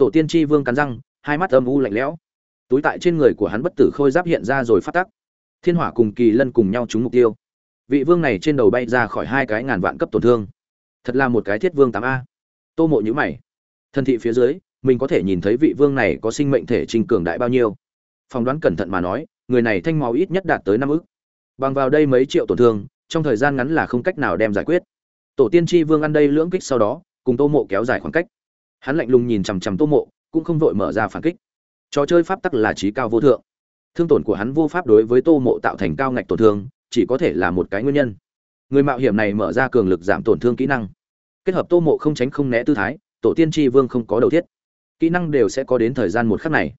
tổ tiên tri vương cắn răng, hai mắt âm u lạnh lẽo. Túi tại trên người của hắn bất tử khôi giáp hiện ra rồi phát tắc. Thiên hỏa cùng kỳ lân cùng nhau trúng mục tiêu. Vị vương này trên đầu bay ra khỏi hai cái ngàn vạn cấp tổn thương. Thật là một cái thiết vương tám a. Tô mộ nhữ mày. Thân thị phía dưới, mình có thể nhìn thấy vị vương này có sinh mệnh thể trình cường đại bao nhiêu. Phỏng đoán cẩn thận mà nói, người này thanh máu ít nhất đạt tới năm ức. Bằng vào đây mấy triệu tổn thương, trong thời gian ngắn là không cách nào đem giải quyết. Tổ tiên tri vương ăn đây lưỡng kích sau đó, cùng tô mộ kéo dài khoảng cách hắn lạnh lùng nhìn chằm chằm tô mộ, cũng không vội mở ra phản kích. Trò chơi pháp tắc là trí cao vô thượng. Thương tổn của hắn vô pháp đối với tô mộ tạo thành cao ngạch tổn thương, chỉ có thể là một cái nguyên nhân. Người mạo hiểm này mở ra cường lực giảm tổn thương kỹ năng. Kết hợp tô mộ không tránh không né tư thái, tổ tiên tri vương không có đầu thiết. Kỹ năng đều sẽ có đến thời gian một khắc này.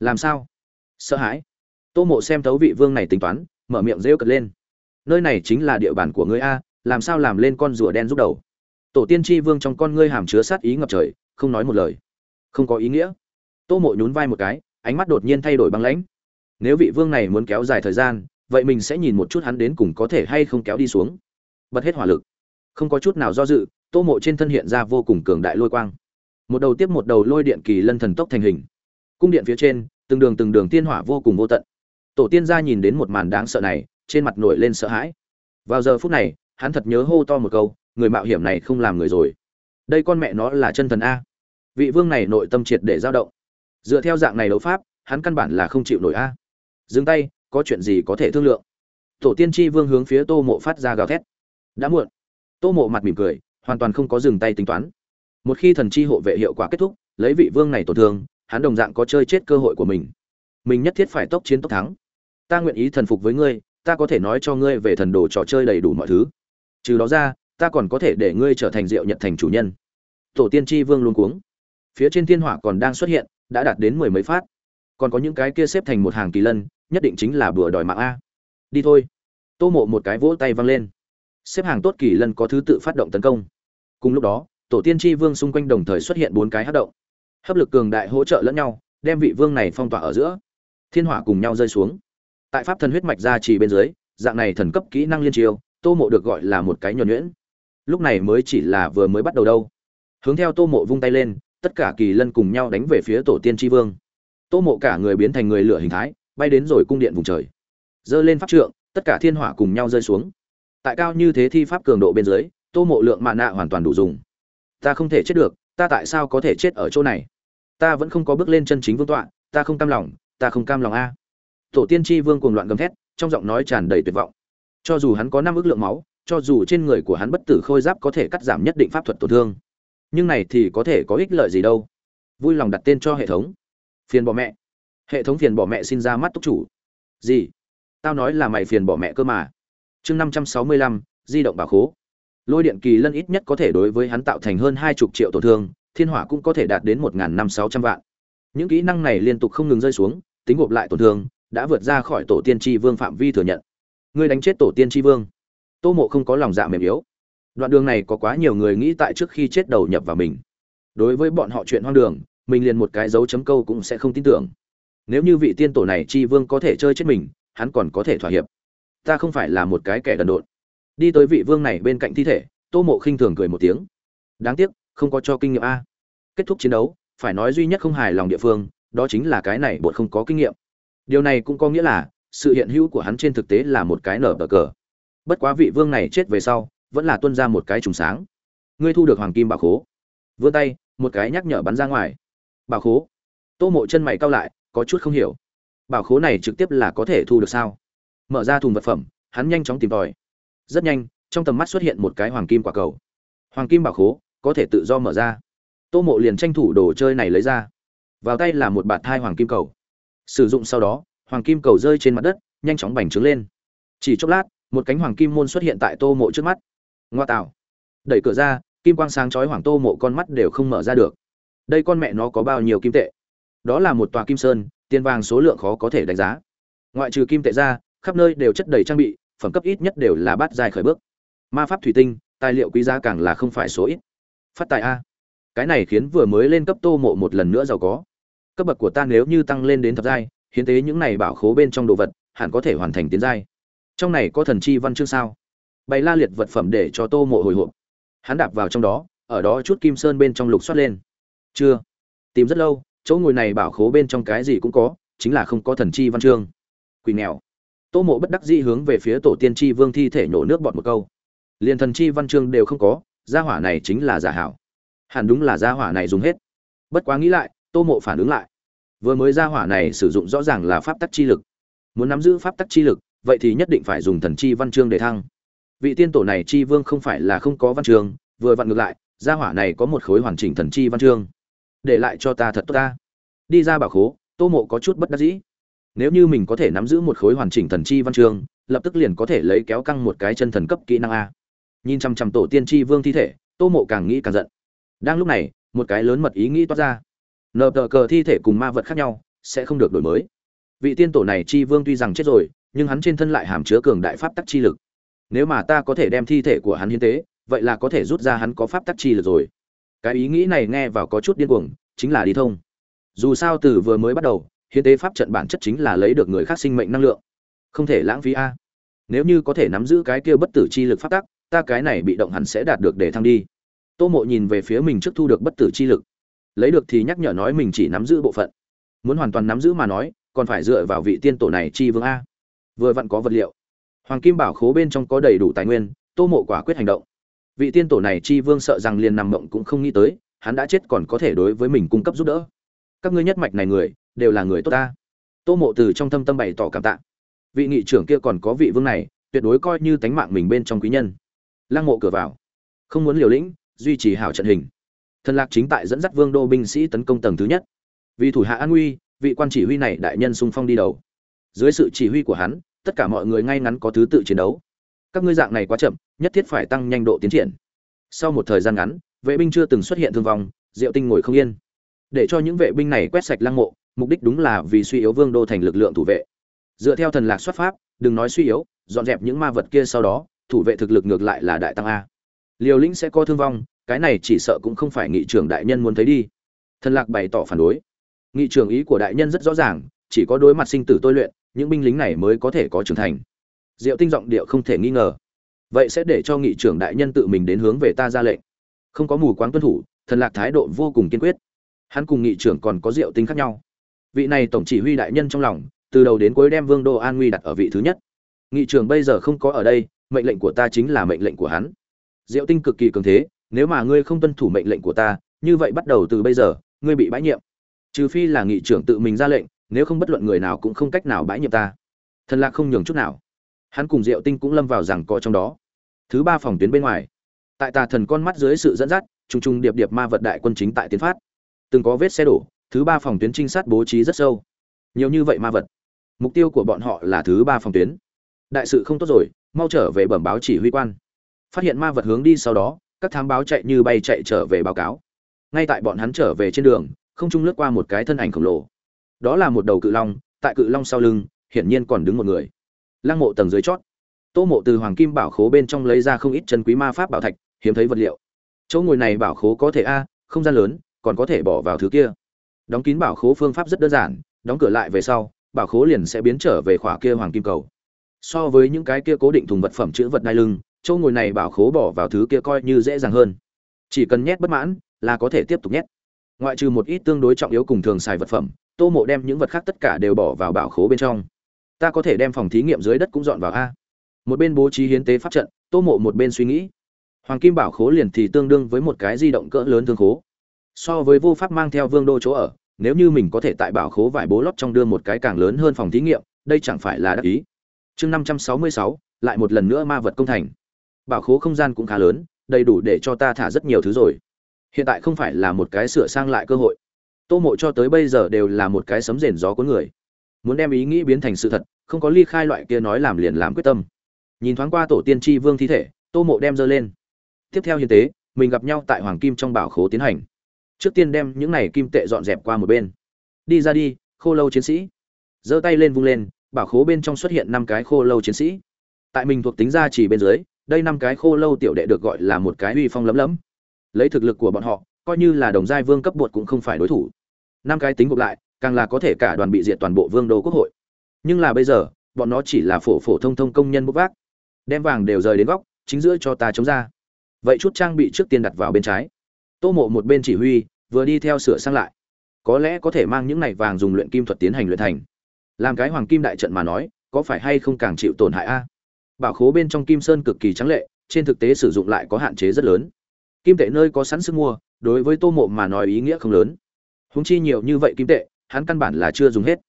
Làm sao? Sợ hãi. Tô mộ xem thấu vị vương này tính toán, mở miệng rêu cật lên. Nơi này chính là địa bàn của ngươi a, làm sao làm lên con rùa đen giúp đầu? Tổ tiên tri vương trong con ngươi hàm chứa sát ý ngập trời không nói một lời. Không có ý nghĩa. Tô mộ nhún vai một cái, ánh mắt đột nhiên thay đổi băng lãnh. Nếu vị vương này muốn kéo dài thời gian, vậy mình sẽ nhìn một chút hắn đến cùng có thể hay không kéo đi xuống. Bật hết hỏa lực. Không có chút nào do dự, tô mộ trên thân hiện ra vô cùng cường đại lôi quang. Một đầu tiếp một đầu lôi điện kỳ lân thần tốc thành hình. Cung điện phía trên, từng đường từng đường tiên hỏa vô cùng vô tận. Tổ tiên gia nhìn đến một màn đáng sợ này, trên mặt nổi lên sợ hãi. Vào giờ phút này, hắn thật nhớ hô to một câu, người mạo hiểm này không làm người rồi. Đây con mẹ nó là chân thần a vị vương này nội tâm triệt để dao động. Dựa theo dạng này đấu pháp, hắn căn bản là không chịu nổi a. Dừng tay, có chuyện gì có thể thương lượng? Tổ tiên tri vương hướng phía tô mộ phát ra gào thét. Đã muộn. Tô mộ mặt mỉm cười, hoàn toàn không có dừng tay tính toán. Một khi thần chi hộ vệ hiệu quả kết thúc, lấy vị vương này tổn thương, hắn đồng dạng có chơi chết cơ hội của mình. Mình nhất thiết phải tốc chiến tốc thắng. Ta nguyện ý thần phục với ngươi, ta có thể nói cho ngươi về thần đồ trò chơi đầy đủ mọi thứ. Trừ đó ra, ta còn có thể để ngươi trở thành diệu nhật thành chủ nhân. Tổ tiên tri vương luôn cuống phía trên thiên hỏa còn đang xuất hiện, đã đạt đến mười mấy phát. Còn có những cái kia xếp thành một hàng kỳ lân, nhất định chính là bừa đòi mạng a. Đi thôi. Tô mộ một cái vỗ tay văng lên. Xếp hàng tốt kỳ lân có thứ tự phát động tấn công. Cùng lúc đó, tổ tiên tri vương xung quanh đồng thời xuất hiện bốn cái hát động. Hấp lực cường đại hỗ trợ lẫn nhau, đem vị vương này phong tỏa ở giữa. Thiên hỏa cùng nhau rơi xuống. Tại pháp thần huyết mạch ra chỉ bên dưới, dạng này thần cấp kỹ năng liên triều, tô mộ được gọi là một cái nhuẩn nhuyễn. Lúc này mới chỉ là vừa mới bắt đầu đâu. Hướng theo tô mộ vung tay lên tất cả kỳ lân cùng nhau đánh về phía tổ tiên tri vương. Tô mộ cả người biến thành người lửa hình thái, bay đến rồi cung điện vùng trời. Dơ lên pháp trượng, tất cả thiên hỏa cùng nhau rơi xuống. Tại cao như thế thi pháp cường độ bên dưới, tô mộ lượng mạ nạ hoàn toàn đủ dùng. Ta không thể chết được, ta tại sao có thể chết ở chỗ này? Ta vẫn không có bước lên chân chính vương tọa, ta không cam lòng, ta không cam lòng a. Tổ tiên tri vương cuồng loạn gầm thét, trong giọng nói tràn đầy tuyệt vọng. Cho dù hắn có năm ước lượng máu, cho dù trên người của hắn bất tử khôi giáp có thể cắt giảm nhất định pháp thuật tổn thương nhưng này thì có thể có ích lợi gì đâu. Vui lòng đặt tên cho hệ thống. Phiền bỏ mẹ. Hệ thống phiền bỏ mẹ xin ra mắt túc chủ. Gì? Tao nói là mày phiền bỏ mẹ cơ mà. Chương năm trăm sáu mươi lăm, di động bà khố. Lôi điện kỳ lân ít nhất có thể đối với hắn tạo thành hơn hai chục triệu tổn thương, thiên hỏa cũng có thể đạt đến một năm sáu trăm vạn. Những kỹ năng này liên tục không ngừng rơi xuống, tính gộp lại tổn thương, đã vượt ra khỏi tổ tiên tri vương phạm vi thừa nhận. Ngươi đánh chết tổ tiên tri vương. Tô mộ không có lòng dạ mềm yếu đoạn đường này có quá nhiều người nghĩ tại trước khi chết đầu nhập vào mình. Đối với bọn họ chuyện hoang đường, mình liền một cái dấu chấm câu cũng sẽ không tin tưởng. Nếu như vị tiên tổ này chi vương có thể chơi chết mình, hắn còn có thể thỏa hiệp. Ta không phải là một cái kẻ đần độn. Đi tới vị vương này bên cạnh thi thể, tô mộ khinh thường cười một tiếng. Đáng tiếc, không có cho kinh nghiệm a. Kết thúc chiến đấu, phải nói duy nhất không hài lòng địa phương, đó chính là cái này bột không có kinh nghiệm. Điều này cũng có nghĩa là, sự hiện hữu của hắn trên thực tế là một cái nở bờ cờ. Bất quá vị vương này chết về sau vẫn là tuân ra một cái trùng sáng. Ngươi thu được hoàng kim bảo khố. Vươn tay, một cái nhắc nhở bắn ra ngoài. Bảo khố. Tô mộ chân mày cao lại, có chút không hiểu. Bảo khố này trực tiếp là có thể thu được sao? Mở ra thùng vật phẩm, hắn nhanh chóng tìm tòi. Rất nhanh, trong tầm mắt xuất hiện một cái hoàng kim quả cầu. Hoàng kim bảo khố, có thể tự do mở ra. Tô mộ liền tranh thủ đồ chơi này lấy ra. Vào tay là một bạt thai hoàng kim cầu. Sử dụng sau đó, hoàng kim cầu rơi trên mặt đất, nhanh chóng bành trướng lên. Chỉ chốc lát, một cánh hoàng kim môn xuất hiện tại tô mộ trước mắt ngoa tạo. Đẩy cửa ra, kim quang sáng chói hoàng tô mộ con mắt đều không mở ra được. Đây con mẹ nó có bao nhiêu kim tệ? Đó là một tòa kim sơn, tiền vàng số lượng khó có thể đánh giá. Ngoại trừ kim tệ ra, khắp nơi đều chất đầy trang bị, phẩm cấp ít nhất đều là bát dài khởi bước. Ma pháp thủy tinh, tài liệu quý giá càng là không phải số ít. Phát tài a. Cái này khiến vừa mới lên cấp tô mộ một lần nữa giàu có. Cấp bậc của ta nếu như tăng lên đến thập giai, hiến tế những này bảo khố bên trong đồ vật, hẳn có thể hoàn thành tiến giai. Trong này có thần chi văn chương sao? Bày la liệt vật phẩm để cho tô mộ hồi hộp. Hắn đạp vào trong đó, ở đó chút kim sơn bên trong lục xoát lên. Chưa. Tìm rất lâu, chỗ ngồi này bảo khố bên trong cái gì cũng có, chính là không có thần chi văn chương. Quỳ nghèo. Tô mộ bất đắc dĩ hướng về phía tổ tiên tri vương thi thể nhổ nước bọt một câu. Liền thần chi văn chương đều không có, gia hỏa này chính là giả hảo. Hẳn đúng là gia hỏa này dùng hết. Bất quá nghĩ lại, tô mộ phản ứng lại. Vừa mới gia hỏa này sử dụng rõ ràng là pháp tắc chi lực. Muốn nắm giữ pháp tắc chi lực, vậy thì nhất định phải dùng thần chi văn chương để thăng vị tiên tổ này chi vương không phải là không có văn chương, vừa vặn ngược lại, gia hỏa này có một khối hoàn chỉnh thần chi văn chương. Để lại cho ta thật tốt ta. Đi ra bảo khố, tô mộ có chút bất đắc dĩ. Nếu như mình có thể nắm giữ một khối hoàn chỉnh thần chi văn chương, lập tức liền có thể lấy kéo căng một cái chân thần cấp kỹ năng a. Nhìn chằm chằm tổ tiên tri vương thi thể, tô mộ càng nghĩ càng giận. Đang lúc này, một cái lớn mật ý nghĩ toát ra. Nợ tờ cờ thi thể cùng ma vật khác nhau, sẽ không được đổi mới. Vị tiên tổ này chi vương tuy rằng chết rồi, nhưng hắn trên thân lại hàm chứa cường đại pháp tắc chi lực nếu mà ta có thể đem thi thể của hắn hiến tế, vậy là có thể rút ra hắn có pháp tắc chi lực rồi. Cái ý nghĩ này nghe vào có chút điên cuồng, chính là đi thông. Dù sao từ vừa mới bắt đầu, hiến tế pháp trận bản chất chính là lấy được người khác sinh mệnh năng lượng. Không thể lãng phí a. Nếu như có thể nắm giữ cái kia bất tử chi lực pháp tắc, ta cái này bị động hẳn sẽ đạt được để thăng đi. Tô mộ nhìn về phía mình trước thu được bất tử chi lực. Lấy được thì nhắc nhở nói mình chỉ nắm giữ bộ phận. Muốn hoàn toàn nắm giữ mà nói, còn phải dựa vào vị tiên tổ này chi vương a. Vừa vặn có vật liệu hoàng kim bảo khố bên trong có đầy đủ tài nguyên, tô mộ quả quyết hành động. Vị tiên tổ này chi vương sợ rằng liền nằm mộng cũng không nghĩ tới, hắn đã chết còn có thể đối với mình cung cấp giúp đỡ. Các ngươi nhất mạch này người, đều là người tốt ta. Tô mộ từ trong thâm tâm bày tỏ cảm tạ. Vị nghị trưởng kia còn có vị vương này, tuyệt đối coi như tánh mạng mình bên trong quý nhân. Lăng mộ cửa vào. Không muốn liều lĩnh, duy trì hảo trận hình. Thần lạc chính tại dẫn dắt vương đô binh sĩ tấn công tầng thứ nhất. Vì thủ hạ an nguy, vị quan chỉ huy này đại nhân sung phong đi đầu. Dưới sự chỉ huy của hắn tất cả mọi người ngay ngắn có thứ tự chiến đấu. Các ngươi dạng này quá chậm, nhất thiết phải tăng nhanh độ tiến triển. Sau một thời gian ngắn, vệ binh chưa từng xuất hiện thương vong, diệu tinh ngồi không yên. Để cho những vệ binh này quét sạch lăng mộ, mục đích đúng là vì suy yếu vương đô thành lực lượng thủ vệ. Dựa theo thần lạc xuất pháp, đừng nói suy yếu, dọn dẹp những ma vật kia sau đó, thủ vệ thực lực ngược lại là đại tăng a. Liều lĩnh sẽ có thương vong, cái này chỉ sợ cũng không phải nghị trưởng đại nhân muốn thấy đi. Thần lạc bày tỏ phản đối. Nghị trưởng ý của đại nhân rất rõ ràng, chỉ có đối mặt sinh tử tôi luyện những binh lính này mới có thể có trưởng thành. Diệu tinh giọng điệu không thể nghi ngờ. Vậy sẽ để cho nghị trưởng đại nhân tự mình đến hướng về ta ra lệnh. Không có mù quáng tuân thủ, thần lạc thái độ vô cùng kiên quyết. Hắn cùng nghị trưởng còn có diệu tinh khác nhau. Vị này tổng chỉ huy đại nhân trong lòng, từ đầu đến cuối đem vương đô an nguy đặt ở vị thứ nhất. Nghị trưởng bây giờ không có ở đây, mệnh lệnh của ta chính là mệnh lệnh của hắn. Diệu tinh cực kỳ cường thế, nếu mà ngươi không tuân thủ mệnh lệnh của ta, như vậy bắt đầu từ bây giờ, ngươi bị bãi nhiệm. Trừ phi là nghị trưởng tự mình ra lệnh nếu không bất luận người nào cũng không cách nào bãi nhiệm ta. Thần lạc không nhường chút nào. Hắn cùng diệu tinh cũng lâm vào rằng có trong đó. Thứ ba phòng tuyến bên ngoài. Tại tà thần con mắt dưới sự dẫn dắt t r ù n g t r ù n g điệp điệp ma vật đại quân chính tại tiến phát. Từng có vết xe đổ, thứ ba phòng tuyến trinh sát bố trí rất sâu. Nhiều như vậy ma vật. Mục tiêu của bọn họ là thứ ba phòng tuyến. Đại sự không tốt rồi, mau trở về bẩm báo chỉ huy quan. Phát hiện ma vật hướng đi sau đó, các thám báo chạy như bay chạy trở về báo cáo. Ngay tại bọn hắn trở về trên đường, không trung lướt qua một cái thân ảnh khổng lồ đó là một đầu cự long, tại cự long sau lưng, hiển nhiên còn đứng một người. Lăng mộ tầng dưới chót. Tô mộ từ hoàng kim bảo khố bên trong lấy ra không ít chân quý ma pháp bảo thạch, hiếm thấy vật liệu. Chỗ ngồi này bảo khố có thể a, không gian lớn, còn có thể bỏ vào thứ kia. Đóng kín bảo khố phương pháp rất đơn giản, đóng cửa lại về sau, bảo khố liền sẽ biến trở về khỏa kia hoàng kim cầu. So với những cái kia cố định thùng vật phẩm chữ vật đai lưng, chỗ ngồi này bảo khố bỏ vào thứ kia coi như dễ dàng hơn. Chỉ cần nhét bất mãn, là có thể tiếp tục nhét. Ngoại trừ một ít tương đối trọng yếu cùng thường xài vật phẩm tô mộ đem những vật khác tất cả đều bỏ vào bảo khố bên trong. Ta có thể đem phòng thí nghiệm dưới đất cũng dọn vào a. Một bên bố trí hiến tế pháp trận, tô mộ một bên suy nghĩ. Hoàng kim bảo khố liền thì tương đương với một cái di động cỡ lớn thương khố. So với vô pháp mang theo vương đô chỗ ở, nếu như mình có thể tại bảo khố vải bố lót trong đưa một cái càng lớn hơn phòng thí nghiệm, đây chẳng phải là đắc ý. Chương năm trăm sáu mươi sáu, lại một lần nữa ma vật công thành. Bảo khố không gian cũng khá lớn, đầy đủ để cho ta thả rất nhiều thứ rồi. Hiện tại không phải là một cái sửa sang lại cơ hội tô mộ cho tới bây giờ đều là một cái sấm rền gió của người. Muốn đem ý nghĩ biến thành sự thật, không có ly khai loại kia nói làm liền làm quyết tâm. Nhìn thoáng qua tổ tiên tri vương thi thể, tô mộ đem dơ lên. Tiếp theo hiến tế, mình gặp nhau tại hoàng kim trong bảo khố tiến hành. Trước tiên đem những này kim tệ dọn dẹp qua một bên. Đi ra đi, khô lâu chiến sĩ. Giơ tay lên vung lên, bảo khố bên trong xuất hiện năm cái khô lâu chiến sĩ. Tại mình thuộc tính ra chỉ bên dưới, đây năm cái khô lâu tiểu đệ được gọi là một cái uy phong lấm lấm. Lấy thực lực của bọn họ, coi như là đồng giai vương cấp bột cũng không phải đối thủ năm cái tính gộp lại, càng là có thể cả đoàn bị diệt toàn bộ vương đô quốc hội. Nhưng là bây giờ, bọn nó chỉ là phổ phổ thông thông công nhân bốc vác, đem vàng đều rời đến góc, chính giữa cho ta chống ra. Vậy chút trang bị trước tiên đặt vào bên trái. Tô mộ một bên chỉ huy, vừa đi theo sửa sang lại. Có lẽ có thể mang những này vàng dùng luyện kim thuật tiến hành luyện thành. Làm cái hoàng kim đại trận mà nói, có phải hay không càng chịu tổn hại a? Bảo khố bên trong kim sơn cực kỳ trắng lệ, trên thực tế sử dụng lại có hạn chế rất lớn. Kim tệ nơi có sẵn sức mua, đối với tô mộ mà nói ý nghĩa không lớn. Huống chi nhiều như vậy kim tệ, hắn căn bản là chưa dùng hết.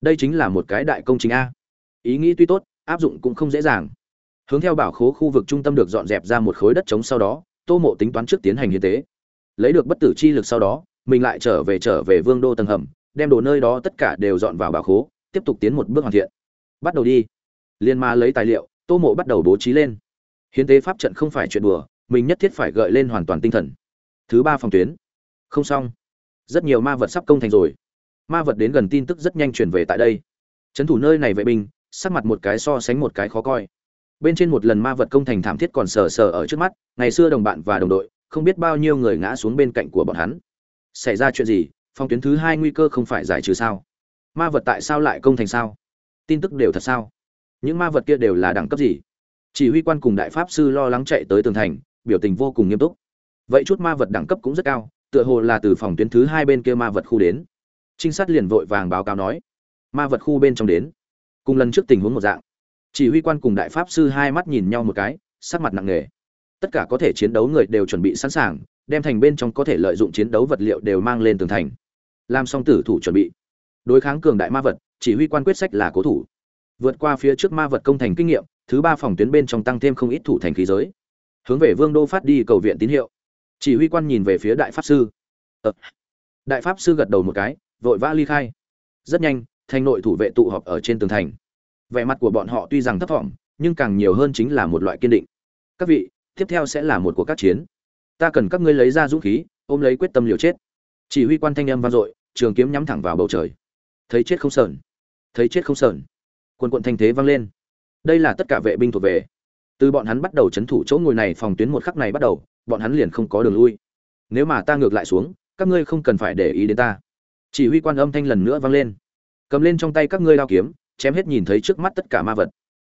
Đây chính là một cái đại công trình a. Ý nghĩ tuy tốt, áp dụng cũng không dễ dàng. Hướng theo bảo khố khu vực trung tâm được dọn dẹp ra một khối đất trống sau đó, tô mộ tính toán trước tiến hành hiến tế. Lấy được bất tử chi lực sau đó, mình lại trở về trở về vương đô tầng hầm, đem đồ nơi đó tất cả đều dọn vào bảo khố, tiếp tục tiến một bước hoàn thiện. Bắt đầu đi. Liên ma lấy tài liệu, tô mộ bắt đầu bố trí lên. Hiến tế pháp trận không phải chuyện đùa, mình nhất thiết phải gợi lên hoàn toàn tinh thần. Thứ ba phòng tuyến. Không xong rất nhiều ma vật sắp công thành rồi. Ma vật đến gần tin tức rất nhanh chuyển về tại đây. Trấn thủ nơi này vệ binh, sắc mặt một cái so sánh một cái khó coi. Bên trên một lần ma vật công thành thảm thiết còn sờ sờ ở trước mắt, ngày xưa đồng bạn và đồng đội, không biết bao nhiêu người ngã xuống bên cạnh của bọn hắn. Xảy ra chuyện gì? Phong tuyến thứ hai nguy cơ không phải giải trừ sao? Ma vật tại sao lại công thành sao? Tin tức đều thật sao? Những ma vật kia đều là đẳng cấp gì? Chỉ huy quan cùng đại pháp sư lo lắng chạy tới tường thành, biểu tình vô cùng nghiêm túc. Vậy chút ma vật đẳng cấp cũng rất cao tựa hồ là từ phòng tuyến thứ hai bên kia ma vật khu đến. Trinh sát liền vội vàng báo cáo nói, ma vật khu bên trong đến. Cùng lần trước tình huống một dạng. Chỉ huy quan cùng đại pháp sư hai mắt nhìn nhau một cái, sắc mặt nặng nề. Tất cả có thể chiến đấu người đều chuẩn bị sẵn sàng, đem thành bên trong có thể lợi dụng chiến đấu vật liệu đều mang lên tường thành. Làm xong tử thủ chuẩn bị. Đối kháng cường đại ma vật, chỉ huy quan quyết sách là cố thủ. Vượt qua phía trước ma vật công thành kinh nghiệm, thứ ba phòng tuyến bên trong tăng thêm không ít thủ thành khí giới. Hướng về vương đô phát đi cầu viện tín hiệu chỉ huy quan nhìn về phía đại pháp sư. Ờ. đại pháp sư gật đầu một cái, vội vã ly khai. Rất nhanh, thành nội thủ vệ tụ họp ở trên tường thành. Vẻ mặt của bọn họ tuy rằng thấp thỏm, nhưng càng nhiều hơn chính là một loại kiên định. Các vị, tiếp theo sẽ là một cuộc các chiến. Ta cần các ngươi lấy ra dũng khí, ôm lấy quyết tâm liều chết. Chỉ huy quan thanh âm vang dội, trường kiếm nhắm thẳng vào bầu trời. Thấy chết không sờn. Thấy chết không sờn. Quân quận thanh thế vang lên. Đây là tất cả vệ binh thuộc về. Từ bọn hắn bắt đầu chấn thủ chỗ ngồi này, phòng tuyến một khắc này bắt đầu bọn hắn liền không có đường lui. Nếu mà ta ngược lại xuống, các ngươi không cần phải để ý đến ta. Chỉ huy quan âm thanh lần nữa vang lên. Cầm lên trong tay các ngươi đao kiếm, chém hết nhìn thấy trước mắt tất cả ma vật.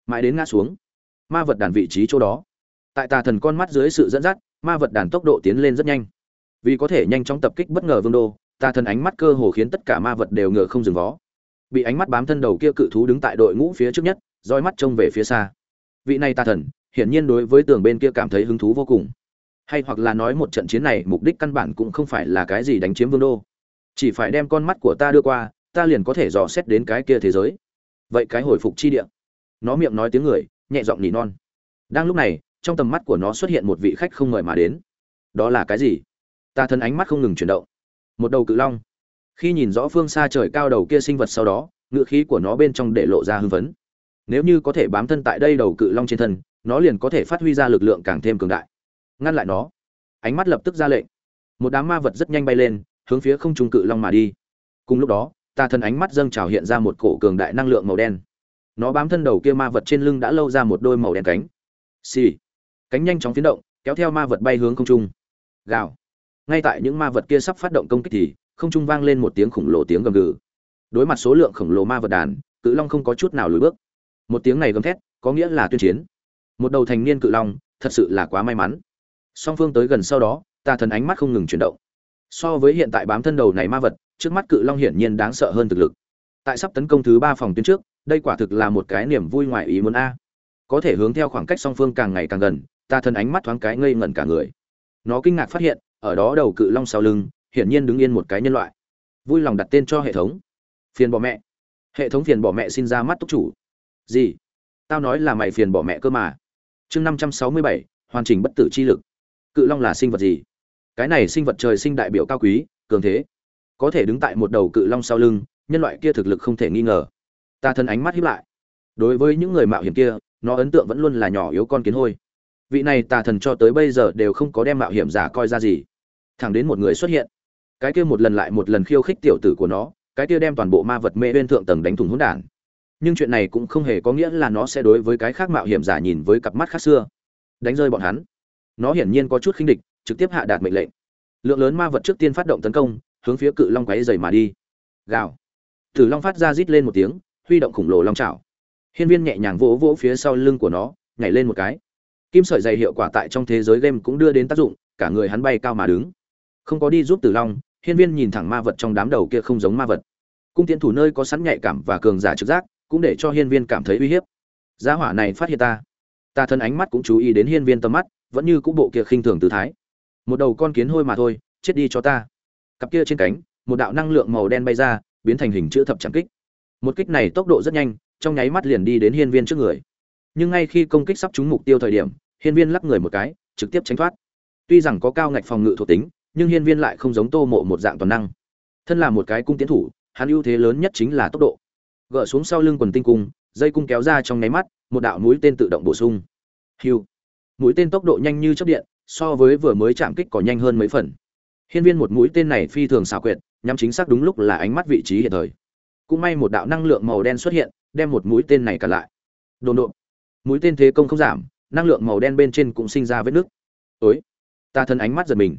Mãi đến ngã xuống, ma vật đàn vị trí chỗ đó. Tại tà thần con mắt dưới sự dẫn dắt, ma vật đàn tốc độ tiến lên rất nhanh. Vì có thể nhanh chóng tập kích bất ngờ vương đô, tà thần ánh mắt cơ hồ khiến tất cả ma vật đều ngựa không dừng vó. Bị ánh mắt bám thân đầu kia cự thú đứng tại đội ngũ phía trước nhất, roi mắt trông về phía xa. Vị này tà thần, hiển nhiên đối với tường bên kia cảm thấy hứng thú vô cùng hay hoặc là nói một trận chiến này, mục đích căn bản cũng không phải là cái gì đánh chiếm vương đô. Chỉ phải đem con mắt của ta đưa qua, ta liền có thể dò xét đến cái kia thế giới. Vậy cái hồi phục chi địa. Nó miệng nói tiếng người, nhẹ giọng nỉ non. Đang lúc này, trong tầm mắt của nó xuất hiện một vị khách không mời mà đến. Đó là cái gì? Ta thân ánh mắt không ngừng chuyển động. Một đầu cự long. Khi nhìn rõ phương xa trời cao đầu kia sinh vật sau đó ngựa khí của nó bên trong để lộ ra hưng phấn. Nếu như có thể bám thân tại đây đầu cự long trên thân, nó liền có thể phát huy ra lực lượng càng thêm cường đại ngăn lại nó. Ánh mắt lập tức ra lệnh. Một đám ma vật rất nhanh bay lên, hướng phía không trung cự long mà đi. Cùng lúc đó ta thần ánh mắt dâng trào hiện ra một cổ cường đại năng lượng màu đen. Nó bám thân đầu kia ma vật trên lưng đã lâu ra một đôi màu đen cánh. Xì、sì. cánh nhanh chóng phiến động, kéo theo ma vật bay hướng không trung. Gào. Ngay tại những ma vật kia sắp phát động công kích thì, không trung vang lên một tiếng khổng lồ tiếng gầm gừ. Đối mặt số lượng khổng lồ ma vật đàn, cự long không có chút nào lùi bước. Một tiếng này gầm thét, có nghĩa là tuyên chiến. Một đầu thành niên cự long, thật sự là quá may mắn song phương tới gần sau đó, tà thần ánh mắt không ngừng chuyển động. So với hiện tại bám thân đầu này ma vật, trước mắt cự long hiển nhiên đáng sợ hơn thực lực. Tại sắp tấn công thứ ba phòng tuyến trước, đây quả thực là một cái niềm vui ngoài ý muốn a. Có thể hướng theo khoảng cách song phương càng ngày càng gần, tà thần ánh mắt thoáng cái ngây ngẩn cả người. Nó kinh ngạc phát hiện, ở đó đầu cự long sau lưng, hiển nhiên đứng yên một cái nhân loại. Vui lòng đặt tên cho hệ thống. Phiền bỏ mẹ. Hệ thống phiền bỏ mẹ xin ra mắt túc chủ. Gì? Tao nói là mày phiền bỏ mẹ cơ mà. Chương năm trăm sáu mươi bảy, hoàn chỉnh bất tử chi lực cự long là sinh vật gì? Cái này sinh vật trời sinh đại biểu cao quý, cường thế. Có thể đứng tại một đầu cự long sau lưng, nhân loại kia thực lực không thể nghi ngờ. Ta thân ánh mắt hiếp lại. Đối với những người mạo hiểm kia, nó ấn tượng vẫn luôn là nhỏ yếu con kiến hôi. Vị này tà thần cho tới bây giờ đều không có đem mạo hiểm giả coi ra gì. Thẳng đến một người xuất hiện. Cái kia một lần lại một lần khiêu khích tiểu tử của nó, cái kia đem toàn bộ ma vật mê bên thượng tầng đánh thủng hỗn đản. Nhưng chuyện này cũng không hề có nghĩa là nó sẽ đối với cái khác mạo hiểm giả nhìn với cặp mắt khác xưa. Đánh rơi bọn hắn nó hiển nhiên có chút khinh địch, trực tiếp hạ đạt mệnh lệnh. Lượng lớn ma vật trước tiên phát động tấn công, hướng phía cự long quáy dày mà đi. Gào. Tử long phát ra rít lên một tiếng, huy động khổng lồ long chảo. Hiên viên nhẹ nhàng vỗ vỗ phía sau lưng của nó, nhảy lên một cái. Kim sợi dày hiệu quả tại trong thế giới game cũng đưa đến tác dụng, cả người hắn bay cao mà đứng. Không có đi giúp tử long, hiên viên nhìn thẳng ma vật trong đám đầu kia không giống ma vật. Cung tiến thủ nơi có sẵn nhạy cảm và cường giả trực giác, cũng để cho hiên viên cảm thấy uy hiếp. Gia hỏa này phát hiện ta. Ta thân ánh mắt cũng chú ý đến hiên viên tầm mắt vẫn như cũ bộ kia khinh thường tư thái. Một đầu con kiến hôi mà thôi, chết đi cho ta. Cặp kia trên cánh, một đạo năng lượng màu đen bay ra, biến thành hình chữ thập chạm kích. Một kích này tốc độ rất nhanh, trong nháy mắt liền đi đến hiên viên trước người. Nhưng ngay khi công kích sắp trúng mục tiêu thời điểm, hiên viên lắc người một cái, trực tiếp tránh thoát. Tuy rằng có cao ngạch phòng ngự thuộc tính, nhưng hiên viên lại không giống tô mộ một dạng toàn năng. Thân là một cái cung tiến thủ, hắn ưu thế lớn nhất chính là tốc độ. Gỡ xuống sau lưng quần tinh cung, dây cung kéo ra trong nháy mắt, một đạo mũi tên tự động bổ sung. Hiu mũi tên tốc độ nhanh như chớp điện, so với vừa mới chạm kích có nhanh hơn mấy phần. Hiên viên một mũi tên này phi thường xảo quyệt, nhắm chính xác đúng lúc là ánh mắt vị trí hiện thời. Cũng may một đạo năng lượng màu đen xuất hiện, đem một mũi tên này cả lại. Đồn độn. Mũi tên thế công không giảm, năng lượng màu đen bên trên cũng sinh ra vết nước ối ta thân ánh mắt giật mình.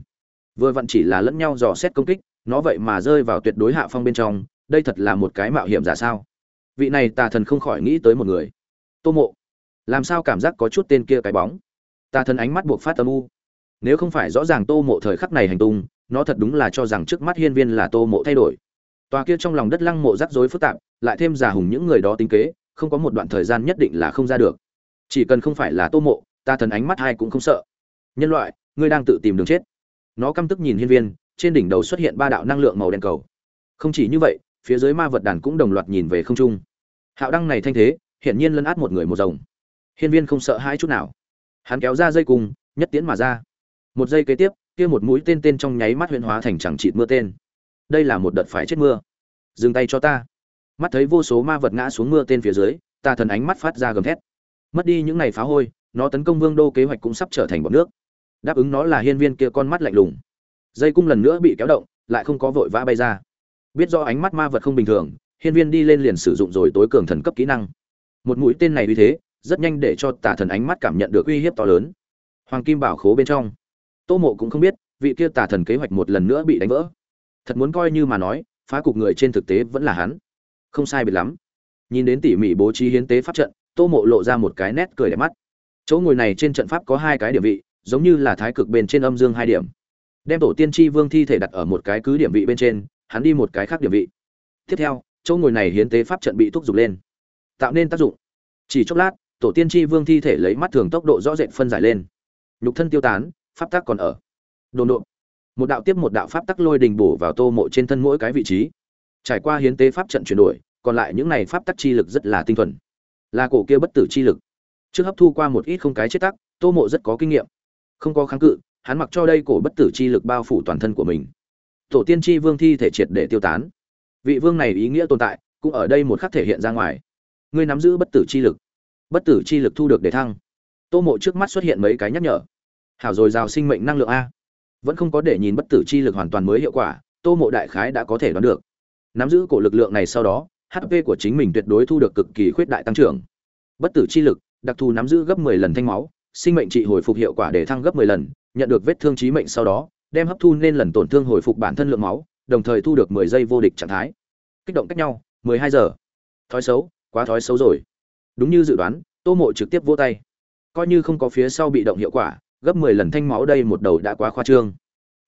Vừa vặn chỉ là lẫn nhau dò xét công kích, nó vậy mà rơi vào tuyệt đối hạ phong bên trong, đây thật là một cái mạo hiểm giả sao? Vị này tà thần không khỏi nghĩ tới một người. Tô mộ, làm sao cảm giác có chút tên kia cái bóng? Ta thân ánh mắt buộc phát âm u. Nếu không phải rõ ràng tô mộ thời khắc này hành tung, nó thật đúng là cho rằng trước mắt hiên viên là tô mộ thay đổi. Tòa kia trong lòng đất lăng mộ rắc rối phức tạp, lại thêm giả hùng những người đó tính kế, không có một đoạn thời gian nhất định là không ra được. Chỉ cần không phải là tô mộ, ta thần ánh mắt hai cũng không sợ. Nhân loại, ngươi đang tự tìm đường chết. Nó căm tức nhìn hiên viên, trên đỉnh đầu xuất hiện ba đạo năng lượng màu đen cầu. Không chỉ như vậy, phía dưới ma vật đàn cũng đồng loạt nhìn về không trung. Hạo đăng này thanh thế, hiển nhiên lấn át một người một rồng. Hiên viên không sợ hai chút nào hắn kéo ra dây cung, nhất tiễn mà ra. Một giây kế tiếp, kia một mũi tên tên trong nháy mắt huyễn hóa thành chẳng chịt mưa tên. Đây là một đợt phải chết mưa. Dừng tay cho ta. Mắt thấy vô số ma vật ngã xuống mưa tên phía dưới, ta thần ánh mắt phát ra gầm thét. Mất đi những ngày phá hôi, nó tấn công vương đô kế hoạch cũng sắp trở thành bọn nước. Đáp ứng nó là hiên viên kia con mắt lạnh lùng. Dây cung lần nữa bị kéo động, lại không có vội vã bay ra. Biết do ánh mắt ma vật không bình thường, hiên viên đi lên liền sử dụng rồi tối cường thần cấp kỹ năng. Một mũi tên này uy thế rất nhanh để cho tà thần ánh mắt cảm nhận được uy hiếp to lớn. Hoàng kim bảo khố bên trong, tô mộ cũng không biết vị kia tà thần kế hoạch một lần nữa bị đánh vỡ. Thật muốn coi như mà nói, phá cục người trên thực tế vẫn là hắn. Không sai biệt lắm. Nhìn đến tỉ mỉ bố trí hiến tế pháp trận, tô mộ lộ ra một cái nét cười đẹp mắt. Chỗ ngồi này trên trận pháp có hai cái điểm vị, giống như là thái cực bên trên âm dương hai điểm. Đem tổ tiên tri vương thi thể đặt ở một cái cứ điểm vị bên trên, hắn đi một cái khác điểm vị. Tiếp theo, chỗ ngồi này hiến tế pháp trận bị thúc giục lên. Tạo nên tác dụng. Chỉ chốc lát tổ tiên tri vương thi thể lấy mắt thường tốc độ rõ rệt phân giải lên. Nhục thân tiêu tán, pháp tắc còn ở. Đồn độ một đạo tiếp một đạo pháp tắc lôi đình bổ vào tô mộ trên thân mỗi cái vị trí. Trải qua hiến tế pháp trận chuyển đổi, còn lại những này pháp tắc chi lực rất là tinh thuần. Là cổ kia bất tử chi lực. Trước hấp thu qua một ít không cái chết tắc, tô mộ rất có kinh nghiệm. Không có kháng cự, hắn mặc cho đây cổ bất tử chi lực bao phủ toàn thân của mình. Tổ tiên tri vương thi thể triệt để tiêu tán. Vị vương này ý nghĩa tồn tại, cũng ở đây một khắc thể hiện ra ngoài. Ngươi nắm giữ bất tử chi lực bất tử chi lực thu được để thăng. Tô mộ trước mắt xuất hiện mấy cái nhắc nhở. Hảo rồi dào sinh mệnh năng lượng a. Vẫn không có để nhìn bất tử chi lực hoàn toàn mới hiệu quả, tô mộ đại khái đã có thể đoán được. Nắm giữ cổ lực lượng này sau đó hp của chính mình tuyệt đối thu được cực kỳ khuyết đại tăng trưởng. Bất tử chi lực, đặc thù nắm giữ gấp 10 lần thanh máu, sinh mệnh trị hồi phục hiệu quả để thăng gấp 10 lần, nhận được vết thương chí mệnh sau đó, đem hấp thu nên lần tổn thương hồi phục bản thân lượng máu, đồng thời thu được 10 giây vô địch trạng thái. Kích động cách nhau 12 giờ. Thói xấu, quá thói xấu rồi đúng như dự đoán tô mộ trực tiếp vô tay coi như không có phía sau bị động hiệu quả gấp 10 lần thanh máu đây một đầu đã quá khoa trương.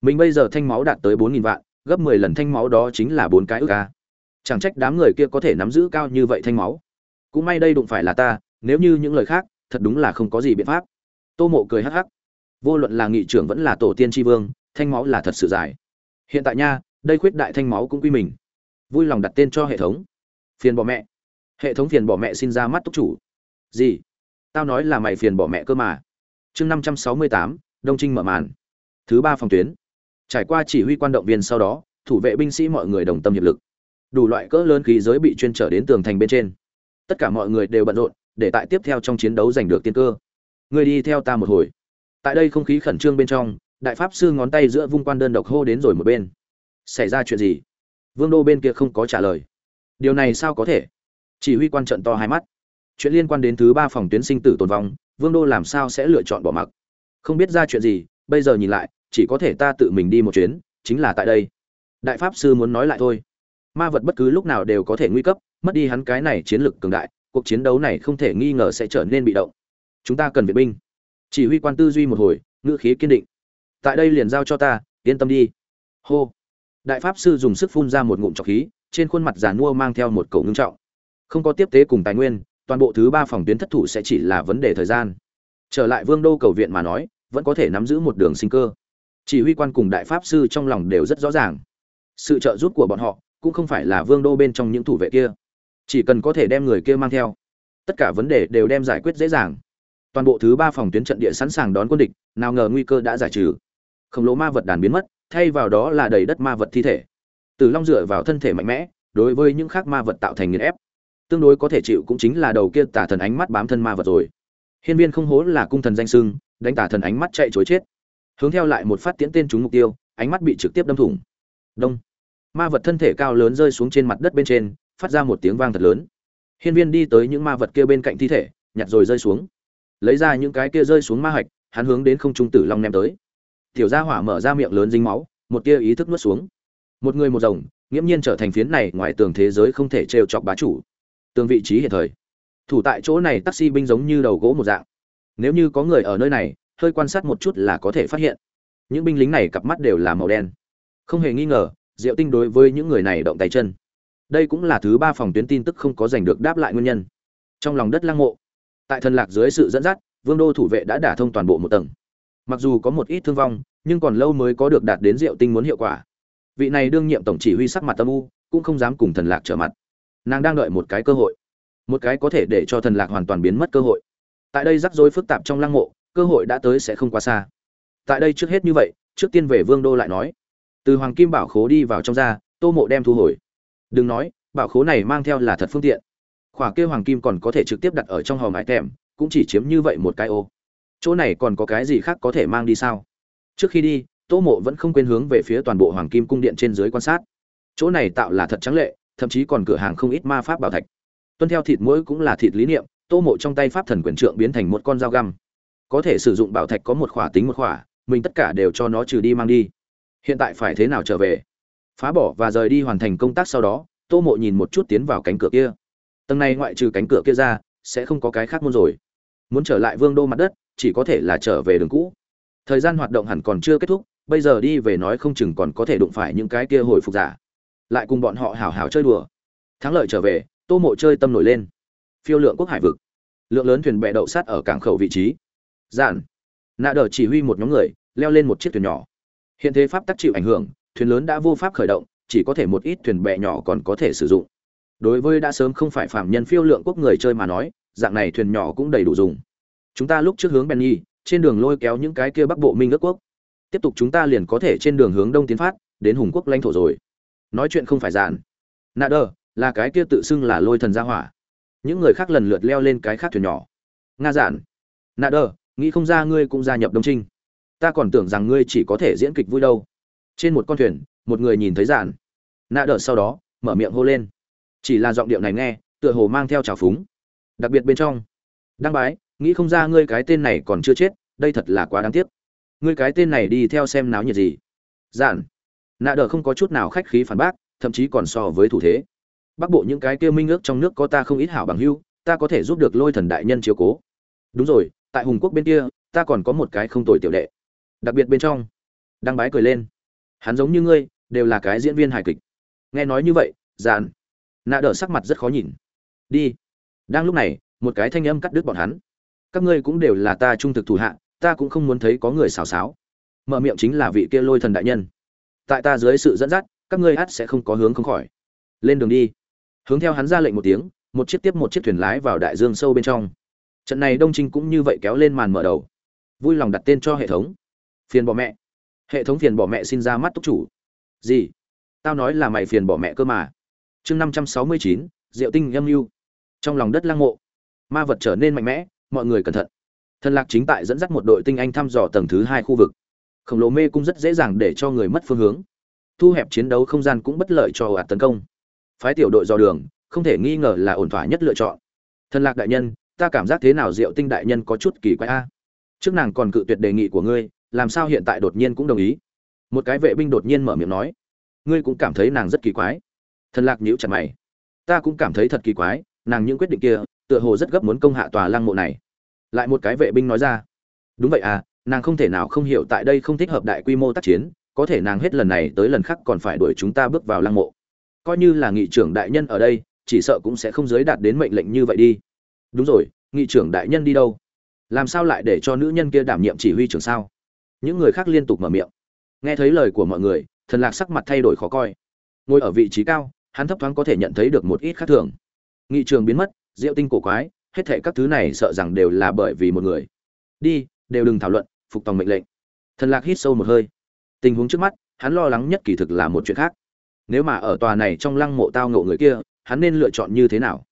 Mình bây giờ thanh máu đạt tới 4000 vạn, gấp 10 lần thanh máu đó chính là bốn cái ức ca Chẳng trách đám người kia có thể nắm giữ cao như vậy thanh máu. Cũng may đây đụng phải là ta, nếu như những lời khác, thật đúng là không có gì biện pháp. Tô Mộ cười hắc hắc. Vô luận là nghị trưởng vẫn là tổ tiên tri vương, thanh máu là thật sự dài. Hiện tại nha, đây khuyết đại thanh máu cũng quy mình. Vui lòng đặt tên cho hệ thống. Phiền bỏ mẹ. Hệ thống phiền bỏ mẹ xin ra mắt túc chủ. Gì? Tao nói là mày phiền bỏ mẹ cơ mà. Chương năm trăm sáu mươi tám, đông trinh mở màn. Thứ ba phòng tuyến. Trải qua chỉ huy quan động viên sau đó, thủ vệ binh sĩ mọi người đồng tâm hiệp lực. Đủ loại cỡ lớn khí giới bị chuyên trở đến tường thành bên trên. Tất cả mọi người đều bận rộn, để tại tiếp theo trong chiến đấu giành được tiên cơ. Người đi theo ta một hồi. Tại đây không khí khẩn trương bên trong, đại pháp sư ngón tay giữa vung quan đơn độc hô đến rồi một bên. Xảy ra chuyện gì? Vương đô bên kia không có trả lời. Điều này sao có thể? Chỉ huy quan trận to hai mắt. Chuyện liên quan đến thứ ba phòng tuyến sinh tử tồn vong, vương đô làm sao sẽ lựa chọn bỏ mặc? Không biết ra chuyện gì, bây giờ nhìn lại, chỉ có thể ta tự mình đi một chuyến, chính là tại đây. Đại pháp sư muốn nói lại thôi. Ma vật bất cứ lúc nào đều có thể nguy cấp, mất đi hắn cái này chiến lược cường đại, cuộc chiến đấu này không thể nghi ngờ sẽ trở nên bị động. Chúng ta cần viện binh. Chỉ huy quan tư duy một hồi, ngữ khí kiên định. Tại đây liền giao cho ta, yên tâm đi. Hô. Đại pháp sư dùng sức phun ra một ngụm trọc khí, trên khuôn mặt giàn mua mang theo một cầu ngưng trọng không có tiếp tế cùng tài nguyên, toàn bộ thứ ba phòng tuyến thất thủ sẽ chỉ là vấn đề thời gian. Trở lại vương đô cầu viện mà nói, vẫn có thể nắm giữ một đường sinh cơ. Chỉ huy quan cùng đại pháp sư trong lòng đều rất rõ ràng. Sự trợ giúp của bọn họ cũng không phải là vương đô bên trong những thủ vệ kia. Chỉ cần có thể đem người kia mang theo, tất cả vấn đề đều đem giải quyết dễ dàng. Toàn bộ thứ ba phòng tuyến trận địa sẵn sàng đón quân địch, nào ngờ nguy cơ đã giải trừ. Khổng lồ ma vật đàn biến mất, thay vào đó là đầy đất ma vật thi thể. Tử long dựa vào thân thể mạnh mẽ, đối với những khác ma vật tạo thành nghiền ép tương đối có thể chịu cũng chính là đầu kia tả thần ánh mắt bám thân ma vật rồi. Hiên viên không hố là cung thần danh sưng, đánh tả thần ánh mắt chạy chối chết. Hướng theo lại một phát tiễn tên trúng mục tiêu, ánh mắt bị trực tiếp đâm thủng. Đông. Ma vật thân thể cao lớn rơi xuống trên mặt đất bên trên, phát ra một tiếng vang thật lớn. Hiên viên đi tới những ma vật kia bên cạnh thi thể, nhặt rồi rơi xuống. Lấy ra những cái kia rơi xuống ma hạch, hắn hướng đến không trung tử long ném tới. Tiểu gia hỏa mở ra miệng lớn dính máu, một tia ý thức nuốt xuống. Một người một rồng, nghiễm nhiên trở thành phiến này ngoài tường thế giới không thể trêu chọc bá chủ tường vị trí hiện thời. Thủ tại chỗ này taxi binh giống như đầu gỗ một dạng. Nếu như có người ở nơi này, hơi quan sát một chút là có thể phát hiện. Những binh lính này cặp mắt đều là màu đen. Không hề nghi ngờ, diệu tinh đối với những người này động tay chân. Đây cũng là thứ ba phòng tuyến tin tức không có giành được đáp lại nguyên nhân. Trong lòng đất lăng mộ, tại thần lạc dưới sự dẫn dắt, vương đô thủ vệ đã đả thông toàn bộ một tầng. Mặc dù có một ít thương vong, nhưng còn lâu mới có được đạt đến diệu tinh muốn hiệu quả. Vị này đương nhiệm tổng chỉ huy sắc mặt tâm u, cũng không dám cùng thần lạc trở mặt nàng đang đợi một cái cơ hội, một cái có thể để cho thần lạc hoàn toàn biến mất cơ hội. Tại đây rắc rối phức tạp trong lăng mộ, cơ hội đã tới sẽ không quá xa. Tại đây trước hết như vậy, trước tiên về vương đô lại nói. Từ hoàng kim bảo khố đi vào trong ra, tô mộ đem thu hồi. Đừng nói, bảo khố này mang theo là thật phương tiện. Khỏa kêu hoàng kim còn có thể trực tiếp đặt ở trong hòm hải tèm, cũng chỉ chiếm như vậy một cái ô. Chỗ này còn có cái gì khác có thể mang đi sao? Trước khi đi, tô mộ vẫn không quên hướng về phía toàn bộ hoàng kim cung điện trên dưới quan sát. Chỗ này tạo là thật trắng lệ thậm chí còn cửa hàng không ít ma pháp bảo thạch. Tuân theo thịt mỗi cũng là thịt lý niệm, tô mộ trong tay pháp thần quyền trượng biến thành một con dao găm. Có thể sử dụng bảo thạch có một khỏa tính một khỏa, mình tất cả đều cho nó trừ đi mang đi. Hiện tại phải thế nào trở về? Phá bỏ và rời đi hoàn thành công tác sau đó, tô mộ nhìn một chút tiến vào cánh cửa kia. Tầng này ngoại trừ cánh cửa kia ra, sẽ không có cái khác môn rồi. Muốn trở lại vương đô mặt đất, chỉ có thể là trở về đường cũ. Thời gian hoạt động hẳn còn chưa kết thúc, bây giờ đi về nói không chừng còn có thể đụng phải những cái kia hồi phục giả lại cùng bọn họ hào hào chơi đùa. Thắng lợi trở về, tô mộ chơi tâm nổi lên. Phiêu lượng quốc hải vực. Lượng lớn thuyền bè đậu sát ở cảng khẩu vị trí. Giản. Nạ đờ chỉ huy một nhóm người, leo lên một chiếc thuyền nhỏ. Hiện thế pháp tác chịu ảnh hưởng, thuyền lớn đã vô pháp khởi động, chỉ có thể một ít thuyền bè nhỏ còn có thể sử dụng. Đối với đã sớm không phải phạm nhân phiêu lượng quốc người chơi mà nói, dạng này thuyền nhỏ cũng đầy đủ dùng. Chúng ta lúc trước hướng benny, trên đường lôi kéo những cái kia bắc bộ minh ước quốc. Tiếp tục chúng ta liền có thể trên đường hướng đông tiến phát, đến hùng quốc lãnh thổ rồi nói chuyện không phải giản. Nạ đờ, là cái kia tự xưng là lôi thần gia hỏa. Những người khác lần lượt leo lên cái khác thuyền nhỏ. Nga giản. Nạ đờ, nghĩ không ra ngươi cũng gia nhập đông trinh. Ta còn tưởng rằng ngươi chỉ có thể diễn kịch vui đâu. Trên một con thuyền, một người nhìn thấy giản. Nạ đờ sau đó, mở miệng hô lên. Chỉ là giọng điệu này nghe, tựa hồ mang theo trào phúng. Đặc biệt bên trong. Đăng bái, nghĩ không ra ngươi cái tên này còn chưa chết, đây thật là quá đáng tiếc. Ngươi cái tên này đi theo xem náo nhiệt gì. Giản nạ đờ không có chút nào khách khí phản bác, thậm chí còn so với thủ thế. Bắc bộ những cái kia minh ước trong nước có ta không ít hảo bằng hưu ta có thể giúp được lôi thần đại nhân chiếu cố. Đúng rồi, tại hùng quốc bên kia, ta còn có một cái không tồi tiểu đệ. Đặc biệt bên trong. Đăng bái cười lên. Hắn giống như ngươi, đều là cái diễn viên hài kịch. Nghe nói như vậy, dàn. Nạ đỡ sắc mặt rất khó nhìn. Đi. Đang lúc này, một cái thanh âm cắt đứt bọn hắn. Các ngươi cũng đều là ta trung thực thủ hạ, ta cũng không muốn thấy có người xào xáo. Mở miệng chính là vị kia lôi thần đại nhân tại ta dưới sự dẫn dắt, các ngươi ắt sẽ không có hướng không khỏi. Lên đường đi. Hướng theo hắn ra lệnh một tiếng, một chiếc tiếp một chiếc thuyền lái vào đại dương sâu bên trong. Trận này đông trinh cũng như vậy kéo lên màn mở đầu. Vui lòng đặt tên cho hệ thống. Phiền bỏ mẹ. Hệ thống phiền bỏ mẹ xin ra mắt túc chủ. Gì? Tao nói là mày phiền bỏ mẹ cơ mà. Chương năm trăm sáu mươi chín, diệu tinh âm mưu. Trong lòng đất lang mộ, ma vật trở nên mạnh mẽ, mọi người cẩn thận. Thần lạc chính tại dẫn dắt một đội tinh anh thăm dò tầng thứ hai khu vực khổng lồ mê cung rất dễ dàng để cho người mất phương hướng. Thu hẹp chiến đấu không gian cũng bất lợi cho ạt tấn công. Phái tiểu đội dò đường, không thể nghi ngờ là ổn thỏa nhất lựa chọn. Thần lạc đại nhân, ta cảm giác thế nào diệu tinh đại nhân có chút kỳ quái a? Trước nàng còn cự tuyệt đề nghị của ngươi, làm sao hiện tại đột nhiên cũng đồng ý? Một cái vệ binh đột nhiên mở miệng nói. Ngươi cũng cảm thấy nàng rất kỳ quái. Thần lạc nhíu chặt mày. Ta cũng cảm thấy thật kỳ quái, nàng những quyết định kia, tựa hồ rất gấp muốn công hạ tòa lăng mộ này. Lại một cái vệ binh nói ra. Đúng vậy à nàng không thể nào không hiểu tại đây không thích hợp đại quy mô tác chiến, có thể nàng hết lần này tới lần khác còn phải đuổi chúng ta bước vào lăng mộ. Coi như là nghị trưởng đại nhân ở đây, chỉ sợ cũng sẽ không giới đạt đến mệnh lệnh như vậy đi. Đúng rồi, nghị trưởng đại nhân đi đâu? Làm sao lại để cho nữ nhân kia đảm nhiệm chỉ huy trưởng sao? Những người khác liên tục mở miệng. Nghe thấy lời của mọi người, thần lạc sắc mặt thay đổi khó coi. Ngồi ở vị trí cao, hắn thấp thoáng có thể nhận thấy được một ít khác thường. Nghị trường biến mất, diệu tinh cổ quái, hết thệ các thứ này sợ rằng đều là bởi vì một người. Đi, đều đừng thảo luận phục tòng mệnh lệnh. Thần lạc hít sâu một hơi. Tình huống trước mắt, hắn lo lắng nhất kỳ thực là một chuyện khác. Nếu mà ở tòa này trong lăng mộ tao ngộ người kia, hắn nên lựa chọn như thế nào?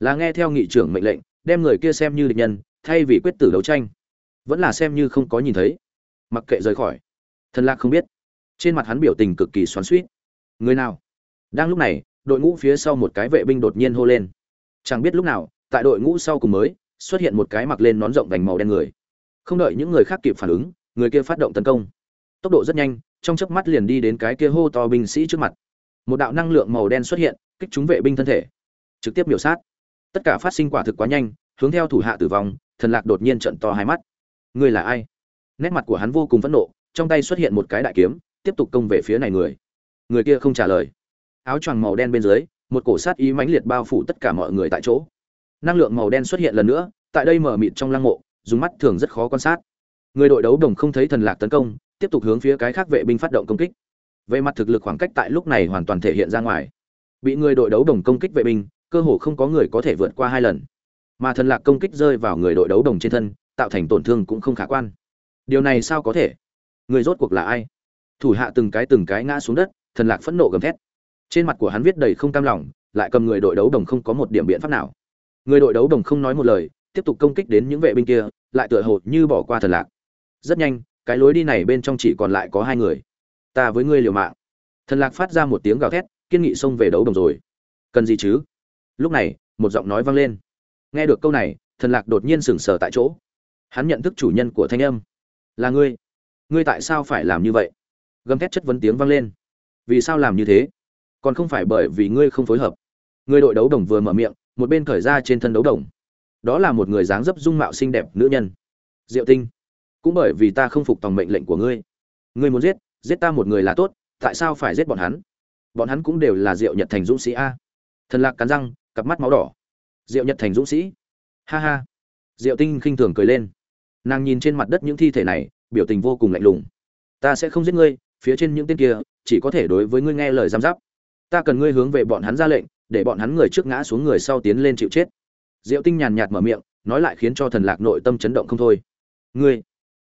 Là nghe theo nghị trưởng mệnh lệnh, đem người kia xem như địch nhân, thay vì quyết tử đấu tranh. Vẫn là xem như không có nhìn thấy. Mặc kệ rời khỏi. Thần lạc không biết. Trên mặt hắn biểu tình cực kỳ xoắn suýt người nào? Đang lúc này, đội ngũ phía sau một cái vệ binh đột nhiên hô lên. Chẳng biết lúc nào, tại đội ngũ sau cùng mới, xuất hiện một cái mặc lên nón rộng vành màu đen người không đợi những người khác kịp phản ứng, người kia phát động tấn công. Tốc độ rất nhanh, trong chớp mắt liền đi đến cái kia hô to binh sĩ trước mặt. Một đạo năng lượng màu đen xuất hiện, kích chúng vệ binh thân thể. Trực tiếp biểu sát. Tất cả phát sinh quả thực quá nhanh, hướng theo thủ hạ tử vong, thần lạc đột nhiên trận to hai mắt. Người là ai? Nét mặt của hắn vô cùng phẫn nộ, trong tay xuất hiện một cái đại kiếm, tiếp tục công về phía này người. Người kia không trả lời. Áo choàng màu đen bên dưới, một cổ sát ý mãnh liệt bao phủ tất cả mọi người tại chỗ. Năng lượng màu đen xuất hiện lần nữa, tại đây mở mịt trong lăng mộ dùng mắt thường rất khó quan sát. Người đội đấu đồng không thấy thần lạc tấn công, tiếp tục hướng phía cái khác vệ binh phát động công kích. Về mặt thực lực khoảng cách tại lúc này hoàn toàn thể hiện ra ngoài. Bị người đội đấu đồng công kích vệ binh, cơ hồ không có người có thể vượt qua hai lần. Mà thần lạc công kích rơi vào người đội đấu đồng trên thân, tạo thành tổn thương cũng không khả quan. Điều này sao có thể? Người rốt cuộc là ai? Thủ hạ từng cái từng cái ngã xuống đất, thần lạc phẫn nộ gầm thét. Trên mặt của hắn viết đầy không cam lòng, lại cầm người đội đấu đồng không có một điểm biện pháp nào. Người đội đấu đồng không nói một lời tiếp tục công kích đến những vệ binh kia, lại tựa hồ như bỏ qua thần lạc. Rất nhanh, cái lối đi này bên trong chỉ còn lại có hai người. Ta với ngươi liều mạng. Thần lạc phát ra một tiếng gào thét, kiên nghị xông về đấu đồng rồi. Cần gì chứ? Lúc này, một giọng nói vang lên. Nghe được câu này, thần lạc đột nhiên sững sờ tại chỗ. Hắn nhận thức chủ nhân của thanh âm. Là ngươi. Ngươi tại sao phải làm như vậy? Gầm thét chất vấn tiếng vang lên. Vì sao làm như thế? Còn không phải bởi vì ngươi không phối hợp. Người đội đấu đồng vừa mở miệng, một bên khởi ra trên thân đấu đồng đó là một người dáng dấp dung mạo xinh đẹp nữ nhân. Diệu tinh, cũng bởi vì ta không phục tòng mệnh lệnh của ngươi ngươi muốn giết giết ta một người là tốt, tại sao phải giết bọn hắn? Bọn hắn cũng đều là diệu nhật thành dũng sĩ a. Thần lạc cắn răng, cặp mắt máu đỏ. Diệu nhật thành dũng sĩ. Ha ha. Diệu tinh khinh thường cười lên. Nàng nhìn trên mặt đất những thi thể này, biểu tình vô cùng lạnh lùng. Ta sẽ không giết ngươi, phía trên những tên kia, chỉ có thể đối với ngươi nghe lời giam giáp. Ta cần ngươi hướng về bọn hắn ra lệnh, để bọn hắn người trước ngã xuống người sau tiến lên chịu chết diệu tinh nhàn nhạt mở miệng, nói lại khiến cho thần lạc nội tâm chấn động không thôi. Ngươi,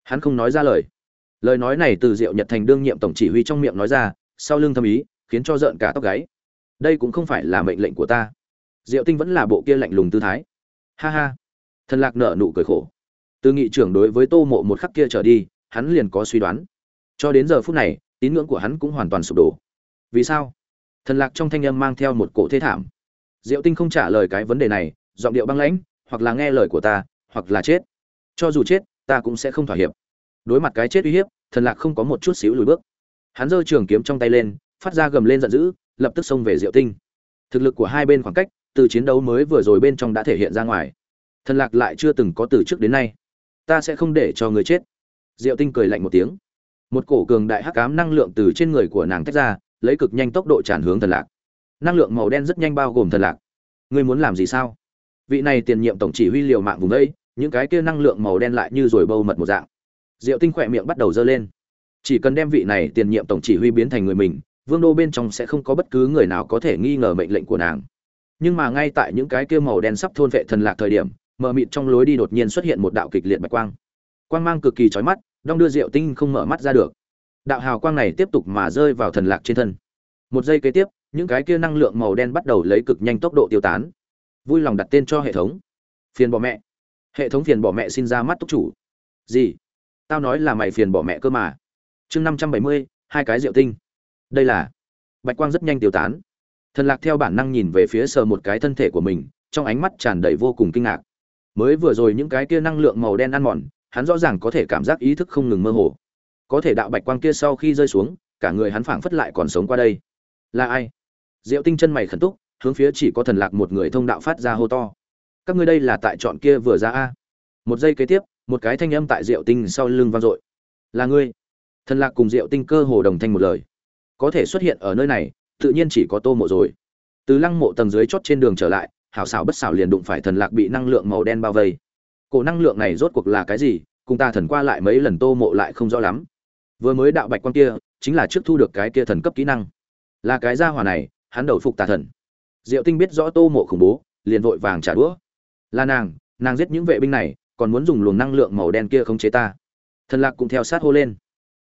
hắn không nói ra lời. Lời nói này từ diệu nhật thành đương nhiệm tổng chỉ huy trong miệng nói ra, sau lưng thâm ý, khiến cho rợn cả tóc gáy. Đây cũng không phải là mệnh lệnh của ta. Diệu tinh vẫn là bộ kia lạnh lùng tư thái. Ha ha. Thần lạc nở nụ cười khổ. Từ nghị trưởng đối với tô mộ một khắc kia trở đi, hắn liền có suy đoán. Cho đến giờ phút này, tín ngưỡng của hắn cũng hoàn toàn sụp đổ. Vì sao? Thần lạc trong thanh âm mang theo một cổ thế thảm. Diệu tinh không trả lời cái vấn đề này giọng điệu băng lãnh, hoặc là nghe lời của ta, hoặc là chết. Cho dù chết, ta cũng sẽ không thỏa hiệp. Đối mặt cái chết uy hiếp, thần lạc không có một chút xíu lùi bước. Hắn giơ trường kiếm trong tay lên, phát ra gầm lên giận dữ, lập tức xông về diệu tinh. Thực lực của hai bên khoảng cách, từ chiến đấu mới vừa rồi bên trong đã thể hiện ra ngoài. Thần lạc lại chưa từng có từ trước đến nay. Ta sẽ không để cho người chết. Diệu tinh cười lạnh một tiếng. Một cổ cường đại hắc ám năng lượng từ trên người của nàng tách ra, lấy cực nhanh tốc độ tràn hướng thần lạc. Năng lượng màu đen rất nhanh bao gồm thần lạc. Ngươi muốn làm gì sao? Vị này tiền nhiệm tổng chỉ huy liều mạng vùng đây, những cái kia năng lượng màu đen lại như rồi bâu mật một dạng. Diệu tinh khỏe miệng bắt đầu dơ lên. Chỉ cần đem vị này tiền nhiệm tổng chỉ huy biến thành người mình, vương đô bên trong sẽ không có bất cứ người nào có thể nghi ngờ mệnh lệnh của nàng. Nhưng mà ngay tại những cái kia màu đen sắp thôn vệ thần lạc thời điểm, mờ mịt trong lối đi đột nhiên xuất hiện một đạo kịch liệt bạch quang. Quang mang cực kỳ chói mắt, đong đưa diệu tinh không mở mắt ra được. Đạo hào quang này tiếp tục mà rơi vào thần lạc trên thân. Một giây kế tiếp, những cái kia năng lượng màu đen bắt đầu lấy cực nhanh tốc độ tiêu tán vui lòng đặt tên cho hệ thống. Phiền bỏ mẹ. Hệ thống phiền bỏ mẹ xin ra mắt túc chủ. Gì? Tao nói là mày phiền bỏ mẹ cơ mà. Chương năm trăm bảy mươi, hai cái rượu tinh. Đây là bạch quang rất nhanh tiêu tán. Thần lạc theo bản năng nhìn về phía sờ một cái thân thể của mình, trong ánh mắt tràn đầy vô cùng kinh ngạc. Mới vừa rồi những cái kia năng lượng màu đen ăn mòn, hắn rõ ràng có thể cảm giác ý thức không ngừng mơ hồ. Có thể đạo bạch quang kia sau khi rơi xuống, cả người hắn phảng phất lại còn sống qua đây. Là ai? Diệu tinh chân mày khẩn túc hướng phía chỉ có thần lạc một người thông đạo phát ra hô to. Các ngươi đây là tại chọn kia vừa ra a. Một giây kế tiếp, một cái thanh âm tại diệu tinh sau lưng vang dội. Là ngươi. Thần lạc cùng diệu tinh cơ hồ đồng thanh một lời. Có thể xuất hiện ở nơi này, tự nhiên chỉ có tô mộ rồi. Từ lăng mộ tầng dưới chót trên đường trở lại, hảo xảo bất xảo liền đụng phải thần lạc bị năng lượng màu đen bao vây. Cổ năng lượng này rốt cuộc là cái gì, cùng ta thần qua lại mấy lần tô mộ lại không rõ lắm. Vừa mới đạo bạch quan kia, chính là trước thu được cái kia thần cấp kỹ năng. Là cái gia hỏa này, hắn đầu phục tà thần diệu tinh biết rõ tô mộ khủng bố, liền vội vàng trả đũa. Là nàng nàng giết những vệ binh này, còn muốn dùng luồng năng lượng màu đen kia khống chế ta. Thần lạc cũng theo sát hô lên.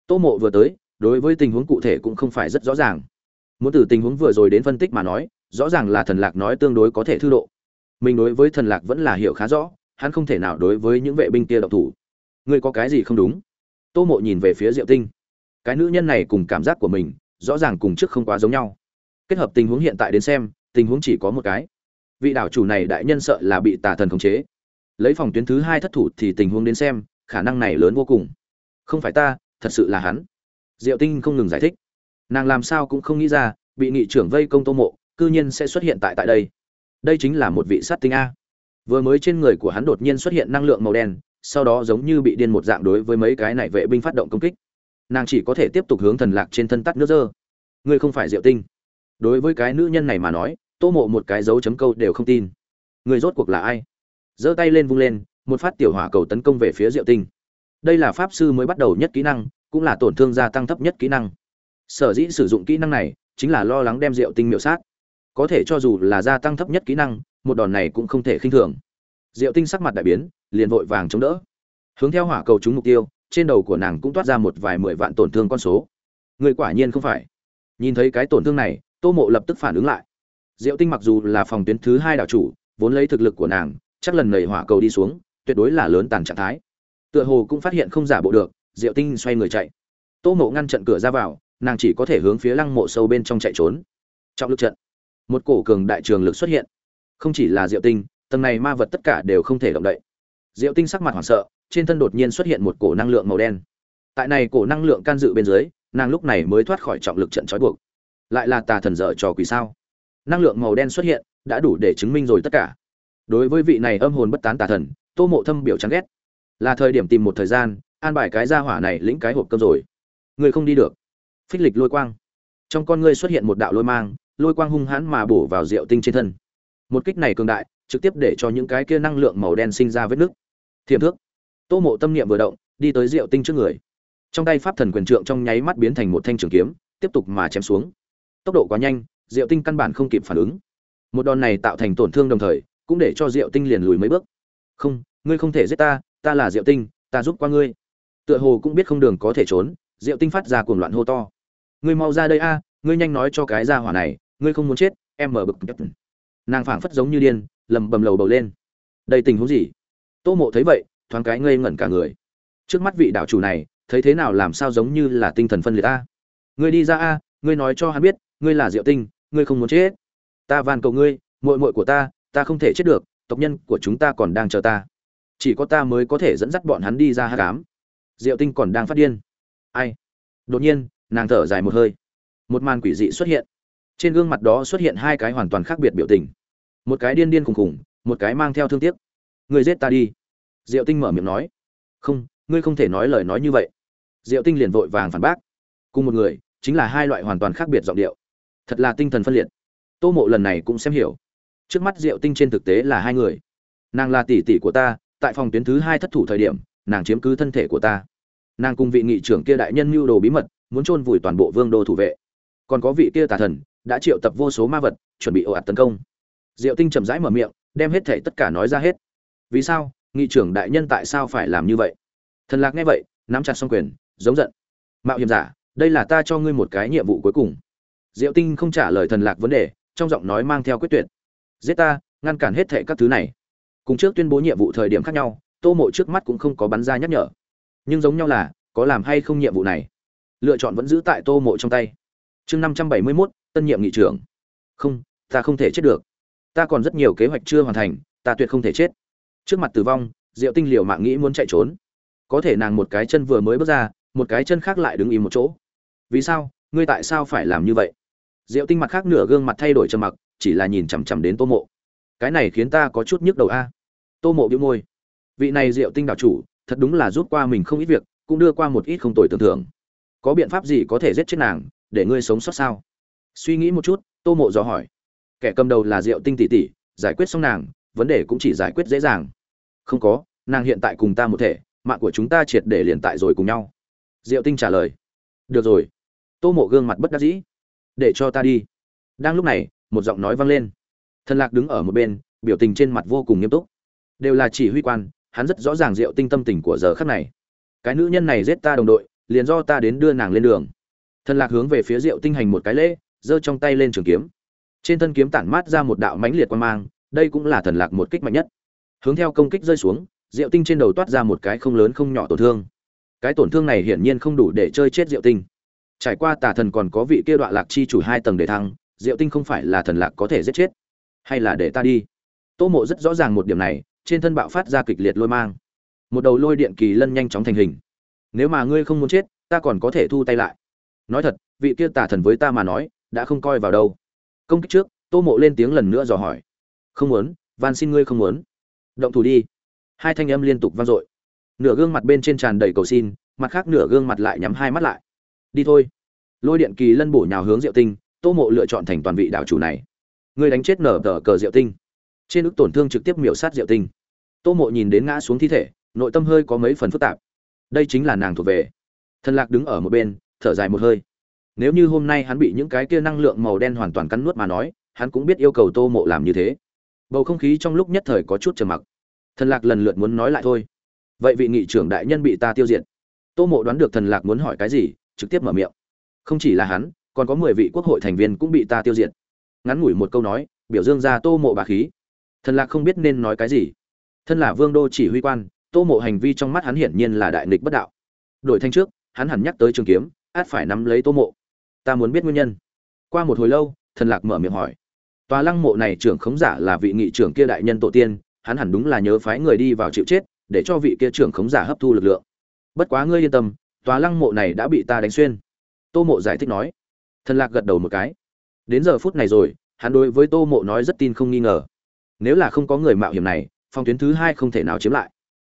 Tô mộ vừa tới, đối với tình huống cụ thể cũng không phải rất rõ ràng. Muốn từ tình huống vừa rồi đến phân tích mà nói, rõ ràng là thần lạc nói tương đối có thể thư độ. Mình đối với thần lạc vẫn là hiểu khá rõ, hắn không thể nào đối với những vệ binh kia độc thủ. Ngươi có cái gì không đúng? Tô mộ nhìn về phía diệu tinh. Cái nữ nhân này cùng cảm giác của mình, rõ ràng cùng trước không quá giống nhau. Kết hợp tình huống hiện tại đến xem tình huống chỉ có một cái. Vị đảo chủ này đại nhân sợ là bị tà thần khống chế. Lấy phòng tuyến thứ hai thất thủ thì tình huống đến xem, khả năng này lớn vô cùng. Không phải ta, thật sự là hắn. Diệu tinh không ngừng giải thích. Nàng làm sao cũng không nghĩ ra, bị nghị trưởng vây công tô mộ, cư nhiên sẽ xuất hiện tại tại đây. Đây chính là một vị sát tinh a. Vừa mới trên người của hắn đột nhiên xuất hiện năng lượng màu đen, sau đó giống như bị điên một dạng đối với mấy cái này vệ binh phát động công kích. Nàng chỉ có thể tiếp tục hướng thần lạc trên thân tắt nước dơ. Ngươi không phải diệu tinh đối với cái nữ nhân này mà nói, tô mộ một cái dấu chấm câu đều không tin. Người rốt cuộc là ai? Giơ tay lên vung lên, một phát tiểu hỏa cầu tấn công về phía diệu tinh. Đây là pháp sư mới bắt đầu nhất kỹ năng, cũng là tổn thương gia tăng thấp nhất kỹ năng. Sở dĩ sử dụng kỹ năng này, chính là lo lắng đem diệu tinh miệu sát. Có thể cho dù là gia tăng thấp nhất kỹ năng, một đòn này cũng không thể khinh thường. Diệu tinh sắc mặt đại biến, liền vội vàng chống đỡ. Hướng theo hỏa cầu trúng mục tiêu, trên đầu của nàng cũng toát ra một vài mười vạn tổn thương con số. Người quả nhiên không phải. Nhìn thấy cái tổn thương này tô mộ lập tức phản ứng lại. Diệu tinh mặc dù là phòng tuyến thứ hai đảo chủ, vốn lấy thực lực của nàng, chắc lần nầy hỏa cầu đi xuống, tuyệt đối là lớn tàn trạng thái. Tựa hồ cũng phát hiện không giả bộ được, diệu tinh xoay người chạy. Tô mộ ngăn trận cửa ra vào, nàng chỉ có thể hướng phía lăng mộ sâu bên trong chạy trốn. Trọng lực trận. Một cổ cường đại trường lực xuất hiện. Không chỉ là diệu tinh, tầng này ma vật tất cả đều không thể động đậy. Diệu tinh sắc mặt hoảng sợ, trên thân đột nhiên xuất hiện một cổ năng lượng màu đen. Tại này cổ năng lượng can dự bên dưới, nàng lúc này mới thoát khỏi trọng lực trận trói buộc lại là tà thần dở trò quỷ sao? Năng lượng màu đen xuất hiện, đã đủ để chứng minh rồi tất cả. Đối với vị này âm hồn bất tán tà thần, tô mộ thâm biểu chán ghét. Là thời điểm tìm một thời gian, an bài cái ra hỏa này lĩnh cái hộp cơm rồi. Người không đi được. Phích lịch lôi quang. Trong con ngươi xuất hiện một đạo lôi mang, lôi quang hung hãn mà bổ vào rượu tinh trên thân. Một kích này cường đại, trực tiếp để cho những cái kia năng lượng màu đen sinh ra vết nứt. Thiềm thước. Tô mộ tâm niệm vừa động, đi tới rượu tinh trước người. Trong tay pháp thần quyền trượng trong nháy mắt biến thành một thanh trường kiếm, tiếp tục mà chém xuống tốc độ quá nhanh diệu tinh căn bản không kịp phản ứng. Một đòn này tạo thành tổn thương đồng thời, cũng để cho diệu tinh liền lùi mấy bước. Không, ngươi không thể giết ta ta là diệu tinh, ta giúp qua ngươi. Tựa hồ cũng biết không đường có thể trốn diệu tinh phát ra cuồng loạn hô to. Ngươi mau ra đây a, ngươi nhanh nói cho cái ra hỏa này, ngươi không muốn chết, em mở bực nàng phảng phất giống như điên, lầm bầm lầu bầu lên. Đây tình huống gì? Tô mộ thấy vậy, thoáng cái ngây ngẩn cả người. Trước mắt vị đạo chủ này, thấy thế nào làm sao giống như là tinh thần phân liệt a? Ngươi đi ra a, ngươi nói cho hắn biết ngươi là diệu tinh, ngươi không muốn chết. Ta van cầu ngươi, muội muội của ta ta không thể chết được, tộc nhân của chúng ta còn đang chờ ta. Chỉ có ta mới có thể dẫn dắt bọn hắn đi ra hát cám diệu tinh còn đang phát điên. Ai? Đột nhiên, nàng thở dài một hơi. Một màn quỷ dị xuất hiện. Trên gương mặt đó xuất hiện hai cái hoàn toàn khác biệt biểu tình. Một cái điên điên khùng khùng, một cái mang theo thương tiếc. Người giết ta đi. Diệu tinh mở miệng nói. Không, ngươi không thể nói lời nói như vậy. Diệu tinh liền vội vàng phản bác. Cùng một người, chính là hai loại hoàn toàn khác biệt giọng điệu thật là tinh thần phân liệt. Tô mộ lần này cũng xem hiểu. Trước mắt diệu tinh trên thực tế là hai người. Nàng là tỷ tỷ của ta, tại phòng tuyến thứ hai thất thủ thời điểm, nàng chiếm cứ thân thể của ta. Nàng cùng vị nghị trưởng kia đại nhân mưu đồ bí mật, muốn chôn vùi toàn bộ vương đô thủ vệ. Còn có vị kia tà thần, đã triệu tập vô số ma vật, chuẩn bị ồ ạt tấn công. Diệu tinh chậm rãi mở miệng, đem hết thể tất cả nói ra hết. Vì sao? Nghị trưởng đại nhân tại sao phải làm như vậy? Thần lạc nghe vậy, nắm chặt xong quyền, giống giận. Mạo hiểm giả, đây là ta cho ngươi một cái nhiệm vụ cuối cùng diệu tinh không trả lời thần lạc vấn đề, trong giọng nói mang theo quyết tuyệt. Giết ta, ngăn cản hết thệ các thứ này. Cùng trước tuyên bố nhiệm vụ thời điểm khác nhau, tô mộ trước mắt cũng không có bắn ra nhắc nhở. Nhưng giống nhau là, có làm hay không nhiệm vụ này? Lựa chọn vẫn giữ tại tô mộ trong tay. Chương năm trăm bảy mươi mốt, tân nhiệm nghị trưởng. Không, ta không thể chết được. Ta còn rất nhiều kế hoạch chưa hoàn thành, ta tuyệt không thể chết. Trước mặt tử vong, diệu tinh liều mạng nghĩ muốn chạy trốn. Có thể nàng một cái chân vừa mới bước ra, một cái chân khác lại đứng im một chỗ. Vì sao? Ngươi tại sao phải làm như vậy? Diệu tinh mặt khác nửa gương mặt thay đổi trầm mặc, chỉ là nhìn chằm chằm đến tô mộ. Cái này khiến ta có chút nhức đầu a. Tô mộ bĩu môi. Vị này diệu tinh đạo chủ, thật đúng là rút qua mình không ít việc, cũng đưa qua một ít không tồi tưởng thưởng. Có biện pháp gì có thể giết chết nàng, để ngươi sống sót sao? Suy nghĩ một chút, tô mộ dò hỏi. Kẻ cầm đầu là diệu tinh tỷ tỷ, giải quyết xong nàng, vấn đề cũng chỉ giải quyết dễ dàng. Không có, nàng hiện tại cùng ta một thể, mạng của chúng ta triệt để liền tại rồi cùng nhau. Diệu tinh trả lời. Được rồi. Tô mộ gương mặt bất đắc dĩ để cho ta đi. Đang lúc này, một giọng nói vang lên. Thần lạc đứng ở một bên, biểu tình trên mặt vô cùng nghiêm túc. Đều là chỉ huy quan, hắn rất rõ ràng diệu tinh tâm tình của giờ khắc này. Cái nữ nhân này giết ta đồng đội, liền do ta đến đưa nàng lên đường. Thần lạc hướng về phía diệu tinh hành một cái lễ, giơ trong tay lên trường kiếm. Trên thân kiếm tản mát ra một đạo mãnh liệt quan mang, đây cũng là thần lạc một kích mạnh nhất. Hướng theo công kích rơi xuống, diệu tinh trên đầu toát ra một cái không lớn không nhỏ tổn thương. Cái tổn thương này hiển nhiên không đủ để chơi chết diệu tinh trải qua tà thần còn có vị kia đoạn lạc chi chủ hai tầng để thăng, diệu tinh không phải là thần lạc có thể giết chết, hay là để ta đi? Tô mộ rất rõ ràng một điểm này, trên thân bạo phát ra kịch liệt lôi mang. Một đầu lôi điện kỳ lân nhanh chóng thành hình. Nếu mà ngươi không muốn chết, ta còn có thể thu tay lại. Nói thật, vị kia tà thần với ta mà nói, đã không coi vào đâu. Công kích trước, tô mộ lên tiếng lần nữa dò hỏi. Không muốn, van xin ngươi không muốn. Động thủ đi. Hai thanh âm liên tục vang dội. Nửa gương mặt bên trên tràn đầy cầu xin, mặt khác nửa gương mặt lại nhắm hai mắt lại đi thôi. Lôi điện kỳ lân bổ nhào hướng diệu tinh, tô mộ lựa chọn thành toàn vị đảo chủ này. Người đánh chết nở tờ cờ diệu tinh. Trên ức tổn thương trực tiếp miểu sát diệu tinh. Tô mộ nhìn đến ngã xuống thi thể, nội tâm hơi có mấy phần phức tạp. Đây chính là nàng thuộc về. Thần lạc đứng ở một bên, thở dài một hơi. Nếu như hôm nay hắn bị những cái kia năng lượng màu đen hoàn toàn cắn nuốt mà nói, hắn cũng biết yêu cầu tô mộ làm như thế. Bầu không khí trong lúc nhất thời có chút trầm mặc. Thần lạc lần lượt muốn nói lại thôi. Vậy vị nghị trưởng đại nhân bị ta tiêu diệt. Tô mộ đoán được thần lạc muốn hỏi cái gì trực tiếp mở miệng. Không chỉ là hắn, còn có mười vị quốc hội thành viên cũng bị ta tiêu diệt. Ngắn ngủi một câu nói, biểu dương ra tô mộ bà khí. Thần lạc không biết nên nói cái gì. Thân là vương đô chỉ huy quan, tô mộ hành vi trong mắt hắn hiển nhiên là đại nghịch bất đạo. Đổi thanh trước, hắn hẳn nhắc tới trường kiếm, át phải nắm lấy tô mộ. Ta muốn biết nguyên nhân. Qua một hồi lâu, thần lạc mở miệng hỏi. Tòa lăng mộ này trưởng khống giả là vị nghị trưởng kia đại nhân tổ tiên, hắn hẳn đúng là nhớ phái người đi vào chịu chết, để cho vị kia trưởng khống giả hấp thu lực lượng. Bất quá ngươi yên tâm tòa lăng mộ này đã bị ta đánh xuyên. Tô mộ giải thích nói. Thần lạc gật đầu một cái. Đến giờ phút này rồi, hắn đối với tô mộ nói rất tin không nghi ngờ. Nếu là không có người mạo hiểm này, phòng tuyến thứ hai không thể nào chiếm lại.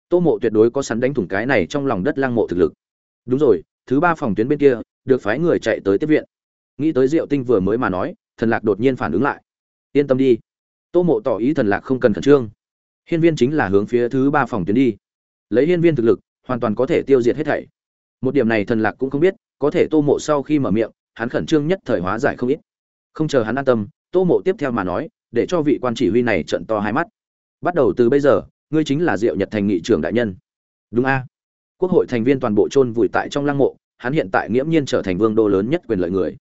Tô mộ tuyệt đối có sắn đánh thủng cái này trong lòng đất lăng mộ thực lực. Đúng rồi, thứ ba phòng tuyến bên kia, được phái người chạy tới tiếp viện. Nghĩ tới diệu tinh vừa mới mà nói, thần lạc đột nhiên phản ứng lại. Yên tâm đi. Tô mộ tỏ ý thần lạc không cần khẩn trương. Hiên viên chính là hướng phía thứ ba phòng tuyến đi. Lấy hiên viên thực lực, hoàn toàn có thể tiêu diệt hết thảy một điểm này thần lạc cũng không biết, có thể tô mộ sau khi mở miệng, hắn khẩn trương nhất thời hóa giải không ít. Không chờ hắn an tâm, tô mộ tiếp theo mà nói, để cho vị quan chỉ huy này trận to hai mắt. Bắt đầu từ bây giờ, ngươi chính là diệu nhật thành nghị trưởng đại nhân. Đúng a. Quốc hội thành viên toàn bộ chôn vùi tại trong lăng mộ, hắn hiện tại nghiễm nhiên trở thành vương đô lớn nhất quyền lợi người.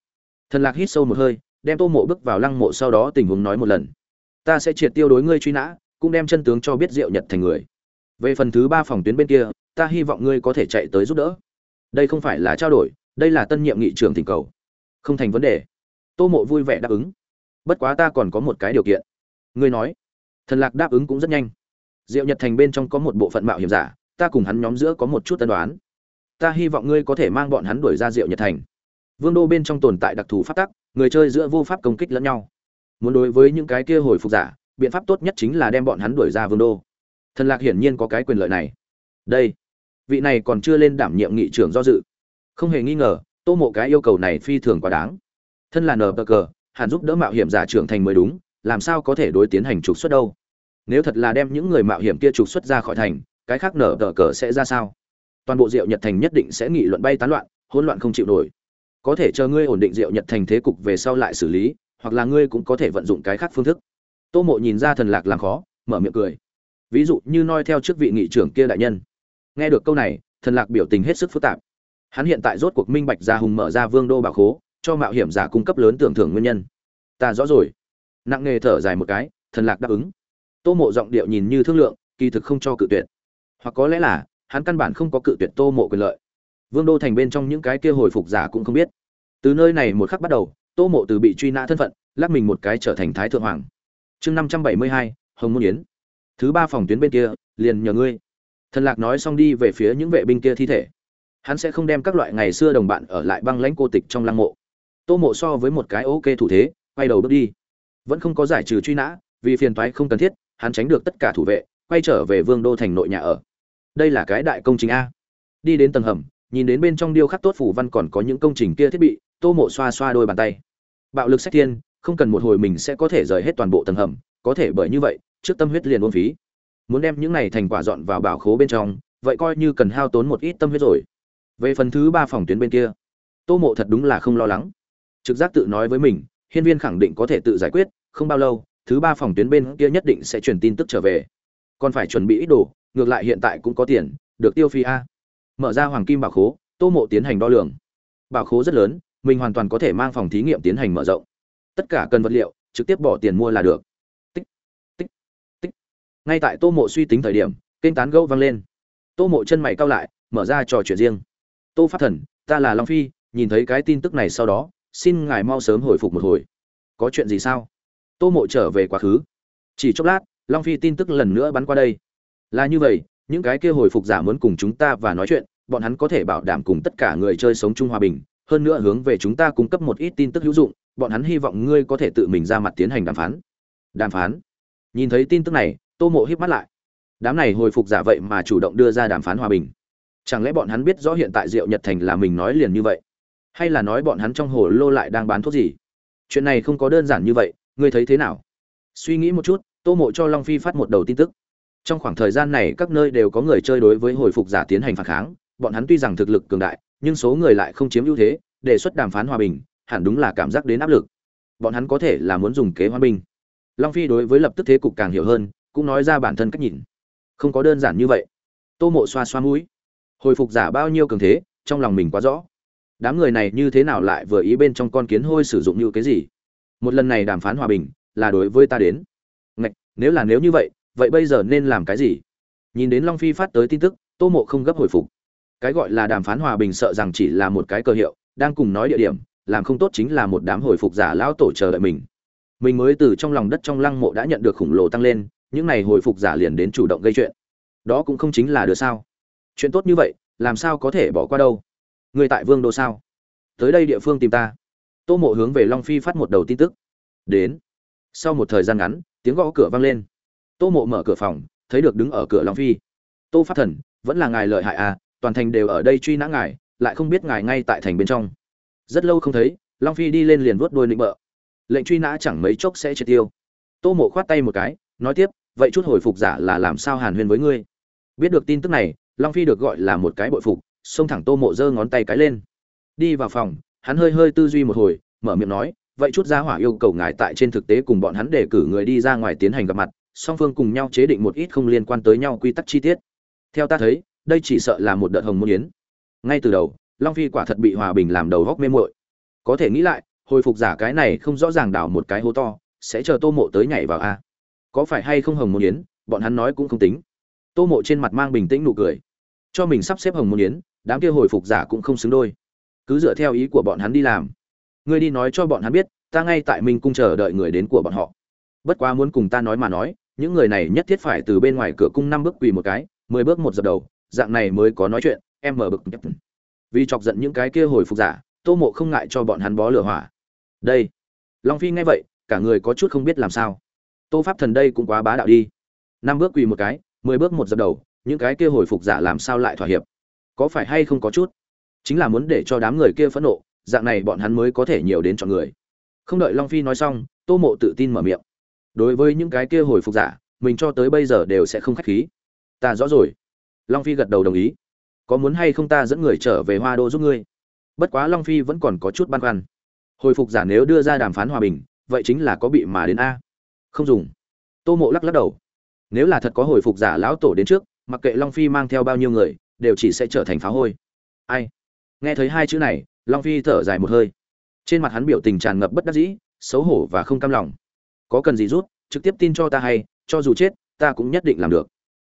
Thần lạc hít sâu một hơi, đem tô mộ bước vào lăng mộ sau đó tình huống nói một lần. Ta sẽ triệt tiêu đối ngươi truy nã, cũng đem chân tướng cho biết diệu nhật thành người. Về phần thứ ba phòng tuyến bên kia, ta hy vọng ngươi có thể chạy tới giúp đỡ đây không phải là trao đổi, đây là tân nhiệm nghị trưởng thỉnh cầu. Không thành vấn đề. Tô mộ vui vẻ đáp ứng. Bất quá ta còn có một cái điều kiện. Ngươi nói. Thần lạc đáp ứng cũng rất nhanh. Diệu nhật thành bên trong có một bộ phận mạo hiểm giả, ta cùng hắn nhóm giữa có một chút tân đoán. Ta hy vọng ngươi có thể mang bọn hắn đuổi ra diệu nhật thành. Vương đô bên trong tồn tại đặc thù phát tắc, người chơi giữa vô pháp công kích lẫn nhau. Muốn đối với những cái kia hồi phục giả, biện pháp tốt nhất chính là đem bọn hắn đuổi ra vương đô. Thần lạc hiển nhiên có cái quyền lợi này. Đây vị này còn chưa lên đảm nhiệm nghị trưởng do dự. Không hề nghi ngờ, tô mộ cái yêu cầu này phi thường quá đáng. Thân là nờ bờ cờ hẳn giúp đỡ mạo hiểm giả trưởng thành mới đúng, làm sao có thể đối tiến hành trục xuất đâu? Nếu thật là đem những người mạo hiểm kia trục xuất ra khỏi thành, cái khác nở tờ cờ sẽ ra sao? Toàn bộ diệu nhật thành nhất định sẽ nghị luận bay tán loạn, hỗn loạn không chịu nổi. Có thể chờ ngươi ổn định diệu nhật thành thế cục về sau lại xử lý, hoặc là ngươi cũng có thể vận dụng cái khác phương thức. Tô mộ nhìn ra thần lạc làm khó, mở miệng cười. Ví dụ như noi theo chức vị nghị trưởng kia đại nhân nghe được câu này, thần lạc biểu tình hết sức phức tạp. Hắn hiện tại rốt cuộc minh bạch ra hùng mở ra vương đô bà khố, cho mạo hiểm giả cung cấp lớn tưởng thưởng nguyên nhân. Ta rõ rồi. Nặng nề thở dài một cái, thần lạc đáp ứng. Tô mộ giọng điệu nhìn như thương lượng, kỳ thực không cho cự tuyệt. Hoặc có lẽ là, hắn căn bản không có cự tuyệt tô mộ quyền lợi. Vương đô thành bên trong những cái kia hồi phục giả cũng không biết. Từ nơi này một khắc bắt đầu, tô mộ từ bị truy nã thân phận, lắc mình một cái trở thành thái thượng hoàng. Chương năm trăm bảy mươi hai, hồng môn yến. Thứ ba phòng tuyến bên kia, liền nhờ ngươi thần lạc nói xong đi về phía những vệ binh kia thi thể. Hắn sẽ không đem các loại ngày xưa đồng bạn ở lại băng lãnh cô tịch trong lăng mộ. Tô mộ so với một cái ok thủ thế, quay đầu bước đi. Vẫn không có giải trừ truy nã, vì phiền toái không cần thiết, hắn tránh được tất cả thủ vệ, quay trở về vương đô thành nội nhà ở. Đây là cái đại công trình a. Đi đến tầng hầm, nhìn đến bên trong điêu khắc tốt phủ văn còn có những công trình kia thiết bị, tô mộ xoa xoa đôi bàn tay. Bạo lực sách thiên, không cần một hồi mình sẽ có thể rời hết toàn bộ tầng hầm, có thể bởi như vậy, trước tâm huyết liền ôn phí muốn đem những này thành quả dọn vào bảo khố bên trong, vậy coi như cần hao tốn một ít tâm huyết rồi. Về phần thứ ba phòng tuyến bên kia, tô mộ thật đúng là không lo lắng. Trực giác tự nói với mình, hiên viên khẳng định có thể tự giải quyết, không bao lâu, thứ ba phòng tuyến bên kia nhất định sẽ truyền tin tức trở về. Còn phải chuẩn bị ít đồ, ngược lại hiện tại cũng có tiền, được tiêu phi a. Mở ra hoàng kim bảo khố, tô mộ tiến hành đo lường. Bảo khố rất lớn, mình hoàn toàn có thể mang phòng thí nghiệm tiến hành mở rộng. Tất cả cần vật liệu, trực tiếp bỏ tiền mua là được ngay tại tô mộ suy tính thời điểm, kênh tán gâu vang lên. Tô mộ chân mày cao lại, mở ra trò chuyện riêng. Tô pháp thần, ta là long phi, nhìn thấy cái tin tức này sau đó, xin ngài mau sớm hồi phục một hồi. Có chuyện gì sao? Tô mộ trở về quá khứ. Chỉ chốc lát, long phi tin tức lần nữa bắn qua đây. Là như vậy, những cái kia hồi phục giả muốn cùng chúng ta và nói chuyện, bọn hắn có thể bảo đảm cùng tất cả người chơi sống chung hòa bình, hơn nữa hướng về chúng ta cung cấp một ít tin tức hữu dụng, bọn hắn hy vọng ngươi có thể tự mình ra mặt tiến hành đàm phán. Đàm phán? Nhìn thấy tin tức này tô mộ híp mắt lại. Đám này hồi phục giả vậy mà chủ động đưa ra đàm phán hòa bình. Chẳng lẽ bọn hắn biết rõ hiện tại diệu nhật thành là mình nói liền như vậy? Hay là nói bọn hắn trong hồ lô lại đang bán thuốc gì? Chuyện này không có đơn giản như vậy, ngươi thấy thế nào? Suy nghĩ một chút, tô mộ cho long phi phát một đầu tin tức. Trong khoảng thời gian này các nơi đều có người chơi đối với hồi phục giả tiến hành phản kháng, bọn hắn tuy rằng thực lực cường đại, nhưng số người lại không chiếm ưu thế, đề xuất đàm phán hòa bình, hẳn đúng là cảm giác đến áp lực. Bọn hắn có thể là muốn dùng kế hòa bình long phi đối với lập tức thế cục càng hiểu hơn cũng nói ra bản thân cách nhìn. Không có đơn giản như vậy. Tô mộ xoa xoa mũi. Hồi phục giả bao nhiêu cường thế trong lòng mình quá rõ. Đám người này như thế nào lại vừa ý bên trong con kiến hôi sử dụng như cái gì? Một lần này đàm phán hòa bình là đối với ta đến. Ngạch, nếu là nếu như vậy vậy bây giờ nên làm cái gì? Nhìn đến long phi phát tới tin tức tô mộ không gấp hồi phục. Cái gọi là đàm phán hòa bình sợ rằng chỉ là một cái cơ hiệu đang cùng nói địa điểm làm không tốt chính là một đám hồi phục giả lão tổ chờ đợi mình. Mình mới từ trong lòng đất trong lăng mộ đã nhận được khủng lồ tăng lên những này hồi phục giả liền đến chủ động gây chuyện. Đó cũng không chính là được sao. Chuyện tốt như vậy, làm sao có thể bỏ qua đâu? Người tại vương đô sao? Tới đây địa phương tìm ta. Tô mộ hướng về long phi phát một đầu tin tức. Đến. Sau một thời gian ngắn, tiếng gõ cửa vang lên. Tô mộ mở cửa phòng, thấy được đứng ở cửa long phi. Tô phát thần, vẫn là ngài lợi hại à toàn thành đều ở đây truy nã ngài, lại không biết ngài ngay tại thành bên trong. Rất lâu không thấy, long phi đi lên liền vuốt đuôi nịnh bợ. Lệnh truy nã chẳng mấy chốc sẽ triệt tiêu. Tô mộ khoát tay một cái, nói tiếp vậy chút hồi phục giả là làm sao hàn huyên với ngươi? Biết được tin tức này, long phi được gọi là một cái bội phục, xông thẳng tô mộ giơ ngón tay cái lên. Đi vào phòng, hắn hơi hơi tư duy một hồi, mở miệng nói, vậy chút gia hỏa yêu cầu ngài tại trên thực tế cùng bọn hắn để cử người đi ra ngoài tiến hành gặp mặt, song phương cùng nhau chế định một ít không liên quan tới nhau quy tắc chi tiết. Theo ta thấy, đây chỉ sợ là một đợt hồng môn yến. Ngay từ đầu, long phi quả thật bị hòa bình làm đầu góc mê muội. Có thể nghĩ lại, hồi phục giả cái này không rõ ràng đào một cái hố to, sẽ chờ tô mộ tới nhảy vào a có phải hay không hồng môn yến? Bọn hắn nói cũng không tính. Tô mộ trên mặt mang bình tĩnh nụ cười. Cho mình sắp xếp hồng môn yến, đám kia hồi phục giả cũng không xứng đôi. Cứ dựa theo ý của bọn hắn đi làm. Ngươi đi nói cho bọn hắn biết, ta ngay tại mình cung chờ đợi người đến của bọn họ. Bất quá muốn cùng ta nói mà nói, những người này nhất thiết phải từ bên ngoài cửa cung năm bước quỳ một cái, mười bước một dập đầu, dạng này mới có nói chuyện, em mở bực. Vì chọc giận những cái kia hồi phục giả, tô mộ không ngại cho bọn hắn bó lửa hỏa. Đây. Long phi nghe vậy, cả người có chút không biết làm sao tô pháp thần đây cũng quá bá đạo đi. Năm bước quỳ một cái, mười bước một dập đầu, những cái kia hồi phục giả làm sao lại thỏa hiệp? Có phải hay không có chút? Chính là muốn để cho đám người kia phẫn nộ, dạng này bọn hắn mới có thể nhiều đến chọn người. Không đợi long phi nói xong, tô mộ tự tin mở miệng. Đối với những cái kia hồi phục giả, mình cho tới bây giờ đều sẽ không khách khí. Ta rõ rồi. Long phi gật đầu đồng ý. Có muốn hay không ta dẫn người trở về hoa đô giúp ngươi? Bất quá long phi vẫn còn có chút băn khoăn. Hồi phục giả nếu đưa ra đàm phán hòa bình, vậy chính là có bị mà đến a không dùng. Tô mộ lắc lắc đầu. Nếu là thật có hồi phục giả lão tổ đến trước, mặc kệ long phi mang theo bao nhiêu người, đều chỉ sẽ trở thành phá hôi. Ai? Nghe thấy hai chữ này, long phi thở dài một hơi. Trên mặt hắn biểu tình tràn ngập bất đắc dĩ, xấu hổ và không cam lòng. Có cần gì rút, trực tiếp tin cho ta hay, cho dù chết, ta cũng nhất định làm được.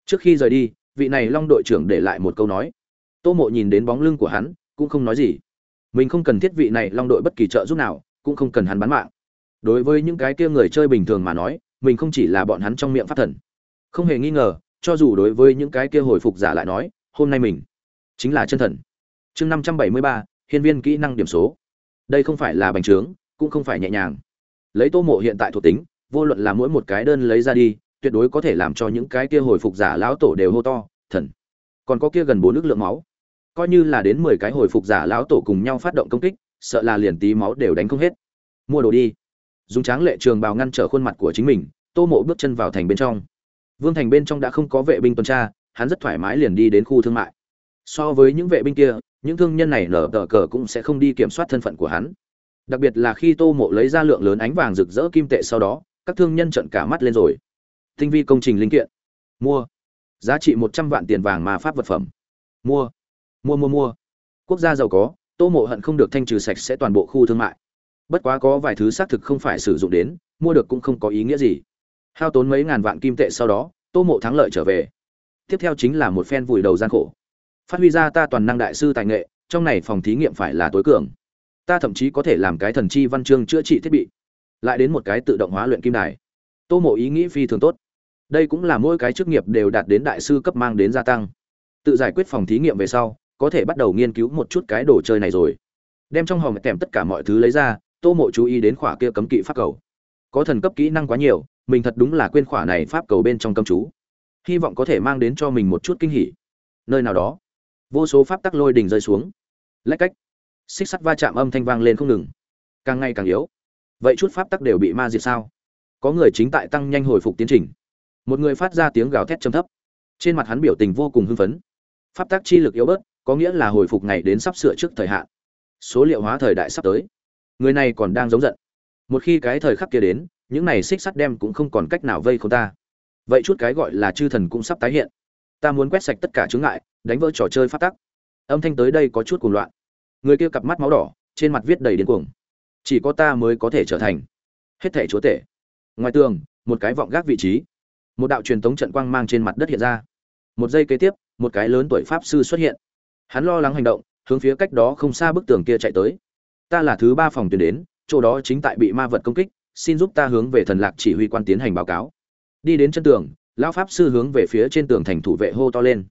Trước khi rời đi, vị này long đội trưởng để lại một câu nói. Tô mộ nhìn đến bóng lưng của hắn, cũng không nói gì. Mình không cần thiết vị này long đội bất kỳ trợ giúp nào, cũng không cần hắn bán mạng đối với những cái kia người chơi bình thường mà nói, mình không chỉ là bọn hắn trong miệng phát thần. Không hề nghi ngờ, cho dù đối với những cái kia hồi phục giả lại nói, hôm nay mình chính là chân thần. Chương năm trăm bảy mươi ba, hiên viên kỹ năng điểm số. Đây không phải là bành trướng, cũng không phải nhẹ nhàng. Lấy tô mộ hiện tại thuộc tính, vô luận là mỗi một cái đơn lấy ra đi, tuyệt đối có thể làm cho những cái kia hồi phục giả lão tổ đều hô to, thần. Còn có kia gần bốn nước lượng máu. Coi như là đến mười cái hồi phục giả lão tổ cùng nhau phát động công kích, sợ là liền tí máu đều đánh không hết. Mua đồ đi dùng tráng lệ trường bào ngăn trở khuôn mặt của chính mình, tô mộ bước chân vào thành bên trong. Vương thành bên trong đã không có vệ binh tuần tra, hắn rất thoải mái liền đi đến khu thương mại. So với những vệ binh kia, những thương nhân này nở tờ cờ cũng sẽ không đi kiểm soát thân phận của hắn. Đặc biệt là khi tô mộ lấy ra lượng lớn ánh vàng rực rỡ kim tệ sau đó, các thương nhân trận cả mắt lên rồi. Tinh vi công trình linh kiện. Mua. Giá trị một trăm vạn tiền vàng mà pháp vật phẩm. Mua. Mua mua mua. Quốc gia giàu có, tô mộ hận không được thanh trừ sạch sẽ toàn bộ khu thương mại bất quá có vài thứ xác thực không phải sử dụng đến, mua được cũng không có ý nghĩa gì. Hao tốn mấy ngàn vạn kim tệ sau đó, tô mộ thắng lợi trở về. Tiếp theo chính là một phen vùi đầu gian khổ. Phát huy ra ta toàn năng đại sư tài nghệ, trong này phòng thí nghiệm phải là tối cường. Ta thậm chí có thể làm cái thần chi văn chương chữa trị thiết bị. Lại đến một cái tự động hóa luyện kim đài. Tô mộ ý nghĩ phi thường tốt. Đây cũng là mỗi cái chức nghiệp đều đạt đến đại sư cấp mang đến gia tăng. Tự giải quyết phòng thí nghiệm về sau, có thể bắt đầu nghiên cứu một chút cái đồ chơi này rồi. Đem trong hòm kèm tất cả mọi thứ lấy ra tô mộ chú ý đến khỏa kia cấm kỵ pháp cầu. Có thần cấp kỹ năng quá nhiều, mình thật đúng là quên khỏa này pháp cầu bên trong cấm chú. Hy vọng có thể mang đến cho mình một chút kinh hỉ. Nơi nào đó, vô số pháp tắc lôi đình rơi xuống. Lách cách. Xích sắt va chạm âm thanh vang lên không ngừng. Càng ngày càng yếu. Vậy chút pháp tắc đều bị ma diệt sao? Có người chính tại tăng nhanh hồi phục tiến trình. Một người phát ra tiếng gào thét trầm thấp. Trên mặt hắn biểu tình vô cùng hưng phấn. Pháp tắc chi lực yếu bớt, có nghĩa là hồi phục ngày đến sắp sửa trước thời hạn. Số liệu hóa thời đại sắp tới người này còn đang giống giận. Một khi cái thời khắc kia đến, những này xích sắt đem cũng không còn cách nào vây không ta. Vậy chút cái gọi là chư thần cũng sắp tái hiện. Ta muốn quét sạch tất cả chướng ngại, đánh vỡ trò chơi phát tắc. Âm thanh tới đây có chút cuồng loạn. Người kia cặp mắt máu đỏ, trên mặt viết đầy điên cuồng. Chỉ có ta mới có thể trở thành hết thể chúa tể. Ngoài tường, một cái vọng gác vị trí. Một đạo truyền thống trận quang mang trên mặt đất hiện ra. Một giây kế tiếp, một cái lớn tuổi pháp sư xuất hiện. Hắn lo lắng hành động, hướng phía cách đó không xa bức tường kia chạy tới ta là thứ ba phòng tuyến đến, chỗ đó chính tại bị ma vật công kích, xin giúp ta hướng về thần lạc chỉ huy quan tiến hành báo cáo. Đi đến chân tường, lão pháp sư hướng về phía trên tường thành thủ vệ hô to lên.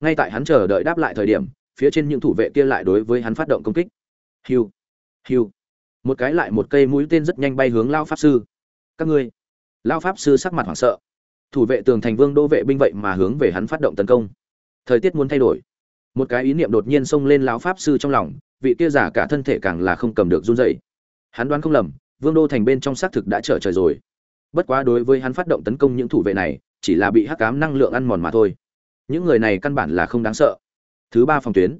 Ngay tại hắn chờ đợi đáp lại thời điểm, phía trên những thủ vệ kia lại đối với hắn phát động công kích. Hiu hiu. Một cái lại một cây mũi tên rất nhanh bay hướng lao pháp sư. Các ngươi. Lao pháp sư sắc mặt hoảng sợ. Thủ vệ tường thành vương đô vệ binh vậy mà hướng về hắn phát động tấn công. Thời tiết muốn thay đổi một cái ý niệm đột nhiên xông lên lão pháp sư trong lòng, vị kia giả cả thân thể càng là không cầm được run dậy hắn đoán không lầm, vương đô thành bên trong xác thực đã trở trời rồi. Bất quá đối với hắn phát động tấn công những thủ vệ này, chỉ là bị hắc cám năng lượng ăn mòn mà thôi. Những người này căn bản là không đáng sợ. Thứ ba phòng tuyến.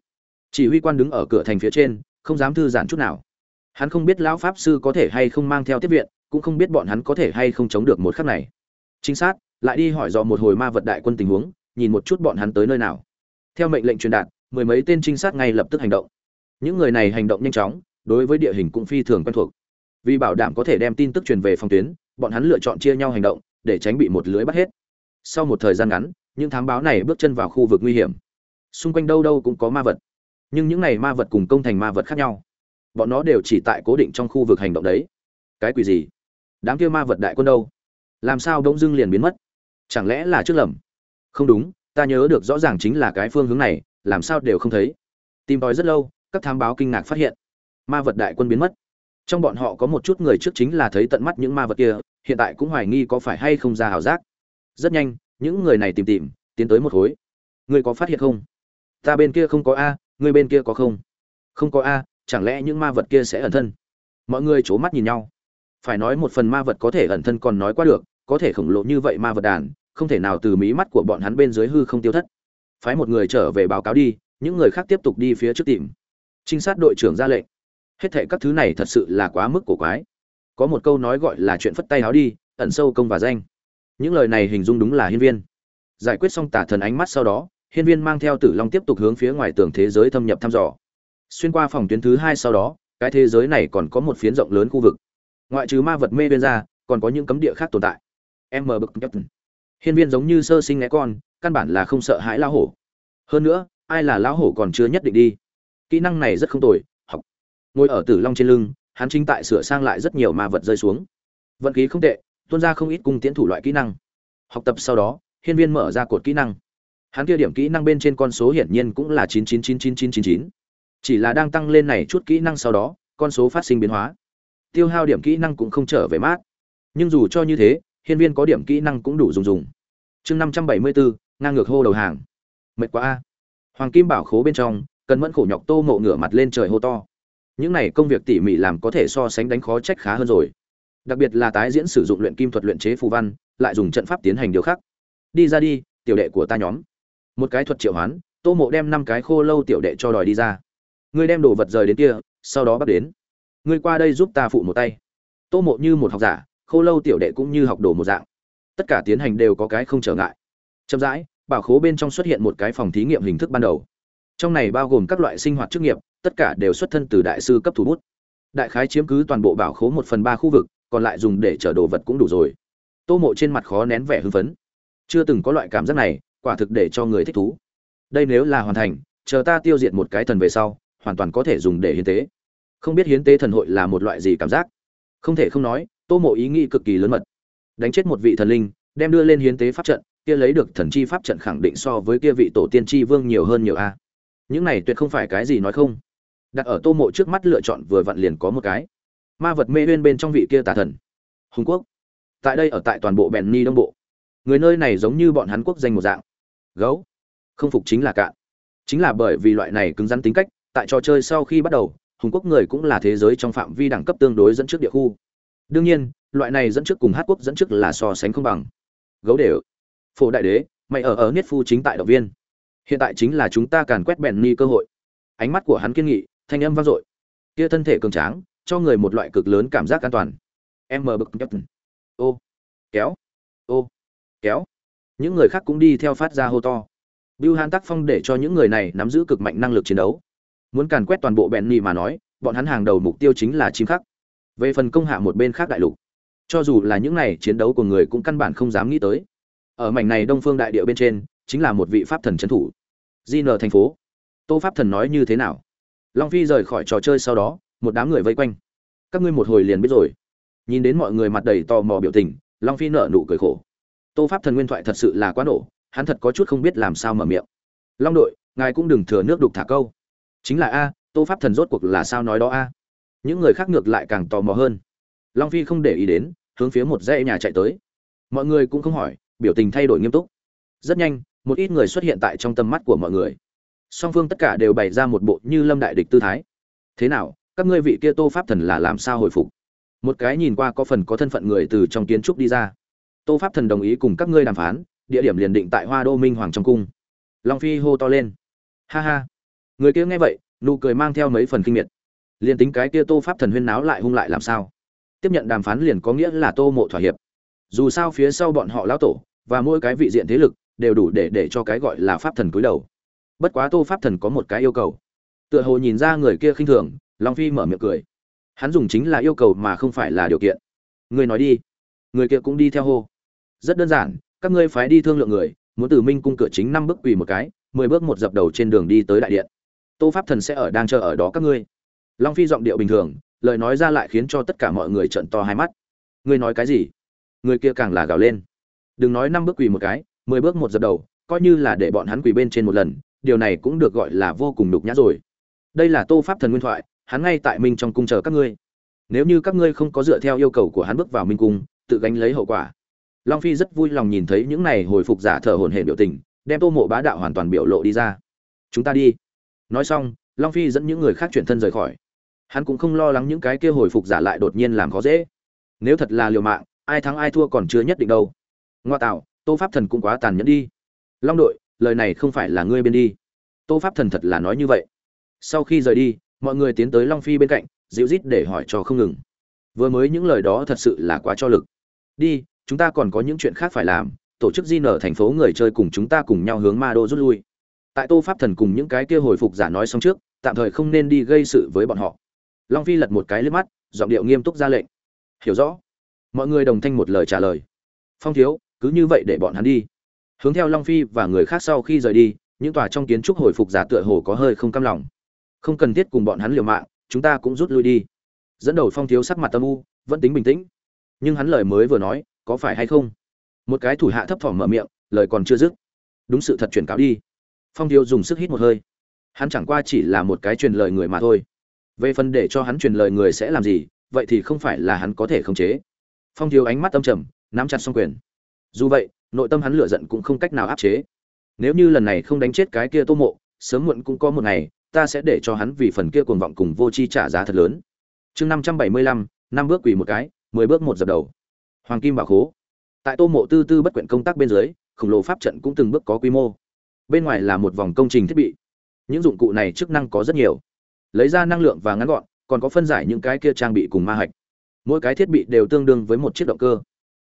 Chỉ huy quan đứng ở cửa thành phía trên, không dám thư giãn chút nào. Hắn không biết lão pháp sư có thể hay không mang theo tiếp viện, cũng không biết bọn hắn có thể hay không chống được một khắc này. Trinh sát, lại đi hỏi dò một hồi ma vật đại quân tình huống, nhìn một chút bọn hắn tới nơi nào theo mệnh lệnh truyền đạt, mười mấy tên trinh sát ngay lập tức hành động. Những người này hành động nhanh chóng, đối với địa hình cũng phi thường quen thuộc. Vì bảo đảm có thể đem tin tức truyền về phòng tuyến, bọn hắn lựa chọn chia nhau hành động, để tránh bị một lưới bắt hết. Sau một thời gian ngắn, những thám báo này bước chân vào khu vực nguy hiểm. Xung quanh đâu đâu cũng có ma vật. Nhưng những này ma vật cùng công thành ma vật khác nhau. Bọn nó đều chỉ tại cố định trong khu vực hành động đấy. Cái quỷ gì? Đám kia ma vật đại quân đâu? Làm sao bỗng dưng liền biến mất? Chẳng lẽ là trước lầm? Không đúng ta nhớ được rõ ràng chính là cái phương hướng này, làm sao đều không thấy. Tìm tòi rất lâu, các thám báo kinh ngạc phát hiện, ma vật đại quân biến mất. Trong bọn họ có một chút người trước chính là thấy tận mắt những ma vật kia, hiện tại cũng hoài nghi có phải hay không ra hảo giác. Rất nhanh, những người này tìm tìm, tiến tới một khối. Ngươi có phát hiện không? Ta bên kia không có a, ngươi bên kia có không? Không có a, chẳng lẽ những ma vật kia sẽ ẩn thân? Mọi người c h ố mắt nhìn nhau. Phải nói một phần ma vật có thể ẩn thân còn nói qua được, có thể khổng lồ như vậy ma vật đàn không thể nào từ mí mắt của bọn hắn bên dưới hư không tiêu thất. Phái một người trở về báo cáo đi, những người khác tiếp tục đi phía trước tìm. Trinh sát đội trưởng ra lệnh. Hết thệ các thứ này thật sự là quá mức cổ quái. Có một câu nói gọi là chuyện phất tay áo đi, ẩn sâu công và danh. Những lời này hình dung đúng là hiên viên. Giải quyết xong tả thần ánh mắt sau đó, hiên viên mang theo tử long tiếp tục hướng phía ngoài tường thế giới thâm nhập thăm dò. Xuyên qua phòng tuyến thứ hai sau đó, cái thế giới này còn có một phiến rộng lớn khu vực. Ngoại trừ ma vật mê bên ra, còn có những cấm địa khác tồn tại. M bực nhất hiên viên giống như sơ sinh né con, căn bản là không sợ hãi lão hổ. Hơn nữa, ai là lão hổ còn chưa nhất định đi. Kỹ năng này rất không tồi, học. Ngồi ở tử long trên lưng, hắn chính tại sửa sang lại rất nhiều ma vật rơi xuống. Vận khí không tệ, tuôn ra không ít cung tiễn thủ loại kỹ năng. Học tập sau đó, hiên viên mở ra cột kỹ năng. Hắn kia điểm kỹ năng bên trên con số hiển nhiên cũng là chín chín chín chín chín chín chín. Chỉ là đang tăng lên này chút kỹ năng sau đó, con số phát sinh biến hóa. Tiêu hao điểm kỹ năng cũng không trở về mát. Nhưng dù cho như thế hiên viên có điểm kỹ năng cũng đủ dùng dùng. Chương năm trăm bảy mươi bốn ngang ngược hô đầu hàng. Mệt quá a. Hoàng kim bảo khố bên trong, cần mẫn khổ nhọc tô mộ ngửa mặt lên trời hô to. Những này công việc tỉ mỉ làm có thể so sánh đánh khó trách khá hơn rồi. Đặc biệt là tái diễn sử dụng luyện kim thuật luyện chế phù văn, lại dùng trận pháp tiến hành điều khắc. Đi ra đi, tiểu đệ của ta nhóm. Một cái thuật triệu hoán, tô mộ đem năm cái khô lâu tiểu đệ cho đòi đi ra. Ngươi đem đồ vật rời đến kia, sau đó bắt đến. Ngươi qua đây giúp ta phụ một tay. Tô mộ như một học giả khô lâu tiểu đệ cũng như học đồ một dạng. Tất cả tiến hành đều có cái không trở ngại. Chậm rãi, bảo khố bên trong xuất hiện một cái phòng thí nghiệm hình thức ban đầu. Trong này bao gồm các loại sinh hoạt chức nghiệp, tất cả đều xuất thân từ đại sư cấp thủ bút. Đại khái chiếm cứ toàn bộ bảo khố một phần ba khu vực, còn lại dùng để chở đồ vật cũng đủ rồi. Tô mộ trên mặt khó nén vẻ hưng phấn. Chưa từng có loại cảm giác này, quả thực để cho người thích thú. Đây nếu là hoàn thành, chờ ta tiêu diệt một cái thần về sau, hoàn toàn có thể dùng để hiến tế. Không biết hiến tế thần hội là một loại gì cảm giác? Không thể không nói tô mộ ý nghĩ cực kỳ lớn mật. Đánh chết một vị thần linh, đem đưa lên hiến tế pháp trận, kia lấy được thần chi pháp trận khẳng định so với kia vị tổ tiên chi vương nhiều hơn nhiều a. Những này tuyệt không phải cái gì nói không. Đặt ở tô mộ trước mắt lựa chọn vừa vặn liền có một cái. Ma vật mê uyên bên trong vị kia tà thần. Hùng quốc. Tại đây ở tại toàn bộ bèn ni đông bộ. Người nơi này giống như bọn hắn quốc danh một dạng. Gấu. Không phục chính là cạn. Chính là bởi vì loại này cứng rắn tính cách, tại trò chơi sau khi bắt đầu, hùng quốc người cũng là thế giới trong phạm vi đẳng cấp tương đối dẫn trước địa khu đương nhiên loại này dẫn trước cùng hát quốc dẫn trước là so sánh không bằng. Gấu đều. Phổ đại đế mày ở ở niết phu chính tại động viên. Hiện tại chính là chúng ta càn quét bèn ni cơ hội. Ánh mắt của hắn kiên nghị thanh âm vang dội. Kia thân thể cường tráng cho người một loại cực lớn cảm giác an toàn. Em mờ bực nhất ô. Kéo. Ô. Kéo. Những người khác cũng đi theo phát ra hô to. Bill Hàn tác phong để cho những người này nắm giữ cực mạnh năng lực chiến đấu. Muốn càn quét toàn bộ bèn ni mà nói, bọn hắn hàng đầu mục tiêu chính là chim khắc. Về phần công hạ một bên khác đại lục, cho dù là những này chiến đấu của người cũng căn bản không dám nghĩ tới. Ở mảnh này Đông Phương đại địa bên trên, chính là một vị pháp thần trấn thủ. Di nờ thành phố. Tô pháp thần nói như thế nào? Long Phi rời khỏi trò chơi sau đó, một đám người vây quanh. Các ngươi một hồi liền biết rồi. Nhìn đến mọi người mặt đầy tò mò biểu tình, Long Phi nở nụ cười khổ. Tô pháp thần nguyên thoại thật sự là quá nổ, hắn thật có chút không biết làm sao mở miệng long đội ngài cũng đừng thừa nước đục thả câu chính là a tô pháp thần rốt cuộc là sao nói đó a những người khác ngược lại càng tò mò hơn. Long phi không để ý đến, hướng phía một dãy nhà chạy tới. Mọi người cũng không hỏi, biểu tình thay đổi nghiêm túc. Rất nhanh, một ít người xuất hiện tại trong tầm mắt của mọi người. Song phương tất cả đều bày ra một bộ như lâm đại địch tư thái. Thế nào, các ngươi vị kia tô pháp thần là làm sao hồi phục? Một cái nhìn qua có phần có thân phận người từ trong kiến trúc đi ra. Tô pháp thần đồng ý cùng các ngươi đàm phán, địa điểm liền định tại hoa đô minh hoàng trong cung. Long phi hô to lên. Ha ha. Người kia nghe vậy, nụ cười mang theo mấy phần kinh miệt liền tính cái kia tô pháp thần huyên náo lại hung lại làm sao? Tiếp nhận đàm phán liền có nghĩa là tô mộ thỏa hiệp. Dù sao phía sau bọn họ lão tổ và mỗi cái vị diện thế lực đều đủ để để cho cái gọi là pháp thần cúi đầu. Bất quá tô pháp thần có một cái yêu cầu. Tựa hồ nhìn ra người kia khinh thường, long phi mở miệng cười. Hắn dùng chính là yêu cầu mà không phải là điều kiện. Người nói đi. Người kia cũng đi theo hô. Rất đơn giản, các ngươi phái đi thương lượng người, muốn từ minh cung cửa chính năm bước quỳ một cái, mười bước một dập đầu trên đường đi tới đại điện. Tô pháp thần sẽ ở đang chờ ở đó các ngươi long phi giọng điệu bình thường, lời nói ra lại khiến cho tất cả mọi người trợn to hai mắt. Ngươi nói cái gì? Người kia càng là gào lên. Đừng nói năm bước quỳ một cái, mười bước một dập đầu, coi như là để bọn hắn quỳ bên trên một lần, điều này cũng được gọi là vô cùng nhục nhã rồi. Đây là tô pháp thần nguyên thoại, hắn ngay tại minh trong cung chờ các ngươi. Nếu như các ngươi không có dựa theo yêu cầu của hắn bước vào minh cung, tự gánh lấy hậu quả. Long phi rất vui lòng nhìn thấy những này hồi phục giả thở hổn hển biểu tình, đem tô mộ bá đạo hoàn toàn biểu lộ đi ra. Chúng ta đi. Nói xong, long phi dẫn những người khác chuyển thân rời khỏi hắn cũng không lo lắng những cái kia hồi phục giả lại đột nhiên làm khó dễ. Nếu thật là liều mạng, ai thắng ai thua còn chưa nhất định đâu. Ngoa tạo, tô pháp thần cũng quá tàn nhẫn đi. Long đội, lời này không phải là ngươi bên đi. Tô pháp thần thật là nói như vậy. Sau khi rời đi, mọi người tiến tới long phi bên cạnh, dịu rít để hỏi cho không ngừng. Vừa mới những lời đó thật sự là quá cho lực. Đi, chúng ta còn có những chuyện khác phải làm, tổ chức di nở thành phố người chơi cùng chúng ta cùng nhau hướng ma đô rút lui. Tại tô pháp thần cùng những cái kia hồi phục giả nói xong trước, tạm thời không nên đi gây sự với bọn họ long phi lật một cái lên mắt, giọng điệu nghiêm túc ra lệnh. Hiểu rõ. Mọi người đồng thanh một lời trả lời. Phong thiếu, cứ như vậy để bọn hắn đi. Hướng theo long phi và người khác sau khi rời đi, những tòa trong kiến trúc hồi phục giả tựa hồ có hơi không cam lòng. Không cần thiết cùng bọn hắn liều mạng, chúng ta cũng rút lui đi. Dẫn đầu phong thiếu sắc mặt tâm u, vẫn tính bình tĩnh. Nhưng hắn lời mới vừa nói, có phải hay không? Một cái thủ hạ thấp thỏm mở miệng, lời còn chưa dứt. Đúng sự thật truyền cáo đi. Phong thiếu dùng sức hít một hơi. Hắn chẳng qua chỉ là một cái truyền lời người mà thôi về phần để cho hắn truyền lời người sẽ làm gì, vậy thì không phải là hắn có thể khống chế. Phong thiếu ánh mắt âm trầm, nắm chặt xong quyền. Dù vậy, nội tâm hắn lửa giận cũng không cách nào áp chế. Nếu như lần này không đánh chết cái kia tô mộ, sớm muộn cũng có một ngày, ta sẽ để cho hắn vì phần kia cuồng vọng cùng vô chi trả giá thật lớn. Chương năm trăm bảy mươi lăm, năm bước quỳ một cái, mười bước một dập đầu. Hoàng kim bảo khố. Tại tô mộ tư tư bất quyện công tác bên dưới, khổng lồ pháp trận cũng từng bước có quy mô. Bên ngoài là một vòng công trình thiết bị. Những dụng cụ này chức năng có rất nhiều lấy ra năng lượng và ngắn gọn, còn có phân giải những cái kia trang bị cùng ma hạch. Mỗi cái thiết bị đều tương đương với một chiếc động cơ.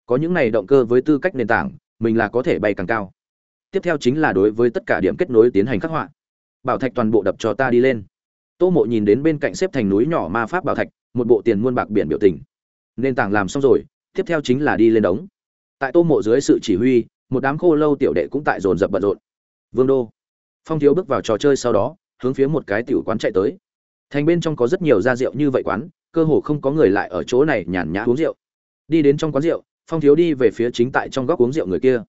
Có những này động cơ với tư cách nền tảng, mình là có thể bay càng cao. Tiếp theo chính là đối với tất cả điểm kết nối tiến hành khắc họa. Bảo thạch toàn bộ đập cho ta đi lên. Tô mộ nhìn đến bên cạnh xếp thành núi nhỏ ma pháp bảo thạch, một bộ tiền muôn bạc biển biểu tình. Nền tảng làm xong rồi, tiếp theo chính là đi lên đống. Tại tô mộ dưới sự chỉ huy, một đám khô lâu tiểu đệ cũng tại dồn dập bận rộn. Vương đô. Phong thiếu bước vào trò chơi sau đó, hướng phía một cái tiểu quán chạy tới thành bên trong có rất nhiều gia rượu như vậy quán, cơ hồ không có người lại ở chỗ này nhàn nhã uống rượu. Đi đến trong quán rượu, phong thiếu đi về phía chính tại trong góc uống rượu người kia.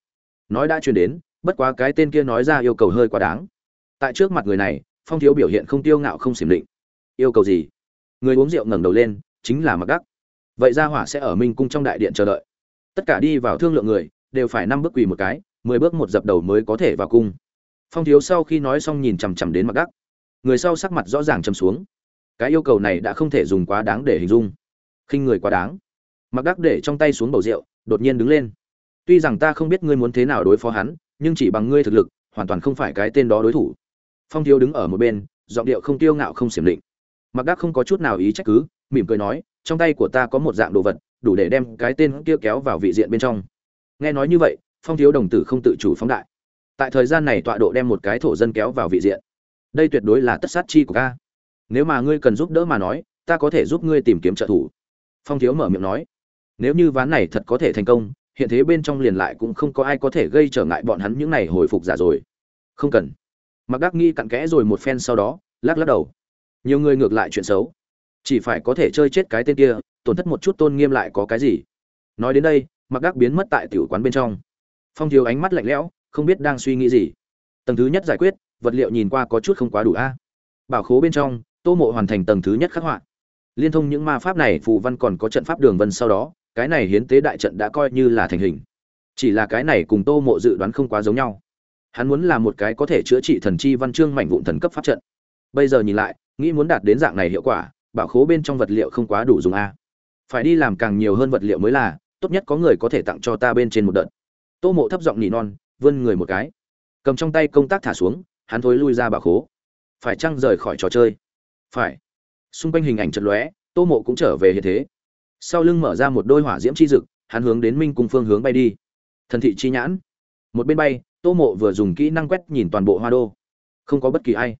Nói đã truyền đến, bất quá cái tên kia nói ra yêu cầu hơi quá đáng. Tại trước mặt người này, phong thiếu biểu hiện không tiêu ngạo không xiểm định. Yêu cầu gì? Người uống rượu ngẩng đầu lên, chính là mặc đắc. Vậy gia hỏa sẽ ở minh cung trong đại điện chờ đợi. Tất cả đi vào thương lượng người, đều phải năm bước quỳ một cái, mười bước một dập đầu mới có thể vào cung. Phong thiếu sau khi nói xong nhìn chằm chằm đến mặc đắc. Người sau sắc mặt rõ ràng chầm xuống cái yêu cầu này đã không thể dùng quá đáng để hình dung. Khinh người quá đáng. Mặc đắc để trong tay xuống bầu rượu, đột nhiên đứng lên. Tuy rằng ta không biết ngươi muốn thế nào đối phó hắn, nhưng chỉ bằng ngươi thực lực, hoàn toàn không phải cái tên đó đối thủ. Phong thiếu đứng ở một bên, giọng điệu không tiêu ngạo không xiểm định. Mặc đắc không có chút nào ý trách cứ, mỉm cười nói, trong tay của ta có một dạng đồ vật, đủ để đem cái tên kia kéo vào vị diện bên trong. Nghe nói như vậy, phong thiếu đồng tử không tự chủ phóng đại. Tại thời gian này tọa độ đem một cái thổ dân kéo vào vị diện. Đây tuyệt đối là tất sát chi của ca nếu mà ngươi cần giúp đỡ mà nói, ta có thể giúp ngươi tìm kiếm trợ thủ. Phong thiếu mở miệng nói, nếu như ván này thật có thể thành công, hiện thế bên trong liền lại cũng không có ai có thể gây trở ngại bọn hắn những này hồi phục giả rồi. Không cần. Mặc đắc nghi cặn kẽ rồi một phen sau đó, lắc lắc đầu. Nhiều người ngược lại chuyện xấu. Chỉ phải có thể chơi chết cái tên kia, tổn thất một chút tôn nghiêm lại có cái gì. Nói đến đây mặc đắc biến mất tại tiểu quán bên trong. Phong thiếu ánh mắt lạnh lẽo, không biết đang suy nghĩ gì. Tầng thứ nhất giải quyết, vật liệu nhìn qua có chút không quá đủ a. Bảo khố bên trong tô mộ hoàn thành tầng thứ nhất khắc họa. Liên thông những ma pháp này, phù văn còn có trận pháp đường vân sau đó, cái này hiến tế đại trận đã coi như là thành hình. Chỉ là cái này cùng tô mộ dự đoán không quá giống nhau. Hắn muốn là một cái có thể chữa trị thần chi văn chương mảnh vụn thần cấp pháp trận. Bây giờ nhìn lại, nghĩ muốn đạt đến dạng này hiệu quả, bảo khố bên trong vật liệu không quá đủ dùng a. Phải đi làm càng nhiều hơn vật liệu mới là, tốt nhất có người có thể tặng cho ta bên trên một đợt. Tô mộ thấp giọng nỉ non, vươn người một cái. Cầm trong tay công tác thả xuống, hắn thối lui ra bảo khố. Phải chăng rời khỏi trò chơi? Phải. Xung quanh hình ảnh chật lóe, tô mộ cũng trở về hiện thế. Sau lưng mở ra một đôi hỏa diễm chi dực, hắn hướng đến minh cùng phương hướng bay đi. Thần thị chi nhãn. Một bên bay, tô mộ vừa dùng kỹ năng quét nhìn toàn bộ hoa đô. Không có bất kỳ ai.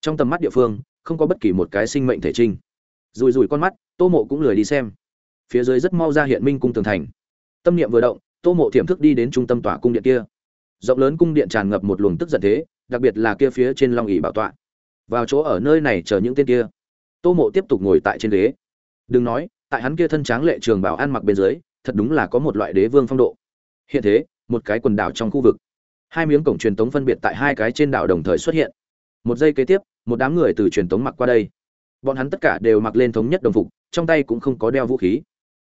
Trong tầm mắt địa phương, không có bất kỳ một cái sinh mệnh thể trinh. Rùi rùi con mắt, tô mộ cũng lười đi xem. Phía dưới rất mau ra hiện minh cung tường thành. Tâm niệm vừa động, tô mộ thiểm thức đi đến trung tâm tòa cung điện kia. Rộng lớn cung điện tràn ngập một luồng tức giận thế, đặc biệt là kia phía trên long ỉ bảo tọa vào chỗ ở nơi này chờ những tên kia. Tô mộ tiếp tục ngồi tại trên ghế. Đừng nói, tại hắn kia thân tráng lệ trường bảo ăn mặc bên dưới, thật đúng là có một loại đế vương phong độ. Hiện thế, một cái quần đảo trong khu vực. Hai miếng cổng truyền tống phân biệt tại hai cái trên đảo đồng thời xuất hiện. Một giây kế tiếp, một đám người từ truyền tống mặc qua đây. Bọn hắn tất cả đều mặc lên thống nhất đồng phục, trong tay cũng không có đeo vũ khí.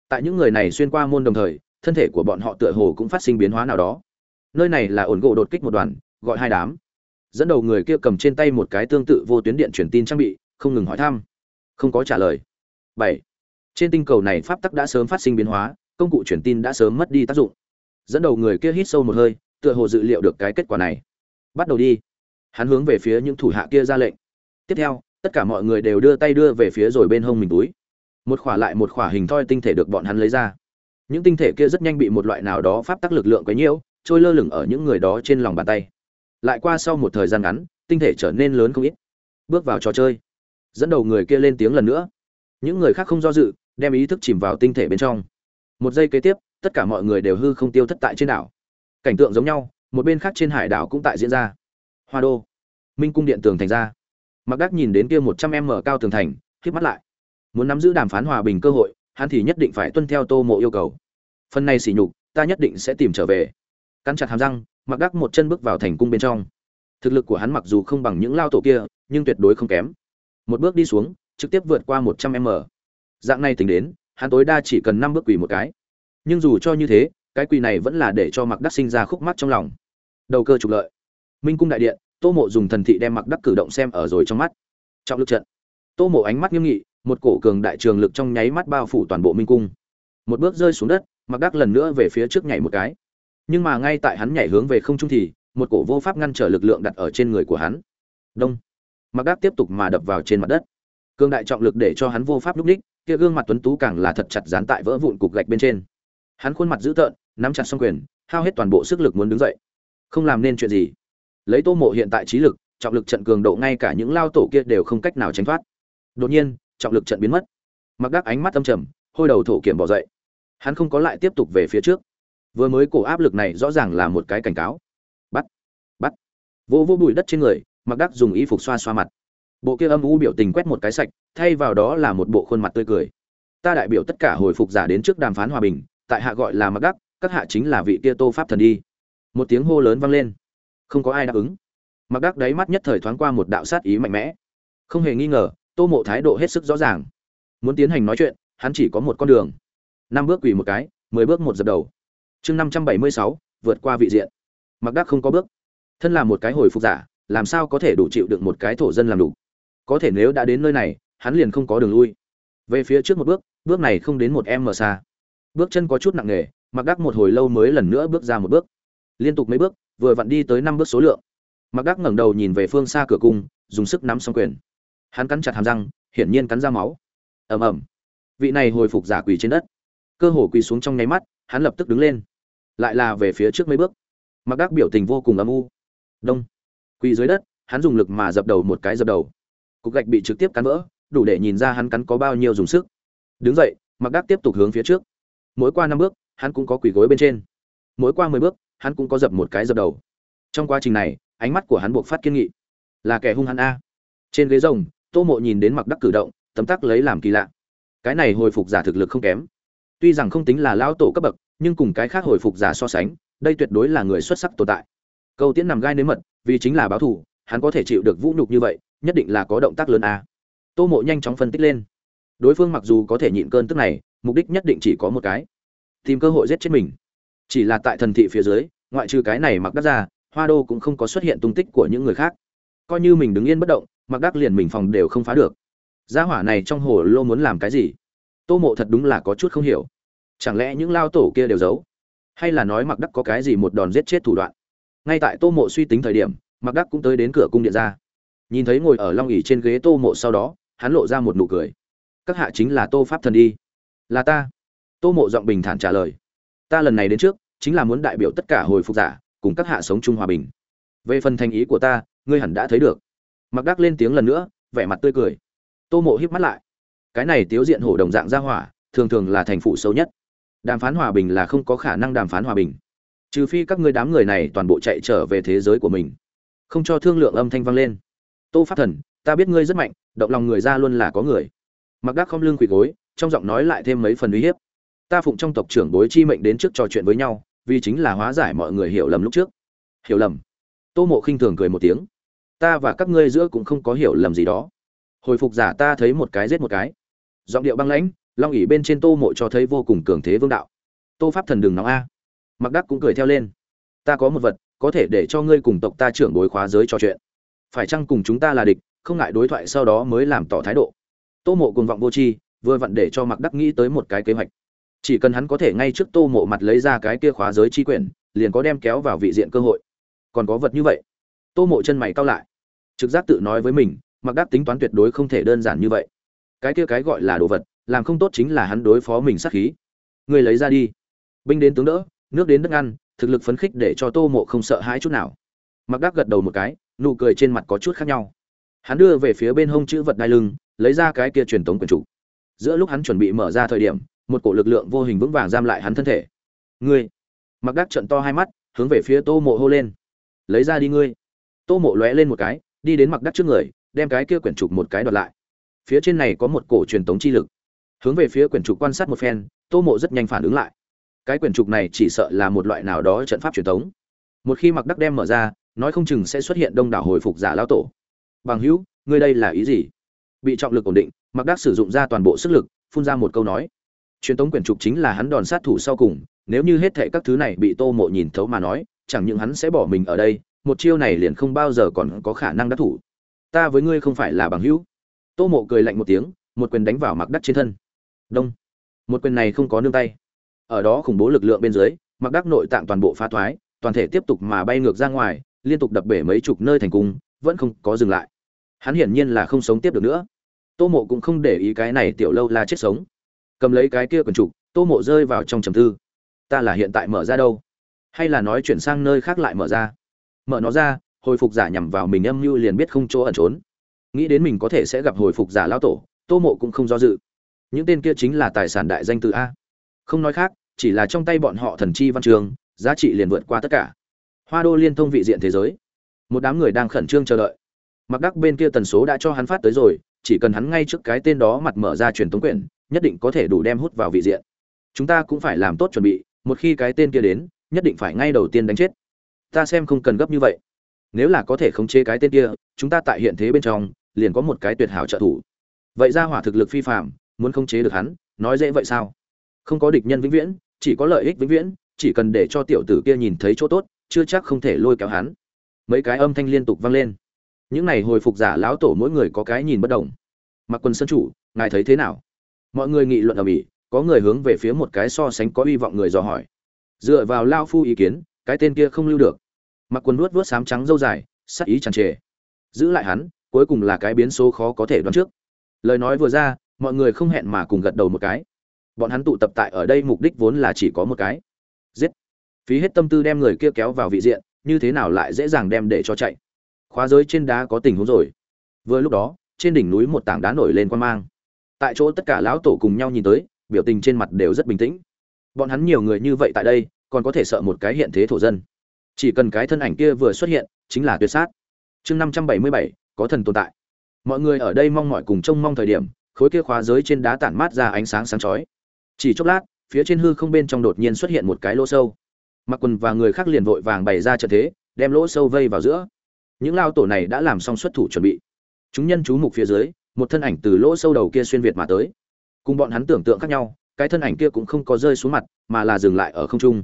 Tại những người này xuyên qua môn đồng thời, thân thể của bọn họ tựa hồ cũng phát sinh biến hóa nào đó. Nơi này là ổn gỗ đột kích một đoàn, gọi hai đám dẫn đầu người kia cầm trên tay một cái tương tự vô tuyến điện truyền tin trang bị, không ngừng hỏi thăm. Không có trả lời. Bảy. Trên tinh cầu này pháp tắc đã sớm phát sinh biến hóa, công cụ truyền tin đã sớm mất đi tác dụng. Dẫn đầu người kia hít sâu một hơi, tựa hồ dự liệu được cái kết quả này. Bắt đầu đi. Hắn hướng về phía những thủ hạ kia ra lệnh. Tiếp theo, tất cả mọi người đều đưa tay đưa về phía rồi bên hông mình túi. Một khỏa lại một khỏa hình thoi tinh thể được bọn hắn lấy ra. Những tinh thể kia rất nhanh bị một loại nào đó pháp tắc lực lượng quấy nhiễu, trôi lơ lửng ở những người đó trên lòng bàn tay lại qua sau một thời gian ngắn, tinh thể trở nên lớn không ít. Bước vào trò chơi, dẫn đầu người kia lên tiếng lần nữa. Những người khác không do dự, đem ý thức chìm vào tinh thể bên trong. Một giây kế tiếp, tất cả mọi người đều hư không tiêu thất tại trên đảo. Cảnh tượng giống nhau, một bên khác trên hải đảo cũng tại diễn ra. Hoa đô, minh cung điện tường thành ra. Mặc đắc nhìn đến kia một trăm m cao tường thành khiếp mắt lại. Muốn nắm giữ đàm phán hòa bình cơ hội, hắn thì nhất định phải tuân theo tô mộ yêu cầu. Phần này sỉ nhục, ta nhất định sẽ tìm trở về. Cắn chặt hàm răng mặc đắc một chân bước vào thành cung bên trong. Thực lực của hắn mặc dù không bằng những lao tổ kia, nhưng tuyệt đối không kém. Một bước đi xuống, trực tiếp vượt qua một trăm m. Dạng này tính đến, hắn tối đa chỉ cần năm bước quỳ một cái. Nhưng dù cho như thế, cái quỳ này vẫn là để cho mặc đắc sinh ra khúc mắt trong lòng. Đầu cơ trục lợi. Minh cung đại điện, tô mộ dùng thần thị đem mặc đắc cử động xem ở rồi trong mắt. Trọng lực trận. Tô mộ ánh mắt nghiêm nghị, một cổ cường đại trường lực trong nháy mắt bao phủ toàn bộ minh cung. Một bước rơi xuống đất, mặc đắc lần nữa về phía trước nhảy một cái nhưng mà ngay tại hắn nhảy hướng về không trung thì, một cổ vô pháp ngăn trở lực lượng đặt ở trên người của hắn. Đông. Mặc đáp tiếp tục mà đập vào trên mặt đất. Cường đại trọng lực để cho hắn vô pháp lúc ních kia gương mặt tuấn tú càng là thật chặt dán tại vỡ vụn cục gạch bên trên. Hắn khuôn mặt dữ tợn, nắm chặt song quyền, hao hết toàn bộ sức lực muốn đứng dậy. Không làm nên chuyện gì. Lấy tô mộ hiện tại trí lực, trọng lực trận cường độ ngay cả những lao tổ kia đều không cách nào tránh thoát. Đột nhiên, trọng lực trận biến mất. Mặc đắc ánh mắt âm trầm, hôi đầu thổ kiểm bỏ dậy. Hắn không có lại tiếp tục về phía trước vừa mới cổ áp lực này rõ ràng là một cái cảnh cáo. Bắt bắt. Vô vô bụi đất trên người mặc đắc dùng y phục xoa xoa mặt. Bộ kia âm u biểu tình quét một cái sạch, thay vào đó là một bộ khuôn mặt tươi cười. Ta đại biểu tất cả hồi phục giả đến trước đàm phán hòa bình, tại hạ gọi là mặc đắc, các hạ chính là vị kia tô pháp thần đi. Một tiếng hô lớn vang lên. Không có ai đáp ứng. Mặc đắc đáy mắt nhất thời thoáng qua một đạo sát ý mạnh mẽ. Không hề nghi ngờ, tô mộ thái độ hết sức rõ ràng. Muốn tiến hành nói chuyện, hắn chỉ có một con đường. Năm bước quỳ một cái, mười bước một dập đầu chương năm trăm bảy mươi sáu, vượt qua vị diện. Mặc đắc không có bước. Thân là một cái hồi phục giả, làm sao có thể đủ chịu được một cái thổ dân làm đủ? Có thể nếu đã đến nơi này, hắn liền không có đường lui. Về phía trước một bước bước này không đến một em mờ xa. Bước chân có chút nặng nề, mặc đắc một hồi lâu mới lần nữa bước ra một bước. Liên tục mấy bước, vừa vặn đi tới năm bước số lượng. Mặc đắc ngẩng đầu nhìn về phương xa cửa cung, dùng sức nắm xong quyền. Hắn cắn chặt hàm răng, hiển nhiên cắn ra máu. Ầm ầm. Vị này hồi phục giả quỳ trên đất. Cơ hồ quỳ xuống trong nháy mắt, hắn lập tức đứng lên lại là về phía trước mấy bước. Mặc đắc biểu tình vô cùng âm u. Đông. Quỳ dưới đất, hắn dùng lực mà dập đầu một cái dập đầu. Cục gạch bị trực tiếp cắn vỡ, đủ để nhìn ra hắn cắn có bao nhiêu dùng sức. Đứng dậy, mặc đắc tiếp tục hướng phía trước. Mỗi qua năm bước, hắn cũng có quỳ gối bên trên. Mỗi qua mười bước, hắn cũng có dập một cái dập đầu. Trong quá trình này, ánh mắt của hắn buộc phát kiên nghị. Là kẻ hung hắn a. Trên ghế rồng, tô mộ nhìn đến mặc đắc cử động, tấm tắc lấy làm kỳ lạ. Cái này hồi phục giả thực lực không kém. Tuy rằng không tính là lão tổ cấp bậc nhưng cùng cái khác hồi phục giả so sánh, đây tuyệt đối là người xuất sắc tồn tại. Câu tiễn nằm gai nếm mật, vì chính là báo thù, hắn có thể chịu được vũ nhục như vậy, nhất định là có động tác lớn a. Tô mộ nhanh chóng phân tích lên. Đối phương mặc dù có thể nhịn cơn tức này, mục đích nhất định chỉ có một cái. Tìm cơ hội giết chết mình. Chỉ là tại thần thị phía dưới, ngoại trừ cái này mặc đắc ra, hoa đô cũng không có xuất hiện tung tích của những người khác. Coi như mình đứng yên bất động mặc đắc liền mình phòng đều không phá được. Gia hỏa này trong hồ lô muốn làm cái gì? Tô mộ thật đúng là có chút không hiểu chẳng lẽ những lao tổ kia đều giấu? Hay là nói mặc đắc có cái gì một đòn giết chết thủ đoạn? Ngay tại tô mộ suy tính thời điểm mặc đắc cũng tới đến cửa cung điện ra. Nhìn thấy ngồi ở long ỉ trên ghế tô mộ sau đó, hắn lộ ra một nụ cười. Các hạ chính là tô pháp thần đi. Là ta. Tô mộ giọng bình thản trả lời. Ta lần này đến trước, chính là muốn đại biểu tất cả hồi phục giả, cùng các hạ sống chung hòa bình. Về phần thành ý của ta, ngươi hẳn đã thấy được. Mặc đắc lên tiếng lần nữa, vẻ mặt tươi cười. Tô mộ híp mắt lại. Cái này tiếu diện hổ đồng dạng ra hỏa, thường thường là thành phủ sâu nhất đàm phán hòa bình là không có khả năng đàm phán hòa bình. Trừ phi các ngươi đám người này toàn bộ chạy trở về thế giới của mình. Không cho thương lượng âm thanh vang lên. Tô pháp thần, ta biết ngươi rất mạnh, động lòng người ra luôn là có người. Mặc đắc không lưng quỳ gối, trong giọng nói lại thêm mấy phần uy hiếp. Ta phụng trong tộc trưởng bối chi mệnh đến trước trò chuyện với nhau, vì chính là hóa giải mọi người hiểu lầm lúc trước. Hiểu lầm. Tô mộ khinh thường cười một tiếng. Ta và các ngươi giữa cũng không có hiểu lầm gì đó. Hồi phục giả ta thấy một cái giết một cái. Giọng điệu băng lãnh long ỉ bên trên tô mộ cho thấy vô cùng cường thế vương đạo. Tô pháp thần đừng nóng a. Mặc đắc cũng cười theo lên. Ta có một vật, có thể để cho ngươi cùng tộc ta trưởng đối khóa giới trò chuyện. Phải chăng cùng chúng ta là địch, không ngại đối thoại sau đó mới làm tỏ thái độ. Tô mộ cùng vọng vô tri, vừa vặn để cho mặc đắc nghĩ tới một cái kế hoạch. Chỉ cần hắn có thể ngay trước tô mộ mặt lấy ra cái kia khóa giới chi quyển, liền có đem kéo vào vị diện cơ hội. Còn có vật như vậy. Tô mộ chân mày cao lại. Trực giác tự nói với mình, mặc đắc tính toán tuyệt đối không thể đơn giản như vậy cái kia cái gọi là đồ vật, làm không tốt chính là hắn đối phó mình sát khí. Người lấy ra đi. Binh đến tướng đỡ, nước đến đất ăn thực lực phấn khích để cho tô mộ không sợ hãi chút nào. Mặc đắc gật đầu một cái, nụ cười trên mặt có chút khác nhau. Hắn đưa về phía bên hông chữ vật đai lưng, lấy ra cái kia truyền tống quyển chủ. Giữa lúc hắn chuẩn bị mở ra thời điểm, một cổ lực lượng vô hình vững vàng giam lại hắn thân thể. Ngươi! Mặc đắc trận to hai mắt, hướng về phía tô mộ hô lên. Lấy ra đi ngươi. Tô mộ lóe lên một cái, đi đến mặc đắc trước người, đem cái kia quyển trục một cái đoạt lại phía trên này có một cổ truyền tống chi lực. Hướng về phía quyển trục quan sát một phen, tô mộ rất nhanh phản ứng lại. Cái quyển trục này chỉ sợ là một loại nào đó trận pháp truyền tống. Một khi mặc đắc đem mở ra, nói không chừng sẽ xuất hiện đông đảo hồi phục giả lao tổ. Bằng hữu, ngươi đây là ý gì? Bị trọng lực ổn định, mặc đắc sử dụng ra toàn bộ sức lực, phun ra một câu nói. Truyền tống quyển trục chính là hắn đòn sát thủ sau cùng, nếu như hết thệ các thứ này bị tô mộ nhìn thấu mà nói, chẳng những hắn sẽ bỏ mình ở đây, một chiêu này liền không bao giờ còn có khả năng đắc thủ. Ta với ngươi không phải là bằng hữu tô mộ cười lạnh một tiếng, một quyền đánh vào mặc đắc trên thân. Đông. Một quyền này không có nương tay. Ở đó khủng bố lực lượng bên dưới, mặc đắc nội tạng toàn bộ phá thoái, toàn thể tiếp tục mà bay ngược ra ngoài, liên tục đập bể mấy chục nơi thành cung, vẫn không có dừng lại. Hắn hiển nhiên là không sống tiếp được nữa. Tô mộ cũng không để ý cái này tiểu lâu là chết sống. Cầm lấy cái kia quần trục, tô mộ rơi vào trong trầm tư. Ta là hiện tại mở ra đâu? Hay là nói chuyển sang nơi khác lại mở ra? Mở nó ra, hồi phục giả nhằm vào mình âm mưu liền biết không chỗ ẩn trốn nghĩ đến mình có thể sẽ gặp hồi phục giả lao tổ, tô mộ cũng không do dự. Những tên kia chính là tài sản đại danh từ a. Không nói khác, chỉ là trong tay bọn họ thần chi văn trường, giá trị liền vượt qua tất cả. Hoa đô liên thông vị diện thế giới. Một đám người đang khẩn trương chờ đợi. Mặc đắc bên kia tần số đã cho hắn phát tới rồi, chỉ cần hắn ngay trước cái tên đó mặt mở ra truyền tống quyển, nhất định có thể đủ đem hút vào vị diện. Chúng ta cũng phải làm tốt chuẩn bị, một khi cái tên kia đến, nhất định phải ngay đầu tiên đánh chết. Ta xem không cần gấp như vậy. Nếu là có thể khống chế cái tên kia, chúng ta tại hiện thế bên trong liền có một cái tuyệt hảo trợ thủ. Vậy ra hỏa thực lực phi phạm muốn khống chế được hắn, nói dễ vậy sao? Không có địch nhân vĩnh viễn, chỉ có lợi ích vĩnh viễn, chỉ cần để cho tiểu tử kia nhìn thấy chỗ tốt, chưa chắc không thể lôi kéo hắn. Mấy cái âm thanh liên tục vang lên. Những này hồi phục giả lão tổ mỗi người có cái nhìn bất đồng. Mặc quân sân chủ, ngài thấy thế nào? Mọi người nghị luận ở mỹ, có người hướng về phía một cái so sánh có hy vọng người dò hỏi. Dựa vào lao phu ý kiến, cái tên kia không lưu được. Mặc quần nuốt vuốt sám trắng dâu dài, sắc ý tràn trề. Giữ lại hắn cuối cùng là cái biến số khó có thể đoán trước. Lời nói vừa ra, mọi người không hẹn mà cùng gật đầu một cái. Bọn hắn tụ tập tại ở đây mục đích vốn là chỉ có một cái. Giết. Phí hết tâm tư đem người kia kéo vào vị diện, như thế nào lại dễ dàng đem để cho chạy? Khóa giới trên đá có tình huống rồi. Vừa lúc đó, trên đỉnh núi một tảng đá nổi lên quan mang. Tại chỗ tất cả lão tổ cùng nhau nhìn tới, biểu tình trên mặt đều rất bình tĩnh. Bọn hắn nhiều người như vậy tại đây, còn có thể sợ một cái hiện thế thổ dân. Chỉ cần cái thân ảnh kia vừa xuất hiện, chính là tuyệt sát. Chương năm trăm bảy mươi bảy có thần tồn tại. Mọi người ở đây mong mọi cùng trông mong thời điểm, khối kia khóa giới trên đá tản mát ra ánh sáng sáng chói. Chỉ chốc lát, phía trên hư không bên trong đột nhiên xuất hiện một cái lỗ sâu. Mặc quần và người khác liền vội vàng bày ra trận thế, đem lỗ sâu vây vào giữa. Những lao tổ này đã làm xong xuất thủ chuẩn bị. Chúng nhân chú mục phía dưới, một thân ảnh từ lỗ sâu đầu kia xuyên việt mà tới. Cùng bọn hắn tưởng tượng khác nhau, cái thân ảnh kia cũng không có rơi xuống mặt, mà là dừng lại ở không trung.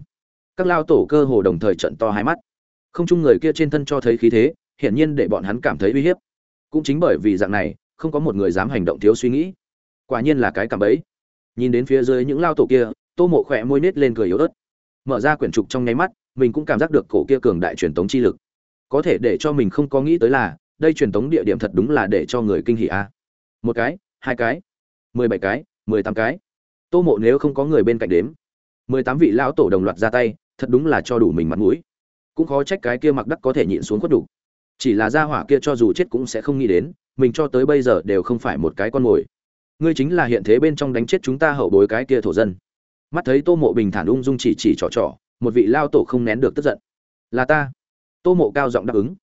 Các lao tổ cơ hồ đồng thời trận to hai mắt. Không trung người kia trên thân cho thấy khí thế hiển nhiên để bọn hắn cảm thấy uy hiếp. Cũng chính bởi vì dạng này, không có một người dám hành động thiếu suy nghĩ. Quả nhiên là cái cảm bẫy. Nhìn đến phía dưới những lao tổ kia, tô mộ khỏe môi nết lên cười yếu ớt. Mở ra quyển trục trong nháy mắt, mình cũng cảm giác được cổ kia cường đại truyền tống chi lực. Có thể để cho mình không có nghĩ tới là, đây truyền tống địa điểm thật đúng là để cho người kinh hỉ a. Một cái, hai cái, mười bảy cái, mười tám cái. Tô mộ nếu không có người bên cạnh đếm, mười tám vị lão tổ đồng loạt ra tay, thật đúng là cho đủ mình mặt mũi. Cũng khó trách cái kia mặc đắc có thể nhịn xuống quất đủ chỉ là gia hỏa kia cho dù chết cũng sẽ không nghĩ đến, mình cho tới bây giờ đều không phải một cái con mồi. Ngươi chính là hiện thế bên trong đánh chết chúng ta hậu bối cái kia thổ dân. Mắt thấy tô mộ bình thản ung dung chỉ chỉ trò trò, một vị lao tổ không nén được tức giận. Là ta. Tô mộ cao giọng đáp ứng.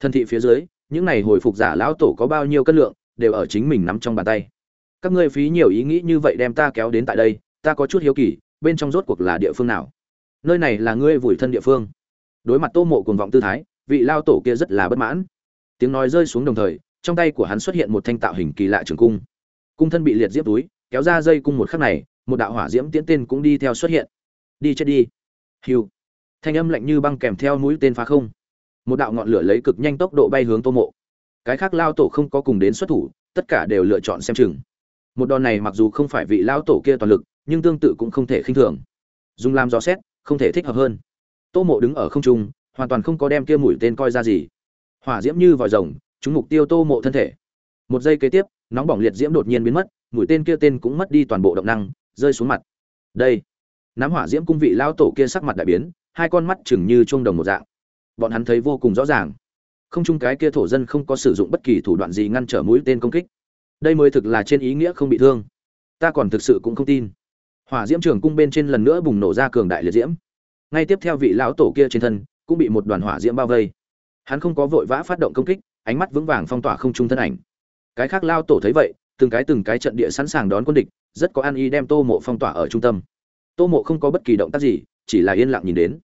Thân thị phía dưới, những này hồi phục giả lão tổ có bao nhiêu cân lượng, đều ở chính mình nắm trong bàn tay. Các ngươi phí nhiều ý nghĩ như vậy đem ta kéo đến tại đây, ta có chút hiếu kỳ, bên trong rốt cuộc là địa phương nào? Nơi này là ngươi vùi thân địa phương. Đối mặt tô mộ cuồng vọng tư thái vị lao tổ kia rất là bất mãn. Tiếng nói rơi xuống đồng thời, trong tay của hắn xuất hiện một thanh tạo hình kỳ lạ trường cung. Cung thân bị liệt diếp túi, kéo ra dây cung một khắc này, một đạo hỏa diễm tiễn tên cũng đi theo xuất hiện. Đi chết đi. Hiu thanh âm lạnh như băng kèm theo mũi tên phá không. Một đạo ngọn lửa lấy cực nhanh tốc độ bay hướng tô mộ. Cái khác lao tổ không có cùng đến xuất thủ, tất cả đều lựa chọn xem chừng. Một đòn này mặc dù không phải vị lao tổ kia toàn lực, nhưng tương tự cũng không thể khinh thường. Dùng làm rõ xét, không thể thích hợp hơn. Tô mộ đứng ở không trung hoàn toàn không có đem kia mũi tên coi ra gì. Hỏa diễm như vòi rồng, chúng mục tiêu tô mộ thân thể. Một giây kế tiếp, nóng bỏng liệt diễm đột nhiên biến mất mũi tên kia tên cũng mất đi toàn bộ động năng, rơi xuống mặt. Đây, nắm hỏa diễm cung vị lao tổ kia sắc mặt đại biến, hai con mắt chừng như chuông đồng một dạng. Bọn hắn thấy vô cùng rõ ràng. Không chung cái kia thổ dân không có sử dụng bất kỳ thủ đoạn gì ngăn trở mũi tên công kích. Đây mới thực là trên ý nghĩa không bị thương. Ta còn thực sự cũng không tin. Hỏa diễm trường cung bên trên lần nữa bùng nổ ra cường đại liệt diễm. Ngay tiếp theo vị lão tổ kia trên thân cũng bị một đoàn hỏa diễm bao vây. Hắn không có vội vã phát động công kích, ánh mắt vững vàng phong tỏa không trung thân ảnh. Cái khác lao tổ thấy vậy, từng cái từng cái trận địa sẵn sàng đón quân địch, rất có an ý đem tô mộ phong tỏa ở trung tâm. Tô mộ không có bất kỳ động tác gì, chỉ là yên lặng nhìn đến.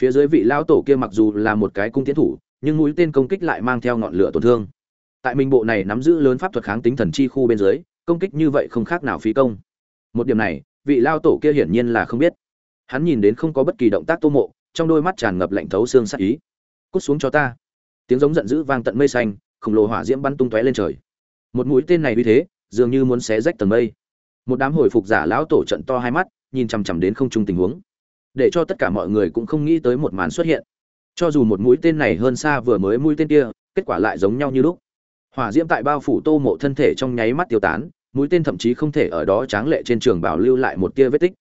Phía dưới vị lao tổ kia mặc dù là một cái cung tiến thủ, nhưng mũi tên công kích lại mang theo ngọn lửa tổn thương. Tại minh bộ này nắm giữ lớn pháp thuật kháng tính thần chi khu bên dưới, công kích như vậy không khác nào phí công. Một điểm này, vị lao tổ kia hiển nhiên là không biết. Hắn nhìn đến không có bất kỳ động tác tô mộ trong đôi mắt tràn ngập lạnh thấu xương sắc ý. Cút xuống cho ta. Tiếng giống giận dữ vang tận mây xanh, khổng lồ hỏa diễm bắn tung tóe lên trời. Một mũi tên này uy thế, dường như muốn xé rách tầng mây. Một đám hồi phục giả lão tổ trận to hai mắt, nhìn chằm chằm đến không trung tình huống. Để cho tất cả mọi người cũng không nghĩ tới một màn xuất hiện. Cho dù một mũi tên này hơn xa vừa mới mũi tên kia, kết quả lại giống nhau như lúc. Hỏa diễm tại bao phủ tô mộ thân thể trong nháy mắt tiêu tán, mũi tên thậm chí không thể ở đó tráng lệ trên trường bảo lưu lại một tia vết tích.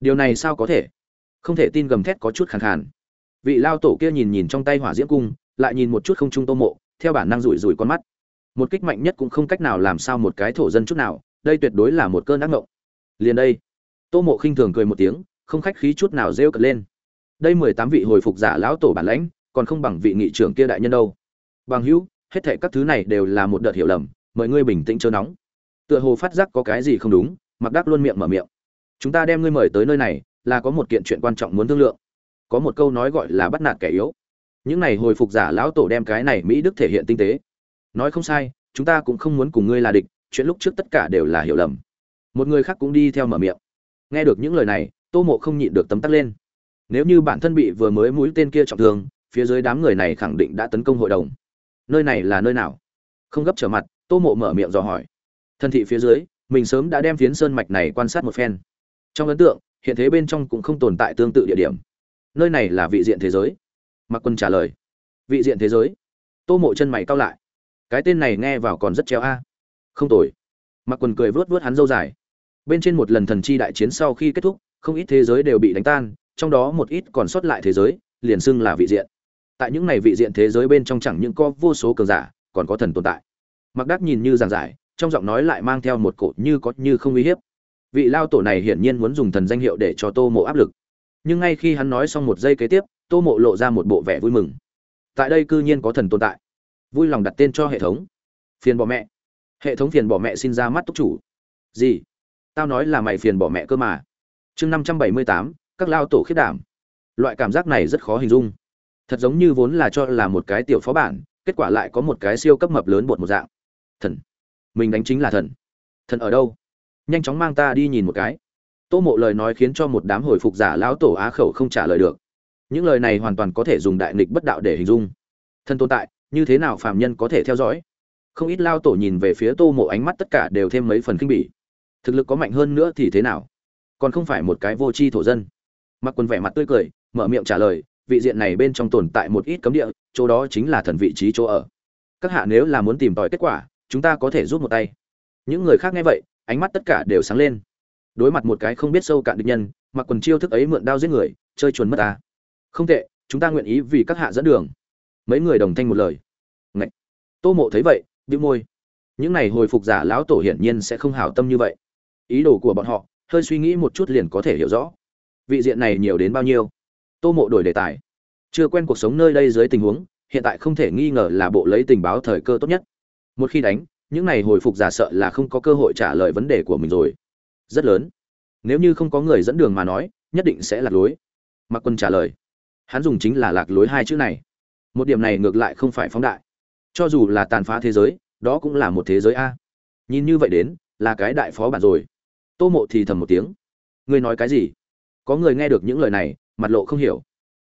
Điều này sao có thể? Không thể tin gầm thét có chút khàn khàn. Vị lao tổ kia nhìn nhìn trong tay hỏa diễm cung, lại nhìn một chút không trung tô mộ, theo bản năng rủi rủi con mắt. Một kích mạnh nhất cũng không cách nào làm sao một cái thổ dân chút nào, đây tuyệt đối là một cơn ác ngộng liền đây, tô mộ khinh thường cười một tiếng, không khách khí chút nào rêu cật lên. Đây mười tám vị hồi phục giả lão tổ bản lãnh, còn không bằng vị nghị trưởng kia đại nhân đâu. Bằng hữu, hết thệ các thứ này đều là một đợt hiểu lầm, mời ngươi bình tĩnh chớ nóng. Tựa hồ phát giác có cái gì không đúng, mặc đắc luôn miệng mở miệng. Chúng ta đem ngươi mời tới nơi này là có một kiện chuyện quan trọng muốn thương lượng. Có một câu nói gọi là bắt nạt kẻ yếu. Những này hồi phục giả lão tổ đem cái này mỹ đức thể hiện tinh tế. Nói không sai, chúng ta cũng không muốn cùng ngươi là địch, chuyện lúc trước tất cả đều là hiểu lầm. Một người khác cũng đi theo mở miệng. Nghe được những lời này, tô mộ không nhịn được tấm tắc lên. Nếu như bản thân bị vừa mới mũi tên kia trọng thương, phía dưới đám người này khẳng định đã tấn công hội đồng. Nơi này là nơi nào? Không gấp trở mặt, tô mộ mở miệng dò hỏi. Thân thị phía dưới, mình sớm đã đem phiến sơn mạch này quan sát một phen. Trong ấn tượng hiện thế bên trong cũng không tồn tại tương tự địa điểm. Nơi này là vị diện thế giới. Mặc quân trả lời. Vị diện thế giới? Tô mộ chân mày cao lại. Cái tên này nghe vào còn rất treo a. Không tồi. Mặc quần cười vớt vớt hắn dâu dài. Bên trên một lần thần chi đại chiến sau khi kết thúc, không ít thế giới đều bị đánh tan, trong đó một ít còn sót lại thế giới, liền xưng là vị diện. Tại những này vị diện thế giới bên trong chẳng những có vô số cường giả, còn có thần tồn tại. Mặc đắc nhìn như giảng giải, trong giọng nói lại mang theo một cột như có như không uy hiếp vị lao tổ này hiển nhiên muốn dùng thần danh hiệu để cho tô mộ áp lực. Nhưng ngay khi hắn nói xong một giây kế tiếp, tô mộ lộ ra một bộ vẻ vui mừng. Tại đây cư nhiên có thần tồn tại. Vui lòng đặt tên cho hệ thống. Phiền bỏ mẹ. Hệ thống phiền bỏ mẹ xin ra mắt túc chủ. Gì? Tao nói là mày phiền bỏ mẹ cơ mà. Chương năm trăm bảy mươi tám, các lao tổ khiết đảm. Loại cảm giác này rất khó hình dung. Thật giống như vốn là cho là một cái tiểu phó bản, kết quả lại có một cái siêu cấp mập lớn bột một dạng. Thần. Mình đánh chính là thần. Thần ở đâu? Nhanh chóng mang ta đi nhìn một cái. Tô mộ lời nói khiến cho một đám hồi phục giả lão tổ á khẩu không trả lời được. Những lời này hoàn toàn có thể dùng đại nghịch bất đạo để hình dung. Thân tồn tại, như thế nào phàm nhân có thể theo dõi? Không ít lao tổ nhìn về phía tô mộ ánh mắt tất cả đều thêm mấy phần kinh bỉ. Thực lực có mạnh hơn nữa thì thế nào? Còn không phải một cái vô tri thổ dân. Mặc quần vẻ mặt tươi cười, mở miệng trả lời, vị diện này bên trong tồn tại một ít cấm địa, chỗ đó chính là thần vị trí chỗ ở. Các hạ nếu là muốn tìm tòi kết quả, chúng ta có thể rút một tay. Những người khác nghe vậy ánh mắt tất cả đều sáng lên. Đối mặt một cái không biết sâu cạn địch nhân, mặc quần chiêu thức ấy mượn đao giết người, chơi chuồn mất ta. Không tệ, chúng ta nguyện ý vì các hạ dẫn đường. Mấy người đồng thanh một lời. Ngậy. tô mộ thấy vậy, bĩu môi. Những này hồi phục giả lão tổ hiển nhiên sẽ không hảo tâm như vậy. Ý đồ của bọn họ, hơi suy nghĩ một chút liền có thể hiểu rõ. Vị diện này nhiều đến bao nhiêu? Tô mộ đổi đề tài. Chưa quen cuộc sống nơi đây dưới tình huống, hiện tại không thể nghi ngờ là bộ lấy tình báo thời cơ tốt nhất. Một khi đánh những này hồi phục giả sợ là không có cơ hội trả lời vấn đề của mình rồi. Rất lớn. Nếu như không có người dẫn đường mà nói, nhất định sẽ lạc lối. Mặc quân trả lời. Hắn dùng chính là lạc lối hai chữ này. Một điểm này ngược lại không phải phóng đại. Cho dù là tàn phá thế giới, đó cũng là một thế giới a. Nhìn như vậy đến, là cái đại phó bản rồi. Tô mộ thì thầm một tiếng. Ngươi nói cái gì? Có người nghe được những lời này, mặt lộ không hiểu.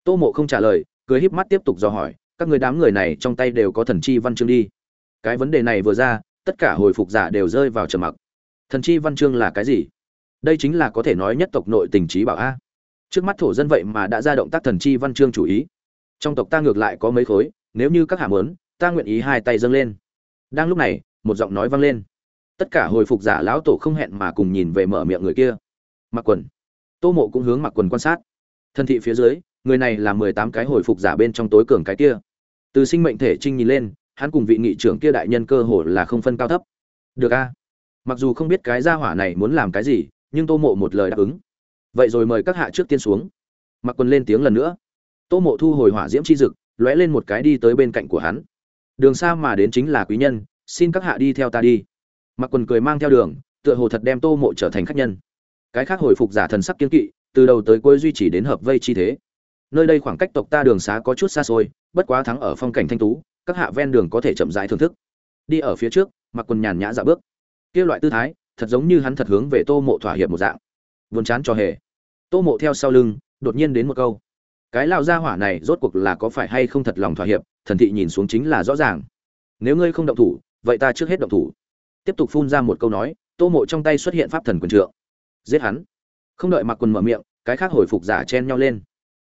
Tô mộ không trả lời, cười híp mắt tiếp tục dò hỏi, các người đám người này trong tay đều có thần chi văn chương đi. Cái vấn đề này vừa ra tất cả hồi phục giả đều rơi vào trầm mặc. Thần chi văn chương là cái gì? Đây chính là có thể nói nhất tộc nội tình trí bảo a. Trước mắt thổ dân vậy mà đã ra động tác thần chi văn chương chủ ý. Trong tộc ta ngược lại có mấy khối, nếu như các hạ muốn, ta nguyện ý hai tay dâng lên. Đang lúc này, một giọng nói vang lên. Tất cả hồi phục giả lão tổ không hẹn mà cùng nhìn về mở miệng người kia. Mặc quần. Tô mộ cũng hướng mặc quần quan sát. Thân thị phía dưới, người này là mười tám cái hồi phục giả bên trong tối cường cái kia. Từ sinh mệnh thể trinh nhìn lên hắn cùng vị nghị trưởng kia đại nhân cơ hồ là không phân cao thấp. Được a. Mặc dù không biết cái gia hỏa này muốn làm cái gì, nhưng tô mộ một lời đáp ứng. Vậy rồi mời các hạ trước tiên xuống. Mặc quần lên tiếng lần nữa. Tô mộ thu hồi hỏa diễm chi dực, lóe lên một cái đi tới bên cạnh của hắn. Đường xa mà đến chính là quý nhân, xin các hạ đi theo ta đi. Mặc quần cười mang theo đường, tựa hồ thật đem tô mộ trở thành khách nhân. Cái khác hồi phục giả thần sắc kiên kỵ, từ đầu tới cuối duy trì đến hợp vây chi thế. Nơi đây khoảng cách tộc ta đường xá có chút xa xôi, bất quá thắng ở phong cảnh thanh tú các hạ ven đường có thể chậm rãi thưởng thức. Đi ở phía trước, mặc quần nhàn nhã dạ bước. Kia loại tư thái, thật giống như hắn thật hướng về tô mộ thỏa hiệp một dạng. Vườn chán cho hề. Tô mộ theo sau lưng, đột nhiên đến một câu. Cái lao gia hỏa này rốt cuộc là có phải hay không thật lòng thỏa hiệp, thần thị nhìn xuống chính là rõ ràng. Nếu ngươi không động thủ, vậy ta trước hết động thủ. Tiếp tục phun ra một câu nói, tô mộ trong tay xuất hiện pháp thần quyền trượng. Giết hắn. Không đợi mặc quần mở miệng, cái khác hồi phục giả chen nhau lên.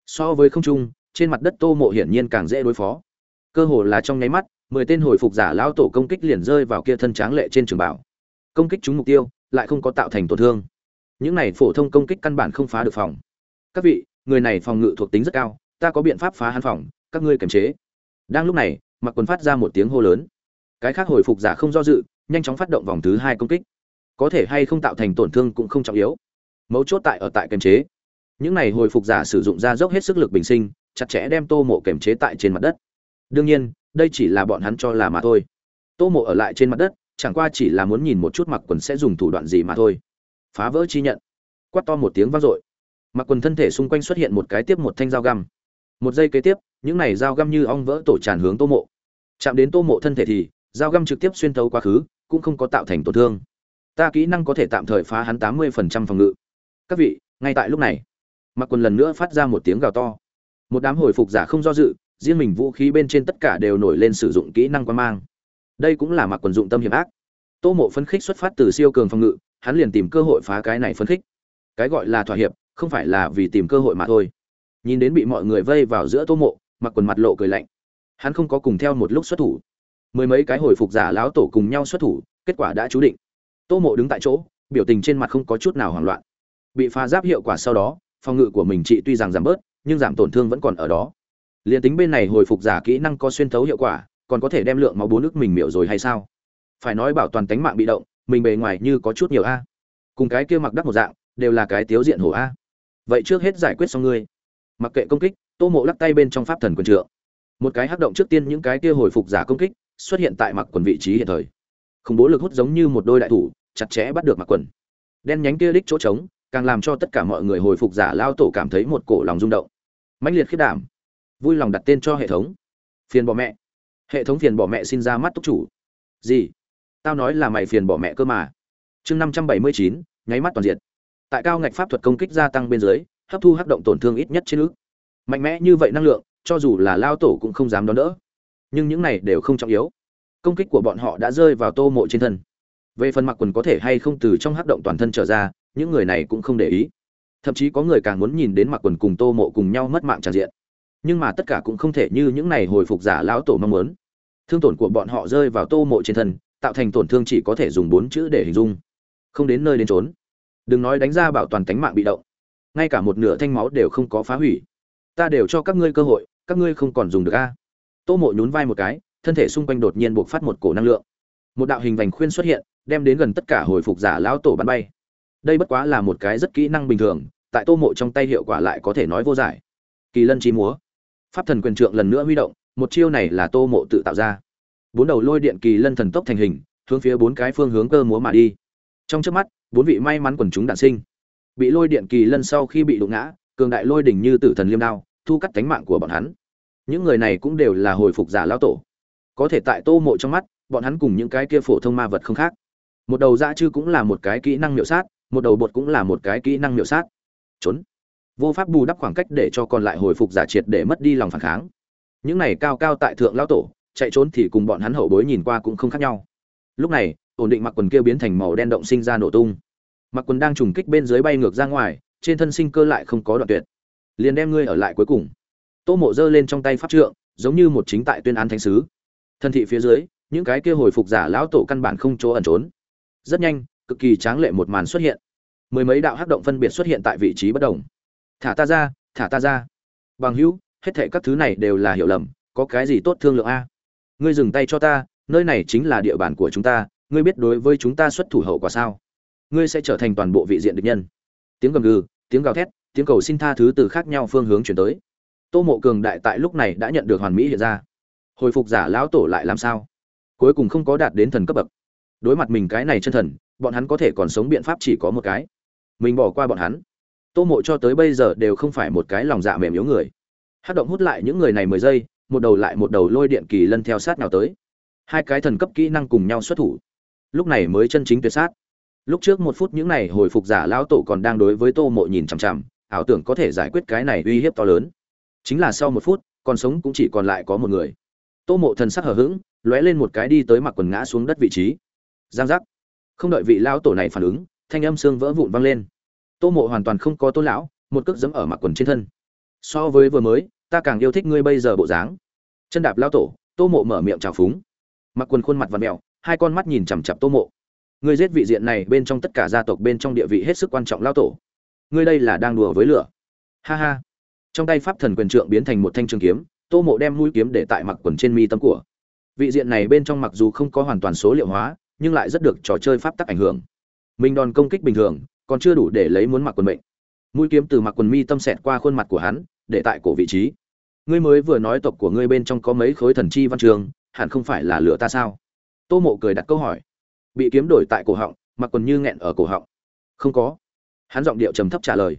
So với không trung, trên mặt đất tô mộ hiển nhiên càng dễ đối phó cơ hồ là trong nháy mắt, mười tên hồi phục giả lão tổ công kích liền rơi vào kia thân tráng lệ trên trường bảo. Công kích trúng mục tiêu, lại không có tạo thành tổn thương. Những này phổ thông công kích căn bản không phá được phòng. Các vị, người này phòng ngự thuộc tính rất cao, ta có biện pháp phá hắn phòng, các ngươi kiềm chế. Đang lúc này mặc quần phát ra một tiếng hô lớn. Cái khác hồi phục giả không do dự, nhanh chóng phát động vòng thứ hai công kích. Có thể hay không tạo thành tổn thương cũng không trọng yếu. Mấu chốt tại ở tại kiềm chế. Những này hồi phục giả sử dụng ra dốc hết sức lực bình sinh, chặt chẽ đem tô mộ kiềm chế tại trên mặt đất đương nhiên, đây chỉ là bọn hắn cho là mà thôi. Tô mộ ở lại trên mặt đất, chẳng qua chỉ là muốn nhìn một chút mặc quần sẽ dùng thủ đoạn gì mà thôi. Phá vỡ chi nhận. Quát to một tiếng vang dội. Mặc quần thân thể xung quanh xuất hiện một cái tiếp một thanh dao găm. Một giây kế tiếp, những này dao găm như ong vỡ tổ tràn hướng tô mộ. Chạm đến tô mộ thân thể thì, dao găm trực tiếp xuyên thấu quá khứ, cũng không có tạo thành tổn thương. Ta kỹ năng có thể tạm thời phá hắn tám mươi phần trăm phòng ngự. Các vị, ngay tại lúc này. Mặc quần lần nữa phát ra một tiếng gào to. Một đám hồi phục giả không do dự riêng mình vũ khí bên trên tất cả đều nổi lên sử dụng kỹ năng quan mang. Đây cũng là mặc quần dụng tâm hiểm ác. Tô mộ phấn khích xuất phát từ siêu cường phòng ngự, hắn liền tìm cơ hội phá cái này phấn khích. Cái gọi là thỏa hiệp, không phải là vì tìm cơ hội mà thôi. Nhìn đến bị mọi người vây vào giữa tô mộ, mặc quần mặt lộ cười lạnh. Hắn không có cùng theo một lúc xuất thủ. Mười mấy cái hồi phục giả lão tổ cùng nhau xuất thủ, kết quả đã chú định. Tô mộ đứng tại chỗ, biểu tình trên mặt không có chút nào hoảng loạn. Bị phá giáp hiệu quả sau đó, phòng ngự của mình chị tuy rằng giảm bớt, nhưng giảm tổn thương vẫn còn ở đó liền tính bên này hồi phục giả kỹ năng có xuyên thấu hiệu quả, còn có thể đem lượng máu bốn nước mình miểu rồi hay sao? Phải nói bảo toàn tánh mạng bị động, mình bề ngoài như có chút nhiều a. Cùng cái kia mặc đắc một dạng, đều là cái tiếu diện hổ a. Vậy trước hết giải quyết xong ngươi. Mặc kệ công kích, tô mộ lắc tay bên trong pháp thần quần trượng. Một cái hắc động trước tiên những cái kia hồi phục giả công kích, xuất hiện tại mặc quần vị trí hiện thời. Khủng bố lực hút giống như một đôi đại thủ, chặt chẽ bắt được mặc quần. Đen nhánh kia đích chỗ trống, càng làm cho tất cả mọi người hồi phục giả lao tổ cảm thấy một cổ lòng rung động. Mãnh liệt khiết đảm vui lòng đặt tên cho hệ thống. Phiền bỏ mẹ. Hệ thống phiền bỏ mẹ xin ra mắt túc chủ. Gì? Tao nói là mày phiền bỏ mẹ cơ mà. Chương năm trăm bảy mươi chín, nháy mắt toàn diện. Tại cao ngạch pháp thuật công kích gia tăng bên dưới, hấp thu hắc động tổn thương ít nhất trên ước. Mạnh mẽ như vậy năng lượng, cho dù là lao tổ cũng không dám đón đỡ. Nhưng những này đều không trọng yếu. Công kích của bọn họ đã rơi vào tô mộ trên thân. Về phần mặc quần có thể hay không từ trong hắc động toàn thân trở ra, những người này cũng không để ý. Thậm chí có người càng muốn nhìn đến mặc quần cùng tô mộ cùng nhau mất mạng tràn diện nhưng mà tất cả cũng không thể như những này hồi phục giả lão tổ mong muốn. Thương tổn của bọn họ rơi vào tô mộ trên thân, tạo thành tổn thương chỉ có thể dùng bốn chữ để hình dung. Không đến nơi đến trốn đừng nói đánh ra bảo toàn tánh mạng bị động. Ngay cả một nửa thanh máu đều không có phá hủy. Ta đều cho các ngươi cơ hội, các ngươi không còn dùng được a. Tô mộ nhún vai một cái, thân thể xung quanh đột nhiên buộc phát một cổ năng lượng. Một đạo hình vành khuyên xuất hiện, đem đến gần tất cả hồi phục giả lão tổ bắn bay. Đây bất quá là một cái rất kỹ năng bình thường, tại tô mộ trong tay hiệu quả lại có thể nói vô giải. Kỳ lân chi múa pháp thần quyền trượng lần nữa huy động, một chiêu này là tô mộ tự tạo ra. Bốn đầu lôi điện kỳ lân thần tốc thành hình, hướng phía bốn cái phương hướng cơ múa mà đi. Trong trước mắt, bốn vị may mắn quần chúng đản sinh. Bị lôi điện kỳ lân sau khi bị đụng ngã, cường đại lôi đỉnh như tử thần liêm đao, thu cắt cánh mạng của bọn hắn. Những người này cũng đều là hồi phục giả lão tổ. Có thể tại tô mộ trong mắt, bọn hắn cùng những cái kia phổ thông ma vật không khác. Một đầu dã chư cũng là một cái kỹ năng miệu sát, một đầu bột cũng là một cái kỹ năng miệu sát. Trốn vô pháp bù đắp khoảng cách để cho còn lại hồi phục giả triệt để mất đi lòng phản kháng. Những này cao cao tại thượng lão tổ, chạy trốn thì cùng bọn hắn hậu bối nhìn qua cũng không khác nhau. Lúc này, ổn định mặc quần kia biến thành màu đen động sinh ra nổ tung. Mặc quần đang trùng kích bên dưới bay ngược ra ngoài, trên thân sinh cơ lại không có đoạn tuyệt. Liền đem ngươi ở lại cuối cùng. Tô mộ giơ lên trong tay pháp trượng, giống như một chính tại tuyên án thánh sứ. Thân thị phía dưới, những cái kia hồi phục giả lão tổ căn bản không chỗ ẩn trốn. Rất nhanh, cực kỳ tráng lệ một màn xuất hiện. Mười mấy đạo hắc động phân biệt xuất hiện tại vị trí bất đồng thả ta ra, thả ta ra. Bằng hữu, hết thệ các thứ này đều là hiểu lầm, có cái gì tốt thương lượng a? Ngươi dừng tay cho ta, nơi này chính là địa bàn của chúng ta, ngươi biết đối với chúng ta xuất thủ hậu quả sao? Ngươi sẽ trở thành toàn bộ vị diện địch nhân. Tiếng gầm gừ, tiếng gào thét, tiếng cầu xin tha thứ từ khác nhau phương hướng chuyển tới. Tô mộ cường đại tại lúc này đã nhận được hoàn mỹ hiện ra. Hồi phục giả lão tổ lại làm sao? Cuối cùng không có đạt đến thần cấp bậc. Đối mặt mình cái này chân thần, bọn hắn có thể còn sống biện pháp chỉ có một cái. Mình bỏ qua bọn hắn tô mộ cho tới bây giờ đều không phải một cái lòng dạ mềm yếu người. Hát động hút lại những người này mười giây, một đầu lại một đầu lôi điện kỳ lân theo sát nào tới. Hai cái thần cấp kỹ năng cùng nhau xuất thủ. Lúc này mới chân chính tuyệt sát. Lúc trước một phút những này hồi phục giả lão tổ còn đang đối với tô mộ nhìn chằm chằm, ảo tưởng có thể giải quyết cái này uy hiếp to lớn. Chính là sau một phút, còn sống cũng chỉ còn lại có một người. Tô mộ thần sắc hở h ữ g lóe lên một cái đi tới mặc quần ngã xuống đất vị trí. Giang giác. Không đợi vị lão tổ này phản ứng, thanh âm xương vỡ vụn văng lên tô mộ hoàn toàn không có tôn lão, một cước dẫm ở mặc quần trên thân. So với vừa mới, ta càng yêu thích ngươi bây giờ bộ dáng. Chân đạp lao tổ, tô mộ mở miệng trào phúng. Mặc quần khuôn mặt và mẹo hai con mắt nhìn chằm chặp tô mộ. Ngươi giết vị diện này bên trong tất cả gia tộc bên trong địa vị hết sức quan trọng lao tổ. Ngươi đây là đang đùa với lửa. Ha ha. Trong tay pháp thần quyền trượng biến thành một thanh trường kiếm, tô mộ đem mũi kiếm để tại mặc quần trên mi tâm của. Vị diện này bên trong mặc dù không có hoàn toàn số liệu hóa, nhưng lại rất được trò chơi pháp tắc ảnh hưởng. Mình đòn công kích bình thường còn chưa đủ để lấy muốn mặc quần mệnh. Mũi kiếm từ mặc quần mi tâm xẹt qua khuôn mặt của hắn, để tại cổ vị trí. Ngươi mới vừa nói tộc của ngươi bên trong có mấy khối thần chi văn trường, hẳn không phải là lửa ta sao? Tô mộ cười đặt câu hỏi. Bị kiếm đổi tại cổ họng, mặc quần như nghẹn ở cổ họng. Không có. Hắn giọng điệu trầm thấp trả lời.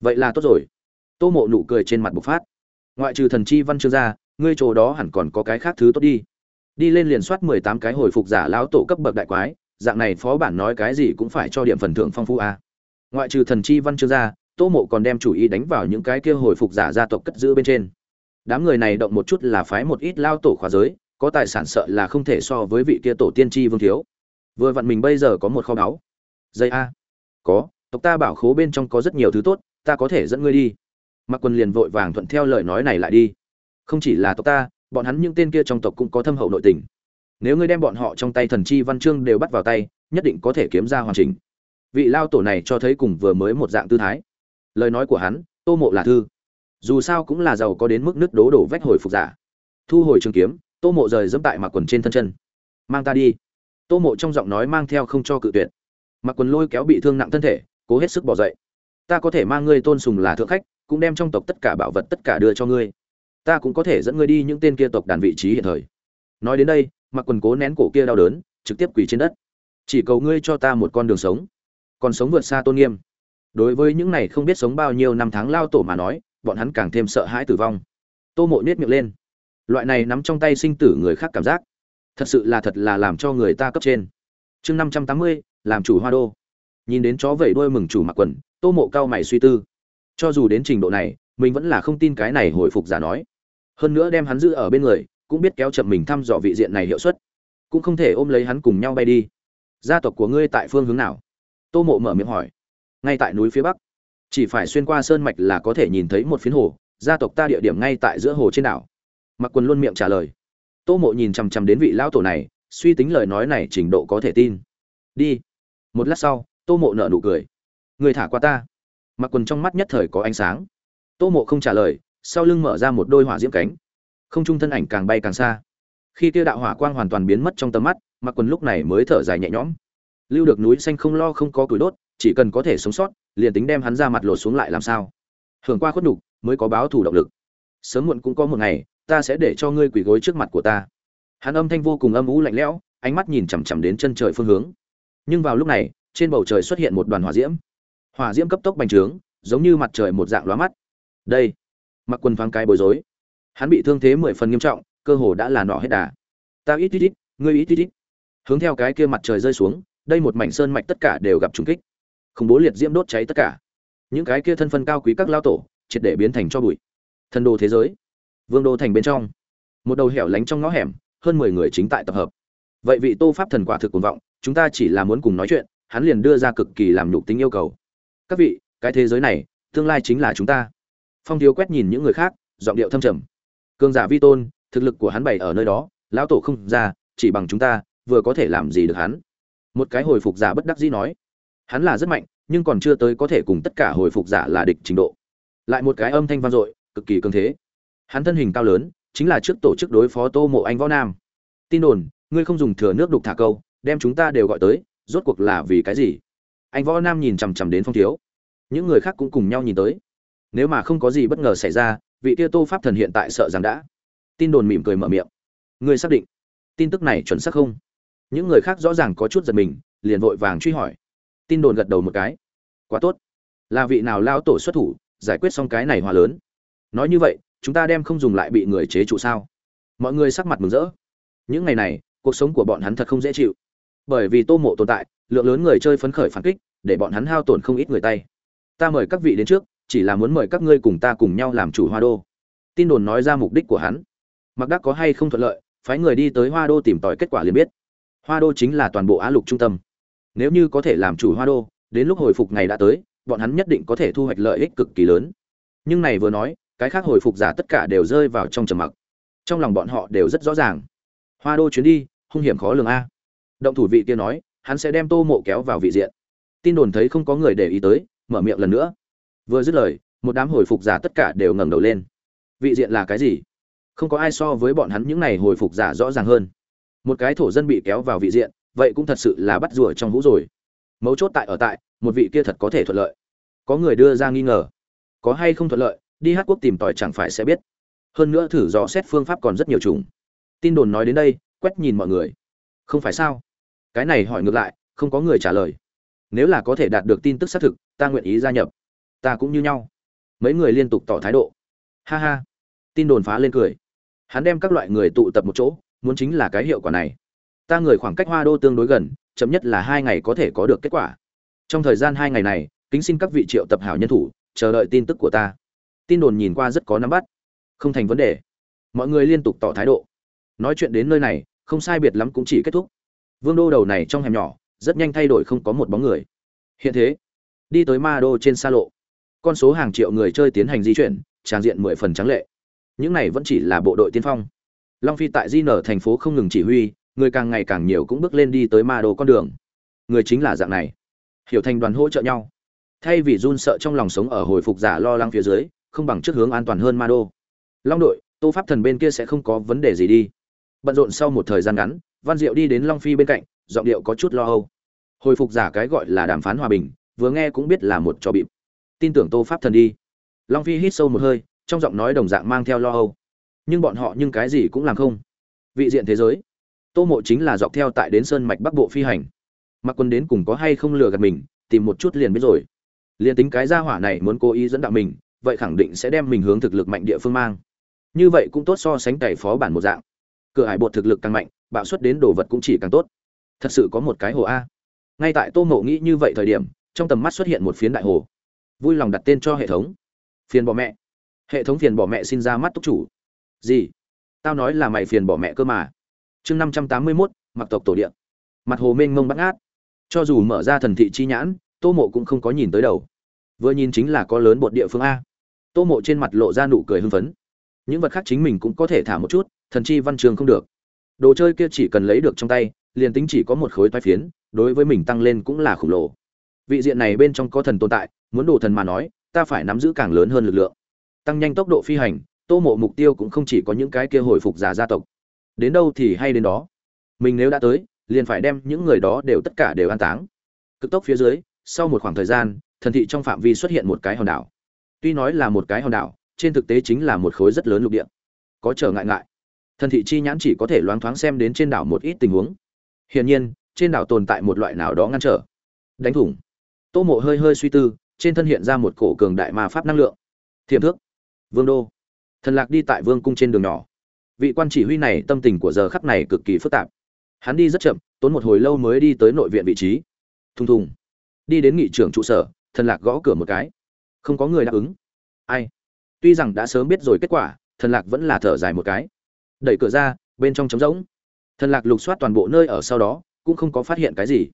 Vậy là tốt rồi. Tô mộ nụ cười trên mặt bộc phát. Ngoại trừ thần chi văn chương ra, ngươi chỗ đó hẳn còn có cái khác thứ tốt đi. Đi lên liền soát mười tám cái hồi phục giả lão tổ cấp bậc đại quái, dạng này phó bản nói cái gì cũng phải cho điểm phần thưởng phong phú a ngoại trừ thần chi văn chương ra, tô mộ còn đem chủ ý đánh vào những cái kia hồi phục giả gia tộc cất giữ bên trên. Đám người này động một chút là phái một ít lao tổ khóa giới, có tài sản sợ là không thể so với vị kia tổ tiên tri vương thiếu. Vừa vặn mình bây giờ có một kho báu. Dây a. Có, tộc ta bảo khố bên trong có rất nhiều thứ tốt, ta có thể dẫn ngươi đi. Mặc quân liền vội vàng thuận theo lời nói này lại đi. Không chỉ là tộc ta, bọn hắn những tên kia trong tộc cũng có thâm hậu nội tình. Nếu ngươi đem bọn họ trong tay thần chi văn chương đều bắt vào tay, nhất định có thể kiếm ra hoàn chỉnh vị lao tổ này cho thấy cùng vừa mới một dạng tư thái. Lời nói của hắn, tô mộ là thư. Dù sao cũng là giàu có đến mức nước đố đổ vách hồi phục giả. Thu hồi trường kiếm, tô mộ rời dẫm tại mặc quần trên thân chân. Mang ta đi. Tô mộ trong giọng nói mang theo không cho cự tuyệt. Mặc quần lôi kéo bị thương nặng thân thể, cố hết sức bỏ dậy. Ta có thể mang ngươi tôn sùng là thượng khách, cũng đem trong tộc tất cả bảo vật tất cả đưa cho ngươi. Ta cũng có thể dẫn ngươi đi những tên kia tộc đàn vị trí hiện thời. Nói đến đây, mặc quần cố nén cổ kia đau đớn, trực tiếp quỳ trên đất. Chỉ cầu ngươi cho ta một con đường sống còn sống vượt xa tôn nghiêm. Đối với những này không biết sống bao nhiêu năm tháng lao tổ mà nói, bọn hắn càng thêm sợ hãi tử vong. Tô mộ nết miệng lên. Loại này nắm trong tay sinh tử người khác cảm giác, thật sự là thật là làm cho người ta cấp trên. Chương năm trăm tám mươi, làm chủ hoa đô. Nhìn đến chó vẩy đuôi mừng chủ mặc quần, tô mộ cao mày suy tư. Cho dù đến trình độ này, mình vẫn là không tin cái này hồi phục giả nói. Hơn nữa đem hắn giữ ở bên người, cũng biết kéo chậm mình thăm dò vị diện này hiệu suất. Cũng không thể ôm lấy hắn cùng nhau bay đi. Gia tộc của ngươi tại phương hướng nào? Tô mộ mở miệng hỏi. Ngay tại núi phía bắc, chỉ phải xuyên qua sơn mạch là có thể nhìn thấy một phiến hồ, gia tộc ta địa điểm ngay tại giữa hồ trên đảo. Mặc quần luôn miệng trả lời. Tô mộ nhìn chằm chằm đến vị lão tổ này, suy tính lời nói này trình độ có thể tin. Đi. Một lát sau, tô mộ nợ nụ cười. Người thả qua ta. Mặc quần trong mắt nhất thời có ánh sáng. Tô mộ không trả lời, sau lưng mở ra một đôi hỏa diễm cánh. Không trung thân ảnh càng bay càng xa. Khi kia đạo hỏa quang hoàn toàn biến mất trong tầm mắt, mặc quần lúc này mới thở dài nhẹ nhõm lưu được núi xanh không lo không có củi đốt, chỉ cần có thể sống sót, liền tính đem hắn ra mặt lột xuống lại làm sao? Hưởng qua khuất đục mới có báo thủ động lực. Sớm muộn cũng có một ngày, ta sẽ để cho ngươi quỳ gối trước mặt của ta. Hắn âm thanh vô cùng âm ú lạnh lẽo, ánh mắt nhìn chằm chằm đến chân trời phương hướng. Nhưng vào lúc này, trên bầu trời xuất hiện một đoàn hỏa diễm. Hỏa diễm cấp tốc bành trướng, giống như mặt trời một dạng lóa mắt. Đây, mặc quần thoáng cái bối rối. Hắn bị thương thế mười phần nghiêm trọng, cơ hồ đã là nọ hết đà. Ta ít ít ít, ngươi ít ít ít. Hướng theo cái kia mặt trời rơi xuống đây một mảnh sơn mạch tất cả đều gặp trùng kích. Khủng bố liệt diễm đốt cháy tất cả. Những cái kia thân phân cao quý các lao tổ, triệt để biến thành cho bụi. Thần đồ thế giới, vương đô thành bên trong. Một đầu hẻo lánh trong ngõ hẻm, hơn mười người chính tại tập hợp. Vậy vị tô pháp thần quả thực cuồng vọng, chúng ta chỉ là muốn cùng nói chuyện, hắn liền đưa ra cực kỳ làm nhục tính yêu cầu. Các vị, cái thế giới này, tương lai chính là chúng ta. Phong thiếu quét nhìn những người khác, giọng điệu thâm trầm. Cường giả vi tôn, thực lực của hắn bày ở nơi đó, lão tổ không ra, chỉ bằng chúng ta, vừa có thể làm gì được hắn một cái hồi phục giả bất đắc dĩ nói. Hắn là rất mạnh, nhưng còn chưa tới có thể cùng tất cả hồi phục giả là địch trình độ. Lại một cái âm thanh vang dội, cực kỳ cường thế. Hắn thân hình cao lớn, chính là trước tổ chức đối phó tô mộ anh võ nam. Tin đồn, ngươi không dùng thừa nước đục thả câu, đem chúng ta đều gọi tới, rốt cuộc là vì cái gì? Anh võ nam nhìn chằm chằm đến phong thiếu. Những người khác cũng cùng nhau nhìn tới. Nếu mà không có gì bất ngờ xảy ra, vị kia tô pháp thần hiện tại sợ rằng đã. Tin đồn mỉm cười mở miệng. Ngươi xác định tin tức này chuẩn xác không? Những người khác rõ ràng có chút giật mình, liền vội vàng truy hỏi. Tin đồn gật đầu một cái. Quá tốt. Là vị nào lao tổ xuất thủ, giải quyết xong cái này hòa lớn? Nói như vậy, chúng ta đem không dùng lại bị người chế trụ sao? Mọi người sắc mặt mừng rỡ. Những ngày này, cuộc sống của bọn hắn thật không dễ chịu. Bởi vì tô mộ tồn tại, lượng lớn người chơi phấn khởi phản kích, để bọn hắn hao tổn không ít người tay. Ta mời các vị đến trước, chỉ là muốn mời các ngươi cùng ta cùng nhau làm chủ hoa đô. Tin đồn nói ra mục đích của hắn. Mặc đắc có hay không thuận lợi, phái người đi tới hoa đô tìm tòi kết quả liền biết hoa đô chính là toàn bộ á lục trung tâm. Nếu như có thể làm chủ hoa đô, đến lúc hồi phục ngày đã tới, bọn hắn nhất định có thể thu hoạch lợi ích cực kỳ lớn. Nhưng này vừa nói, cái khác hồi phục giả tất cả đều rơi vào trong trầm mặc. Trong lòng bọn họ đều rất rõ ràng. Hoa đô chuyến đi, hung hiểm khó lường a. Động thủ vị kia nói, hắn sẽ đem tô mộ kéo vào vị diện. Tin đồn thấy không có người để ý tới, mở miệng lần nữa. Vừa dứt lời, một đám hồi phục giả tất cả đều ngẩng đầu lên. Vị diện là cái gì? Không có ai so với bọn hắn những này hồi phục giả rõ ràng hơn một cái thổ dân bị kéo vào vị diện, vậy cũng thật sự là bắt rùa trong hũ rồi. Mấu chốt tại ở tại, một vị kia thật có thể thuận lợi. Có người đưa ra nghi ngờ. Có hay không thuận lợi, đi hát quốc tìm tòi chẳng phải sẽ biết. Hơn nữa thử dò xét phương pháp còn rất nhiều chủng. Tin đồn nói đến đây, quét nhìn mọi người. Không phải sao? Cái này hỏi ngược lại, không có người trả lời. Nếu là có thể đạt được tin tức xác thực, ta nguyện ý gia nhập. Ta cũng như nhau. Mấy người liên tục tỏ thái độ. Ha ha. Tin đồn phá lên cười. Hắn đem các loại người tụ tập một chỗ muốn chính là cái hiệu quả này. Ta người khoảng cách hoa đô tương đối gần, chậm nhất là hai ngày có thể có được kết quả. Trong thời gian hai ngày này, kính xin các vị triệu tập hảo nhân thủ, chờ đợi tin tức của ta. Tin đồn nhìn qua rất có nắm bắt. Không thành vấn đề. Mọi người liên tục tỏ thái độ. Nói chuyện đến nơi này, không sai biệt lắm cũng chỉ kết thúc. Vương đô đầu này trong hẻm nhỏ, rất nhanh thay đổi không có một bóng người. Hiện thế, đi tới ma đô trên xa lộ. Con số hàng triệu người chơi tiến hành di chuyển tràn diện mười phần trắng lệ. Những này vẫn chỉ là bộ đội tiên phong long phi tại di nở thành phố không ngừng chỉ huy, người càng ngày càng nhiều cũng bước lên đi tới ma đô con đường. Người chính là dạng này. Hiểu thành đoàn hỗ trợ nhau. Thay vì run sợ trong lòng sống ở hồi phục giả lo lắng phía dưới, không bằng trước hướng an toàn hơn ma đô. Long đội, tô pháp thần bên kia sẽ không có vấn đề gì đi. Bận rộn sau một thời gian ngắn, văn diệu đi đến long phi bên cạnh, giọng điệu có chút lo âu. Hồi phục giả cái gọi là đàm phán hòa bình, vừa nghe cũng biết là một trò bịp. Tin tưởng tô pháp thần đi. Long phi hít sâu một hơi, trong giọng nói đồng dạng mang theo lo âu nhưng bọn họ nhưng cái gì cũng làm không. Vị diện thế giới. Tô mộ chính là dọc theo tại đến sơn mạch bắc bộ phi hành. Mặc quân đến cùng có hay không lừa gạt mình, tìm một chút liền biết rồi. Liền tính cái gia hỏa này muốn cố ý dẫn đạo mình, vậy khẳng định sẽ đem mình hướng thực lực mạnh địa phương mang. Như vậy cũng tốt so sánh cày phó bản một dạng. Cửa hải bột thực lực càng mạnh, bạo suất đến đồ vật cũng chỉ càng tốt. Thật sự có một cái hồ a. Ngay tại tô mộ nghĩ như vậy thời điểm, trong tầm mắt xuất hiện một phiến đại hồ. Vui lòng đặt tên cho hệ thống. Phiền bỏ mẹ. Hệ thống phiền bỏ mẹ xin ra mắt túc chủ gì? Tao nói là mày phiền bỏ mẹ cơ mà. Chương năm trăm tám mươi mốt, mặc tộc tổ điện mặt hồ mênh mông bắt ngát. Cho dù mở ra thần thị chi nhãn, tô mộ cũng không có nhìn tới đầu. Vừa nhìn chính là có lớn bột địa phương a. Tô mộ trên mặt lộ ra nụ cười hưng phấn. Những vật khác chính mình cũng có thể thả một chút, thần chi văn trường không được. Đồ chơi kia chỉ cần lấy được trong tay, liền tính chỉ có một khối toai phiến, đối với mình tăng lên cũng là khổng lồ. Vị diện này bên trong có thần tồn tại, muốn đồ thần mà nói, ta phải nắm giữ càng lớn hơn lực lượng. Tăng nhanh tốc độ phi hành tô mộ mục tiêu cũng không chỉ có những cái kia hồi phục giả gia tộc. Đến đâu thì hay đến đó. Mình nếu đã tới, liền phải đem những người đó đều tất cả đều an táng. Cực tốc phía dưới, sau một khoảng thời gian, thần thị trong phạm vi xuất hiện một cái hòn đảo. Tuy nói là một cái hòn đảo, trên thực tế chính là một khối rất lớn lục địa. Có trở ngại ngại. Thần thị chi nhãn chỉ có thể loáng thoáng xem đến trên đảo một ít tình huống. Hiển nhiên, trên đảo tồn tại một loại nào đó ngăn trở. Đánh thủng. Tô mộ hơi hơi suy tư, trên thân hiện ra một cổ cường đại ma pháp năng lượng. Thiềm thước. Vương đô thần lạc đi tại vương cung trên đường nhỏ. Vị quan chỉ huy này tâm tình của giờ khắc này cực kỳ phức tạp. Hắn đi rất chậm, tốn một hồi lâu mới đi tới nội viện vị trí. Thùng thùng. Đi đến nghị trưởng trụ sở, thần lạc gõ cửa một cái. Không có người đáp ứng. Ai? Tuy rằng đã sớm biết rồi kết quả, thần lạc vẫn là thở dài một cái. Đẩy cửa ra, bên trong trống rỗng. Thần lạc lục soát toàn bộ nơi ở sau đó, cũng không có phát hiện cái gì.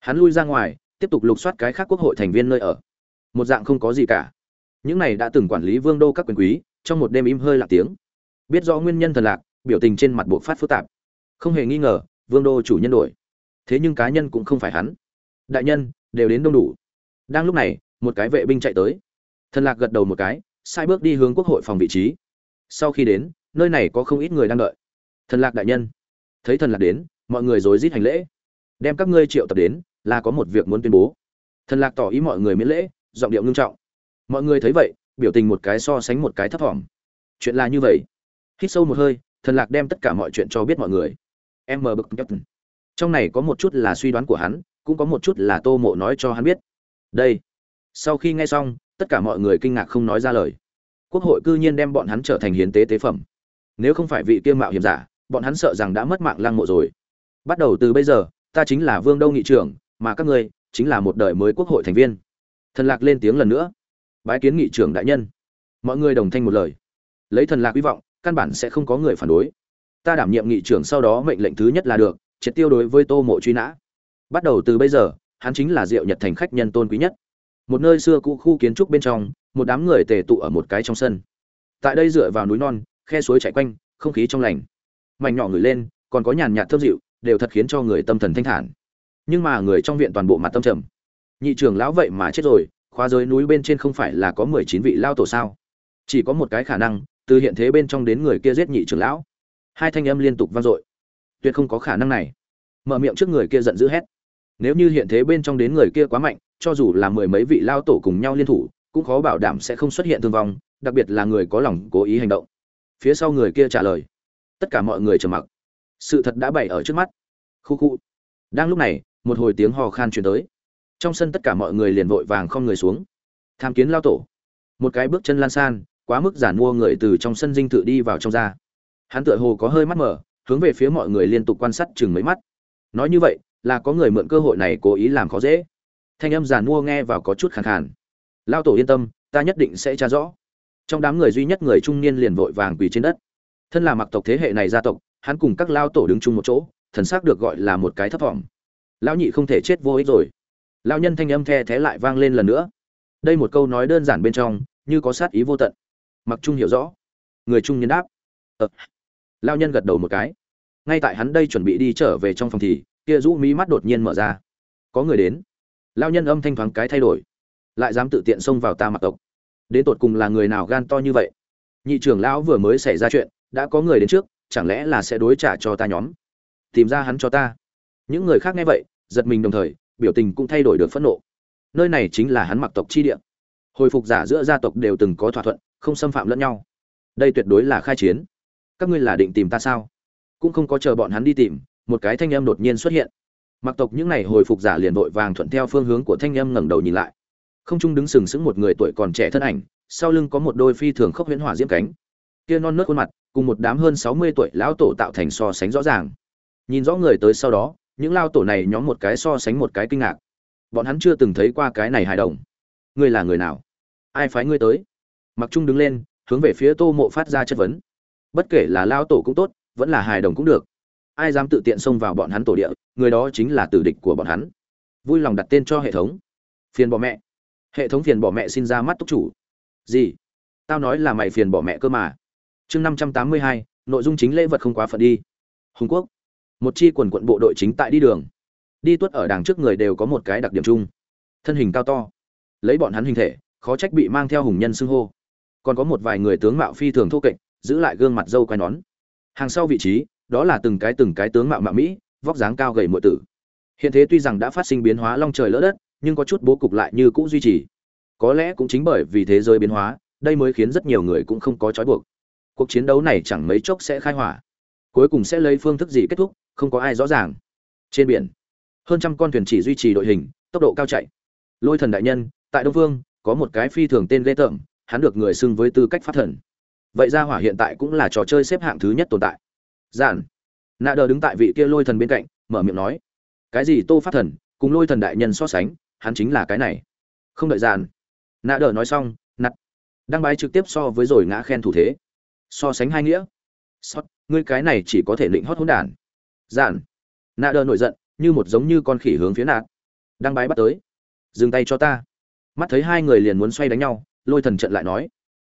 Hắn lui ra ngoài, tiếp tục lục soát cái khác quốc hội thành viên nơi ở. Một dạng không có gì cả. Những này đã từng quản lý vương đô các quyền quý trong một đêm im hơi lạc tiếng. Biết rõ nguyên nhân thần lạc, biểu tình trên mặt buộc phát phức tạp. Không hề nghi ngờ, vương đô chủ nhân đổi. Thế nhưng cá nhân cũng không phải hắn. Đại nhân, đều đến đông đủ. Đang lúc này, một cái vệ binh chạy tới. Thần lạc gật đầu một cái, sai bước đi hướng quốc hội phòng vị trí. Sau khi đến, nơi này có không ít người đang đợi. Thần lạc đại nhân. Thấy thần lạc đến, mọi người rối rít hành lễ. Đem các ngươi triệu tập đến, là có một việc muốn tuyên bố. Thần lạc tỏ ý mọi người miễn lễ, giọng điệu ngưng trọng. Mọi người thấy vậy biểu tình một cái so sánh một cái thấp thỏm. Chuyện là như vậy. Hít sâu một hơi, thần lạc đem tất cả mọi chuyện cho biết mọi người. Em mờ bực nhất trong này có một chút là suy đoán của hắn, cũng có một chút là tô mộ nói cho hắn biết. Đây. Sau khi nghe xong, tất cả mọi người kinh ngạc không nói ra lời. Quốc hội cư nhiên đem bọn hắn trở thành hiến tế tế phẩm. Nếu không phải vị kiêm mạo hiểm giả, bọn hắn sợ rằng đã mất mạng lăng mộ rồi. Bắt đầu từ bây giờ, ta chính là vương đâu nghị trưởng, mà các ngươi chính là một đời mới quốc hội thành viên. Thần lạc lên tiếng lần nữa bái kiến nghị trưởng đại nhân. Mọi người đồng thanh một lời. Lấy thần lạc hy vọng, căn bản sẽ không có người phản đối. Ta đảm nhiệm nghị trưởng sau đó mệnh lệnh thứ nhất là được, triệt tiêu đối với tô mộ truy nã. Bắt đầu từ bây giờ, hắn chính là diệu nhật thành khách nhân tôn quý nhất. Một nơi xưa cũ khu kiến trúc bên trong, một đám người tề tụ ở một cái trong sân. Tại đây dựa vào núi non, khe suối chảy quanh, không khí trong lành. Mảnh nhỏ ngửi lên, còn có nhàn nhạt thơm dịu, đều thật khiến cho người tâm thần thanh thản. Nhưng mà người trong viện toàn bộ mặt tâm trầm. Nhị trưởng lão vậy mà chết rồi khóa giới núi bên trên không phải là có mười chín vị lao tổ sao? Chỉ có một cái khả năng, từ hiện thế bên trong đến người kia giết nhị trưởng lão. Hai thanh âm liên tục vang dội. Tuyệt không có khả năng này. Mở miệng trước người kia giận dữ hét. Nếu như hiện thế bên trong đến người kia quá mạnh, cho dù là mười mấy vị lao tổ cùng nhau liên thủ, cũng khó bảo đảm sẽ không xuất hiện thương vong, đặc biệt là người có lòng cố ý hành động. Phía sau người kia trả lời. Tất cả mọi người trầm mặc. Sự thật đã bày ở trước mắt. Khu khu. Đang lúc này, một hồi tiếng hò khan truyền tới trong sân tất cả mọi người liền vội vàng không người xuống. Tham kiến lao tổ. Một cái bước chân lan san, quá mức giản mua người từ trong sân dinh thự đi vào trong ra. Hắn tựa hồ có hơi mắt mở, hướng về phía mọi người liên tục quan sát chừng mấy mắt. Nói như vậy, là có người mượn cơ hội này cố ý làm khó dễ. Thanh âm giản mua nghe vào có chút khàn khàn. Lao tổ yên tâm, ta nhất định sẽ tra rõ. Trong đám người duy nhất người trung niên liền vội vàng quỳ trên đất. Thân là mặc tộc thế hệ này gia tộc, hắn cùng các lao tổ đứng chung một chỗ, thần xác được gọi là một cái thấp thỏm. Lão nhị không thể chết vô ích rồi lão nhân thanh âm the thé lại vang lên lần nữa. Đây một câu nói đơn giản bên trong, như có sát ý vô tận. Mặc trung hiểu rõ. Người trung nhân đáp. Ờ. lão nhân gật đầu một cái. Ngay tại hắn đây chuẩn bị đi trở về trong phòng thì, kia rũ mí mắt đột nhiên mở ra. Có người đến. Lão nhân âm thanh thoáng cái thay đổi. Lại dám tự tiện xông vào ta mặc tộc. Đến tột cùng là người nào gan to như vậy? Nhị trưởng lão vừa mới xảy ra chuyện, đã có người đến trước, chẳng lẽ là sẽ đối trả cho ta nhóm? Tìm ra hắn cho ta. Những người khác nghe vậy, giật mình đồng thời biểu tình cũng thay đổi được phẫn nộ. Nơi này chính là hắn mặc tộc chi địa. Hồi phục giả giữa gia tộc đều từng có thỏa thuận, không xâm phạm lẫn nhau. Đây tuyệt đối là khai chiến. Các ngươi là định tìm ta sao? Cũng không có chờ bọn hắn đi tìm, một cái thanh âm đột nhiên xuất hiện. Mặc tộc những n à y hồi phục giả liền vội vàng thuận theo phương hướng của thanh âm ngẩng đầu nhìn lại. Không trung đứng sừng sững một người tuổi còn trẻ thân ảnh, sau lưng có một đôi phi thường khốc huyễn hỏa diễm cánh. Kia non nớt khuôn mặt, cùng một đám hơn sáu mươi tuổi lão tổ tạo thành so sánh rõ ràng. Nhìn rõ người tới sau đó những lao tổ này nhóm một cái so sánh một cái kinh ngạc. Bọn hắn chưa từng thấy qua cái này hài đồng. Ngươi là người nào? Ai phái ngươi tới? Mặc trung đứng lên, hướng về phía tô mộ phát ra chất vấn. Bất kể là lao tổ cũng tốt, vẫn là hài đồng cũng được. Ai dám tự tiện xông vào bọn hắn tổ địa, người đó chính là tử địch của bọn hắn. Vui lòng đặt tên cho hệ thống. Phiền bỏ mẹ. Hệ thống phiền bỏ mẹ xin ra mắt túc chủ. Gì? Tao nói là mày phiền bỏ mẹ cơ mà. Chương năm trăm tám mươi hai, nội dung chính lễ vật không quá phận đi. Hùng quốc một chi quần quận bộ đội chính tại đi đường. Đi tuất ở đằng trước người đều có một cái đặc điểm chung. Thân hình cao to, lấy bọn hắn hình thể, khó trách bị mang theo hùng nhân xưng hô. Còn có một vài người tướng mạo phi thường thô kệch, giữ lại gương mặt dâu quai nón. Hàng sau vị trí, đó là từng cái từng cái tướng mạo mạo mỹ, vóc dáng cao gầy muội tử. Hiện thế tuy rằng đã phát sinh biến hóa long trời lỡ đất, nhưng có chút bố cục lại như cũ duy trì. Có lẽ cũng chính bởi vì thế giới biến hóa, đây mới khiến rất nhiều người cũng không có trói buộc. Cuộc chiến đấu này chẳng mấy chốc sẽ khai hỏa. Cuối cùng sẽ lấy phương thức gì kết thúc không có ai rõ ràng. Trên biển, hơn trăm con thuyền chỉ duy trì đội hình, tốc độ cao chạy. Lôi thần đại nhân, tại đông vương có một cái phi thường tên lê tởm, hắn được người xưng với tư cách pháp thần. Vậy ra hỏa hiện tại cũng là trò chơi xếp hạng thứ nhất tồn tại. Giản. Nạ đờ đứng tại vị kia lôi thần bên cạnh, mở miệng nói. Cái gì tô pháp thần, cùng lôi thần đại nhân so sánh, hắn chính là cái này. Không đợi giản. Nạ đờ nói xong nặt đăng bái trực tiếp so với rồi ngã khen thủ thế. So sánh hai nghĩa. Sót, ngươi cái này chỉ có thể định hót hỗn đản giản. Nạ đờ nổi giận, như một giống như con khỉ hướng phía nạt. Đang bái bắt tới. Dừng tay cho ta. Mắt thấy hai người liền muốn xoay đánh nhau, lôi thần trận lại nói.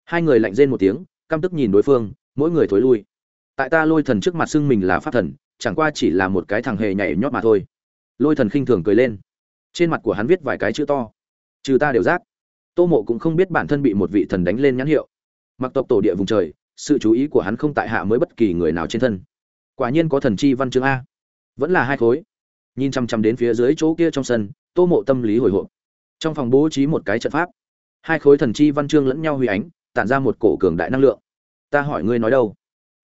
Hai người lạnh rên một tiếng, căm tức nhìn đối phương, mỗi người thối lui. Tại ta lôi thần trước mặt xưng mình là pháp thần, chẳng qua chỉ là một cái thằng hề nhảy nhót mà thôi. Lôi thần khinh thường cười lên. Trên mặt của hắn viết vài cái chữ to. Trừ ta đều giác. Tô mộ cũng không biết bản thân bị một vị thần đánh lên nhãn hiệu. Mặc tộc tổ địa vùng trời, sự chú ý của hắn không tại hạ mới bất kỳ người nào trên thân quả nhiên có thần chi văn chương a. Vẫn là hai khối. Nhìn chăm chăm đến phía dưới chỗ kia trong sân, tô mộ tâm lý hồi hộp. Trong phòng bố trí một cái trận pháp. Hai khối thần chi văn chương lẫn nhau huy ánh, tản ra một cổ cường đại năng lượng. Ta hỏi ngươi nói đâu?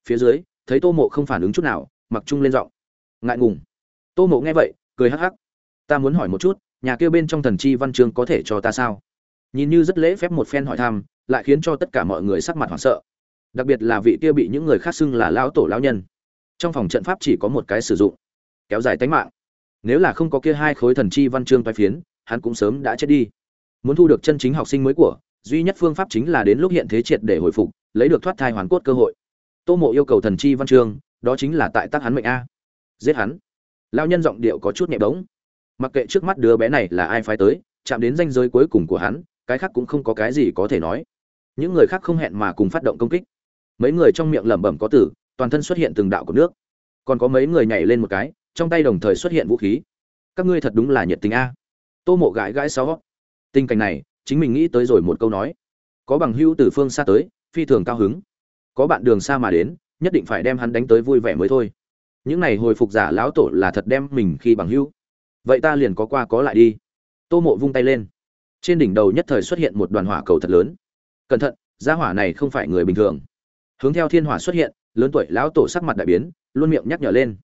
Phía dưới, thấy tô mộ không phản ứng chút nào, mặc trung lên giọng. Ngại ngùng. Tô mộ nghe vậy, cười hắc hắc. Ta muốn hỏi một chút, nhà kia bên trong thần chi văn chương có thể cho ta sao? Nhìn như rất lễ phép một phen hỏi thăm, lại khiến cho tất cả mọi người sắc mặt hoảng sợ. Đặc biệt là vị kia bị những người khác xưng là lão tổ lão nhân trong phòng trận pháp chỉ có một cái sử dụng, kéo dài tánh mạng. Nếu là không có kia hai khối thần chi văn chương toai phiến, hắn cũng sớm đã chết đi. Muốn thu được chân chính học sinh mới của, duy nhất phương pháp chính là đến lúc hiện thế triệt để hồi phục, lấy được thoát thai hoàn cốt cơ hội. Tô mộ yêu cầu thần chi văn chương, đó chính là tại tác hắn mệnh a. Giết hắn. Lao nhân giọng điệu có chút nhẹ bóng mặc kệ trước mắt đứa bé này là ai phái tới, chạm đến danh giới cuối cùng của hắn, cái khác cũng không có cái gì có thể nói. Những người khác không hẹn mà cùng phát động công kích. Mấy người trong miệng lẩm bẩm có tử toàn thân xuất hiện từng đạo của nước. Còn có mấy người nhảy lên một cái, trong tay đồng thời xuất hiện vũ khí. Các ngươi thật đúng là nhiệt tình a. Tô mộ gãi gãi sáu tình cảnh này, chính mình nghĩ tới rồi một câu nói. Có bằng hữu từ phương xa tới, phi thường cao hứng. Có bạn đường xa mà đến, nhất định phải đem hắn đánh tới vui vẻ mới thôi. Những này hồi phục giả lão tổ là thật đem mình khi bằng hữu. Vậy ta liền có qua có lại đi. Tô mộ vung tay lên. Trên đỉnh đầu nhất thời xuất hiện một đoàn hỏa cầu thật lớn. Cẩn thận, gia hỏa này không phải người bình thường. Hướng theo thiên hỏa xuất hiện lớn tuổi lão tổ sắc mặt đại biến, luôn miệng nhắc nhở lên.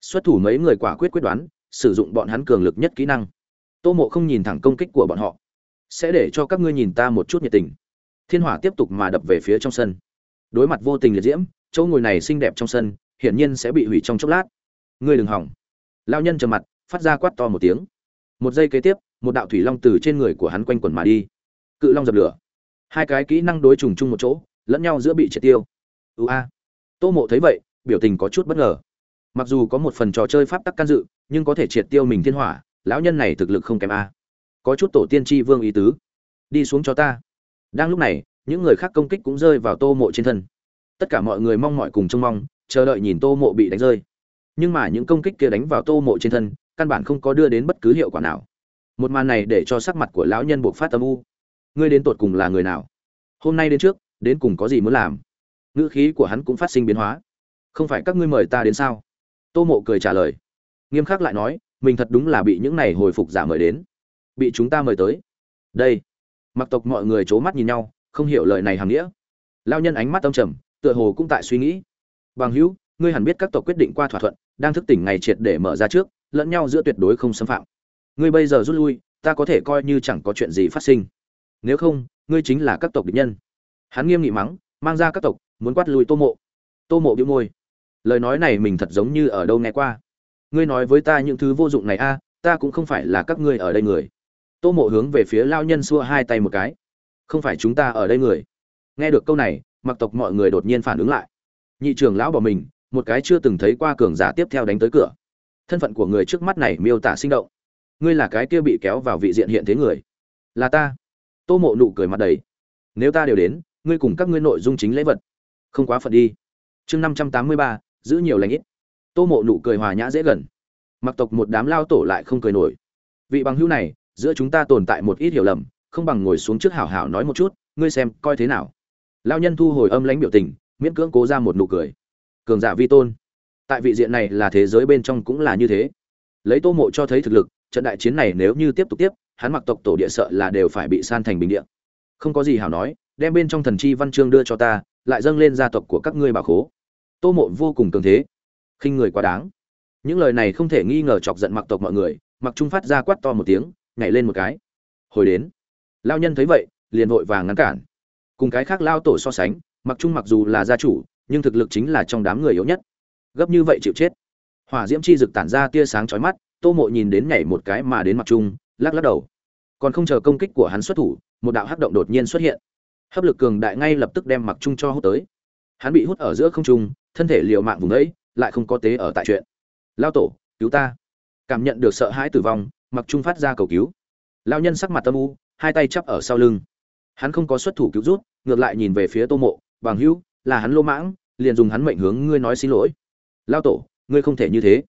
Xuất thủ mấy người quả quyết quyết đoán, sử dụng bọn hắn cường lực nhất kỹ năng. Tô mộ không nhìn thẳng công kích của bọn họ. Sẽ để cho các ngươi nhìn ta một chút nhiệt tình. Thiên hỏa tiếp tục mà đập về phía trong sân. Đối mặt vô tình liệt diễm, chỗ ngồi này xinh đẹp trong sân, hiển nhiên sẽ bị hủy trong chốc lát. Ngươi đừng hỏng. Lao nhân trầm mặt, phát ra quát to một tiếng. Một giây kế tiếp, một đạo thủy long từ trên người của hắn quanh quẩn mà đi. Cự long dập lửa. Hai cái kỹ năng đối trùng chung một chỗ, lẫn nhau giữa bị triệt tiêu. Ưu a tô mộ thấy vậy, biểu tình có chút bất ngờ. Mặc dù có một phần trò chơi pháp tắc can dự, nhưng có thể triệt tiêu mình thiên hỏa, lão nhân này thực lực không kém a. Có chút tổ tiên tri vương ý tứ. Đi xuống cho ta. Đang lúc này, những người khác công kích cũng rơi vào tô mộ trên thân. Tất cả mọi người mong mọi cùng trông mong, chờ đợi nhìn tô mộ bị đánh rơi. Nhưng mà những công kích kia đánh vào tô mộ trên thân, căn bản không có đưa đến bất cứ hiệu quả nào. Một màn này để cho sắc mặt của lão nhân buộc phát tâm u. Ngươi đến tột cùng là người nào? Hôm nay đến trước, đến cùng có gì muốn làm? Ngữ khí của hắn cũng phát sinh biến hóa. Không phải các ngươi mời ta đến sao? Tô mộ cười trả lời. Nghiêm khắc lại nói, mình thật đúng là bị những này hồi phục giả mời đến. Bị chúng ta mời tới. Đây. Mặc tộc mọi người c h ố mắt nhìn nhau, không hiểu lời này hàm nghĩa. Lao nhân ánh mắt âm trầm, tựa hồ cũng tại suy nghĩ. Bằng hữu, ngươi hẳn biết các tộc quyết định qua thỏa thuận, đang thức tỉnh ngày triệt để mở ra trước, lẫn nhau giữa tuyệt đối không xâm phạm. Ngươi bây giờ rút lui, ta có thể coi như chẳng có chuyện gì phát sinh. Nếu không, ngươi chính là các tộc địch nhân. Hắn nghiêm nghị mắng, mang ra các tộc muốn quát lui tô mộ. Tô mộ biếu môi. Lời nói này mình thật giống như ở đâu nghe qua. Ngươi nói với ta những thứ vô dụng này a, ta cũng không phải là các ngươi ở đây người. Tô mộ hướng về phía lao nhân xua hai tay một cái. Không phải chúng ta ở đây người. Nghe được câu này, mặc tộc mọi người đột nhiên phản ứng lại. Nhị trưởng lão bỏ mình, một cái chưa từng thấy qua cường giả tiếp theo đánh tới cửa. Thân phận của người trước mắt này miêu tả sinh động. Ngươi là cái kia bị kéo vào vị diện hiện thế người. Là ta. Tô mộ nụ cười mặt đầy. Nếu ta đều đến, ngươi cùng các ngươi nội dung chính lễ vật không quá phận đi. Chương năm trăm tám mươi ba, giữ nhiều lãnh ít. Tô mộ nụ cười hòa nhã dễ gần. Mặc tộc một đám lao tổ lại không cười nổi. Vị bằng hữu này, giữa chúng ta tồn tại một ít hiểu lầm, không bằng ngồi xuống trước hảo hảo nói một chút, ngươi xem, coi thế nào. Lao nhân thu hồi âm lãnh biểu tình, miễn cưỡng cố ra một nụ cười. Cường giả vi tôn. Tại vị diện này là thế giới bên trong cũng là như thế. Lấy tô mộ cho thấy thực lực, trận đại chiến này nếu như tiếp tục tiếp, hắn mặc tộc tổ địa sợ là đều phải bị san thành bình địa. Không có gì hảo nói, đem bên trong thần chi văn chương đưa cho ta lại dâng lên gia tộc của các ngươi bà khố. Tô mộ vô cùng cường thế. Khinh người quá đáng. Những lời này không thể nghi ngờ chọc giận mặc tộc mọi người, mặc trung phát ra quát to một tiếng, nhảy lên một cái. Hồi đến. Lao nhân thấy vậy, liền vội vàng ngăn cản. Cùng cái khác lao tổ so sánh, mặc trung mặc dù là gia chủ, nhưng thực lực chính là trong đám người yếu nhất. Gấp như vậy chịu chết. Hỏa diễm chi rực tản ra tia sáng chói mắt, tô mộ nhìn đến nhảy một cái mà đến mặc trung, lắc lắc đầu. Còn không chờ công kích của hắn xuất thủ, một đạo hắc động đột nhiên xuất hiện hấp lực cường đại ngay lập tức đem mặc trung cho hút tới. Hắn bị hút ở giữa không trung thân thể liều mạng vùng đấy, lại không có tế ở tại chuyện. Lao tổ cứu ta. Cảm nhận được sợ hãi tử vong mặc trung phát ra cầu cứu. Lao nhân sắc mặt tâm u hai tay chắp ở sau lưng. Hắn không có xuất thủ cứu rút ngược lại nhìn về phía tô mộ bằng hữu là hắn lô mãng liền dùng hắn mệnh hướng ngươi nói xin lỗi. Lao tổ ngươi không thể như thế.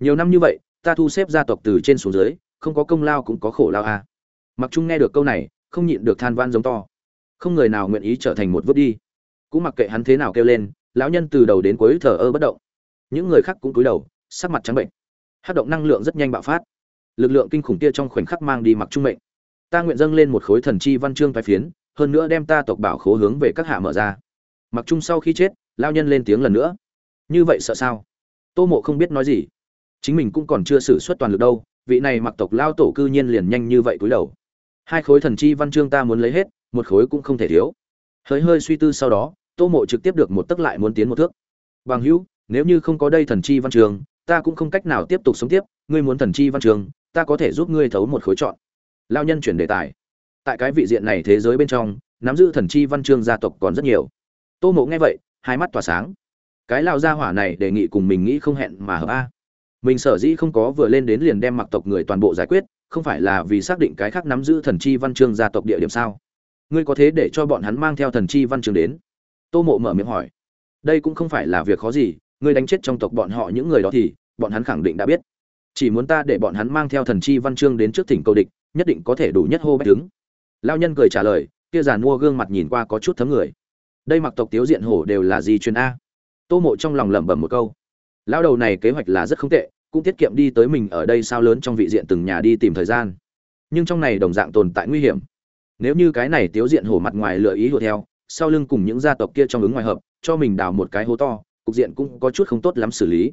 Nhiều năm như vậy ta thu xếp gia tộc từ trên xuống dưới không có công lao cũng có khổ lao à. mặc trung nghe được câu này không nhịn được than van giống to không người nào nguyện ý trở thành một vứt đi. Cũng mặc kệ hắn thế nào kêu lên, lão nhân từ đầu đến cuối thờ ơ bất động. Những người khác cũng cúi đầu, sắc mặt trắng bệnh. Hát động năng lượng rất nhanh bạo phát. Lực lượng kinh khủng kia trong khoảnh khắc mang đi mặc trung mệnh. Ta nguyện dâng lên một khối thần chi văn chương tai phiến, hơn nữa đem ta tộc bảo khố hướng về các hạ mở ra. Mặc trung sau khi chết lao nhân lên tiếng lần nữa. Như vậy sợ sao? Tô mộ không biết nói gì. Chính mình cũng còn chưa xử suất toàn lực đâu, vị này mặc tộc lao tổ cư nhiên liền nhanh như vậy cúi đầu. Hai khối thần chi văn chương ta muốn lấy hết một khối cũng không thể thiếu. Hơi hơi suy tư sau đó, tô mộ trực tiếp được một tấc lại muốn tiến một thước. Bằng hữu, nếu như không có đây thần chi văn trường, ta cũng không cách nào tiếp tục sống tiếp. Ngươi muốn thần chi văn trường, ta có thể giúp ngươi thấu một khối chọn. Lao nhân chuyển đề tài. Tại cái vị diện này thế giới bên trong, nắm giữ thần chi văn chương gia tộc còn rất nhiều. Tô mộ nghe vậy, hai mắt tỏa sáng. Cái lao gia hỏa này đề nghị cùng mình nghĩ không hẹn mà hợp a. Mình sở dĩ không có vừa lên đến liền đem mặc tộc người toàn bộ giải quyết, không phải là vì xác định cái khác nắm giữ thần chi văn chương gia tộc địa điểm sao? Ngươi có thế để cho bọn hắn mang theo thần chi văn chương đến? Tô mộ mở miệng hỏi. Đây cũng không phải là việc khó gì, ngươi đánh chết trong tộc bọn họ những người đó thì, bọn hắn khẳng định đã biết. Chỉ muốn ta để bọn hắn mang theo thần chi văn chương đến trước thỉnh cầu địch, nhất định có thể đủ nhất hô bách tướng lao nhân cười trả lời, kia giàn mua gương mặt nhìn qua có chút thấm người. Đây mặc tộc tiếu diện hổ đều là gì truyền a? Tô mộ trong lòng lẩm bẩm một câu. Lao đầu này kế hoạch là rất không tệ, cũng tiết kiệm đi tới mình ở đây sao lớn trong vị diện từng nhà đi tìm thời gian. Nhưng trong này đồng dạng tồn tại nguy hiểm nếu như cái này tiếu diện hổ mặt ngoài lựa ý hùa theo, sau lưng cùng những gia tộc kia trong ứng ngoài hợp, cho mình đào một cái hố to, cục diện cũng có chút không tốt lắm xử lý.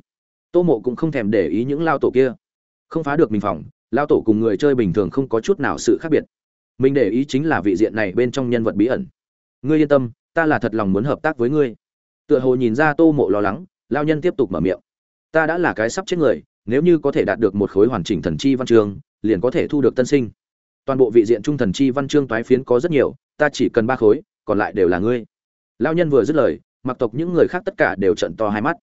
Tô mộ cũng không thèm để ý những lao tổ kia. Không phá được mình phòng, lao tổ cùng người chơi bình thường không có chút nào sự khác biệt. Mình để ý chính là vị diện này bên trong nhân vật bí ẩn. Ngươi yên tâm, ta là thật lòng muốn hợp tác với ngươi. Tựa hồ nhìn ra tô mộ lo lắng, lao nhân tiếp tục mở miệng. Ta đã là cái sắp chết người, nếu như có thể đạt được một khối hoàn chỉnh thần chi văn trường, liền có thể thu được tân sinh toàn bộ vị diện trung thần chi văn chương toái phiến có rất nhiều, ta chỉ cần ba khối, còn lại đều là ngươi. Lao nhân vừa dứt lời, mặc tộc những người khác tất cả đều trận to hai mắt.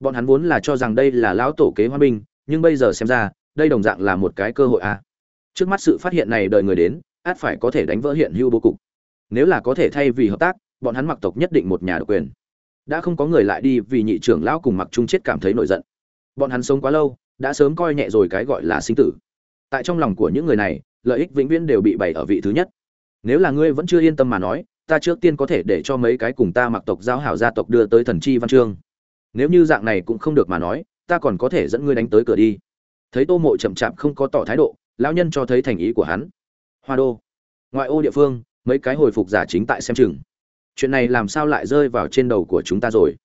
Bọn hắn vốn là cho rằng đây là lão tổ kế hoa binh nhưng bây giờ xem ra, đây đồng dạng là một cái cơ hội a. À. trước mắt sự phát hiện này đợi người đến, át phải có thể đánh vỡ hiện hưu bố cục. Nếu là có thể thay vì hợp tác, bọn hắn mặc tộc nhất định một nhà độc quyền. Đã không có người lại đi vì nhị trưởng lão cùng mặc trung chết cảm thấy nổi giận. Bọn hắn sống quá lâu, đã sớm coi nhẹ rồi cái gọi là sinh tử. Tại trong lòng của những người này lợi ích vĩnh viễn đều bị bày ở vị thứ nhất. Nếu là ngươi vẫn chưa yên tâm mà nói, ta trước tiên có thể để cho mấy cái cùng ta mặc tộc giao hảo gia tộc đưa tới thần chi văn chương. Nếu như dạng này cũng không được mà nói, ta còn có thể dẫn ngươi đánh tới cửa đi. Thấy tô mộ chậm chạp không có tỏ thái độ, lão nhân cho thấy thành ý của hắn. Hoa đô, ngoại ô địa phương, mấy cái hồi phục giả chính tại xem chừng. Chuyện này làm sao lại rơi vào trên đầu của chúng ta rồi?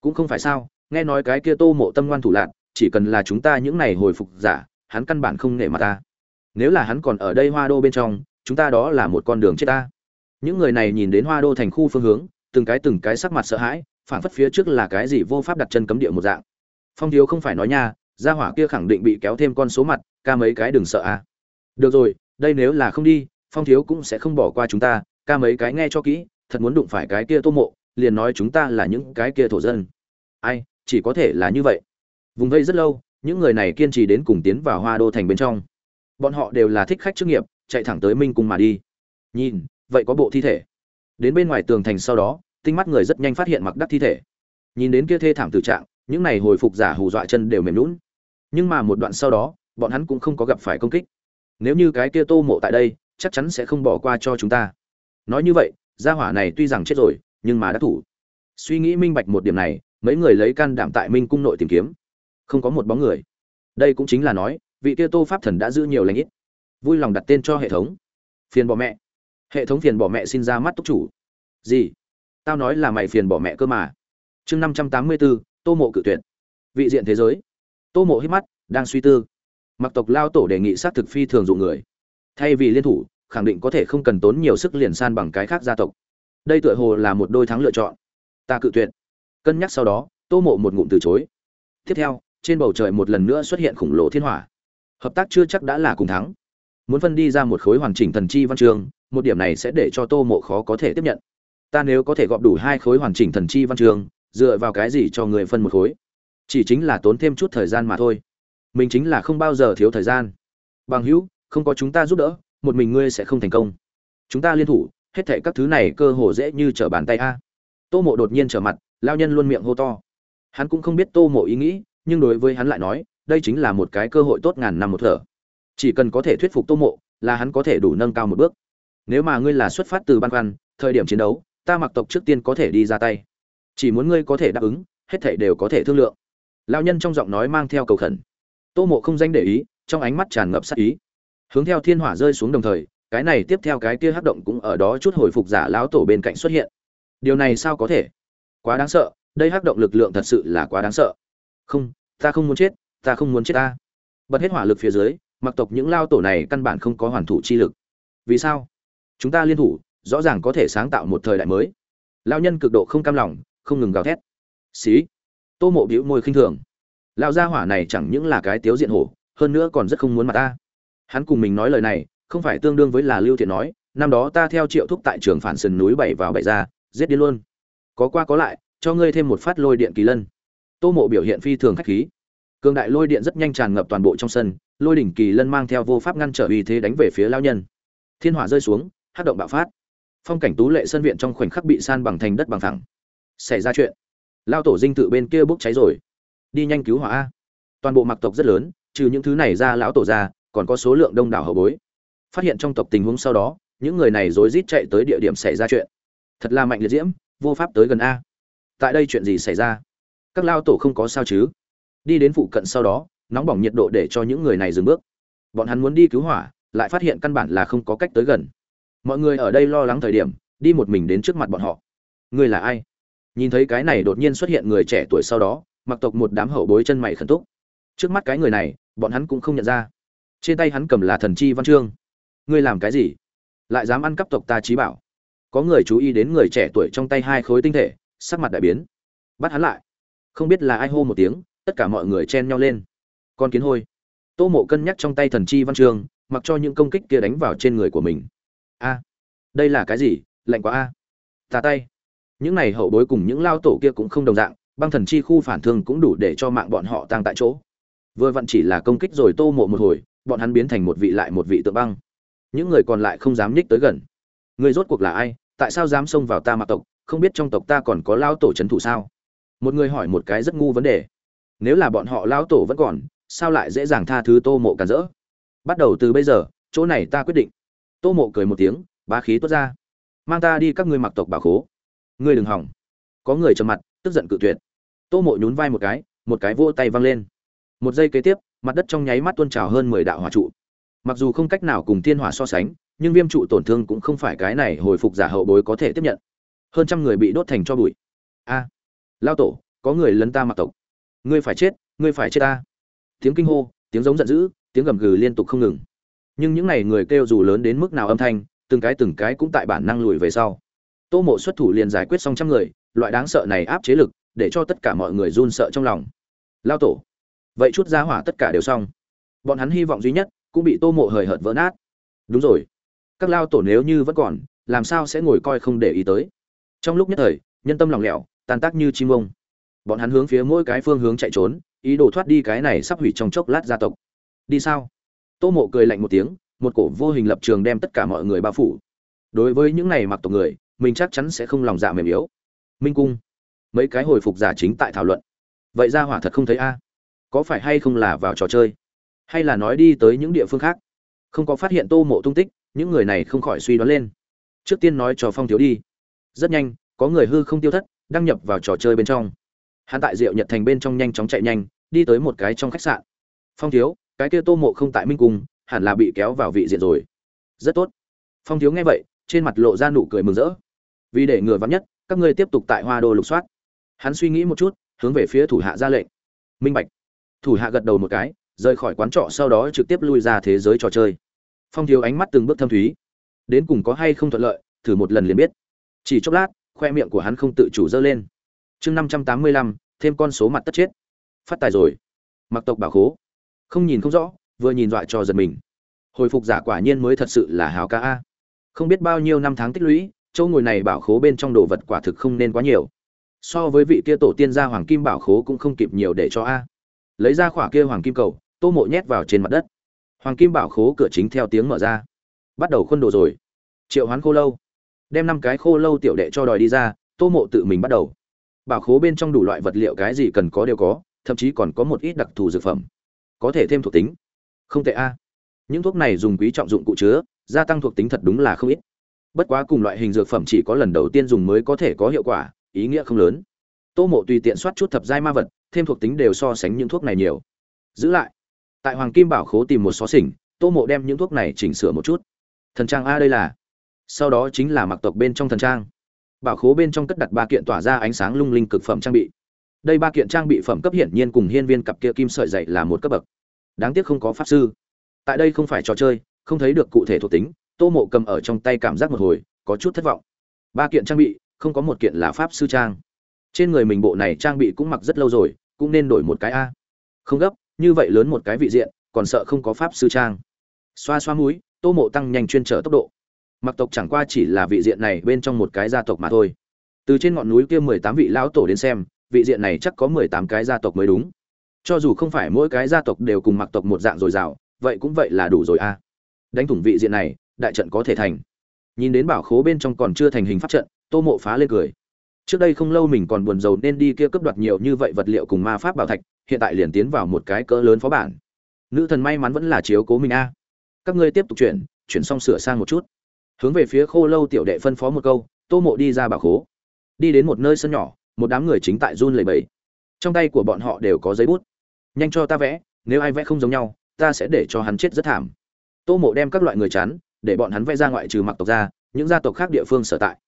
Cũng không phải sao, nghe nói cái kia tô mộ tâm ngoan thủ lạc, chỉ cần là chúng ta những này hồi phục giả, hắn căn bản không nể mặt ta nếu là hắn còn ở đây hoa đô bên trong, chúng ta đó là một con đường chết ta. Những người này nhìn đến hoa đô thành khu phương hướng, từng cái từng cái sắc mặt sợ hãi phản phất phía trước là cái gì vô pháp đặt chân cấm địa một dạng. Phong thiếu không phải nói nha, gia hỏa kia khẳng định bị kéo thêm con số mặt, ca mấy cái đừng sợ à. Được rồi, đây nếu là không đi, phong thiếu cũng sẽ không bỏ qua chúng ta, ca mấy cái nghe cho kỹ, thật muốn đụng phải cái kia tô mộ, liền nói chúng ta là những cái kia thổ dân. Ai, chỉ có thể là như vậy. Vùng vây rất lâu, những người này kiên trì đến cùng tiến vào hoa đô thành bên trong bọn họ đều là thích khách chức nghiệp, chạy thẳng tới minh cung mà đi. Nhìn, vậy có bộ thi thể. Đến bên ngoài tường thành sau đó, tinh mắt người rất nhanh phát hiện mặc đắc thi thể. Nhìn đến kia thê thảm tử trạng, những này hồi phục giả hù dọa chân đều mềm lún nhưng mà một đoạn sau đó, bọn hắn cũng không có gặp phải công kích. Nếu như cái kia tô mộ tại đây, chắc chắn sẽ không bỏ qua cho chúng ta. Nói như vậy, gia hỏa này tuy rằng chết rồi, nhưng mà đã thủ. Suy nghĩ minh bạch một điểm này, mấy người lấy can đảm tại minh cung nội tìm kiếm. Không có một bóng người. Đây cũng chính là nói vị kia tô pháp thần đã giữ nhiều lãnh ít. Vui lòng đặt tên cho hệ thống. Phiền bỏ mẹ. Hệ thống phiền bỏ mẹ xin ra mắt túc chủ. Gì? Tao nói là mày phiền bỏ mẹ cơ mà. Chương năm trăm tám mươi bốn tô mộ cự tuyệt. Vị diện thế giới. Tô mộ hít mắt, đang suy tư. Mặc tộc lao tổ đề nghị xác thực phi thường dụng người. Thay vì liên thủ, khẳng định có thể không cần tốn nhiều sức liền san bằng cái khác gia tộc. Đây tựa hồ là một đôi thắng lựa chọn. Ta cự tuyệt. Cân nhắc sau đó, tô mộ một ngụm từ chối. Tiếp theo, trên bầu trời một lần nữa xuất hiện khủng lồ thiên hỏa hợp tác chưa chắc đã là cùng thắng. Muốn phân đi ra một khối hoàn chỉnh thần chi văn chương, một điểm này sẽ để cho tô mộ khó có thể tiếp nhận. Ta nếu có thể gọp đủ hai khối hoàn chỉnh thần chi văn chương, dựa vào cái gì cho người phân một khối? Chỉ chính là tốn thêm chút thời gian mà thôi. Mình chính là không bao giờ thiếu thời gian. Bằng hữu, không có chúng ta giúp đỡ, một mình ngươi sẽ không thành công. Chúng ta liên thủ, hết thệ các thứ này cơ hồ dễ như trở bàn tay a. Tô mộ đột nhiên trở mặt, lao nhân luôn miệng hô to. Hắn cũng không biết tô mộ ý nghĩ, nhưng đối với hắn lại nói đây chính là một cái cơ hội tốt ngàn năm một thở. Chỉ cần có thể thuyết phục tô mộ, là hắn có thể đủ nâng cao một bước. Nếu mà ngươi là xuất phát từ ban khoăn, thời điểm chiến đấu, ta mặc tộc trước tiên có thể đi ra tay. Chỉ muốn ngươi có thể đáp ứng, hết thảy đều có thể thương lượng. Lao nhân trong giọng nói mang theo cầu khẩn. Tô mộ không danh để ý, trong ánh mắt tràn ngập sắc ý. Hướng theo thiên hỏa rơi xuống đồng thời, cái này tiếp theo cái kia hắc động cũng ở đó chút hồi phục giả lão tổ bên cạnh xuất hiện. Điều này sao có thể? Quá đáng sợ, đây hắc động lực lượng thật sự là quá đáng sợ. Không, ta không muốn chết ta không muốn chết ta. Bật hết hỏa lực phía dưới, mặc tộc những lao tổ này căn bản không có hoàn thủ chi lực. Vì sao? Chúng ta liên thủ, rõ ràng có thể sáng tạo một thời đại mới. Lao nhân cực độ không cam lòng, không ngừng gào thét. Xí. Tô mộ bĩu môi khinh thường. Lao gia hỏa này chẳng những là cái tiếu diện hổ, hơn nữa còn rất không muốn mặt ta. Hắn cùng mình nói lời này, không phải tương đương với là lưu thiện nói, năm đó ta theo triệu thúc tại trường phản sườn núi bảy vào bảy ra, giết đi luôn. Có qua có lại, cho ngươi thêm một phát lôi điện kỳ lân. Tô mộ biểu hiện phi thường khách khí cường đại lôi điện rất nhanh tràn ngập toàn bộ trong sân, lôi đỉnh kỳ lân mang theo vô pháp ngăn trở uy thế đánh về phía lao nhân. Thiên hỏa rơi xuống hát động bạo phát. Phong cảnh tú lệ sân viện trong khoảnh khắc bị san bằng thành đất bằng thẳng. Xảy ra chuyện. Lao tổ dinh tự bên kia bốc cháy rồi. Đi nhanh cứu hỏa a. Toàn bộ mặc tộc rất lớn, trừ những thứ này ra lão tổ ra, còn có số lượng đông đảo hậu bối. Phát hiện trong tộc tình huống sau đó, những người này rối rít chạy tới địa điểm xảy ra chuyện. Thật là mạnh liệt diễm, vô pháp tới gần a. Tại đây chuyện gì xảy ra? Các lao tổ không có sao chứ? Đi đến phụ cận sau đó, nóng bỏng nhiệt độ để cho những người này dừng bước. Bọn hắn muốn đi cứu hỏa, lại phát hiện căn bản là không có cách tới gần. Mọi người ở đây lo lắng thời điểm, đi một mình đến trước mặt bọn họ. Người là ai? Nhìn thấy cái này đột nhiên xuất hiện người trẻ tuổi sau đó, mặc tộc một đám hậu bối chân mày khẩn túc. Trước mắt cái người này, bọn hắn cũng không nhận ra. Trên tay hắn cầm là thần chi văn chương. Ngươi làm cái gì? Lại dám ăn cắp tộc ta trí bảo. Có người chú ý đến người trẻ tuổi trong tay hai khối tinh thể, sắc mặt đại biến. Bắt hắn lại. Không biết là ai hô một tiếng tất cả mọi người chen nhau lên. Con kiến hôi. Tô mộ cân nhắc trong tay thần chi văn trường, mặc cho những công kích kia đánh vào trên người của mình. A. Đây là cái gì? Lạnh quá a. À. tà tay. Những này hậu bối cùng những lao tổ kia cũng không đồng dạng băng thần chi khu phản thương cũng đủ để cho mạng bọn họ tăng tại chỗ. Vừa vặn chỉ là công kích rồi tô mộ một hồi bọn hắn biến thành một vị lại một vị tượng băng. Những người còn lại không dám nhích tới gần. Người rốt cuộc là ai? Tại sao dám xông vào ta mạc tộc? Không biết trong tộc ta còn có lao tổ c h ấ n thủ sao? Một người hỏi một cái rất ngu vấn đề nếu là bọn họ lao tổ vẫn còn, sao lại dễ dàng tha thứ tô mộ cản rỡ bắt đầu từ bây giờ, chỗ này ta quyết định. Tô mộ cười một tiếng, bá khí tuốt ra. Mang ta đi các ngươi mặc tộc bảo khố. Ngươi đừng hỏng. Có người trầm mặt, tức giận cự tuyệt. Tô mộ nhún vai một cái một cái vỗ tay văng lên. Một giây kế tiếp, mặt đất trong nháy mắt tuôn trào hơn mười đạo hỏa trụ. Mặc dù không cách nào cùng thiên hỏa so sánh, nhưng viêm trụ tổn thương cũng không phải cái này hồi phục giả hậu bối có thể tiếp nhận. Hơn trăm người bị đốt thành cho bụi. A, lao tổ, có người lấn ta mặc tộc ngươi phải chết, ngươi phải chết ta. Tiếng kinh hô, tiếng giống giận dữ, tiếng gầm gừ liên tục không ngừng. Nhưng những n à y người kêu dù lớn đến mức nào âm thanh, từng cái từng cái cũng tại bản năng lùi về sau. Tô mộ xuất thủ liền giải quyết xong trăm người, loại đáng sợ này áp chế lực, để cho tất cả mọi người run sợ trong lòng. Lao tổ, vậy chút ra hỏa tất cả đều xong. Bọn hắn hy vọng duy nhất, cũng bị tô mộ hời hợt vỡ nát. Đúng rồi. Các lao tổ nếu như vẫn còn, làm sao sẽ ngồi coi không để ý tới? Trong lúc nhất thời, nhân tâm lòng lẻo, tan tác như chim ông bọn hắn hướng phía mỗi cái phương hướng chạy trốn, ý đồ thoát đi cái này sắp hủy trong chốc lát gia tộc. Đi sao? Tô mộ cười lạnh một tiếng, một cổ vô hình lập trường đem tất cả mọi người bao phủ. Đối với những này mặc tộc người, mình chắc chắn sẽ không lòng dạ mềm yếu. Minh cung, mấy cái hồi phục giả chính tại thảo luận. Vậy ra hỏa thật không thấy a? Có phải hay không là vào trò chơi? Hay là nói đi tới những địa phương khác? Không có phát hiện tô mộ tung tích, những người này không khỏi suy đoán lên. Trước tiên nói cho phong thiếu đi. Rất nhanh, có người hư không tiêu thất, đăng nhập vào trò chơi bên trong hắn tại diệu nhật thành bên trong nhanh chóng chạy nhanh, đi tới một cái trong khách sạn. Phong thiếu, cái kia tô mộ không tại minh cung, hẳn là bị kéo vào vị diện rồi. Rất tốt. Phong thiếu nghe vậy, trên mặt lộ ra nụ cười mừng rỡ. Vì để ngừa vắn nhất, các ngươi tiếp tục tại hoa đô lục soát. Hắn suy nghĩ một chút, hướng về phía thủ hạ ra lệnh. Minh bạch. Thủ hạ gật đầu một cái, rời khỏi quán trọ sau đó trực tiếp lui ra thế giới trò chơi. Phong thiếu ánh mắt từng bước thâm thúy. Đến cùng có hay không thuận lợi, thử một lần liền biết. Chỉ chốc lát, khoe miệng của hắn không tự chủ dơ lên chương năm trăm tám mươi lăm, thêm con số mặt tất chết. Phát tài rồi. Mặc tộc bảo khố. Không nhìn không rõ, vừa nhìn dọa cho giật mình. Hồi phục giả quả nhiên mới thật sự là hào ca a. Không biết bao nhiêu năm tháng tích lũy, chỗ ngồi này bảo khố bên trong đồ vật quả thực không nên quá nhiều. So với vị kia tổ tiên gia hoàng kim bảo khố cũng không kịp nhiều để cho a. Lấy ra khỏa kia hoàng kim cầu, tô mộ nhét vào trên mặt đất. Hoàng kim bảo khố cửa chính theo tiếng mở ra. Bắt đầu khuôn đồ rồi. Triệu hoán khô lâu. Đem năm cái khô lâu tiểu đệ cho đòi đi ra, tô mộ tự mình bắt đầu bảo khố bên trong đủ loại vật liệu cái gì cần có đều có, thậm chí còn có một ít đặc thù dược phẩm. Có thể thêm thuộc tính. Không tệ a. À. Những thuốc này dùng quý trọng dụng cụ chứa, gia tăng thuộc tính thật đúng là không ít. Bất quá cùng loại hình dược phẩm chỉ có lần đầu tiên dùng mới có thể có hiệu quả, ý nghĩa không lớn. Tô mộ tùy tiện soát chút thập giai ma vật, thêm thuộc tính đều so sánh những thuốc này nhiều. Giữ lại. Tại hoàng kim bảo khố tìm một xó xỉnh, tô mộ đem những thuốc này chỉnh sửa một chút. Thần trang a đây là. Sau đó chính là mặc tộc bên trong thần trang bảo khố bên trong cất đặt ba kiện tỏa ra ánh sáng lung linh cực phẩm trang bị. Đây ba kiện trang bị phẩm cấp hiển nhiên cùng hiên viên cặp kia kim sợi dày là một cấp bậc. Đáng tiếc không có pháp sư. Tại đây không phải trò chơi, không thấy được cụ thể thuộc tính, tô mộ cầm ở trong tay cảm giác một hồi, có chút thất vọng. Ba kiện trang bị, không có một kiện là pháp sư trang. Trên người mình bộ này trang bị cũng mặc rất lâu rồi, cũng nên đổi một cái a. Không gấp, như vậy lớn một cái vị diện, còn sợ không có pháp sư trang. Xoa xoa mũi, tô mộ tăng nhanh chuyên trở tốc độ mặc tộc chẳng qua chỉ là vị diện này bên trong một cái gia tộc mà thôi. Từ trên ngọn núi kia mười tám vị lão tổ đến xem, vị diện này chắc có mười tám cái gia tộc mới đúng. Cho dù không phải mỗi cái gia tộc đều cùng mặc tộc một dạng dồi dào, vậy cũng vậy là đủ rồi a. Đánh thủng vị diện này, đại trận có thể thành. Nhìn đến bảo khố bên trong còn chưa thành hình pháp trận, tô mộ phá lên cười. Trước đây không lâu mình còn buồn rầu nên đi kia cướp đoạt nhiều như vậy vật liệu cùng ma pháp bảo thạch, hiện tại liền tiến vào một cái cỡ lớn phó bản. Nữ thần may mắn vẫn là chiếu cố mình a. Các ngươi tiếp tục chuyển chuyển xong sửa sang một chút hướng về phía khô lâu tiểu đệ phân phó một câu, tô mộ đi ra bà khố. Đi đến một nơi sân nhỏ, một đám người chính tại run lầy bầy trong tay của bọn họ đều có giấy bút. Nhanh cho ta vẽ, nếu ai vẽ không giống nhau, ta sẽ để cho hắn chết rất thảm. Tô mộ đem các loại người chán để bọn hắn vẽ ra ngoại trừ mặc tộc ra, những gia tộc khác địa phương sở tại.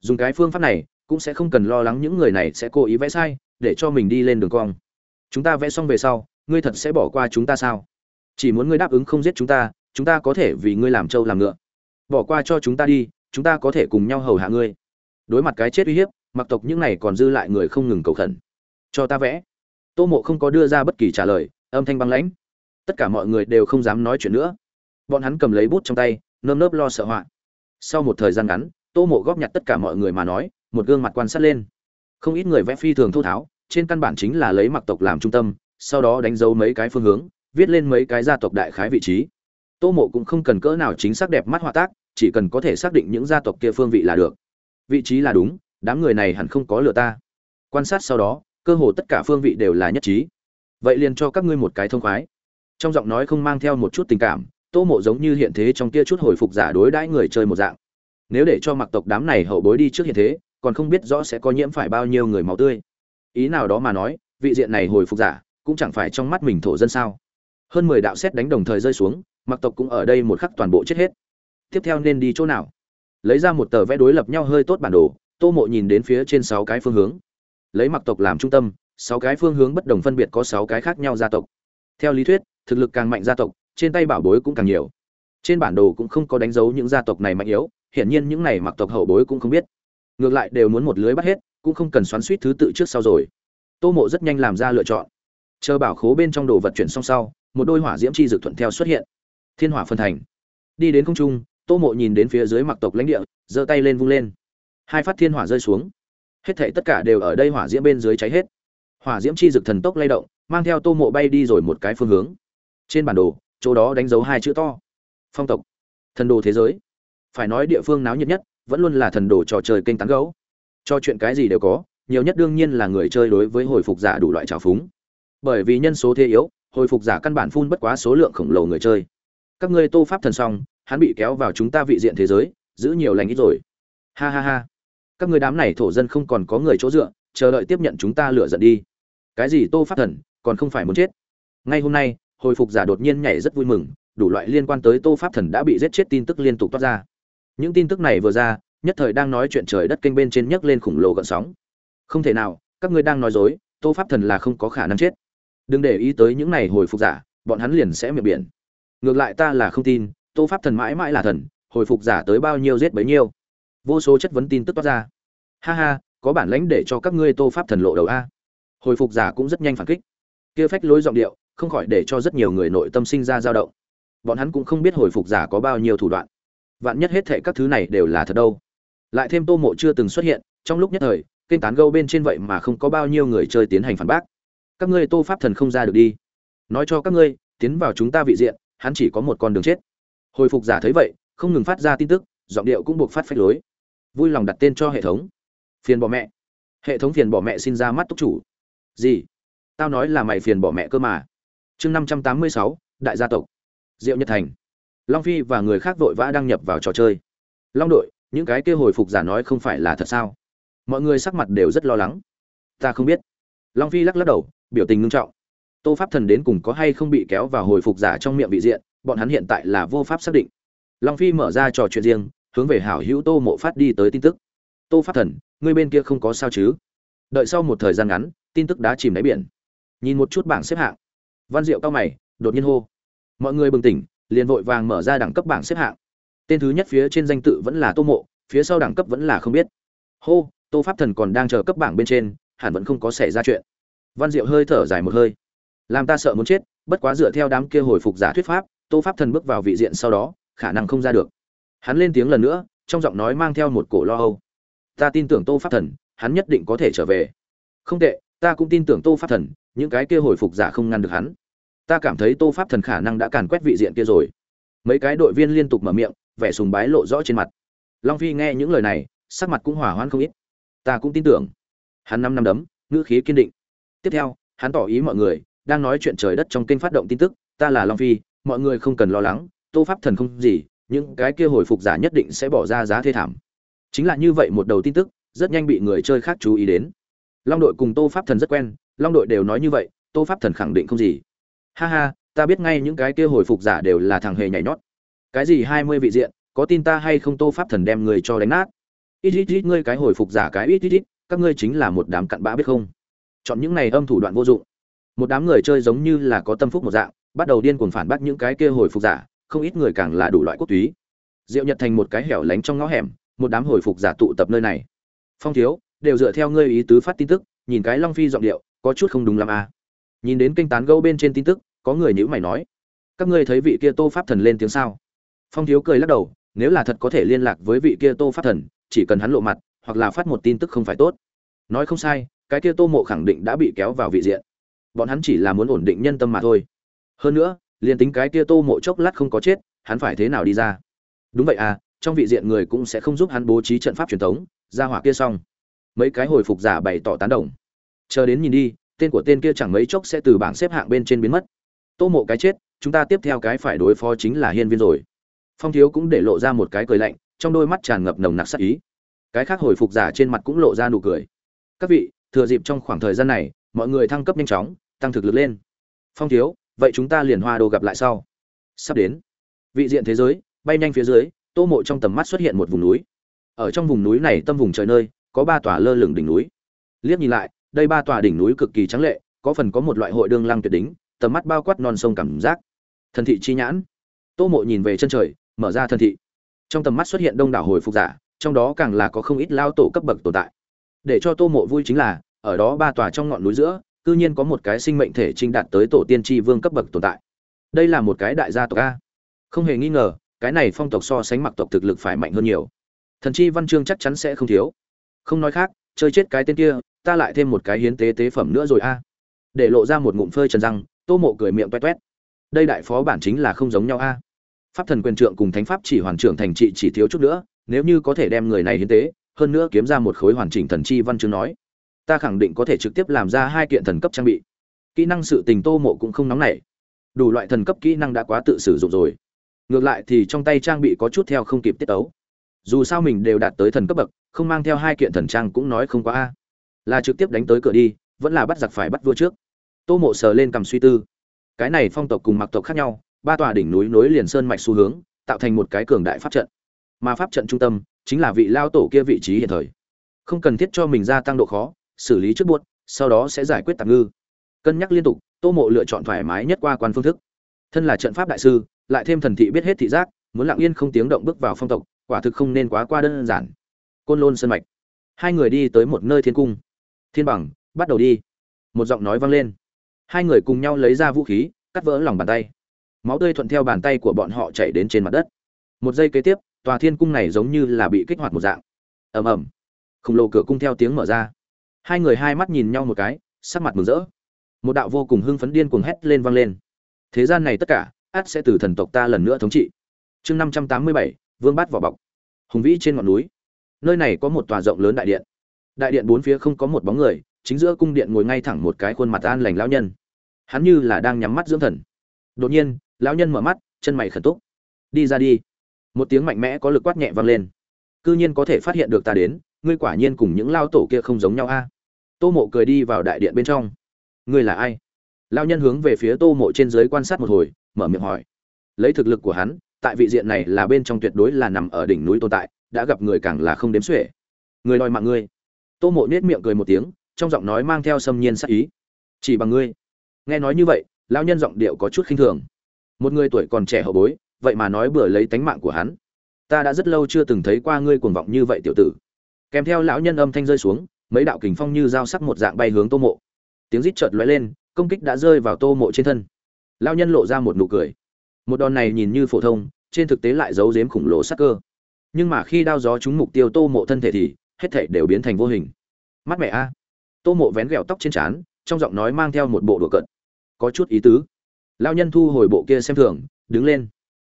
Dùng cái phương pháp này, cũng sẽ không cần lo lắng những người này sẽ cố ý vẽ sai, để cho mình đi lên đường cong. Chúng ta vẽ xong về sau, ngươi thật sẽ bỏ qua chúng ta sao? Chỉ muốn ngươi đáp ứng không giết chúng ta chúng ta có thể vì ngươi làm trâu làm ngựa bỏ qua cho chúng ta đi, chúng ta có thể cùng nhau hầu hạ ngươi. Đối mặt cái chết uy hiếp, mặc tộc những này còn dư lại người không ngừng cầu khẩn. Cho ta vẽ. Tô mộ không có đưa ra bất kỳ trả lời, âm thanh băng lãnh. Tất cả mọi người đều không dám nói chuyện nữa. Bọn hắn cầm lấy bút trong tay, nơm nớp lo sợ họa. Sau một thời gian ngắn, tô mộ góp nhặt tất cả mọi người mà nói, một gương mặt quan sát lên. Không ít người vẽ phi thường thô tháo, trên căn bản chính là lấy mặc tộc làm trung tâm, sau đó đánh dấu mấy cái phương hướng, viết lên mấy cái gia tộc đại khái vị trí. Tô mộ cũng không cần cỡ nào chính xác đẹp mắt họa tác chỉ cần có thể xác định những gia tộc kia phương vị là được. Vị trí là đúng, đám người này hẳn không có lừa ta. Quan sát sau đó, cơ hồ tất cả phương vị đều là nhất trí. Vậy liền cho các ngươi một cái thông khoái. Trong giọng nói không mang theo một chút tình cảm, tô mộ giống như hiện thế trong kia chút hồi phục giả đối đãi người chơi một dạng. Nếu để cho mặc tộc đám này hậu bối đi trước hiện thế, còn không biết rõ sẽ có nhiễm phải bao nhiêu người máu tươi. Ý nào đó mà nói, vị diện này hồi phục giả cũng chẳng phải trong mắt mình thổ dân sao. Hơn mười đạo xét đánh đồng thời rơi xuống, mặc tộc cũng ở đây một khắc toàn bộ chết hết tiếp theo nên đi chỗ nào? Lấy ra một tờ vẽ đối lập nhau hơi tốt bản đồ, tô mộ nhìn đến phía trên sáu cái phương hướng. Lấy mặc tộc làm trung tâm, sáu cái phương hướng bất đồng phân biệt có sáu cái khác nhau gia tộc. Theo lý thuyết, thực lực càng mạnh gia tộc, trên tay bảo bối cũng càng nhiều. Trên bản đồ cũng không có đánh dấu những gia tộc này mạnh yếu, hiển nhiên những này mặc tộc hậu bối cũng không biết. Ngược lại đều muốn một lưới bắt hết, cũng không cần xoắn suýt thứ tự trước sau rồi. Tô mộ rất nhanh làm ra lựa chọn. Chờ bảo khố bên trong đồ vật chuyển xong sau, một đôi hỏa diễm chi dực thuận theo xuất hiện. Thiên hỏa phân thành. Đi đến không trung tô mộ nhìn đến phía dưới mặc tộc lãnh địa, giơ tay lên vung lên. Hai phát thiên hỏa rơi xuống. Hết thảy tất cả đều ở đây hỏa diễm bên dưới cháy hết. Hỏa diễm chi dực thần tốc lay động, mang theo tô mộ bay đi rồi một cái phương hướng. Trên bản đồ, chỗ đó đánh dấu hai chữ to. Phong tộc. Thần đồ thế giới. Phải nói địa phương náo nhiệt nhất, vẫn luôn là thần đồ trò chơi kênh tán gấu cho chuyện cái gì đều có, nhiều nhất đương nhiên là người chơi đối với hồi phục giả đủ loại trào phúng. Bởi vì nhân số thế yếu, hồi phục giả căn bản phun bất quá số lượng khổng lồ người chơi. Các ngươi tô pháp thần xong hắn bị kéo vào chúng ta vị diện thế giới, giữ nhiều lành ít rồi. Ha ha ha. Các người đám này thổ dân không còn có người chỗ dựa, chờ đợi tiếp nhận chúng ta lựa giận đi. Cái gì tô pháp thần, còn không phải muốn chết. Ngay hôm nay, hồi phục giả đột nhiên nhảy rất vui mừng, đủ loại liên quan tới tô pháp thần đã bị giết chết tin tức liên tục toát ra. Những tin tức này vừa ra, nhất thời đang nói chuyện trời đất kênh bên trên nhấc lên khủng lồ gợn sóng. Không thể nào, các ngươi đang nói dối, tô pháp thần là không có khả năng chết. Đừng để ý tới những này hồi phục giả, bọn hắn liền sẽ miệng biển. Ngược lại ta là không tin tô pháp thần mãi mãi là thần, hồi phục giả tới bao nhiêu giết bấy nhiêu. Vô số chất vấn tin tức toát ra. Ha ha, có bản lãnh để cho các ngươi tô pháp thần lộ đầu a. Hồi phục giả cũng rất nhanh phản kích. Kia phách lối giọng điệu, không khỏi để cho rất nhiều người nội tâm sinh ra dao động. Bọn hắn cũng không biết hồi phục giả có bao nhiêu thủ đoạn. Vạn nhất hết thệ các thứ này đều là thật đâu. Lại thêm tô mộ chưa từng xuất hiện, trong lúc nhất thời, kênh tán gâu bên trên vậy mà không có bao nhiêu người chơi tiến hành phản bác. Các ngươi tô pháp thần không ra được đi. Nói cho các ngươi, tiến vào chúng ta vị diện, hắn chỉ có một con đường chết hồi phục giả thấy vậy, không ngừng phát ra tin tức, giọng điệu cũng buộc phát phách lối. Vui lòng đặt tên cho hệ thống. Phiền bỏ mẹ. Hệ thống phiền bỏ mẹ xin ra mắt túc chủ. Gì? Tao nói là mày phiền bỏ mẹ cơ mà. Chương năm trăm tám mươi sáu, đại gia tộc. Diệu nhật thành. Long phi và người khác vội vã đăng nhập vào trò chơi. Long đội, những cái kia hồi phục giả nói không phải là thật sao? Mọi người sắc mặt đều rất lo lắng. Ta không biết. Long phi lắc lắc đầu, biểu tình ngưng trọng. Tô pháp thần đến cùng có hay không bị kéo vào hồi phục giả trong miệng vị diện bọn hắn hiện tại là vô pháp xác định. Long phi mở ra trò chuyện riêng, hướng về hảo hữu tô mộ phát đi tới tin tức. Tô phát thần, ngươi bên kia không có sao chứ? Đợi sau một thời gian ngắn, tin tức đã chìm đáy biển. Nhìn một chút bảng xếp hạng, văn diệu cao mày, đột nhiên hô. Mọi người bừng tỉnh, liền vội vàng mở ra đẳng cấp bảng xếp hạng. Tên thứ nhất phía trên danh tự vẫn là tô mộ, phía sau đẳng cấp vẫn là không biết. Hô, tô pháp thần còn đang chờ cấp bảng bên trên, hẳn vẫn không có xảy ra chuyện. Văn diệu hơi thở dài một hơi. Làm ta sợ muốn chết, bất quá dựa theo đám kia hồi phục giả thuyết pháp tô pháp thần bước vào vị diện sau đó, khả năng không ra được. Hắn lên tiếng lần nữa, trong giọng nói mang theo một cổ lo âu. Ta tin tưởng tô pháp thần, hắn nhất định có thể trở về. Không tệ, ta cũng tin tưởng tô pháp thần, những cái kia hồi phục giả không ngăn được hắn. Ta cảm thấy tô pháp thần khả năng đã càn quét vị diện kia rồi. Mấy cái đội viên liên tục mở miệng, vẻ sùng bái lộ rõ trên mặt. Long phi nghe những lời này, sắc mặt cũng hỏa hoãn không ít. Ta cũng tin tưởng. Hắn năm năm đấm, ngữ khí kiên định. Tiếp theo, hắn tỏ ý mọi người, đang nói chuyện trời đất trong kênh phát động tin tức, ta là long phi mọi người không cần lo lắng, tô pháp thần không gì, những cái kia hồi phục giả nhất định sẽ bỏ ra giá thê thảm. Chính là như vậy một đầu tin tức, rất nhanh bị người chơi khác chú ý đến. Long đội cùng tô pháp thần rất quen, long đội đều nói như vậy, tô pháp thần khẳng định không gì. Ha ha, ta biết ngay những cái kia hồi phục giả đều là thằng hề nhảy nhót. Cái gì hai mươi vị diện, có tin ta hay không tô pháp thần đem người cho đánh nát? Ít ít ít, ngươi cái hồi phục giả cái ít ít ít, các ngươi chính là một đám cặn bã biết không? Chọn những này âm thủ đoạn vô dụng. Một đám người chơi giống như là có tâm phúc một dạng bắt đầu điên cuồng phản bác những cái kia hồi phục giả, không ít người càng là đủ loại quốc túy. Diệu nhật thành một cái hẻo lánh trong ngõ hẻm, một đám hồi phục giả tụ tập nơi này. Phong thiếu, đều dựa theo ngươi ý tứ phát tin tức, nhìn cái long phi giọng điệu, có chút không đúng lắm à. nhìn đến kênh tán gẫu bên trên tin tức, có người nhữ mày nói, các ngươi thấy vị kia tô pháp thần lên tiếng sao? Phong thiếu cười lắc đầu, nếu là thật có thể liên lạc với vị kia tô pháp thần, chỉ cần hắn lộ mặt, hoặc là phát một tin tức không phải tốt. Nói không sai, cái kia tô mộ khẳng định đã bị kéo vào vị diện. Bọn hắn chỉ là muốn ổn định nhân tâm mà thôi hơn nữa, liền tính cái kia tô mộ chốc lát không có chết, hắn phải thế nào đi ra? Đúng vậy à trong vị diện người cũng sẽ không giúp hắn bố trí trận pháp truyền thống, ra hỏa kia xong. Mấy cái hồi phục giả bày tỏ tán đồng. Chờ đến nhìn đi, tên của tên kia chẳng mấy chốc sẽ từ bảng xếp hạng bên trên biến mất. Tô mộ cái chết, chúng ta tiếp theo cái phải đối phó chính là hiên viên rồi. Phong thiếu cũng để lộ ra một cái cười lạnh, trong đôi mắt tràn ngập nồng nặc sắc ý. Cái khác hồi phục giả trên mặt cũng lộ ra nụ cười. Các vị, thừa dịp trong khoảng thời gian này, mọi người thăng cấp nhanh chóng, tăng thực lực lên. Phong thiếu vậy chúng ta liền hoa đồ gặp lại sau. Sắp đến. Vị diện thế giới, bay nhanh phía dưới, tô mộ trong tầm mắt xuất hiện một vùng núi. Ở trong vùng núi này tâm vùng trời nơi, có ba tòa lơ lửng đỉnh núi. Liếc nhìn lại, đây ba tòa đỉnh núi cực kỳ trắng lệ, có phần có một loại hội đương lăng tuyệt đỉnh, tầm mắt bao quát non sông cảm giác. Thần thị chi nhãn. Tô mộ nhìn về chân trời, mở ra thần thị. Trong tầm mắt xuất hiện đông đảo hồi phục giả, trong đó càng là có không ít lao tổ cấp bậc tồn tại. Để cho tô mộ vui chính là, ở đó ba tòa trong ngọn núi giữa cư nhiên có một cái sinh mệnh thể trinh đạt tới tổ tiên tri vương cấp bậc tồn tại. Đây là một cái đại gia tộc a. Không hề nghi ngờ, cái này phong tộc so sánh mặc tộc thực lực phải mạnh hơn nhiều. Thần chi văn chương chắc chắn sẽ không thiếu. Không nói khác, chơi chết cái tên kia, ta lại thêm một cái hiến tế tế phẩm nữa rồi a. Để lộ ra một ngụm phơi trần răng, tô mộ cười miệng toét toét đây đại phó bản chính là không giống nhau a. Pháp thần quyền trượng cùng thánh pháp chỉ hoàn trưởng thành trị chỉ thiếu chút nữa, nếu như có thể đem người này hiến tế, hơn nữa kiếm ra một khối hoàn chỉnh thần chi văn chương nói ta khẳng định có thể trực tiếp làm ra hai kiện thần cấp trang bị. Kỹ năng sự tình tô mộ cũng không nóng nảy. Đủ loại thần cấp kỹ năng đã quá tự sử dụng rồi. Ngược lại thì trong tay trang bị có chút theo không kịp tiết tấu. Dù sao mình đều đạt tới thần cấp bậc, không mang theo hai kiện thần trang cũng nói không quá a. Là trực tiếp đánh tới cửa đi, vẫn là bắt giặc phải bắt vua trước. Tô mộ sờ lên cầm suy tư. Cái này phong tộc cùng mặc tộc khác nhau, ba tòa đỉnh núi nối liền sơn mạch xu hướng, tạo thành một cái cường đại pháp trận. Mà pháp trận trung tâm chính là vị lao tổ kia vị trí hiện thời. Không cần thiết cho mình gia tăng độ khó xử lý trước buốt, sau đó sẽ giải quyết tạm ngư. Cân nhắc liên tục, tô mộ lựa chọn thoải mái nhất qua quan phương thức. Thân là trận pháp đại sư, lại thêm thần thị biết hết thị giác, muốn lặng yên không tiếng động bước vào phong tộc, quả thực không nên quá qua đơn giản. Côn lôn sân mạch. Hai người đi tới một nơi thiên cung. Thiên bằng, bắt đầu đi. Một giọng nói vang lên. Hai người cùng nhau lấy ra vũ khí, cắt vỡ lòng bàn tay. Máu tươi thuận theo bàn tay của bọn họ chảy đến trên mặt đất. Một giây kế tiếp, tòa thiên cung này giống như là bị kích hoạt một dạng. Ầm ầm. Khổng lồ cửa cung theo tiếng mở ra hai người hai mắt nhìn nhau một cái, sắc mặt mừng rỡ. Một đạo vô cùng hưng phấn điên cuồng hét lên vang lên. Thế gian này tất cả át sẽ từ thần tộc ta lần nữa thống trị. Chương năm trăm tám mươi bảy, vương bát vỏ bọc. Hùng vĩ trên ngọn núi. Nơi này có một tòa rộng lớn đại điện. Đại điện bốn phía không có một bóng người, chính giữa cung điện ngồi ngay thẳng một cái khuôn mặt an lành lão nhân. Hắn như là đang nhắm mắt dưỡng thần. Đột nhiên, lão nhân mở mắt, chân mày khẩn túc. Đi ra đi. Một tiếng mạnh mẽ có lực quát nhẹ vang lên. Cư nhiên có thể phát hiện được ta đến, ngươi quả nhiên cùng những lao tổ kia không giống nhau a tô mộ cười đi vào đại điện bên trong. Ngươi là ai? Lao nhân hướng về phía tô mộ trên dưới quan sát một hồi, mở miệng hỏi. Lấy thực lực của hắn, tại vị diện này là bên trong tuyệt đối là nằm ở đỉnh núi tồn tại, đã gặp người càng là không đếm xuể. Người đòi mạng ngươi. Tô mộ nết miệng cười một tiếng, trong giọng nói mang theo xâm nhiên sắc ý. Chỉ bằng ngươi. Nghe nói như vậy lao nhân giọng điệu có chút khinh thường. Một người tuổi còn trẻ hậu bối, vậy mà nói bừa lấy tánh mạng của hắn. Ta đã rất lâu chưa từng thấy qua ngươi cuồng vọng như vậy, tiểu tử. Kèm theo lão nhân âm thanh rơi xuống mấy đạo kình phong như dao sắc một dạng bay hướng tô mộ. Tiếng rít chợt lóe lên, công kích đã rơi vào tô mộ trên thân. Lão nhân lộ ra một nụ cười. Một đòn này nhìn như phổ thông, trên thực tế lại giấu giếm khủng lồ sắc cơ. Nhưng mà khi đao gió trúng mục tiêu tô mộ thân thể thì, hết thể đều biến thành vô hình. Mắt mẹ a. Tô mộ vén ghẹo tóc trên trán, trong giọng nói mang theo một bộ đùa cận có chút ý tứ. Lao nhân thu hồi bộ kia xem thường, đứng lên.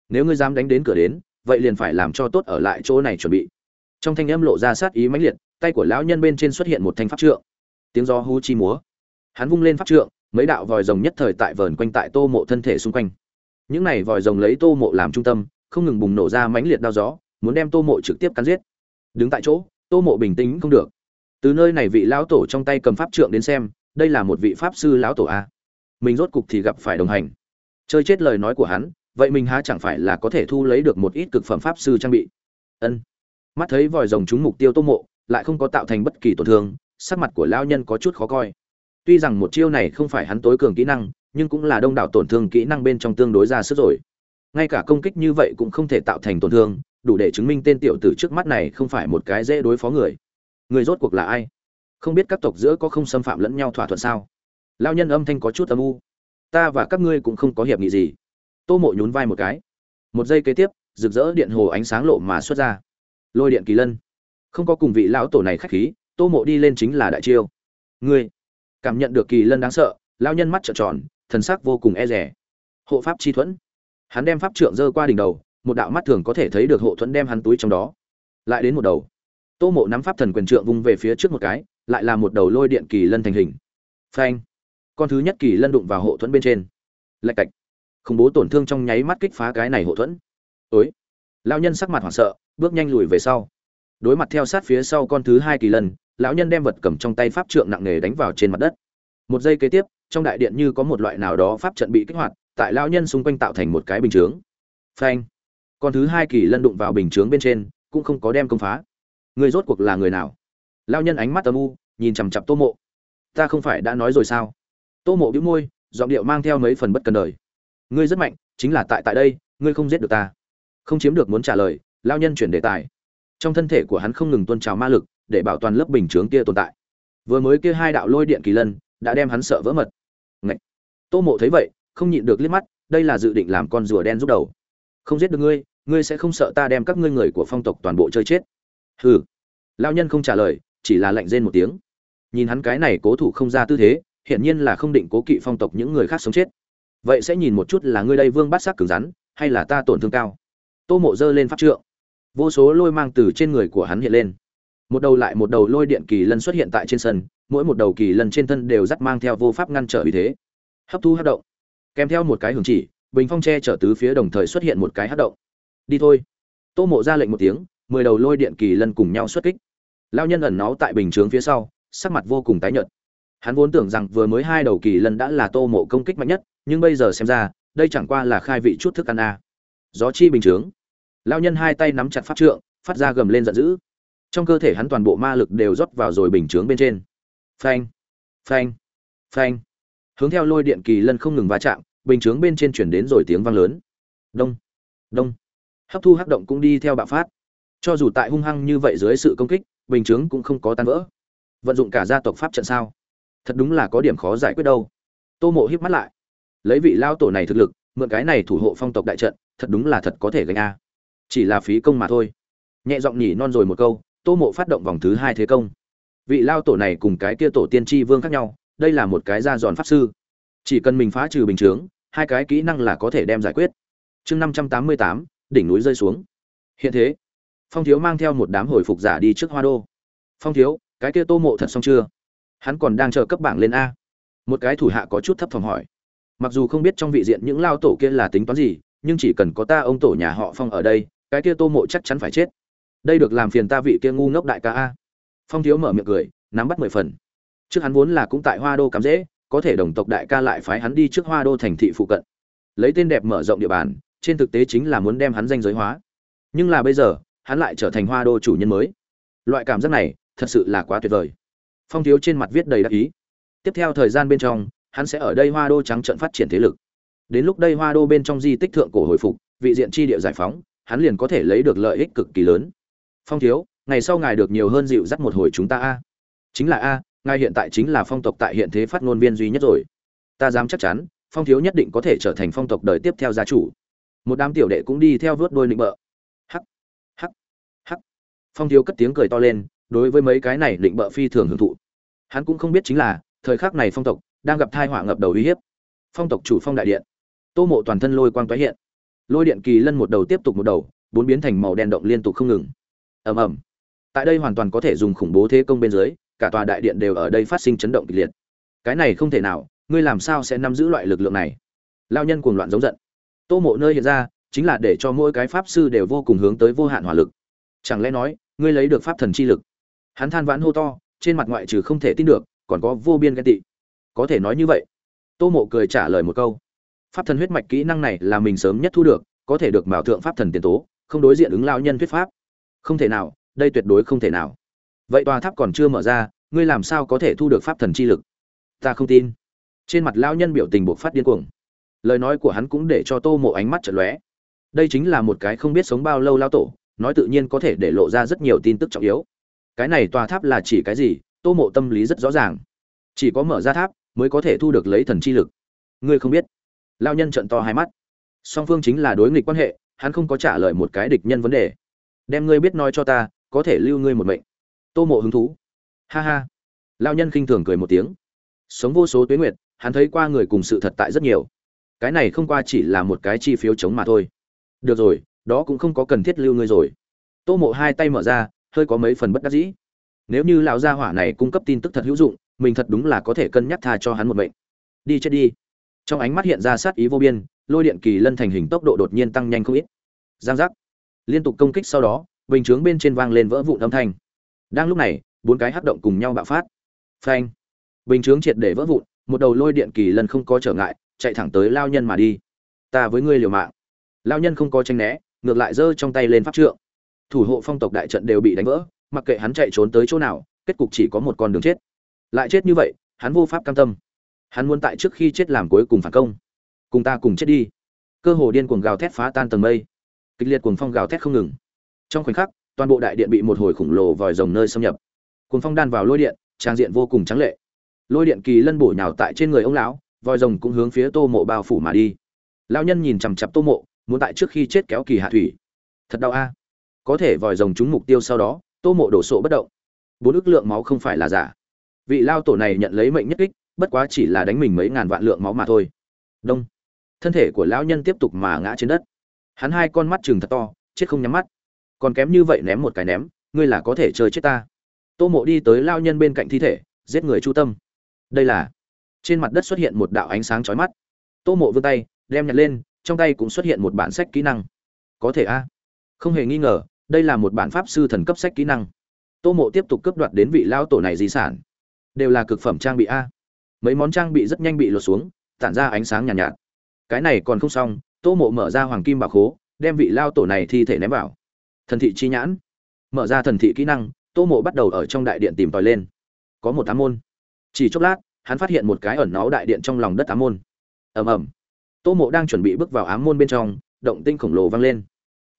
Nếu ngươi dám đánh đến cửa đến, vậy liền phải làm cho tốt ở lại chỗ này chuẩn bị trong thanh âm lộ ra sát ý mãnh liệt, tay của lão nhân bên trên xuất hiện một thanh pháp trượng. Tiếng gió hú chi múa. Hắn vung lên pháp trượng, mấy đạo vòi rồng nhất thời tại vờn quanh tại tô mộ thân thể xung quanh. Những này vòi rồng lấy tô mộ làm trung tâm, không ngừng bùng nổ ra mãnh liệt đao gió, muốn đem tô mộ trực tiếp cắn giết. Đứng tại chỗ, tô mộ bình tĩnh không được. Từ nơi này vị lão tổ trong tay cầm pháp trượng đến xem, đây là một vị pháp sư lão tổ a. Mình rốt cục thì gặp phải đồng hành. Chơi chết lời nói của hắn, vậy mình há chẳng phải là có thể thu lấy được một ít cực phẩm pháp sư trang bị? Ân mắt thấy vòi rồng trúng mục tiêu tô mộ, lại không có tạo thành bất kỳ tổn thương, sắc mặt của lão nhân có chút khó coi. Tuy rằng một chiêu này không phải hắn tối cường kỹ năng, nhưng cũng là đông đảo tổn thương kỹ năng bên trong tương đối ra sức rồi. Ngay cả công kích như vậy cũng không thể tạo thành tổn thương, đủ để chứng minh tên tiểu tử trước mắt này không phải một cái dễ đối phó người. Người rốt cuộc là ai? Không biết các tộc giữa có không xâm phạm lẫn nhau thỏa thuận sao? Lao nhân âm thanh có chút âm u. Ta và các ngươi cũng không có hiệp nghị gì. Tô mộ nhún vai một cái. Một giây kế tiếp, rực rỡ điện hồ ánh sáng lộ mà xuất ra lôi điện kỳ lân. Không có cùng vị lão tổ này khách khí, tô mộ đi lên chính là đại chiêu. Ngươi cảm nhận được kỳ lân đáng sợ lao nhân mắt trợn tròn, thần sắc vô cùng e rẻ hộ pháp chi thuẫn. Hắn đem pháp trượng dơ qua đỉnh đầu, một đạo mắt thường có thể thấy được hộ thuẫn đem hắn túi trong đó. Lại đến một đầu. Tô mộ nắm pháp thần quyền trượng vung về phía trước một cái, lại là một đầu lôi điện kỳ lân thành hình. Phanh. Con thứ nhất kỳ lân đụng vào hộ thuẫn bên trên. Lạch cạch. Khủng bố tổn thương trong nháy mắt kích phá cái này hộ thuẫn. Ối. Lão nhân sắc mặt hoảng sợ bước nhanh lùi về sau. Đối mặt theo sát phía sau con thứ hai kỳ lân lão nhân đem vật cầm trong tay pháp trượng nặng nề đánh vào trên mặt đất. Một giây kế tiếp, trong đại điện như có một loại nào đó pháp trận bị kích hoạt, tại lão nhân xung quanh tạo thành một cái bình chướng. Phanh! Con thứ hai kỳ lân đụng vào bình chướng bên trên, cũng không có đem công phá. Người rốt cuộc là người nào? Lão nhân ánh mắt âm u, nhìn chằm chặp tô mộ. Ta không phải đã nói rồi sao? Tô mộ bĩu môi, giọng điệu mang theo mấy phần bất cần đời. Ngươi rất mạnh, chính là tại tại đây, ngươi không giết được ta. Không chiếm được muốn trả lời lao nhân chuyển đề tài. Trong thân thể của hắn không ngừng tuôn trào ma lực, để bảo toàn lớp bình chướng kia tồn tại. Vừa mới kia hai đạo lôi điện kỳ lân, đã đem hắn sợ vỡ mật. Ngậy! tô mộ thấy vậy, không nhịn được liếc mắt, đây là dự định làm con rùa đen rút đầu. Không giết được ngươi ngươi sẽ không sợ ta đem các ngươi người của phong tộc toàn bộ chơi chết. Hừ! Lao nhân không trả lời, chỉ là lạnh rên một tiếng. Nhìn hắn cái này cố thủ không ra tư thế, hiển nhiên là không định cố kỵ phong tộc những người khác sống chết. Vậy sẽ nhìn một chút là ngươi đây vương bát sắc cứng rắn, hay là ta tổn thương cao? Tô mộ giơ lên pháp trượng vô số lôi mang từ trên người của hắn hiện lên. Một đầu lại một đầu lôi điện kỳ lân xuất hiện tại trên sân, mỗi một đầu kỳ lân trên thân đều dắt mang theo vô pháp ngăn trở uy thế. Hấp thu hát động. Kèm theo một cái hưởng chỉ, bình phong tre chở tứ phía đồng thời xuất hiện một cái hát động. Đi thôi. Tô mộ ra lệnh một tiếng, mười đầu lôi điện kỳ lân cùng nhau xuất kích. Lao nhân ẩn náu tại bình chướng phía sau, sắc mặt vô cùng tái nhợt. Hắn vốn tưởng rằng vừa mới hai đầu kỳ lân đã là tô mộ công kích mạnh nhất, nhưng bây giờ xem ra, đây chẳng qua là khai vị chút thức ăn a. À. gió chi bình chướng lao nhân hai tay nắm chặt pháp trượng, phát ra gầm lên giận dữ. Trong cơ thể hắn toàn bộ ma lực đều rót vào rồi bình chướng bên trên. Phanh phanh phanh. Hướng theo lôi điện kỳ lân không ngừng va chạm, bình chướng bên trên chuyển đến rồi tiếng vang lớn. Đông đông. Hấp thu hắc động cũng đi theo bạo phát. Cho dù tại hung hăng như vậy dưới sự công kích, bình chướng cũng không có tan vỡ. Vận dụng cả gia tộc pháp trận sao? Thật đúng là có điểm khó giải quyết đâu. Tô mộ híp mắt lại. Lấy vị lao tổ này thực lực, mượn cái này thủ hộ phong tộc đại trận, thật đúng là thật có thể gánh a chỉ là phí công mà thôi. Nhẹ giọng nhỉ non rồi một câu, tô mộ phát động vòng thứ hai thế công. Vị lao tổ này cùng cái kia tổ tiên tri vương khác nhau, đây là một cái ra giòn pháp sư. Chỉ cần mình phá trừ bình chướng, hai cái kỹ năng là có thể đem giải quyết. Chương năm trăm tám mươi tám, đỉnh núi rơi xuống. Hiện thế, phong thiếu mang theo một đám hồi phục giả đi trước hoa đô. Phong thiếu, cái kia tô mộ thật xong chưa? Hắn còn đang chờ cấp bảng lên a. Một cái thủ hạ có chút thấp phòng hỏi. Mặc dù không biết trong vị diện những lao tổ kia là tính toán gì, nhưng chỉ cần có ta ông tổ nhà họ phong ở đây cái kia tô mộ chắc chắn phải chết. Đây được làm phiền ta vị kia ngu ngốc đại ca a. Phong thiếu mở miệng cười, nắm bắt mười phần. Trước hắn vốn là cũng tại hoa đô cắm dễ, có thể đồng tộc đại ca lại phái hắn đi trước hoa đô thành thị phụ cận. Lấy tên đẹp mở rộng địa bàn, trên thực tế chính là muốn đem hắn danh giới hóa. Nhưng là bây giờ, hắn lại trở thành hoa đô chủ nhân mới. Loại cảm giác này, thật sự là quá tuyệt vời. Phong thiếu trên mặt viết đầy đắc ý. Tiếp theo thời gian bên trong, hắn sẽ ở đây hoa đô trắng trận phát triển thế lực. Đến lúc đây hoa đô bên trong di tích thượng cổ hồi phục, vị diện tri địa giải phóng hắn liền có thể lấy được lợi ích cực kỳ lớn. Phong thiếu, ngày sau ngài được nhiều hơn dịu dắt một hồi chúng ta a. Chính là a, ngài hiện tại chính là phong tộc tại hiện thế phát ngôn viên duy nhất rồi. Ta dám chắc chắn, phong thiếu nhất định có thể trở thành phong tộc đời tiếp theo gia chủ. Một đám tiểu đệ cũng đi theo vớt đôi nịnh bợ. Hắc hắc hắc. Phong thiếu cất tiếng cười to lên, đối với mấy cái này định bợ phi thường hưởng thụ. Hắn cũng không biết chính là, thời khắc này phong tộc đang gặp thai họa ngập đầu uy hiếp. Phong tộc chủ phong đại điện. Tô mộ toàn thân lôi quang tái hiện lôi điện kỳ lân một đầu tiếp tục một đầu, bốn biến thành màu đen động liên tục không ngừng. Ầm ầm. Tại đây hoàn toàn có thể dùng khủng bố thế công bên dưới, cả tòa đại điện đều ở đây phát sinh chấn động kịch liệt. Cái này không thể nào, ngươi làm sao sẽ nắm giữ loại lực lượng này? Lao nhân cuồng loạn giống giận. Tô mộ nơi hiện ra, chính là để cho mỗi cái pháp sư đều vô cùng hướng tới vô hạn hỏa lực. Chẳng lẽ nói, ngươi lấy được pháp thần chi lực? Hắn than vãn hô to, trên mặt ngoại trừ không thể tin được, còn có vô biên ghen tị. Có thể nói như vậy. Tô mộ cười trả lời một câu pháp thần huyết mạch kỹ năng này là mình sớm nhất thu được, có thể được bảo thượng pháp thần tiền tố, không đối diện ứng lao nhân thuyết pháp. Không thể nào, đây tuyệt đối không thể nào. Vậy tòa tháp còn chưa mở ra, ngươi làm sao có thể thu được pháp thần chi lực? Ta không tin. Trên mặt lao nhân biểu tình buộc phát điên cuồng. Lời nói của hắn cũng để cho tô mộ ánh mắt chật lóe. Đây chính là một cái không biết sống bao lâu lao tổ, nói tự nhiên có thể để lộ ra rất nhiều tin tức trọng yếu. Cái này tòa tháp là chỉ cái gì? Tô mộ tâm lý rất rõ ràng. Chỉ có mở ra tháp mới có thể thu được lấy thần chi lực. Ngươi không biết lao nhân trận to hai mắt. Song phương chính là đối nghịch quan hệ, hắn không có trả lời một cái địch nhân vấn đề. Đem ngươi biết nói cho ta, có thể lưu ngươi một mệnh. Tô mộ hứng thú. Ha ha. Lao nhân khinh thường cười một tiếng. Sống vô số tuyến nguyệt, hắn thấy qua người cùng sự thật tại rất nhiều. Cái này không qua chỉ là một cái chi phiếu chống mà thôi. Được rồi, đó cũng không có cần thiết lưu ngươi rồi. Tô mộ hai tay mở ra, hơi có mấy phần bất đắc dĩ. Nếu như lão gia hỏa này cung cấp tin tức thật hữu dụng, mình thật đúng là có thể cân nhắc tha cho hắn một mệnh. Đi chết đi trong ánh mắt hiện ra sát ý vô biên, lôi điện kỳ lân thành hình tốc độ đột nhiên tăng nhanh không ít. Giang giác. Liên tục công kích sau đó, bình chướng bên trên vang lên vỡ vụn âm thanh. Đang lúc này, bốn cái hắc động cùng nhau bạo phát. Phanh. Bình chướng triệt để vỡ vụn, một đầu lôi điện kỳ lân không có trở ngại, chạy thẳng tới lao nhân mà đi. Ta với ngươi liều mạng. Lao nhân không có tranh né, ngược lại giơ trong tay lên pháp trượng. Thủ hộ phong tộc đại trận đều bị đánh vỡ, mặc kệ hắn chạy trốn tới chỗ nào, kết cục chỉ có một con đường chết. Lại chết như vậy, hắn vô pháp cam tâm hắn muốn tại trước khi chết làm cuối cùng phản công. Cùng ta cùng chết đi. Cơ hồ điên cuồng gào thét phá tan tầng mây. Kịch liệt cuồng phong gào thét không ngừng. Trong khoảnh khắc, toàn bộ đại điện bị một hồi khổng lồ vòi rồng nơi xâm nhập. Cuồng phong đan vào lôi điện, trang diện vô cùng trắng lệ. Lôi điện kỳ lân bổ nhào tại trên người ông lão, vòi rồng cũng hướng phía tô mộ bao phủ mà đi. Lão nhân nhìn chằm chặp tô mộ, muốn tại trước khi chết kéo kỳ hạ thủy. Thật đau a. Có thể vòi rồng trúng mục tiêu sau đó, tô mộ đổ sộ bất động. Bốn ức lượng máu không phải là giả. Vị lao tổ này nhận lấy mệnh nhất kích bất quá chỉ là đánh mình mấy ngàn vạn lượng máu mà thôi. Đông. Thân thể của lão nhân tiếp tục mà ngã trên đất. Hắn hai con mắt chừng thật to, chết không nhắm mắt. Còn kém như vậy ném một cái ném, ngươi là có thể chơi chết ta. Tô mộ đi tới lao nhân bên cạnh thi thể, giết người chu tâm. Đây là, trên mặt đất xuất hiện một đạo ánh sáng chói mắt. Tô mộ vươn tay, đem nhặt lên, trong tay cũng xuất hiện một bản sách kỹ năng. Có thể a? Không hề nghi ngờ, đây là một bản pháp sư thần cấp sách kỹ năng. Tô mộ tiếp tục cướp đoạt đến vị lao tổ này di sản. Đều là cực phẩm trang bị a mấy món trang bị rất nhanh bị lột xuống tản ra ánh sáng nhàn nhạt, nhạt. Cái này còn không xong tô mộ mở ra hoàng kim bảo khố đem vị lao tổ này thi thể ném vào. Thần thị chi nhãn. Mở ra thần thị kỹ năng tô mộ bắt đầu ở trong đại điện tìm tòi lên. Có một ám môn. Chỉ chốc lát hắn phát hiện một cái ẩn náu đại điện trong lòng đất ám môn. Ầm ầm. Tô mộ đang chuẩn bị bước vào ám môn bên trong động tinh khổng lồ vang lên.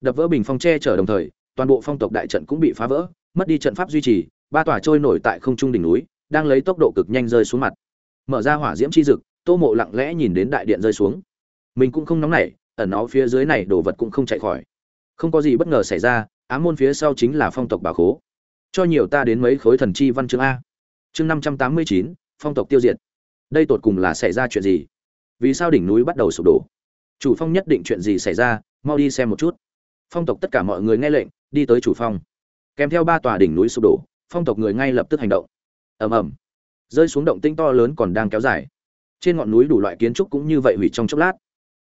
Đập vỡ bình phong tre chở đồng thời toàn bộ phong tộc đại trận cũng bị phá vỡ mất đi trận pháp duy trì ba tòa trôi nổi tại không trung đỉnh núi đang lấy tốc độ cực nhanh rơi xuống mặt mở ra hỏa diễm chi dực, tô mộ lặng lẽ nhìn đến đại điện rơi xuống. Mình cũng không nóng nảy, ẩn nó phía dưới này đồ vật cũng không chạy khỏi. Không có gì bất ngờ xảy ra, ám môn phía sau chính là phong tộc bà khố. Cho nhiều ta đến mấy khối thần chi văn chương a. Chương năm trăm tám mươi chín, phong tộc tiêu diệt. Đây tột cùng là xảy ra chuyện gì? Vì sao đỉnh núi bắt đầu sụp đổ? Chủ phong nhất định chuyện gì xảy ra? Mau đi xem một chút. Phong tộc tất cả mọi người nghe lệnh, đi tới chủ phong. Kèm theo ba tòa đỉnh núi sụp đổ, phong tộc người ngay lập tức hành động. Ầm ầm rơi xuống động tinh to lớn còn đang kéo dài. Trên ngọn núi đủ loại kiến trúc cũng như vậy hủy trong chốc lát.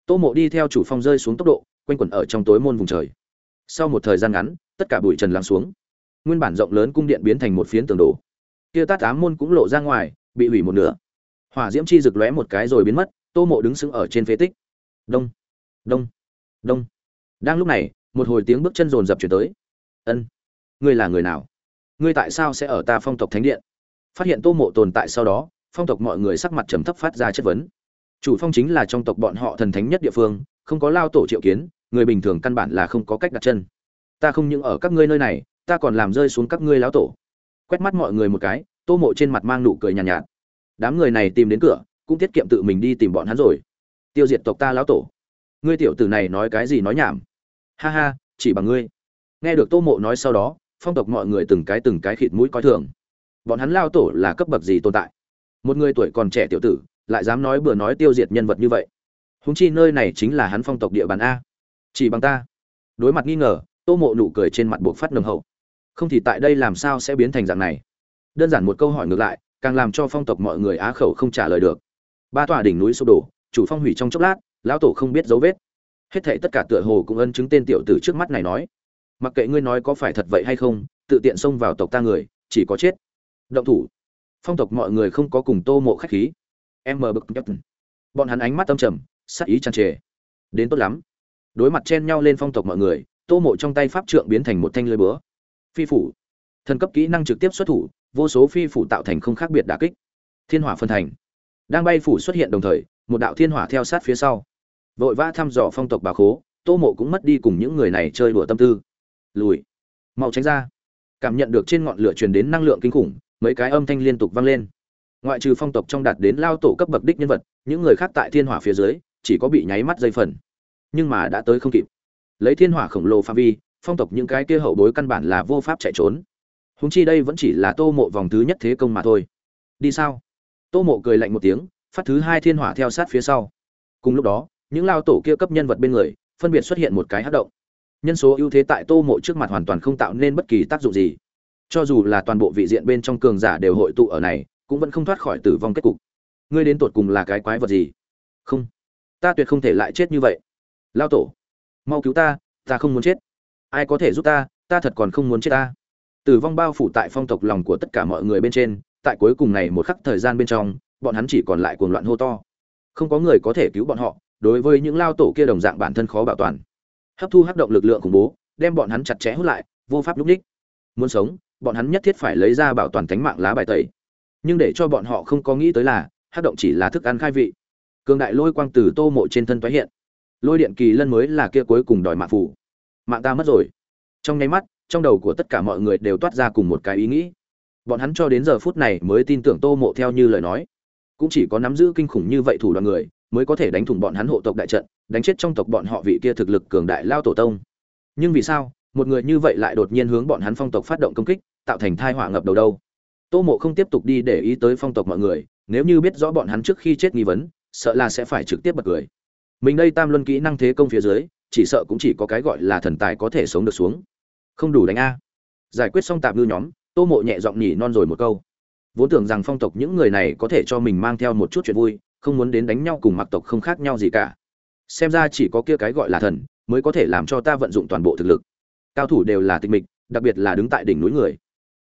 Tô mộ đi theo chủ phong rơi xuống tốc độ, quanh quẩn ở trong tối môn vùng trời. Sau một thời gian ngắn, tất cả bụi trần lắng xuống. Nguyên bản rộng lớn cung điện biến thành một phiến tường đổ. Kia tát ám môn cũng lộ ra ngoài, bị hủy một nửa. Hỏa diễm chi rực lóe một cái rồi biến mất, tô mộ đứng sững ở trên phế tích. Đông đông đông. Đang lúc này, một hồi tiếng bước chân rồn rập chuyển tới. Ân, ngươi là người nào? Ngươi tại sao sẽ ở ta phong tộc thánh điện? Phát hiện tô mộ tồn tại sau đó phong tộc mọi người sắc mặt trầm thấp phát ra chất vấn. Chủ phong chính là trong tộc bọn họ thần thánh nhất địa phương không có lao tổ triệu kiến người bình thường căn bản là không có cách đặt chân. Ta không những ở các ngươi nơi này ta còn làm rơi xuống các ngươi lão tổ. Quét mắt mọi người một cái tô mộ trên mặt mang nụ cười nhàn nhạt, nhạt. Đám người này tìm đến cửa cũng tiết kiệm tự mình đi tìm bọn hắn rồi. Tiêu diệt tộc ta lão tổ. Ngươi tiểu tử này nói cái gì nói nhảm? Ha ha chỉ bằng ngươi. Nghe được tô mộ nói sau đó phong tộc mọi người từng cái từng cái khịt mũi coi thường bọn hắn lao tổ là cấp bậc gì tồn tại? Một người tuổi còn trẻ tiểu tử, lại dám nói bừa nói tiêu diệt nhân vật như vậy. Húng chi nơi này chính là hắn phong tộc địa bàn a. Chỉ bằng ta. Đối mặt nghi ngờ, tô mộ nụ cười trên mặt buộc phát nồng hậu. Không thì tại đây làm sao sẽ biến thành dạng này? Đơn giản một câu hỏi ngược lại, càng làm cho phong tộc mọi người á khẩu không trả lời được. Ba tòa đỉnh núi sụp đổ, chủ phong hủy trong chốc lát, lão tổ không biết dấu vết. Hết thảy tất cả tựa hồ cũng ân chứng tên tiểu tử trước mắt này nói. Mặc kệ ngươi nói có phải thật vậy hay không, tự tiện xông vào tộc ta người, chỉ có chết động thủ. Phong tộc mọi người không có cùng tô mộ khách khí. Em mờ bực nhất bọn hắn ánh mắt tâm trầm, sắc ý tràn trề. Đến tốt lắm. Đối mặt chen nhau lên phong tộc mọi người, tô mộ trong tay pháp trượng biến thành một thanh lưới búa. Phi phủ. Thần cấp kỹ năng trực tiếp xuất thủ, vô số phi phủ tạo thành không khác biệt đả kích. Thiên hỏa phân thành. Đang bay phủ xuất hiện đồng thời, một đạo thiên hỏa theo sát phía sau. Vội vã thăm dò phong tộc bà khố, tô mộ cũng mất đi cùng những người này chơi đùa tâm tư. Lùi. Mau tránh ra. Cảm nhận được trên ngọn lửa truyền đến năng lượng kinh khủng mấy cái âm thanh liên tục vang lên. Ngoại trừ phong tộc trong đạt đến lao tổ cấp bậc đích nhân vật, những người khác tại thiên hỏa phía dưới, chỉ có bị nháy mắt dây phần. Nhưng mà đã tới không kịp. Lấy thiên hỏa khổng lồ pha vi, phong tộc những cái kia hậu bối căn bản là vô pháp chạy trốn. Húng chi đây vẫn chỉ là tô mộ vòng thứ nhất thế công mà thôi. Đi sao? Tô mộ cười lạnh một tiếng, phát thứ hai thiên hỏa theo sát phía sau. Cùng lúc đó, những lao tổ kia cấp nhân vật bên người, phân biệt xuất hiện một cái hát động. Nhân số ưu thế tại tô mộ trước mặt hoàn toàn không tạo nên bất kỳ tác dụng gì cho dù là toàn bộ vị diện bên trong cường giả đều hội tụ ở này, cũng vẫn không thoát khỏi tử vong kết cục. Ngươi đến tột cùng là cái quái vật gì? Không. Ta tuyệt không thể lại chết như vậy. Lao tổ, mau cứu ta ta không muốn chết. Ai có thể giúp ta ta thật còn không muốn chết ta. Tử vong bao phủ tại phong tộc lòng của tất cả mọi người bên trên, tại cuối cùng này một khắc thời gian bên trong, bọn hắn chỉ còn lại cuồng loạn hô to. Không có người có thể cứu bọn họ, đối với những lao tổ kia đồng dạng bản thân khó bảo toàn. Hấp thu hấp động lực lượng khủng bố, đem bọn hắn chặt chẽ hút lại, vô pháp lúc đích. Muốn sống bọn hắn nhất thiết phải lấy ra bảo toàn tánh mạng lá bài tẩy. Nhưng để cho bọn họ không có nghĩ tới là hấp động chỉ là thức ăn khai vị. Cường đại lôi quang từ tô mộ trên thân tái hiện. Lôi điện kỳ lân mới là kia cuối cùng đòi mạng phủ mạng ta mất rồi. Trong nháy mắt, trong đầu của tất cả mọi người đều toát ra cùng một cái ý nghĩ. Bọn hắn cho đến giờ phút này mới tin tưởng tô mộ theo như lời nói. Cũng chỉ có nắm giữ kinh khủng như vậy thủ đoàn người, mới có thể đánh thủng bọn hắn hộ tộc đại trận, đánh chết trong tộc bọn họ vị kia thực lực cường đại lao tổ tông. Nhưng vì sao, một người như vậy lại đột nhiên hướng bọn hắn phong tộc phát động công kích? Tạo thành thai họa ngập đầu đâu. Tô mộ không tiếp tục đi để ý tới phong tộc mọi người, nếu như biết rõ bọn hắn trước khi chết nghi vấn, sợ là sẽ phải trực tiếp bật cười. Mình đây tam luân kỹ năng thế công phía dưới, chỉ sợ cũng chỉ có cái gọi là thần tài có thể sống được xuống. Không đủ đánh a. Giải quyết xong tạp ngư nhóm, tô mộ nhẹ giọng nhỉ non rồi một câu. Vốn tưởng rằng phong tộc những người này có thể cho mình mang theo một chút chuyện vui, không muốn đến đánh nhau cùng mặc tộc không khác nhau gì cả. Xem ra chỉ có kia cái gọi là thần, mới có thể làm cho ta vận dụng toàn bộ thực lực. Cao thủ đều là tịch mịch, đặc biệt là đứng tại đỉnh núi người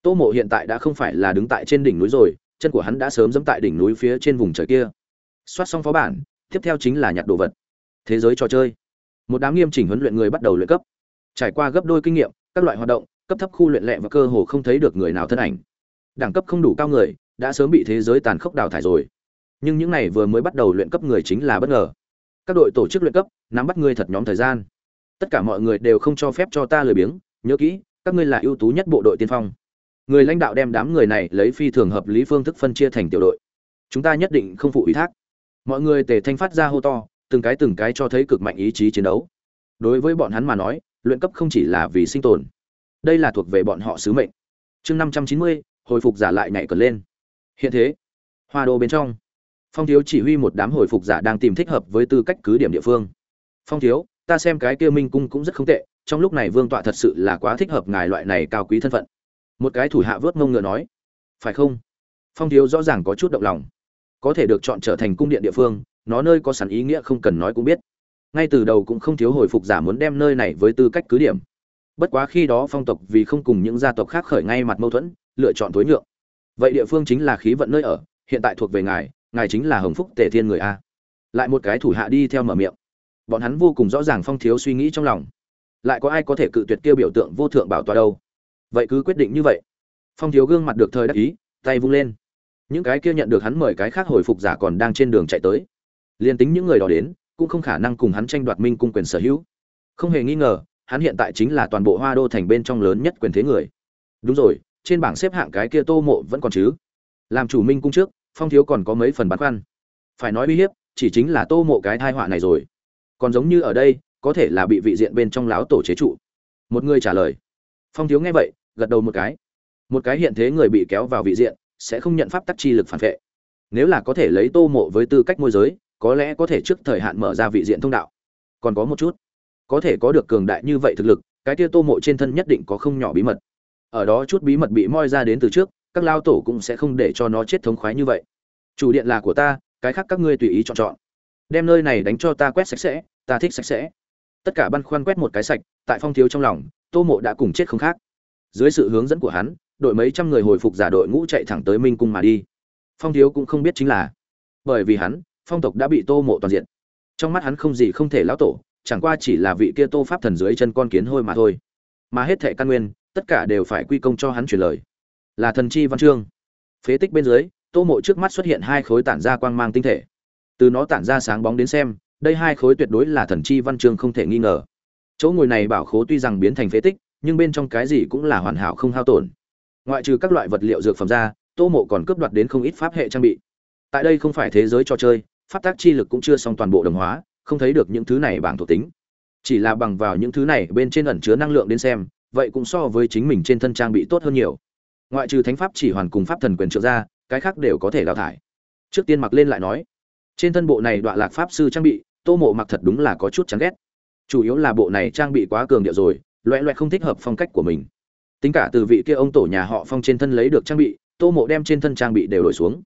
tô mộ hiện tại đã không phải là đứng tại trên đỉnh núi rồi, chân của hắn đã sớm dẫm tại đỉnh núi phía trên vùng trời kia. Soát xong phó bản, tiếp theo chính là nhặt đồ vật. Thế giới trò chơi. Một đám nghiêm chỉnh huấn luyện người bắt đầu luyện cấp. Trải qua gấp đôi kinh nghiệm, các loại hoạt động, cấp thấp khu luyện lệ và cơ hồ không thấy được người nào thân ảnh. Đẳng cấp không đủ cao người, đã sớm bị thế giới tàn khốc đào thải rồi. Nhưng những này vừa mới bắt đầu luyện cấp người chính là bất ngờ. Các đội tổ chức luyện cấp, nắm bắt ngươi thật nhóm thời gian. Tất cả mọi người đều không cho phép cho ta lười biếng, nhớ kỹ, các ngươi là ưu tú nhất bộ đội tiên phong người lãnh đạo đem đám người này lấy phi thường hợp lý phương thức phân chia thành tiểu đội. Chúng ta nhất định không phụ ủy thác. Mọi người tề thanh phát ra hô to, từng cái từng cái cho thấy cực mạnh ý chí chiến đấu. Đối với bọn hắn mà nói, luyện cấp không chỉ là vì sinh tồn. Đây là thuộc về bọn họ sứ mệnh. Chương năm trăm chín mươi, hồi phục giả lại nhảy cờ lên. Hiện thế, hoa đô bên trong, phong thiếu chỉ huy một đám hồi phục giả đang tìm thích hợp với tư cách cứ điểm địa phương. Phong thiếu, ta xem cái kia minh cung cũng rất không tệ, trong lúc này vương tọa thật sự là quá thích hợp ngài loại này cao quý thân phận một cái thủ hạ vớt mông ngựa nói, phải không? Phong thiếu rõ ràng có chút động lòng. Có thể được chọn trở thành cung điện địa phương, nó nơi có sẵn ý nghĩa không cần nói cũng biết. Ngay từ đầu cũng không thiếu hồi phục giả muốn đem nơi này với tư cách cứ điểm. Bất quá khi đó phong tộc vì không cùng những gia tộc khác khởi ngay mặt mâu thuẫn, lựa chọn tối nhượng. Vậy địa phương chính là khí vận nơi ở, hiện tại thuộc về ngài ngài chính là hồng phúc tề thiên người a. Lại một cái thủ hạ đi theo mở miệng. Bọn hắn vô cùng rõ ràng phong thiếu suy nghĩ trong lòng. Lại có ai có thể cự tuyệt kêu biểu tượng vô thượng bảo tọa đâu? Vậy cứ quyết định như vậy. Phong thiếu gương mặt được thời đắc ý, tay vung lên. Những cái kia nhận được hắn mời cái khác hồi phục giả còn đang trên đường chạy tới. Liền tính những người đó đến, cũng không khả năng cùng hắn tranh đoạt minh cung quyền sở hữu. Không hề nghi ngờ, hắn hiện tại chính là toàn bộ hoa đô thành bên trong lớn nhất quyền thế người. Đúng rồi, trên bảng xếp hạng cái kia tô mộ vẫn còn chứ? Làm chủ minh cung trước, phong thiếu còn có mấy phần băn khoăn. Phải nói uy hiếp, chỉ chính là tô mộ cái thai họa này rồi. Còn giống như ở đây, có thể là bị vị diện bên trong láo tổ chế trụ. Một người trả lời. Phong thiếu nghe vậy gật đầu một cái. Một cái hiện thế người bị kéo vào vị diện, sẽ không nhận pháp tắc chi lực phản vệ. Nếu là có thể lấy tô mộ với tư cách môi giới, có lẽ có thể trước thời hạn mở ra vị diện thông đạo. Còn có một chút. Có thể có được cường đại như vậy thực lực, cái kia tô mộ trên thân nhất định có không nhỏ bí mật. Ở đó chút bí mật bị moi ra đến từ trước, các lao tổ cũng sẽ không để cho nó chết thống khoái như vậy. Chủ điện là của ta, cái khác các ngươi tùy ý chọn chọn. Đem nơi này đánh cho ta quét sạch sẽ, ta thích sạch sẽ. Tất cả băn khoăn quét một cái sạch, tại phong thiếu trong lòng, tô mộ đã cùng chết không khác dưới sự hướng dẫn của hắn, đội mấy trăm người hồi phục giả đội ngũ chạy thẳng tới minh cung mà đi. Phong thiếu cũng không biết chính là, bởi vì hắn, phong tộc đã bị tô mộ toàn diện. Trong mắt hắn không gì không thể lão tổ, chẳng qua chỉ là vị kia tô pháp thần dưới chân con kiến hôi mà thôi. Mà hết thệ căn nguyên, tất cả đều phải quy công cho hắn truyền lời. Là thần chi văn chương. Phế tích bên dưới, tô mộ trước mắt xuất hiện hai khối tản ra quang mang tinh thể. Từ nó tản ra sáng bóng đến xem, đây hai khối tuyệt đối là thần chi văn chương không thể nghi ngờ. Chỗ ngồi này bảo khố tuy rằng biến thành phế tích nhưng bên trong cái gì cũng là hoàn hảo không hao tổn. Ngoại trừ các loại vật liệu dược phẩm ra, tô mộ còn cướp đoạt đến không ít pháp hệ trang bị. Tại đây không phải thế giới trò chơi, pháp tác chi lực cũng chưa xong toàn bộ đồng hóa, không thấy được những thứ này bảng thuộc tính. Chỉ là bằng vào những thứ này bên trên ẩn chứa năng lượng đến xem, vậy cũng so với chính mình trên thân trang bị tốt hơn nhiều. Ngoại trừ thánh pháp chỉ hoàn cùng pháp thần quyền trợ ra, cái khác đều có thể đào thải. Trước tiên mặc lên lại nói, trên thân bộ này đoạn lạc pháp sư trang bị, tô mộ mặc thật đúng là có chút chán ghét. Chủ yếu là bộ này trang bị quá cường điệu rồi loẹ loẹ không thích hợp phong cách của mình. Tính cả từ vị kia ông tổ nhà họ phong trên thân lấy được trang bị, tô mộ đem trên thân trang bị đều đổi xuống.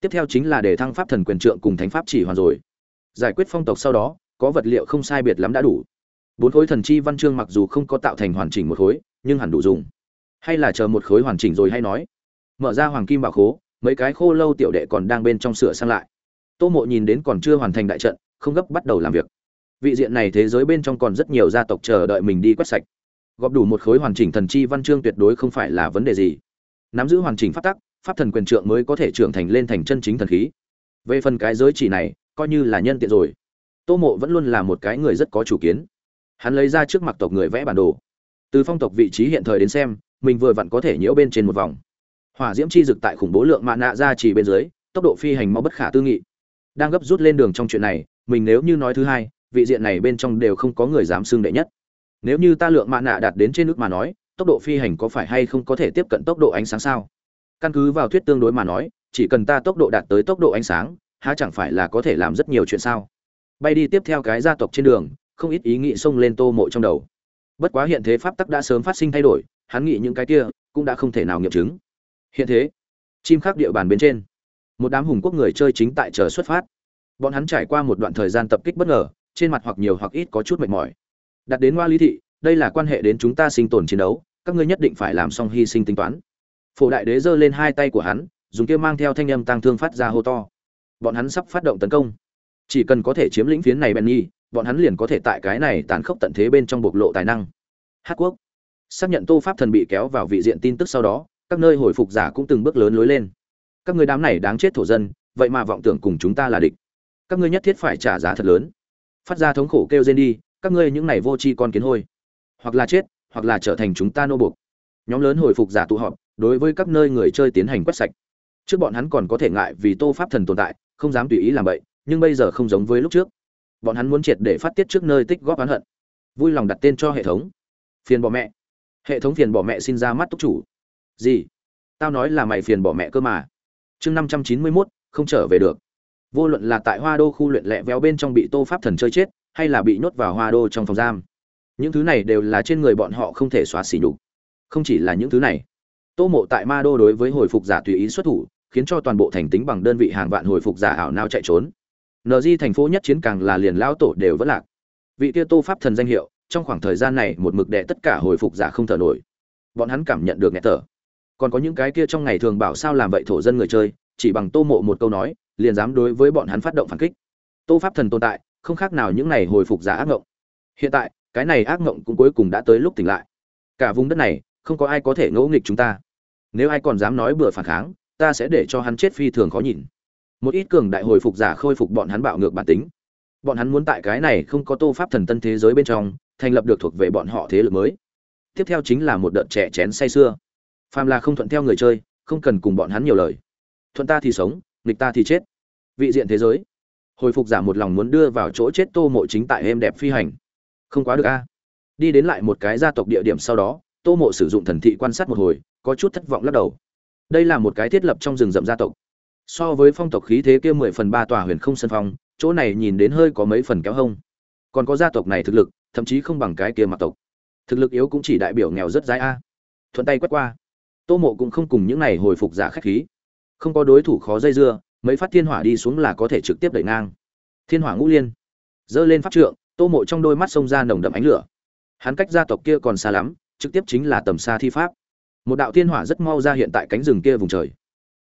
Tiếp theo chính là để thăng pháp thần quyền trượng cùng thánh pháp chỉ hoàn rồi. Giải quyết phong tộc sau đó, có vật liệu không sai biệt lắm đã đủ. Bốn khối thần chi văn chương mặc dù không có tạo thành hoàn chỉnh một khối, nhưng hẳn đủ dùng. Hay là chờ một khối hoàn chỉnh rồi hay nói. Mở ra hoàng kim bảo khố, mấy cái khô lâu tiểu đệ còn đang bên trong sửa sang lại. Tô mộ nhìn đến còn chưa hoàn thành đại trận, không gấp bắt đầu làm việc. Vị diện này thế giới bên trong còn rất nhiều gia tộc chờ đợi mình đi quét sạch. Gọp đủ một khối hoàn chỉnh thần chi văn chương tuyệt đối không phải là vấn đề gì. Nắm giữ hoàn chỉnh pháp tắc, pháp thần quyền trượng mới có thể trưởng thành lên thành chân chính thần khí. Về phần cái giới chỉ này, coi như là nhân tiện rồi. Tô mộ vẫn luôn là một cái người rất có chủ kiến. Hắn lấy ra trước mặt tộc người vẽ bản đồ. Từ phong tộc vị trí hiện thời đến xem, mình vừa vặn có thể nhiễu bên trên một vòng. Hỏa diễm chi dực tại khủng bố lượng mạ nạ ra chỉ bên dưới, tốc độ phi hành mau bất khả tư nghị. Đang gấp rút lên đường trong chuyện này, mình nếu như nói thứ hai, vị diện này bên trong đều không có người dám xưng đệ nhất nếu như ta lượng mạ nạ đạt đến trên nước mà nói, tốc độ phi hành có phải hay không có thể tiếp cận tốc độ ánh sáng sao? Căn cứ vào thuyết tương đối mà nói, chỉ cần ta tốc độ đạt tới tốc độ ánh sáng, há chẳng phải là có thể làm rất nhiều chuyện sao? Bay đi tiếp theo cái gia tộc trên đường, không ít ý nghĩ xông lên tô mộ trong đầu. Bất quá hiện thế pháp tắc đã sớm phát sinh thay đổi, hắn nghĩ những cái kia cũng đã không thể nào nghiệm chứng. Hiện thế, chim khác địa bàn bên trên, một đám hùng quốc người chơi chính tại chờ xuất phát. Bọn hắn trải qua một đoạn thời gian tập kích bất ngờ, trên mặt hoặc nhiều hoặc ít có chút mệt mỏi đặt đến hoa lý thị, đây là quan hệ đến chúng ta sinh tồn chiến đấu, các ngươi nhất định phải làm xong hy sinh tính toán. Phổ đại đế giơ lên hai tay của hắn, dùng kia mang theo thanh âm tăng thương phát ra hô to. Bọn hắn sắp phát động tấn công. Chỉ cần có thể chiếm lĩnh phiến này benny, bọn hắn liền có thể tại cái này tàn khốc tận thế bên trong bộc lộ tài năng. Hát quốc. Xác nhận tô pháp thần bị kéo vào vị diện tin tức sau đó, các nơi hồi phục giả cũng từng bước lớn lối lên. Các người đám này đáng chết thổ dân, vậy mà vọng tưởng cùng chúng ta là địch. Các ngươi nhất thiết phải trả giá thật lớn. Phát ra thống khổ kêu rên đi các ngươi những này vô tri con kiến hôi. Hoặc là chết, hoặc là trở thành chúng ta nô buộc. Nhóm lớn hồi phục giả tụ họp, đối với các nơi người chơi tiến hành quét sạch. Trước bọn hắn còn có thể ngại vì tô pháp thần tồn tại, không dám tùy ý làm vậy, nhưng bây giờ không giống với lúc trước. Bọn hắn muốn triệt để phát tiết trước nơi tích góp oán hận. Vui lòng đặt tên cho hệ thống. Phiền bỏ mẹ. Hệ thống phiền bỏ mẹ xin ra mắt túc chủ. Gì? Tao nói là mày phiền bỏ mẹ cơ mà. Chương năm trăm chín mươi mốt, không trở về được. Vô luận là tại hoa đô khu luyện lẹ véo bên trong bị tô pháp thần chơi chết hay là bị nhốt vào hoa đô trong phòng giam. Những thứ này đều là trên người bọn họ không thể xóa xỉ nhục. Không chỉ là những thứ này, tô mộ tại ma đô đối với hồi phục giả tùy ý xuất thủ, khiến cho toàn bộ thành tính bằng đơn vị hàng vạn hồi phục giả ảo nao chạy trốn. Nd thành phố nhất chiến càng là liền lão tổ đều vẫn lạc. Vị kia tô pháp thần danh hiệu, trong khoảng thời gian này một mực đệ tất cả hồi phục giả không thở nổi. Bọn hắn cảm nhận được nghẹt thở. Còn có những cái kia trong ngày thường bảo sao làm vậy thổ dân người chơi, chỉ bằng tô mộ một câu nói, liền dám đối với bọn hắn phát động phản kích. Tô pháp thần tồn tại không khác nào những ngày hồi phục giả ác ngộng. Hiện tại, cái này ác ngộng cũng cuối cùng đã tới lúc tỉnh lại. Cả vùng đất này, không có ai có thể ngẫu nghịch chúng ta. Nếu ai còn dám nói bừa phản kháng, ta sẽ để cho hắn chết phi thường khó nhìn. Một ít cường đại hồi phục giả khôi phục bọn hắn bạo ngược bản tính. Bọn hắn muốn tại cái này không có tô pháp thần tân thế giới bên trong, thành lập được thuộc về bọn họ thế lực mới. Tiếp theo chính là một đợt trẻ chén say xưa phàm là không thuận theo người chơi, không cần cùng bọn hắn nhiều lời. Thuận ta thì sống, nghịch ta thì chết. Vị diện thế giới hồi phục giả một lòng muốn đưa vào chỗ chết tô mộ chính tại êm đẹp phi hành. Không quá được a. Đi đến lại một cái gia tộc địa điểm sau đó, tô mộ sử dụng thần thị quan sát một hồi, có chút thất vọng lắc đầu. Đây là một cái thiết lập trong rừng rậm gia tộc. So với phong tộc khí thế kia mười phần ba tòa huyền không sân phong, chỗ này nhìn đến hơi có mấy phần kéo hông. Còn có gia tộc này thực lực, thậm chí không bằng cái kia mặc tộc. Thực lực yếu cũng chỉ đại biểu nghèo rất dai a. Thuận tay quét qua. Tô mộ cũng không cùng những này hồi phục giả khách khí. Không có đối thủ khó dây dưa mấy phát thiên hỏa đi xuống là có thể trực tiếp đẩy ngang. Thiên hỏa ngũ liên, giơ lên pháp trượng, tô mộ trong đôi mắt xông ra nồng đậm ánh lửa. Hắn cách gia tộc kia còn xa lắm, trực tiếp chính là tầm xa thi pháp. Một đạo thiên hỏa rất mau ra hiện tại cánh rừng kia vùng trời.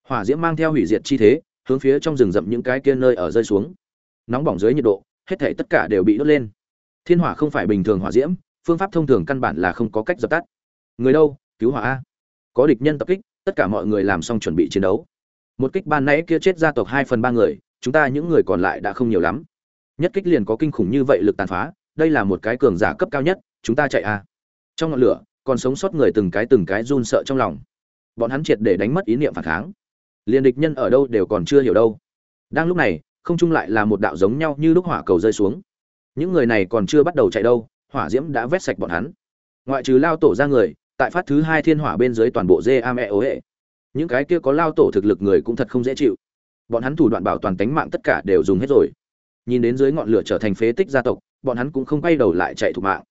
Hỏa diễm mang theo hủy diệt chi thế, hướng phía trong rừng rậm những cái kia nơi ở rơi xuống. Nóng bỏng dưới nhiệt độ, hết thể tất cả đều bị đốt lên. Thiên hỏa không phải bình thường hỏa diễm, phương pháp thông thường căn bản là không có cách dập tắt. Người đâu? Cứu hỏa a. Có địch nhân tập kích, tất cả mọi người làm xong chuẩn bị chiến đấu một kích ban nãy kia chết gia tộc hai phần ba người, chúng ta những người còn lại đã không nhiều lắm. Nhất kích liền có kinh khủng như vậy lực tàn phá, đây là một cái cường giả cấp cao nhất, chúng ta chạy a. Trong ngọn lửa, còn sống sót người từng cái từng cái run sợ trong lòng. Bọn hắn triệt để đánh mất ý niệm phản kháng. Liền địch nhân ở đâu đều còn chưa hiểu đâu. Đang lúc này, không chung lại là một đạo giống nhau như lúc hỏa cầu rơi xuống. Những người này còn chưa bắt đầu chạy đâu, hỏa diễm đã vét sạch bọn hắn. Ngoại trừ lao tổ ra người, tại phát thứ hai thiên hỏa bên dưới toàn bộ dê am e ố hệ những cái kia có lao tổ thực lực người cũng thật không dễ chịu. Bọn hắn thủ đoạn bảo toàn tính mạng tất cả đều dùng hết rồi. Nhìn đến dưới ngọn lửa trở thành phế tích gia tộc, bọn hắn cũng không quay đầu lại chạy thủ mạng.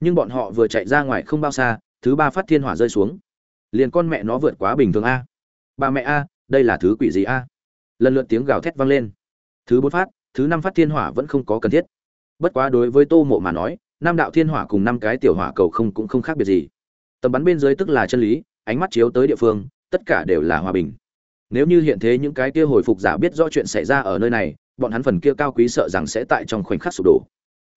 Nhưng bọn họ vừa chạy ra ngoài không bao xa, thứ ba phát thiên hỏa rơi xuống. Liền con mẹ nó vượt quá bình thường a. Ba mẹ a, đây là thứ quỷ gì a? Lần lượt tiếng gào thét vang lên. Thứ bốn phát, thứ năm phát thiên hỏa vẫn không có cần thiết. Bất quá đối với tô mộ mà nói, năm đạo thiên hỏa cùng năm cái tiểu hỏa cầu không cũng không khác biệt gì. Tầm bắn bên dưới tức là chân lý, ánh mắt chiếu tới địa phương tất cả đều là hòa bình. Nếu như hiện thế những cái kia hồi phục giả biết rõ chuyện xảy ra ở nơi này, bọn hắn phần kia cao quý sợ rằng sẽ tại trong khoảnh khắc sụp đổ.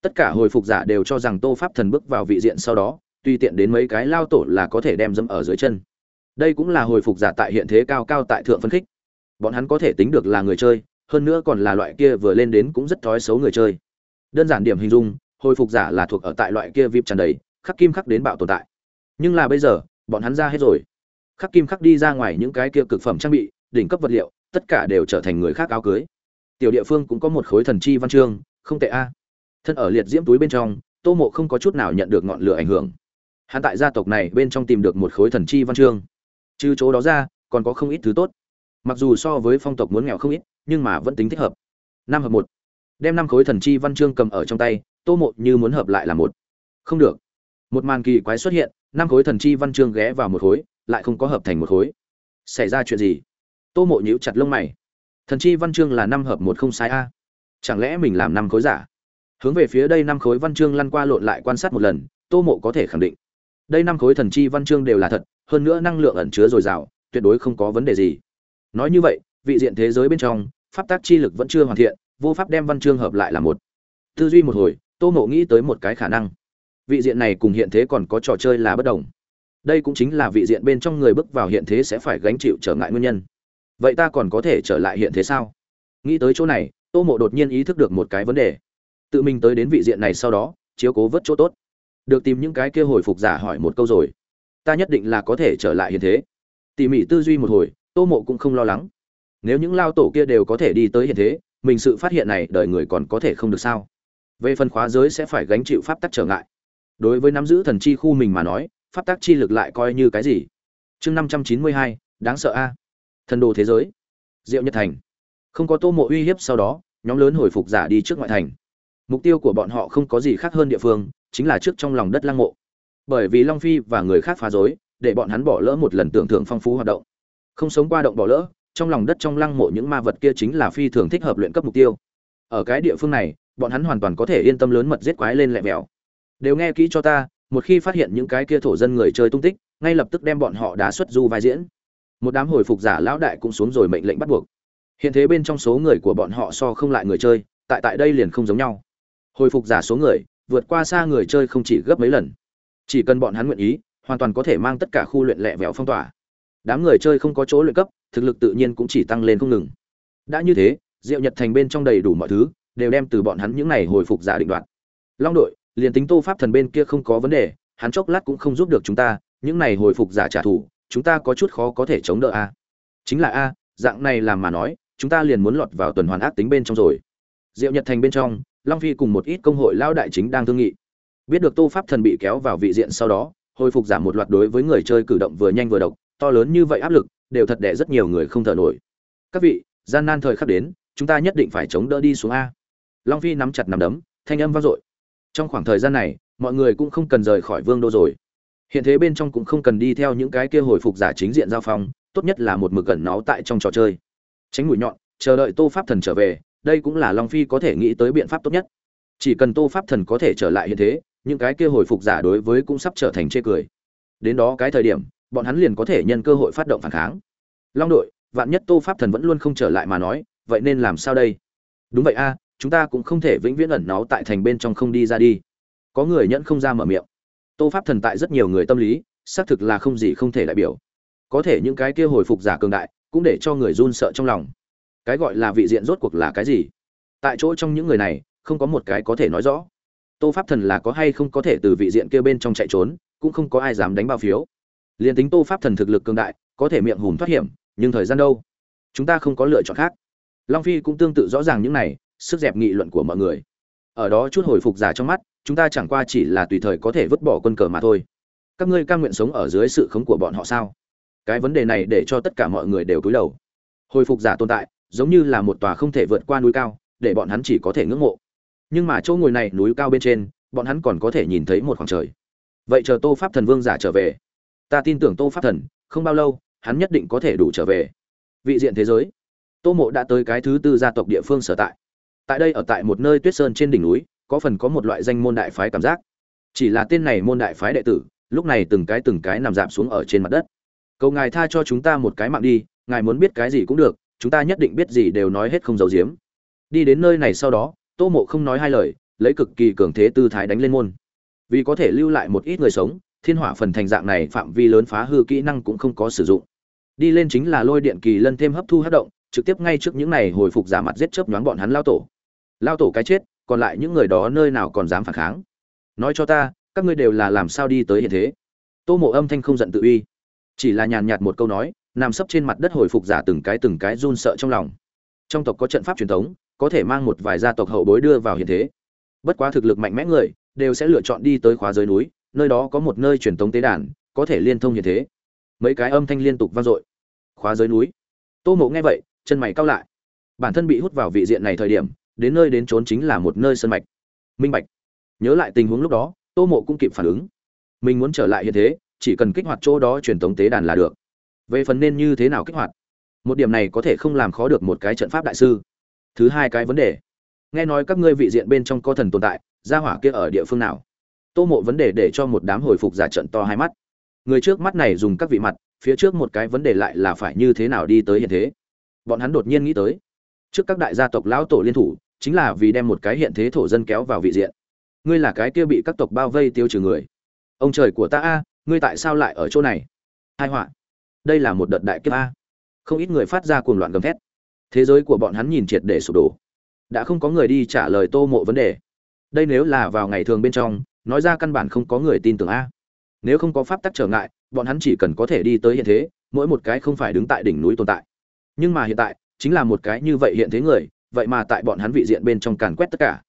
Tất cả hồi phục giả đều cho rằng tô pháp thần bước vào vị diện sau đó, tuy tiện đến mấy cái lao tổ là có thể đem dẫm ở dưới chân. Đây cũng là hồi phục giả tại hiện thế cao cao tại thượng phân khích. Bọn hắn có thể tính được là người chơi, hơn nữa còn là loại kia vừa lên đến cũng rất thói xấu người chơi. Đơn giản điểm hình dung, hồi phục giả là thuộc ở tại loại kia vip tràn đầy, khắc kim khắc đến bạo tồn tại. Nhưng là bây giờ, bọn hắn ra hết rồi khắc kim khắc đi ra ngoài những cái kia cực phẩm trang bị, đỉnh cấp vật liệu, tất cả đều trở thành người khác áo cưới. Tiểu địa phương cũng có một khối thần chi văn chương, không tệ a. Thân ở liệt diễm túi bên trong, tô mộ không có chút nào nhận được ngọn lửa ảnh hưởng. Hắn tại gia tộc này bên trong tìm được một khối thần chi văn chương. Trừ chỗ đó ra, còn có không ít thứ tốt. Mặc dù so với phong tộc muốn nghèo không ít, nhưng mà vẫn tính thích hợp. Năm hợp một. Đem năm khối thần chi văn chương cầm ở trong tay, tô mộ như muốn hợp lại là một. Không được. Một màn kỳ quái xuất hiện, năm khối thần chi văn chương ghé vào một khối lại không có hợp thành một khối. Xảy ra chuyện gì? Tô mộ nhíu chặt lông mày. Thần chi văn chương là năm hợp một không sai a. Chẳng lẽ mình làm năm khối giả? Hướng về phía đây năm khối văn chương lăn qua lộn lại quan sát một lần, tô mộ có thể khẳng định. Đây năm khối thần chi văn chương đều là thật, hơn nữa năng lượng ẩn chứa dồi dào, tuyệt đối không có vấn đề gì. Nói như vậy, vị diện thế giới bên trong, pháp tác chi lực vẫn chưa hoàn thiện, vô pháp đem văn chương hợp lại là một. Tư duy một hồi, tô mộ nghĩ tới một cái khả năng. Vị diện này cùng hiện thế còn có trò chơi là bất đồng đây cũng chính là vị diện bên trong người bước vào hiện thế sẽ phải gánh chịu trở ngại nguyên nhân. Vậy ta còn có thể trở lại hiện thế sao? Nghĩ tới chỗ này, tô mộ đột nhiên ý thức được một cái vấn đề. Tự mình tới đến vị diện này sau đó, chiếu cố vớt chỗ tốt. Được tìm những cái kia hồi phục giả hỏi một câu rồi. Ta nhất định là có thể trở lại hiện thế. Tỉ mỉ tư duy một hồi, tô mộ cũng không lo lắng. Nếu những lao tổ kia đều có thể đi tới hiện thế, mình sự phát hiện này đời người còn có thể không được sao? Về phần khóa giới sẽ phải gánh chịu pháp tắc trở ngại. Đối với nắm giữ thần chi khu mình mà nói pháp tác chi lực lại coi như cái gì? Chương năm trăm chín mươi hai, đáng sợ a. Thần đồ thế giới. Diệu nhật thành. Không có tô mộ uy hiếp sau đó, nhóm lớn hồi phục giả đi trước ngoại thành. Mục tiêu của bọn họ không có gì khác hơn địa phương, chính là trước trong lòng đất lăng mộ. Bởi vì long phi và người khác phá rối, để bọn hắn bỏ lỡ một lần tưởng tượng phong phú hoạt động. Không sống qua động bỏ lỡ, trong lòng đất trong lăng mộ những ma vật kia chính là phi thường thích hợp luyện cấp mục tiêu. Ở cái địa phương này, bọn hắn hoàn toàn có thể yên tâm lớn mật giết quái lên lẹ mèo đều nghe kỹ cho ta một khi phát hiện những cái kia thổ dân người chơi tung tích, ngay lập tức đem bọn họ đá xuất du vai diễn. Một đám hồi phục giả lão đại cũng xuống rồi mệnh lệnh bắt buộc. Hiện thế bên trong số người của bọn họ so không lại người chơi, tại tại đây liền không giống nhau. Hồi phục giả số người, vượt qua xa người chơi không chỉ gấp mấy lần. Chỉ cần bọn hắn nguyện ý, hoàn toàn có thể mang tất cả khu luyện lẹ vẹo phong tỏa. Đám người chơi không có chỗ luyện cấp, thực lực tự nhiên cũng chỉ tăng lên không ngừng. Đã như thế, diệu nhật thành bên trong đầy đủ mọi thứ, đều đem từ bọn hắn những này hồi phục giả định đoạt. Long đội liền tính tô pháp thần bên kia không có vấn đề, hắn chốc lát cũng không giúp được chúng ta, những này hồi phục giả trả thù, chúng ta có chút khó có thể chống đỡ a. Chính là a, dạng này làm mà nói, chúng ta liền muốn lọt vào tuần hoàn ác tính bên trong rồi. Diệu nhật thành bên trong, long phi cùng một ít công hội lao đại chính đang thương nghị. Biết được tô pháp thần bị kéo vào vị diện sau đó, hồi phục giảm một loạt đối với người chơi cử động vừa nhanh vừa độc, to lớn như vậy áp lực, đều thật đẻ rất nhiều người không thở nổi. Các vị, gian nan thời khắc đến, chúng ta nhất định phải chống đỡ đi xuống a. Long phi nắm chặt nắm đấm, thanh âm vang dội trong khoảng thời gian này, mọi người cũng không cần rời khỏi vương đô rồi. Hiện thế bên trong cũng không cần đi theo những cái kia hồi phục giả chính diện giao phong, tốt nhất là một mực gần nó tại trong trò chơi. Tránh mũi nhọn, chờ đợi tô pháp thần trở về, đây cũng là long phi có thể nghĩ tới biện pháp tốt nhất. Chỉ cần tô pháp thần có thể trở lại hiện thế, những cái kia hồi phục giả đối với cũng sắp trở thành chê cười. Đến đó cái thời điểm, bọn hắn liền có thể nhân cơ hội phát động phản kháng. Long đội, vạn nhất tô pháp thần vẫn luôn không trở lại mà nói, vậy nên làm sao đây? Đúng vậy a chúng ta cũng không thể vĩnh viễn ẩn náu tại thành bên trong không đi ra đi. Có người nhẫn không ra mở miệng. Tô pháp thần tại rất nhiều người tâm lý, xác thực là không gì không thể đại biểu. Có thể những cái kia hồi phục giả cường đại, cũng để cho người run sợ trong lòng. Cái gọi là vị diện rốt cuộc là cái gì? Tại chỗ trong những người này, không có một cái có thể nói rõ. Tô pháp thần là có hay không có thể từ vị diện kia bên trong chạy trốn, cũng không có ai dám đánh bao phiếu. Liền tính tô pháp thần thực lực cường đại, có thể miệng hùm thoát hiểm, nhưng thời gian đâu? Chúng ta không có lựa chọn khác. Long phi cũng tương tự rõ ràng những này sức dẹp nghị luận của mọi người. Ở đó chút hồi phục giả trong mắt, chúng ta chẳng qua chỉ là tùy thời có thể vứt bỏ quân cờ mà thôi. Các ngươi cam nguyện sống ở dưới sự khống của bọn họ sao? Cái vấn đề này để cho tất cả mọi người đều cúi đầu. Hồi phục giả tồn tại, giống như là một tòa không thể vượt qua núi cao, để bọn hắn chỉ có thể ngưỡng mộ. Nhưng mà chỗ ngồi này, núi cao bên trên, bọn hắn còn có thể nhìn thấy một khoảng trời. Vậy chờ tô pháp thần vương giả trở về. Ta tin tưởng tô pháp thần, không bao lâu, hắn nhất định có thể đủ trở về. Vị diện thế giới. Tô mộ đã tới cái thứ tư gia tộc địa phương sở tại tại đây ở tại một nơi tuyết sơn trên đỉnh núi, có phần có một loại danh môn đại phái cảm giác. Chỉ là tên này môn đại phái đệ tử, lúc này từng cái từng cái nằm dạp xuống ở trên mặt đất. Cầu ngài tha cho chúng ta một cái mạng đi, ngài muốn biết cái gì cũng được, chúng ta nhất định biết gì đều nói hết không giấu giếm. Đi đến nơi này sau đó, tô mộ không nói hai lời, lấy cực kỳ cường thế tư thái đánh lên môn. Vì có thể lưu lại một ít người sống, thiên hỏa phần thành dạng này phạm vi lớn phá hư kỹ năng cũng không có sử dụng. Đi lên chính là lôi điện kỳ lân thêm hấp thu hấp động, trực tiếp ngay trước những này hồi phục giả mặt giết chớp nhoáng bọn hắn lao tổ lao tổ cái chết, còn lại những người đó nơi nào còn dám phản kháng? Nói cho ta, các ngươi đều là làm sao đi tới hiện thế? Tô mộ âm thanh không giận tự uy, chỉ là nhàn nhạt một câu nói, nằm sấp trên mặt đất hồi phục giả từng cái từng cái run sợ trong lòng. Trong tộc có trận pháp truyền thống, có thể mang một vài gia tộc hậu bối đưa vào hiện thế. Bất quá thực lực mạnh mẽ người, đều sẽ lựa chọn đi tới khóa giới núi, nơi đó có một nơi truyền thống tế đàn, có thể liên thông hiện thế. Mấy cái âm thanh liên tục vang dội. Khóa giới núi. Tô mộ nghe vậy, chân mày cao lại. Bản thân bị hút vào vị diện này thời điểm đến nơi đến trốn chính là một nơi sân mạch. Minh bạch. Nhớ lại tình huống lúc đó, tô mộ cũng kịp phản ứng. Mình muốn trở lại hiện thế, chỉ cần kích hoạt chỗ đó truyền thống tế đàn là được. Về phần nên như thế nào kích hoạt, một điểm này có thể không làm khó được một cái trận pháp đại sư. Thứ hai cái vấn đề. Nghe nói các ngươi vị diện bên trong có thần tồn tại, gia hỏa kia ở địa phương nào? Tô mộ vấn đề để cho một đám hồi phục giả trận to hai mắt. Người trước mắt này dùng các vị mặt, phía trước một cái vấn đề lại là phải như thế nào đi tới hiện thế? Bọn hắn đột nhiên nghĩ tới. Trước các đại gia tộc lão tổ liên thủ chính là vì đem một cái hiện thế thổ dân kéo vào vị diện. Ngươi là cái kia bị các tộc bao vây tiêu trừ người. Ông trời của ta a, ngươi tại sao lại ở chỗ này? Hai họa. Đây là một đợt đại kiếp a. Không ít người phát ra cuồng loạn gầm thét. Thế giới của bọn hắn nhìn triệt để sụp đổ. Đã không có người đi trả lời tô mộ vấn đề. Đây nếu là vào ngày thường bên trong, nói ra căn bản không có người tin tưởng a. Nếu không có pháp tắc trở ngại, bọn hắn chỉ cần có thể đi tới hiện thế, mỗi một cái không phải đứng tại đỉnh núi tồn tại. Nhưng mà hiện tại, chính là một cái như vậy hiện thế người vậy mà tại bọn hắn vị diện bên trong càn quét tất cả.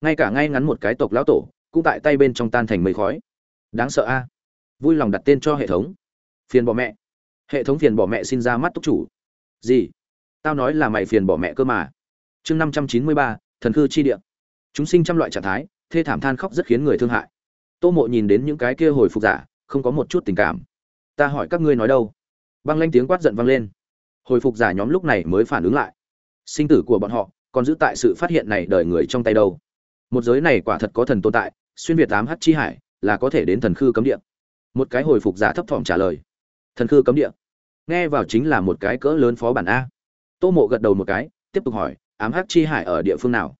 Ngay cả ngay ngắn một cái tộc lão tổ, cũng tại tay bên trong tan thành mây khói. Đáng sợ a. Vui lòng đặt tên cho hệ thống. Phiền bỏ mẹ. Hệ thống phiền bỏ mẹ xin ra mắt túc chủ. Gì? Tao nói là mày phiền bỏ mẹ cơ mà. Chương năm trăm chín mươi ba, thần khư chi địa. Chúng sinh trăm loại trạng thái, thê thảm than khóc rất khiến người thương hại. Tô mộ nhìn đến những cái kia hồi phục giả, không có một chút tình cảm. Ta hỏi các ngươi nói đâu? Băng lanh tiếng quát giận vang lên. Hồi phục giả nhóm lúc này mới phản ứng lại sinh tử của bọn họ, còn giữ tại sự phát hiện này đời người trong tay đâu. Một giới này quả thật có thần tồn tại, xuyên việt tám h chi hải, là có thể đến thần khư cấm địa. Một cái hồi phục giả thấp thỏm trả lời. Thần khư cấm địa. Nghe vào chính là một cái cỡ lớn phó bản a. Tô mộ gật đầu một cái, tiếp tục hỏi, ám hắc chi hải ở địa phương nào?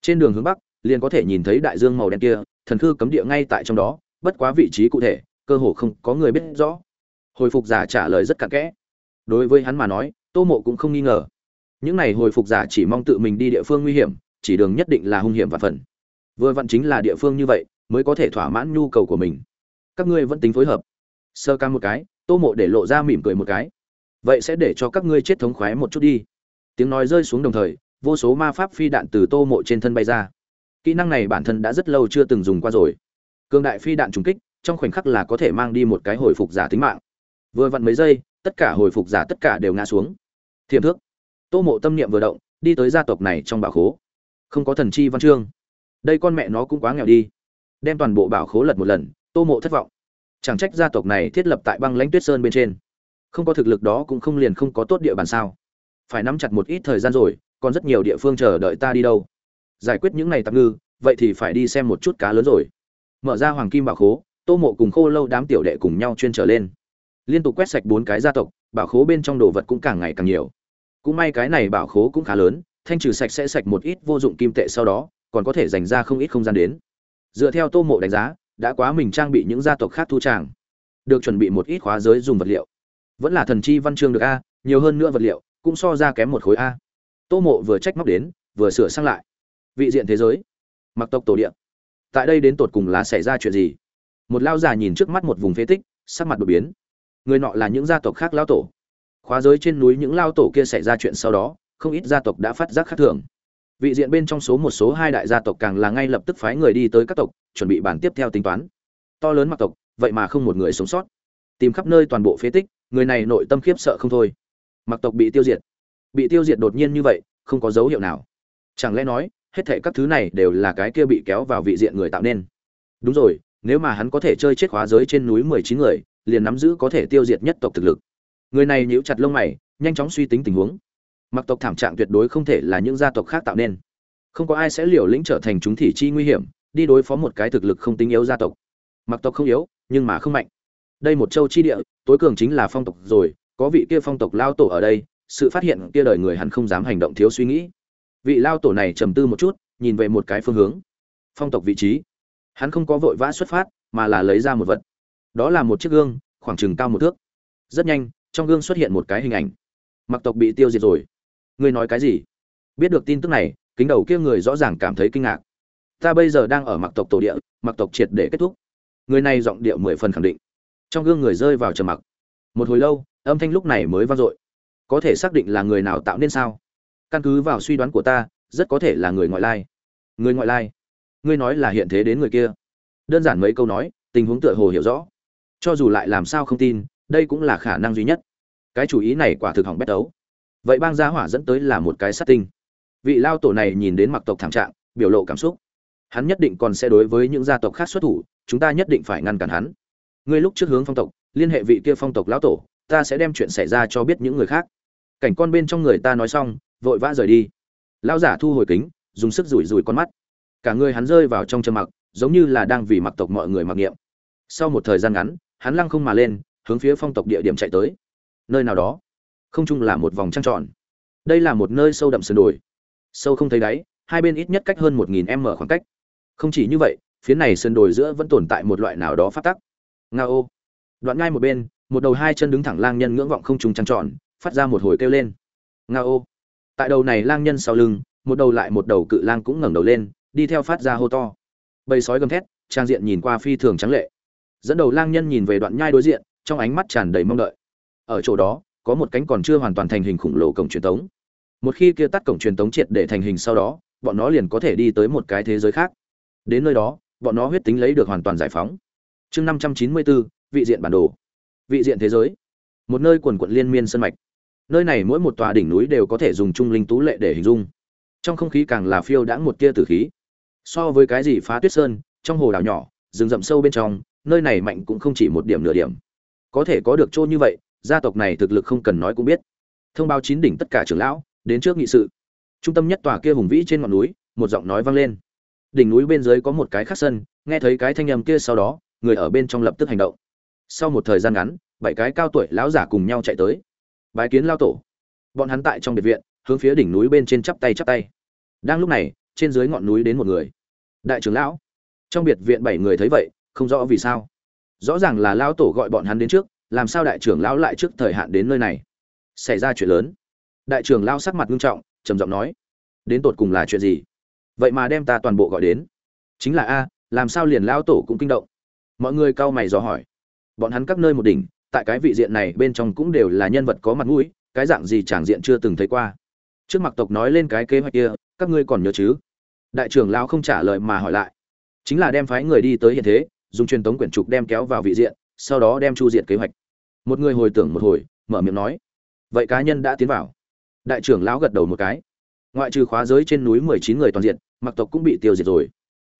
Trên đường hướng bắc, liền có thể nhìn thấy đại dương màu đen kia, thần khư cấm địa ngay tại trong đó, bất quá vị trí cụ thể, cơ hồ không có người biết rõ. Hồi phục giả trả lời rất cặn kẽ. Đối với hắn mà nói, tô mộ cũng không nghi ngờ những này hồi phục giả chỉ mong tự mình đi địa phương nguy hiểm, chỉ đường nhất định là hung hiểm và phần. Vừa vặn chính là địa phương như vậy, mới có thể thỏa mãn nhu cầu của mình. Các ngươi vẫn tính phối hợp. Sơ ca một cái, tô mộ để lộ ra mỉm cười một cái. Vậy sẽ để cho các ngươi chết thống khoái một chút đi. Tiếng nói rơi xuống đồng thời, vô số ma pháp phi đạn từ tô mộ trên thân bay ra. Kỹ năng này bản thân đã rất lâu chưa từng dùng qua rồi. Cương đại phi đạn trùng kích, trong khoảnh khắc là có thể mang đi một cái hồi phục giả tính mạng. Vừa vặn mấy giây, tất cả hồi phục giả tất cả đều ngã xuống. Thiềm thước tô mộ tâm niệm vừa động, đi tới gia tộc này trong bảo khố. Không có thần chi văn chương. Đây con mẹ nó cũng quá nghèo đi. Đem toàn bộ bảo khố lật một lần, tô mộ thất vọng. Chẳng trách gia tộc này thiết lập tại băng lãnh tuyết sơn bên trên. Không có thực lực đó cũng không liền không có tốt địa bàn sao. Phải nắm chặt một ít thời gian rồi, còn rất nhiều địa phương chờ đợi ta đi đâu. Giải quyết những này tạm ngư, vậy thì phải đi xem một chút cá lớn rồi. Mở ra hoàng kim bảo khố, tô mộ cùng khô lâu đám tiểu đệ cùng nhau chuyên trở lên. Liên tục quét sạch bốn cái gia tộc, bảo khố bên trong đồ vật cũng càng ngày càng nhiều cũng may cái này bảo khố cũng khá lớn, thanh trừ sạch sẽ sạch một ít vô dụng kim tệ sau đó, còn có thể dành ra không ít không gian đến. Dựa theo tô mộ đánh giá, đã quá mình trang bị những gia tộc khác thu tràng. Được chuẩn bị một ít khóa giới dùng vật liệu. Vẫn là thần chi văn chương được a, nhiều hơn nữa vật liệu, cũng so ra kém một khối a. Tô mộ vừa trách móc đến, vừa sửa sang lại. Vị diện thế giới. Mặc tộc tổ địa. Tại đây đến tột cùng là xảy ra chuyện gì? Một lao già nhìn trước mắt một vùng phế tích, sắc mặt đột biến. Người nọ là những gia tộc khác lao tổ khóa giới trên núi những lao tổ kia xảy ra chuyện sau đó, không ít gia tộc đã phát giác khác thường. Vị diện bên trong số một số hai đại gia tộc càng là ngay lập tức phái người đi tới các tộc, chuẩn bị bản tiếp theo tính toán. To lớn mặc tộc, vậy mà không một người sống sót. Tìm khắp nơi toàn bộ phế tích, người này nội tâm khiếp sợ không thôi. Mặc tộc bị tiêu diệt. Bị tiêu diệt đột nhiên như vậy, không có dấu hiệu nào. Chẳng lẽ nói, hết thệ các thứ này đều là cái kia bị kéo vào vị diện người tạo nên? Đúng rồi, nếu mà hắn có thể chơi chết khóa giới trên núi mười chín người, liền nắm giữ có thể tiêu diệt nhất tộc thực lực người này nhíu chặt lông mày, nhanh chóng suy tính tình huống. Mặc tộc thảm trạng tuyệt đối không thể là những gia tộc khác tạo nên. Không có ai sẽ liều lĩnh trở thành chúng thị chi nguy hiểm, đi đối phó một cái thực lực không tính yếu gia tộc. Mặc tộc không yếu, nhưng mà không mạnh. Đây một châu chi địa, tối cường chính là phong tộc rồi, có vị kia phong tộc lao tổ ở đây, sự phát hiện kia đời người hẳn không dám hành động thiếu suy nghĩ. Vị lao tổ này trầm tư một chút, nhìn về một cái phương hướng. Phong tộc vị trí. Hắn không có vội vã xuất phát, mà là lấy ra một vật. Đó là một chiếc gương, khoảng chừng cao một thước. Rất nhanh trong gương xuất hiện một cái hình ảnh. Mặc tộc bị tiêu diệt rồi. Ngươi nói cái gì? Biết được tin tức này, kính đầu kia người rõ ràng cảm thấy kinh ngạc. Ta bây giờ đang ở mặc tộc tổ địa, mặc tộc triệt để kết thúc. Người này giọng điệu mười phần khẳng định. Trong gương người rơi vào trầm mặc. Một hồi lâu, âm thanh lúc này mới vang dội. Có thể xác định là người nào tạo nên sao? Căn cứ vào suy đoán của ta, rất có thể là người ngoại lai. Người ngoại lai? Ngươi nói là hiện thế đến người kia. Đơn giản mấy câu nói, tình huống tựa hồ hiểu rõ. Cho dù lại làm sao không tin đây cũng là khả năng duy nhất. Cái chủ ý này quả thực hỏng bét tấu. Vậy bang gia hỏa dẫn tới là một cái sát tinh. Vị lao tổ này nhìn đến mặc tộc thảm trạng, biểu lộ cảm xúc. Hắn nhất định còn sẽ đối với những gia tộc khác xuất thủ, chúng ta nhất định phải ngăn cản hắn. Ngươi lúc trước hướng phong tộc, liên hệ vị kia phong tộc lão tổ, ta sẽ đem chuyện xảy ra cho biết những người khác. Cảnh con bên trong người ta nói xong, vội vã rời đi. Lão giả thu hồi kính, dùng sức rủi rủi con mắt. Cả người hắn rơi vào trong trầm mặc, giống như là đang vì mặc tộc mọi người mặc niệm. Sau một thời gian ngắn, hắn lăng không mà lên hướng phía phong tộc địa điểm chạy tới. Nơi nào đó. Không chung là một vòng trăng tròn. Đây là một nơi sâu đậm sườn đồi. Sâu không thấy đáy, hai bên ít nhất cách hơn một nghìn m khoảng cách. Không chỉ như vậy, phía này sườn đồi giữa vẫn tồn tại một loại nào đó phát tắc. Nga ô. Đoạn ngay một bên, một đầu hai chân đứng thẳng lang nhân ngưỡng vọng không trùng trăng tròn, phát ra một hồi kêu lên. Nga ô. Tại đầu này lang nhân sau lưng, một đầu lại một đầu cự lang cũng ngẩng đầu lên, đi theo phát ra hô to. Bầy sói gầm thét, trang diện nhìn qua phi thường trắng lệ. Dẫn đầu lang nhân nhìn về đoạn nhai đối diện trong ánh mắt tràn đầy mong đợi. Ở chỗ đó, có một cánh còn chưa hoàn toàn thành hình khủng lồ cổng truyền tống. Một khi kia tắt cổng truyền tống triệt để thành hình sau đó, bọn nó liền có thể đi tới một cái thế giới khác. Đến nơi đó, bọn nó huyết tính lấy được hoàn toàn giải phóng. Chương năm trăm chín mươi bốn vị diện bản đồ. Vị diện thế giới. Một nơi quần quận liên miên sân mạch. Nơi này mỗi một tòa đỉnh núi đều có thể dùng trung linh tú lệ để hình dung. Trong không khí càng là phiêu đãng một tia tử khí. So với cái gì phá tuyết sơn, trong hồ đảo nhỏ, rừng rậm sâu bên trong, nơi này mạnh cũng không chỉ một điểm nửa điểm có thể có được chỗ như vậy, gia tộc này thực lực không cần nói cũng biết. Thông báo chín đỉnh tất cả trưởng lão, đến trước nghị sự. Trung tâm nhất tòa kia hùng vĩ trên ngọn núi, một giọng nói vang lên. Đỉnh núi bên dưới có một cái khắc sân, nghe thấy cái thanh âm kia sau đó, người ở bên trong lập tức hành động. Sau một thời gian ngắn, bảy cái cao tuổi lão giả cùng nhau chạy tới. Bái kiến lao tổ. Bọn hắn tại trong biệt viện, hướng phía đỉnh núi bên trên chắp tay chắp tay. Đang lúc này, trên dưới ngọn núi đến một người. Đại trưởng lão. Trong biệt viện bảy người thấy vậy, không rõ vì sao rõ ràng là lao tổ gọi bọn hắn đến trước, làm sao đại trưởng lão lại trước thời hạn đến nơi này? Xảy ra chuyện lớn. Đại trưởng lão sắc mặt nghiêm trọng, trầm giọng nói, đến tột cùng là chuyện gì? Vậy mà đem ta toàn bộ gọi đến. Chính là a, làm sao liền lão tổ cũng kinh động? Mọi người cau mày dò hỏi. Bọn hắn các nơi một đỉnh, tại cái vị diện này bên trong cũng đều là nhân vật có mặt mũi, cái dạng gì chẳng diện chưa từng thấy qua. Trước mặt tộc nói lên cái kế hoạch kia, các ngươi còn nhớ chứ? Đại trưởng lão không trả lời mà hỏi lại. Chính là đem phái người đi tới hiện thế dùng truyền tống quyển trục đem kéo vào vị diện, sau đó đem chu diện kế hoạch. Một người hồi tưởng một hồi, mở miệng nói, vậy cá nhân đã tiến vào. Đại trưởng lão gật đầu một cái. Ngoại trừ khóa giới trên núi mười chín người toàn diện, mặc tộc cũng bị tiêu diệt rồi.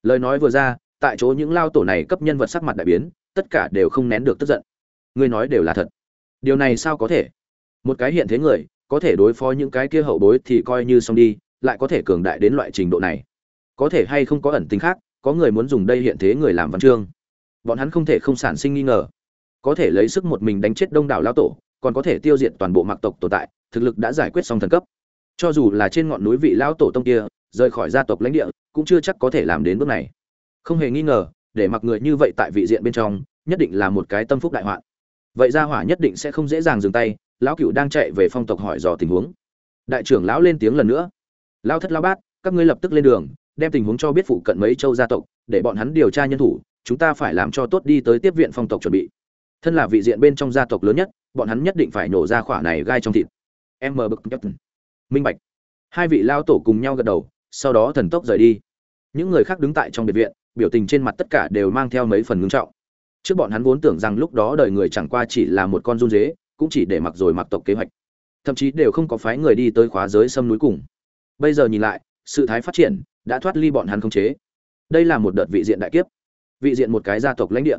Lời nói vừa ra, tại chỗ những lao tổ này cấp nhân vật sắc mặt đại biến, tất cả đều không nén được tức giận. Ngươi nói đều là thật. Điều này sao có thể? Một cái hiện thế người, có thể đối phó những cái kia hậu bối thì coi như xong đi, lại có thể cường đại đến loại trình độ này. Có thể hay không có ẩn tính khác, có người muốn dùng đây hiện thế người làm văn chương bọn hắn không thể không sản sinh nghi ngờ. Có thể lấy sức một mình đánh chết đông đảo lao tổ, còn có thể tiêu diệt toàn bộ mặc tộc tồn tại, thực lực đã giải quyết xong thần cấp. Cho dù là trên ngọn núi vị lão tổ tông kia, rời khỏi gia tộc lãnh địa, cũng chưa chắc có thể làm đến bước này. Không hề nghi ngờ, để mặc người như vậy tại vị diện bên trong, nhất định là một cái tâm phúc đại hoạn vậy gia hỏa nhất định sẽ không dễ dàng dừng tay, lão cựu đang chạy về phong tộc hỏi dò tình huống. Đại trưởng lão lên tiếng lần nữa. Lao thất lao bát, các ngươi lập tức lên đường, đem tình huống cho biết phụ cận mấy châu gia tộc, để bọn hắn điều tra nhân thủ chúng ta phải làm cho tốt đi tới tiếp viện phong tộc chuẩn bị. Thân là vị diện bên trong gia tộc lớn nhất, bọn hắn nhất định phải nổ ra khỏa này gai trong thịt. Em mờ bực nhất minh bạch. Hai vị lao tổ cùng nhau gật đầu, sau đó thần tốc rời đi. Những người khác đứng tại trong biệt viện, biểu tình trên mặt tất cả đều mang theo mấy phần ngưng trọng. Trước bọn hắn vốn tưởng rằng lúc đó đời người chẳng qua chỉ là một con run dế, cũng chỉ để mặc rồi mặc tộc kế hoạch. Thậm chí đều không có phái người đi tới khóa giới xâm núi cùng. Bây giờ nhìn lại, sự thái phát triển, đã thoát ly bọn hắn không chế. Đây là một đợt vị diện đại kiếp vị diện một cái gia tộc lãnh địa.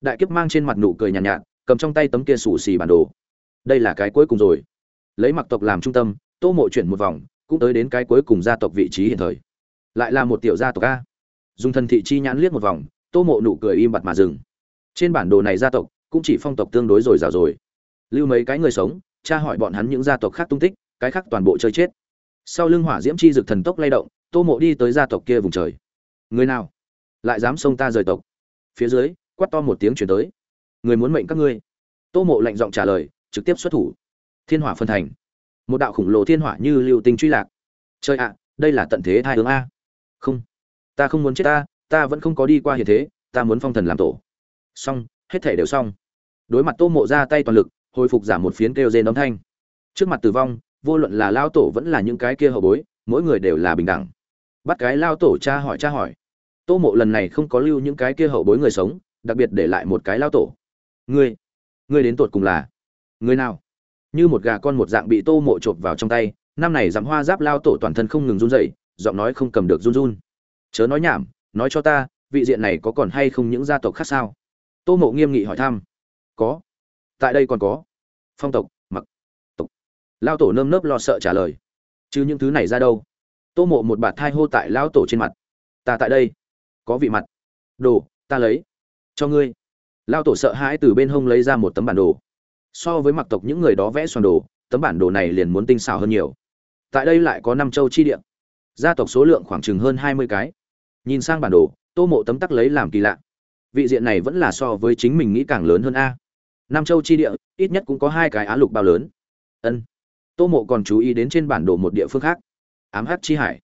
Đại kiếp mang trên mặt nụ cười nhàn nhạt, nhạt cầm trong tay tấm kia sủ xì bản đồ. Đây là cái cuối cùng rồi. Lấy mặc tộc làm trung tâm tô mộ chuyển một vòng cũng tới đến cái cuối cùng gia tộc vị trí hiện thời. Lại là một tiểu gia tộc a. Dùng thần thị chi nhãn liếc một vòng tô mộ nụ cười im bặt mà dừng. Trên bản đồ này gia tộc cũng chỉ phong tộc tương đối rồi rào rồi. Lưu mấy cái người sống cha hỏi bọn hắn những gia tộc khác tung tích cái khác toàn bộ chơi chết. Sau lưng hỏa diễm chi dực thần tốc lay động tô mộ đi tới gia tộc kia vùng trời. Người nào? Lại dám xông ta rời tộc. Phía dưới, quát to một tiếng chuyển tới. Người muốn mệnh các ngươi. Tô mộ lạnh giọng trả lời, trực tiếp xuất thủ. Thiên hỏa phân thành. Một đạo khủng lồ thiên hỏa như liệu tình truy lạc. Trời ạ, đây là tận thế thai hướng a. Không. Ta không muốn chết ta ta vẫn không có đi qua hiện thế, ta muốn phong thần làm tổ. Xong, hết thể đều xong. Đối mặt tô mộ ra tay toàn lực, hồi phục giảm một phiến kêu rên âm thanh. Trước mặt tử vong, vô luận là lao tổ vẫn là những cái kia hậu bối, mỗi người đều là bình đẳng. Bắt cái lao tổ cha hỏi cha hỏi tô mộ lần này không có lưu những cái kia hậu bối người sống, đặc biệt để lại một cái lao tổ. Ngươi ngươi đến tột cùng là người nào? Như một gà con một dạng bị tô mộ chộp vào trong tay, năm này dám hoa giáp lao tổ toàn thân không ngừng run rẩy, giọng nói không cầm được run run. Chớ nói nhảm, nói cho ta, vị diện này có còn hay không những gia tộc khác sao? Tô mộ nghiêm nghị hỏi thăm. Có. Tại đây còn có. Phong tộc, mặc tộc. Lao tổ nơm nớp lo sợ trả lời. Chứ những thứ này ra đâu? Tô mộ một bạt thai hô tại lao tổ trên mặt. Ta tại đây có vị mặt. Đồ, ta lấy. Cho ngươi. Lao tổ sợ hãi từ bên hông lấy ra một tấm bản đồ. So với mặc tộc những người đó vẽ xoàn đồ, tấm bản đồ này liền muốn tinh xảo hơn nhiều. Tại đây lại có năm châu chi địa. Gia tộc số lượng khoảng chừng hơn hai mươi cái. Nhìn sang bản đồ, tô mộ tấm tắc lấy làm kỳ lạ. Vị diện này vẫn là so với chính mình nghĩ càng lớn hơn a. Nam châu chi địa, ít nhất cũng có hai cái á lục bao lớn. Ân. Tô mộ còn chú ý đến trên bản đồ một địa phương khác. Ám hát chi hải.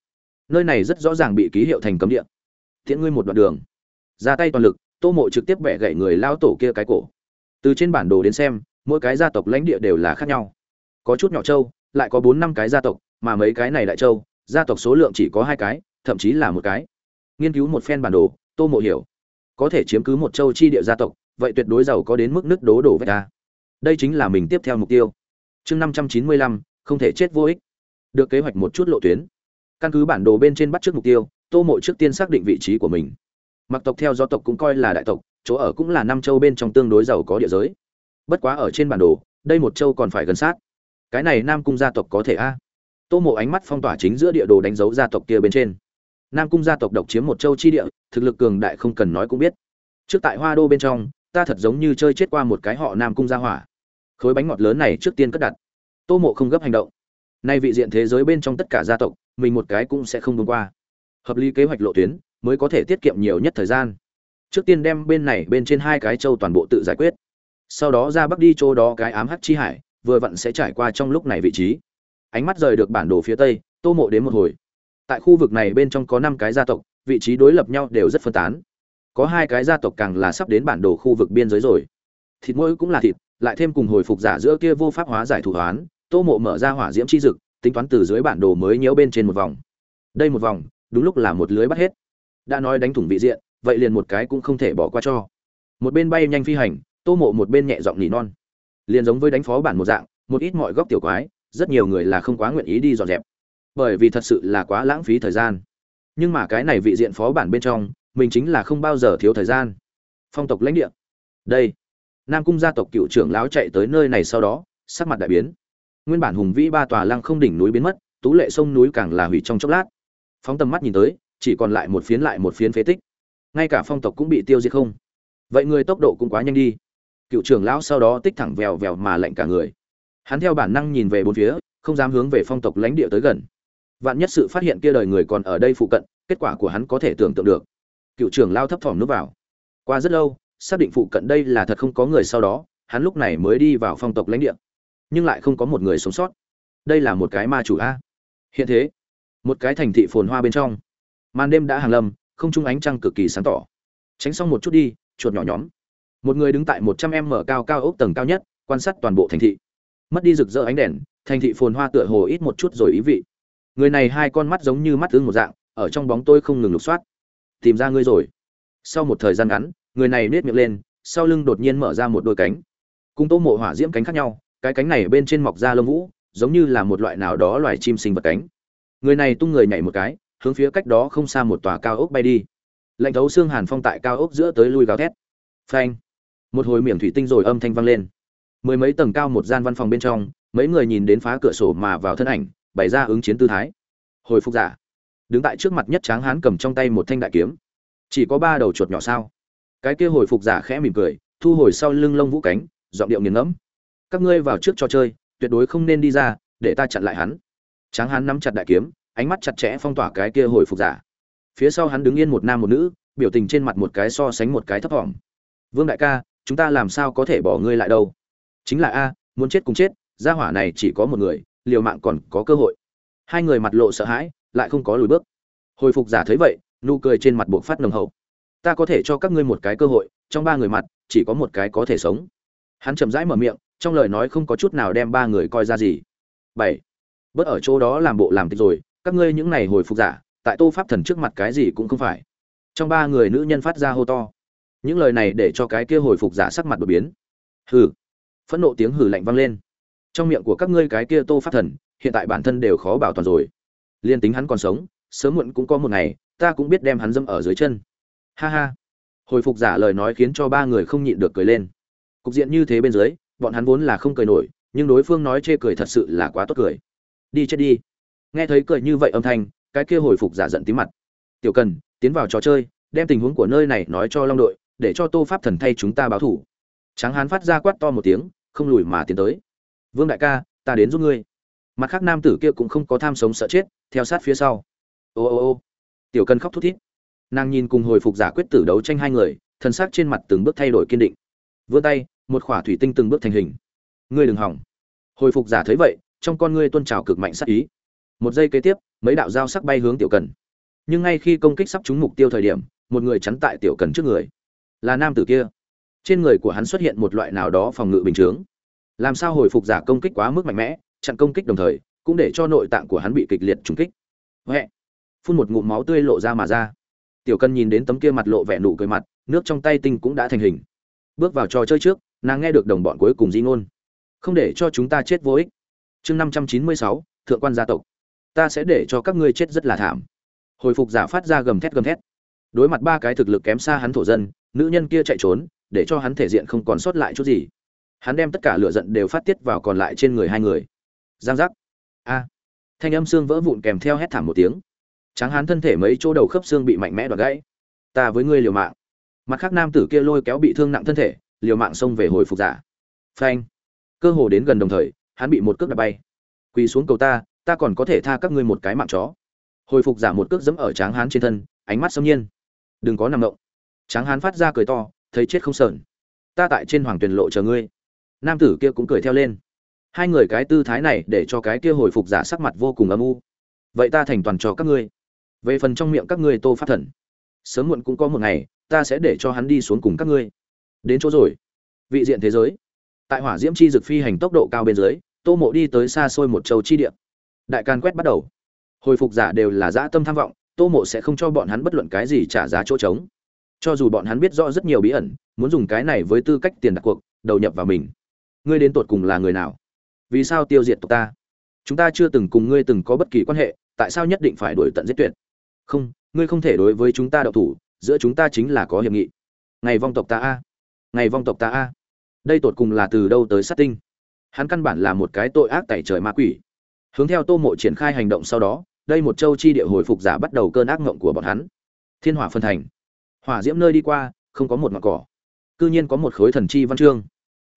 Nơi này rất rõ ràng bị ký hiệu thành cấm địa tiễn ngươi một đoạn đường. Ra tay toàn lực, tô mộ trực tiếp bẻ gãy người lao tổ kia cái cổ. Từ trên bản đồ đến xem, mỗi cái gia tộc lãnh địa đều là khác nhau. Có chút nhỏ châu, lại có bốn năm cái gia tộc, mà mấy cái này đại châu, gia tộc số lượng chỉ có hai cái, thậm chí là một cái. Nghiên cứu một phen bản đồ, tô mộ hiểu. Có thể chiếm cứ một châu chi địa gia tộc, vậy tuyệt đối giàu có đến mức nước đố đổ vét ta đây chính là mình tiếp theo mục tiêu. Chương năm trăm chín mươi lăm, không thể chết vô ích. Được kế hoạch một chút lộ tuyến. Căn cứ bản đồ bên trên bắt trước mục tiêu tô mộ trước tiên xác định vị trí của mình. Mặc tộc theo do tộc cũng coi là đại tộc, chỗ ở cũng là năm châu bên trong tương đối giàu có địa giới. Bất quá ở trên bản đồ, đây một châu còn phải gần sát. Cái này nam cung gia tộc có thể a? Tô mộ ánh mắt phong tỏa chính giữa địa đồ đánh dấu gia tộc kia bên trên. Nam cung gia tộc độc chiếm một châu chi địa, thực lực cường đại không cần nói cũng biết. Trước tại hoa đô bên trong, ta thật giống như chơi chết qua một cái họ nam cung gia hỏa. Khối bánh ngọt lớn này trước tiên cất đặt. Tô mộ không gấp hành động. Nay vị diện thế giới bên trong tất cả gia tộc, mình một cái cũng sẽ không vượt qua hợp lý kế hoạch lộ tuyến mới có thể tiết kiệm nhiều nhất thời gian. Trước tiên đem bên này bên trên hai cái châu toàn bộ tự giải quyết. Sau đó ra bắc đi chỗ đó cái ám hắc chi hải, vừa vặn sẽ trải qua trong lúc này vị trí. Ánh mắt rời được bản đồ phía tây, tô mộ đến một hồi. Tại khu vực này bên trong có năm cái gia tộc, vị trí đối lập nhau đều rất phân tán. Có hai cái gia tộc càng là sắp đến bản đồ khu vực biên giới rồi. Thịt mỗi cũng là thịt, lại thêm cùng hồi phục giả giữa kia vô pháp hóa giải thủ hoán, tô mộ mở ra hỏa diễm chi dực, tính toán từ dưới bản đồ mới nhiễu bên trên một vòng. Đây một vòng đúng lúc là một lưới bắt hết. Đã nói đánh thủng vị diện, vậy liền một cái cũng không thể bỏ qua cho. Một bên bay nhanh phi hành, tô mộ một bên nhẹ giọng nỉ non. Liền giống với đánh phó bản một dạng, một ít mọi góc tiểu quái, rất nhiều người là không quá nguyện ý đi dọn dẹp. Bởi vì thật sự là quá lãng phí thời gian. Nhưng mà cái này vị diện phó bản bên trong, mình chính là không bao giờ thiếu thời gian. Phong tộc lãnh địa. Đây. Nam cung gia tộc cựu trưởng lão chạy tới nơi này sau đó, sắc mặt đại biến. Nguyên bản hùng vĩ ba tòa lăng không đỉnh núi biến mất, tú lệ sông núi càng là hủy trong chốc lát phóng tầm mắt nhìn tới, chỉ còn lại một phiến lại một phiến phế tích. Ngay cả phong tộc cũng bị tiêu diệt không. Vậy người tốc độ cũng quá nhanh đi. Cựu trưởng lão sau đó tích thẳng vèo vèo mà lạnh cả người. Hắn theo bản năng nhìn về bốn phía, không dám hướng về phong tộc lãnh địa tới gần. Vạn nhất sự phát hiện kia đời người còn ở đây phụ cận, kết quả của hắn có thể tưởng tượng được. Cựu trưởng lao thấp thỏm núp vào. Qua rất lâu, xác định phụ cận đây là thật không có người sau đó, hắn lúc này mới đi vào phong tộc lãnh địa. Nhưng lại không có một người sống sót. Đây là một cái ma chủ a. Hiện thế một cái thành thị phồn hoa bên trong. Màn đêm đã hàng lâm, không trung ánh trăng cực kỳ sáng tỏ. Tránh xong một chút đi, chuột nhỏ nhóm. Một người đứng tại một trăm em mở cao cao ốc tầng cao nhất, quan sát toàn bộ thành thị. Mất đi rực rỡ ánh đèn, thành thị phồn hoa tựa hồ ít một chút rồi ý vị. Người này hai con mắt giống như mắt tướng một dạng, ở trong bóng tôi không ngừng lục soát. Tìm ra ngươi rồi. Sau một thời gian ngắn, người này nết miệng lên, sau lưng đột nhiên mở ra một đôi cánh. Cùng tô mộ hỏa diễm cánh khác nhau, cái cánh này bên trên mọc ra lông vũ, giống như là một loại nào đó loài chim sinh vật cánh người này tung người nhảy một cái, hướng phía cách đó không xa một tòa cao ốc bay đi. Lạnh thấu xương hàn phong tại cao ốc giữa tới lui gào thét. Phanh! Một hồi miệng thủy tinh rồi âm thanh vang lên. Mười mấy tầng cao một gian văn phòng bên trong, mấy người nhìn đến phá cửa sổ mà vào thân ảnh, bày ra ứng chiến tư thái. Hồi phục giả. Đứng tại trước mặt nhất tráng hán cầm trong tay một thanh đại kiếm. Chỉ có ba đầu chuột nhỏ sao? Cái kia hồi phục giả khẽ mỉm cười, thu hồi sau lưng lông vũ cánh, giọng điệu nghiền ngẫm. Các ngươi vào trước trò chơi, tuyệt đối không nên đi ra, để ta chặn lại hắn tráng hán nắm chặt đại kiếm, ánh mắt chặt chẽ phong tỏa cái kia hồi phục giả. Phía sau hắn đứng yên một nam một nữ, biểu tình trên mặt một cái so sánh một cái thấp thỏm. Vương đại ca, chúng ta làm sao có thể bỏ ngươi lại đâu? Chính là a, muốn chết cùng chết, gia hỏa này chỉ có một người, liều mạng còn có cơ hội. Hai người mặt lộ sợ hãi, lại không có lùi bước. Hồi phục giả thấy vậy, nụ cười trên mặt buộc phát nồng hậu. Ta có thể cho các ngươi một cái cơ hội, trong ba người mặt, chỉ có một cái có thể sống. Hắn chậm rãi mở miệng, trong lời nói không có chút nào đem ba người coi ra gì. Bảy bớt ở chỗ đó làm bộ làm tịch rồi, các ngươi những này hồi phục giả, tại tô pháp thần trước mặt cái gì cũng không phải. Trong ba người nữ nhân phát ra hô to. Những lời này để cho cái kia hồi phục giả sắc mặt đột biến. Hừ. Phẫn nộ tiếng hừ lạnh vang lên. Trong miệng của các ngươi cái kia tô pháp thần, hiện tại bản thân đều khó bảo toàn rồi. Liên tính hắn còn sống, sớm muộn cũng có một ngày, ta cũng biết đem hắn dâm ở dưới chân. Ha ha. Hồi phục giả lời nói khiến cho ba người không nhịn được cười lên. Cục diện như thế bên dưới, bọn hắn vốn là không cười nổi, nhưng đối phương nói chê cười thật sự là quá tốt cười đi chết đi. Nghe thấy cười như vậy âm thanh, cái kia hồi phục giả giận tí mặt. Tiểu cần, tiến vào trò chơi, đem tình huống của nơi này nói cho long đội, để cho tô pháp thần thay chúng ta báo thủ. Tráng hán phát ra quát to một tiếng, không lùi mà tiến tới. Vương đại ca, ta đến giúp ngươi. Mặt khác nam tử kia cũng không có tham sống sợ chết, theo sát phía sau. Ô ô ô. Tiểu cần khóc thút thít. Nàng nhìn cùng hồi phục giả quyết tử đấu tranh hai người, thân xác trên mặt từng bước thay đổi kiên định. Vươn tay, một khỏa thủy tinh từng bước thành hình. Ngươi đừng hỏng. Hồi phục giả thấy vậy trong con ngươi tuôn trào cực mạnh sát ý. Một giây kế tiếp, mấy đạo dao sắc bay hướng tiểu cần. Nhưng ngay khi công kích sắp trúng mục tiêu thời điểm, một người chắn tại tiểu cần trước người. Là nam tử kia. Trên người của hắn xuất hiện một loại nào đó phòng ngự bình chướng làm sao hồi phục giả công kích quá mức mạnh mẽ, chặn công kích đồng thời, cũng để cho nội tạng của hắn bị kịch liệt trúng kích. Huệ. Phun một ngụm máu tươi lộ ra mà ra. Tiểu Cần nhìn đến tấm kia mặt lộ vẻ nụ cười mặt, nước trong tay tinh cũng đã thành hình. Bước vào trò chơi trước, nàng nghe được đồng bọn cuối cùng di ngôn. Không để cho chúng ta chết vô ích chương năm trăm chín mươi sáu, thượng quan gia tộc. Ta sẽ để cho các ngươi chết rất là thảm. Hồi phục giả phát ra gầm thét gầm thét. Đối mặt ba cái thực lực kém xa hắn thổ dân, nữ nhân kia chạy trốn, để cho hắn thể diện không còn sót lại chút gì. Hắn đem tất cả lửa giận đều phát tiết vào còn lại trên người hai người. Giang giác. A. Thanh âm xương vỡ vụn kèm theo hét thảm một tiếng. Tráng hắn thân thể mấy chỗ đầu khớp xương bị mạnh mẽ đoạt gãy. Ta với ngươi liều mạng. Mặt khác nam tử kia lôi kéo bị thương nặng thân thể, liều mạng xông về hồi phục giả. Phanh. Cơ hồ đến gần đồng thời hắn bị một cước đập bay. Quỳ xuống cầu ta ta còn có thể tha các ngươi một cái mạng chó. Hồi phục giả một cước dẫm ở tráng hán trên thân, ánh mắt xâm nhiên. Đừng có nằm động. Tráng hán phát ra cười to, thấy chết không sờn. Ta tại trên hoàng tuyền lộ chờ ngươi. Nam tử kia cũng cười theo lên. Hai người cái tư thái này để cho cái kia hồi phục giả sắc mặt vô cùng âm u. Vậy ta thành toàn cho các ngươi. Về phần trong miệng các ngươi tô phát thần. Sớm muộn cũng có một ngày, ta sẽ để cho hắn đi xuống cùng các ngươi. Đến chỗ rồi. Vị diện thế giới. Tại hỏa diễm chi dực phi hành tốc độ cao bên dưới tô mộ đi tới xa xôi một châu chi địa. Đại can quét bắt đầu. Hồi phục giả đều là dã tâm tham vọng, tô mộ sẽ không cho bọn hắn bất luận cái gì trả giá chỗ trống. Cho dù bọn hắn biết rõ rất nhiều bí ẩn, muốn dùng cái này với tư cách tiền đặt cuộc, đầu nhập vào mình. Ngươi đến tột cùng là người nào? Vì sao tiêu diệt tộc ta? Chúng ta chưa từng cùng ngươi từng có bất kỳ quan hệ, tại sao nhất định phải đuổi tận giết tuyệt? Không, ngươi không thể đối với chúng ta đậu thủ, giữa chúng ta chính là có hiệp nghị. Ngày vong tộc ta a. Ngày vong tộc ta a. Đây tột cùng là từ đâu tới sát tinh? Hắn căn bản là một cái tội ác tẩy trời ma quỷ. Hướng theo tô mộ triển khai hành động sau đó, đây một châu chi địa hồi phục giả bắt đầu cơn ác ngộng của bọn hắn. Thiên hỏa phân thành. Hỏa diễm nơi đi qua, không có một ngọn cỏ. Cư nhiên có một khối thần chi văn chương.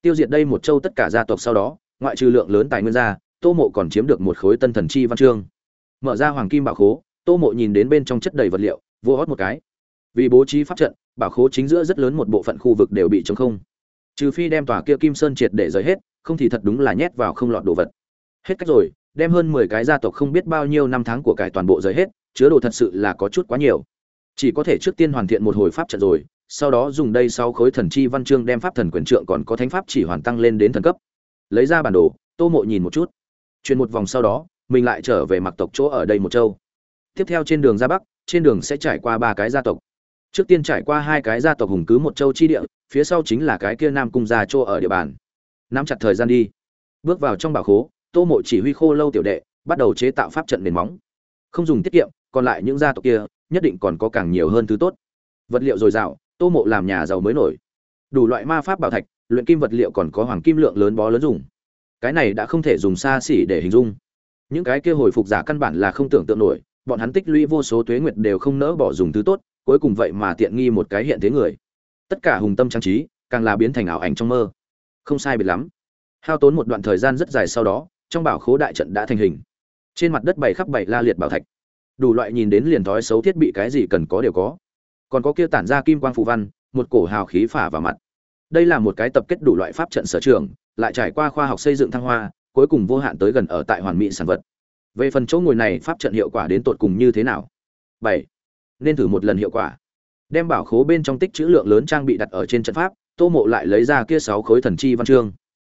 Tiêu diệt đây một châu tất cả gia tộc sau đó, ngoại trừ lượng lớn tài nguyên ra, tô mộ còn chiếm được một khối tân thần chi văn chương. Mở ra hoàng kim bảo khố, tô mộ nhìn đến bên trong chất đầy vật liệu, vô hót một cái. Vì bố trí pháp trận, bảo khố chính giữa rất lớn một bộ phận khu vực đều bị trống không. Trừ phi đem tòa kia kim sơn triệt để rời hết không thì thật đúng là nhét vào không lọt đồ vật. Hết cách rồi, đem hơn mười cái gia tộc không biết bao nhiêu năm tháng của cải toàn bộ rời hết, chứa đồ thật sự là có chút quá nhiều. Chỉ có thể trước tiên hoàn thiện một hồi pháp trận rồi, sau đó dùng đây sau khối thần chi văn chương đem pháp thần quyền trượng còn có thánh pháp chỉ hoàn tăng lên đến thần cấp. Lấy ra bản đồ, tô mộ nhìn một chút. Chuyển một vòng sau đó, mình lại trở về mặc tộc chỗ ở đây một châu. Tiếp theo trên đường ra bắc, trên đường sẽ trải qua ba cái gia tộc. Trước tiên trải qua hai cái gia tộc hùng cứ một châu chi địa, phía sau chính là cái kia nam cung gia chỗ ở địa bàn nắm chặt thời gian đi. Bước vào trong bảo khố, tô mộ chỉ huy khô lâu tiểu đệ, bắt đầu chế tạo pháp trận nền móng. Không dùng tiết kiệm, còn lại những gia tộc kia, nhất định còn có càng nhiều hơn thứ tốt. Vật liệu dồi dào, tô mộ làm nhà giàu mới nổi. Đủ loại ma pháp bảo thạch, luyện kim vật liệu còn có hoàng kim lượng lớn bó lớn dùng. Cái này đã không thể dùng xa xỉ để hình dung. Những cái kia hồi phục giả căn bản là không tưởng tượng nổi, bọn hắn tích lũy vô số tuế nguyệt đều không nỡ bỏ dùng thứ tốt, cuối cùng vậy mà tiện nghi một cái hiện thế người. Tất cả hùng tâm trang trí, càng là biến thành ảo ảnh trong mơ không sai biệt lắm. Hao tốn một đoạn thời gian rất dài sau đó, trong bảo khố đại trận đã thành hình. Trên mặt đất bày khắp bảy la liệt bảo thạch. Đủ loại nhìn đến liền thói xấu thiết bị cái gì cần có đều có. Còn có kia tản ra kim quang phù văn, một cổ hào khí phả vào mặt. Đây là một cái tập kết đủ loại pháp trận sở trường, lại trải qua khoa học xây dựng thăng hoa, cuối cùng vô hạn tới gần ở tại hoàn mỹ sản vật. Về phần chỗ ngồi này, pháp trận hiệu quả đến tột cùng như thế nào? Bảy. Nên thử một lần hiệu quả. Đem bảo khố bên trong tích trữ lượng lớn trang bị đặt ở trên trận pháp tô mộ lại lấy ra kia sáu khối thần chi văn chương.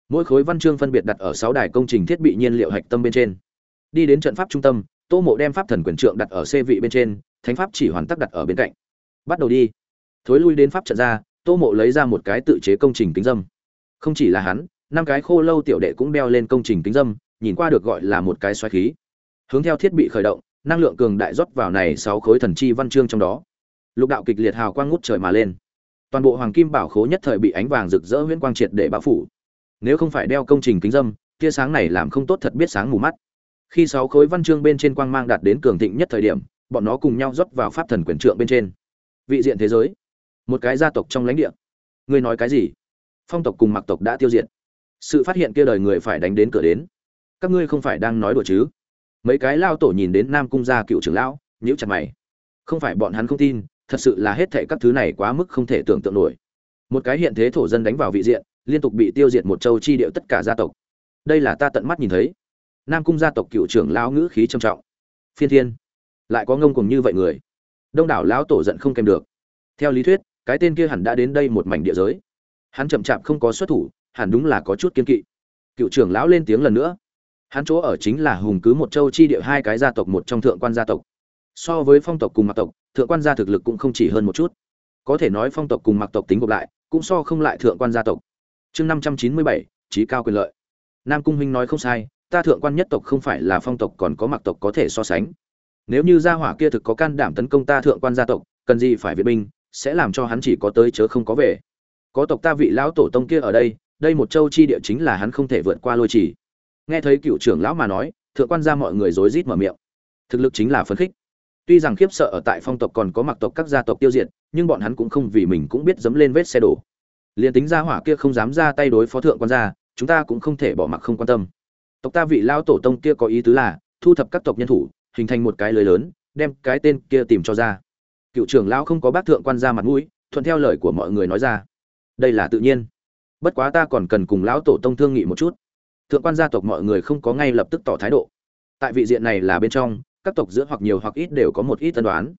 Mỗi khối văn chương phân biệt đặt ở sáu đài công trình thiết bị nhiên liệu hạch tâm bên trên. Đi đến trận pháp trung tâm, tô mộ đem pháp thần quyền trượng đặt ở xê vị bên trên, thánh pháp chỉ hoàn tắc đặt ở bên cạnh. Bắt đầu đi. Thối lui đến pháp trận ra, tô mộ lấy ra một cái tự chế công trình kính dâm. Không chỉ là hắn, năm cái khô lâu tiểu đệ cũng đeo lên công trình kính dâm, nhìn qua được gọi là một cái xoáy khí. Hướng theo thiết bị khởi động, năng lượng cường đại rót vào này sáu khối thần chi văn chương trong đó. Lục đạo kịch liệt hào quang ngút trời mà lên toàn bộ hoàng kim bảo khố nhất thời bị ánh vàng rực rỡ huyễn quang triệt để bao phủ. Nếu không phải đeo công trình kính dâm, tia sáng này làm không tốt thật biết sáng mù mắt. Khi sáu khối văn chương bên trên quang mang đạt đến cường thịnh nhất thời điểm, bọn nó cùng nhau rót vào pháp thần quyền trượng bên trên. Vị diện thế giới. Một cái gia tộc trong lãnh địa. Ngươi nói cái gì? Phong tộc cùng mặc tộc đã tiêu diệt. Sự phát hiện kia đời người phải đánh đến cửa đến. Các ngươi không phải đang nói đùa chứ? Mấy cái lao tổ nhìn đến nam cung gia cựu trưởng lão, nhíu chặt mày. Không phải bọn hắn không tin thật sự là hết thệ các thứ này quá mức không thể tưởng tượng nổi. Một cái hiện thế thổ dân đánh vào vị diện, liên tục bị tiêu diệt một châu chi điệu tất cả gia tộc. Đây là ta tận mắt nhìn thấy. Nam cung gia tộc cựu trưởng lão ngữ khí trầm trọng. Phiên thiên. Lại có ngông cùng như vậy người. Đông đảo lão tổ giận không kèm được. Theo lý thuyết, cái tên kia hẳn đã đến đây một mảnh địa giới. Hắn chậm chạp không có xuất thủ, hẳn đúng là có chút kiên kỵ. Cựu trưởng lão lên tiếng lần nữa. Hắn chỗ ở chính là hùng cứ một châu chi địa hai cái gia tộc một trong thượng quan gia tộc. So với phong tộc cùng mặc tộc thượng quan gia thực lực cũng không chỉ hơn một chút. Có thể nói phong tộc cùng mặc tộc tính gộp lại, cũng so không lại thượng quan gia tộc. Chương năm trăm chín mươi bảy trí cao quyền lợi. Nam cung huynh nói không sai, ta thượng quan nhất tộc không phải là phong tộc còn có mặc tộc có thể so sánh. Nếu như gia hỏa kia thực có can đảm tấn công ta thượng quan gia tộc, cần gì phải viện binh, sẽ làm cho hắn chỉ có tới chớ không có về. Có tộc ta vị lão tổ tông kia ở đây đây một châu chi địa chính là hắn không thể vượt qua lôi chỉ nghe thấy cựu trưởng lão mà nói, thượng quan gia mọi người rối rít mở miệng. Thực lực chính là phấn khích tuy rằng khiếp sợ ở tại phong tộc còn có mặc tộc các gia tộc tiêu diệt, nhưng bọn hắn cũng không vì mình cũng biết dấm lên vết xe đổ. Liền tính gia hỏa kia không dám ra tay đối phó thượng quan gia, chúng ta cũng không thể bỏ mặc không quan tâm. Tộc ta vị lão tổ tông kia có ý tứ là, thu thập các tộc nhân thủ, hình thành một cái lưới lớn, đem cái tên kia tìm cho ra. Cựu trưởng lão không có bác thượng quan gia mặt mũi, thuận theo lời của mọi người nói ra. Đây là tự nhiên. Bất quá ta còn cần cùng lão tổ tông thương nghị một chút. Thượng quan gia tộc mọi người không có ngay lập tức tỏ thái độ. Tại vị diện này là bên trong các tộc giữa hoặc nhiều hoặc ít đều có một ít tân đoán.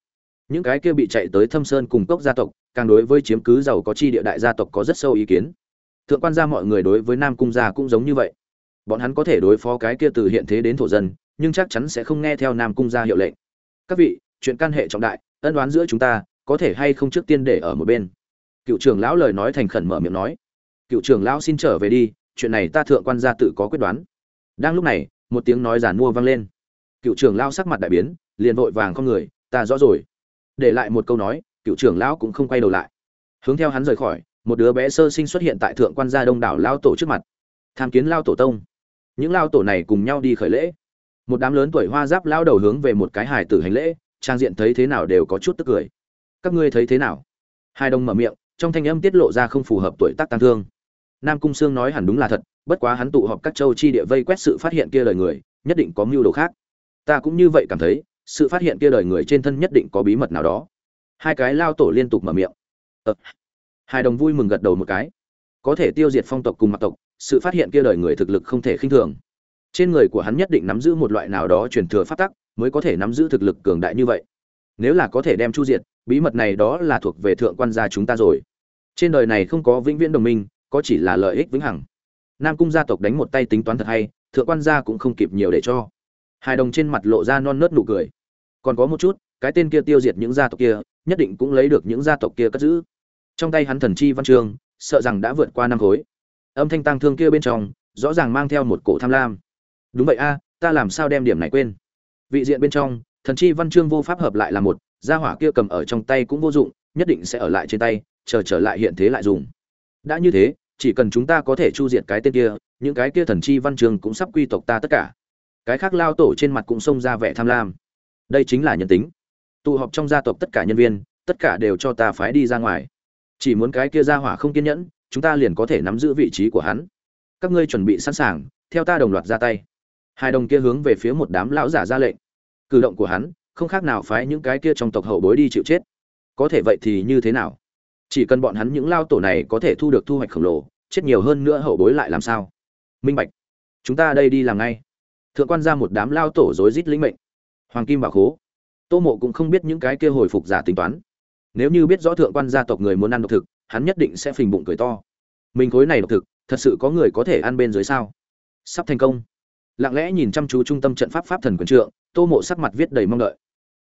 Những cái kia bị chạy tới thâm sơn cùng cốc gia tộc, càng đối với chiếm cứ giàu có chi địa đại gia tộc có rất sâu ý kiến. Thượng quan gia mọi người đối với nam cung gia cũng giống như vậy. Bọn hắn có thể đối phó cái kia từ hiện thế đến thổ dân, nhưng chắc chắn sẽ không nghe theo nam cung gia hiệu lệnh. Các vị, chuyện can hệ trọng đại, ân đoán giữa chúng ta, có thể hay không trước tiên để ở một bên? Cựu trưởng lão lời nói thành khẩn mở miệng nói. Cựu trưởng lão xin trở về đi, chuyện này ta thượng quan gia tự có quyết đoán. Đang lúc này, một tiếng nói giản mua vang lên cựu trưởng lao sắc mặt đại biến, liền vội vàng con người, ta rõ rồi. Để lại một câu nói, cựu trưởng lão cũng không quay đầu lại. Hướng theo hắn rời khỏi, một đứa bé sơ sinh xuất hiện tại thượng quan gia đông đảo lao tổ trước mặt. Tham kiến lao tổ tông. Những lao tổ này cùng nhau đi khởi lễ. Một đám lớn tuổi hoa giáp lao đầu hướng về một cái hài tử hành lễ, trang diện thấy thế nào đều có chút tức cười. Các ngươi thấy thế nào? Hai đông mở miệng, trong thanh âm tiết lộ ra không phù hợp tuổi tác tăng thương. Nam cung sương nói hẳn đúng là thật, bất quá hắn tụ họp các châu chi địa vây quét sự phát hiện kia lời người, nhất định có mưu đồ khác ta cũng như vậy cảm thấy, sự phát hiện kia đời người trên thân nhất định có bí mật nào đó. Hai cái lao tổ liên tục mở miệng. Ờ. hai đồng vui mừng gật đầu một cái. Có thể tiêu diệt phong tộc cùng mặc tộc, sự phát hiện kia đời người thực lực không thể khinh thường. Trên người của hắn nhất định nắm giữ một loại nào đó truyền thừa phát tắc, mới có thể nắm giữ thực lực cường đại như vậy. Nếu là có thể đem chu diệt, bí mật này đó là thuộc về thượng quan gia chúng ta rồi. Trên đời này không có vĩnh viễn đồng minh, có chỉ là lợi ích vĩnh hằng. Nam cung gia tộc đánh một tay tính toán thật hay, thượng quan gia cũng không kịp nhiều để cho hai đồng trên mặt lộ ra non nớt nụ cười. Còn có một chút, cái tên kia tiêu diệt những gia tộc kia, nhất định cũng lấy được những gia tộc kia cất giữ. Trong tay hắn thần chi văn chương, sợ rằng đã vượt qua năm khối. Âm thanh tăng thương kia bên trong, rõ ràng mang theo một cổ tham lam. Đúng vậy a, ta làm sao đem điểm này quên? Vị diện bên trong, thần chi văn chương vô pháp hợp lại là một, gia hỏa kia cầm ở trong tay cũng vô dụng, nhất định sẽ ở lại trên tay, chờ trở lại hiện thế lại dùng. Đã như thế, chỉ cần chúng ta có thể chu diệt cái tên kia, những cái kia thần chi văn chương cũng sắp quy tộc ta tất cả cái khác lao tổ trên mặt cũng xông ra vẻ tham lam. Đây chính là nhân tính. Tụ họp trong gia tộc tất cả nhân viên, tất cả đều cho ta phái đi ra ngoài. Chỉ muốn cái kia ra hỏa không kiên nhẫn, chúng ta liền có thể nắm giữ vị trí của hắn. Các ngươi chuẩn bị sẵn sàng, theo ta đồng loạt ra tay. Hai đồng kia hướng về phía một đám lão giả ra lệnh. Cử động của hắn, không khác nào phái những cái kia trong tộc hậu bối đi chịu chết. Có thể vậy thì như thế nào? Chỉ cần bọn hắn những lao tổ này có thể thu được thu hoạch khổng lồ, chết nhiều hơn nữa hậu bối lại làm sao? Minh bạch, chúng ta đây đi làm ngay thượng quan ra một đám lao tổ rối rít lĩnh mệnh. Hoàng kim bảo khố. Tô mộ cũng không biết những cái kia hồi phục giả tính toán. Nếu như biết rõ thượng quan gia tộc người muốn ăn độc thực, hắn nhất định sẽ phình bụng cười to. Mình khối này độc thực, thật sự có người có thể ăn bên dưới sao? Sắp thành công. Lặng lẽ nhìn chăm chú trung tâm trận pháp pháp thần quyền trượng, tô mộ sắc mặt viết đầy mong đợi.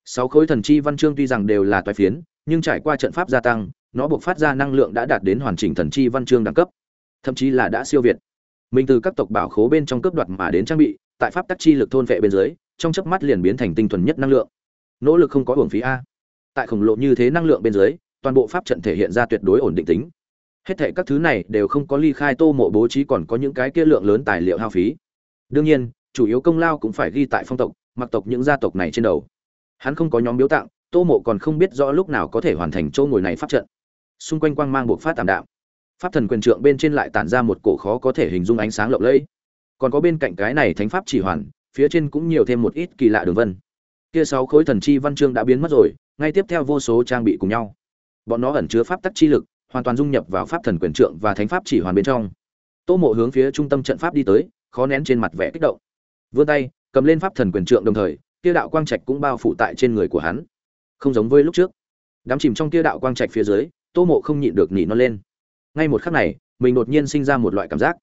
Sáu khối thần chi văn chương tuy rằng đều là toái phiến, nhưng trải qua trận pháp gia tăng, nó buộc phát ra năng lượng đã đạt đến hoàn chỉnh thần chi văn chương đẳng cấp, thậm chí là đã siêu việt. Mình từ các tộc bảo khố bên trong cướp đoạt mà đến trang bị tại pháp tắc chi lực thôn vệ bên dưới, trong chớp mắt liền biến thành tinh thuần nhất năng lượng. Nỗ lực không có hưởng phí a. Tại khổng lồ như thế năng lượng bên dưới, toàn bộ pháp trận thể hiện ra tuyệt đối ổn định tính. Hết thệ các thứ này đều không có ly khai tô mộ bố trí còn có những cái kia lượng lớn tài liệu hao phí. Đương nhiên, chủ yếu công lao cũng phải ghi tại phong tộc, mặc tộc những gia tộc này trên đầu. Hắn không có nhóm biếu tặng, tô mộ còn không biết rõ lúc nào có thể hoàn thành chỗ ngồi này pháp trận. Xung quanh quang mang buộc phát tạm đạm. Pháp thần quyền trượng bên trên lại tản ra một cổ khó có thể hình dung ánh sáng lộng lẫy còn có bên cạnh cái này thánh pháp chỉ hoàn, phía trên cũng nhiều thêm một ít kỳ lạ đường vân. Kia sáu khối thần chi văn chương đã biến mất rồi, ngay tiếp theo vô số trang bị cùng nhau. Bọn nó ẩn chứa pháp tắc chi lực, hoàn toàn dung nhập vào pháp thần quyền trượng và thánh pháp chỉ hoàn bên trong. Tô mộ hướng phía trung tâm trận pháp đi tới, khó nén trên mặt vẻ kích động. Vươn tay, cầm lên pháp thần quyền trượng đồng thời, kia đạo quang trạch cũng bao phủ tại trên người của hắn. Không giống với lúc trước. Đám chìm trong kia đạo quang trạch phía dưới, tô mộ không nhịn được nỉ nó lên. Ngay một khắc này, mình đột nhiên sinh ra một loại cảm giác.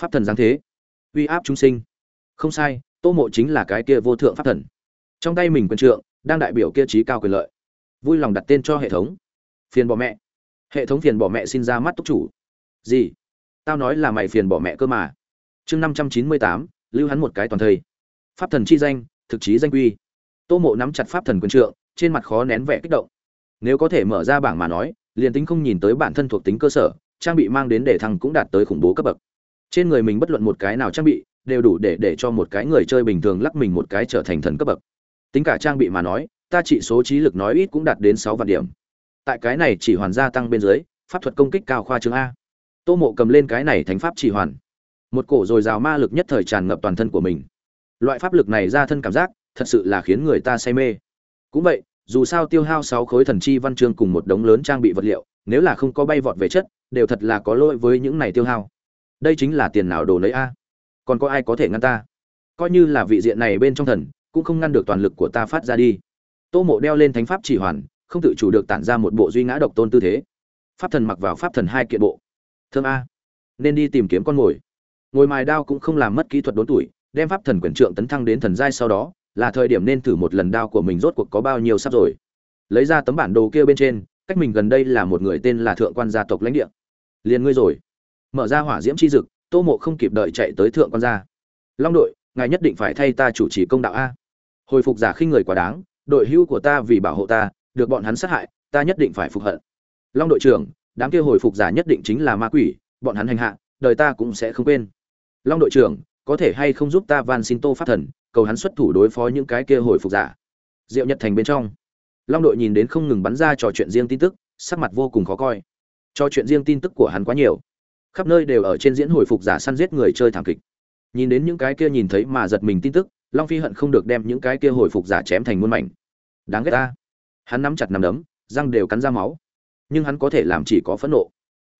Pháp thần giáng thế uy áp chúng sinh. Không sai, tô mộ chính là cái kia vô thượng pháp thần. Trong tay mình quyền trượng, đang đại biểu kia trí cao quyền lợi. Vui lòng đặt tên cho hệ thống. Phiền bỏ mẹ. Hệ thống phiền bỏ mẹ xin ra mắt túc chủ. Gì? Tao nói là mày phiền bỏ mẹ cơ mà. Chương năm trăm chín mươi tám, lưu hắn một cái toàn thây. Pháp thần chi danh, thực chí danh quy tô mộ nắm chặt pháp thần quyền trượng, trên mặt khó nén vẻ kích động. Nếu có thể mở ra bảng mà nói, liền tính không nhìn tới bản thân thuộc tính cơ sở, trang bị mang đến để thăng cũng đạt tới khủng bố cấp bậc trên người mình bất luận một cái nào trang bị, đều đủ để để cho một cái người chơi bình thường lắc mình một cái trở thành thần cấp bậc. Tính cả trang bị mà nói, ta trị số trí lực nói ít cũng đạt đến sáu vạn điểm. Tại cái này chỉ hoàn gia tăng bên dưới, pháp thuật công kích cao khoa chương a. Tô mộ cầm lên cái này thánh pháp chỉ hoàn. Một cổ dồi dào ma lực nhất thời tràn ngập toàn thân của mình. Loại pháp lực này ra thân cảm giác, thật sự là khiến người ta say mê. Cũng vậy, dù sao tiêu hao sáu khối thần chi văn chương cùng một đống lớn trang bị vật liệu, nếu là không có bay vọt về chất, đều thật là có lỗi với những này tiêu hao đây chính là tiền nào đồ lấy a? Còn có ai có thể ngăn ta? Coi như là vị diện này bên trong thần, cũng không ngăn được toàn lực của ta phát ra đi. Tô mộ đeo lên thánh pháp chỉ hoàn, không tự chủ được tản ra một bộ duy ngã độc tôn tư thế. Pháp thần mặc vào pháp thần hai kiện bộ. Thơm a. Nên đi tìm kiếm con mồi. Ngồi mài đao cũng không làm mất kỹ thuật đốn tuổi, đem pháp thần quyền trượng tấn thăng đến thần giai sau đó, là thời điểm nên thử một lần đao của mình rốt cuộc có bao nhiêu sắp rồi. Lấy ra tấm bản đồ kia bên trên, cách mình gần đây là một người tên là thượng quan gia tộc lãnh địa. Liền ngươi rồi mở ra hỏa diễm chi dực, tô mộ không kịp đợi chạy tới thượng quan gia. Long đội, ngài nhất định phải thay ta chủ trì công đạo a. Hồi phục giả khinh người quá đáng, đội hưu của ta vì bảo hộ ta, được bọn hắn sát hại, ta nhất định phải phục hận. Long đội trưởng, đám kia hồi phục giả nhất định chính là ma quỷ, bọn hắn hành hạ, đời ta cũng sẽ không quên. Long đội trưởng, có thể hay không giúp ta van xin tô pháp thần, cầu hắn xuất thủ đối phó những cái kia hồi phục giả? Diệu nhật thành bên trong. Long đội nhìn đến không ngừng bắn ra trò chuyện riêng tin tức, sắc mặt vô cùng khó coi. Trò chuyện riêng tin tức của hắn quá nhiều khắp nơi đều ở trên diễn hồi phục giả săn giết người chơi thảm kịch. Nhìn đến những cái kia nhìn thấy mà giật mình tin tức, long phi hận không được đem những cái kia hồi phục giả chém thành muôn mảnh. Đáng ghét ta. Hắn nắm chặt nắm đấm, răng đều cắn ra máu. Nhưng hắn có thể làm chỉ có phẫn nộ.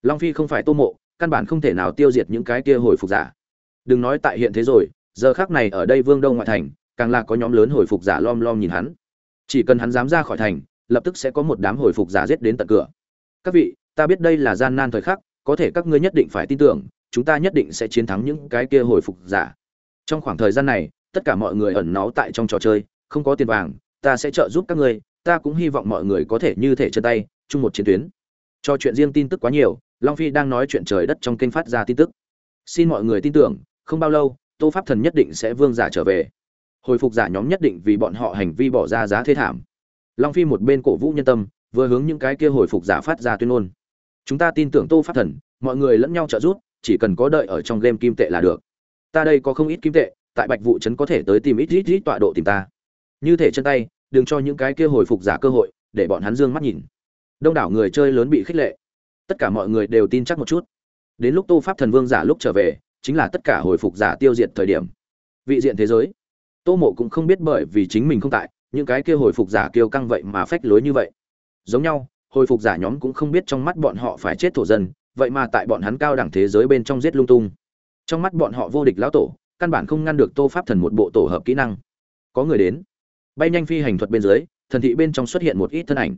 Long phi không phải tô mộ, căn bản không thể nào tiêu diệt những cái kia hồi phục giả. Đừng nói tại hiện thế rồi, giờ khác này ở đây vương đông ngoại thành, càng là có nhóm lớn hồi phục giả lom lom nhìn hắn. Chỉ cần hắn dám ra khỏi thành, lập tức sẽ có một đám hồi phục giả giết đến tận cửa. Các vị, ta biết đây là gian nan thời khắc có thể các ngươi nhất định phải tin tưởng, chúng ta nhất định sẽ chiến thắng những cái kia hồi phục giả. Trong khoảng thời gian này, tất cả mọi người ẩn náu tại trong trò chơi, không có tiền vàng, ta sẽ trợ giúp các ngươi, ta cũng hy vọng mọi người có thể như thể chân tay, chung một chiến tuyến. Cho chuyện riêng tin tức quá nhiều, long phi đang nói chuyện trời đất trong kênh phát ra tin tức. Xin mọi người tin tưởng, không bao lâu, tô pháp thần nhất định sẽ vương giả trở về. Hồi phục giả nhóm nhất định vì bọn họ hành vi bỏ ra giá thế thảm. Long phi một bên cổ vũ nhân tâm, vừa hướng những cái kia hồi phục giả phát ra tuyên ngôn chúng ta tin tưởng tô pháp thần, mọi người lẫn nhau trợ giúp, chỉ cần có đợi ở trong game kim tệ là được. Ta đây có không ít kim tệ, tại bạch vụ trấn có thể tới tìm ít ít ít tọa độ tìm ta. Như thể chân tay, đừng cho những cái kia hồi phục giả cơ hội, để bọn hắn dương mắt nhìn. Đông đảo người chơi lớn bị khích lệ. Tất cả mọi người đều tin chắc một chút. Đến lúc tô pháp thần vương giả lúc trở về, chính là tất cả hồi phục giả tiêu diệt thời điểm. Vị diện thế giới. Tô mộ cũng không biết bởi vì chính mình không tại, những cái kia hồi phục giả kêu căng vậy mà phách lối như vậy. Giống nhau hồi phục giả nhóm cũng không biết trong mắt bọn họ phải chết thổ dân, vậy mà tại bọn hắn cao đẳng thế giới bên trong giết lung tung. Trong mắt bọn họ vô địch lão tổ, căn bản không ngăn được tô pháp thần một bộ tổ hợp kỹ năng. Có người đến. Bay nhanh phi hành thuật bên dưới, thần thị bên trong xuất hiện một ít thân ảnh.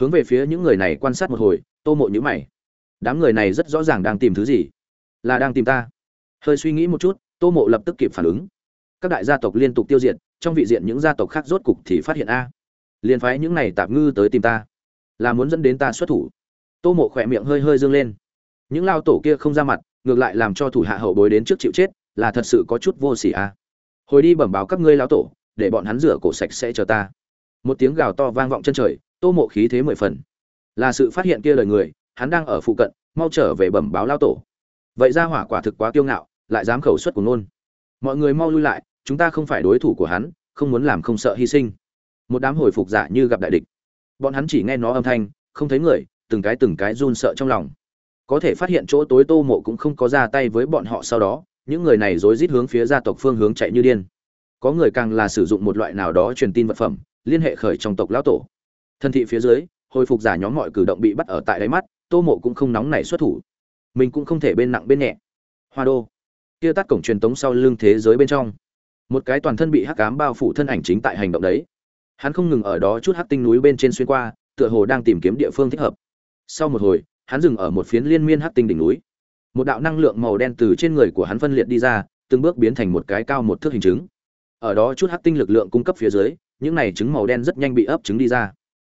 Hướng về phía những người này quan sát một hồi, tô mộ nhữ mày. Đám người này rất rõ ràng đang tìm thứ gì? Là đang tìm ta. Hơi suy nghĩ một chút, tô mộ lập tức kịp phản ứng. Các đại gia tộc liên tục tiêu diệt, trong vị diện những gia tộc khác rốt cục thì phát hiện a. Liền phái những này tạp ngư tới tìm ta là muốn dẫn đến ta xuất thủ. Tô mộ khỏe miệng hơi hơi dương lên. Những lao tổ kia không ra mặt, ngược lại làm cho thủ hạ hậu bối đến trước chịu chết, là thật sự có chút vô s ỉ à. hồi đi bẩm báo các ngươi lao tổ, để bọn hắn rửa cổ sạch sẽ chờ ta. Một tiếng gào to vang vọng chân trời, tô mộ khí thế mười phần. Là sự phát hiện kia lời người, hắn đang ở phụ cận, mau trở về bẩm báo lao tổ. Vậy ra hỏa quả thực quá kiêu ngạo, lại dám khẩu suất của nôn mọi người mau lui lại, chúng ta không phải đối thủ của hắn, không muốn làm không sợ hy sinh. Một đám hồi phục giả như gặp đại địch bọn hắn chỉ nghe nó âm thanh, không thấy người, từng cái từng cái run sợ trong lòng. Có thể phát hiện chỗ tối tô mộ cũng không có ra tay với bọn họ sau đó, những người này rối rít hướng phía gia tộc phương hướng chạy như điên. Có người càng là sử dụng một loại nào đó truyền tin vật phẩm, liên hệ khởi trong tộc lão tổ. Thân thị phía dưới, hồi phục giả nhóm mọi cử động bị bắt ở tại đáy mắt, tô mộ cũng không nóng nảy xuất thủ. Mình cũng không thể bên nặng bên nhẹ. Hoa đô. Kia tắt cổng truyền tống sau lưng thế giới bên trong. Một cái toàn thân bị hắc cám bao phủ thân ảnh chính tại hành động đấy hắn không ngừng ở đó chút hắc tinh núi bên trên xuyên qua, tựa hồ đang tìm kiếm địa phương thích hợp. Sau một hồi, hắn dừng ở một phiến liên miên hắc tinh đỉnh núi. Một đạo năng lượng màu đen từ trên người của hắn phân liệt đi ra, từng bước biến thành một cái cao một thước hình trứng. Ở đó chút hắc tinh lực lượng cung cấp phía dưới, những này trứng màu đen rất nhanh bị ấp trứng đi ra.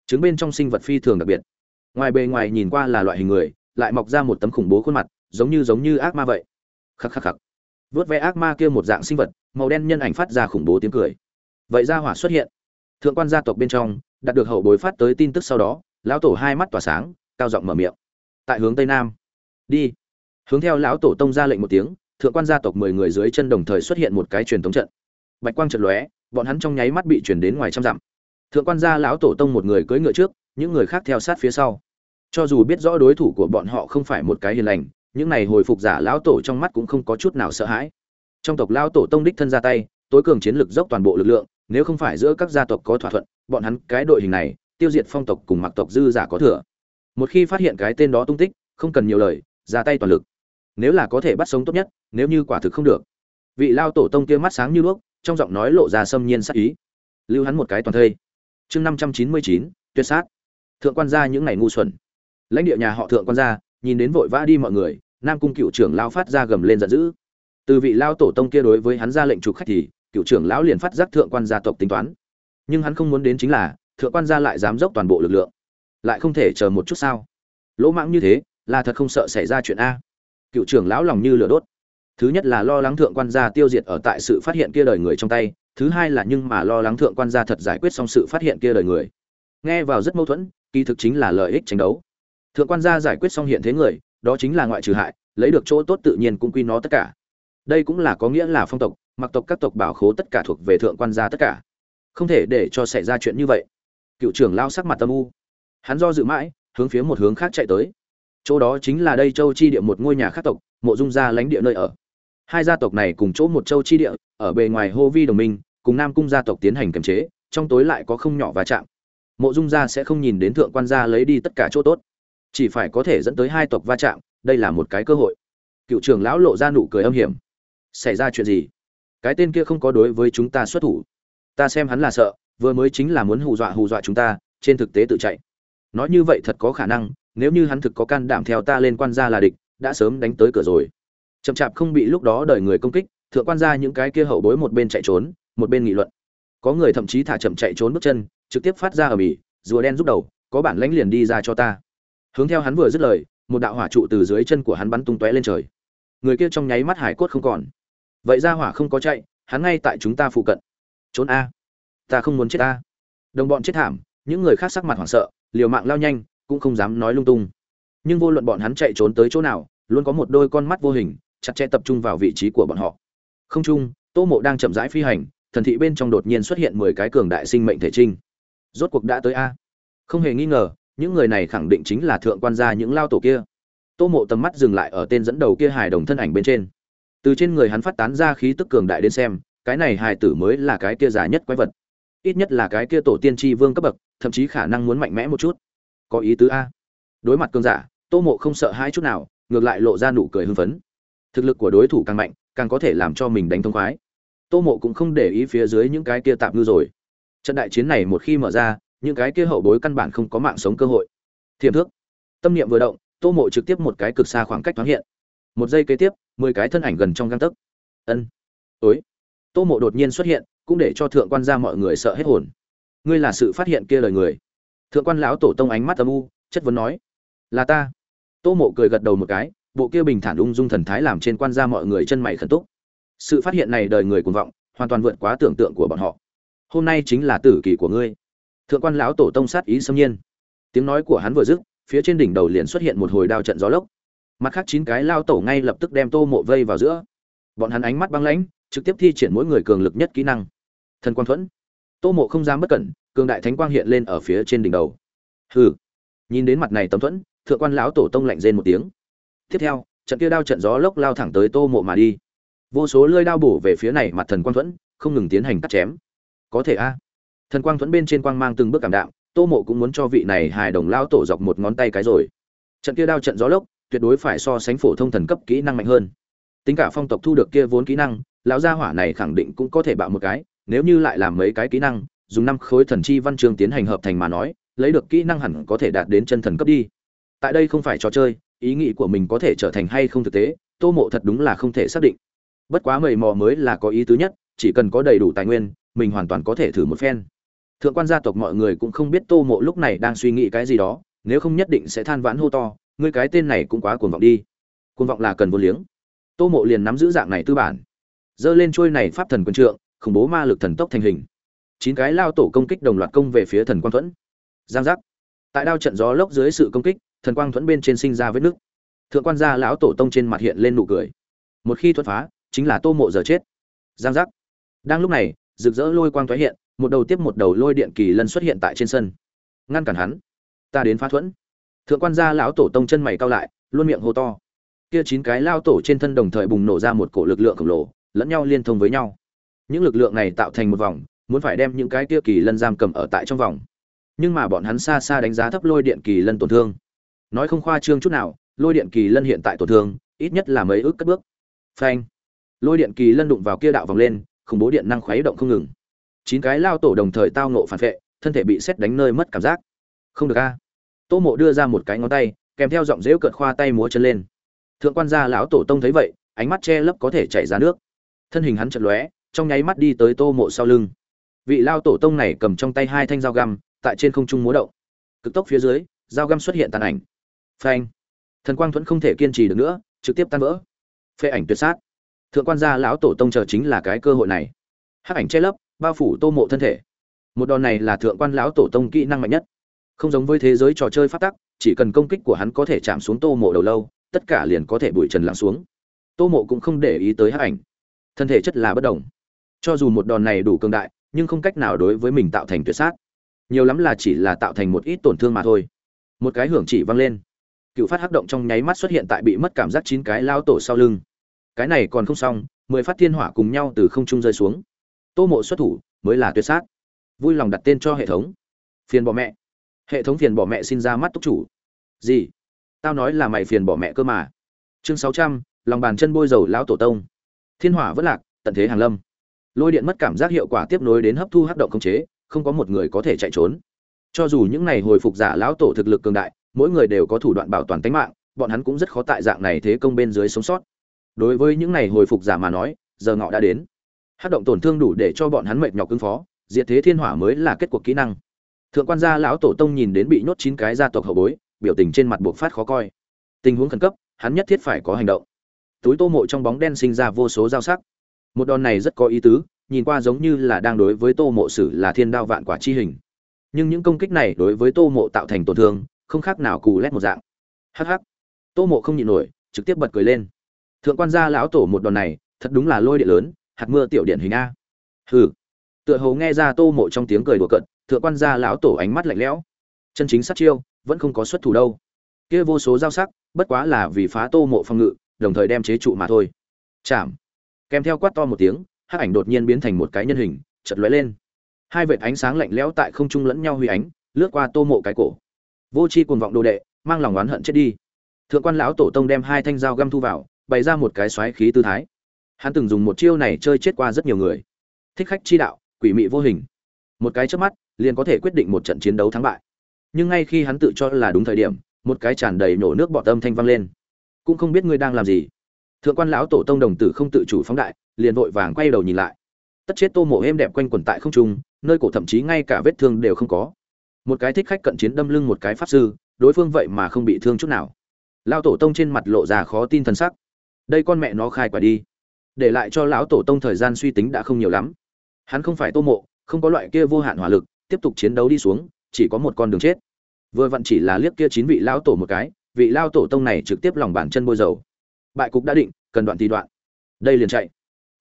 Trứng bên trong sinh vật phi thường đặc biệt. Ngoài bề ngoài nhìn qua là loại hình người, lại mọc ra một tấm khủng bố khuôn mặt, giống như giống như ác ma vậy. Khắc khắc khắc. Vớt ve ác ma kia một dạng sinh vật, màu đen nhân ảnh phát ra khủng bố tiếng cười. Vậy ra hỏa xuất hiện thượng quan gia tộc bên trong, đạt được hậu bối phát tới tin tức sau đó, lão tổ hai mắt tỏa sáng, cao giọng mở miệng. Tại hướng tây nam. Đi. Hướng theo lão tổ tông ra lệnh một tiếng, thượng quan gia tộc mười người dưới chân đồng thời xuất hiện một cái truyền thống trận. Bạch quang trận lóe, bọn hắn trong nháy mắt bị chuyển đến ngoài trăm dặm. Thượng quan gia lão tổ tông một người cưỡi ngựa trước, những người khác theo sát phía sau. Cho dù biết rõ đối thủ của bọn họ không phải một cái hiền lành, những này hồi phục giả lão tổ trong mắt cũng không có chút nào sợ hãi. Trong tộc lão tổ tông đích thân ra tay, tối cường chiến lực dốc toàn bộ lực lượng nếu không phải giữa các gia tộc có thỏa thuận, bọn hắn, cái đội hình này, tiêu diệt phong tộc cùng mặc tộc dư giả có thừa. Một khi phát hiện cái tên đó tung tích, không cần nhiều lời, ra tay toàn lực. Nếu là có thể bắt sống tốt nhất, nếu như quả thực không được. Vị lao tổ tông kia mắt sáng như đuốc, trong giọng nói lộ ra xâm nhiên sắc ý. Lưu hắn một cái toàn thây. Chương năm trăm chín mươi chín, tuyệt sát. Thượng quan gia những ngày ngu xuẩn. Lãnh địa nhà họ thượng quan gia, nhìn đến vội vã đi mọi người, nam cung cựu trưởng lao phát ra gầm lên giận dữ. Từ vị lao tổ tông kia đối với hắn ra lệnh trục khách thì cựu trưởng lão liền phát giác thượng quan gia tộc tính toán. Nhưng hắn không muốn đến chính là, thượng quan gia lại dám dốc toàn bộ lực lượng. Lại không thể chờ một chút sao? Lỗ mãng như thế, là thật không sợ xảy ra chuyện a. Cựu trưởng lão lòng như lửa đốt. Thứ nhất là lo lắng thượng quan gia tiêu diệt ở tại sự phát hiện kia đời người trong tay. Thứ hai là nhưng mà lo lắng thượng quan gia thật giải quyết xong sự phát hiện kia đời người. Nghe vào rất mâu thuẫn, kỳ thực chính là lợi ích tranh đấu. Thượng quan gia giải quyết xong hiện thế người, đó chính là ngoại trừ hại, lấy được chỗ tốt tự nhiên cũng quy nó tất cả. Đây cũng là có nghĩa là phong tộc mặc tộc các tộc bảo khố tất cả thuộc về thượng quan gia tất cả. Không thể để cho xảy ra chuyện như vậy. Cựu trưởng lao sắc mặt tâm u. Hắn do dự mãi, hướng phía một hướng khác chạy tới. Chỗ đó chính là đây châu chi địa một ngôi nhà khác tộc, mộ dung gia lãnh địa nơi ở. Hai gia tộc này cùng chỗ một châu chi địa, ở bề ngoài hô vi đồng minh, cùng nam cung gia tộc tiến hành kiềm chế, trong tối lại có không nhỏ va chạm. Mộ dung gia sẽ không nhìn đến thượng quan gia lấy đi tất cả chỗ tốt. Chỉ phải có thể dẫn tới hai tộc va chạm, đây là một cái cơ hội. Cựu trưởng lão lộ ra nụ cười âm hiểm. Xảy ra chuyện gì? Cái tên kia không có đối với chúng ta xuất thủ. Ta xem hắn là sợ, vừa mới chính là muốn hù dọa hù dọa chúng ta, trên thực tế tự chạy. Nói như vậy thật có khả năng, nếu như hắn thực có can đảm theo ta lên quan gia là địch, đã sớm đánh tới cửa rồi. Chậm chạp không bị lúc đó đợi người công kích, thượng quan gia những cái kia hậu bối một bên chạy trốn, một bên nghị luận. Có người thậm chí thả chậm chạy trốn bước chân, trực tiếp phát ra ở bỉ rùa đen rút đầu, có bản lãnh liền đi ra cho ta. Hướng theo hắn vừa dứt lời, một đạo hỏa trụ từ dưới chân của hắn bắn tung tóe lên trời. Người kia trong nháy mắt hải cốt không còn vậy ra hỏa không có chạy, hắn ngay tại chúng ta phụ cận. Trốn a. Ta không muốn chết a. Đồng bọn chết thảm, những người khác sắc mặt hoảng sợ, liều mạng lao nhanh, cũng không dám nói lung tung. Nhưng vô luận bọn hắn chạy trốn tới chỗ nào, luôn có một đôi con mắt vô hình, chặt chẽ tập trung vào vị trí của bọn họ. Không chung, tô mộ đang chậm rãi phi hành, thần thị bên trong đột nhiên xuất hiện mười cái cường đại sinh mệnh thể trinh. Rốt cuộc đã tới a. Không hề nghi ngờ, những người này khẳng định chính là thượng quan gia những lao tổ kia. Tô mộ tầm mắt dừng lại ở tên dẫn đầu kia hài đồng thân ảnh bên trên từ trên người hắn phát tán ra khí tức cường đại đến xem, cái này hài tử mới là cái kia già nhất quái vật. Ít nhất là cái kia tổ tiên tri vương cấp bậc, thậm chí khả năng muốn mạnh mẽ một chút. Có ý tứ a. Đối mặt cường giả, tô mộ không sợ hai chút nào, ngược lại lộ ra nụ cười hưng phấn. Thực lực của đối thủ càng mạnh, càng có thể làm cho mình đánh thông khoái. Tô mộ cũng không để ý phía dưới những cái kia tạm ngư rồi. Trận đại chiến này một khi mở ra, những cái kia hậu bối căn bản không có mạng sống cơ hội. Thiềm thước. Tâm niệm vừa động, tô mộ trực tiếp một cái cực xa khoảng cách thoáng hiện một giây kế tiếp, mười cái thân ảnh gần trong găng tấc. Ân. Ối tô mộ đột nhiên xuất hiện, cũng để cho thượng quan ra mọi người sợ hết hồn. Ngươi là sự phát hiện kia lời người. Thượng quan lão tổ tông ánh mắt âm u, chất vấn nói. Là ta. Tô mộ cười gật đầu một cái, bộ kia bình thản ung dung thần thái làm trên quan ra mọi người chân mày khẩn túc. Sự phát hiện này đời người cuồng vọng, hoàn toàn vượt quá tưởng tượng của bọn họ. Hôm nay chính là tử kỳ của ngươi. Thượng quan lão tổ tông sát ý xâm nhiên. Tiếng nói của hắn vừa dứt, phía trên đỉnh đầu liền xuất hiện một hồi đao trận gió lốc mặt khác chín cái lao tổ ngay lập tức đem tô mộ vây vào giữa. Bọn hắn ánh mắt băng lãnh, trực tiếp thi triển mỗi người cường lực nhất kỹ năng. Thần quang thuẫn. Tô mộ không dám bất cẩn, cường đại thánh quang hiện lên ở phía trên đỉnh đầu. Hừ. Nhìn đến mặt này tấm thuẫn, thượng quan lão tổ tông lạnh rên một tiếng. Tiếp theo, trận kia đao trận gió lốc lao thẳng tới tô mộ mà đi. Vô số lơi đao bổ về phía này mặt thần quang thuẫn, không ngừng tiến hành cắt chém. Có thể a. Thần quang thuẫn bên trên quang mang từng bước cảm đạo tô mộ cũng muốn cho vị này hài đồng lao tổ dọc một ngón tay cái rồi. Trận kia đao trận gió lốc tuyệt đối phải so sánh phổ thông thần cấp kỹ năng mạnh hơn. Tính cả phong tộc thu được kia vốn kỹ năng, lão gia hỏa này khẳng định cũng có thể bạo một cái, nếu như lại làm mấy cái kỹ năng, dùng năm khối thần chi văn chương tiến hành hợp thành mà nói, lấy được kỹ năng hẳn có thể đạt đến chân thần cấp đi. Tại đây không phải trò chơi, ý nghĩ của mình có thể trở thành hay không thực tế, tô mộ thật đúng là không thể xác định. Bất quá mầy mò mới là có ý tứ nhất, chỉ cần có đầy đủ tài nguyên, mình hoàn toàn có thể thử một phen. Thượng quan gia tộc mọi người cũng không biết tô mộ lúc này đang suy nghĩ cái gì đó, nếu không nhất định sẽ than vãn hô to ngươi cái tên này cũng quá cuồng vọng đi. Cuồng vọng là cần vô liếng. Tô mộ liền nắm giữ dạng này tư bản. Dơ lên trôi này pháp thần quân trượng, khủng bố ma lực thần tốc thành hình. Chín cái lao tổ công kích đồng loạt công về phía thần quang thuẫn. Giang giác. Tại đao trận gió lốc dưới sự công kích, thần quang thuẫn bên trên sinh ra vết nứt. Thượng quan gia lão tổ tông trên mặt hiện lên nụ cười. Một khi thuẫn phá, chính là tô mộ giờ chết. Giang giác. Đang lúc này, rực rỡ lôi quang thoái hiện, một đầu tiếp một đầu lôi điện kỳ lân xuất hiện tại trên sân. Ngăn cản hắn. Ta đến phá thuẫn thượng quan gia lão tổ tông chân mày cao lại, luôn miệng hô to. Kia chín cái lao tổ trên thân đồng thời bùng nổ ra một cổ lực lượng khổng lồ, lẫn nhau liên thông với nhau. Những lực lượng này tạo thành một vòng, muốn phải đem những cái kia kỳ lân giam cầm ở tại trong vòng. Nhưng mà bọn hắn xa xa đánh giá thấp lôi điện kỳ lân tổn thương. Nói không khoa trương chút nào, lôi điện kỳ lân hiện tại tổn thương, ít nhất là mấy ước cất bước. Phanh. Lôi điện kỳ lân đụng vào kia đạo vòng lên, khủng bố điện năng khuấy động không ngừng. Chín cái lao tổ đồng thời tao nộ phản vệ, thân thể bị xét đánh nơi mất cảm giác. Không được a tô mộ đưa ra một cái ngón tay, kèm theo giọng dễu cợt khoa tay múa chân lên. Thượng quan gia lão tổ tông thấy vậy, ánh mắt che lấp có thể chảy ra nước. Thân hình hắn chật lóe, trong nháy mắt đi tới tô mộ sau lưng. Vị lao tổ tông này cầm trong tay hai thanh dao găm, tại trên không trung múa động. Cực tốc phía dưới, dao găm xuất hiện tàn ảnh. Phanh! Thần quang thuẫn không thể kiên trì được nữa, trực tiếp tan vỡ. Phê ảnh tuyệt sát. Thượng quan gia lão tổ tông chờ chính là cái cơ hội này. Hắc ảnh che lấp, bao phủ tô mộ thân thể. Một đòn này là thượng quan lão tổ tông kỹ năng mạnh nhất không giống với thế giới trò chơi phát tắc, chỉ cần công kích của hắn có thể chạm xuống tô mộ đầu lâu, tất cả liền có thể bụi trần lặng xuống. Tô mộ cũng không để ý tới hát ảnh. Thân thể chất là bất đồng. Cho dù một đòn này đủ cường đại, nhưng không cách nào đối với mình tạo thành tuyệt sát. Nhiều lắm là chỉ là tạo thành một ít tổn thương mà thôi. Một cái hưởng chỉ vang lên. Cựu phát hắc động trong nháy mắt xuất hiện tại bị mất cảm giác chín cái lao tổ sau lưng. Cái này còn không xong, mười phát thiên hỏa cùng nhau từ không trung rơi xuống. Tô mộ xuất thủ, mới là tuyệt sát. Vui lòng đặt tên cho hệ thống. Phiền bỏ mẹ hệ thống phiền bỏ mẹ xin ra mắt túc chủ. Gì? Tao nói là mày phiền bỏ mẹ cơ mà. Chương sáu trăm, lòng bàn chân bôi dầu lão tổ tông. Thiên hỏa vất lạc, tận thế hàng lâm. Lôi điện mất cảm giác hiệu quả tiếp nối đến hấp thu hấp động khống chế, không có một người có thể chạy trốn. Cho dù những này hồi phục giả lão tổ thực lực cường đại, mỗi người đều có thủ đoạn bảo toàn tính mạng, bọn hắn cũng rất khó tại dạng này thế công bên dưới sống sót. Đối với những này hồi phục giả mà nói, giờ ngọ đã đến. Hát động tổn thương đủ để cho bọn hắn mệt nhọc ứng phó, diệt thế thiên hỏa mới là kết cuộc kỹ năng thượng quan gia lão tổ tông nhìn đến bị nhốt chín cái gia tộc hậu bối, biểu tình trên mặt buộc phát khó coi. Tình huống khẩn cấp, hắn nhất thiết phải có hành động. Túi tô mộ trong bóng đen sinh ra vô số giao sắc. Một đòn này rất có ý tứ, nhìn qua giống như là đang đối với tô mộ sử là thiên đao vạn quả chi hình. Nhưng những công kích này đối với tô mộ tạo thành tổn thương, không khác nào cù lét một dạng. Hh tô mộ không nhịn nổi, trực tiếp bật cười lên. Thượng quan gia lão tổ một đòn này, thật đúng là lôi điện lớn, hạt mưa tiểu điện hình a. Hừ. Tựa hồ nghe ra tô mộ trong tiếng cười đùa cận thượng quan gia lão tổ ánh mắt lạnh lẽo. Chân chính sát chiêu, vẫn không có xuất thủ đâu. Kia vô số giao sắc, bất quá là vì phá tô mộ phòng ngự, đồng thời đem chế trụ mà thôi. Chạm kèm theo quát to một tiếng, hắc ảnh đột nhiên biến thành một cái nhân hình chật lóe lên. Hai vệt ánh sáng lạnh lẽo tại không trung lẫn nhau huy ánh, lướt qua tô mộ cái cổ. Vô c h i cuồng vọng đồ đệ, mang lòng oán hận chết đi. Thượng quan lão tổ tông đem hai thanh dao găm thu vào, bày ra một cái xoáy khí tư thái. Hắn từng dùng một chiêu này chơi chết qua rất nhiều người. Thích khách chi đạo, quỷ mị vô hình. Một cái trước mắt liền có thể quyết định một trận chiến đấu thắng bại. Nhưng ngay khi hắn tự cho là đúng thời điểm, một cái tràn đầy nổ nước bọt âm thanh vang lên. Cũng không biết ngươi đang làm gì. Thượng quan lão tổ tông đồng tử không tự chủ phóng đại, liền vội vàng quay đầu nhìn lại. Tất chết tô mộ êm đẹp quanh quần tại không trung, nơi cổ thậm chí ngay cả vết thương đều không có. Một cái thích khách cận chiến đâm lưng một cái pháp sư, đối phương vậy mà không bị thương chút nào. Lao tổ tông trên mặt lộ ra khó tin thần sắc. Đây con mẹ nó khai quả đi. Để lại cho lão tổ tông thời gian suy tính đã không nhiều lắm. Hắn không phải tô mộ, không có loại kia vô hạn hỏa lực tiếp tục chiến đấu đi xuống, chỉ có một con đường chết. Vừa vặn chỉ là liếc kia chín vị lão tổ một cái, vị lao tổ tông này trực tiếp lòng bàn chân bôi dầu. Bại cục đã định, cần đoạn thì đoạn. Đây liền chạy.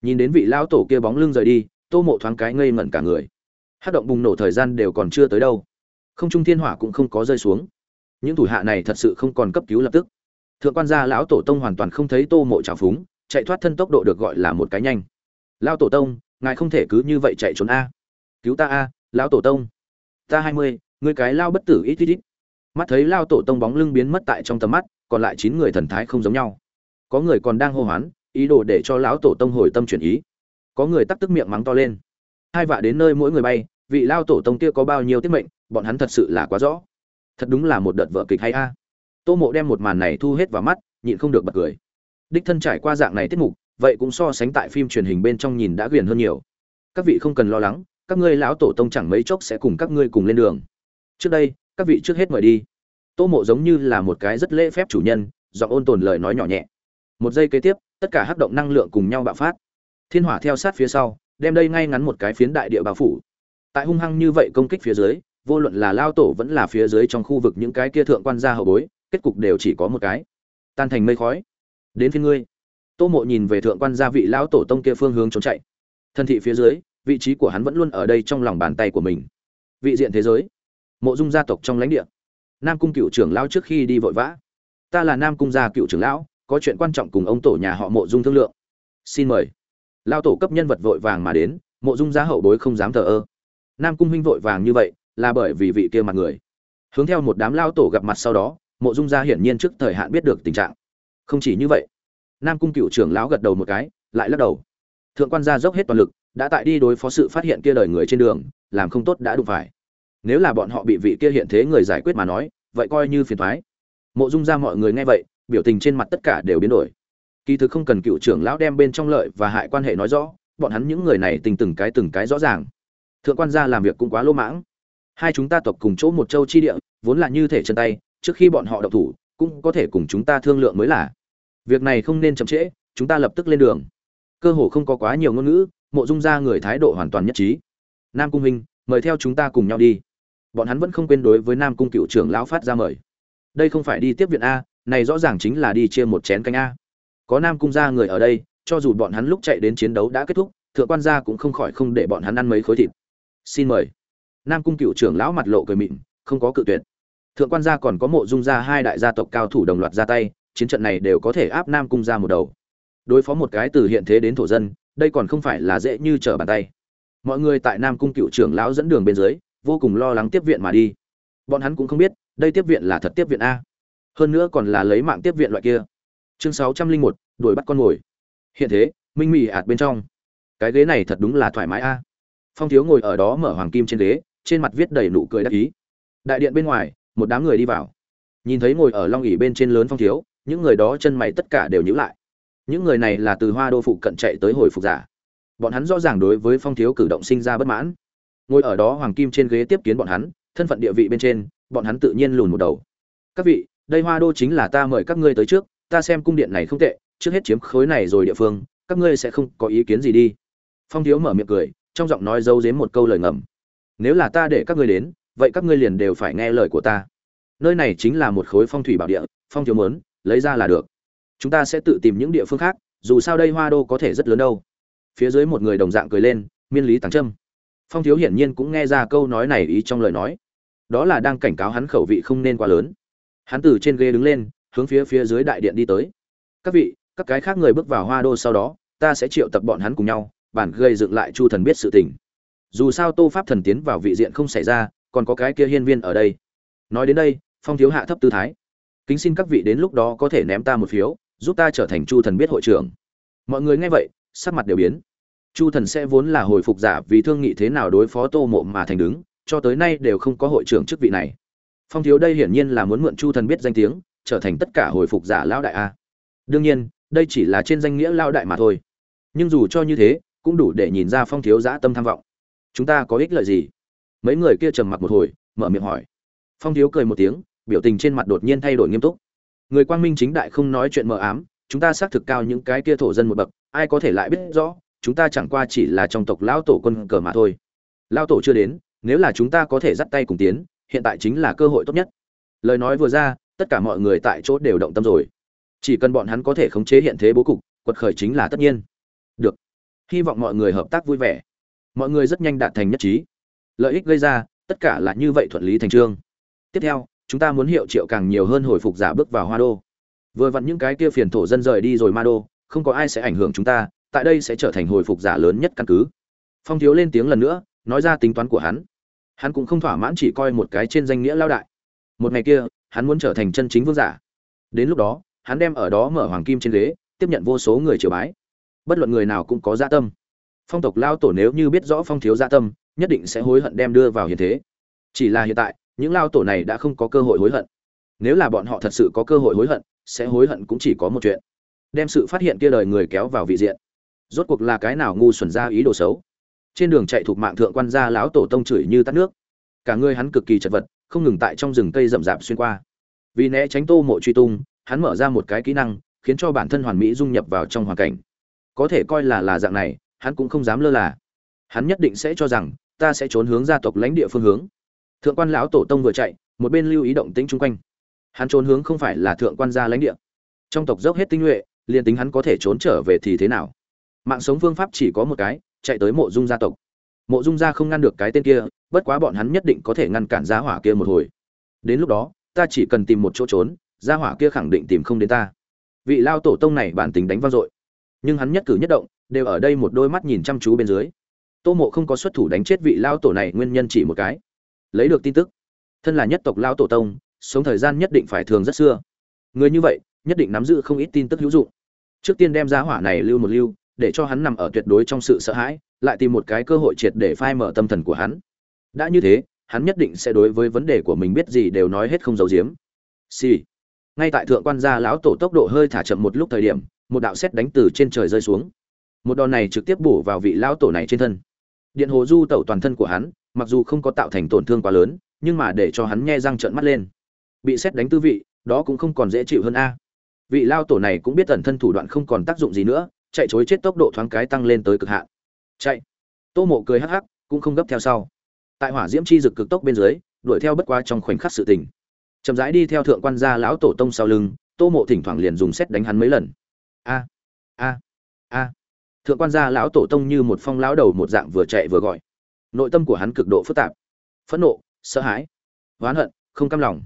Nhìn đến vị lão tổ kia bóng lưng rời đi, tô mộ thoáng cái ngây ngẩn cả người. Hát động bùng nổ thời gian đều còn chưa tới đâu. Không trung thiên hỏa cũng không có rơi xuống. Những thủ hạ này thật sự không còn cấp cứu lập tức. Thượng quan gia lão tổ tông hoàn toàn không thấy tô mộ trào phúng, chạy thoát thân tốc độ được gọi là một cái nhanh. Lao tổ tông, ngài không thể cứ như vậy chạy trốn a. Cứu ta a lão tổ tông, ta hai mươi người cái lao bất tử ít ít ít. Mắt thấy lao tổ tông bóng lưng biến mất tại trong tầm mắt, còn lại chín người thần thái không giống nhau. Có người còn đang hô hoán, ý đồ để cho lão tổ tông hồi tâm chuyển ý. Có người tắc tức miệng mắng to lên. Hai vạ đến nơi mỗi người bay, vị lao tổ tông kia có bao nhiêu tiết mệnh, bọn hắn thật sự là quá rõ. Thật đúng là một đợt vợ kịch hay a. Tô mộ đem một màn này thu hết vào mắt, nhịn không được bật cười. Đích thân trải qua dạng này tiết mục, vậy cũng so sánh tại phim truyền hình bên trong nhìn đã ghiền hơn nhiều. Các vị không cần lo lắng các ngươi lão tổ tông chẳng mấy chốc sẽ cùng các ngươi cùng lên đường. Trước đây, các vị trước hết mời đi. Tô mộ giống như là một cái rất lễ phép chủ nhân do ôn tồn lời nói nhỏ nhẹ. Một giây kế tiếp, tất cả hắc động năng lượng cùng nhau bạo phát. Thiên hỏa theo sát phía sau, đem đây ngay ngắn một cái phiến đại địa bao phủ. Tại hung hăng như vậy công kích phía dưới, vô luận là lao tổ vẫn là phía dưới trong khu vực những cái kia thượng quan gia hậu bối, kết cục đều chỉ có một cái. Tan thành mây khói. Đến phía ngươi. Tô mộ nhìn về thượng quan gia vị lão tổ tông kia phương hướng trốn chạy. Thân thị phía dưới vị trí của hắn vẫn luôn ở đây trong lòng bàn tay của mình. Vị diện thế giới. Mộ dung gia tộc trong lãnh địa. Nam cung cựu trưởng lão trước khi đi vội vã. Ta là nam cung gia cựu trưởng lão, có chuyện quan trọng cùng ông tổ nhà họ mộ dung thương lượng. Xin mời. Lao tổ cấp nhân vật vội vàng mà đến, mộ dung gia hậu bối không dám thờ ơ. Nam cung huynh vội vàng như vậy, là bởi vì vị kia mặt người. Hướng theo một đám lao tổ gặp mặt sau đó, mộ dung gia hiển nhiên trước thời hạn biết được tình trạng. Không chỉ như vậy, nam cung cựu trưởng lão gật đầu một cái, lại lắc đầu. Thượng quan gia dốc hết toàn lực đã tại đi đối phó sự phát hiện kia đời người trên đường, làm không tốt đã đụng phải. Nếu là bọn họ bị vị kia hiện thế người giải quyết mà nói, vậy coi như phiền thoái mộ dung ra mọi người nghe vậy, biểu tình trên mặt tất cả đều biến đổi. Kỳ thực không cần cựu trưởng lão đem bên trong lợi và hại quan hệ nói rõ, bọn hắn những người này tình từng cái từng cái rõ ràng. Thượng quan gia làm việc cũng quá lỗ mãng. Hai chúng ta tộc cùng chỗ một châu chi địa, vốn là như thể chân tay, trước khi bọn họ độc thủ, cũng có thể cùng chúng ta thương lượng mới là. Việc này không nên chậm trễ, chúng ta lập tức lên đường. Cơ hồ không có quá nhiều ngôn ngữ mộ dung ra người thái độ hoàn toàn nhất trí. Nam cung huynh, mời theo chúng ta cùng nhau đi. Bọn hắn vẫn không quên đối với nam cung cựu trưởng lão phát ra mời. Đây không phải đi tiếp viện a, này rõ ràng chính là đi chia một chén canh a. Có nam cung gia người ở đây, cho dù bọn hắn lúc chạy đến chiến đấu đã kết thúc, thượng quan gia cũng không khỏi không để bọn hắn ăn mấy khối thịt. Xin mời. Nam cung cựu trưởng lão mặt lộ cười mịn, không có cự tuyệt. Thượng quan gia còn có mộ dung gia hai đại gia tộc cao thủ đồng loạt ra tay, chiến trận này đều có thể áp nam cung gia một đầu. Đối phó một cái từ hiện thế đến thổ dân đây còn không phải là dễ như trở bàn tay. Mọi người tại nam cung cựu trưởng lão dẫn đường bên dưới, vô cùng lo lắng tiếp viện mà đi. Bọn hắn cũng không biết, đây tiếp viện là thật tiếp viện a. Hơn nữa còn là lấy mạng tiếp viện loại kia. Chương sáu trăm linh một, đuổi bắt con ngồi. Hiện thế, minh mị ạt bên trong. Cái ghế này thật đúng là thoải mái a. Phong thiếu ngồi ở đó mở hoàng kim trên ghế, trên mặt viết đầy nụ cười đắc ý. Đại điện bên ngoài, một đám người đi vào. Nhìn thấy ngồi ở long ỉ bên trên lớn phong thiếu, những người đó chân mày tất cả đều nhíu lại những người này là từ hoa đô phụ cận chạy tới hồi phục giả. Bọn hắn rõ ràng đối với phong thiếu cử động sinh ra bất mãn. Ngồi ở đó hoàng kim trên ghế tiếp kiến bọn hắn, thân phận địa vị bên trên, bọn hắn tự nhiên lùn một đầu. Các vị, đây hoa đô chính là ta mời các ngươi tới trước, ta xem cung điện này không tệ, trước hết chiếm khối này rồi địa phương, các ngươi sẽ không có ý kiến gì đi. Phong thiếu mở miệng cười, trong giọng nói giấu giếm một câu lời ngầm. Nếu là ta để các ngươi đến, vậy các ngươi liền đều phải nghe lời của ta. Nơi này chính là một khối phong thủy bảo địa, phong thiếu mớn lấy ra là được chúng ta sẽ tự tìm những địa phương khác, dù sao đây hoa đô có thể rất lớn đâu. Phía dưới một người đồng dạng cười lên, miên lý tàng trâm. Phong thiếu hiển nhiên cũng nghe ra câu nói này ý trong lời nói. Đó là đang cảnh cáo hắn khẩu vị không nên quá lớn. Hắn từ trên ghế đứng lên, hướng phía phía dưới đại điện đi tới. Các vị, các cái khác người bước vào hoa đô sau đó, ta sẽ triệu tập bọn hắn cùng nhau, bản gây dựng lại chu thần biết sự tình. Dù sao tô pháp thần tiến vào vị diện không xảy ra, còn có cái kia hiên viên ở đây. Nói đến đây, phong thiếu hạ thấp tư thái. Kính xin các vị đến lúc đó có thể ném ta một phiếu giúp ta trở thành chu thần biết hội trưởng. Mọi người nghe vậy, sắc mặt đều biến. Chu thần sẽ vốn là hồi phục giả vì thương nghị thế nào đối phó tô mộ mà thành đứng, cho tới nay đều không có hội trưởng chức vị này. Phong thiếu đây hiển nhiên là muốn mượn chu thần biết danh tiếng, trở thành tất cả hồi phục giả lão đại a. Đương nhiên, đây chỉ là trên danh nghĩa lao đại mà thôi. Nhưng dù cho như thế, cũng đủ để nhìn ra phong thiếu giã tâm tham vọng. Chúng ta có ích lợi gì? Mấy người kia trầm mặc một hồi, mở miệng hỏi. Phong thiếu cười một tiếng, biểu tình trên mặt đột nhiên thay đổi nghiêm túc người quang minh chính đại không nói chuyện mờ ám, chúng ta xác thực cao những cái kia thổ dân một bậc, ai có thể lại biết rõ, chúng ta chẳng qua chỉ là trong tộc lão tổ quân cờ mà thôi. Lão tổ chưa đến, nếu là chúng ta có thể dắt tay cùng tiến, hiện tại chính là cơ hội tốt nhất. Lời nói vừa ra, tất cả mọi người tại chỗ đều động tâm rồi. Chỉ cần bọn hắn có thể khống chế hiện thế bố cục, quật khởi chính là tất nhiên. Được. Hy vọng mọi người hợp tác vui vẻ. Mọi người rất nhanh đạt thành nhất trí. Lợi ích gây ra, tất cả là như vậy thuận lý thành trương. Tiếp theo chúng ta muốn hiệu triệu càng nhiều hơn hồi phục giả bước vào hoa đô. Vừa vặn những cái kia phiền thổ dân rời đi rồi ma đô, không có ai sẽ ảnh hưởng chúng ta, tại đây sẽ trở thành hồi phục giả lớn nhất căn cứ. Phong thiếu lên tiếng lần nữa, nói ra tính toán của hắn. Hắn cũng không thỏa mãn chỉ coi một cái trên danh nghĩa lao đại. Một ngày kia, hắn muốn trở thành chân chính vương giả. Đến lúc đó, hắn đem ở đó mở hoàng kim trên ghế, tiếp nhận vô số người triều bái. Bất luận người nào cũng có dạ tâm. Phong tộc lao tổ nếu như biết rõ phong thiếu dạ tâm, nhất định sẽ hối hận đem đưa vào hiện thế. Chỉ là hiện tại những lao tổ này đã không có cơ hội hối hận. Nếu là bọn họ thật sự có cơ hội hối hận, sẽ hối hận cũng chỉ có một chuyện. Đem sự phát hiện kia đời người kéo vào vị diện. Rốt cuộc là cái nào ngu xuẩn ra ý đồ xấu? Trên đường chạy thuộc mạng thượng quan gia lão tổ tông chửi như tắt nước. Cả người hắn cực kỳ chật vật, không ngừng tại trong rừng cây rậm rạp xuyên qua. Vì né tránh tô mộ truy tung, hắn mở ra một cái kỹ năng, khiến cho bản thân hoàn mỹ dung nhập vào trong hoàn cảnh. Có thể coi là là dạng này, hắn cũng không dám lơ là. Hắn nhất định sẽ cho rằng, ta sẽ trốn hướng gia tộc lãnh địa phương hướng thượng quan lão tổ tông vừa chạy, một bên lưu ý động tĩnh chung quanh. Hắn trốn hướng không phải là thượng quan gia lãnh địa. Trong tộc dốc hết tinh nhuệ, liền tính hắn có thể trốn trở về thì thế nào? Mạng sống phương pháp chỉ có một cái, chạy tới mộ dung gia tộc. Mộ dung gia không ngăn được cái tên kia, bất quá bọn hắn nhất định có thể ngăn cản gia hỏa kia một hồi. Đến lúc đó, ta chỉ cần tìm một chỗ trốn, gia hỏa kia khẳng định tìm không đến ta. Vị lao tổ tông này bản tính đánh vang dội. Nhưng hắn nhất cử nhất động, đều ở đây một đôi mắt nhìn chăm chú bên dưới. Tô mộ không có xuất thủ đánh chết vị lao tổ này, nguyên nhân chỉ một cái lấy được tin tức. Thân là nhất tộc lao tổ tông, sống thời gian nhất định phải thường rất xưa. Người như vậy, nhất định nắm giữ không ít tin tức hữu dụng. Trước tiên đem giá hỏa này lưu một lưu, để cho hắn nằm ở tuyệt đối trong sự sợ hãi, lại tìm một cái cơ hội triệt để phai mở tâm thần của hắn. Đã như thế, hắn nhất định sẽ đối với vấn đề của mình biết gì đều nói hết không giấu giếm. Xì、sì. ngay tại thượng quan gia lão tổ tốc độ hơi thả chậm một lúc thời điểm, một đạo sét đánh từ trên trời rơi xuống. Một đòn này trực tiếp bổ vào vị lão tổ này trên thân. Điện hồ du tẩu toàn thân của hắn mặc dù không có tạo thành tổn thương quá lớn, nhưng mà để cho hắn nghe răng trợn mắt lên. Bị xét đánh tư vị, đó cũng không còn dễ chịu hơn a. Vị lao tổ này cũng biết tẩn thân thủ đoạn không còn tác dụng gì nữa, chạy chối chết tốc độ thoáng cái tăng lên tới cực hạn. Chạy. Tô mộ cười hắc hắc, cũng không gấp theo sau. Tại hỏa diễm chi rực cực tốc bên dưới, đuổi theo bất quá trong khoảnh khắc sự tình. Chậm rãi đi theo thượng quan gia lão tổ tông sau lưng, tô mộ thỉnh thoảng liền dùng xét đánh hắn mấy lần. A. A. A. Thượng quan gia lão tổ tông như một phong lão đầu một dạng vừa chạy vừa gọi nội tâm của hắn cực độ phức tạp. Phẫn nộ, sợ hãi, oán hận, không cam lòng.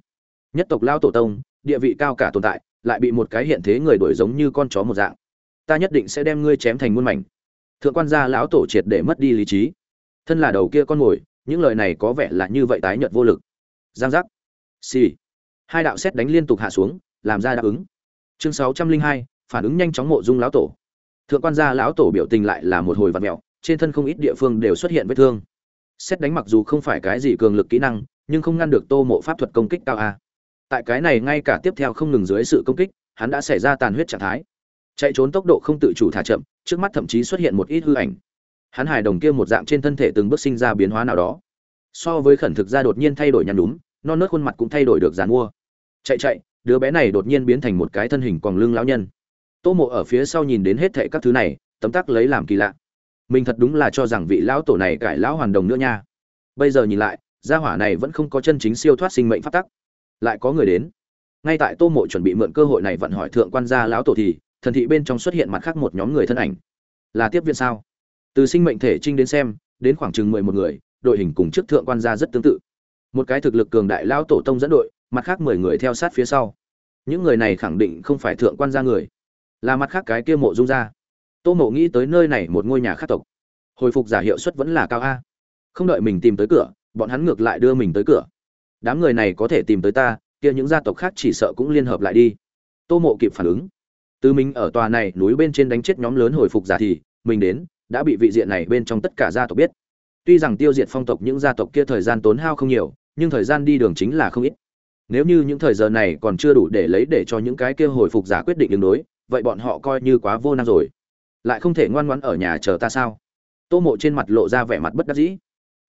Nhất tộc lao tổ tông, địa vị cao cả tồn tại, lại bị một cái hiện thế người đuổi giống như con chó một dạng. Ta nhất định sẽ đem ngươi chém thành muôn mảnh. Thượng quan gia lão tổ triệt để mất đi lý trí. Thân là đầu kia con mồi những lời này có vẻ là như vậy tái nhợt vô lực. Giang giác. Xì、sì. hai đạo xét đánh liên tục hạ xuống, làm ra đáp ứng. Chương sáu trăm linh hai, phản ứng nhanh chóng mộ dung lão tổ. Thượng quan gia lão tổ biểu tình lại là một hồi vặt mẹo trên thân không ít địa phương đều xuất hiện vết thương xét đánh mặc dù không phải cái gì cường lực kỹ năng, nhưng không ngăn được tô mộ pháp thuật công kích cao a. Tại cái này ngay cả tiếp theo không ngừng dưới sự công kích, hắn đã xảy ra tàn huyết trạng thái. Chạy trốn tốc độ không tự chủ thả chậm, trước mắt thậm chí xuất hiện một ít hư ảnh. Hắn hài đồng kia một dạng trên thân thể từng bước sinh ra biến hóa nào đó. So với khẩn thực ra đột nhiên thay đổi nhăn đúng non nớt khuôn mặt cũng thay đổi được dàn mua. Chạy chạy, đứa bé này đột nhiên biến thành một cái thân hình còn lưng lão nhân. Tô mộ ở phía sau nhìn đến hết thệ các thứ này, tấm tắc lấy làm kỳ lạ mình thật đúng là cho rằng vị lão tổ này cải lão hoàn đồng nữa nha. Bây giờ nhìn lại, gia hỏa này vẫn không có chân chính siêu thoát sinh mệnh phát tắc. Lại có người đến. Ngay tại tô mộ chuẩn bị mượn cơ hội này vận hỏi thượng quan gia lão tổ thì, thần thị bên trong xuất hiện mặt khác một nhóm người thân ảnh. Là tiếp viên sao? Từ sinh mệnh thể trinh đến xem, đến khoảng chừng mười một người, đội hình cùng trước thượng quan gia rất tương tự. Một cái thực lực cường đại lão tổ tông dẫn đội, mặt khác mười người theo sát phía sau. Những người này khẳng định không phải thượng quan gia người, là mặt khác cái kia mộ dung gia tô mộ nghĩ tới nơi này một ngôi nhà khác tộc. Hồi phục giả hiệu suất vẫn là cao a. Không đợi mình tìm tới cửa, bọn hắn ngược lại đưa mình tới cửa. Đám người này có thể tìm tới ta, kia những gia tộc khác chỉ sợ cũng liên hợp lại đi. Tô mộ kịp phản ứng. Từ mình ở tòa này núi bên trên đánh chết nhóm lớn hồi phục giả thì, mình đến, đã bị vị diện này bên trong tất cả gia tộc biết. Tuy rằng tiêu diệt phong tộc những gia tộc kia thời gian tốn hao không nhiều, nhưng thời gian đi đường chính là không ít. Nếu như những thời giờ này còn chưa đủ để lấy để cho những cái kia hồi phục giả quyết định đường đối, vậy bọn họ coi như quá vô năng rồi lại không thể ngoan ngoãn ở nhà chờ ta sao? Tô mộ trên mặt lộ ra vẻ mặt bất đắc dĩ.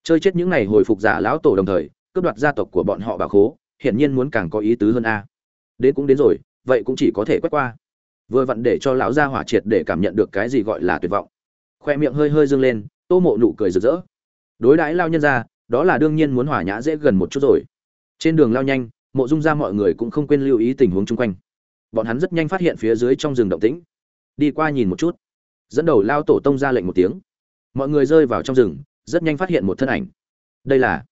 Chơi chết những này hồi phục giả lão tổ đồng thời, cướp đoạt gia tộc của bọn họ bà khố, hiển nhiên muốn càng có ý tứ hơn a. Đến cũng đến rồi, vậy cũng chỉ có thể quét qua. Vừa vặn để cho lão gia hỏa triệt để cảm nhận được cái gì gọi là tuyệt vọng. Khoe miệng hơi hơi dâng lên, tô mộ nụ cười rực rỡ. Đối đãi lao nhân ra, đó là đương nhiên muốn hỏa nhã dễ gần một chút rồi. Trên đường lao nhanh, mộ dung ra mọi người cũng không quên lưu ý tình huống chung quanh. Bọn hắn rất nhanh phát hiện phía dưới trong rừng động tĩnh. Đi qua nhìn một chút dẫn đầu lao tổ tông ra lệnh một tiếng. Mọi người rơi vào trong rừng, rất nhanh phát hiện một thân ảnh. Đây là,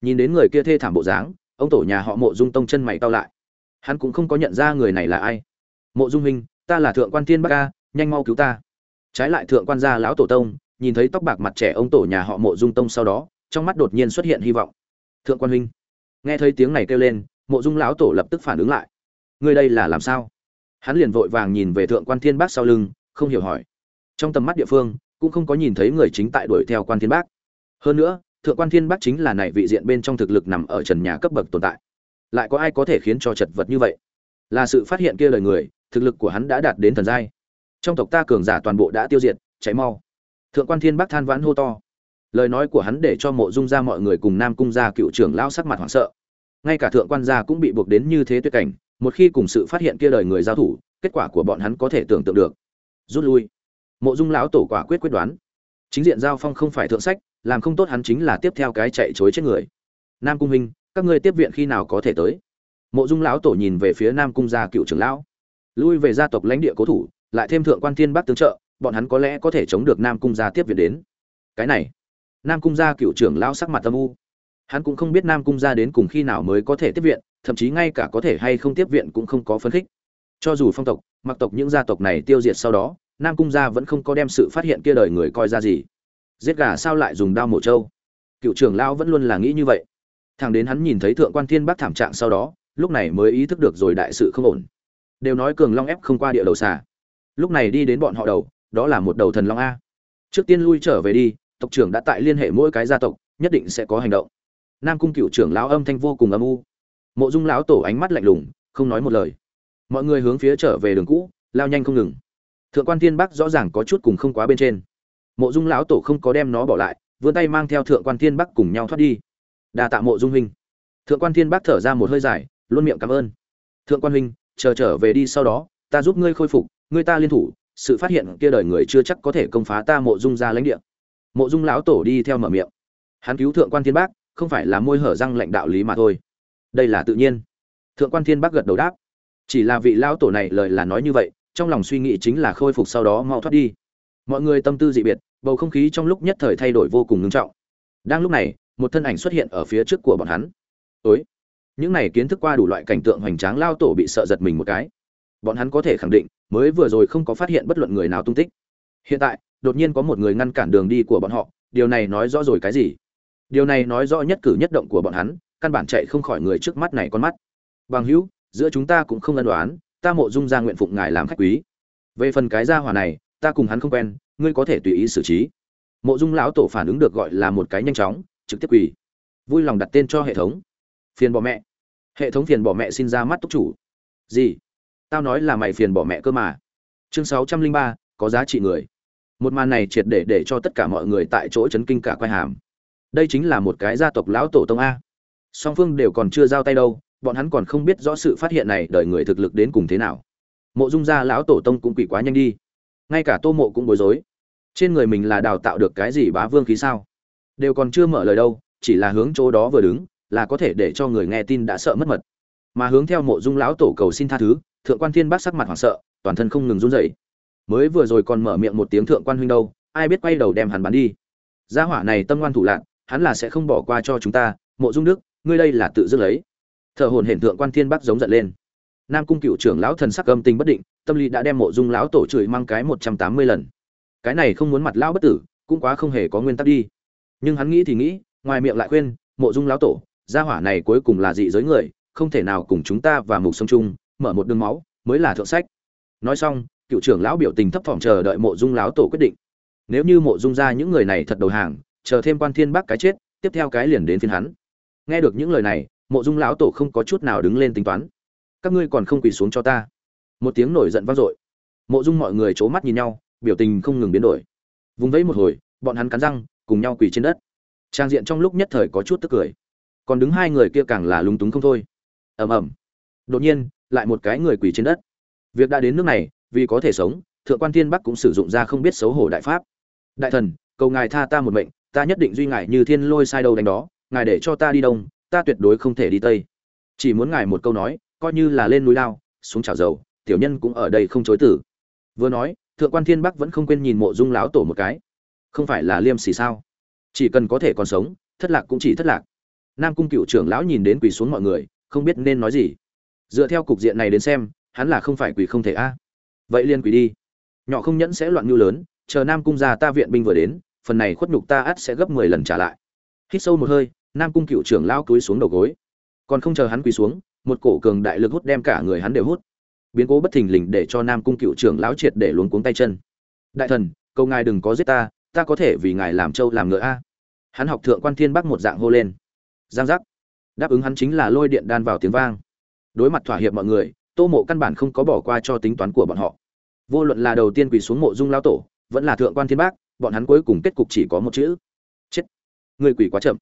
nhìn đến người kia thê thảm bộ dáng, ông tổ nhà họ mộ dung tông chân mày cao lại. Hắn cũng không có nhận ra người này là ai. Mộ dung huynh, ta là thượng quan thiên bắc ca nhanh mau cứu ta. Trái lại thượng quan gia lão tổ tông, nhìn thấy tóc bạc mặt trẻ ông tổ nhà họ mộ dung tông sau đó, trong mắt đột nhiên xuất hiện hy vọng. Thượng quan huynh, nghe thấy tiếng này kêu lên, mộ dung lão tổ lập tức phản ứng lại. Ngươi đây là làm sao? Hắn liền vội vàng nhìn về thượng quan thiên bác sau lưng, không hiểu hỏi trong tầm mắt địa phương, cũng không có nhìn thấy người chính tại đuổi theo quan thiên bác. Hơn nữa, thượng quan thiên bác chính là này vị diện bên trong thực lực nằm ở trần nhà cấp bậc tồn tại. Lại có ai có thể khiến cho chật vật như vậy? Là sự phát hiện kia lời người, thực lực của hắn đã đạt đến thần giai. Trong tộc ta cường giả toàn bộ đã tiêu diệt cháy mau. Thượng quan thiên bác than vãn hô to. Lời nói của hắn để cho mộ dung ra mọi người cùng nam cung gia cựu trưởng lao sắc mặt hoảng sợ. Ngay cả thượng quan gia cũng bị buộc đến như thế tuyệt cảnh, một khi cùng sự phát hiện kia đời người giao thủ, kết quả của bọn hắn có thể tưởng tượng được. Rút lui mộ dung lão tổ quả quyết quyết đoán. Chính diện giao phong không phải thượng sách, làm không tốt hắn chính là tiếp theo cái chạy chối chết người. Nam cung minh các ngươi tiếp viện khi nào có thể tới? Mộ dung lão tổ nhìn về phía nam cung gia cựu trưởng lão. Lui về gia tộc lãnh địa cố thủ, lại thêm thượng quan thiên bắc tướng trợ, bọn hắn có lẽ có thể chống được nam cung gia tiếp viện đến. Cái này, nam cung gia cựu trưởng lão sắc mặt âm u. Hắn cũng không biết nam cung gia đến cùng khi nào mới có thể tiếp viện, thậm chí ngay cả có thể hay không tiếp viện cũng không có phấn khích. Cho dù phong tộc, mặc tộc những gia tộc này tiêu diệt sau đó nam cung gia vẫn không có đem sự phát hiện kia đời người coi ra gì. Giết gà sao lại dùng đao mổ trâu? Cựu trưởng lão vẫn luôn là nghĩ như vậy. Thằng đến hắn nhìn thấy thượng quan thiên bác thảm trạng sau đó, lúc này mới ý thức được rồi đại sự không ổn. Đều nói cường long ép không qua địa đầu xà. Lúc này đi đến bọn họ đầu, đó là một đầu thần long a. Trước tiên lui trở về đi, tộc trưởng đã tại liên hệ mỗi cái gia tộc, nhất định sẽ có hành động. Nam cung cựu trưởng lão âm thanh vô cùng âm u. Mộ dung lão tổ ánh mắt lạnh lùng, không nói một lời. Mọi người hướng phía trở về đường cũ, lao nhanh không ngừng thượng quan thiên bắc rõ ràng có chút cùng không quá bên trên. Mộ dung lão tổ không có đem nó bỏ lại, vươn tay mang theo thượng quan thiên bắc cùng nhau thoát đi. Đa tạ mộ dung huynh. Thượng quan thiên bắc thở ra một hơi dài, luôn miệng cảm ơn. Thượng quan huynh, chờ trở về đi sau đó, ta giúp ngươi khôi phục, ngươi ta liên thủ, sự phát hiện kia đời người chưa chắc có thể công phá ta mộ dung ra lãnh địa. Mộ dung lão tổ đi theo mở miệng. Hắn cứu thượng quan thiên bác không phải là môi hở răng lệnh đạo lý mà thôi. Đây là tự nhiên. Thượng quan thiên bác gật đầu đáp. Chỉ là vị lão tổ này lời là nói như vậy trong lòng suy nghĩ chính là khôi phục sau đó mau thoát đi. Mọi người tâm tư dị biệt, bầu không khí trong lúc nhất thời thay đổi vô cùng ngưng trọng. Đang lúc này, một thân ảnh xuất hiện ở phía trước của bọn hắn. Ối, những này kiến thức qua đủ loại cảnh tượng hoành tráng lao tổ bị sợ giật mình một cái. Bọn hắn có thể khẳng định, mới vừa rồi không có phát hiện bất luận người nào tung tích. Hiện tại, đột nhiên có một người ngăn cản đường đi của bọn họ, điều này nói rõ rồi cái gì? Điều này nói rõ nhất cử nhất động của bọn hắn, căn bản chạy không khỏi người trước mắt này con mắt. Bằng hữu, giữa chúng ta cũng không ân đoán ta mộ dung ra nguyện phụng ngài làm khách quý. Về phần cái gia hỏa này, ta cùng hắn không quen, ngươi có thể tùy ý xử trí. Mộ dung lão tổ phản ứng được gọi là một cái nhanh chóng, trực tiếp quỳ. Vui lòng đặt tên cho hệ thống. Phiền bỏ mẹ. Hệ thống phiền bỏ mẹ xin ra mắt túc chủ. Gì? Tao nói là mày phiền bỏ mẹ cơ mà. Chương sáu trăm linh ba, có giá trị người. Một màn này triệt để để cho tất cả mọi người tại chỗ chấn kinh cả quai hàm. Đây chính là một cái gia tộc lão tổ tông a. Song phương đều còn chưa giao tay đâu bọn hắn còn không biết rõ sự phát hiện này đợi người thực lực đến cùng thế nào. Mộ dung gia lão tổ tông cũng quỷ quá nhanh đi. Ngay cả tô mộ cũng bối rối. Trên người mình là đào tạo được cái gì bá vương khí sao? Đều còn chưa mở lời đâu, chỉ là hướng chỗ đó vừa đứng, là có thể để cho người nghe tin đã sợ mất mật. Mà hướng theo mộ dung lão tổ cầu xin tha thứ, thượng quan thiên bác sắc mặt hoảng sợ, toàn thân không ngừng run rẩy. Mới vừa rồi còn mở miệng một tiếng thượng quan huynh đâu, ai biết quay đầu đem hắn bắn đi. Gia hỏa này tâm ngoan thủ lạn, hắn là sẽ không bỏ qua cho chúng ta. Mộ dung đức, ngươi đây là tự dứt lấy thợ hồn hiện tượng quan thiên bắc giống giận lên. Nam cung cựu trưởng lão thần sắc âm tình bất định, tâm lý đã đem mộ dung lão tổ chửi mang cái một trăm tám mươi lần. Cái này không muốn mặt lão bất tử, cũng quá không hề có nguyên tắc đi. Nhưng hắn nghĩ thì nghĩ, ngoài miệng lại khuyên, mộ dung lão tổ, gia hỏa này cuối cùng là dị giới người, không thể nào cùng chúng ta và mục sông chung, mở một đường máu, mới là thượng sách. Nói xong, cựu trưởng lão biểu tình thấp thỏm chờ đợi mộ dung lão tổ quyết định. Nếu như mộ dung ra những người này thật đầu hàng, chờ thêm quan thiên bắc cái chết, tiếp theo cái liền đến phiên hắn. Nghe được những lời này mộ dung lão tổ không có chút nào đứng lên tính toán. Các ngươi còn không quỳ xuống cho ta. Một tiếng nổi giận vang dội. Mộ dung mọi người c h ố mắt nhìn nhau, biểu tình không ngừng biến đổi. Vùng vẫy một hồi, bọn hắn cắn răng, cùng nhau quỳ trên đất. Trang diện trong lúc nhất thời có chút tức cười. Còn đứng hai người kia càng là lúng túng không thôi. Ầm ầm. Đột nhiên, lại một cái người quỳ trên đất. Việc đã đến nước này, vì có thể sống, thượng quan thiên bắc cũng sử dụng ra không biết xấu hổ đại pháp. Đại thần, cầu ngài tha ta một mệnh, ta nhất định duy ngài như thiên lôi sai đầu đánh đó, ngài để cho ta đi đông ta tuyệt đối không thể đi tây. Chỉ muốn ngài một câu nói, coi như là lên núi lao, xuống chảo dầu, tiểu nhân cũng ở đây không chối tử. Vừa nói, thượng quan thiên bắc vẫn không quên nhìn mộ dung lão tổ một cái. Không phải là liêm sỉ sao? Chỉ cần có thể còn sống, thất lạc cũng chỉ thất lạc. Nam cung cựu trưởng lão nhìn đến quỳ xuống mọi người, không biết nên nói gì. Dựa theo cục diện này đến xem, hắn là không phải quỳ không thể a. Vậy liên quỳ đi. Nhỏ không nhẫn sẽ loạn như lớn, chờ nam cung ra ta viện binh vừa đến, phần này khuất nhục ta ắt sẽ gấp mười lần trả lại. Hít sâu một hơi nam cung cựu trưởng lao cúi xuống đầu gối. Còn không chờ hắn quỳ xuống, một cổ cường đại lực hút đem cả người hắn đều hút. Biến cố bất thình lình để cho nam cung cựu trưởng lão triệt để luống cuống tay chân. Đại thần câu ngài đừng có giết ta ta có thể vì ngài làm trâu làm ngựa a. Hắn học thượng quan thiên bắc một dạng hô lên. Giang giác. Đáp ứng hắn chính là lôi điện đan vào tiếng vang. Đối mặt thỏa hiệp mọi người, tô mộ căn bản không có bỏ qua cho tính toán của bọn họ. Vô luận là đầu tiên quỳ xuống mộ dung lao tổ, vẫn là thượng quan thiên bác, bọn hắn cuối cùng kết cục chỉ có một chữ. Chết. Người quỳ quá chậm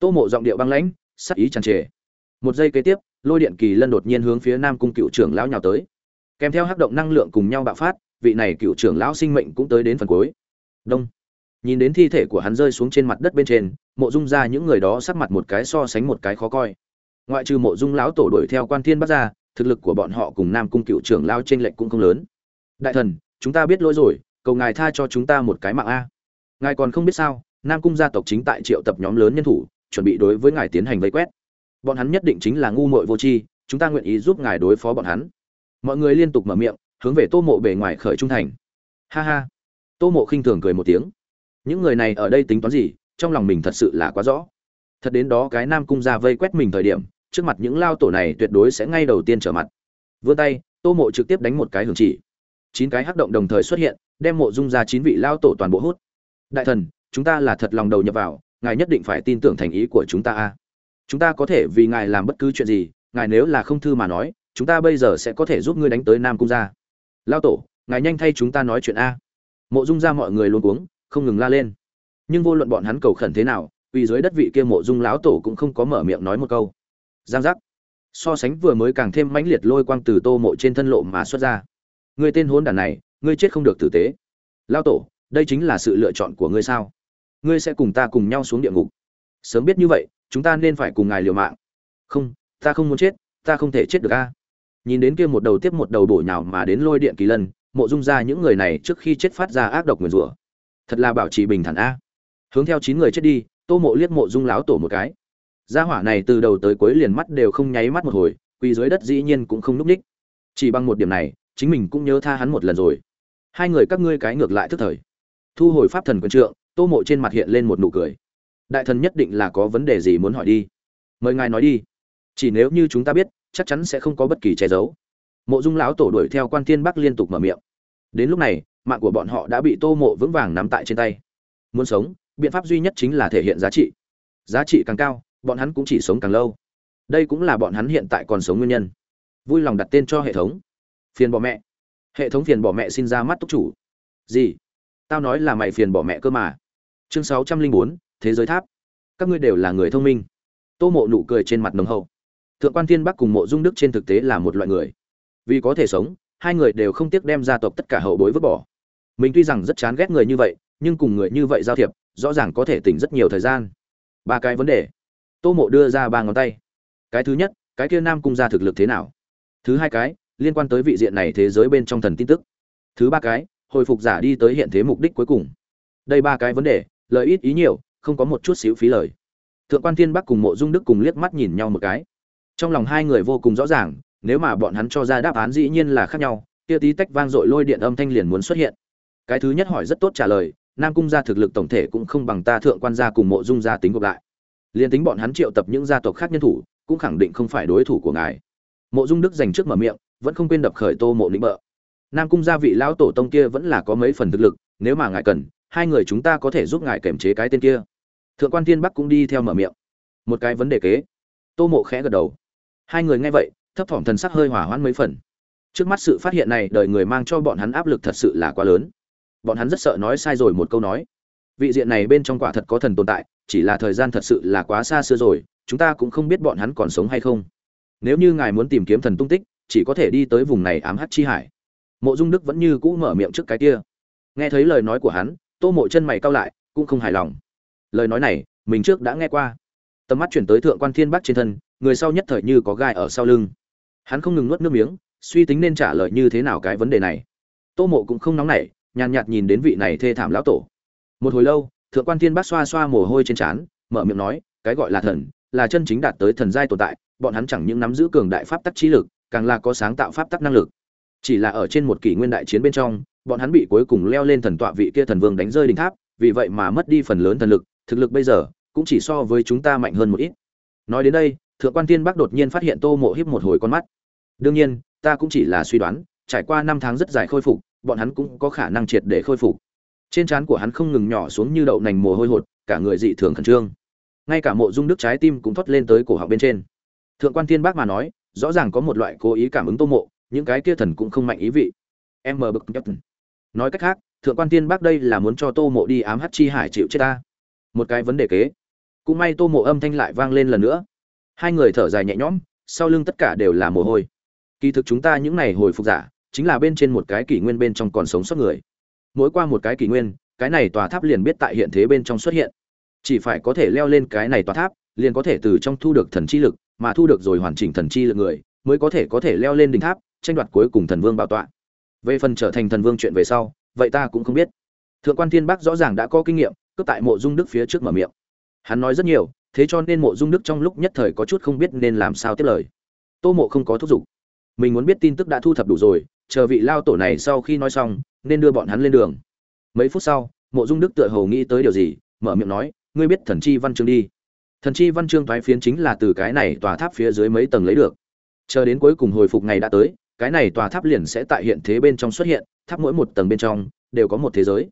tô mộ giọng điệu băng lãnh, sắc ý tràn trề. Một giây kế tiếp, lôi điện kỳ lân đột nhiên hướng phía nam cung cựu trưởng lão nhào tới. Kèm theo hắc động năng lượng cùng nhau bạo phát, vị này cựu trưởng lão sinh mệnh cũng tới đến phần cuối. Đông. Nhìn đến thi thể của hắn rơi xuống trên mặt đất bên trên, mộ dung ra những người đó sắc mặt một cái so sánh một cái khó coi. Ngoại trừ mộ dung lão tổ đuổi theo quan thiên bắt ra, thực lực của bọn họ cùng nam cung cựu trưởng lao trên lệnh cũng không lớn. Đại thần, chúng ta biết lỗi rồi, cầu ngài tha cho chúng ta một cái mạng a. Ngài còn không biết sao, nam cung gia tộc chính tại triệu tập nhóm lớn nhân thủ chuẩn bị đối với ngài tiến hành vây quét. Bọn hắn nhất định chính là ngu muội vô tri, chúng ta nguyện ý giúp ngài đối phó bọn hắn. Mọi người liên tục mở miệng, hướng về tô mộ bề ngoài khởi trung thành. Ha ha. Tô mộ khinh thường cười một tiếng. Những người này ở đây tính toán gì, trong lòng mình thật sự là quá rõ. Thật đến đó cái nam cung ra vây quét mình thời điểm, trước mặt những lao tổ này tuyệt đối sẽ ngay đầu tiên trở mặt. Vươn tay, tô mộ trực tiếp đánh một cái hưởng chỉ. Chín cái hắc động đồng thời xuất hiện, đem mộ dung ra chín vị lao tổ toàn bộ hút. Đại thần, chúng ta là thật lòng đầu nhập vào ngài nhất định phải tin tưởng thành ý của chúng ta a. Chúng ta có thể vì ngài làm bất cứ chuyện gì ngài nếu là không thư mà nói chúng ta bây giờ sẽ có thể giúp ngươi đánh tới nam cung ra. lao tổ ngài nhanh thay chúng ta nói chuyện a. Mộ dung ra mọi người luôn uống, không ngừng la lên. Nhưng vô luận bọn hắn cầu khẩn thế nào vì dưới đất vị kia mộ dung lão tổ cũng không có mở miệng nói một câu. Giang giác. So sánh vừa mới càng thêm mãnh liệt lôi quang từ tô mộ trên thân lộ mà xuất ra. Người tên hôn đản này ngươi chết không được tử tế. Lao tổ đây chính là sự lựa chọn của ngươi sao? Ngươi sẽ cùng ta cùng nhau xuống địa ngục. Sớm biết như vậy, chúng ta nên phải cùng ngài liều mạng. Không, ta không muốn chết, ta không thể chết được a. Nhìn đến kia một đầu tiếp một đầu bổ nhào mà đến lôi điện kỳ lân, mộ dung ra những người này trước khi chết phát ra ác độc nguyền rủa. Thật là bảo trì bình thản a. Hướng theo chín người chết đi, tô mộ liếc mộ dung láo tổ một cái. Gia hỏa này từ đầu tới cuối liền mắt đều không nháy mắt một hồi, quỳ dưới đất dĩ nhiên cũng không núp ních. Chỉ bằng một điểm này, chính mình cũng nhớ tha hắn một lần rồi. Hai người các ngươi cái ngược lại thức thời. Thu hồi pháp thần quân trượng tô mộ trên mặt hiện lên một nụ cười. Đại thần nhất định là có vấn đề gì muốn hỏi đi. Mời ngài nói đi. Chỉ nếu như chúng ta biết, chắc chắn sẽ không có bất kỳ che giấu. Mộ dung lão tổ đuổi theo quan thiên bắc liên tục mở miệng. Đến lúc này, mạng của bọn họ đã bị tô mộ vững vàng nắm tại trên tay. Muốn sống, biện pháp duy nhất chính là thể hiện giá trị. Giá trị càng cao, bọn hắn cũng chỉ sống càng lâu. Đây cũng là bọn hắn hiện tại còn sống nguyên nhân. Vui lòng đặt tên cho hệ thống. Phiền bỏ mẹ. Hệ thống phiền bỏ mẹ xin ra mắt túc chủ. Gì? Tao nói là mày phiền bỏ mẹ cơ mà chương sáu trăm linh bốn, thế giới tháp. Các ngươi đều là người thông minh. Tô mộ nụ cười trên mặt nồng hậu. Thượng quan thiên bắc cùng mộ dung đức trên thực tế là một loại người. Vì có thể sống, hai người đều không tiếc đem gia tộc tất cả hậu bối vứt bỏ. Mình tuy rằng rất chán ghét người như vậy, nhưng cùng người như vậy giao thiệp, rõ ràng có thể tỉnh rất nhiều thời gian. Ba cái vấn đề. Tô mộ đưa ra ba ngón tay. Cái thứ nhất, cái kia nam cung ra thực lực thế nào? Thứ hai cái, liên quan tới vị diện này thế giới bên trong thần tin tức. Thứ ba cái, hồi phục giả đi tới hiện thế mục đích cuối cùng. Đây ba cái vấn đề lời ít ý nhiều, không có một chút xíu phí lời. Thượng quan thiên bắc cùng mộ dung đức cùng liếc mắt nhìn nhau một cái. Trong lòng hai người vô cùng rõ ràng, nếu mà bọn hắn cho ra đáp án dĩ nhiên là khác nhau, kia tí tách vang dội lôi điện âm thanh liền muốn xuất hiện. Cái thứ nhất hỏi rất tốt trả lời, nam cung gia thực lực tổng thể cũng không bằng ta thượng quan gia cùng mộ dung gia tính gộp lại. Liền tính bọn hắn triệu tập những gia tộc khác nhân thủ, cũng khẳng định không phải đối thủ của ngài. Mộ dung đức dành trước mở miệng, vẫn không quên đập khởi tô mộ lĩnh bợ. Nam cung gia vị lão tổ tông kia vẫn là có mấy phần thực lực, nếu mà ngài cần hai người chúng ta có thể giúp ngài kiểm chế cái tên kia. Thượng quan thiên bắc cũng đi theo mở miệng. Một cái vấn đề kế. Tô mộ khẽ gật đầu. Hai người nghe vậy, thấp thỏm thần sắc hơi hỏa hoãn mấy phần. Trước mắt sự phát hiện này, đời người mang cho bọn hắn áp lực thật sự là quá lớn. Bọn hắn rất sợ nói sai rồi một câu nói. Vị diện này bên trong quả thật có thần tồn tại, chỉ là thời gian thật sự là quá xa xưa rồi, chúng ta cũng không biết bọn hắn còn sống hay không. Nếu như ngài muốn tìm kiếm thần tung tích, chỉ có thể đi tới vùng này ám hát chi hải. Mộ dung đức vẫn như cũ mở miệng trước cái kia. Nghe thấy lời nói của hắn tô mộ chân mày cao lại, cũng không hài lòng. Lời nói này, mình trước đã nghe qua. Tầm mắt chuyển tới thượng quan thiên bắc trên thân, người sau nhất thời như có gai ở sau lưng. Hắn không ngừng nuốt nước miếng, suy tính nên trả lời như thế nào cái vấn đề này. Tô mộ cũng không nóng nảy, nhàn nhạt nhìn đến vị này thê thảm lão tổ. Một hồi lâu, thượng quan thiên bắc xoa xoa mồ hôi trên trán, mở miệng nói, cái gọi là thần, là chân chính đạt tới thần giai tồn tại, bọn hắn chẳng những nắm giữ cường đại pháp tắc trí lực, càng là có sáng tạo pháp tắc năng lực. Chỉ là ở trên một kỷ nguyên đại chiến bên trong bọn hắn bị cuối cùng leo lên thần tọa vị kia thần vương đánh rơi đỉnh tháp, vì vậy mà mất đi phần lớn thần lực, thực lực bây giờ cũng chỉ so với chúng ta mạnh hơn một ít. Nói đến đây, thượng quan tiên bắc đột nhiên phát hiện tô mộ híp một hồi con mắt. Đương nhiên, ta cũng chỉ là suy đoán, trải qua năm tháng rất dài khôi phục, bọn hắn cũng có khả năng triệt để khôi phục. Trên trán của hắn không ngừng nhỏ xuống như đậu nành mồ hôi hột, cả người dị thường khẩn trương. Ngay cả mộ dung đức trái tim cũng thoát lên tới cổ họng bên trên. Thượng quan tiên bác mà nói, rõ ràng có một loại cố ý cảm ứng tô mộ, những cái kia thần cũng không mạnh ý vị. Em mờ bực nhất nói cách khác, thượng quan tiên bác đây là muốn cho tô mộ đi ám hát chi hải chịu chết ta. Một cái vấn đề kế. Cũng may tô mộ âm thanh lại vang lên lần nữa. Hai người thở dài nhẹ nhõm, sau lưng tất cả đều là mồ hôi. Kỳ thực chúng ta những này hồi phục giả, chính là bên trên một cái kỷ nguyên bên trong còn sống sót người. Mỗi qua một cái kỷ nguyên, cái này tòa tháp liền biết tại hiện thế bên trong xuất hiện. Chỉ phải có thể leo lên cái này tòa tháp, liền có thể từ trong thu được thần chi lực, mà thu được rồi hoàn chỉnh thần chi lực người, mới có thể có thể leo lên đỉnh tháp, tranh đoạt cuối cùng thần vương bảo tọa về phần trở thành thần vương chuyện về sau, vậy ta cũng không biết. Thượng quan thiên bắc rõ ràng đã có kinh nghiệm, cướp tại mộ dung đức phía trước mở miệng. Hắn nói rất nhiều, thế cho nên mộ dung đức trong lúc nhất thời có chút không biết nên làm sao tiếp lời. Tô mộ không có thúc giục. Mình muốn biết tin tức đã thu thập đủ rồi, chờ vị lao tổ này sau khi nói xong, nên đưa bọn hắn lên đường. Mấy phút sau, mộ dung đức tựa hồ nghĩ tới điều gì, mở miệng nói, ngươi biết thần chi văn chương đi. Thần chi văn chương thoái phiến chính là từ cái này tòa tháp phía dưới mấy tầng lấy được. Chờ đến cuối cùng hồi phục ngày đã tới cái này tòa tháp liền sẽ tại hiện thế bên trong xuất hiện, tháp mỗi một tầng bên trong đều có một thế giới.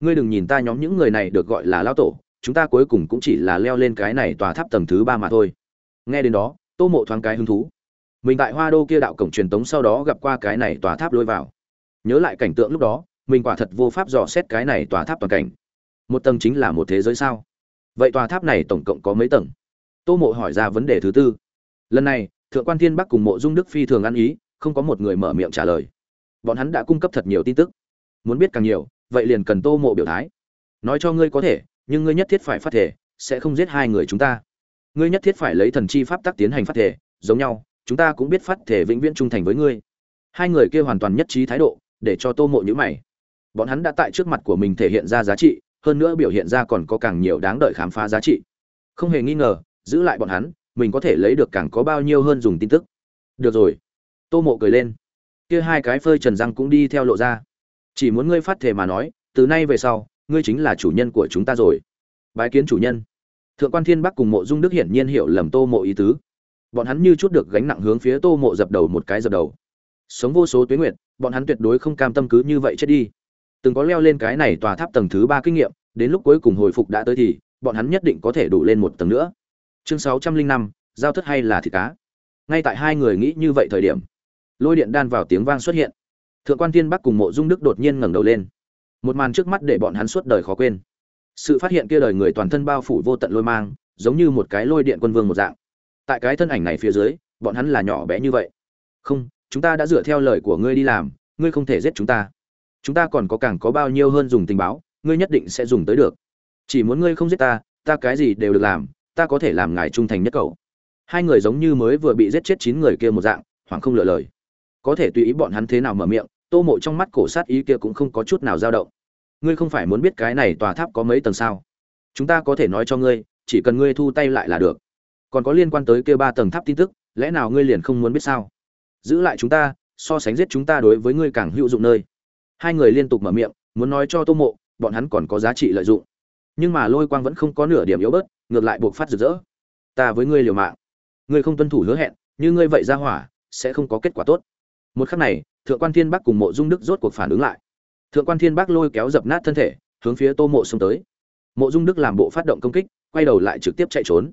Ngươi đừng nhìn ta nhóm những người này được gọi là lao tổ, chúng ta cuối cùng cũng chỉ là leo lên cái này tòa tháp tầng thứ ba mà thôi. Nghe đến đó, tô mộ thoáng cái hứng thú. Mình tại hoa đô kia đạo cổng truyền tống sau đó gặp qua cái này tòa tháp lôi vào. Nhớ lại cảnh tượng lúc đó, mình quả thật vô pháp dò xét cái này tòa tháp toàn cảnh. Một tầng chính là một thế giới sao? Vậy tòa tháp này tổng cộng có mấy tầng? Tô mộ hỏi ra vấn đề thứ tư. Lần này, thượng quan thiên bắc cùng mộ dung đức phi thường ăn ý không có một người mở miệng trả lời. Bọn hắn đã cung cấp thật nhiều tin tức. Muốn biết càng nhiều, vậy liền cần tô mộ biểu thái. Nói cho ngươi có thể, nhưng ngươi nhất thiết phải phát thể, sẽ không giết hai người chúng ta. Ngươi nhất thiết phải lấy thần chi pháp tắc tiến hành phát thể, giống nhau, chúng ta cũng biết phát thể vĩnh viễn trung thành với ngươi. Hai người kia hoàn toàn nhất trí thái độ, để cho tô mộ nhữ mày. Bọn hắn đã tại trước mặt của mình thể hiện ra giá trị, hơn nữa biểu hiện ra còn có càng nhiều đáng đợi khám phá giá trị. Không hề nghi ngờ, giữ lại bọn hắn, mình có thể lấy được càng có bao nhiêu hơn dùng tin tức. Được rồi tô mộ cười lên. Kia hai cái phơi trần răng cũng đi theo lộ ra. Chỉ muốn ngươi phát thể mà nói từ nay về sau ngươi chính là chủ nhân của chúng ta rồi. Bái kiến chủ nhân. Thượng quan thiên bắc cùng mộ dung đức hiển nhiên hiểu lầm tô mộ ý tứ. Bọn hắn như chút được gánh nặng hướng phía tô mộ dập đầu một cái dập đầu. Sống vô số tuyến nguyện, bọn hắn tuyệt đối không cam tâm cứ như vậy chết đi. Từng có leo lên cái này tòa tháp tầng thứ ba kinh nghiệm đến lúc cuối cùng hồi phục đã tới thì bọn hắn nhất định có thể đủ lên một tầng nữa. Chương sáu trăm linh năm giao thất hay là thịt cá? Ngay tại hai người nghĩ như vậy thời điểm lôi điện đan vào tiếng vang xuất hiện. Thượng quan thiên bắc cùng mộ dung đức đột nhiên ngẩng đầu lên. Một màn trước mắt để bọn hắn suốt đời khó quên. Sự phát hiện kia đời người toàn thân bao phủ vô tận lôi mang, giống như một cái lôi điện quân vương một dạng. Tại cái thân ảnh này phía dưới, bọn hắn là nhỏ bé như vậy. Không, chúng ta đã dựa theo lời của ngươi đi làm, ngươi không thể giết chúng ta. Chúng ta còn có càng có bao nhiêu hơn dùng tình báo, ngươi nhất định sẽ dùng tới được. Chỉ muốn ngươi không giết ta ta cái gì đều được làm, ta có thể làm ngài trung thành nhất cậu. Hai người giống như mới vừa bị giết chết chín người kia một dạng hoàng không lựa lời có thể tùy ý bọn hắn thế nào mở miệng, tô mộ trong mắt cổ sát ý kia cũng không có chút nào dao động. Ngươi không phải muốn biết cái này tòa tháp có mấy tầng sao? Chúng ta có thể nói cho ngươi, chỉ cần ngươi thu tay lại là được. Còn có liên quan tới kia ba tầng tháp tin tức, lẽ nào ngươi liền không muốn biết sao? Giữ lại chúng ta, so sánh giết chúng ta đối với ngươi càng hữu dụng nơi. Hai người liên tục mở miệng, muốn nói cho tô mộ, bọn hắn còn có giá trị lợi dụng. Nhưng mà lôi quang vẫn không có nửa điểm yếu bớt, ngược lại buộc phát rực rỡ. Ta với ngươi liều mạng. Ngươi không tuân thủ hứa hẹn, như ngươi vậy ra hỏa, sẽ không có kết quả tốt một khắc này, thượng quan thiên bắc cùng mộ dung đức rốt cuộc phản ứng lại. Thượng quan thiên bắc lôi kéo dập nát thân thể, hướng phía tô mộ xông tới. Mộ dung đức làm bộ phát động công kích, quay đầu lại trực tiếp chạy trốn.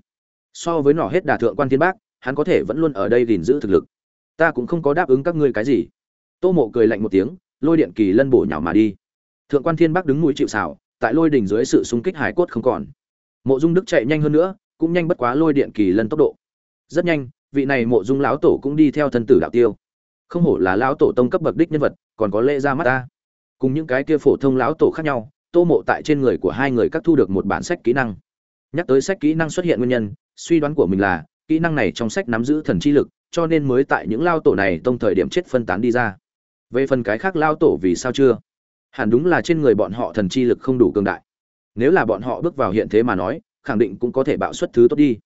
So với nỏ hết đà thượng quan thiên bắc, hắn có thể vẫn luôn ở đây gìn giữ thực lực. Ta cũng không có đáp ứng các ngươi cái gì. Tô mộ cười lạnh một tiếng, lôi điện kỳ lân bổ nhào mà đi. Thượng quan thiên bắc đứng ngùi chịu xảo tại lôi đỉnh dưới sự xung kích hải cốt không còn. Mộ dung đức chạy nhanh hơn nữa, cũng nhanh bất quá lôi điện kỳ lân tốc độ. Rất nhanh, vị này mộ dung lão tổ cũng đi theo thân tử đạo tiêu không hổ là lão tổ tông cấp bậc đích nhân vật, còn có lễ ra mắt ta. Cùng những cái kia phổ thông lão tổ khác nhau, tô mộ tại trên người của hai người các thu được một bản sách kỹ năng. Nhắc tới sách kỹ năng xuất hiện nguyên nhân, suy đoán của mình là, kỹ năng này trong sách nắm giữ thần chi lực, cho nên mới tại những lao tổ này tông thời điểm chết phân tán đi ra. Về phần cái khác lao tổ vì sao chưa? Hẳn đúng là trên người bọn họ thần chi lực không đủ cường đại. Nếu là bọn họ bước vào hiện thế mà nói, khẳng định cũng có thể bạo xuất thứ tốt đi.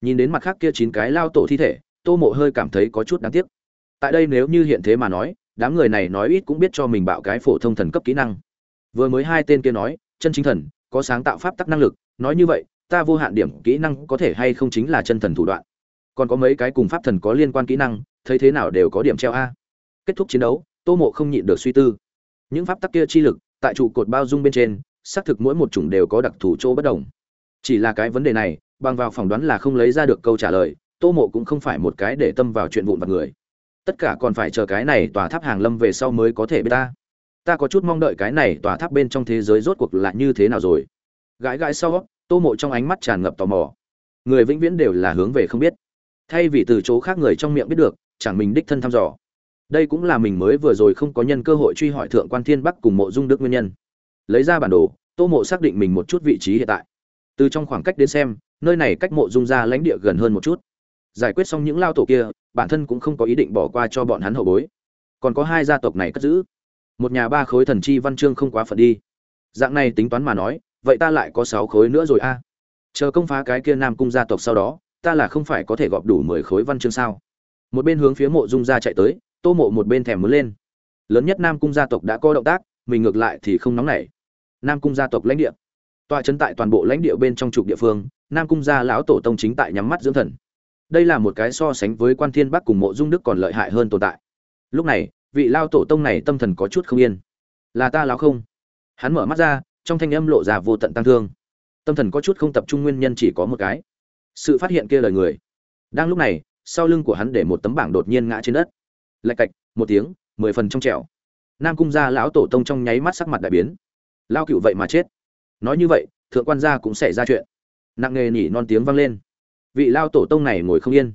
Nhìn đến mặt khác kia chín cái lao tổ thi thể, tô mộ hơi cảm thấy có chút đáng tiếc tại đây nếu như hiện thế mà nói, đám người này nói ít cũng biết cho mình bạo cái phổ thông thần cấp kỹ năng. Vừa mới hai tên kia nói, chân chính thần, có sáng tạo pháp tắc năng lực, nói như vậy, ta vô hạn điểm kỹ năng có thể hay không chính là chân thần thủ đoạn. Còn có mấy cái cùng pháp thần có liên quan kỹ năng, thấy thế nào đều có điểm treo a. Kết thúc chiến đấu, tô mộ không nhịn được suy tư. Những pháp tắc kia chi lực, tại trụ cột bao dung bên trên, xác thực mỗi một chủng đều có đặc thù chỗ bất đồng. Chỉ là cái vấn đề này, bằng vào phỏng đoán là không lấy ra được câu trả lời, tô mộ cũng không phải một cái để tâm vào chuyện vụn vặt người tất cả còn phải chờ cái này tòa tháp hàng lâm về sau mới có thể biết ta. Ta có chút mong đợi cái này tòa tháp bên trong thế giới rốt cuộc là như thế nào rồi. Gãi gãi sau, tô mộ trong ánh mắt tràn ngập tò mò. Người vĩnh viễn đều là hướng về không biết. Thay vì từ chỗ khác người trong miệng biết được, chẳng mình đích thân thăm dò. Đây cũng là mình mới vừa rồi không có nhân cơ hội truy hỏi thượng quan thiên bắc cùng mộ dung đức nguyên nhân. Lấy ra bản đồ, tô mộ xác định mình một chút vị trí hiện tại. Từ trong khoảng cách đến xem, nơi này cách mộ dung ra lãnh địa gần hơn một chút. Giải quyết xong những lao tổ kia bản thân cũng không có ý định bỏ qua cho bọn hắn hậu bối. Còn có hai gia tộc này cất giữ. Một nhà ba khối thần chi văn chương không quá phận đi. Dạng này tính toán mà nói, vậy ta lại có sáu khối nữa rồi a. Chờ công phá cái kia nam cung gia tộc sau đó, ta là không phải có thể gọp đủ mười khối văn chương sao? Một bên hướng phía mộ dung gia chạy tới, tô mộ một bên thèm muốn lên. Lớn nhất nam cung gia tộc đã có động tác, mình ngược lại thì không nóng nảy. Nam cung gia tộc lãnh địa. Tọa chân tại toàn bộ lãnh địa bên trong trục địa phương, nam cung gia lão tổ tông chính tại nhắm mắt dưỡng thần đây là một cái so sánh với quan thiên bắc cùng mộ dung đức còn lợi hại hơn tồn tại. Lúc này, vị lao tổ tông này tâm thần có chút không yên. Là ta lão không? Hắn mở mắt ra, trong thanh âm lộ ra vô tận tăng thương. Tâm thần có chút không tập trung nguyên nhân chỉ có một cái. Sự phát hiện kia lời người. Đang lúc này, sau lưng của hắn để một tấm bảng đột nhiên ngã trên đất. Lạch cạch, một tiếng, mười phần trong trẻo. Nam cung gia lão tổ tông trong nháy mắt sắc mặt đại biến. Lao cựu vậy mà chết. Nói như vậy, thượng quan gia cũng xảy ra chuyện. Nặng nề nhỉ non tiếng vang lên vị lao tổ tông này ngồi không yên.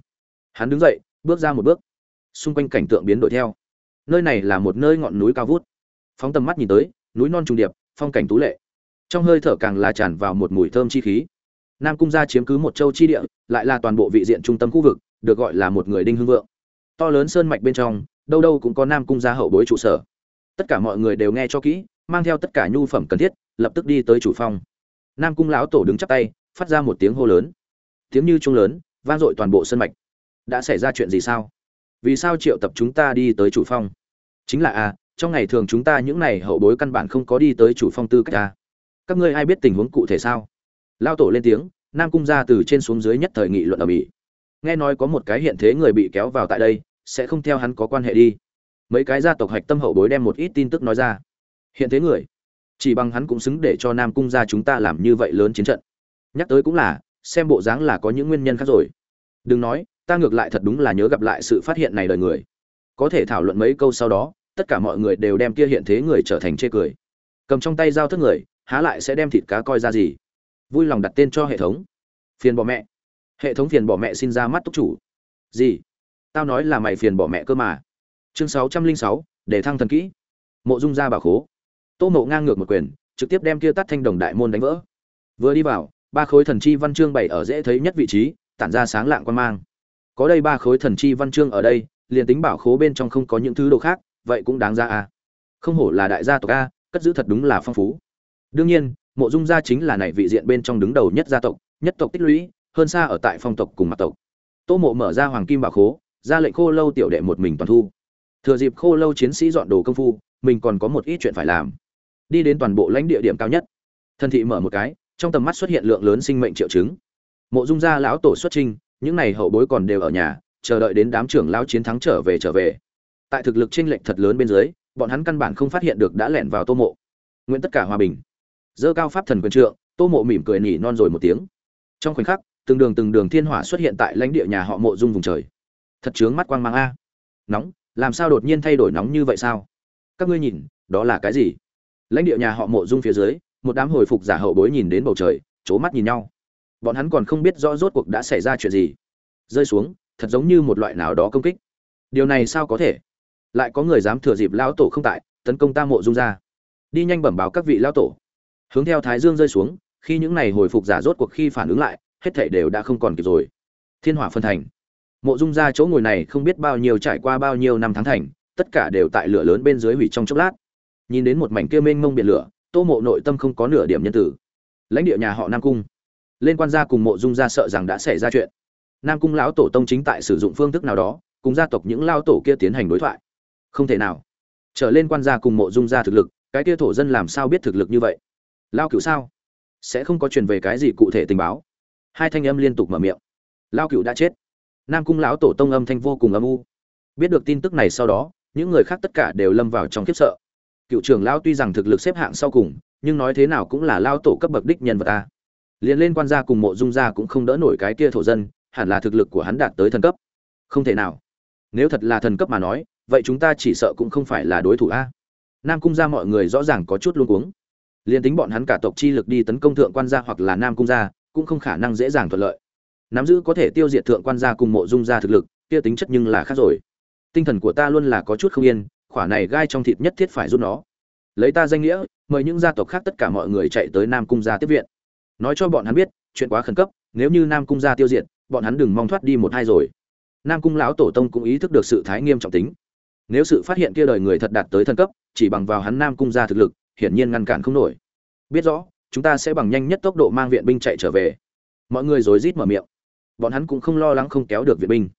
Hắn đứng dậy, bước ra một bước. Xung quanh cảnh tượng biến đổi theo. Nơi này là một nơi ngọn núi cao vút. Phóng tầm mắt nhìn tới, núi non trùng điệp, phong cảnh tú lệ. Trong hơi thở càng là tràn vào một mùi thơm chi khí. Nam cung gia chiếm cứ một châu chi địa, lại là toàn bộ vị diện trung tâm khu vực, được gọi là một người đinh hưng vượng. To lớn sơn mạch bên trong, đâu đâu cũng có nam cung gia hậu bối trụ sở. Tất cả mọi người đều nghe cho kỹ, mang theo tất cả nhu phẩm cần thiết, lập tức đi tới chủ phong. Nam cung lão tổ đứng chắp tay, phát ra một tiếng hô lớn tiếng như trung lớn vang dội toàn bộ sân mạch. Đã xảy ra chuyện gì sao? Vì sao triệu tập chúng ta đi tới chủ phong? Chính là a à, trong ngày thường chúng ta những này hậu bối căn bản không có đi tới chủ phong tư cách a các ngươi ai biết tình huống cụ thể sao? Lao tổ lên tiếng nam cung ra từ trên xuống dưới nhất thời nghị luận ở mỹ. Nghe nói có một cái hiện thế người bị kéo vào tại đây sẽ không theo hắn có quan hệ đi. Mấy cái gia tộc hạch tâm hậu bối đem một ít tin tức nói ra. Hiện thế người chỉ bằng hắn cũng xứng để cho nam cung gia chúng ta làm như vậy lớn chiến trận. Nhắc tới cũng là xem bộ dáng là có những nguyên nhân khác rồi. Đừng nói, ta ngược lại thật đúng là nhớ gặp lại sự phát hiện này đời người. Có thể thảo luận mấy câu sau đó, tất cả mọi người đều đem kia hiện thế người trở thành chê cười. Cầm trong tay dao thức người, há lại sẽ đem thịt cá coi ra gì? Vui lòng đặt tên cho hệ thống. Phiền bỏ mẹ. Hệ thống phiền bỏ mẹ xin ra mắt túc chủ. Gì? Tao nói là mày phiền bỏ mẹ cơ mà. Chương sáu trăm linh sáu, để thăng thần kỹ. Mộ dung ra bà khố. Tô mộ ngang ngược một quyền, trực tiếp đem kia tắt thanh đồng đại môn đánh vỡ. Vừa đi vào ba khối thần chi văn chương bày ở dễ thấy nhất vị trí, tản ra sáng lạng quan mang. Có đây ba khối thần chi văn chương ở đây, liền tính bảo khố bên trong không có những thứ đồ khác, vậy cũng đáng ra à? không hổ là đại gia tộc a, cất giữ thật đúng là phong phú. Đương nhiên, mộ dung gia chính là này vị diện bên trong đứng đầu nhất gia tộc, nhất tộc tích lũy, hơn xa ở tại phong tộc cùng mặt tộc. Tô mộ mở ra hoàng kim bảo khố, ra lệnh khô lâu tiểu đệ một mình toàn thu. Thừa dịp khô lâu chiến sĩ dọn đồ công phu, mình còn có một ít chuyện phải làm. Đi đến toàn bộ lãnh địa điểm cao nhất. Thân thị mở một cái trong tầm mắt xuất hiện lượng lớn sinh mệnh triệu chứng. Mộ dung gia lão tổ xuất trinh những này hậu bối còn đều ở nhà, chờ đợi đến đám trưởng lão chiến thắng trở về trở về. Tại thực lực chênh lệch thật lớn bên dưới, bọn hắn căn bản không phát hiện được đã lẻn vào tô mộ. Nguyện tất cả hòa bình. Dơ cao pháp thần quyền trượng, tô mộ mỉm cười nhỉ non rồi một tiếng. Trong khoảnh khắc, từng đường từng đường thiên hỏa xuất hiện tại lãnh địa nhà họ mộ dung vùng trời. Thật chướng mắt quang mang a. Nóng, làm sao đột nhiên thay đổi nóng như vậy sao? Các ngươi nhìn, đó là cái gì? Lãnh địa nhà họ mộ dung phía dưới một đám hồi phục giả hậu bối nhìn đến bầu trời c mắt nhìn nhau. Bọn hắn còn không biết rõ rốt cuộc đã xảy ra chuyện gì. Rơi xuống, thật giống như một loại nào đó công kích. Điều này sao có thể? Lại có người dám thừa dịp lão tổ không tại, tấn công ta mộ dung ra. Đi nhanh bẩm báo các vị lão tổ. Hướng theo thái dương rơi xuống, khi những này hồi phục giả rốt cuộc khi phản ứng lại, hết thảy đều đã không còn kịp rồi. Thiên hỏa phân thành. Mộ dung ra chỗ ngồi này không biết bao nhiêu trải qua bao nhiêu năm tháng thành, tất cả đều tại lửa lớn bên dưới hủy trong chốc lát. Nhìn đến một mảnh kia mênh mông biển lửa tô mộ nội tâm không có nửa điểm nhân tử. Lãnh địa nhà họ nam cung. Lên quan gia cùng mộ dung gia sợ rằng đã xảy ra chuyện. Nam cung lão tổ tông chính tại sử dụng phương thức nào đó, cùng gia tộc những lao tổ kia tiến hành đối thoại. Không thể nào. Trở lên quan gia cùng mộ dung gia thực lực, cái kia thổ dân làm sao biết thực lực như vậy? Lao cựu sao? Sẽ không có truyền về cái gì cụ thể tình báo. Hai thanh âm liên tục mở miệng. Lao cựu đã chết. Nam cung lão tổ tông âm thanh vô cùng âm u. Biết được tin tức này sau đó, những người khác tất cả đều lâm vào trong khiếp sợ cựu trưởng lão tuy rằng thực lực xếp hạng sau cùng, nhưng nói thế nào cũng là lao tổ cấp bậc đích nhân vật ta liền lên quan gia cùng mộ dung gia cũng không đỡ nổi cái kia thổ dân, hẳn là thực lực của hắn đạt tới thần cấp. Không thể nào. Nếu thật là thần cấp mà nói, vậy chúng ta chỉ sợ cũng không phải là đối thủ a. Nam cung gia mọi người rõ ràng có chút luống cuống. Liền tính bọn hắn cả tộc chi lực đi tấn công thượng quan gia hoặc là nam cung gia, cũng không khả năng dễ dàng thuận lợi. Nắm giữ có thể tiêu diệt thượng quan gia cùng mộ dung gia thực lực, kia tính chất nhưng là khác rồi. Tinh thần của ta luôn là có chút không yên khỏa này gai trong thịt nhất thiết phải rút nó. Lấy ta danh nghĩa, mời những gia tộc khác tất cả mọi người chạy tới nam cung gia tiếp viện. Nói cho bọn hắn biết, chuyện quá khẩn cấp, nếu như nam cung gia tiêu diệt, bọn hắn đừng mong thoát đi một hai rồi. Nam cung lão tổ tông cũng ý thức được sự thái nghiêm trọng tính. Nếu sự phát hiện kia đời người thật đạt tới thân cấp, chỉ bằng vào hắn nam cung gia thực lực, hiển nhiên ngăn cản không nổi. Biết rõ, chúng ta sẽ bằng nhanh nhất tốc độ mang viện binh chạy trở về. Mọi người rối rít mở miệng. Bọn hắn cũng không lo lắng không kéo được viện binh.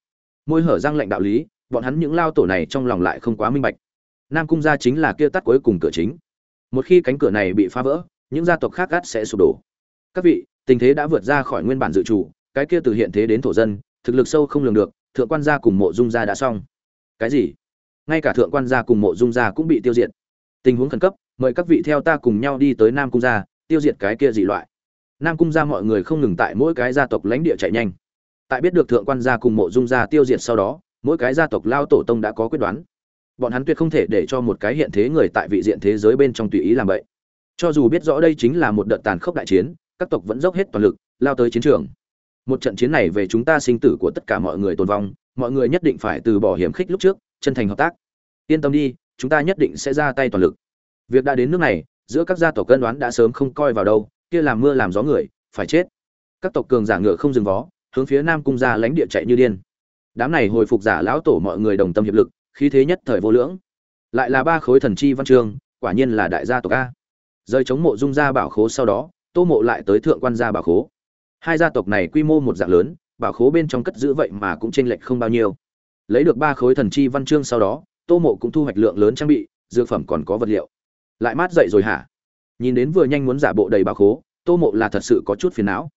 Môi hở răng lệnh đạo lý bọn hắn những lao tổ này trong lòng lại không quá minh bạch. Nam cung gia chính là kia tắt cuối cùng cửa chính. Một khi cánh cửa này bị phá vỡ, những gia tộc khác gắt sẽ sụp đổ. Các vị, tình thế đã vượt ra khỏi nguyên bản dự chủ cái kia từ hiện thế đến thổ dân, thực lực sâu không lường được, thượng quan gia cùng mộ dung gia đã xong. Cái gì? Ngay cả thượng quan gia cùng mộ dung gia cũng bị tiêu diệt. Tình huống khẩn cấp, mời các vị theo ta cùng nhau đi tới nam cung gia, tiêu diệt cái kia dị loại. Nam cung gia mọi người không ngừng tại mỗi cái gia tộc lãnh địa chạy nhanh. Tại biết được thượng quan gia cùng mộ dung gia tiêu diệt sau đó mỗi cái gia tộc lao tổ tông đã có quyết đoán. Bọn hắn tuyệt không thể để cho một cái hiện thế người tại vị diện thế giới bên trong tùy ý làm vậy. Cho dù biết rõ đây chính là một đợt tàn khốc đại chiến, các tộc vẫn dốc hết toàn lực, lao tới chiến trường. Một trận chiến này về chúng ta sinh tử của tất cả mọi người tồn vong, mọi người nhất định phải từ bỏ hiểm khích lúc trước, chân thành hợp tác. Yên tâm đi, chúng ta nhất định sẽ ra tay toàn lực. Việc đã đến nước này, giữa các gia tộc cân đoán đã sớm không coi vào đâu, kia làm mưa làm gió người, phải chết. Các tộc cường giả ngựa không dừng vó, hướng phía nam cung ra lãnh địa chạy như điên đám này hồi phục giả lão tổ mọi người đồng tâm hiệp lực, khí thế nhất thời vô lưỡng. Lại là ba khối thần chi văn chương, quả nhiên là đại gia tộc a. Rơi chống mộ dung gia bảo khố sau đó, tô mộ lại tới thượng quan gia bảo khố. Hai gia tộc này quy mô một dạng lớn, bảo khố bên trong cất giữ vậy mà cũng chênh lệch không bao nhiêu. Lấy được ba khối thần chi văn chương sau đó, tô mộ cũng thu hoạch lượng lớn trang bị, dược phẩm còn có vật liệu. Lại mát dậy rồi hả? Nhìn đến vừa nhanh muốn giả bộ đầy bảo khố, tô mộ là thật sự có chút phiền não.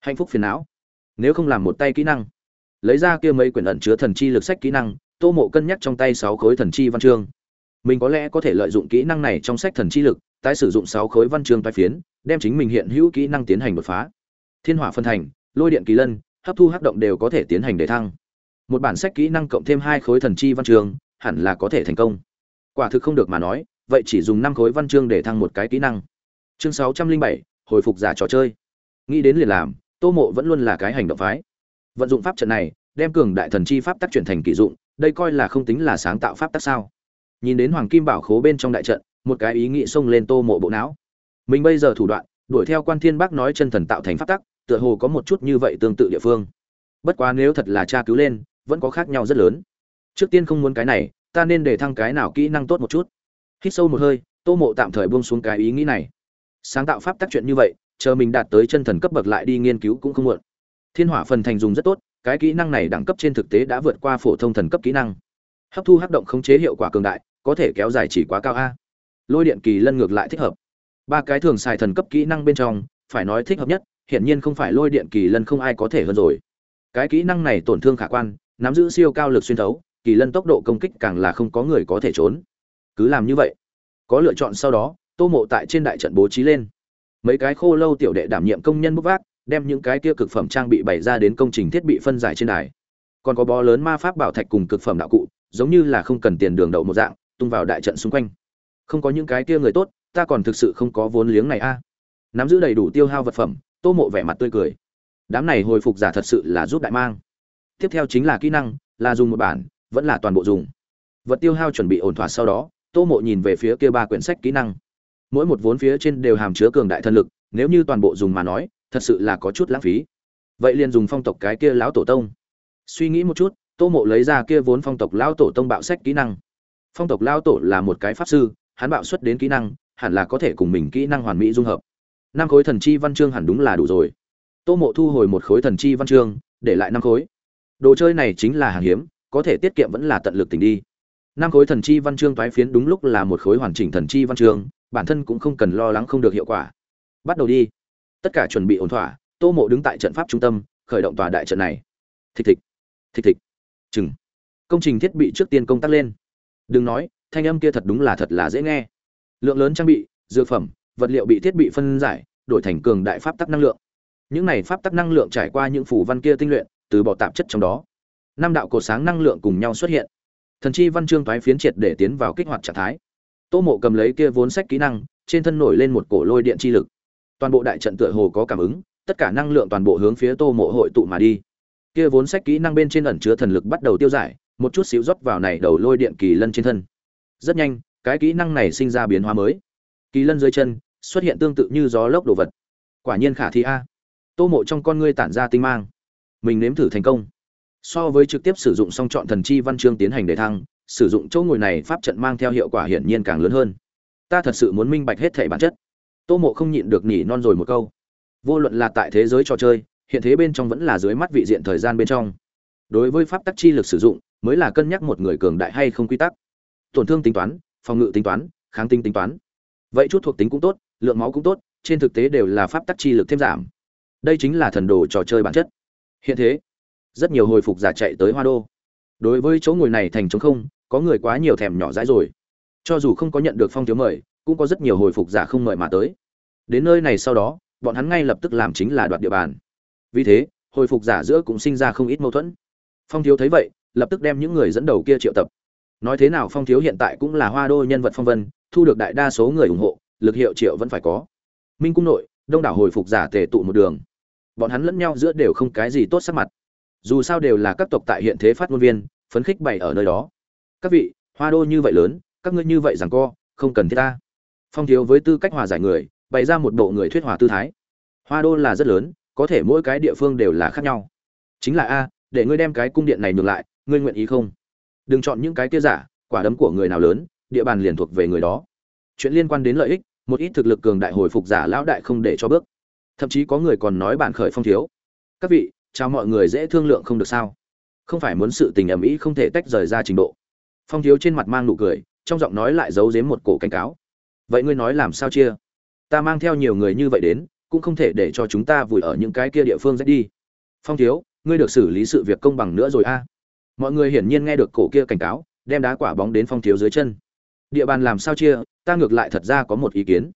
Hạnh phúc phiền não. Nếu không làm một tay kỹ năng lấy ra kia mấy quyển ẩn chứa thần chi lực sách kỹ năng, tô mộ cân nhắc trong tay sáu khối thần chi văn chương. Mình có lẽ có thể lợi dụng kỹ năng này trong sách thần chi lực, tái sử dụng sáu khối văn chương tai phiến, đem chính mình hiện hữu kỹ năng tiến hành đột phá. Thiên hỏa phân thành, lôi điện kỳ lân, hấp thu hắc động đều có thể tiến hành để thăng. Một bản sách kỹ năng cộng thêm hai khối thần chi văn chương, hẳn là có thể thành công. Quả thực không được mà nói, vậy chỉ dùng năm khối văn chương để thăng một cái kỹ năng. Chương sáu trăm linh bảy, hồi phục giả trò chơi. Nghĩ đến liền làm, tô mộ vẫn luôn là cái hành động phái vận dụng pháp trận này, đem cường đại thần chi pháp tác chuyển thành kỷ dụng, đây coi là không tính là sáng tạo pháp tác sao? Nhìn đến hoàng kim bảo khố bên trong đại trận, một cái ý nghĩ xông lên tô mộ bộ não. Mình bây giờ thủ đoạn, đuổi theo quan thiên bác nói chân thần tạo thành pháp tắc, tựa hồ có một chút như vậy tương tự địa phương. Bất quá nếu thật là tra cứu lên, vẫn có khác nhau rất lớn. Trước tiên không muốn cái này, ta nên để thăng cái nào kỹ năng tốt một chút. Hít sâu một hơi, tô mộ tạm thời buông xuống cái ý nghĩ này. Sáng tạo pháp tác chuyện như vậy, chờ mình đạt tới chân thần cấp bậc lại đi nghiên cứu cũng không muộn thiên hỏa phần thành dùng rất tốt, cái kỹ năng này đẳng cấp trên thực tế đã vượt qua phổ thông thần cấp kỹ năng. Hấp thu hấp động khống chế hiệu quả cường đại, có thể kéo dài chỉ quá cao a. Lôi điện kỳ lân ngược lại thích hợp. Ba cái thường xài thần cấp kỹ năng bên trong, phải nói thích hợp nhất, hiển nhiên không phải lôi điện kỳ lân không ai có thể hơn rồi. Cái kỹ năng này tổn thương khả quan, nắm giữ siêu cao lực xuyên thấu, kỳ lân tốc độ công kích càng là không có người có thể trốn. Cứ làm như vậy, có lựa chọn sau đó, tô mộ tại trên đại trận bố trí lên. Mấy cái khô lâu tiểu đệ đảm nhiệm công nhân bốc vác đem những cái kia cực phẩm trang bị bày ra đến công trình thiết bị phân giải trên đài. Còn có bó lớn ma pháp bảo thạch cùng cực phẩm đạo cụ, giống như là không cần tiền đường đậu một dạng, tung vào đại trận xung quanh. Không có những cái kia người tốt, ta còn thực sự không có vốn liếng này a. Nắm giữ đầy đủ tiêu hao vật phẩm, tô mộ vẻ mặt tươi cười. Đám này hồi phục giả thật sự là giúp đại mang. Tiếp theo chính là kỹ năng, là dùng một bản, vẫn là toàn bộ dùng. Vật tiêu hao chuẩn bị ổn thỏa sau đó, tô mộ nhìn về phía kia ba quyển sách kỹ năng. Mỗi một vốn phía trên đều hàm chứa cường đại thân lực, nếu như toàn bộ dùng mà nói thật sự là có chút lãng phí. Vậy liền dùng phong tộc cái kia lão tổ tông. Suy nghĩ một chút, tô mộ lấy ra kia vốn phong tộc lão tổ tông bạo sách kỹ năng. Phong tộc lão tổ là một cái pháp sư, hắn bạo xuất đến kỹ năng, hẳn là có thể cùng mình kỹ năng hoàn mỹ dung hợp. Năm khối thần chi văn chương hẳn đúng là đủ rồi. Tô mộ thu hồi một khối thần chi văn chương, để lại năm khối. Đồ chơi này chính là hàng hiếm, có thể tiết kiệm vẫn là tận lực tình đi. Năm khối thần chi văn chương toái phiến đúng lúc là một khối hoàn chỉnh thần chi văn chương, bản thân cũng không cần lo lắng không được hiệu quả. Bắt đầu đi tất cả chuẩn bị ổn thỏa, tô mộ đứng tại trận pháp trung tâm, khởi động tòa đại trận này. Thịch thịch thịch thịch. Chừng. Công trình thiết bị trước tiên công tác lên. Đừng nói, thanh âm kia thật đúng là thật là dễ nghe. Lượng lớn trang bị, dược phẩm, vật liệu bị thiết bị phân giải, đổi thành cường đại pháp tắc năng lượng. Những này pháp tắc năng lượng trải qua những phủ văn kia tinh luyện, từ bỏ tạp chất trong đó. Năm đạo cổ sáng năng lượng cùng nhau xuất hiện. Thần chi văn chương thoái phiến triệt để tiến vào kích hoạt trạng thái. Tô mộ cầm lấy kia vốn sách kỹ năng, trên thân nổi lên một cổ lôi điện chi lực toàn bộ đại trận tựa hồ có cảm ứng, tất cả năng lượng toàn bộ hướng phía tô mộ hội tụ mà đi. Kia vốn sách kỹ năng bên trên ẩn chứa thần lực bắt đầu tiêu giải, một chút xíu rót vào này đầu lôi điện kỳ lân trên thân. Rất nhanh, cái kỹ năng này sinh ra biến hóa mới. Kỳ lân dưới chân, xuất hiện tương tự như gió lốc đồ vật. Quả nhiên khả thi a. Tô mộ trong con ngươi tản ra tinh mang. Mình nếm thử thành công. So với trực tiếp sử dụng song chọn thần chi văn chương tiến hành để thăng, sử dụng chỗ ngồi này pháp trận mang theo hiệu quả hiển nhiên càng lớn hơn. Ta thật sự muốn minh bạch hết thể bản chất tô mộ không nhịn được nhỉ non rồi một câu. Vô luận là tại thế giới trò chơi, hiện thế bên trong vẫn là dưới mắt vị diện thời gian bên trong. Đối với pháp tắc chi lực sử dụng, mới là cân nhắc một người cường đại hay không quy tắc. Tổn thương tính toán, phòng ngự tính toán, kháng tinh tính toán. Vậy chút thuộc tính cũng tốt, lượng máu cũng tốt, trên thực tế đều là pháp tắc chi lực thêm giảm. Đây chính là thần đồ trò chơi bản chất. Hiện thế, rất nhiều hồi phục giả chạy tới hoa đô. Đối với chỗ ngồi này thành trống không, có người quá nhiều thèm nhỏ dãi rồi. Cho dù không có nhận được phong thiếu mời, cũng có rất nhiều hồi phục giả không mời mà tới đến nơi này sau đó, bọn hắn ngay lập tức làm chính là đoạt địa bàn. Vì thế, hồi phục giả giữa cũng sinh ra không ít mâu thuẫn. Phong thiếu thấy vậy, lập tức đem những người dẫn đầu kia triệu tập. Nói thế nào phong thiếu hiện tại cũng là hoa đô nhân vật phong vân, thu được đại đa số người ủng hộ, lực hiệu triệu vẫn phải có. Minh cung nội, đông đảo hồi phục giả tề tụ một đường. Bọn hắn lẫn nhau giữa đều không cái gì tốt sắc mặt. Dù sao đều là các tộc tại hiện thế phát ngôn viên, phấn khích bày ở nơi đó. Các vị, hoa đô như vậy lớn, các ngươi như vậy rằng co, không cần thiết ta. Phong thiếu với tư cách hòa giải người bày ra một bộ người thuyết hòa tư thái. Hoa đô là rất lớn, có thể mỗi cái địa phương đều là khác nhau. Chính là, a, để ngươi đem cái cung điện này ngược lại, ngươi nguyện ý không? Đừng chọn những cái kia giả, quả đấm của người nào lớn, địa bàn liền thuộc về người đó. Chuyện liên quan đến lợi ích, một ít thực lực cường đại hồi phục giả lão đại không để cho bước. Thậm chí có người còn nói bản khởi phong thiếu. Các vị, chào mọi người dễ thương lượng không được sao? Không phải muốn sự tình ầm ĩ không thể tách rời ra trình độ. Phong thiếu trên mặt mang nụ cười, trong giọng nói lại giấu giếm một cổ cảnh cáo. Vậy ngươi nói làm sao chia? Ta mang theo nhiều người như vậy đến, cũng không thể để cho chúng ta vùi ở những cái kia địa phương rách đi. Phong thiếu, ngươi được xử lý sự việc công bằng nữa rồi a. Mọi người hiển nhiên nghe được cổ kia cảnh cáo, đem đá quả bóng đến phong thiếu dưới chân. Địa bàn làm sao chia, ta ngược lại thật ra có một ý kiến.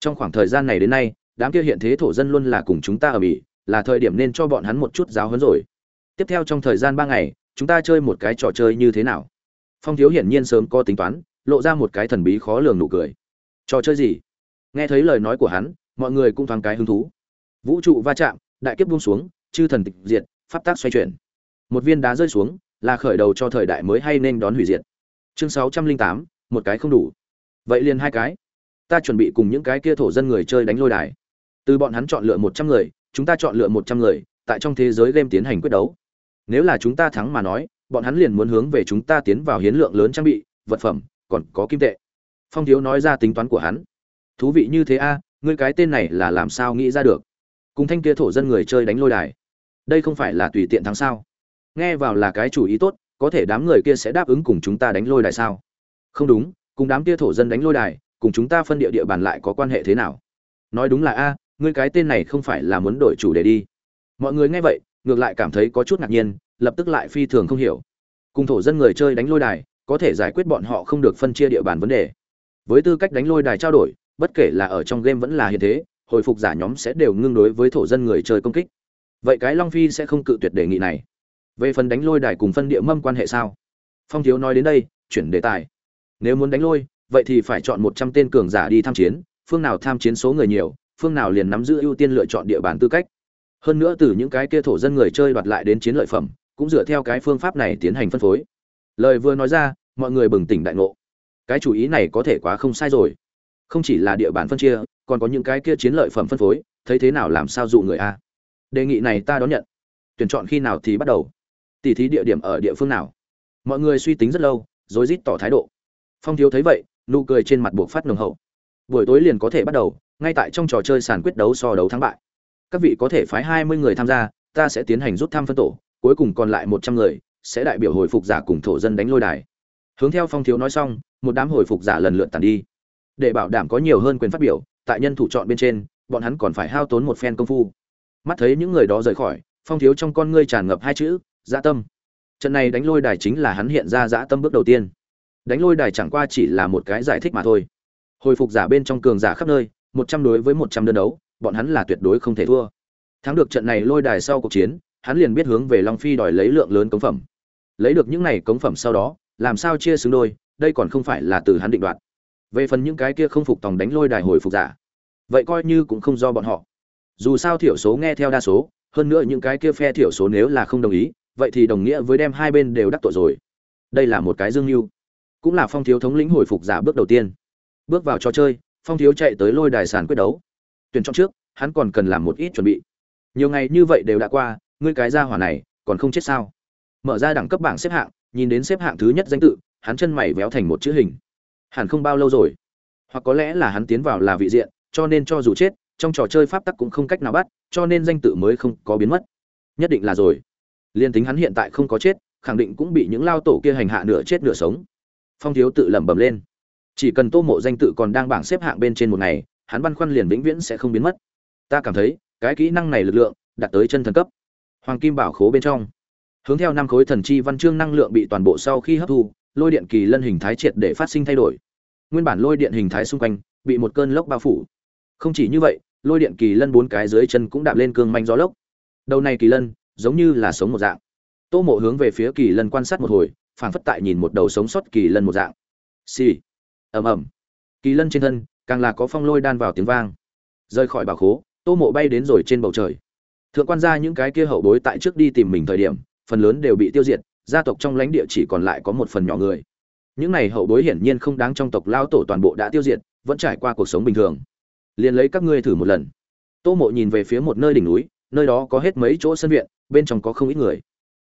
Trong khoảng thời gian này đến nay, đám kia hiện thế thổ dân luôn là cùng chúng ta ở bỉ, là thời điểm nên cho bọn hắn một chút giáo huấn rồi. Tiếp theo trong thời gian ba ngày, chúng ta chơi một cái trò chơi như thế nào? Phong thiếu hiển nhiên sớm có tính toán, lộ ra một cái thần bí khó lường nụ cười. Trò chơi gì? Nghe thấy lời nói của hắn, mọi người cũng thoáng cái hứng thú. Vũ trụ va chạm, đại kiếp buông xuống, chư thần tịch diệt, pháp tác xoay chuyển. Một viên đá rơi xuống, là khởi đầu cho thời đại mới hay nên đón hủy diệt. Chương sáu trăm linh tám, một cái không đủ. Vậy liền hai cái. Ta chuẩn bị cùng những cái kia thổ dân người chơi đánh lôi đài. Từ bọn hắn chọn lựa một trăm người, chúng ta chọn lựa một trăm người, tại trong thế giới game tiến hành quyết đấu. Nếu là chúng ta thắng mà nói, bọn hắn liền muốn hướng về chúng ta tiến vào hiến lượng lớn trang bị, vật phẩm, còn có kim tệ. Phong thiếu nói ra tính toán của hắn thú vị như thế a, ngươi cái tên này là làm sao nghĩ ra được? Cùng thanh kia thổ dân người chơi đánh lôi đài. Đây không phải là tùy tiện thắng sao? Nghe vào là cái chủ ý tốt, có thể đám người kia sẽ đáp ứng cùng chúng ta đánh lôi đài sao? Không đúng, cùng đám kia thổ dân đánh lôi đài, cùng chúng ta phân địa địa bàn lại có quan hệ thế nào? Nói đúng là a, ngươi cái tên này không phải là muốn đổi chủ đề đi. Mọi người nghe vậy, ngược lại cảm thấy có chút ngạc nhiên, lập tức lại phi thường không hiểu. Cùng thổ dân người chơi đánh lôi đài, có thể giải quyết bọn họ không được phân chia địa bàn vấn đề. Với tư cách đánh lôi đài trao đổi bất kể là ở trong game vẫn là hiện thế, hồi phục giả nhóm sẽ đều ngưng đối với thổ dân người chơi công kích. Vậy cái long phi sẽ không cự tuyệt đề nghị này. Về phần đánh lôi đài cùng phân địa mâm quan hệ sao? Phong thiếu nói đến đây, chuyển đề tài. Nếu muốn đánh lôi, vậy thì phải chọn một trăm tên cường giả đi tham chiến, phương nào tham chiến số người nhiều, phương nào liền nắm giữ ưu tiên lựa chọn địa bàn tư cách. Hơn nữa từ những cái kia thổ dân người chơi đoạt lại đến chiến lợi phẩm, cũng dựa theo cái phương pháp này tiến hành phân phối. Lời vừa nói ra, mọi người bừng tỉnh đại ngộ. Cái chủ ý này có thể quá không sai rồi không chỉ là địa bàn phân chia, còn có những cái kia chiến lợi phẩm phân phối, thấy thế nào làm sao dụ người a? Đề nghị này ta đón nhận. Tuyển chọn khi nào thì bắt đầu? Tỉ thí địa điểm ở địa phương nào? Mọi người suy tính rất lâu, rồi rít tỏ thái độ. Phong thiếu thấy vậy, nụ cười trên mặt buộc phát nồng hậu. Buổi tối liền có thể bắt đầu, ngay tại trong trò chơi sàn quyết đấu so đấu thắng bại. Các vị có thể phái hai mươi người tham gia, ta sẽ tiến hành rút thăm phân tổ, cuối cùng còn lại một trăm người sẽ đại biểu hồi phục giả cùng thổ dân đánh lôi đài. Hướng theo phong thiếu nói xong, một đám hồi phục giả lần lượt tàn đi để bảo đảm có nhiều hơn quyền phát biểu, tại nhân thủ chọn bên trên, bọn hắn còn phải hao tốn một phen công phu. Mắt thấy những người đó rời khỏi, phong thiếu trong con ngươi tràn ngập hai chữ dã tâm. Trận này đánh lôi đài chính là hắn hiện ra dã tâm bước đầu tiên. Đánh lôi đài chẳng qua chỉ là một cái giải thích mà thôi. Hồi phục giả bên trong cường giả khắp nơi, một trăm đối với một trăm đơn đấu, bọn hắn là tuyệt đối không thể thua. Thắng được trận này lôi đài sau cuộc chiến, hắn liền biết hướng về long phi đòi lấy lượng lớn cống phẩm. Lấy được những này cống phẩm sau đó, làm sao chia xứng đôi, đây còn không phải là từ hắn định đoạt về phần những cái kia không phục tòng đánh lôi đài hồi phục giả, vậy coi như cũng không do bọn họ. Dù sao thiểu số nghe theo đa số, hơn nữa những cái kia phe thiểu số nếu là không đồng ý, vậy thì đồng nghĩa với đem hai bên đều đắc tội rồi. Đây là một cái dương mưu, cũng là phong thiếu thống lĩnh hồi phục giả bước đầu tiên. Bước vào trò chơi, phong thiếu chạy tới lôi đài sàn quyết đấu. Tuyển chọn trước, hắn còn cần làm một ít chuẩn bị. Nhiều ngày như vậy đều đã qua, ngươi cái gia hỏa này, còn không chết sao? Mở ra đẳng cấp bảng xếp hạng, nhìn đến xếp hạng thứ nhất danh tự, hắn chân mày véo thành một chữ hình hẳn không bao lâu rồi. Hoặc có lẽ là hắn tiến vào là vị diện, cho nên cho dù chết, trong trò chơi pháp tắc cũng không cách nào bắt, cho nên danh tự mới không có biến mất. Nhất định là rồi. Liên tính hắn hiện tại không có chết, khẳng định cũng bị những lao tổ kia hành hạ nửa chết nửa sống. Phong thiếu tự lẩm bẩm lên. Chỉ cần tô mộ danh tự còn đang bảng xếp hạng bên trên một ngày, hắn băn khoăn liền vĩnh viễn sẽ không biến mất. Ta cảm thấy, cái kỹ năng này lực lượng, đạt tới chân thần cấp. Hoàng kim bảo khố bên trong. Hướng theo năm khối thần chi văn chương năng lượng bị toàn bộ sau khi hấp thu lôi điện kỳ lân hình thái triệt để phát sinh thay đổi. Nguyên bản lôi điện hình thái xung quanh bị một cơn lốc bao phủ. Không chỉ như vậy, lôi điện kỳ lân bốn cái dưới chân cũng đạp lên cương manh gió lốc. Đầu này kỳ lân giống như là sống một dạng. Tô mộ hướng về phía kỳ lân quan sát một hồi, phảng phất tại nhìn một đầu sống sót kỳ lân một dạng. Xì、sì. ầm ầm. Kỳ lân trên thân, càng là có phong lôi đan vào tiếng vang. Rời khỏi bảo khố, tô mộ bay đến rồi trên bầu trời. Thượng quan gia những cái kia hậu bối tại trước đi tìm mình thời điểm, phần lớn đều bị tiêu diệt gia tộc trong lãnh địa chỉ còn lại có một phần nhỏ người. Những này hậu bối hiển nhiên không đáng trong tộc lao tổ toàn bộ đã tiêu diệt, vẫn trải qua cuộc sống bình thường. Liền lấy các ngươi thử một lần. Tô mộ nhìn về phía một nơi đỉnh núi, nơi đó có hết mấy chỗ sân viện, bên trong có không ít người.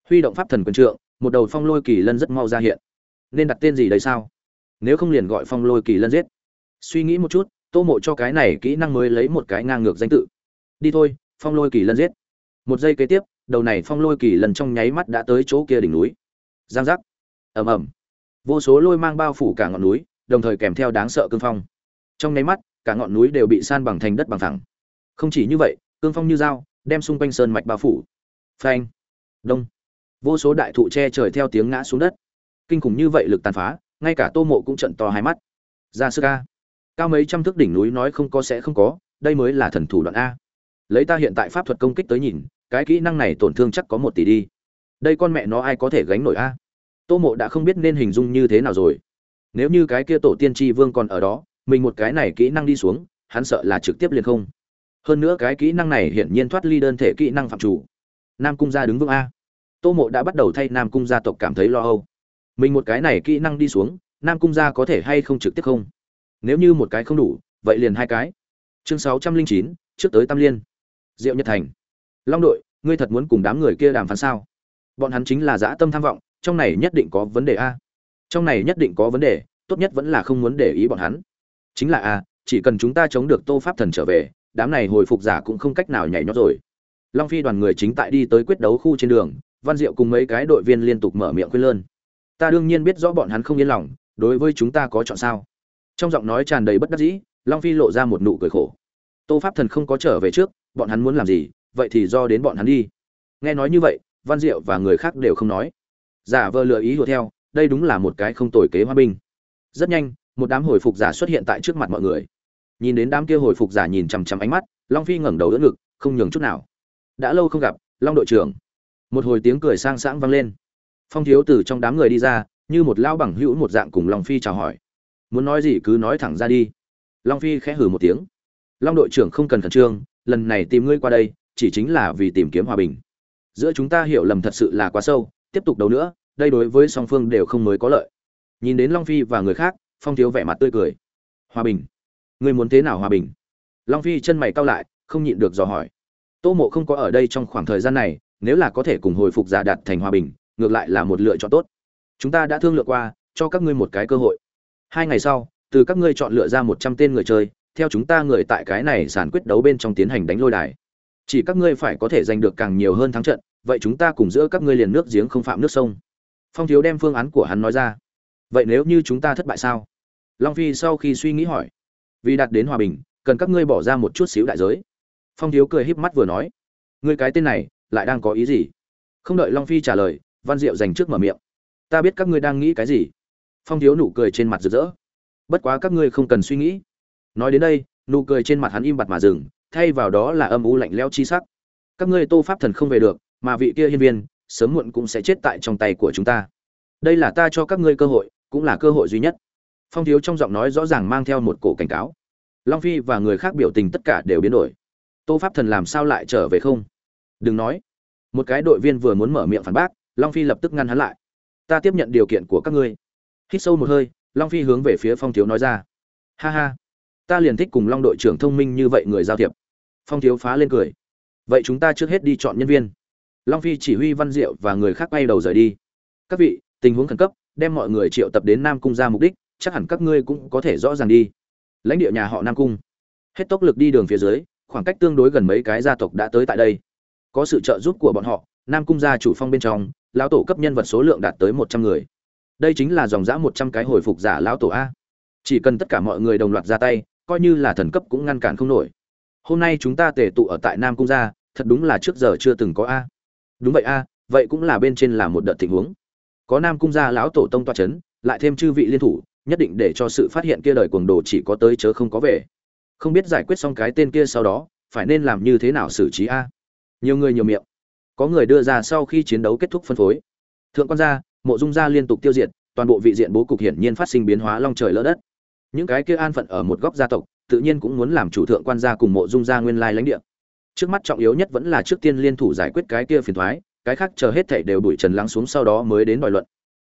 Huy động pháp thần quân trượng, một đầu phong lôi kỳ lân rất mau ra hiện. Nên đặt tên gì đây sao? Nếu không liền gọi phong lôi kỳ lân giết. Suy nghĩ một chút, tô mộ cho cái này kỹ năng mới lấy một cái ngang ngược danh tự. Đi thôi, phong lôi kỳ lân giết. Một giây kế tiếp đầu này phong lôi kỳ lần trong nháy mắt đã tới chỗ kia đỉnh núi. Giang giác. Ầm ầm. Vô số lôi mang bao phủ cả ngọn núi, đồng thời kèm theo đáng sợ cương phong. Trong nháy mắt, cả ngọn núi đều bị san bằng thành đất bằng thẳng không chỉ như vậy, cương phong như dao, đem xung quanh sơn mạch bao phủ. Phanh. Đông. Vô số đại thụ che trời theo tiếng ngã xuống đất. Kinh khủng như vậy lực tàn phá, ngay cả tô mộ cũng trận to hai mắt. Ra sư ca cao mấy trăm thước đỉnh núi nói không có sẽ không có, đây mới là thần thủ đoạn a. Lấy ta hiện tại pháp thuật công kích tới nhìn cái kỹ năng này tổn thương chắc có một tỷ đi. Đây con mẹ nó ai có thể gánh nổi a? Tô mộ đã không biết nên hình dung như thế nào rồi. Nếu như cái kia tổ tiên tri vương còn ở đó, mình một cái này kỹ năng đi xuống, hắn sợ là trực tiếp liền không. Hơn nữa cái kỹ năng này hiển nhiên thoát ly đơn thể kỹ năng phạm chủ. Nam cung gia đứng vững a. Tô mộ đã bắt đầu thay nam cung gia tộc cảm thấy lo âu. Mình một cái này kỹ năng đi xuống, nam cung gia có thể hay không trực tiếp không? Nếu như một cái không đủ, vậy liền hai cái. Chương sáu trăm linh chín, trước tới tam liên. Diệu nhật thành long đội, ngươi thật muốn cùng đám người kia đàm phán sao? Bọn hắn chính là dã tâm tham vọng, trong này nhất định có vấn đề a. Trong này nhất định có vấn đề, tốt nhất vẫn là không muốn để ý bọn hắn. Chính là a, chỉ cần chúng ta chống được tô pháp thần trở về, đám này hồi phục giả cũng không cách nào nhảy nhót rồi. Long phi đoàn người chính tại đi tới quyết đấu khu trên đường, văn diệu cùng mấy cái đội viên liên tục mở miệng khuyên lơn. Ta đương nhiên biết rõ bọn hắn không yên lòng, đối với chúng ta có chọn sao? Trong giọng nói tràn đầy bất đắc dĩ, long phi lộ ra một nụ cười khổ. Tô pháp thần không có trở về trước, bọn hắn muốn làm gì? Vậy thì do đến bọn hắn đi. Nghe nói như vậy, văn diệu và người khác đều không nói. Giả vờ lựa ý hùa theo, đây đúng là một cái không tồi kế hoa binh. Rất nhanh, một đám hồi phục giả xuất hiện tại trước mặt mọi người. Nhìn đến đám kia hồi phục giả nhìn chằm chằm ánh mắt, long phi ngẩng đầu đỡ ngực, không nhường chút nào. Đã lâu không gặp, long đội trưởng. Một hồi tiếng cười sang sảng vang lên. Phong thiếu từ trong đám người đi ra, như một lao bằng hữu một dạng cùng long phi chào hỏi. Muốn nói gì cứ nói thẳng ra đi. Long phi khẽ hừ một tiếng. Long đội trưởng không cần khẩn trương, lần này tìm ngươi qua đây chỉ chính là vì tìm kiếm hòa bình. Giữa chúng ta hiểu lầm thật sự là quá sâu, tiếp tục đấu nữa, đây đối với song phương đều không mới có lợi. Nhìn đến long phi và người khác, phong thiếu vẻ mặt tươi cười. Hòa bình? Ngươi muốn thế nào hòa bình? Long phi chân mày cau lại, không nhịn được dò hỏi. Tô mộ không có ở đây trong khoảng thời gian này, nếu là có thể cùng hồi phục giả đạt thành hòa bình, ngược lại là một lựa chọn tốt. Chúng ta đã thương lượng qua, cho các ngươi một cái cơ hội. Hai ngày sau, từ các ngươi chọn lựa ra một trăm tên người chơi, theo chúng ta người tại cái này sản quyết đấu bên trong tiến hành đánh lôi đài chỉ các ngươi phải có thể giành được càng nhiều hơn thắng trận, vậy chúng ta cùng giữa các ngươi liền nước giếng không phạm nước sông. Phong thiếu đem phương án của hắn nói ra. Vậy nếu như chúng ta thất bại sao? Long phi sau khi suy nghĩ hỏi. Vì đạt đến hòa bình, cần các ngươi bỏ ra một chút xíu đại giới. Phong thiếu cười híp mắt vừa nói. Ngươi cái tên này, lại đang có ý gì? Không đợi long phi trả lời, văn diệu dành trước mở miệng. Ta biết các ngươi đang nghĩ cái gì. Phong thiếu nụ cười trên mặt rực rỡ. Bất quá các ngươi không cần suy nghĩ. Nói đến đây, nụ cười trên mặt hắn im bặt mà dừng thay vào đó là âm u lạnh lẽo chi sắc. Các ngươi tô pháp thần không về được, mà vị kia hiên viên, sớm muộn cũng sẽ chết tại trong tay của chúng ta. Đây là ta cho các ngươi cơ hội, cũng là cơ hội duy nhất. Phong thiếu trong giọng nói rõ ràng mang theo một cổ cảnh cáo. Long phi và người khác biểu tình tất cả đều biến đổi. Tô pháp thần làm sao lại trở về không? Đừng nói. Một cái đội viên vừa muốn mở miệng phản bác, long phi lập tức ngăn hắn lại. Ta tiếp nhận điều kiện của các ngươi. Hít sâu một hơi, long phi hướng về phía phong thiếu nói ra. Ha ha ta liền thích cùng long đội trưởng thông minh như vậy người giao thiệp. Phong thiếu phá lên cười. Vậy chúng ta trước hết đi chọn nhân viên. Long phi chỉ huy văn diệu và người khác bay đầu rời đi. Các vị, tình huống khẩn cấp, đem mọi người triệu tập đến nam cung ra mục đích, chắc hẳn các ngươi cũng có thể rõ ràng đi. Lãnh địa nhà họ nam cung. Hết tốc lực đi đường phía dưới, khoảng cách tương đối gần mấy cái gia tộc đã tới tại đây. Có sự trợ giúp của bọn họ, nam cung gia chủ phong bên trong, lão tổ cấp nhân vật số lượng đạt tới một trăm người. Đây chính là dòng dã một trăm cái hồi phục giả lão tổ a. Chỉ cần tất cả mọi người đồng loạt ra tay coi như là thần cấp cũng ngăn cản không nổi. Hôm nay chúng ta tề tụ ở tại nam cung gia, thật đúng là trước giờ chưa từng có a. Đúng vậy a, vậy cũng là bên trên là một đợt tình huống. Có nam cung gia lão tổ tông toa c h ấ n lại thêm chư vị liên thủ, nhất định để cho sự phát hiện kia đời cuồng đồ chỉ có tới chớ không có về. Không biết giải quyết xong cái tên kia sau đó, phải nên làm như thế nào xử trí a? Nhiều người nhiều miệng. Có người đưa ra sau khi chiến đấu kết thúc phân phối. Thượng quan gia, mộ dung gia liên tục tiêu diệt, toàn bộ vị diện bố cục hiển nhiên phát sinh biến hóa long trời lỡ đất những cái kia an phận ở một góc gia tộc, tự nhiên cũng muốn làm chủ thượng quan gia cùng mộ dung gia nguyên lai lãnh địa. Trước mắt trọng yếu nhất vẫn là trước tiên liên thủ giải quyết cái kia phiền thoái, cái khác chờ hết thảy đều đuổi trần lắng xuống sau đó mới đến đòi luận.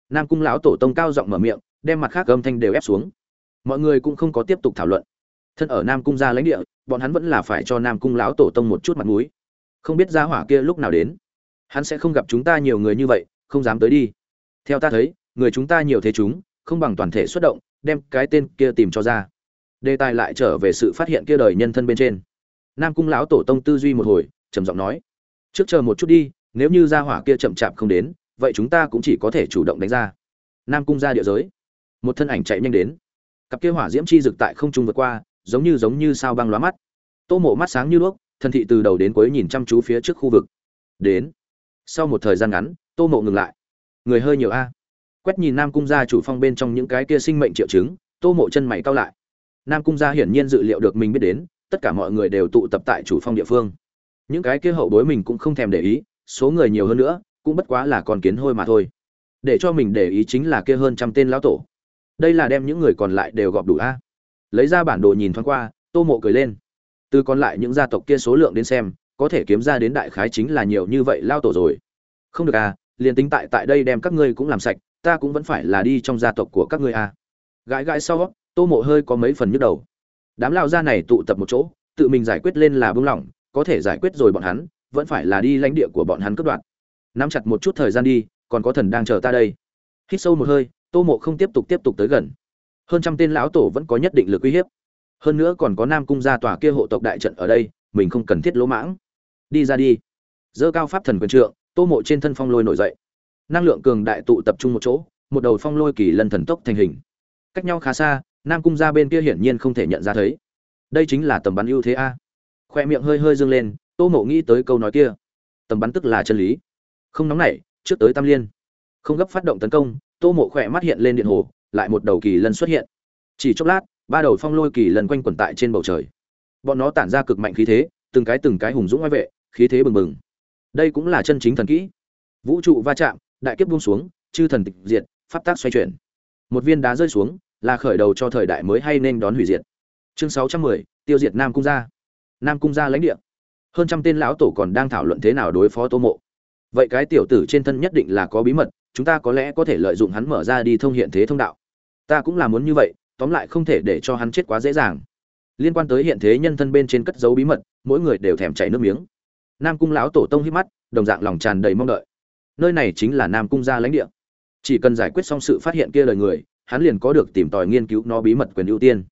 Nam cung lão tổ tông cao giọng mở miệng, đem mặt khác âm thanh đều ép xuống. Mọi người cũng không có tiếp tục thảo luận. Thân ở nam cung gia lãnh địa, bọn hắn vẫn là phải cho nam cung lão tổ tông một chút mặt mũi. Không biết gia hỏa kia lúc nào đến. Hắn sẽ không gặp chúng ta nhiều người như vậy, không dám tới đi. Theo ta thấy, người chúng ta nhiều thế chúng, không bằng toàn thể xuất động đem cái tên kia tìm cho ra. Đề tài lại trở về sự phát hiện kia đời nhân thân bên trên. Nam cung lão tổ tông tư duy một hồi, trầm giọng nói, trước chờ một chút đi, nếu như gia hỏa kia chậm chạp không đến, vậy chúng ta cũng chỉ có thể chủ động đánh ra. Nam cung ra địa giới. Một thân ảnh chạy nhanh đến. Cặp kia hỏa diễm chi rực tại không trung vượt qua, giống như giống như sao băng lóa mắt. Tô mộ mắt sáng như đuốc, thân thị từ đầu đến cuối nhìn chăm chú phía trước khu vực. Đến. Sau một thời gian ngắn, tô mộ ngừng lại. Người hơi nhiều a quét nhìn nam cung gia chủ phong bên trong những cái kia sinh mệnh triệu chứng, tô mộ chân mày cao lại. Nam cung gia hiển nhiên dự liệu được mình biết đến, tất cả mọi người đều tụ tập tại chủ phong địa phương. Những cái kia hậu bối mình cũng không thèm để ý, số người nhiều hơn nữa, cũng bất quá là con kiến hôi mà thôi. Để cho mình để ý chính là kia hơn trăm tên lão tổ. Đây là đem những người còn lại đều gọp đủ a. Lấy ra bản đồ nhìn thoáng qua, tô mộ cười lên. Từ còn lại những gia tộc kia số lượng đến xem, có thể kiếm ra đến đại khái chính là nhiều như vậy lao tổ rồi. Không được à liền tính tại tại đây đem các ngươi cũng làm sạch ta cũng vẫn phải là đi trong gia tộc của các ngươi à. Gãi gãi sau, tô mộ hơi có mấy phần nhức đầu. Đám lao gia này tụ tập một chỗ, tự mình giải quyết lên là bưng lỏng, có thể giải quyết rồi bọn hắn, vẫn phải là đi lãnh địa của bọn hắn cướp đoạt. Nắm chặt một chút thời gian đi, còn có thần đang chờ ta đây. Hít sâu một hơi, tô mộ không tiếp tục tiếp tục tới gần. Hơn trăm tên lão tổ vẫn có nhất định lực uy hiếp. Hơn nữa còn có nam cung gia tòa kia hộ tộc đại trận ở đây, mình không cần thiết lỗ mãng. Đi ra đi. Dơ cao pháp thần quyền trượng, tô mộ trên thân phong lôi nổi dậy năng lượng cường đại tụ tập trung một chỗ, một đầu phong lôi kỳ lân thần tốc thành hình. Cách nhau khá xa, nam cung gia bên kia hiển nhiên không thể nhận ra thấy. Đây chính là tầm bắn ưu thế a. Khoe miệng hơi hơi dương lên, tô mộ nghĩ tới câu nói kia. Tầm bắn tức là chân lý. Không nóng nảy, trước tới tam liên. Không gấp phát động tấn công, tô mộ khỏe mắt hiện lên điện hồ, lại một đầu kỳ lân xuất hiện. Chỉ chốc lát, ba đầu phong lôi kỳ lân quanh quẩn tại trên bầu trời. Bọn nó tản ra cực mạnh khí thế, từng cái từng cái hùng dũng oai vệ, khí thế bừng bừng. Đây cũng là chân chính thần kỹ. Vũ trụ va chạm đại kiếp buông xuống, chư thần tịch diệt, pháp tác xoay chuyển. Một viên đá rơi xuống, là khởi đầu cho thời đại mới hay nên đón hủy diệt. Chương sáu trăm mười, tiêu diệt nam cung gia. Nam cung gia lãnh địa. Hơn trăm tên lão tổ còn đang thảo luận thế nào đối phó tô mộ. Vậy cái tiểu tử trên thân nhất định là có bí mật, chúng ta có lẽ có thể lợi dụng hắn mở ra đi thông hiện thế thông đạo. Ta cũng là muốn như vậy, tóm lại không thể để cho hắn chết quá dễ dàng. Liên quan tới hiện thế nhân thân bên trên cất dấu bí mật, mỗi người đều thèm chảy nước miếng. Nam cung lão tổ tông hít mắt, đồng dạng lòng tràn đầy mong đợi nơi này chính là nam cung gia lãnh địa. Chỉ cần giải quyết xong sự phát hiện kia lời người, hắn liền có được tìm tòi nghiên cứu nó bí mật quyền ưu tiên.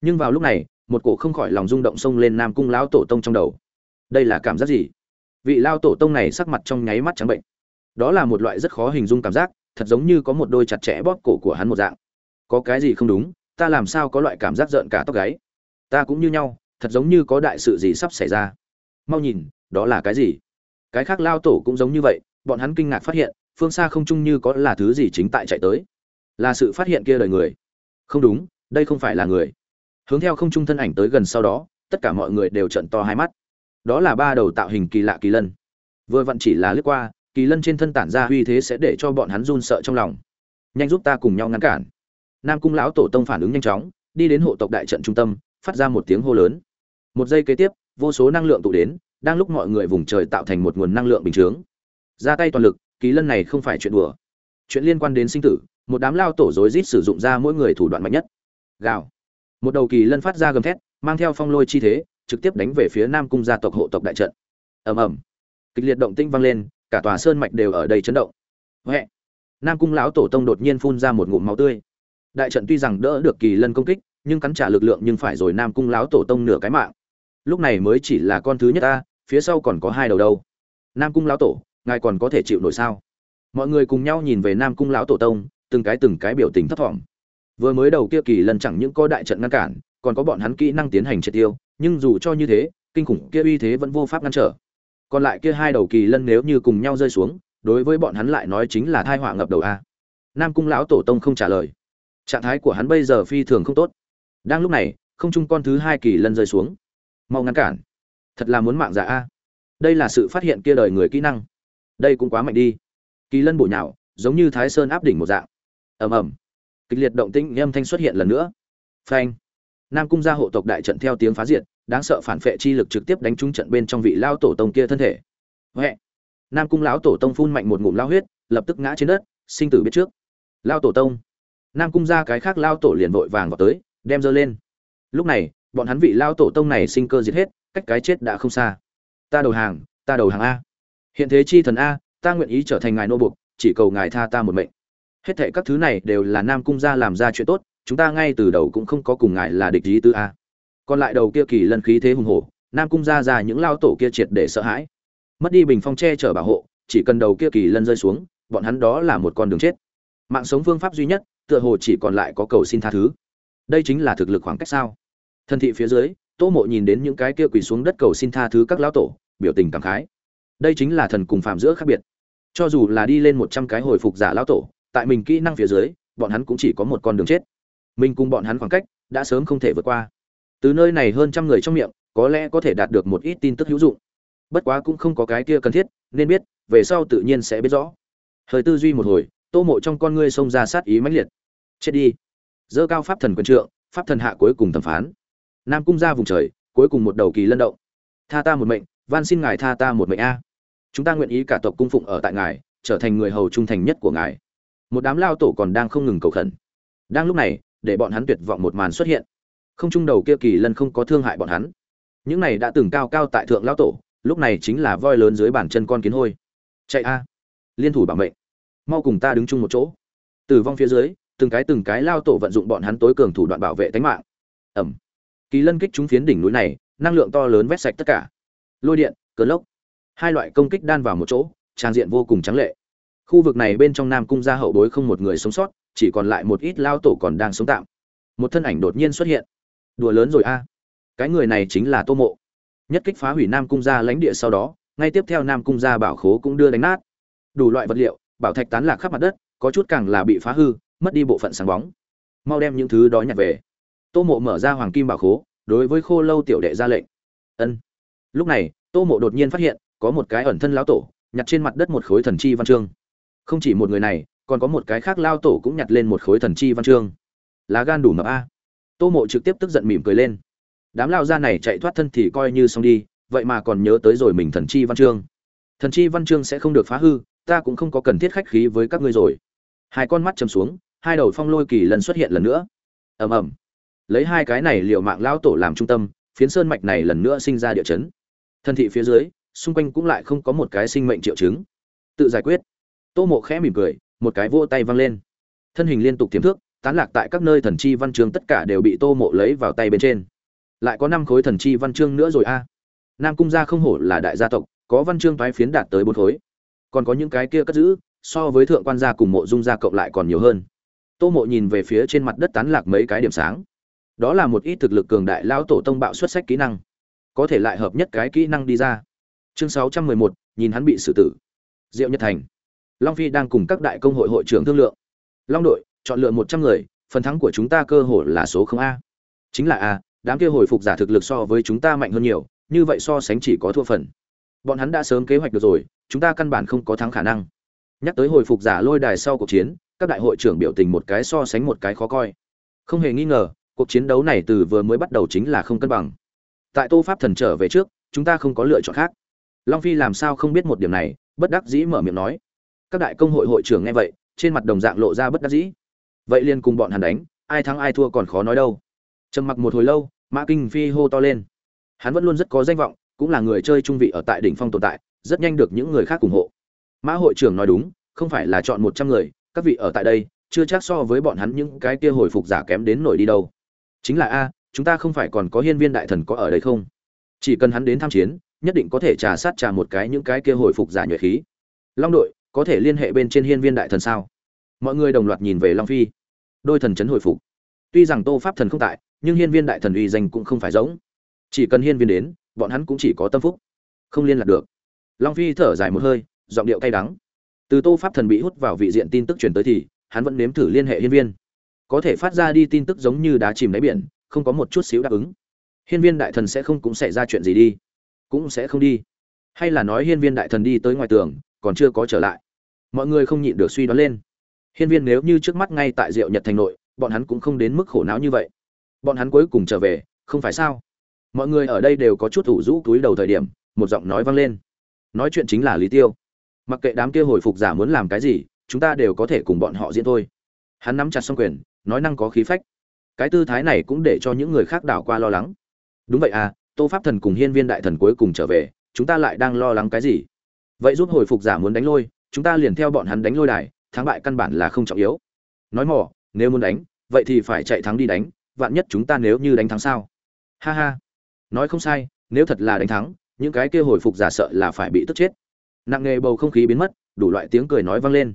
Nhưng vào lúc này, một cổ không khỏi lòng rung động xông lên nam cung lão tổ tông trong đầu. Đây là cảm giác gì? Vị lao tổ tông này sắc mặt trong nháy mắt trắng bệnh. Đó là một loại rất khó hình dung cảm giác, thật giống như có một đôi chặt chẽ bóp cổ của hắn một dạng. Có cái gì không đúng, ta làm sao có loại cảm giác rợn cả tóc gáy? Ta cũng như nhau, thật giống như có đại sự gì sắp xảy ra. Mau nhìn, đó là cái gì? Cái khác lao tổ cũng giống như vậy bọn hắn kinh ngạc phát hiện, phương xa không chung như có là thứ gì chính tại chạy tới. Là sự phát hiện kia đời người. Không đúng, đây không phải là người. Hướng theo không trung thân ảnh tới gần sau đó, tất cả mọi người đều trận to hai mắt. Đó là ba đầu tạo hình kỳ lạ kỳ lân. Vừa vặn chỉ là lướt qua, kỳ lân trên thân tản ra uy thế sẽ để cho bọn hắn run sợ trong lòng. Nhanh giúp ta cùng nhau ngăn cản. Nam cung lão tổ tông phản ứng nhanh chóng, đi đến hộ tộc đại trận trung tâm, phát ra một tiếng hô lớn. Một giây kế tiếp, vô số năng lượng tụ đến, đang lúc mọi người vùng trời tạo thành một nguồn năng lượng bình chướng ra tay toàn lực, kỳ lân này không phải chuyện đùa. Chuyện liên quan đến sinh tử, một đám lao tổ rối rít sử dụng ra mỗi người thủ đoạn mạnh nhất. Gào. Một đầu kỳ lân phát ra gầm thét, mang theo phong lôi chi thế, trực tiếp đánh về phía nam cung gia tộc hộ tộc đại trận. Ầm ầm. Kịch liệt động tinh vang lên, cả tòa sơn mạch đều ở đây chấn động. Huệ nam cung lão tổ tông đột nhiên phun ra một ngụm máu tươi. Đại trận tuy rằng đỡ được kỳ lân công kích, nhưng cắn trả lực lượng nhưng phải rồi nam cung lão tổ tông nửa cái mạng. Lúc này mới chỉ là con thứ nhất ta, phía sau còn có hai đầu đâu. Nam cung lão tổ ngài còn có thể chịu nổi sao? Mọi người cùng nhau nhìn về nam cung lão tổ tông, từng cái từng cái biểu tình thấp thỏm. Vừa mới đầu kia kỳ lân chẳng những có đại trận ngăn cản, còn có bọn hắn kỹ năng tiến hành triệt tiêu, nhưng dù cho như thế, kinh khủng kia uy thế vẫn vô pháp ngăn trở. Còn lại kia hai đầu kỳ lân nếu như cùng nhau rơi xuống, đối với bọn hắn lại nói chính là thai họa ngập đầu a. Nam cung lão tổ tông không trả lời. Trạng thái của hắn bây giờ phi thường không tốt. Đang lúc này, không chung con thứ hai kỳ lân rơi xuống. Mau ngăn cản. Thật là muốn mạng giả a. Đây là sự phát hiện kia đời người kỹ năng đây cũng quá mạnh đi. Kỳ lân bổ nhào, giống như thái sơn áp đỉnh một dạng. Ầm ầm. Kịch liệt động tĩnh, âm thanh xuất hiện lần nữa. Phanh. Nam cung gia hộ tộc đại trận theo tiếng phá diệt, đáng sợ phản phệ chi lực trực tiếp đánh trúng trận bên trong vị lao tổ tông kia thân thể. Huệ. Nam cung lão tổ tông phun mạnh một ngụm lao huyết, lập tức ngã trên đất, sinh tử biết trước. Lao tổ tông. Nam cung gia cái khác lao tổ liền vội vàng vào tới, đem dơ lên. Lúc này, bọn hắn vị lao tổ tông này sinh cơ diệt hết, cách cái chết đã không xa. Ta đầu hàng, ta đầu hàng a hiện thế chi thần a, ta nguyện ý trở thành ngài nô buộc, chỉ cầu ngài tha ta một mệnh. Hết thệ các thứ này đều là nam cung gia làm ra chuyện tốt, chúng ta ngay từ đầu cũng không có cùng ngài là địch ý tư a. Còn lại đầu kia kỳ lân khí thế hùng hổ, nam cung gia ra những lao tổ kia triệt để sợ hãi. Mất đi bình phong che chở bảo hộ, chỉ cần đầu kia kỳ lân rơi xuống, bọn hắn đó là một con đường chết. Mạng sống phương pháp duy nhất, tựa hồ chỉ còn lại có cầu xin tha thứ. Đây chính là thực lực khoảng cách sao? Thân thị phía dưới, tô mộ nhìn đến những cái kia quỳ xuống đất cầu xin tha thứ các lão tổ, biểu tình cảm khái đây chính là thần cùng phạm giữa khác biệt. Cho dù là đi lên một trăm cái hồi phục giả lão tổ, tại mình kỹ năng phía dưới, bọn hắn cũng chỉ có một con đường chết. Mình cùng bọn hắn khoảng cách đã sớm không thể vượt qua. Từ nơi này hơn trăm người trong miệng, có lẽ có thể đạt được một ít tin tức hữu dụng. Bất quá cũng không có cái kia cần thiết, nên biết, về sau tự nhiên sẽ biết rõ. Hơi tư duy một hồi, tô mộ trong con ngươi xông ra sát ý mãnh liệt. Chết đi. Dơ cao pháp thần quân trượng, pháp thần hạ cuối cùng thẩm phán. Nam cung ra vùng trời, cuối cùng một đầu kỳ lân động. Tha ta một mệnh, van xin ngài tha ta một mệnh a chúng ta nguyện ý cả tộc cung phụng ở tại ngài, trở thành người hầu trung thành nhất của ngài. Một đám lao tổ còn đang không ngừng cầu khẩn. Đang lúc này, để bọn hắn tuyệt vọng một màn xuất hiện. Không trung đầu kia kỳ lân không có thương hại bọn hắn. Những này đã từng cao cao tại thượng lao tổ, lúc này chính là voi lớn dưới bàn chân con kiến hôi. Chạy a! Liên thủ bảo mệnh. Mau cùng ta đứng chung một chỗ. Tử vong phía dưới, từng cái từng cái lao tổ vận dụng bọn hắn tối cường thủ đoạn bảo vệ tính mạng. Ẩm. Kỳ lân kích chúng phiến đỉnh núi này, năng lượng to lớn vét sạch tất cả. Lôi điện, cơn lốc hai loại công kích đan vào một chỗ, trang diện vô cùng trắng lệ. Khu vực này bên trong nam cung gia hậu bối không một người sống sót, chỉ còn lại một ít lao tổ còn đang sống tạm. Một thân ảnh đột nhiên xuất hiện. Đùa lớn rồi a. Cái người này chính là tô mộ. Nhất kích phá hủy nam cung gia lãnh địa sau đó, ngay tiếp theo nam cung gia bảo khố cũng đưa đánh nát. Đủ loại vật liệu, bảo thạch tán lạc khắp mặt đất, có chút càng là bị phá hư, mất đi bộ phận sáng bóng. Mau đem những thứ đó nhặt về. Tô mộ mở ra hoàng kim bảo khố, đối với khô lâu tiểu đệ ra lệnh. Ân. Lúc này, tô mộ đột nhiên phát hiện có một cái ẩn thân lão tổ, nhặt trên mặt đất một khối thần chi văn chương. Không chỉ một người này, còn có một cái khác lao tổ cũng nhặt lên một khối thần chi văn chương. Lá gan đủ mập a. Tô mộ trực tiếp tức giận mỉm cười lên. Đám lao ra này chạy thoát thân thì coi như xong đi, vậy mà còn nhớ tới rồi mình thần chi văn chương. Thần chi văn chương sẽ không được phá hư, ta cũng không có cần thiết khách khí với các ngươi rồi. Hai con mắt chầm xuống, hai đầu phong lôi kỳ lần xuất hiện lần nữa. Ầm ầm. Lấy hai cái này liệu mạng lão tổ làm trung tâm, phiến sơn mạch này lần nữa sinh ra địa chấn. Thân thị phía dưới xung quanh cũng lại không có một cái sinh mệnh triệu chứng. Tự giải quyết. Tô mộ khẽ mỉm cười, một cái vỗ tay văng lên. Thân hình liên tục tiềm thước tán lạc tại các nơi thần chi văn chương tất cả đều bị tô mộ lấy vào tay bên trên. Lại có năm khối thần chi văn chương nữa rồi a. Nam cung gia không hổ là đại gia tộc, có văn chương thoái phiến đạt tới bốn khối. Còn có những cái kia cất giữ, so với thượng quan gia cùng mộ dung gia cộng lại còn nhiều hơn. Tô mộ nhìn về phía trên mặt đất tán lạc mấy cái điểm sáng. Đó là một ít thực lực cường đại lão tổ tông bạo xuất sách kỹ năng. Có thể lại hợp nhất cái kỹ năng đi ra chương sáu trăm mười một, nhìn hắn bị xử tử. Diệu nhật thành. Long phi đang cùng các đại công hội hội trưởng thương lượng. Long đội, chọn lựa một trăm người, phần thắng của chúng ta cơ hội là số không a. Chính là a, đám kia hồi phục giả thực lực so với chúng ta mạnh hơn nhiều, như vậy so sánh chỉ có thua phần. Bọn hắn đã sớm kế hoạch được rồi, chúng ta căn bản không có thắng khả năng. Nhắc tới hồi phục giả lôi đài sau cuộc chiến, các đại hội trưởng biểu tình một cái so sánh một cái khó coi. Không hề nghi ngờ, cuộc chiến đấu này từ vừa mới bắt đầu chính là không cân bằng. Tại tô pháp thần trở về trước, chúng ta không có lựa chọn khác long phi làm sao không biết một điểm này, bất đắc dĩ mở miệng nói. Các đại công hội hội trưởng nghe vậy, trên mặt đồng dạng lộ ra bất đắc dĩ. Vậy liền cùng bọn hắn đánh, ai thắng ai thua còn khó nói đâu. Trầm mặc một hồi lâu, mã kinh phi hô to lên. Hắn vẫn luôn rất có danh vọng, cũng là người chơi trung vị ở tại đỉnh phong tồn tại, rất nhanh được những người khác ủng hộ. Mã hội trưởng nói đúng, không phải là chọn một trăm người, các vị ở tại đây, chưa chắc so với bọn hắn những cái kia hồi phục giả kém đến nổi đi đâu. Chính là a, chúng ta không phải còn có hiên viên đại thần có ở đây không? Chỉ cần hắn đến tham chiến nhất định có thể trà sát trà một cái những cái kia hồi phục giả nhuệ khí. Long đội, có thể liên hệ bên trên hiên viên đại thần sao? Mọi người đồng loạt nhìn về long phi. Đôi thần chấn hồi phục. Tuy rằng tô pháp thần không tại, nhưng hiên viên đại thần uy danh cũng không phải giống. Chỉ cần hiên viên đến, bọn hắn cũng chỉ có tâm phúc. Không liên lạc được. Long phi thở dài một hơi, giọng điệu cay đắng. Từ tô pháp thần bị hút vào vị diện tin tức truyền tới thì, hắn vẫn nếm thử liên hệ hiên viên. Có thể phát ra đi tin tức giống như đá chìm đáy biển, không có một chút xíu đáp ứng. Hiên viên đại thần sẽ không cũng xảy ra chuyện gì đi cũng sẽ không đi. Hay là nói hiên viên đại thần đi tới ngoài tường, còn chưa có trở lại. Mọi người không nhịn được suy đoán lên. Hiên viên nếu như trước mắt ngay tại diệu nhật thành nội, bọn hắn cũng không đến mức khổ não như vậy. Bọn hắn cuối cùng trở về, không phải sao? Mọi người ở đây đều có chút ủ rũ túi đầu thời điểm, một giọng nói vang lên. Nói chuyện chính là lý tiêu. Mặc kệ đám kia hồi phục giả muốn làm cái gì, chúng ta đều có thể cùng bọn họ diễn thôi. Hắn nắm chặt xong quyền, nói năng có khí phách. Cái tư thái này cũng để cho những người khác đảo qua lo lắng. Đúng vậy à tô pháp thần cùng hiên viên đại thần cuối cùng trở về, chúng ta lại đang lo lắng cái gì? Vậy giúp hồi phục giả muốn đánh lôi, chúng ta liền theo bọn hắn đánh lôi đài, thắng bại căn bản là không trọng yếu. Nói mỏ nếu muốn đánh, vậy thì phải chạy thắng đi đánh, vạn nhất chúng ta nếu như đánh thắng sao? Ha ha. Nói không sai, nếu thật là đánh thắng, những cái kia hồi phục giả sợ là phải bị tức chết. Nặng nghề bầu không khí biến mất, đủ loại tiếng cười nói vang lên.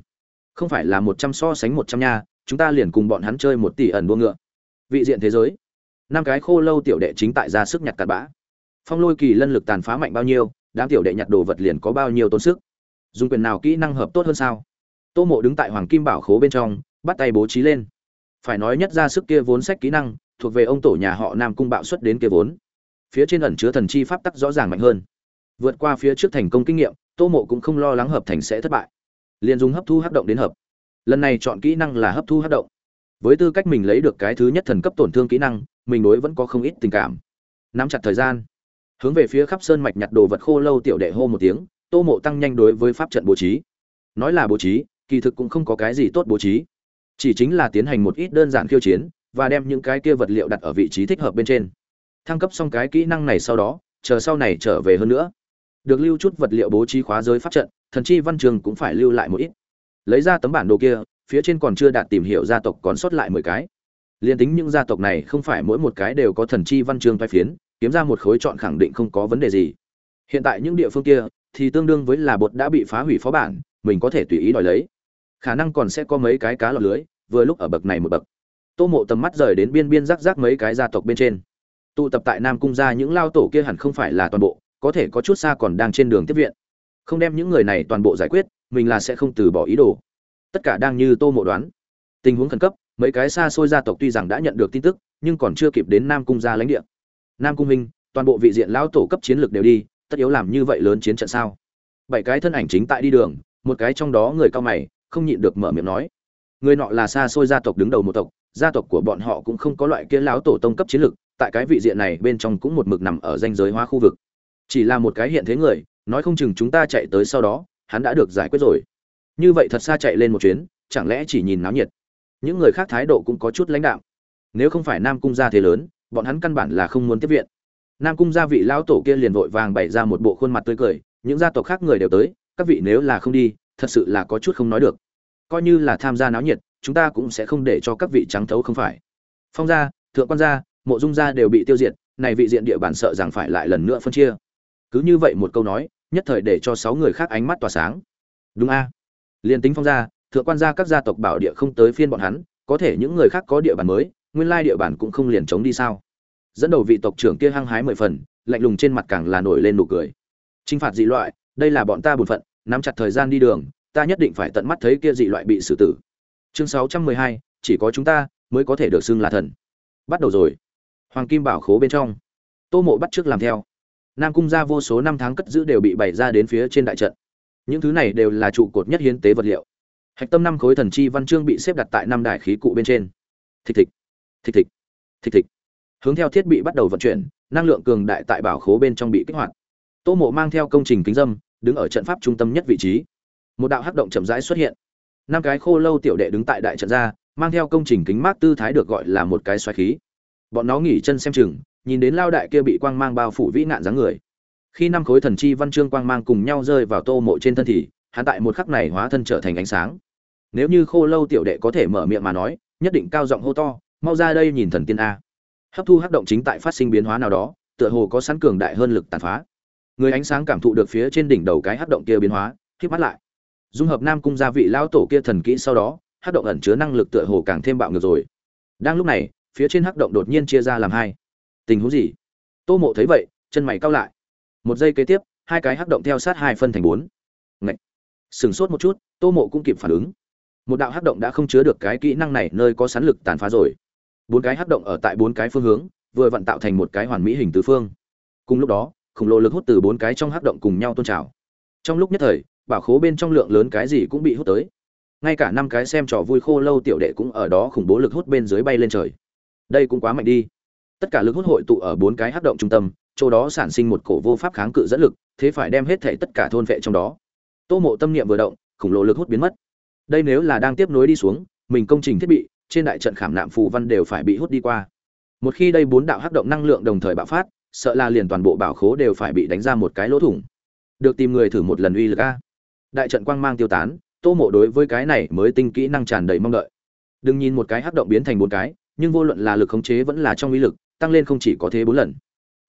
Không phải là một trăm so sánh một trăm nha, chúng ta liền cùng bọn hắn chơi một tỷ ẩn đua ngựa. Vị diện thế giới năm cái khô lâu tiểu đệ chính tại ra sức nhặt cặn bã. Phong lôi kỳ lân lực tàn phá mạnh bao nhiêu, đám tiểu đệ nhặt đồ vật liền có bao nhiêu tốn sức. Dùng quyền nào kỹ năng hợp tốt hơn sao? Tô mộ đứng tại hoàng kim bảo khố bên trong, bắt tay bố trí lên. Phải nói nhất ra sức kia vốn sách kỹ năng, thuộc về ông tổ nhà họ nam cung bạo xuất đến kia vốn. Phía trên ẩn chứa thần chi pháp tắc rõ ràng mạnh hơn. Vượt qua phía trước thành công kinh nghiệm, tô mộ cũng không lo lắng hợp thành sẽ thất bại. Liền dùng hấp thu hấp động đến hợp. Lần này chọn kỹ năng là hấp thu hấp động. Với tư cách mình lấy được cái thứ nhất thần cấp tổn thương kỹ năng mình đối vẫn có không ít tình cảm. Nắm chặt thời gian, hướng về phía khắp sơn mạch nhặt đồ vật khô lâu tiểu đệ hô một tiếng, tô mộ tăng nhanh đối với pháp trận bố trí. Nói là bố trí, kỳ thực cũng không có cái gì tốt bố trí. Chỉ chính là tiến hành một ít đơn giản khiêu chiến và đem những cái kia vật liệu đặt ở vị trí thích hợp bên trên. Thăng cấp xong cái kỹ năng này sau đó, chờ sau này trở về hơn nữa. Được lưu chút vật liệu bố trí khóa giới pháp trận, thần chi văn trường cũng phải lưu lại một ít. Lấy ra tấm bản đồ kia, phía trên còn chưa đạt tìm hiểu gia tộc còn sót lại mười cái liền tính những gia tộc này không phải mỗi một cái đều có thần chi văn chương phái phiến, kiếm ra một khối chọn khẳng định không có vấn đề gì. Hiện tại những địa phương kia thì tương đương với là bột đã bị phá hủy phó bản, mình có thể tùy ý đòi lấy. Khả năng còn sẽ có mấy cái cá lọt lưới, vừa lúc ở bậc này một bậc. Tô mộ tầm mắt rời đến biên biên rắc rắc mấy cái gia tộc bên trên. Tụ tập tại nam cung ra những lao tổ kia hẳn không phải là toàn bộ, có thể có chút xa còn đang trên đường tiếp viện. Không đem những người này toàn bộ giải quyết, mình là sẽ không từ bỏ ý đồ. Tất cả đang như tô mộ đoán. Tình huống khẩn cấp mấy cái xa xôi gia tộc tuy rằng đã nhận được tin tức, nhưng còn chưa kịp đến nam cung ra lãnh địa. Nam cung minh toàn bộ vị diện lão tổ cấp chiến lược đều đi, tất yếu làm như vậy lớn chiến trận sao? Bảy cái thân ảnh chính tại đi đường, một cái trong đó người cao mày, không nhịn được mở miệng nói. Người nọ là xa xôi gia tộc đứng đầu một tộc, gia tộc của bọn họ cũng không có loại kia lão tổ tông cấp chiến lược, tại cái vị diện này bên trong cũng một mực nằm ở danh giới hóa khu vực. Chỉ là một cái hiện thế người, nói không chừng chúng ta chạy tới sau đó, hắn đã được giải quyết rồi. Như vậy thật xa chạy lên một chuyến, chẳng lẽ chỉ nhìn náo nhiệt? Những người khác thái độ cũng có chút lãnh đạo. Nếu không phải nam cung gia thế lớn, bọn hắn căn bản là không muốn tiếp viện. Nam cung gia vị lão tổ kia liền vội vàng bày ra một bộ khuôn mặt tươi cười, những gia tộc khác người đều tới, các vị nếu là không đi, thật sự là có chút không nói được. Coi như là tham gia náo nhiệt, chúng ta cũng sẽ không để cho các vị trắng thấu không phải. Phong gia, thượng quan gia, mộ dung gia đều bị tiêu diệt, này vị diện địa bàn sợ rằng phải lại lần nữa phân chia. Cứ như vậy một câu nói, nhất thời để cho sáu người khác ánh mắt tỏa sáng. Đúng a. Liền tính phong gia thượng quan gia các gia tộc bảo địa không tới phiên bọn hắn, có thể những người khác có địa bàn mới, nguyên lai địa bàn cũng không liền chống đi sao? Dẫn đầu vị tộc trưởng kia hăng hái mười phần, lạnh lùng trên mặt càng là nổi lên nụ cười. Trinh phạt dị loại, đây là bọn ta bổn phận, nắm chặt thời gian đi đường, ta nhất định phải tận mắt thấy kia dị loại bị xử tử. Chương sáu trăm mười hai, chỉ có chúng ta mới có thể được xưng là thần. Bắt đầu rồi. Hoàng kim bảo khố bên trong. Tô mộ bắt trước làm theo. Nam cung ra vô số năm tháng cất giữ đều bị bày ra đến phía trên đại trận. Những thứ này đều là trụ cột nhất hiến tế vật liệu hạch tâm năm khối thần chi văn chương bị xếp đặt tại năm đài khí cụ bên trên. Thịch thịch thịch thịch thịch thịch. Hướng theo thiết bị bắt đầu vận chuyển, năng lượng cường đại tại bảo khố bên trong bị kích hoạt. Tô mộ mang theo công trình kính dâm, đứng ở trận pháp trung tâm nhất vị trí. Một đạo hắc động chậm rãi xuất hiện. Năm cái khô lâu tiểu đệ đứng tại đại trận ra, mang theo công trình kính mát tư thái được gọi là một cái xoáy khí. Bọn nó nghỉ chân xem chừng, nhìn đến lao đại kia bị quang mang bao phủ vĩ nạn dáng người. Khi năm khối thần chi văn chương quang mang cùng nhau rơi vào tô mộ trên thân thì hắn tại một khắc này hóa thân trở thành ánh sáng. Nếu như khô lâu tiểu đệ có thể mở miệng mà nói, nhất định cao giọng hô to, mau ra đây nhìn thần tiên a. Hấp thu hắc động chính tại phát sinh biến hóa nào đó, tựa hồ có sẵn cường đại hơn lực tàn phá. Người ánh sáng cảm thụ được phía trên đỉnh đầu cái hắc động kia biến hóa, khép mắt lại. Dung hợp nam cung gia vị lão tổ kia thần kỹ sau đó, hắc động ẩn chứa năng lực tựa hồ càng thêm bạo ngược rồi. Đang lúc này, phía trên hắc động đột nhiên chia ra làm hai. Tình huống gì? Tô mộ thấy vậy, chân mày cao lại. Một giây kế tiếp, hai cái hắc động theo sát hai phân thành bốn. Ngậy sừng sốt một chút, tô mộ cũng kịp phản ứng. Một đạo hắc động đã không chứa được cái kỹ năng này, nơi có sán lực tàn phá rồi. Bốn cái hắc động ở tại bốn cái phương hướng, vừa vặn tạo thành một cái hoàn mỹ hình tứ phương. Cùng lúc đó, khổng lồ lực hút từ bốn cái trong hắc động cùng nhau tôn trào. Trong lúc nhất thời, bảo khố bên trong lượng lớn cái gì cũng bị hút tới. Ngay cả năm cái xem trò vui khô lâu tiểu đệ cũng ở đó khủng bố lực hút bên dưới bay lên trời. Đây cũng quá mạnh đi. Tất cả lực hút hội tụ ở bốn cái hắc động trung tâm, chỗ đó sản sinh một cổ vô pháp kháng cự dẫn lực, thế phải đem hết thể tất cả thôn vệ trong đó tô mộ tâm niệm vừa động khổng lồ lực hút biến mất. Đây nếu là đang tiếp nối đi xuống, mình công trình thiết bị, trên đại trận khảm nạm phù văn đều phải bị hút đi qua. Một khi đây bốn đạo hắc động năng lượng đồng thời bạo phát, sợ là liền toàn bộ bảo khố đều phải bị đánh ra một cái lỗ thủng. Được tìm người thử một lần uy lực a. Đại trận quang mang tiêu tán, tô mộ đối với cái này mới tinh kỹ năng tràn đầy mong đợi. Đừng nhìn một cái hắc động biến thành bốn cái, nhưng vô luận là lực khống chế vẫn là trong uy lực, tăng lên không chỉ có thế bốn lần.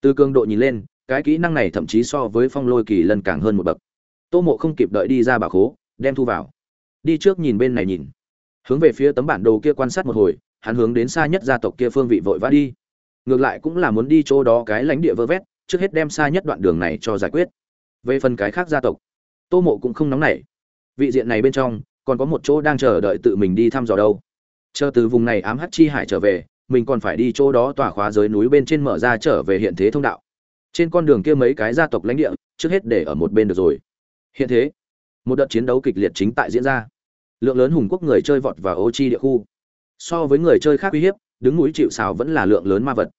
Từ cường độ nhìn lên, cái kỹ năng này thậm chí so với phong lôi kỳ lần càng hơn một bậc tô mộ không kịp đợi đi ra bà khố, đem thu vào. Đi trước nhìn bên này nhìn. Hướng về phía tấm bản đồ kia quan sát một hồi, hắn hướng đến xa nhất gia tộc kia phương vị vội vã đi. Ngược lại cũng là muốn đi chỗ đó cái lãnh địa vơ vét, trước hết đem xa nhất đoạn đường này cho giải quyết. Về phần cái khác gia tộc, tô mộ cũng không nóng nảy. Vị diện này bên trong, còn có một chỗ đang chờ đợi tự mình đi thăm dò đâu. Chờ từ vùng này ám hắc chi hải trở về, mình còn phải đi chỗ đó tỏa khóa giới núi bên trên mở ra trở về hiện thế thông đạo. Trên con đường kia mấy cái gia tộc lãnh địa, trước hết để ở một bên được rồi hiện thế, một đợt chiến đấu kịch liệt chính tại diễn ra. Lượng lớn hùng quốc người chơi vọt vào ô chi địa khu. So với người chơi khác uy hiếp, đứng núi chịu sào vẫn là lượng lớn ma vật.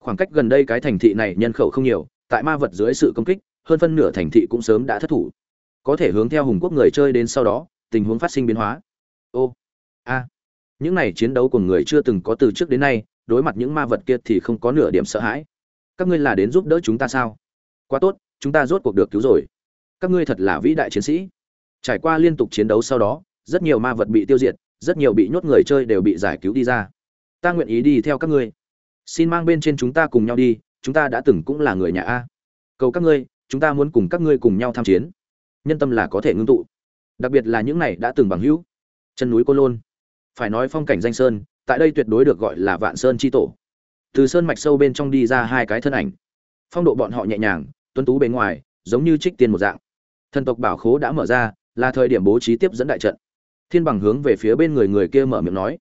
Khoảng cách gần đây cái thành thị này nhân khẩu không nhiều, tại ma vật dưới sự công kích, hơn phân nửa thành thị cũng sớm đã thất thủ. Có thể hướng theo hùng quốc người chơi đến sau đó, tình huống phát sinh biến hóa. Ô, a, những này chiến đấu của người chưa từng có từ trước đến nay, đối mặt những ma vật kia thì không có nửa điểm sợ hãi. Các ngươi là đến giúp đỡ chúng ta sao? Quá tốt, chúng ta rốt cuộc được cứu rồi các ngươi thật là vĩ đại chiến sĩ. Trải qua liên tục chiến đấu sau đó, rất nhiều ma vật bị tiêu diệt, rất nhiều bị nhốt người chơi đều bị giải cứu đi ra. Ta nguyện ý đi theo các ngươi. Xin mang bên trên chúng ta cùng nhau đi, chúng ta đã từng cũng là người nhà a. Cầu các ngươi, chúng ta muốn cùng các ngươi cùng nhau tham chiến. Nhân tâm là có thể ngưng tụ. Đặc biệt là những này đã từng bằng hữu. Chân núi cô lôn. Phải nói phong cảnh danh sơn, tại đây tuyệt đối được gọi là vạn sơn chi tổ. Từ sơn mạch sâu bên trong đi ra hai cái thân ảnh. Phong độ bọn họ nhẹ nhàng, tuấn tú bề ngoài, giống như trích tiên một dạng thần tộc bảo khố đã mở ra, là thời điểm bố trí tiếp dẫn đại trận. Thiên bằng hướng về phía bên người người kia mở miệng nói.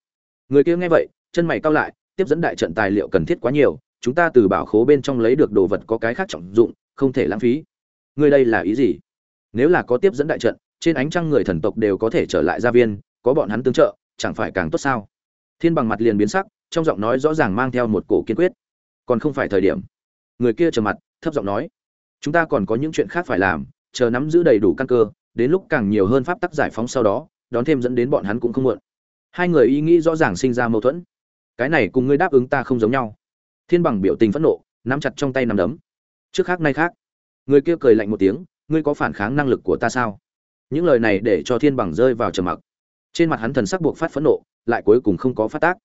Người kia nghe vậy, chân mày cao lại, tiếp dẫn đại trận tài liệu cần thiết quá nhiều, chúng ta từ bảo khố bên trong lấy được đồ vật có cái khác trọng dụng, không thể lãng phí. Người đây là ý gì? Nếu là có tiếp dẫn đại trận, trên ánh trăng người thần tộc đều có thể trở lại gia viên, có bọn hắn tương trợ, chẳng phải càng tốt sao? Thiên bằng mặt liền biến sắc, trong giọng nói rõ ràng mang theo một cổ kiên quyết. Còn không phải thời điểm. Người kia trầm mặt, thấp giọng nói. Chúng ta còn có những chuyện khác phải làm chờ nắm giữ đầy đủ căn cơ, đến lúc càng nhiều hơn pháp tắc giải phóng sau đó, đón thêm dẫn đến bọn hắn cũng không muộn. Hai người ý nghĩ rõ ràng sinh ra mâu thuẫn. Cái này cùng ngươi đáp ứng ta không giống nhau. Thiên bằng biểu tình phẫn nộ, nắm chặt trong tay nắm đấm. Trước khác nay khác. Người kia cười lạnh một tiếng, ngươi có phản kháng năng lực của ta sao? Những lời này để cho thiên bằng rơi vào trầm mặc. Trên mặt hắn thần sắc buộc phát phẫn nộ, lại cuối cùng không có phát tác.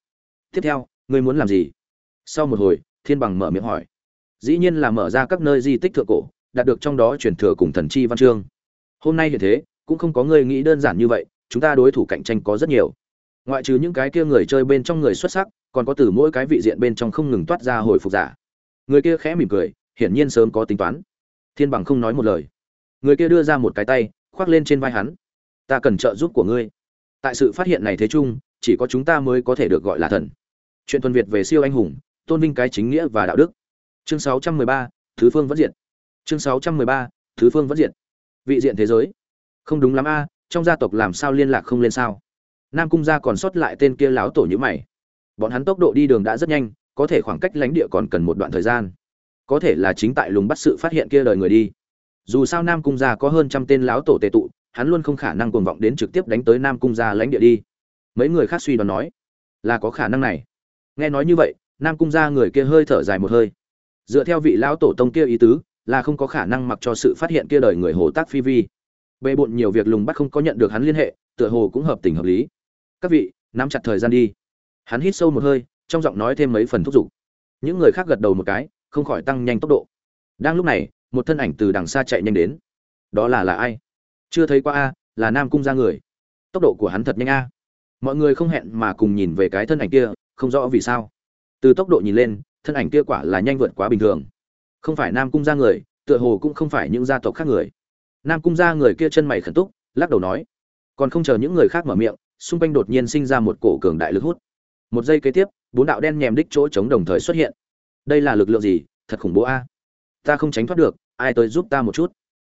Tiếp theo, ngươi muốn làm gì? Sau một hồi, thiên bằng mở miệng hỏi. Dĩ nhiên là mở ra các nơi di tích thượng cổ đạt được trong đó truyền thừa cùng thần chi văn chương. Hôm nay như thế cũng không có người nghĩ đơn giản như vậy chúng ta đối thủ cạnh tranh có rất nhiều. Ngoại trừ những cái kia người chơi bên trong người xuất sắc còn có từ mỗi cái vị diện bên trong không ngừng toát ra hồi phục giả. Người kia khẽ mỉm cười hiển nhiên sớm có tính toán. Thiên bằng không nói một lời. Người kia đưa ra một cái tay khoác lên trên vai hắn. Ta cần trợ giúp của ngươi. Tại sự phát hiện này thế chung chỉ có chúng ta mới có thể được gọi là thần. Chuyện tuân việt về siêu anh hùng tôn vinh cái chính nghĩa và đạo đức. Chương 613, thứ phương vẫn diện chương 613, thứ phương vẫn diện vị diện thế giới. Không đúng lắm a trong gia tộc làm sao liên lạc không lên sao? Nam cung gia còn sót lại tên kia láo tổ như mày. Bọn hắn tốc độ đi đường đã rất nhanh có thể khoảng cách lãnh địa còn cần một đoạn thời gian. Có thể là chính tại lùng bắt sự phát hiện kia đời người đi. Dù sao nam cung gia có hơn trăm tên láo tổ tệ tụ hắn luôn không khả năng cuồng vọng đến trực tiếp đánh tới nam cung gia lãnh địa đi. Mấy người khác suy đoán nói là có khả năng này. Nghe nói như vậy nam cung gia người kia hơi thở dài một hơi. Dựa theo vị lão tổ tông kia ý tứ là không có khả năng mặc cho sự phát hiện kia đời người hồ tác phi vi. Bề bộn nhiều việc lùng bắt không có nhận được hắn liên hệ, tựa hồ cũng hợp tình hợp lý. Các vị, nắm chặt thời gian đi. Hắn hít sâu một hơi, trong giọng nói thêm mấy phần thúc giục. Những người khác gật đầu một cái, không khỏi tăng nhanh tốc độ. Đang lúc này, một thân ảnh từ đằng xa chạy nhanh đến. Đó là là ai? Chưa thấy qua a, là nam cung ra người. Tốc độ của hắn thật nhanh a. Mọi người không hẹn mà cùng nhìn về cái thân ảnh kia, không rõ vì sao. Từ tốc độ nhìn lên, thân ảnh kia quả là nhanh vượt quá bình thường không phải nam cung gia người, tựa hồ cũng không phải những gia tộc khác người. Nam cung gia người kia chân mày khẩn túc, lắc đầu nói, còn không chờ những người khác mở miệng, xung quanh đột nhiên sinh ra một cổ cường đại lực hút. Một giây kế tiếp, bốn đạo đen nhèm đích chỗ chống đồng thời xuất hiện. Đây là lực lượng gì? Thật khủng bố a. Ta không tránh thoát được, ai tới giúp ta một chút?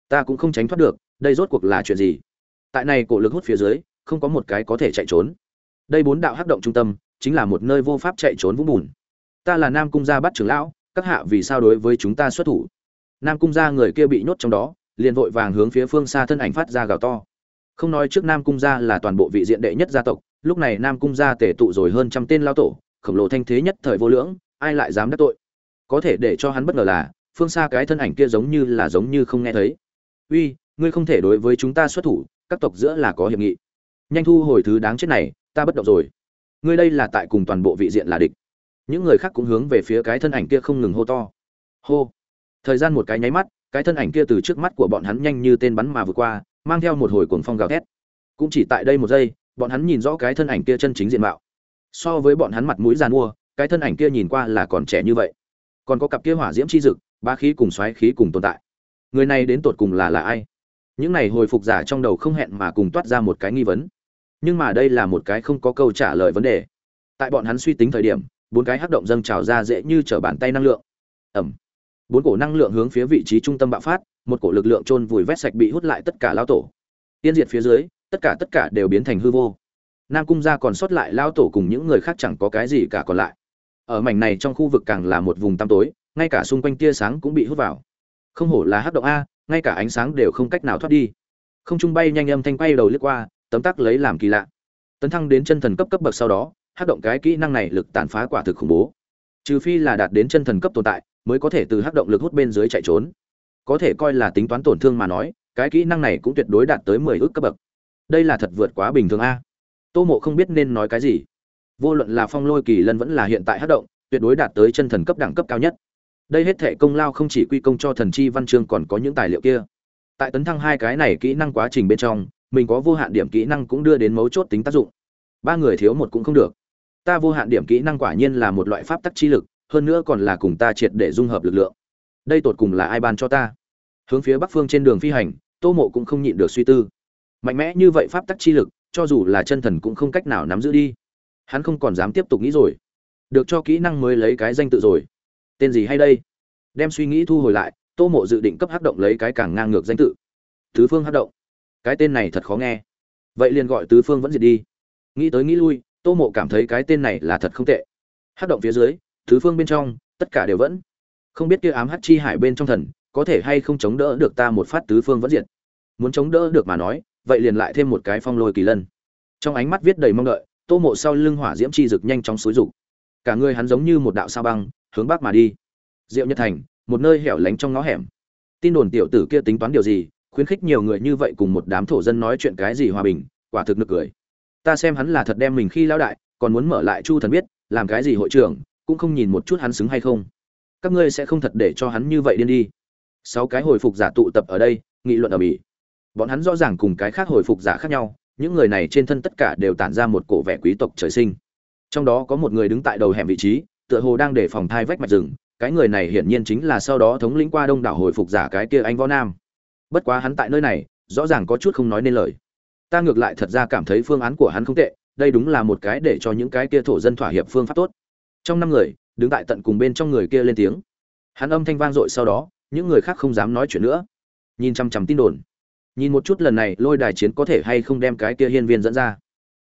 Ta cũng không tránh thoát được, đây rốt cuộc là chuyện gì? Tại này cổ lực hút phía dưới, không có một cái có thể chạy trốn. Đây bốn đạo hắc động trung tâm, chính là một nơi vô pháp chạy trốn vũng bùn. Ta là nam cung gia bắt trưởng lão các hạ vì sao đối với chúng ta xuất thủ? Nam cung gia người kia bị nhốt trong đó, liền vội vàng hướng phía phương xa thân ảnh phát ra gào to. Không nói trước nam cung gia là toàn bộ vị diện đệ nhất gia tộc, lúc này nam cung gia tề tụ rồi hơn trăm tên lao tổ, khổng lồ thanh thế nhất thời vô lưỡng, ai lại dám đắc tội? Có thể để cho hắn bất ngờ là, phương xa cái thân ảnh kia giống như là giống như không nghe thấy. Uy, ngươi không thể đối với chúng ta xuất thủ, các tộc giữa là có hiệp nghị. Nhanh thu hồi thứ đáng chết này, ta bất động rồi. Ngươi đây là tại cùng toàn bộ vị diện là địch những người khác cũng hướng về phía cái thân ảnh kia không ngừng hô to. Hô. Thời gian một cái nháy mắt, cái thân ảnh kia từ trước mắt của bọn hắn nhanh như tên bắn mà vượt qua, mang theo một hồi cuồng phong gào thét. Cũng chỉ tại đây một giây, bọn hắn nhìn rõ cái thân ảnh kia chân chính diện mạo. So với bọn hắn mặt mũi giàn mua, cái thân ảnh kia nhìn qua là còn trẻ như vậy. Còn có cặp kia hỏa diễm chi dực ba khí cùng xoáy khí cùng tồn tại. Người này đến tột cùng là là ai? Những này hồi phục giả trong đầu không hẹn mà cùng toát ra một cái nghi vấn. Nhưng mà đây là một cái không có câu trả lời vấn đề. Tại bọn hắn suy tính thời điểm bốn cái hắc động dâng trào ra dễ như trở bàn tay năng lượng. Ầm. Bốn cổ năng lượng hướng phía vị trí trung tâm bạo phát, một cổ lực lượng trôn vùi vét sạch bị hút lại tất cả lao tổ. Tiên diệt phía dưới, tất cả tất cả đều biến thành hư vô. Nam cung gia còn sót lại lao tổ cùng những người khác chẳng có cái gì cả còn lại. Ở mảnh này trong khu vực càng là một vùng tăm tối, ngay cả xung quanh tia sáng cũng bị hút vào. Không hổ là hắc động a, ngay cả ánh sáng đều không cách nào thoát đi. Không trung bay nhanh âm thanh quay đầu lướt qua, tấm tắc lấy làm kỳ lạ. Tấn thăng đến chân thần cấp cấp bậc sau đó hát động cái kỹ năng này lực tàn phá quả thực khủng bố. Trừ phi là đạt đến chân thần cấp tồn tại, mới có thể từ hát động lực hút bên dưới chạy trốn. Có thể coi là tính toán tổn thương mà nói, cái kỹ năng này cũng tuyệt đối đạt tới mười ước cấp bậc. Đây là thật vượt quá bình thường a. Tô mộ không biết nên nói cái gì. Vô luận là phong lôi kỳ lân vẫn là hiện tại hát động, tuyệt đối đạt tới chân thần cấp đẳng cấp cao nhất. Đây hết thể công lao không chỉ quy công cho thần chi văn chương còn có những tài liệu kia. Tại tấn thăng hai cái này kỹ năng quá trình bên trong, mình có vô hạn điểm kỹ năng cũng đưa đến mấu chốt tính tác dụng. Ba người thiếu một cũng không được ta vô hạn điểm kỹ năng quả nhiên là một loại pháp tắc chi lực, hơn nữa còn là cùng ta triệt để dung hợp lực lượng. Đây tột cùng là ai ban cho ta? Hướng phía bắc phương trên đường phi hành, tô mộ cũng không nhịn được suy tư. Mạnh mẽ như vậy pháp tắc chi lực, cho dù là chân thần cũng không cách nào nắm giữ đi. Hắn không còn dám tiếp tục nghĩ rồi. Được cho kỹ năng mới lấy cái danh tự rồi. Tên gì hay đây? Đem suy nghĩ thu hồi lại, tô mộ dự định cấp hắc động lấy cái càng ngang ngược danh tự. Tứ phương hắc động. Cái tên này thật khó nghe. Vậy liền gọi tứ phương vẫn diệt đi. Nghĩ tới nghĩ lui tô mộ cảm thấy cái tên này là thật không tệ. Hát động phía dưới tứ phương bên trong, tất cả đều vẫn. Không biết kia ám hắc chi hải bên trong thần, có thể hay không chống đỡ được ta một phát tứ phương vẫn diệt. Muốn chống đỡ được mà nói, vậy liền lại thêm một cái phong lôi kỳ lân. Trong ánh mắt viết đầy mong đợi, tô mộ sau lưng hỏa diễm chi rực nhanh chóng xối rục cả người hắn giống như một đạo sao băng, hướng bắc mà đi. Diệu nhất thành, một nơi hẻo lánh trong ngõ hẻm. Tin đồn tiểu tử kia tính toán điều gì, khuyến khích nhiều người như vậy cùng một đám thổ dân nói chuyện cái gì hòa bình, quả thực nực cười ta xem hắn là thật đem mình khi lão đại, còn muốn mở lại chu thần biết, làm cái gì hội trưởng, cũng không nhìn một chút hắn xứng hay không. Các ngươi sẽ không thật để cho hắn như vậy điên đi. Sáu cái hồi phục giả tụ tập ở đây, nghị luận ở bỉ bọn hắn rõ ràng cùng cái khác hồi phục giả khác nhau, những người này trên thân tất cả đều tản ra một cổ vẻ quý tộc trời sinh. Trong đó có một người đứng tại đầu hẻm vị trí, tựa hồ đang để phòng thai vách mạch rừng, cái người này hiển nhiên chính là sau đó thống lĩnh qua đông đảo hồi phục giả cái kia anh võ nam. Bất quá hắn tại nơi này, rõ ràng có chút không nói nên lời ta ngược lại thật ra cảm thấy phương án của hắn không tệ, đây đúng là một cái để cho những cái kia thổ dân thỏa hiệp phương pháp tốt. Trong năm người, đứng tại tận cùng bên trong người kia lên tiếng. Hắn âm thanh vang dội sau đó, những người khác không dám nói chuyện nữa. Nhìn chăm chăm tin đồn. Nhìn một chút lần này lôi đài chiến có thể hay không đem cái kia hiên viên dẫn ra.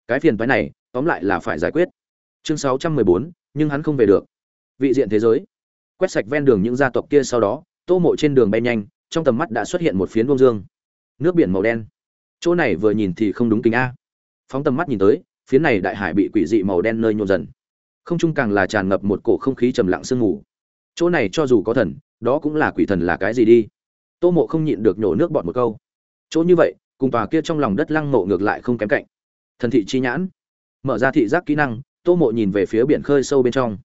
Cái phiền phái này, tóm lại là phải giải quyết. Chương sáu trăm mười bốn, nhưng hắn không về được. Vị diện thế giới. Quét sạch ven đường những gia tộc kia sau đó, tô mộ trên đường bay nhanh, trong tầm mắt đã xuất hiện một phiến bông dương. Nước biển màu đen chỗ này vừa nhìn thì không đúng kính a. Phóng tầm mắt nhìn tới, phía này đại hải bị quỷ dị màu đen nơi nhộn dần. Không trung càng là tràn ngập một cổ không khí trầm lặng sương mù. Chỗ này cho dù có thần, đó cũng là quỷ thần là cái gì đi? Tô mộ không nhịn được nhổ nước bọt một câu. Chỗ như vậy, cùng tòa kia trong lòng đất lăng mộ ngược lại không kém cạnh. Thần thị chi nhãn. Mở ra thị giác kỹ năng, tô mộ nhìn về phía biển khơi sâu bên trong.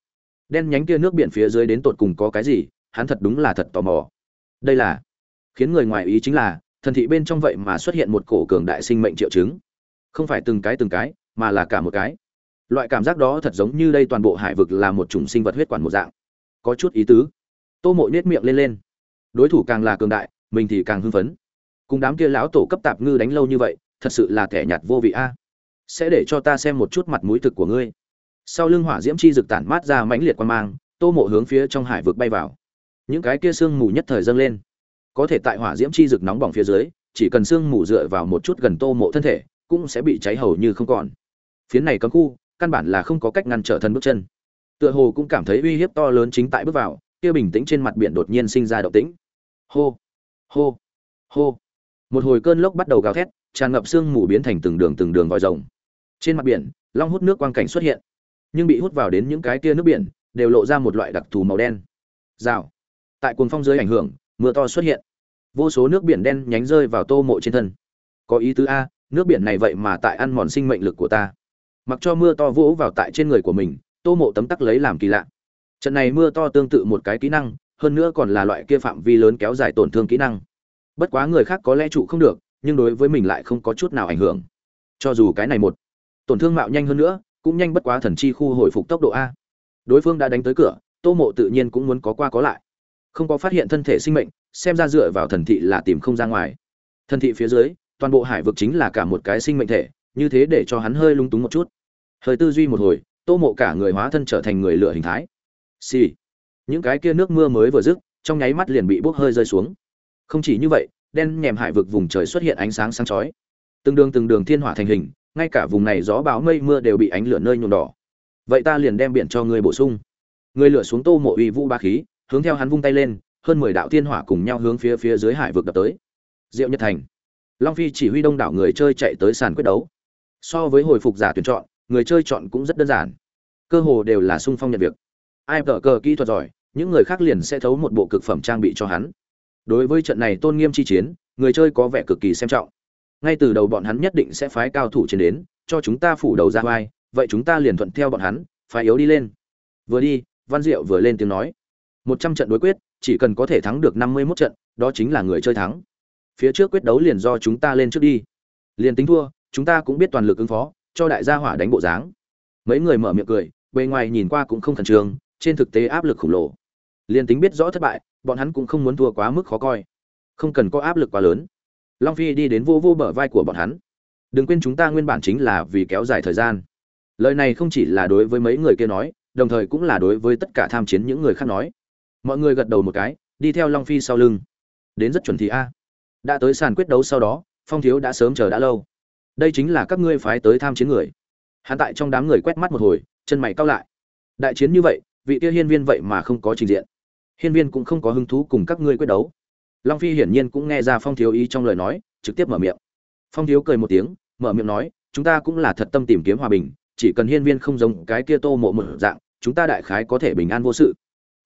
Đen nhánh kia nước biển phía dưới đến tột cùng có cái gì, hắn thật đúng là thật tò mò. Đây là, khiến người ngoài ý chính là thần thị bên trong vậy mà xuất hiện một cổ cường đại sinh mệnh triệu chứng. Không phải từng cái từng cái, mà là cả một cái. Loại cảm giác đó thật giống như đây toàn bộ hải vực là một chủng sinh vật huyết quản một dạng. Có chút ý tứ. Tô mộ nhét miệng lên lên. Đối thủ càng là cường đại, mình thì càng hưng phấn. Cùng đám kia lão tổ cấp tạp ngư đánh lâu như vậy, thật sự là thẻ nhạt vô vị a. Sẽ để cho ta xem một chút mặt mũi thực của ngươi. Sau lưng hỏa diễm chi rực tản mát ra mãnh liệt quan mang, tô mộ hướng phía trong hải vực bay vào. Những cái kia sương mù nhất thời dâng lên có thể tại hỏa diễm chi rực nóng bỏng phía dưới, chỉ cần xương mù dựa vào một chút gần tô mộ thân thể, cũng sẽ bị cháy hầu như không còn. Phiến này cấm khu, căn bản là không có cách ngăn trở thân bước chân. Tựa hồ cũng cảm thấy uy hiếp to lớn chính tại bước vào, kia bình tĩnh trên mặt biển đột nhiên sinh ra động tĩnh. Hô hô hô. Một hồi cơn lốc bắt đầu gào thét, tràn ngập sương mù biến thành từng đường từng đường vòi rồng. Trên mặt biển, long hút nước quang cảnh xuất hiện, nhưng bị hút vào đến những cái kia nước biển, đều lộ ra một loại đặc thù màu đen. Rào. Tại cuồng phong dưới ảnh hưởng mưa to xuất hiện. Vô số nước biển đen nhánh rơi vào tô mộ trên thân. Có ý tứ a, nước biển này vậy mà tại ăn mòn sinh mệnh lực của ta. Mặc cho mưa to vỗ vào tại trên người của mình, tô mộ tấm tắc lấy làm kỳ lạ. Trận này mưa to tương tự một cái kỹ năng, hơn nữa còn là loại kia phạm vi lớn kéo dài tổn thương kỹ năng. Bất quá người khác có lẽ trụ không được, nhưng đối với mình lại không có chút nào ảnh hưởng. Cho dù cái này một, tổn thương mạo nhanh hơn nữa, cũng nhanh bất quá thần chi khu hồi phục tốc độ a. Đối phương đã đánh tới cửa, tô mộ tự nhiên cũng muốn có qua có lại không có phát hiện thân thể sinh mệnh, xem ra dựa vào thần thị là tìm không ra ngoài. Thần thị phía dưới, toàn bộ hải vực chính là cả một cái sinh mệnh thể, như thế để cho hắn hơi lung túng một chút. Hơi tư duy một hồi, tô mộ cả người hóa thân trở thành người lửa hình thái. Xì、sì. những cái kia nước mưa mới vừa dứt, trong nháy mắt liền bị bốc hơi rơi xuống. Không chỉ như vậy, đen nhèm hải vực vùng trời xuất hiện ánh sáng sáng chói. Từng đường từng đường thiên hỏa thành hình, ngay cả vùng này gió bão mây mưa đều bị ánh lửa nơi nhuộm đỏ. Vậy ta liền đem biển cho ngươi bổ sung. Người lửa xuống tô mộ uy vũ ba khí hướng theo hắn vung tay lên, hơn mười đạo thiên hỏa cùng nhau hướng phía phía dưới hải vực đập tới. Diệu nhật thành. Long phi chỉ huy đông đảo người chơi chạy tới sàn quyết đấu. So với hồi phục giả tuyển chọn, người chơi chọn cũng rất đơn giản. Cơ hồ đều là sung phong nhận việc. Ai cờ cờ kỹ thuật giỏi, những người khác liền sẽ thấu một bộ cực phẩm trang bị cho hắn. Đối với trận này tôn nghiêm chi chiến, người chơi có vẻ cực kỳ xem trọng. Ngay từ đầu bọn hắn nhất định sẽ phái cao thủ chiến đến, cho chúng ta phủ đầu ra vai, vậy chúng ta liền thuận theo bọn hắn, phái yếu đi lên. Vừa đi, văn diệu vừa lên tiếng nói một trăm trận đối quyết, chỉ cần có thể thắng được năm mươi mốt trận, đó chính là người chơi thắng. Phía trước quyết đấu liền do chúng ta lên trước đi. Liền tính thua, chúng ta cũng biết toàn lực ứng phó, cho đại gia hỏa đánh bộ dáng. Mấy người mở miệng cười, bề ngoài nhìn qua cũng không khẩn trương, trên thực tế áp lực khổng lồ. Liền tính biết rõ thất bại, bọn hắn cũng không muốn thua quá mức khó coi. Không cần có áp lực quá lớn. Long phi đi đến vô vô bờ vai của bọn hắn. Đừng quên chúng ta nguyên bản chính là vì kéo dài thời gian. Lời này không chỉ là đối với mấy người kia nói, đồng thời cũng là đối với tất cả tham chiến những người khác nói mọi người gật đầu một cái, đi theo long phi sau lưng. Đến rất chuẩn thì a. Đã tới sàn quyết đấu sau đó, phong thiếu đã sớm chờ đã lâu. Đây chính là các ngươi phái tới tham chiến người. Hắn tại trong đám người quét mắt một hồi, chân mày cao lại. Đại chiến như vậy, vị kia hiên viên vậy mà không có trình diện. Hiên viên cũng không có hứng thú cùng các ngươi quyết đấu. Long phi hiển nhiên cũng nghe ra phong thiếu ý trong lời nói, trực tiếp mở miệng. Phong thiếu cười một tiếng, mở miệng nói, chúng ta cũng là thật tâm tìm kiếm hòa bình, chỉ cần hiên viên không giống cái kia tô mộ mở dạng, chúng ta đại khái có thể bình an vô sự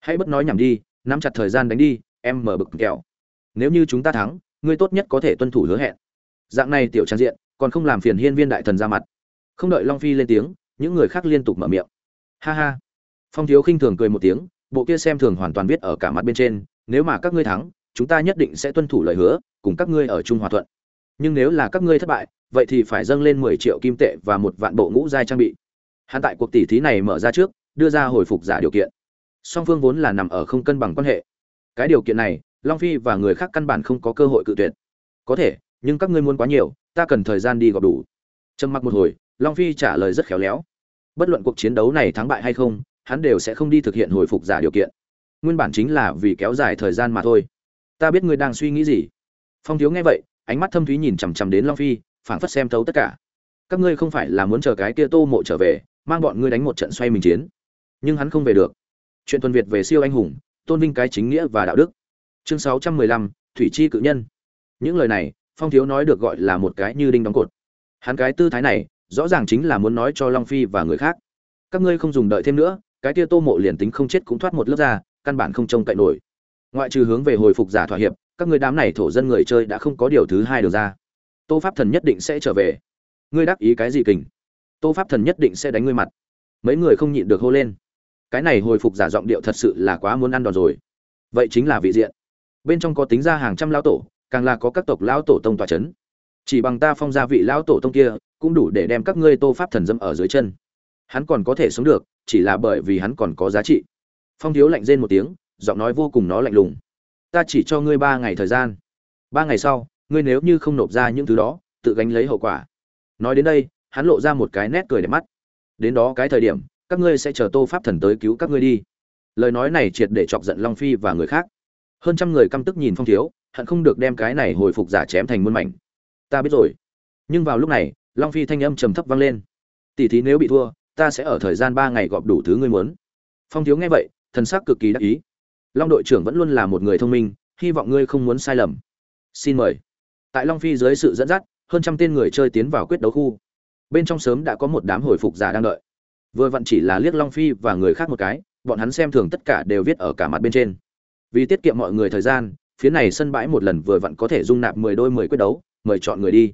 hãy bất nói nhảm đi, nắm chặt thời gian đánh đi, em mở bực kẹo. Nếu như chúng ta thắng, ngươi tốt nhất có thể tuân thủ hứa hẹn. Dạng này tiểu trang diện, còn không làm phiền hiên viên đại thần ra mặt. Không đợi long phi lên tiếng, những người khác liên tục mở miệng. Ha ha. Phong thiếu khinh thường cười một tiếng, bộ kia xem thường hoàn toàn viết ở cả mặt bên trên, nếu mà các ngươi thắng, chúng ta nhất định sẽ tuân thủ lời hứa, cùng các ngươi ở chung hòa thuận. Nhưng nếu là các ngươi thất bại, vậy thì phải dâng lên mười triệu kim tệ và một vạn bộ ngũ giai trang bị. Hắn tại cuộc tỷ thí này mở ra trước, đưa ra hồi phục giả điều kiện song phương vốn là nằm ở không cân bằng quan hệ. Cái điều kiện này, long phi và người khác căn bản không có cơ hội cự tuyệt. Có thể, nhưng các ngươi muốn quá nhiều, ta cần thời gian đi gọp đủ. Trầm mặc một hồi, long phi trả lời rất khéo léo. Bất luận cuộc chiến đấu này thắng bại hay không, hắn đều sẽ không đi thực hiện hồi phục giả điều kiện. Nguyên bản chính là vì kéo dài thời gian mà thôi. Ta biết ngươi đang suy nghĩ gì. Phong thiếu nghe vậy, ánh mắt thâm thúy nhìn chằm chằm đến long phi, phảng phất xem thấu tất cả. Các ngươi không phải là muốn chờ cái kia tô mộ trở về, mang bọn ngươi đánh một trận xoay mình chiến. Nhưng hắn không về được chuyện tuần việt về siêu anh hùng, tôn vinh cái chính nghĩa và đạo đức. Chương sáu trăm mười lăm, thủy chi cự nhân. Những lời này, phong thiếu nói được gọi là một cái như đinh đóng cột. Hắn cái tư thái này, rõ ràng chính là muốn nói cho long phi và người khác. Các ngươi không dùng đợi thêm nữa, cái kia tô mộ liền tính không chết cũng thoát một lớp ra, căn bản không trông cậy nổi. Ngoại trừ hướng về hồi phục giả thỏa hiệp, các ngươi đám này thổ dân người chơi đã không có điều thứ hai được ra. Tô pháp thần nhất định sẽ trở về. Ngươi đáp ý cái gì kình? Tô pháp thần nhất định sẽ đánh ngươi mặt. Mấy người không nhịn được hô lên cái này hồi phục giả giọng điệu thật sự là quá muốn ăn đòn rồi. Vậy chính là vị diện. Bên trong có tính ra hàng trăm lão tổ, càng là có các tộc lão tổ tông tòa c h ấ n chỉ bằng ta phong gia vị lão tổ tông kia, cũng đủ để đem các ngươi tô pháp thần dâm ở dưới chân. Hắn còn có thể sống được, chỉ là bởi vì hắn còn có giá trị. Phong thiếu lạnh rên một tiếng, giọng nói vô cùng nó lạnh lùng. Ta chỉ cho ngươi ba ngày thời gian. Ba ngày sau, ngươi nếu như không nộp ra những thứ đó, tự gánh lấy hậu quả. Nói đến đây, hắn lộ ra một cái nét cười đẹp mắt. Đến đó cái thời điểm các ngươi sẽ chờ tô pháp thần tới cứu các ngươi đi. Lời nói này triệt để chọc giận long phi và người khác. Hơn trăm người căm tức nhìn phong thiếu, hận không được đem cái này hồi phục giả chém thành muôn mảnh. Ta biết rồi. Nhưng vào lúc này, long phi thanh âm trầm thấp vang lên. Tỷ thí nếu bị thua, ta sẽ ở thời gian ba ngày gọp đủ thứ ngươi muốn. Phong thiếu nghe vậy, thần sắc cực kỳ đắc ý. Long đội trưởng vẫn luôn là một người thông minh, hy vọng ngươi không muốn sai lầm. Xin mời. Tại long phi dưới sự dẫn dắt, hơn trăm tên người chơi tiến vào quyết đấu khu. Bên trong sớm đã có một đám hồi phục giả đang đợi vừa vặn chỉ là liếc long phi và người khác một cái, bọn hắn xem thường tất cả đều viết ở cả mặt bên trên. Vì tiết kiệm mọi người thời gian, phía này sân bãi một lần vừa vặn có thể dung nạp mười đôi mười quyết đấu, mời chọn người đi.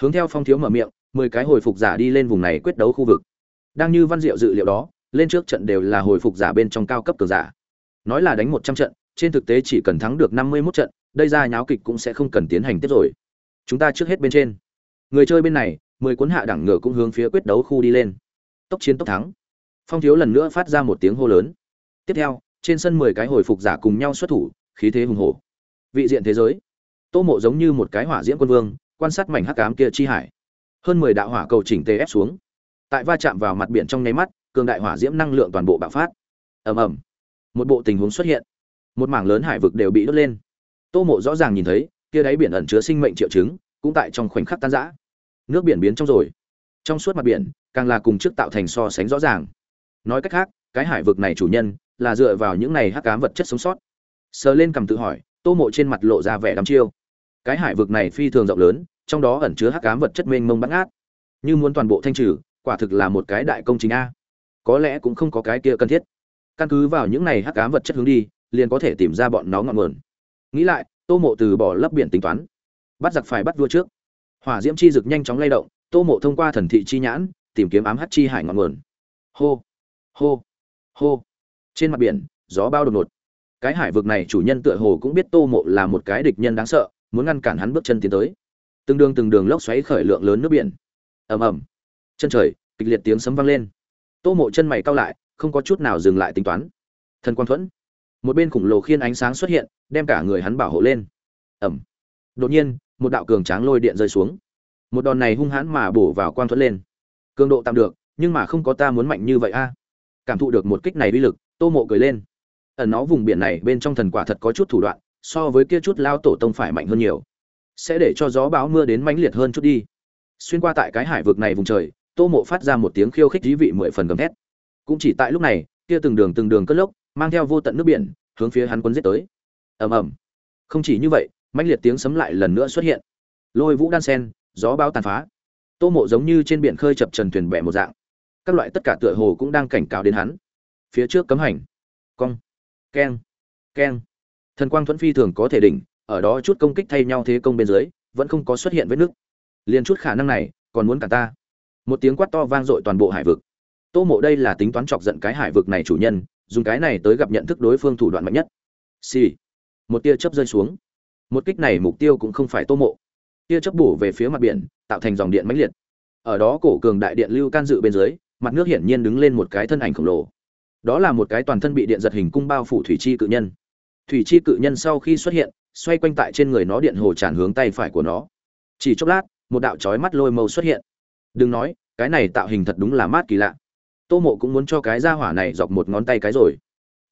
Hướng theo phong thiếu mở miệng, mười cái hồi phục giả đi lên vùng này quyết đấu khu vực. Đang như văn diệu dự liệu đó, lên trước trận đều là hồi phục giả bên trong cao cấp cường giả. Nói là đánh một trăm trận, trên thực tế chỉ cần thắng được năm mươi 51 trận, đây ra nháo kịch cũng sẽ không cần tiến hành tiếp rồi. Chúng ta trước hết bên trên. Người chơi bên này, mười cuốn hạ đẳng ngựa cũng hướng phía quyết đấu khu đi lên tốc chiến tốc thắng. Phong thiếu lần nữa phát ra một tiếng hô lớn. Tiếp theo, trên sân mười cái hồi phục giả cùng nhau xuất thủ, khí thế hùng hổ. Vị diện thế giới. Tô mộ giống như một cái hỏa diễm quân vương, quan sát mảnh hắc ám kia chi hải. Hơn mười đạo hỏa cầu chỉnh tề ép xuống. Tại va chạm vào mặt biển trong nháy mắt, cường đại hỏa diễm năng lượng toàn bộ bạo phát. Ầm ầm. Một bộ tình huống xuất hiện. Một mảng lớn hải vực đều bị đốt lên. Tô mộ rõ ràng nhìn thấy, kia đáy biển ẩn chứa sinh mệnh triệu chứng, cũng tại trong khoảnh khắc tan rã. Nước biển biến trong rồi trong suốt mặt biển, càng là cùng trước tạo thành so sánh rõ ràng. Nói cách khác, cái hải vực này chủ nhân là dựa vào những này hắc ám vật chất sống sót. Sờ lên cầm tự hỏi, tô mộ trên mặt lộ ra vẻ đắm chiêu. Cái hải vực này phi thường rộng lớn, trong đó ẩn chứa hắc ám vật chất mênh mông bắt ngát. Như muốn toàn bộ thanh trừ, quả thực là một cái đại công trình a. Có lẽ cũng không có cái kia cần thiết. Căn cứ vào những này hắc ám vật chất hướng đi, liền có thể tìm ra bọn nó ngọn nguồn. Nghĩ lại, tô mộ từ bỏ lấp biển tính toán. Bắt giặc phải bắt vua trước. Hỏa diễm chi rực nhanh chóng lay động tô mộ thông qua thần thị chi nhãn, tìm kiếm ám hắc chi hải ngọn nguồn. Hô hô hô. Trên mặt biển, gió bao đột ngột. Cái hải vực này chủ nhân tựa hồ cũng biết tô mộ là một cái địch nhân đáng sợ, muốn ngăn cản hắn bước chân tiến tới. Từng đường từng đường lốc xoáy khởi lượng lớn nước biển. Ầm ầm. Chân trời, kịch liệt tiếng sấm vang lên. Tô mộ chân mày cau lại, không có chút nào dừng lại tính toán. Thần quang thuẫn. Một bên khủng lồ khiên ánh sáng xuất hiện, đem cả người hắn bảo hộ lên. Ẩm đột nhiên, một đạo cường tráng lôi điện rơi xuống một đòn này hung hãn mà bổ vào quang thuẫn lên. Cường độ tạm được, nhưng mà không có ta muốn mạnh như vậy a. Cảm thụ được một kích này uy lực, tô mộ cười lên. Ẩn nó vùng biển này bên trong thần quả thật có chút thủ đoạn, so với kia chút lao tổ tông phải mạnh hơn nhiều. Sẽ để cho gió báo mưa đến mãnh liệt hơn chút đi. Xuyên qua tại cái hải vực này vùng trời, tô mộ phát ra một tiếng khiêu khích dí vị mười phần gầm thét. Cũng chỉ tại lúc này, kia từng đường từng đường cất lốc, mang theo vô tận nước biển, hướng phía hắn quân giết tới. Ầm ầm. Không chỉ như vậy, mãnh liệt tiếng sấm lại lần nữa xuất hiện. Lôi vũ đan sen gió bão tàn phá. Tô mộ giống như trên biển khơi chập trần thuyền bè một dạng. Các loại tất cả tựa hồ cũng đang cảnh cáo đến hắn. Phía trước cấm hành. Cong. Keng. Keng. Thần quang thuẫn phi thường có thể đỉnh, ở đó chút công kích thay nhau thế công bên dưới, vẫn không có xuất hiện vết nứt. Liền chút khả năng này, còn muốn cả ta. Một tiếng quát to vang dội toàn bộ hải vực. Tô mộ đây là tính toán chọc giận cái hải vực này chủ nhân, dùng cái này tới gặp nhận thức đối phương thủ đoạn mạnh nhất. Xì、sì. một tia chớp rơi xuống. Một kích này mục tiêu cũng không phải tô mộ tia chớp bổ về phía mặt biển, tạo thành dòng điện mãnh liệt. Ở đó cổ cường đại điện lưu can dự bên dưới, mặt nước hiển nhiên đứng lên một cái thân ảnh khổng lồ. Đó là một cái toàn thân bị điện giật hình cung bao phủ thủy chi cự nhân. Thủy chi cự nhân sau khi xuất hiện, xoay quanh tại trên người nó điện hồ tràn hướng tay phải của nó. Chỉ chốc lát, một đạo chói mắt lôi mâu xuất hiện. Đừng nói, cái này tạo hình thật đúng là mát kỳ lạ. Tô mộ cũng muốn cho cái ra hỏa này dọc một ngón tay cái rồi.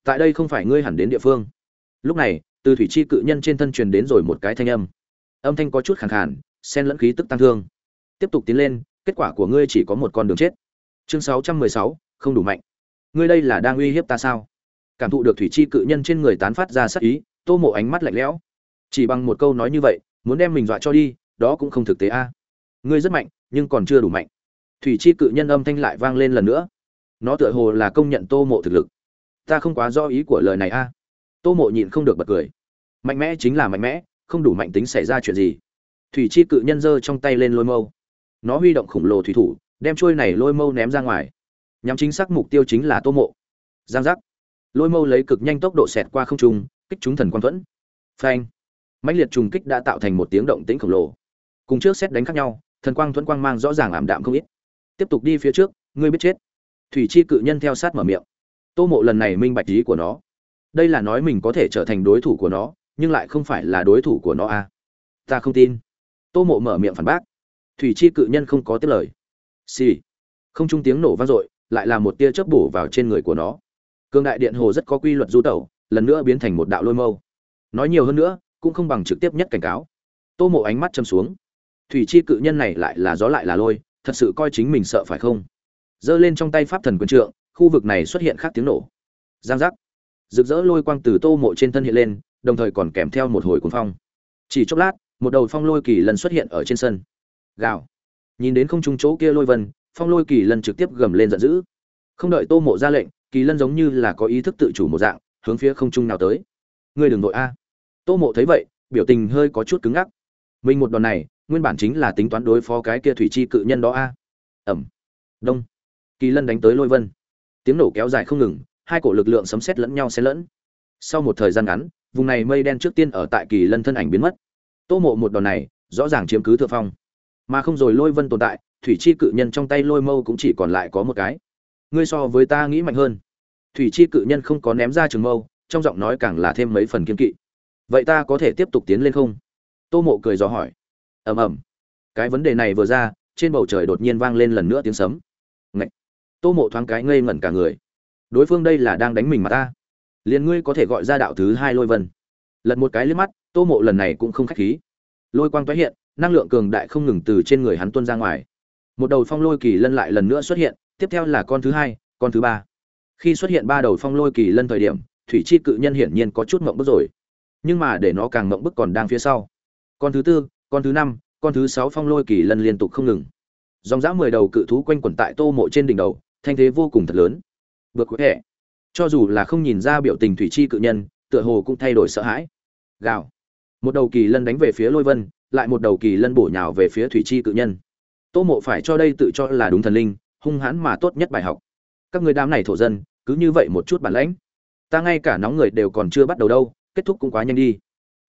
Tại đây không phải ngươi hẳn đến địa phương. Lúc này, từ thủy chi cự nhân trên thân truyền đến rồi một cái thanh âm âm thanh có chút khẳng khàn xen lẫn khí tức tăng thương. Tiếp tục tiến lên kết quả của ngươi chỉ có một con đường chết. Chương 616, không đủ mạnh. Ngươi đây là đang uy hiếp ta sao? Cảm thụ được thủy chi cự nhân trên người tán phát ra sắc ý tô mộ ánh mắt lạnh lẽo. Chỉ bằng một câu nói như vậy muốn đem mình dọa cho đi đó cũng không thực tế a. Ngươi rất mạnh nhưng còn chưa đủ mạnh. Thủy chi cự nhân âm thanh lại vang lên lần nữa. Nó tựa hồ là công nhận tô mộ thực lực. Ta không quá do ý của lời này a. Tô mộ nhịn không được bật cười. Mạnh mẽ chính là mạnh mẽ không đủ mạnh tính xảy ra chuyện gì. Thủy chi cự nhân giơ trong tay lên lôi mâu. Nó huy động khổng lồ thủy thủ, đem trôi này lôi mâu ném ra ngoài. Nhắm chính xác mục tiêu chính là tô mộ. Giang giác. Lôi mâu lấy cực nhanh tốc độ xẹt qua không trung, kích chúng thần quang thuẫn. Phanh. Mãnh liệt trùng kích đã tạo thành một tiếng động tĩnh khổng lồ. Cùng trước xét đánh khác nhau, thần quang thuẫn quang mang rõ ràng ảm đạm không ít. Tiếp tục đi phía trước, ngươi biết chết. Thủy chi cự nhân theo sát mở miệng. Tô mộ lần này minh bạch ý của nó. Đây là nói mình có thể trở thành đối thủ của nó nhưng lại không phải là đối thủ của nó a à. ta không tin. Tô mộ mở miệng phản bác. Thủy chi cự nhân không có tiếp lời. Xì、sì. không trung tiếng nổ vang dội, lại là một tia chớp bổ vào trên người của nó. Cương đại điện hồ rất có quy luật du tẩu, lần nữa biến thành một đạo lôi mâu. Nói nhiều hơn nữa, cũng không bằng trực tiếp nhất cảnh cáo. Tô mộ ánh mắt châm xuống. Thủy chi cự nhân này lại là gió lại là lôi, thật sự coi chính mình sợ phải không? Giơ lên trong tay pháp thần quyền trượng, khu vực này xuất hiện khác tiếng nổ. Giang giác. Rực rỡ lôi quang từ tô mộ trên thân hiện lên đồng thời còn kèm theo một hồi cuồng phong. Chỉ chốc lát, một đầu phong lôi kỳ lần xuất hiện ở trên sân. Gào. Nhìn đến không trung chỗ kia lôi vân, phong lôi kỳ lân trực tiếp gầm lên giận dữ. Không đợi tô mộ ra lệnh, kỳ lân giống như là có ý thức tự chủ một dạng, hướng phía không trung nào tới. Ngươi đừng nội a. Tô mộ thấy vậy, biểu tình hơi có chút cứng ngắc. Mình một đòn này, nguyên bản chính là tính toán đối phó cái kia thủy chi cự nhân đó a. Ẩm. Đông. Kỳ lân đánh tới lôi vân. Tiếng nổ kéo dài không ngừng, hai cổ lực lượng sấm xét lẫn nhau xen lẫn. Sau một thời gian ngắn vùng này mây đen trước tiên ở tại kỳ lân thân ảnh biến mất. Tô mộ một đòn này, rõ ràng chiếm cứ thượng phong. Mà không rồi lôi vân tồn tại, thủy chi cự nhân trong tay lôi mâu cũng chỉ còn lại có một cái. Ngươi so với ta nghĩ mạnh hơn. Thủy chi cự nhân không có ném ra trường mâu, trong giọng nói càng là thêm mấy phần kiên kỵ. Vậy ta có thể tiếp tục tiến lên không? Tô mộ cười dò hỏi. Ầm ầm. Cái vấn đề này vừa ra, trên bầu trời đột nhiên vang lên lần nữa tiếng sấm. Ngậy! tô mộ thoáng cái ngây ngẩn cả người. Đối phương đây là đang đánh mình mà ta liền ngươi có thể gọi ra đạo thứ hai lôi vân. Lật một cái liếc mắt, tô mộ lần này cũng không khách khí. Lôi quang tái hiện, năng lượng cường đại không ngừng từ trên người hắn tuôn ra ngoài. Một đầu phong lôi kỳ lân lại lần nữa xuất hiện, tiếp theo là con thứ hai, con thứ ba. Khi xuất hiện ba đầu phong lôi kỳ lân thời điểm, thủy chi cự nhân hiển nhiên có chút mộng bức rồi. Nhưng mà để nó càng mộng bức còn đang phía sau. Con thứ tư, con thứ năm, con thứ sáu phong lôi kỳ lân liên tục không ngừng. Dòng dã mười đầu cự thú quanh quẩn tại tô mộ trên đỉnh đầu, thanh thế vô cùng thật lớn. Vượt quế hệ cho dù là không nhìn ra biểu tình thủy chi cự nhân, tựa hồ cũng thay đổi sợ hãi. Gào. Một đầu kỳ lân đánh về phía lôi vân, lại một đầu kỳ lân bổ nhào về phía thủy chi cự nhân. Tô mộ phải cho đây tự cho là đúng thần linh, hung hãn mà tốt nhất bài học. Các người đám này thổ dân, cứ như vậy một chút bản lãnh. Ta ngay cả nóng người đều còn chưa bắt đầu đâu, kết thúc cũng quá nhanh đi.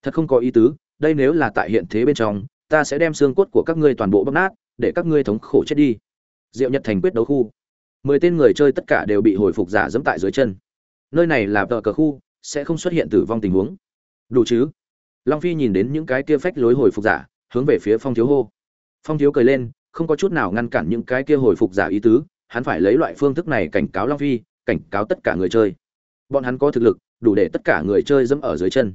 Thật không có ý tứ, đây nếu là tại hiện thế bên trong, ta sẽ đem xương cốt của các ngươi toàn bộ bóc nát, để các ngươi thống khổ chết đi. Diệu nhật thành quyết đấu khu mười tên người chơi tất cả đều bị hồi phục giả dẫm tại dưới chân. Nơi này là vợ cờ khu, sẽ không xuất hiện tử vong tình huống. Đủ chứ? Long phi nhìn đến những cái kia phách lối hồi phục giả, hướng về phía phong thiếu hô. Phong thiếu cười lên, không có chút nào ngăn cản những cái kia hồi phục giả ý tứ, hắn phải lấy loại phương thức này cảnh cáo long phi, cảnh cáo tất cả người chơi. Bọn hắn có thực lực, đủ để tất cả người chơi dẫm ở dưới chân.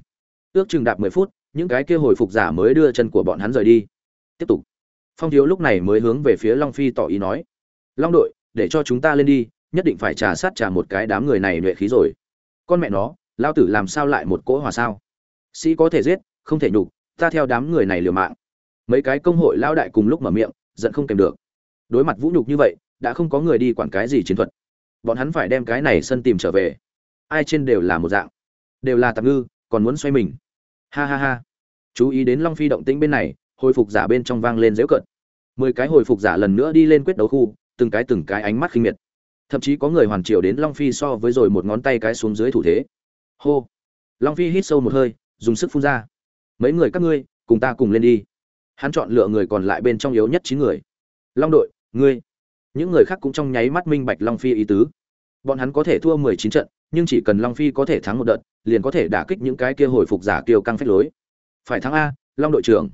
Ước chừng đạp mười phút, những cái kia hồi phục giả mới đưa chân của bọn hắn rời đi. Tiếp tục. Phong thiếu lúc này mới hướng về phía long phi tỏ ý nói. Long đội để cho chúng ta lên đi, nhất định phải trà sát trà một cái đám người này nhuệ khí rồi. Con mẹ nó lao tử làm sao lại một cỗ hòa sao? Sĩ có thể giết, không thể nhục, ta theo đám người này liều mạng. Mấy cái công hội lao đại cùng lúc mở miệng, giận không kèm được. Đối mặt vũ nhục như vậy, đã không có người đi quản cái gì chiến thuật. Bọn hắn phải đem cái này sân tìm trở về. Ai trên đều là một dạng. Đều là tạm ngư, còn muốn xoay mình. Ha ha ha. Chú ý đến long phi động tĩnh bên này, hồi phục giả bên trong vang lên dễu cận mười cái hồi phục giả lần nữa đi lên quyết đấu khu từng cái từng cái ánh mắt khinh miệt. Thậm chí có người hoàn triều đến long phi so với rồi một ngón tay cái xuống dưới thủ thế. Hô! Long phi hít sâu một hơi, dùng sức phun ra. Mấy người các ngươi, cùng ta cùng lên đi. Hắn chọn lựa người còn lại bên trong yếu nhất chín người. Long đội, ngươi. Những người khác cũng trong nháy mắt minh bạch long phi ý tứ. Bọn hắn có thể thua mười chín trận, nhưng chỉ cần long phi có thể thắng một đợt, liền có thể đả kích những cái kia hồi phục giả kiều căng phách lối. Phải thắng a, long đội trưởng.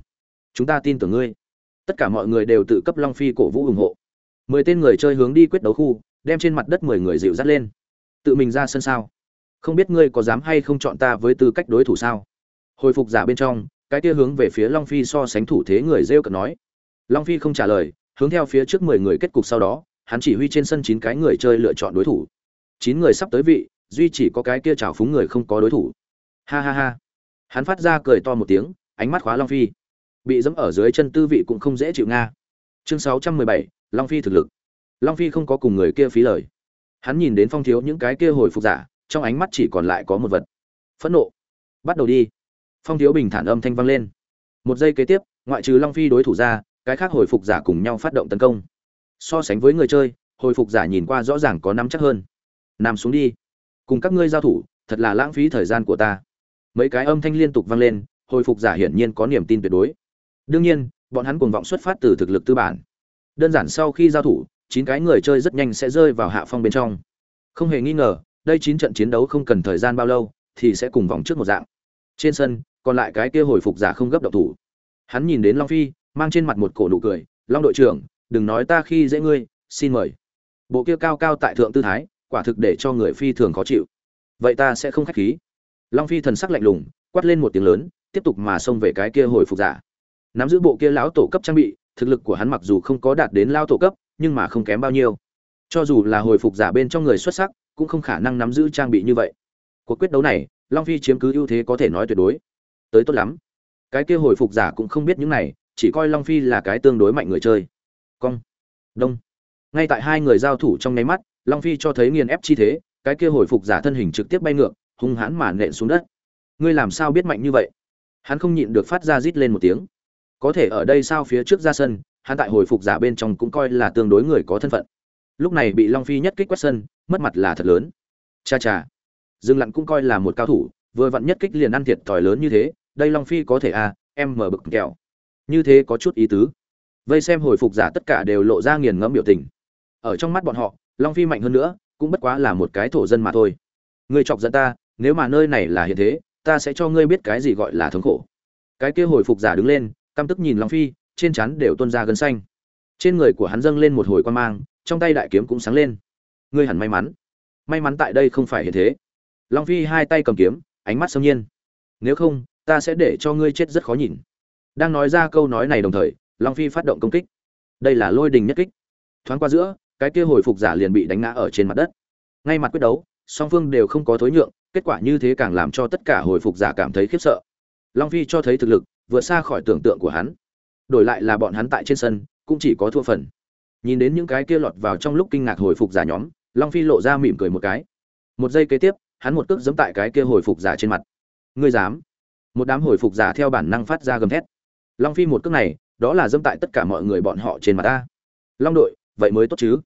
Chúng ta tin tưởng ngươi. Tất cả mọi người đều tự cấp long phi cổ vũ ủng hộ mười tên người chơi hướng đi quyết đấu khu, đem trên mặt đất mười người dịu dắt lên. Tự mình ra sân sao? Không biết ngươi có dám hay không chọn ta với tư cách đối thủ sao? Hồi phục giả bên trong, cái kia hướng về phía long phi so sánh thủ thế người rêu cợt nói. Long phi không trả lời, hướng theo phía trước mười người kết cục sau đó, hắn chỉ huy trên sân chín cái người chơi lựa chọn đối thủ. Chín người sắp tới vị, duy chỉ có cái kia trào phúng người không có đối thủ. Ha ha ha. Hắn phát ra cười to một tiếng, ánh mắt khóa long phi. Bị dẫm ở dưới chân tư vị cũng không dễ chịu nga. Chương sáu trăm mười bảy long phi thực lực. Long phi không có cùng người kia phí lời. Hắn nhìn đến phong thiếu những cái kia hồi phục giả, trong ánh mắt chỉ còn lại có một vật. Phẫn nộ. Bắt đầu đi. Phong thiếu bình thản âm thanh vang lên. Một giây kế tiếp, ngoại trừ long phi đối thủ ra, cái khác hồi phục giả cùng nhau phát động tấn công. So sánh với người chơi, hồi phục giả nhìn qua rõ ràng có nắm chắc hơn. Nằm xuống đi. Cùng các ngươi giao thủ, thật là lãng phí thời gian của ta. Mấy cái âm thanh liên tục vang lên, hồi phục giả hiển nhiên có niềm tin tuyệt đối. Đương nhiên, bọn hắn cuồng vọng xuất phát từ thực lực tư bản đơn giản sau khi giao thủ, chín cái người chơi rất nhanh sẽ rơi vào hạ phong bên trong. Không hề nghi ngờ, đây chín trận chiến đấu không cần thời gian bao lâu, thì sẽ cùng vòng trước một dạng. Trên sân, còn lại cái kia hồi phục giả không gấp độc thủ. Hắn nhìn đến long phi, mang trên mặt một cổ nụ cười, long đội trưởng, đừng nói ta khi dễ ngươi, xin mời. Bộ kia cao cao tại thượng tư thái, quả thực để cho người phi thường khó chịu. Vậy ta sẽ không khách khí. Long phi thần sắc lạnh lùng, quát lên một tiếng lớn, tiếp tục mà xông về cái kia hồi phục giả. Nắm giữ bộ kia lão tổ cấp trang bị thực lực của hắn mặc dù không có đạt đến lao tổ cấp, nhưng mà không kém bao nhiêu. Cho dù là hồi phục giả bên trong người xuất sắc, cũng không khả năng nắm giữ trang bị như vậy. Cuộc quyết đấu này, long phi chiếm cứ ưu thế có thể nói tuyệt đối. Tới tốt lắm. Cái kia hồi phục giả cũng không biết những này, chỉ coi long phi là cái tương đối mạnh người chơi. Cong. Đông. Ngay tại hai người giao thủ trong nháy mắt, long phi cho thấy nghiền ép chi thế, cái kia hồi phục giả thân hình trực tiếp bay ngược, hung hãn mà nện xuống đất. Ngươi làm sao biết mạnh như vậy? Hắn không nhịn được phát ra rít lên một tiếng có thể ở đây sao phía trước ra sân, hắn tại hồi phục giả bên trong cũng coi là tương đối người có thân phận. Lúc này bị long phi nhất kích quét sân, mất mặt là thật lớn. Cha cha. Dương lặn cũng coi là một cao thủ, vừa vặn nhất kích liền ăn thiệt thòi lớn như thế, đây long phi có thể à em mở bực kẹo. Như thế có chút ý tứ. Vây xem hồi phục giả tất cả đều lộ ra nghiền ngẫm biểu tình. Ở trong mắt bọn họ, long phi mạnh hơn nữa, cũng bất quá là một cái thổ dân mà thôi. Ngươi chọc giận ta, nếu mà nơi này là hiện thế, ta sẽ cho ngươi biết cái gì gọi là thống khổ. Cái kia hồi phục giả đứng lên căm tức nhìn long phi, trên chắn đều tuôn ra gân xanh. Trên người của hắn dâng lên một hồi quan mang, trong tay đại kiếm cũng sáng lên. Ngươi hẳn may mắn. May mắn tại đây không phải hiện thế. Long phi hai tay cầm kiếm, ánh mắt sâm nhiên. Nếu không, ta sẽ để cho ngươi chết rất khó nhìn. Đang nói ra câu nói này đồng thời, long phi phát động công kích. Đây là lôi đình nhất kích. Thoáng qua giữa, cái kia hồi phục giả liền bị đánh ngã ở trên mặt đất. Ngay mặt quyết đấu, song phương đều không có thối nhượng, kết quả như thế càng làm cho tất cả hồi phục giả cảm thấy khiếp sợ. Long phi cho thấy thực lực vượt xa khỏi tưởng tượng của hắn. Đổi lại là bọn hắn tại trên sân, cũng chỉ có thua phần. Nhìn đến những cái kia lọt vào trong lúc kinh ngạc hồi phục giả nhóm, long phi lộ ra mỉm cười một cái. Một giây kế tiếp, hắn một cước giẫm tại cái kia hồi phục giả trên mặt. Ngươi dám? Một đám hồi phục giả theo bản năng phát ra gầm thét. Long phi một cước này, đó là dẫm tại tất cả mọi người bọn họ trên mặt ta. Long đội, vậy mới tốt chứ?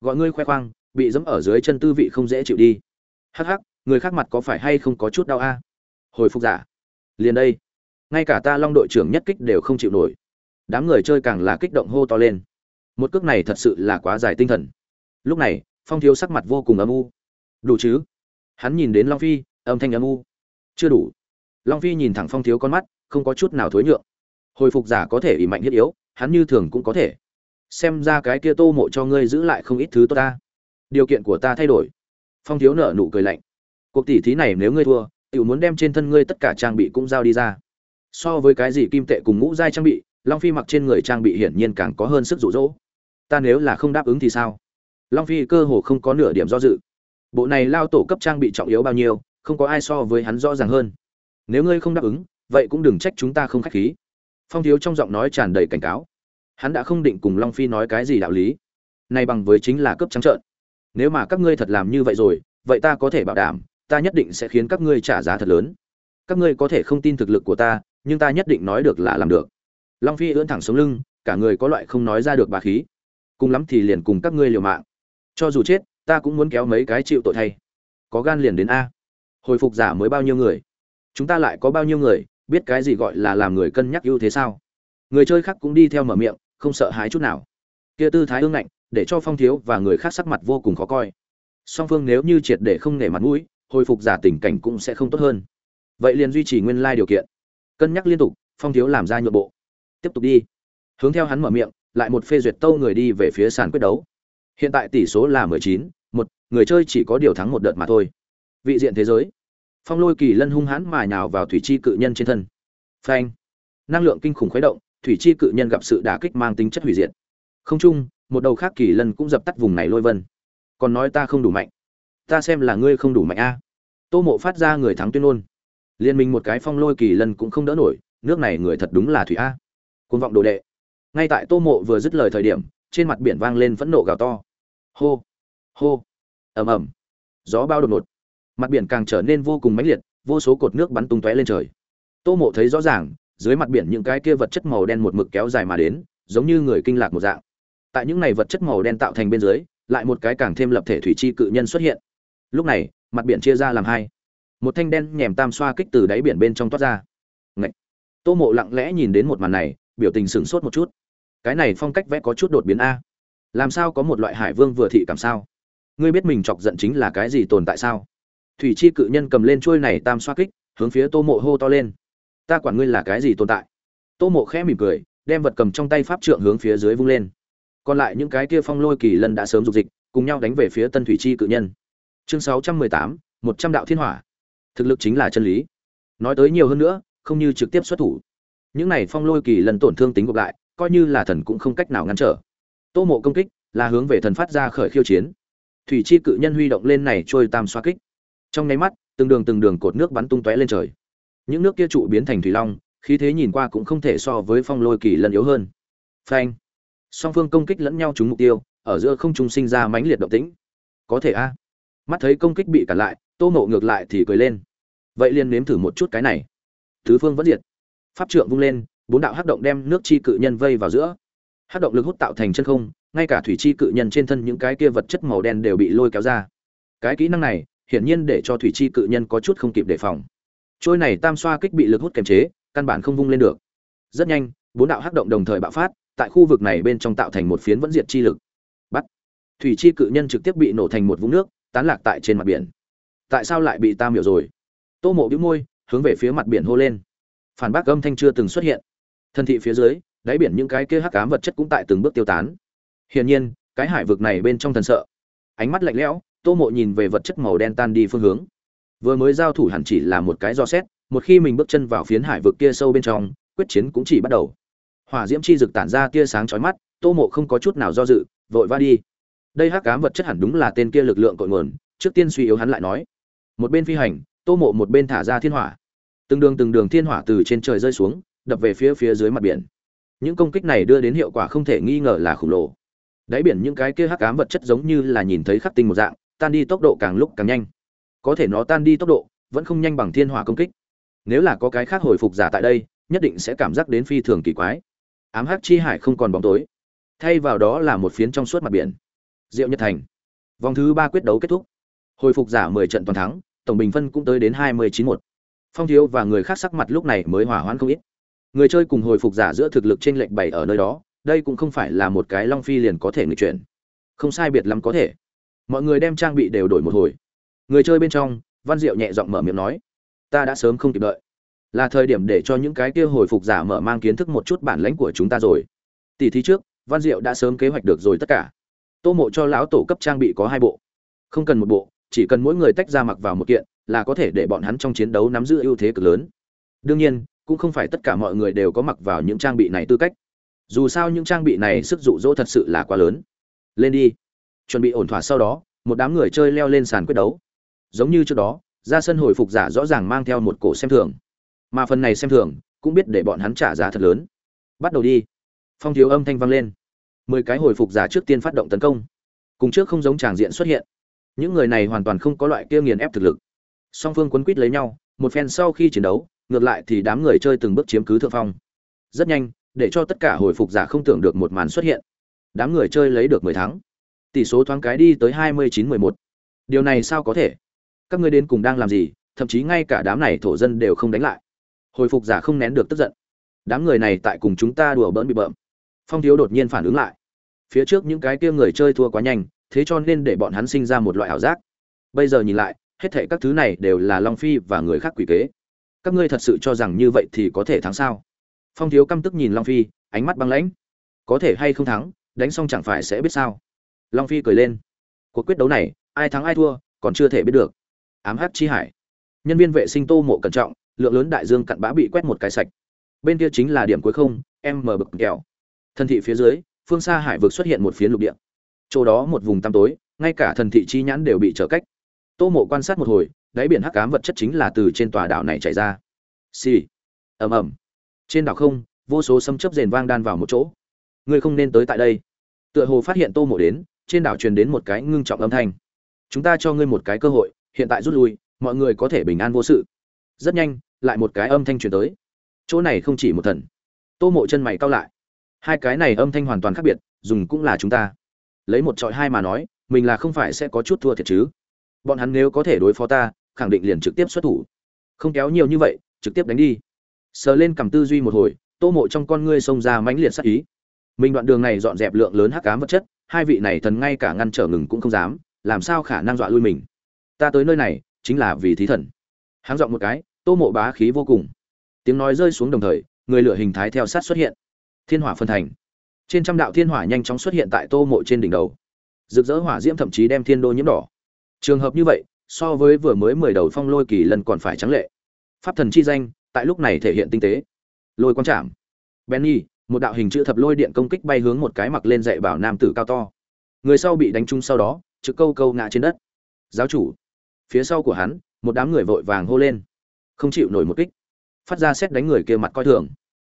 Gọi ngươi khoe khoang, bị dẫm ở dưới chân tư vị không dễ chịu đi. Hắc hắc, người khác mặt có phải hay không có chút đau a? Hồi phục giả, liền đây ngay cả ta long đội trưởng nhất kích đều không chịu nổi. Đám người chơi càng là kích động hô to lên. Một cước này thật sự là quá dài tinh thần. Lúc này, phong thiếu sắc mặt vô cùng âm u. Đủ chứ? Hắn nhìn đến long phi, âm thanh âm u. Chưa đủ. Long phi nhìn thẳng phong thiếu con mắt, không có chút nào thối nhượng. Hồi phục giả có thể ỉ mạnh thiết yếu, hắn như thường cũng có thể. Xem ra cái kia tô mộ cho ngươi giữ lại không ít thứ tốt ta. Điều kiện của ta thay đổi. Phong thiếu nở nụ cười lạnh. Cuộc tỷ thí này nếu ngươi thua tự muốn đem trên thân ngươi tất cả trang bị cũng giao đi ra so với cái gì kim tệ cùng ngũ giai trang bị, long phi mặc trên người trang bị hiển nhiên càng có hơn sức rụ rỗ ta nếu là không đáp ứng thì sao? Long phi cơ hồ không có nửa điểm do dự. Bộ này lao tổ cấp trang bị trọng yếu bao nhiêu, không có ai so với hắn rõ ràng hơn. Nếu ngươi không đáp ứng, vậy cũng đừng trách chúng ta không khách khí. Phong thiếu trong giọng nói tràn đầy cảnh cáo. Hắn đã không định cùng long phi nói cái gì đạo lý. Nay bằng với chính là cấp trắng trợn. Nếu mà các ngươi thật làm như vậy rồi, vậy ta có thể bảo đảm, ta nhất định sẽ khiến các ngươi trả giá thật lớn. Các ngươi có thể không tin thực lực của ta nhưng ta nhất định nói được là làm được. Long phi ưỡn thẳng sống lưng, cả người có loại không nói ra được bà khí. Cùng lắm thì liền cùng các ngươi liều mạng. Cho dù chết, ta cũng muốn kéo mấy cái chịu tội thay. Có gan liền đến a. Hồi phục giả mới bao nhiêu người? Chúng ta lại có bao nhiêu người? Biết cái gì gọi là làm người cân nhắc ưu thế sao? Người chơi khác cũng đi theo mở miệng, không sợ hãi chút nào. Kia tư thái ương ngạnh, để cho phong thiếu và người khác sắc mặt vô cùng khó coi. Song phương nếu như triệt để không nể mặt mũi, hồi phục giả tình cảnh cũng sẽ không tốt hơn. Vậy liền duy trì nguyên lai điều kiện cân nhắc liên tục, phong thiếu làm ra nhượng bộ. Tiếp tục đi. Hướng theo hắn mở miệng, lại một phê duyệt tâu người đi về phía sàn quyết đấu. Hiện tại tỷ số là mười chín, một, người chơi chỉ có điều thắng một đợt mà thôi. Vị diện thế giới. Phong lôi kỳ lân hung hãn mài nào vào thủy chi cự nhân trên thân. Phanh. Năng lượng kinh khủng khuấy động, thủy chi cự nhân gặp sự đả kích mang tính chất hủy diệt. Không chung, một đầu khác kỳ lân cũng dập tắt vùng này lôi vân. Còn nói ta không đủ mạnh. Ta xem là ngươi không đủ mạnh a. Tô mộ phát ra người thắng tuyên ngôn liên minh một cái phong lôi kỳ lân cũng không đỡ nổi, nước này người thật đúng là thủy a. Côn vọng đồ đệ. Ngay tại tô mộ vừa dứt lời thời điểm, trên mặt biển vang lên phẫn nộ gào to. Hô hô, ầm ầm. Gió bao đột ngột. Mặt biển càng trở nên vô cùng mãnh liệt, vô số cột nước bắn tung tóe lên trời. Tô mộ thấy rõ ràng, dưới mặt biển những cái kia vật chất màu đen một mực kéo dài mà đến, giống như người kinh lạc một dạng. Tại những này vật chất màu đen tạo thành bên dưới, lại một cái càng thêm lập thể thủy chi cự nhân xuất hiện. Lúc này, mặt biển chia ra làm hai một thanh đen nhèm tam xoa kích từ đáy biển bên trong toát ra. Ngậy! tô mộ lặng lẽ nhìn đến một màn này, biểu tình sửng sốt một chút. Cái này phong cách vẽ có chút đột biến a. Làm sao có một loại hải vương vừa thị cảm sao? Ngươi biết mình chọc giận chính là cái gì tồn tại sao? Thủy chi cự nhân cầm lên trôi này tam xoa kích, hướng phía tô mộ hô to lên. Ta quản ngươi là cái gì tồn tại? Tô mộ khẽ mỉm cười, đem vật cầm trong tay pháp trượng hướng phía dưới vung lên. Còn lại những cái kia phong lôi kỳ lân đã sớm dục dịch, cùng nhau đánh về phía tân thủy chi cự nhân. Chương sáu trăm mười tám, một trăm đạo thiên hỏa thực lực chính là chân lý. Nói tới nhiều hơn nữa, không như trực tiếp xuất thủ. Những này phong lôi kỳ lần tổn thương tính gộp lại, coi như là thần cũng không cách nào ngăn trở. Tô mộ công kích là hướng về thần phát ra khởi khiêu chiến. Thủy chi cự nhân huy động lên này trôi tam xoa kích. Trong nháy mắt, từng đường từng đường cột nước bắn tung tóe lên trời. Những nước kia trụ biến thành thủy long, khí thế nhìn qua cũng không thể so với phong lôi kỳ lần yếu hơn. Phanh. Song phương công kích lẫn nhau trúng mục tiêu, ở giữa không trung sinh ra mãnh liệt động tĩnh. Có thể a. Mắt thấy công kích bị cản lại tô mộ ngược lại thì cười lên. Vậy liền nếm thử một chút cái này. Thứ phương vẫn diệt. Pháp trượng vung lên, bốn đạo hắc động đem nước chi cự nhân vây vào giữa. Hắc động lực hút tạo thành chân không, ngay cả thủy chi cự nhân trên thân những cái kia vật chất màu đen đều bị lôi kéo ra. Cái kỹ năng này, hiển nhiên để cho thủy chi cự nhân có chút không kịp đề phòng. Trôi này tam xoa kích bị lực hút kềm chế, căn bản không vung lên được. Rất nhanh, bốn đạo hắc động đồng thời bạo phát, tại khu vực này bên trong tạo thành một phiến vẫn diệt chi lực. Bắt. Thủy chi cự nhân trực tiếp bị nổ thành một vũng nước, tán lạc tại trên mặt biển tại sao lại bị ta miểu rồi? Tô mộ bĩu môi, hướng về phía mặt biển hô lên. Phản bác âm thanh chưa từng xuất hiện. Thân thị phía dưới, đáy biển những cái kia hắc ám vật chất cũng tại từng bước tiêu tán. Hiển nhiên, cái hải vực này bên trong thần sợ. Ánh mắt lạnh lẽo, tô mộ nhìn về vật chất màu đen tan đi phương hướng. Vừa mới giao thủ hẳn chỉ là một cái do xét, một khi mình bước chân vào phiến hải vực kia sâu bên trong, quyết chiến cũng chỉ bắt đầu. Hỏa diễm chi rực tản ra tia sáng chói mắt, tô mộ không có chút nào do dự, vội va đi. Đây hắc ám vật chất hẳn đúng là tên kia lực lượng cội nguồn, trước tiên suy yếu hắn lại nói một bên phi hành, tô mộ một bên thả ra thiên hỏa. Từng đường từng đường thiên hỏa từ trên trời rơi xuống, đập về phía phía dưới mặt biển. Những công kích này đưa đến hiệu quả không thể nghi ngờ là khổng lồ. Đáy biển những cái kia hắc ám vật chất giống như là nhìn thấy khắc tinh một dạng, tan đi tốc độ càng lúc càng nhanh. Có thể nó tan đi tốc độ, vẫn không nhanh bằng thiên hỏa công kích. Nếu là có cái khác hồi phục giả tại đây, nhất định sẽ cảm giác đến phi thường kỳ quái. Ám hắc chi hải không còn bóng tối. Thay vào đó là một phiến trong suốt mặt biển. Diệu nhật thành. Vòng thứ ba quyết đấu kết thúc hồi phục giả mười trận toàn thắng, tổng bình phân cũng tới đến hai mươi chín một. Phong thiếu và người khác sắc mặt lúc này mới hòa hoãn không ít. Người chơi cùng hồi phục giả giữa thực lực trên lệch bảy ở nơi đó, đây cũng không phải là một cái long phi liền có thể nghịch chuyển. Không sai biệt lắm có thể. Mọi người đem trang bị đều đổi một hồi. Người chơi bên trong, văn diệu nhẹ giọng mở miệng nói, ta đã sớm không kịp đợi. Là thời điểm để cho những cái kia hồi phục giả mở mang kiến thức một chút bản lãnh của chúng ta rồi. Tỷ thí trước, văn diệu đã sớm kế hoạch được rồi tất cả. Tô mộ cho lão tổ cấp trang bị có hai bộ. Không cần một bộ chỉ cần mỗi người tách ra mặc vào một kiện, là có thể để bọn hắn trong chiến đấu nắm giữ ưu thế cực lớn. Đương nhiên, cũng không phải tất cả mọi người đều có mặc vào những trang bị này tư cách. Dù sao những trang bị này sức dụ dỗ thật sự là quá lớn. Lên đi. Chuẩn bị ổn thỏa sau đó, một đám người chơi leo lên sàn quyết đấu. Giống như trước đó, ra sân hồi phục giả rõ ràng mang theo một cổ xem thường. Mà phần này xem thường, cũng biết để bọn hắn trả giá thật lớn. Bắt đầu đi. Phong thiếu âm thanh vang lên. Mười cái hồi phục giả trước tiên phát động tấn công. Cùng trước không giống tràng diện xuất hiện những người này hoàn toàn không có loại kia nghiền ép thực lực. Song phương quấn quýt lấy nhau, một phen sau khi chiến đấu, ngược lại thì đám người chơi từng bước chiếm cứ thượng phong. Rất nhanh, để cho tất cả hồi phục giả không tưởng được một màn xuất hiện. Đám người chơi lấy được mười thắng. Tỷ số thoáng cái đi tới hai mươi chín mười một. Điều này sao có thể? Các ngươi đến cùng đang làm gì? Thậm chí ngay cả đám này thổ dân đều không đánh lại. Hồi phục giả không nén được tức giận. Đám người này tại cùng chúng ta đùa bỡn bị bợm. Phong thiếu đột nhiên phản ứng lại. Phía trước những cái kia người chơi thua quá nhanh thế cho nên để bọn hắn sinh ra một loại ảo giác. Bây giờ nhìn lại, hết thảy các thứ này đều là long phi và người khác quỷ kế. Các ngươi thật sự cho rằng như vậy thì có thể thắng sao? Phong thiếu căm tức nhìn long phi, ánh mắt băng lãnh. Có thể hay không thắng, đánh xong chẳng phải sẽ biết sao? Long phi cười lên. Cuộc quyết đấu này, ai thắng ai thua, còn chưa thể biết được. Ám hát chi hải. Nhân viên vệ sinh tô mộ cẩn trọng, lượng lớn đại dương cặn bã bị quét một cái sạch. Bên kia chính là điểm cuối không, em mở bực kẹo. Thân thị phía dưới, phương xa hải vực xuất hiện một phiến lục địa chỗ đó một vùng tăm tối, ngay cả thần thị chi nhãn đều bị trở cách. Tô mộ quan sát một hồi, đáy biển hắc cám vật chất chính là từ trên tòa đảo này chảy ra. Xì、sì. ầm ầm. Trên đảo không, vô số sấm chớp rền vang đan vào một chỗ. Ngươi không nên tới tại đây. Tựa hồ phát hiện tô mộ đến, trên đảo truyền đến một cái ngưng trọng âm thanh. Chúng ta cho ngươi một cái cơ hội, hiện tại rút lui, mọi người có thể bình an vô sự. Rất nhanh, lại một cái âm thanh truyền tới. Chỗ này không chỉ một thần. Tô mộ chân mày cao lại. Hai cái này âm thanh hoàn toàn khác biệt, dùng cũng là chúng ta lấy một trọi hai mà nói, mình là không phải sẽ có chút thua thiệt chứ. Bọn hắn nếu có thể đối phó ta, khẳng định liền trực tiếp xuất thủ. Không kéo nhiều như vậy, trực tiếp đánh đi. Sờ lên cầm tư duy một hồi, tô mộ trong con ngươi xông ra mãnh liệt sắc ý. Mình đoạn đường này dọn dẹp lượng lớn hắc cám vật chất, hai vị này thần ngay cả ngăn trở ngừng cũng không dám, làm sao khả năng dọa lui mình? Ta tới nơi này, chính là vì thí thần. Háng dọn một cái, tô mộ bá khí vô cùng. Tiếng nói rơi xuống đồng thời, người lửa hình thái theo sát xuất hiện. Thiên hỏa phân thành trên trăm đạo thiên hỏa nhanh chóng xuất hiện tại tô mộ trên đỉnh đầu. Rực rỡ hỏa diễm thậm chí đem thiên đô nhiễm đỏ. Trường hợp như vậy, so với vừa mới mười đầu phong lôi kỳ lần còn phải trắng lệ. Pháp thần chi danh, tại lúc này thể hiện tinh tế. Lôi quang trảm benny, một đạo hình chữ thập lôi điện công kích bay hướng một cái mặc lên dạy bảo nam tử cao to. Người sau bị đánh trúng sau đó, trực câu câu ngã trên đất. Giáo chủ. Phía sau của hắn, một đám người vội vàng hô lên. Không chịu nổi một kích. Phát ra xét đánh người kia mặt coi thường.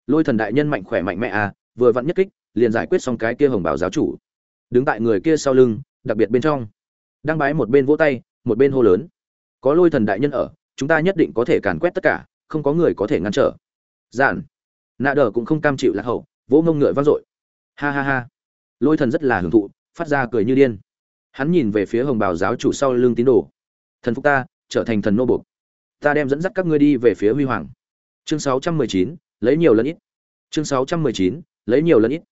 Lôi thần đại nhân mạnh khỏe mạnh mẽ à vừa vặn nhất kích liền giải quyết xong cái kia hồng bảo giáo chủ. Đứng tại người kia sau lưng đặc biệt bên trong. Đang bái một bên vỗ tay một bên hô lớn. Có lôi thần đại nhân ở chúng ta nhất định có thể càn quét tất cả không có người có thể ngăn trở. Giản. Nạ đờ cũng không cam chịu lạc hậu vỗ mông ngựa vang dội. Ha ha ha. Lôi thần rất là hưởng thụ phát ra cười như điên. Hắn nhìn về phía hồng bào giáo chủ sau lưng tín đồ. Thần phúc ta trở thành thần nô bộc ta đem dẫn dắt các ngươi đi về phía huy hoàng. Chương 619, lấy nhiều lẫn ít. Chương 619, lấy nhiều lẫn ít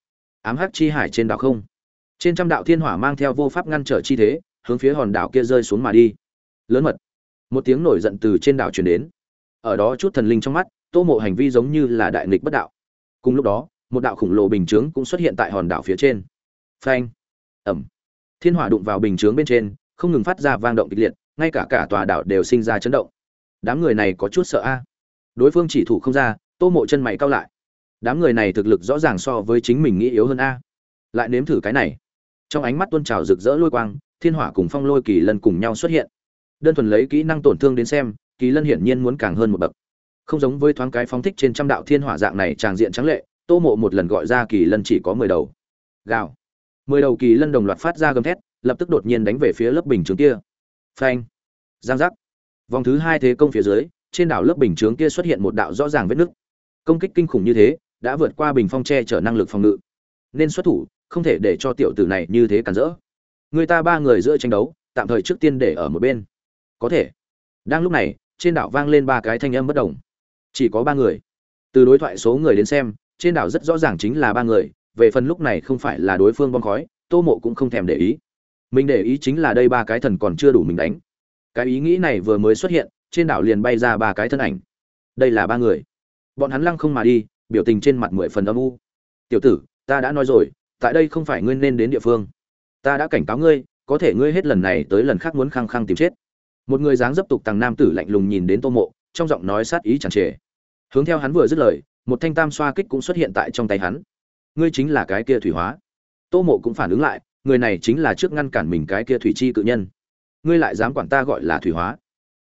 ám hắc chi hải trên đảo không? Trên trăm đạo thiên hỏa mang theo vô pháp ngăn trở chi thế, hướng phía hòn đảo kia rơi xuống mà đi. Lớn mật. Một tiếng nổi giận từ trên đảo truyền đến. Ở đó chút thần linh trong mắt, tô mộ hành vi giống như là đại nghịch bất đạo. Cùng lúc đó, một đạo khổng lồ bình chướng cũng xuất hiện tại hòn đảo phía trên. Phanh. Ẩm. Thiên hỏa đụng vào bình chướng bên trên, không ngừng phát ra vang động kịch liệt, ngay cả cả tòa đảo đều sinh ra chấn động. Đám người này có chút sợ a. Đối phương chỉ thủ không ra, tô mộ chân mày cao lại đám người này thực lực rõ ràng so với chính mình nghĩ yếu hơn a. Lại nếm thử cái này. Trong ánh mắt tuôn trào rực rỡ lôi quang, thiên hỏa cùng phong lôi kỳ lân cùng nhau xuất hiện. Đơn thuần lấy kỹ năng tổn thương đến xem, kỳ lân hiển nhiên muốn càng hơn một bậc. Không giống với thoáng cái phóng thích trên trăm đạo thiên hỏa dạng này tràng diện trắng lệ, tô mộ một lần gọi ra kỳ lân chỉ có mười đầu. Gào. Mười đầu kỳ lân đồng loạt phát ra gầm thét, lập tức đột nhiên đánh về phía lớp bình chướng kia. Phanh. Giang giác. Vòng thứ hai thế công phía dưới, trên đảo lớp bình chướng kia xuất hiện một đạo rõ ràng vết nứt. Công kích kinh khủng như thế đã vượt qua bình phong che chở năng lực phòng ngự. Nên xuất thủ, không thể để cho tiểu tử này như thế cản rỡ. Người ta ba người giữa tranh đấu, tạm thời trước tiên để ở một bên. Có thể. Đang lúc này, trên đảo vang lên ba cái thanh âm bất đồng. Chỉ có ba người. Từ đối thoại số người đến xem, trên đảo rất rõ ràng chính là ba người, về phần lúc này không phải là đối phương bom khói, tô mộ cũng không thèm để ý. Mình để ý chính là đây ba cái thần còn chưa đủ mình đánh. Cái ý nghĩ này vừa mới xuất hiện, trên đảo liền bay ra ba cái thân ảnh. Đây là ba người. Bọn hắn lăng không mà đi biểu tình trên mặt mười phần âm u. Tiểu tử, ta đã nói rồi, tại đây không phải ngươi nên đến địa phương. Ta đã cảnh cáo ngươi, có thể ngươi hết lần này tới lần khác muốn khăng khăng tìm chết. Một người dáng dấp tục tàng nam tử lạnh lùng nhìn đến tô mộ, trong giọng nói sát ý chẳng trề. Hướng theo hắn vừa dứt lời, một thanh tam xoa kích cũng xuất hiện tại trong tay hắn. Ngươi chính là cái kia thủy hóa. Tô mộ cũng phản ứng lại, người này chính là trước ngăn cản mình cái kia thủy chi cự nhân. Ngươi lại dám quản ta gọi là thủy hóa?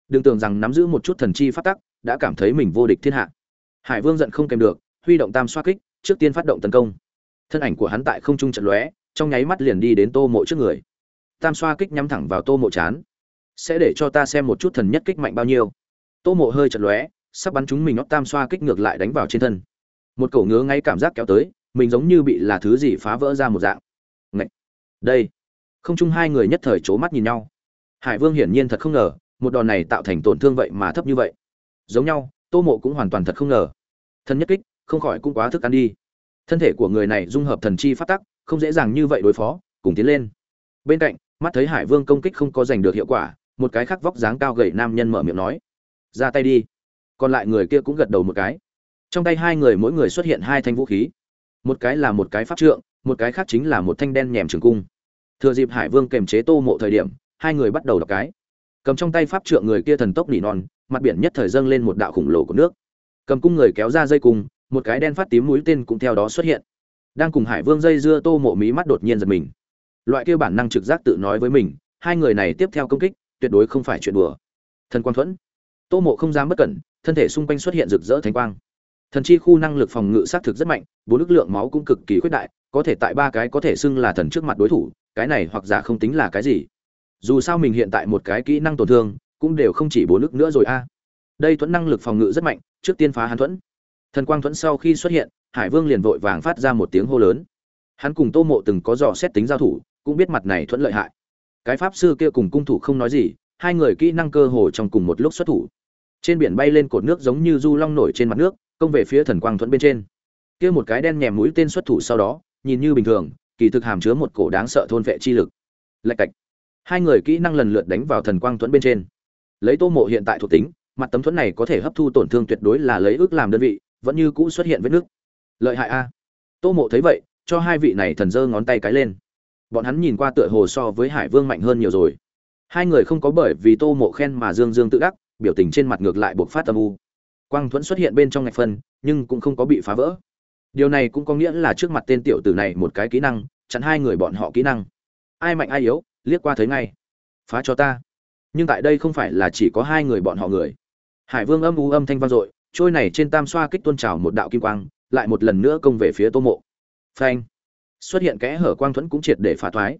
Đừng tưởng rằng nắm giữ một chút thần chi phát tắc, đã cảm thấy mình vô địch thiên hạ. Hải vương giận không kèm được huy động tam xoa kích, trước tiên phát động tấn công. Thân ảnh của hắn tại không trung trận lóe, trong nháy mắt liền đi đến tô mộ trước người. Tam xoa kích nhắm thẳng vào tô mộ chán. Sẽ để cho ta xem một chút thần nhất kích mạnh bao nhiêu. Tô mộ hơi trận lóe, sắp bắn chúng mình nót tam xoa kích ngược lại đánh vào trên thân. Một cổ ngứa ngay cảm giác kéo tới, mình giống như bị là thứ gì phá vỡ ra một dạng. Ngậy! đây. Không chung hai người nhất thời c mắt nhìn nhau. Hải vương hiển nhiên thật không ngờ, một đòn này tạo thành tổn thương vậy mà thấp như vậy. Giống nhau, tô mộ cũng hoàn toàn thật không ngờ. Thân nhất kích không khỏi cũng quá thức ăn đi. Thân thể của người này dung hợp thần chi phát tắc, không dễ dàng như vậy đối phó, cùng tiến lên. Bên cạnh, mắt thấy hải vương công kích không có giành được hiệu quả, một cái khác vóc dáng cao gầy nam nhân mở miệng nói, ra tay đi. Còn lại người kia cũng gật đầu một cái. Trong tay hai người mỗi người xuất hiện hai thanh vũ khí. Một cái là một cái pháp trượng, một cái khác chính là một thanh đen nhèm trường cung. Thừa dịp hải vương kềm chế tô mộ thời điểm, hai người bắt đầu đọc cái. Cầm trong tay pháp trượng người kia thần tốc nỉ non, mặt biển nhất thời dâng lên một đạo khủng lồ của nước. Cầm cung người kéo ra dây cung một cái đen phát tím mũi tên cũng theo đó xuất hiện. Đang cùng hải vương dây dưa tô mộ mí mắt đột nhiên giật mình. Loại kia bản năng trực giác tự nói với mình, hai người này tiếp theo công kích, tuyệt đối không phải chuyện đùa. Thần quang thuẫn. Tô mộ không dám bất cẩn, thân thể xung quanh xuất hiện rực rỡ thánh quang. Thần chi khu năng lực phòng ngự xác thực rất mạnh, bốn ức lượng máu cũng cực kỳ khuyết đại, có thể tại ba cái có thể xưng là thần trước mặt đối thủ, cái này hoặc giả không tính là cái gì. Dù sao mình hiện tại một cái kỹ năng tổn thương, cũng đều không chỉ bốn ức nữa rồi a. Đây thuẫn năng lực phòng ngự rất mạnh, trước tiên phá hắn thuẫn thần quang thuẫn sau khi xuất hiện, hải vương liền vội vàng phát ra một tiếng hô lớn. Hắn cùng tô mộ từng có dò xét tính giao thủ, cũng biết mặt này thuẫn lợi hại. Cái pháp sư kia cùng cung thủ không nói gì, hai người kỹ năng cơ hồ trong cùng một lúc xuất thủ. Trên biển bay lên cột nước giống như du long nổi trên mặt nước, công về phía thần quang thuẫn bên trên. Kia một cái đen nhèm mũi tên xuất thủ sau đó, nhìn như bình thường, kỳ thực hàm chứa một cổ đáng sợ thôn vệ chi lực. Lạch cạch. Hai người kỹ năng lần lượt đánh vào thần quang thuẫn bên trên. Lấy tô mộ hiện tại thuộc tính, mặt tấm thuẫn này có thể hấp thu tổn thương tuyệt đối là lấy ước làm đơn vị vẫn như cũ xuất hiện vết nước. Lợi hại a. Tô mộ thấy vậy, cho hai vị này thần dơ ngón tay cái lên. Bọn hắn nhìn qua tựa hồ so với hải vương mạnh hơn nhiều rồi. Hai người không có bởi vì tô mộ khen mà dương dương tự đắc, biểu tình trên mặt ngược lại buộc phát âm u. Quang thuẫn xuất hiện bên trong ngạch phân, nhưng cũng không có bị phá vỡ. Điều này cũng có nghĩa là trước mặt tên tiểu tử này một cái kỹ năng, chặn hai người bọn họ kỹ năng. Ai mạnh ai yếu, liếc qua thấy ngay. Phá cho ta. Nhưng tại đây không phải là chỉ có hai người bọn họ người. Hải vương âm u âm thanh vang dội trôi này trên tam xoa kích tôn trào một đạo kim quang, lại một lần nữa công về phía tô mộ. Phanh! Xuất hiện kẽ hở quang thuẫn cũng triệt để phá thoái.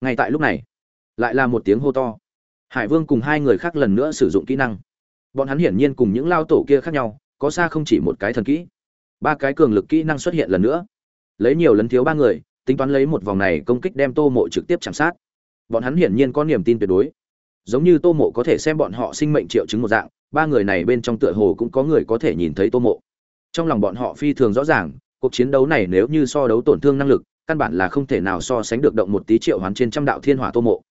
Ngay tại lúc này, lại là một tiếng hô to. Hải vương cùng hai người khác lần nữa sử dụng kỹ năng. Bọn hắn hiển nhiên cùng những lao tổ kia khác nhau, có xa không chỉ một cái thần kỹ. Ba cái cường lực kỹ năng xuất hiện lần nữa. Lấy nhiều lần thiếu ba người, tính toán lấy một vòng này công kích đem tô mộ trực tiếp chạm sát. Bọn hắn hiển nhiên có niềm tin tuyệt đối. Giống như tô mộ có thể xem bọn họ sinh mệnh triệu chứng một dạng ba người này bên trong tựa hồ cũng có người có thể nhìn thấy tô mộ. Trong lòng bọn họ phi thường rõ ràng, cuộc chiến đấu này nếu như so đấu tổn thương năng lực, căn bản là không thể nào so sánh được động một tí triệu hoán trên trăm đạo thiên hỏa tô mộ.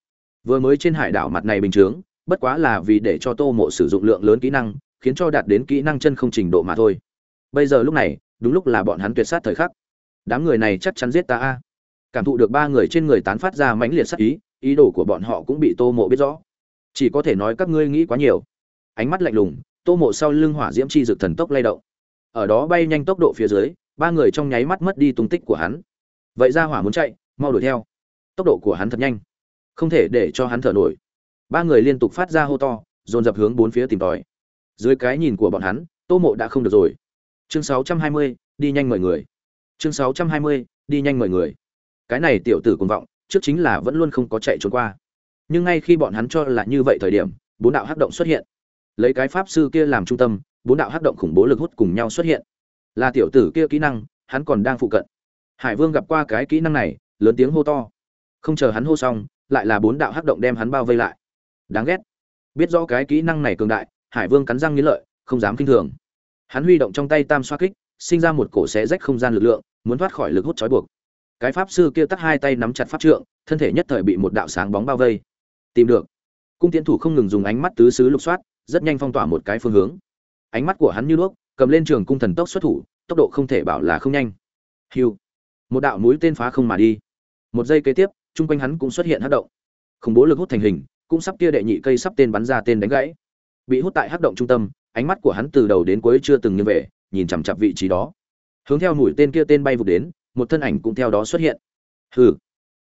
Vừa mới trên hải đảo mặt này bình chướng, bất quá là vì để cho tô mộ sử dụng lượng lớn kỹ năng, khiến cho đạt đến kỹ năng chân không trình độ mà thôi. Bây giờ lúc này, đúng lúc là bọn hắn tuyệt sát thời khắc. Đám người này chắc chắn giết ta a. Cảm thụ được ba người trên người tán phát ra mãnh liệt sát ý ý đồ của bọn họ cũng bị tô mộ biết rõ. Chỉ có thể nói các ngươi nghĩ quá nhiều ánh mắt lạnh lùng tô mộ sau lưng hỏa diễm chi dực thần tốc lay động. Ở đó bay nhanh tốc độ phía dưới ba người trong nháy mắt mất đi tung tích của hắn. Vậy ra hỏa muốn chạy mau đuổi theo. Tốc độ của hắn thật nhanh không thể để cho hắn thở nổi. Ba người liên tục phát ra hô to dồn dập hướng bốn phía tìm tòi. Dưới cái nhìn của bọn hắn tô mộ đã không được rồi. Chương 620, đi nhanh mời người. Chương 620, đi nhanh mời người. Cái này tiểu tử cuồng vọng trước chính là vẫn luôn không có chạy trốn qua. Nhưng ngay khi bọn hắn cho là như vậy thời điểm bốn đạo hắc động xuất hiện lấy cái pháp sư kia làm trung tâm, bốn đạo hắc động khủng bố lực hút cùng nhau xuất hiện. Là tiểu tử kia kỹ năng, hắn còn đang phụ cận. Hải vương gặp qua cái kỹ năng này, lớn tiếng hô to. Không chờ hắn hô xong, lại là bốn đạo hắc động đem hắn bao vây lại. Đáng ghét. Biết rõ cái kỹ năng này cường đại, hải vương cắn răng nghĩ lợi, không dám kinh thường. Hắn huy động trong tay tam xoa kích, sinh ra một cổ xé rách không gian lực lượng, muốn thoát khỏi lực hút trói buộc. Cái pháp sư kia tắt hai tay nắm chặt pháp trượng, thân thể nhất thời bị một đạo sáng bóng bao vây. Tìm được. Cung tiến thủ không ngừng dùng ánh mắt tứ xứ lục soát rất nhanh phong tỏa một cái phương hướng. Ánh mắt của hắn như đuốc, cầm lên trường cung thần tốc xuất thủ, tốc độ không thể bảo là không nhanh. Hiu. Một đạo mũi tên phá không mà đi. Một giây kế tiếp, chung quanh hắn cũng xuất hiện hắc động. Khủng bố lực hút thành hình, cũng sắp kia đệ nhị cây sắp tên bắn ra tên đánh gãy. Bị hút tại hắc động trung tâm, ánh mắt của hắn từ đầu đến cuối chưa từng như về, nhìn chằm chặp vị trí đó. Hướng theo mũi tên kia tên bay vụt đến, một thân ảnh cũng theo đó xuất hiện. Hừ.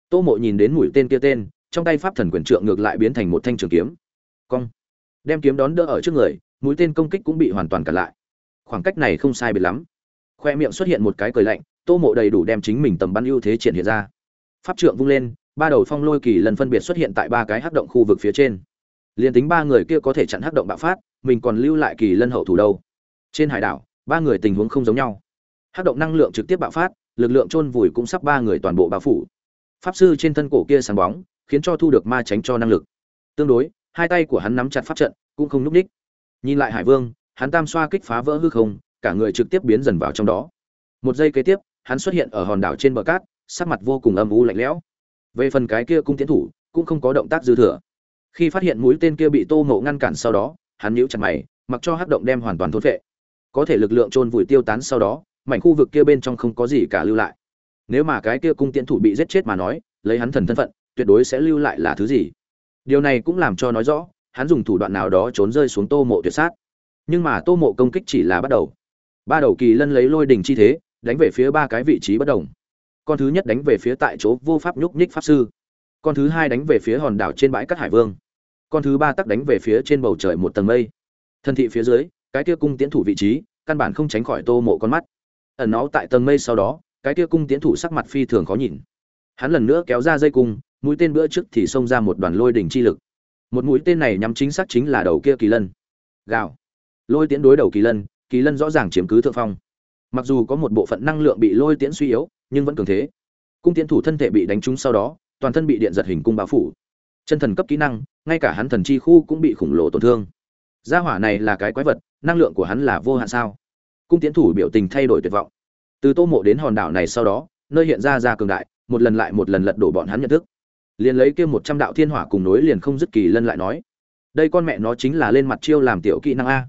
Tô mộ nhìn đến mũi tên kia tên, trong tay pháp thần quyền trượng ngược lại biến thành một thanh trường kiếm. Cong đem kiếm đón đỡ ở trước người, mũi tên công kích cũng bị hoàn toàn cản lại. Khoảng cách này không sai biệt lắm. Khoe miệng xuất hiện một cái cười lạnh, tô mộ đầy đủ đem chính mình tầm bắn ưu thế triển hiện ra. Pháp trượng vung lên, ba đầu phong lôi kỳ lần phân biệt xuất hiện tại ba cái hắc động khu vực phía trên. Liền tính ba người kia có thể chặn hắc động bạo phát, mình còn lưu lại kỳ lân hậu thủ đâu. Trên hải đảo, ba người tình huống không giống nhau. Hắc động năng lượng trực tiếp bạo phát, lực lượng chôn vùi cũng sắp ba người toàn bộ bao phủ. Pháp sư trên thân cổ kia sáng bóng, khiến cho thu được ma tránh cho năng lực. Tương đối hai tay của hắn nắm chặt pháp trận, cũng không lúc ních. nhìn lại hải vương, hắn tam xoa kích phá vỡ hư không, cả người trực tiếp biến dần vào trong đó. Một giây kế tiếp, hắn xuất hiện ở hòn đảo trên bờ cát, sắc mặt vô cùng âm u lạnh lẽo. Về phần cái kia cung tiến thủ, cũng không có động tác dư thừa. Khi phát hiện mũi tên kia bị tô ngộ ngăn cản sau đó, hắn nhíu chặt mày, mặc cho hắc động đem hoàn toàn thôn vệ có thể lực lượng trôn vùi tiêu tán sau đó, mảnh khu vực kia bên trong không có gì cả lưu lại. Nếu mà cái kia cung tiến thủ bị giết chết mà nói, lấy hắn thần thân phận, tuyệt đối sẽ lưu lại là thứ gì? Điều này cũng làm cho nói rõ, hắn dùng thủ đoạn nào đó trốn rơi xuống tô mộ tuyệt sát. Nhưng mà tô mộ công kích chỉ là bắt đầu. Ba đầu kỳ lân lấy lôi đỉnh chi thế, đánh về phía ba cái vị trí bất đồng. Con thứ nhất đánh về phía tại chỗ vô pháp nhúc nhích pháp sư. Con thứ hai đánh về phía hòn đảo trên bãi cát hải vương. Con thứ ba tắc đánh về phía trên bầu trời một tầng mây. Thân thị phía dưới, cái tia cung tiến thủ vị trí, căn bản không tránh khỏi tô mộ con mắt. Ẩn nó tại tầng mây sau đó, cái tia cung tiến thủ sắc mặt phi thường khó nhìn. Hắn lần nữa kéo ra dây cung mũi tên bữa trước thì xông ra một đoàn lôi đỉnh chi lực. Một mũi tên này nhắm chính xác chính là đầu kia kỳ lân. Gào. Lôi tiến đối đầu kỳ lân kỳ lân rõ ràng chiếm cứ thượng phong. Mặc dù có một bộ phận năng lượng bị lôi tiễn suy yếu, nhưng vẫn cường thế. Cung tiến thủ thân thể bị đánh trúng sau đó, toàn thân bị điện giật hình cung bao phủ. Chân thần cấp kỹ năng, ngay cả hắn thần chi khu cũng bị khủng lồ tổn thương. Gia hỏa này là cái quái vật, năng lượng của hắn là vô hạn sao? Cung tiến thủ biểu tình thay đổi tuyệt vọng. Từ tô mộ đến hòn đảo này sau đó, nơi hiện ra ra cường đại, một lần lại một lần lật đổ bọn hắn nhận thức liền lấy kia một trăm đạo thiên hỏa cùng nối liền không dứt kỳ lân lại nói, đây con mẹ nó chính là lên mặt chiêu làm tiểu kỹ năng a.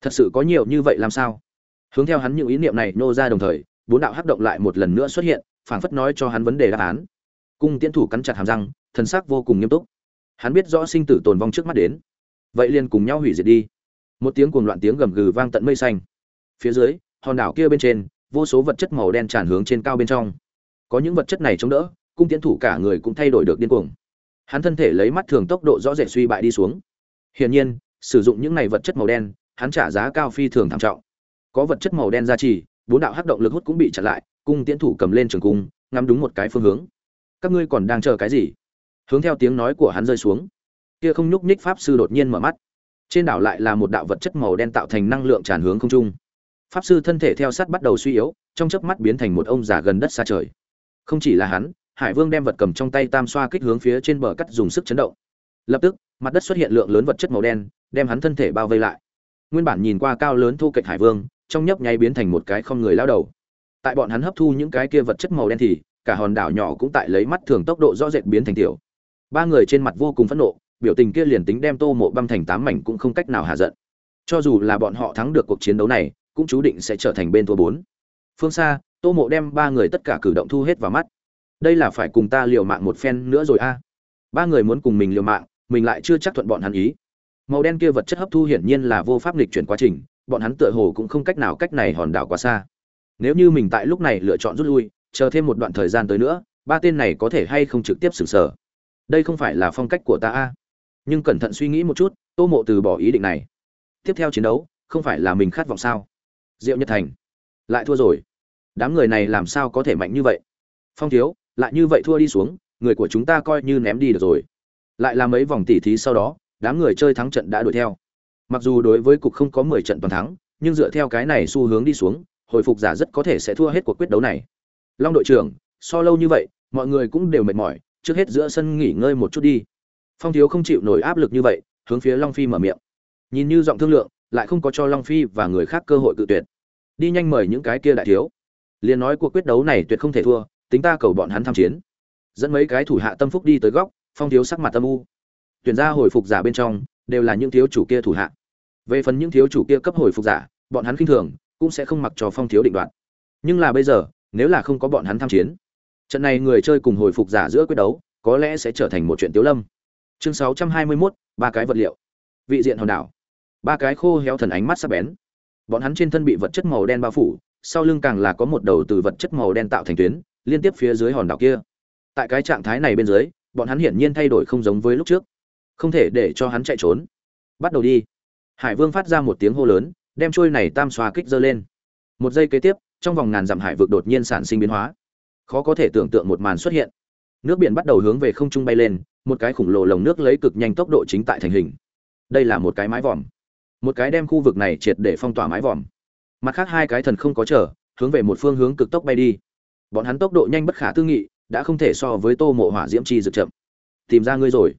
Thật sự có nhiều như vậy làm sao? Hướng theo hắn những ý niệm này nô ra đồng thời, bốn đạo hắc động lại một lần nữa xuất hiện, phảng phất nói cho hắn vấn đề đáp án. Cung tiễn thủ cắn chặt hàm răng, thần sắc vô cùng nghiêm túc. Hắn biết rõ sinh tử tồn vong trước mắt đến. Vậy liền cùng nhau hủy diệt đi. Một tiếng cuồng loạn tiếng gầm gừ vang tận mây xanh. Phía dưới, hòn đảo kia bên trên, vô số vật chất màu đen tràn hướng trên cao bên trong. Có những vật chất này chống đỡ cung tiến thủ cả người cũng thay đổi được điên cuồng. Hắn thân thể lấy mắt thường tốc độ rõ rệt suy bại đi xuống. Hiển nhiên, sử dụng những này vật chất màu đen, hắn trả giá cao phi thường thảm trọng. Có vật chất màu đen gia trì, bốn đạo hắc động lực hút cũng bị chặn lại, cung tiến thủ cầm lên trường cung, ngắm đúng một cái phương hướng. Các ngươi còn đang chờ cái gì? Hướng theo tiếng nói của hắn rơi xuống. Kia không nhúc nhích pháp sư đột nhiên mở mắt. Trên đảo lại là một đạo vật chất màu đen tạo thành năng lượng tràn hướng không trung. Pháp sư thân thể theo sát bắt đầu suy yếu, trong chớp mắt biến thành một ông già gần đất xa trời. Không chỉ là hắn hải vương đem vật cầm trong tay tam xoa kích hướng phía trên bờ cắt dùng sức chấn động. Lập tức, mặt đất xuất hiện lượng lớn vật chất màu đen, đem hắn thân thể bao vây lại. Nguyên bản nhìn qua cao lớn thu kệch hải vương, trong nhấp nháy biến thành một cái không người lao đầu. Tại bọn hắn hấp thu những cái kia vật chất màu đen thì, cả hòn đảo nhỏ cũng tại lấy mắt thường tốc độ rõ rệt biến thành tiểu. Ba người trên mặt vô cùng phẫn nộ, biểu tình kia liền tính đem tô mộ băm thành tám mảnh cũng không cách nào hạ giận. Cho dù là bọn họ thắng được cuộc chiến đấu này, cũng chú định sẽ trở thành bên thua bốn. Phương xa, tô mộ đem ba người tất cả cử động thu hết vào mắt đây là phải cùng ta liều mạng một phen nữa rồi a. À. Ba người muốn cùng mình liều mạng, mình lại chưa chắc thuận bọn hắn ý. Màu đen kia vật chất hấp thu hiển nhiên là vô pháp lịch chuyển quá trình, bọn hắn tựa hồ cũng không cách nào cách này hòn đảo quá xa. Nếu như mình tại lúc này lựa chọn rút lui, chờ thêm một đoạn thời gian tới nữa, ba tên này có thể hay không trực tiếp xử sở. Đây không phải là phong cách của ta a. Nhưng cẩn thận suy nghĩ một chút, tô mộ từ bỏ ý định này. Tiếp theo chiến đấu, không phải là mình khát vọng sao? Diệu nhật thành. Lại thua rồi. Đám người này làm sao có thể mạnh như vậy? Phong thiếu lại như vậy thua đi xuống, người của chúng ta coi như ném đi được rồi. Lại là mấy vòng tỉ thí sau đó, đám người chơi thắng trận đã đuổi theo. Mặc dù đối với cục không có mười trận toàn thắng, nhưng dựa theo cái này xu hướng đi xuống, hồi phục giả rất có thể sẽ thua hết cuộc quyết đấu này. Long đội trưởng, so lâu như vậy, mọi người cũng đều mệt mỏi, trước hết giữa sân nghỉ ngơi một chút đi. Phong thiếu không chịu nổi áp lực như vậy, hướng phía long phi mở miệng. Nhìn như giọng thương lượng, lại không có cho long phi và người khác cơ hội cự tuyệt. Đi nhanh mời những cái kia đại thiếu. Liền nói cuộc quyết đấu này tuyệt không thể thua tính ta cầu bọn hắn tham chiến. Dẫn mấy cái thủ hạ tâm phúc đi tới góc phong thiếu sắc mặt tâm u. Tuyển ra hồi phục giả bên trong đều là những thiếu chủ kia thủ hạ. Về phần những thiếu chủ kia cấp hồi phục giả bọn hắn khinh thường cũng sẽ không mặc cho phong thiếu định đoạt. Nhưng là bây giờ nếu là không có bọn hắn tham chiến trận này người chơi cùng hồi phục giả giữa quyết đấu có lẽ sẽ trở thành một chuyện tiếu lâm. Chương 621, ba cái vật liệu. Vị diện hòn đảo. Ba cái khô héo thần ánh mắt sắc bén. Bọn hắn trên thân bị vật chất màu đen bao phủ sau lưng càng là có một đầu từ vật chất màu đen tạo thành tuyến liên tiếp phía dưới hòn đảo kia. Tại cái trạng thái này bên dưới, bọn hắn hiển nhiên thay đổi không giống với lúc trước. Không thể để cho hắn chạy trốn. Bắt đầu đi. Hải vương phát ra một tiếng hô lớn, đem trôi này tam xoa kích dơ lên. Một giây kế tiếp, trong vòng ngàn dặm hải vực đột nhiên sản sinh biến hóa. Khó có thể tưởng tượng một màn xuất hiện. Nước biển bắt đầu hướng về không trung bay lên, một cái khủng lồ lồng nước lấy cực nhanh tốc độ chính tại thành hình. Đây là một cái mái vòm. Một cái đem khu vực này triệt để phong tỏa mái vòm. Mặt khác hai cái thần không có trở hướng về một phương hướng cực tốc bay đi bọn hắn tốc độ nhanh bất khả tư nghị, đã không thể so với tô mộ hỏa diễm chi rực chậm. Tìm ra ngươi rồi.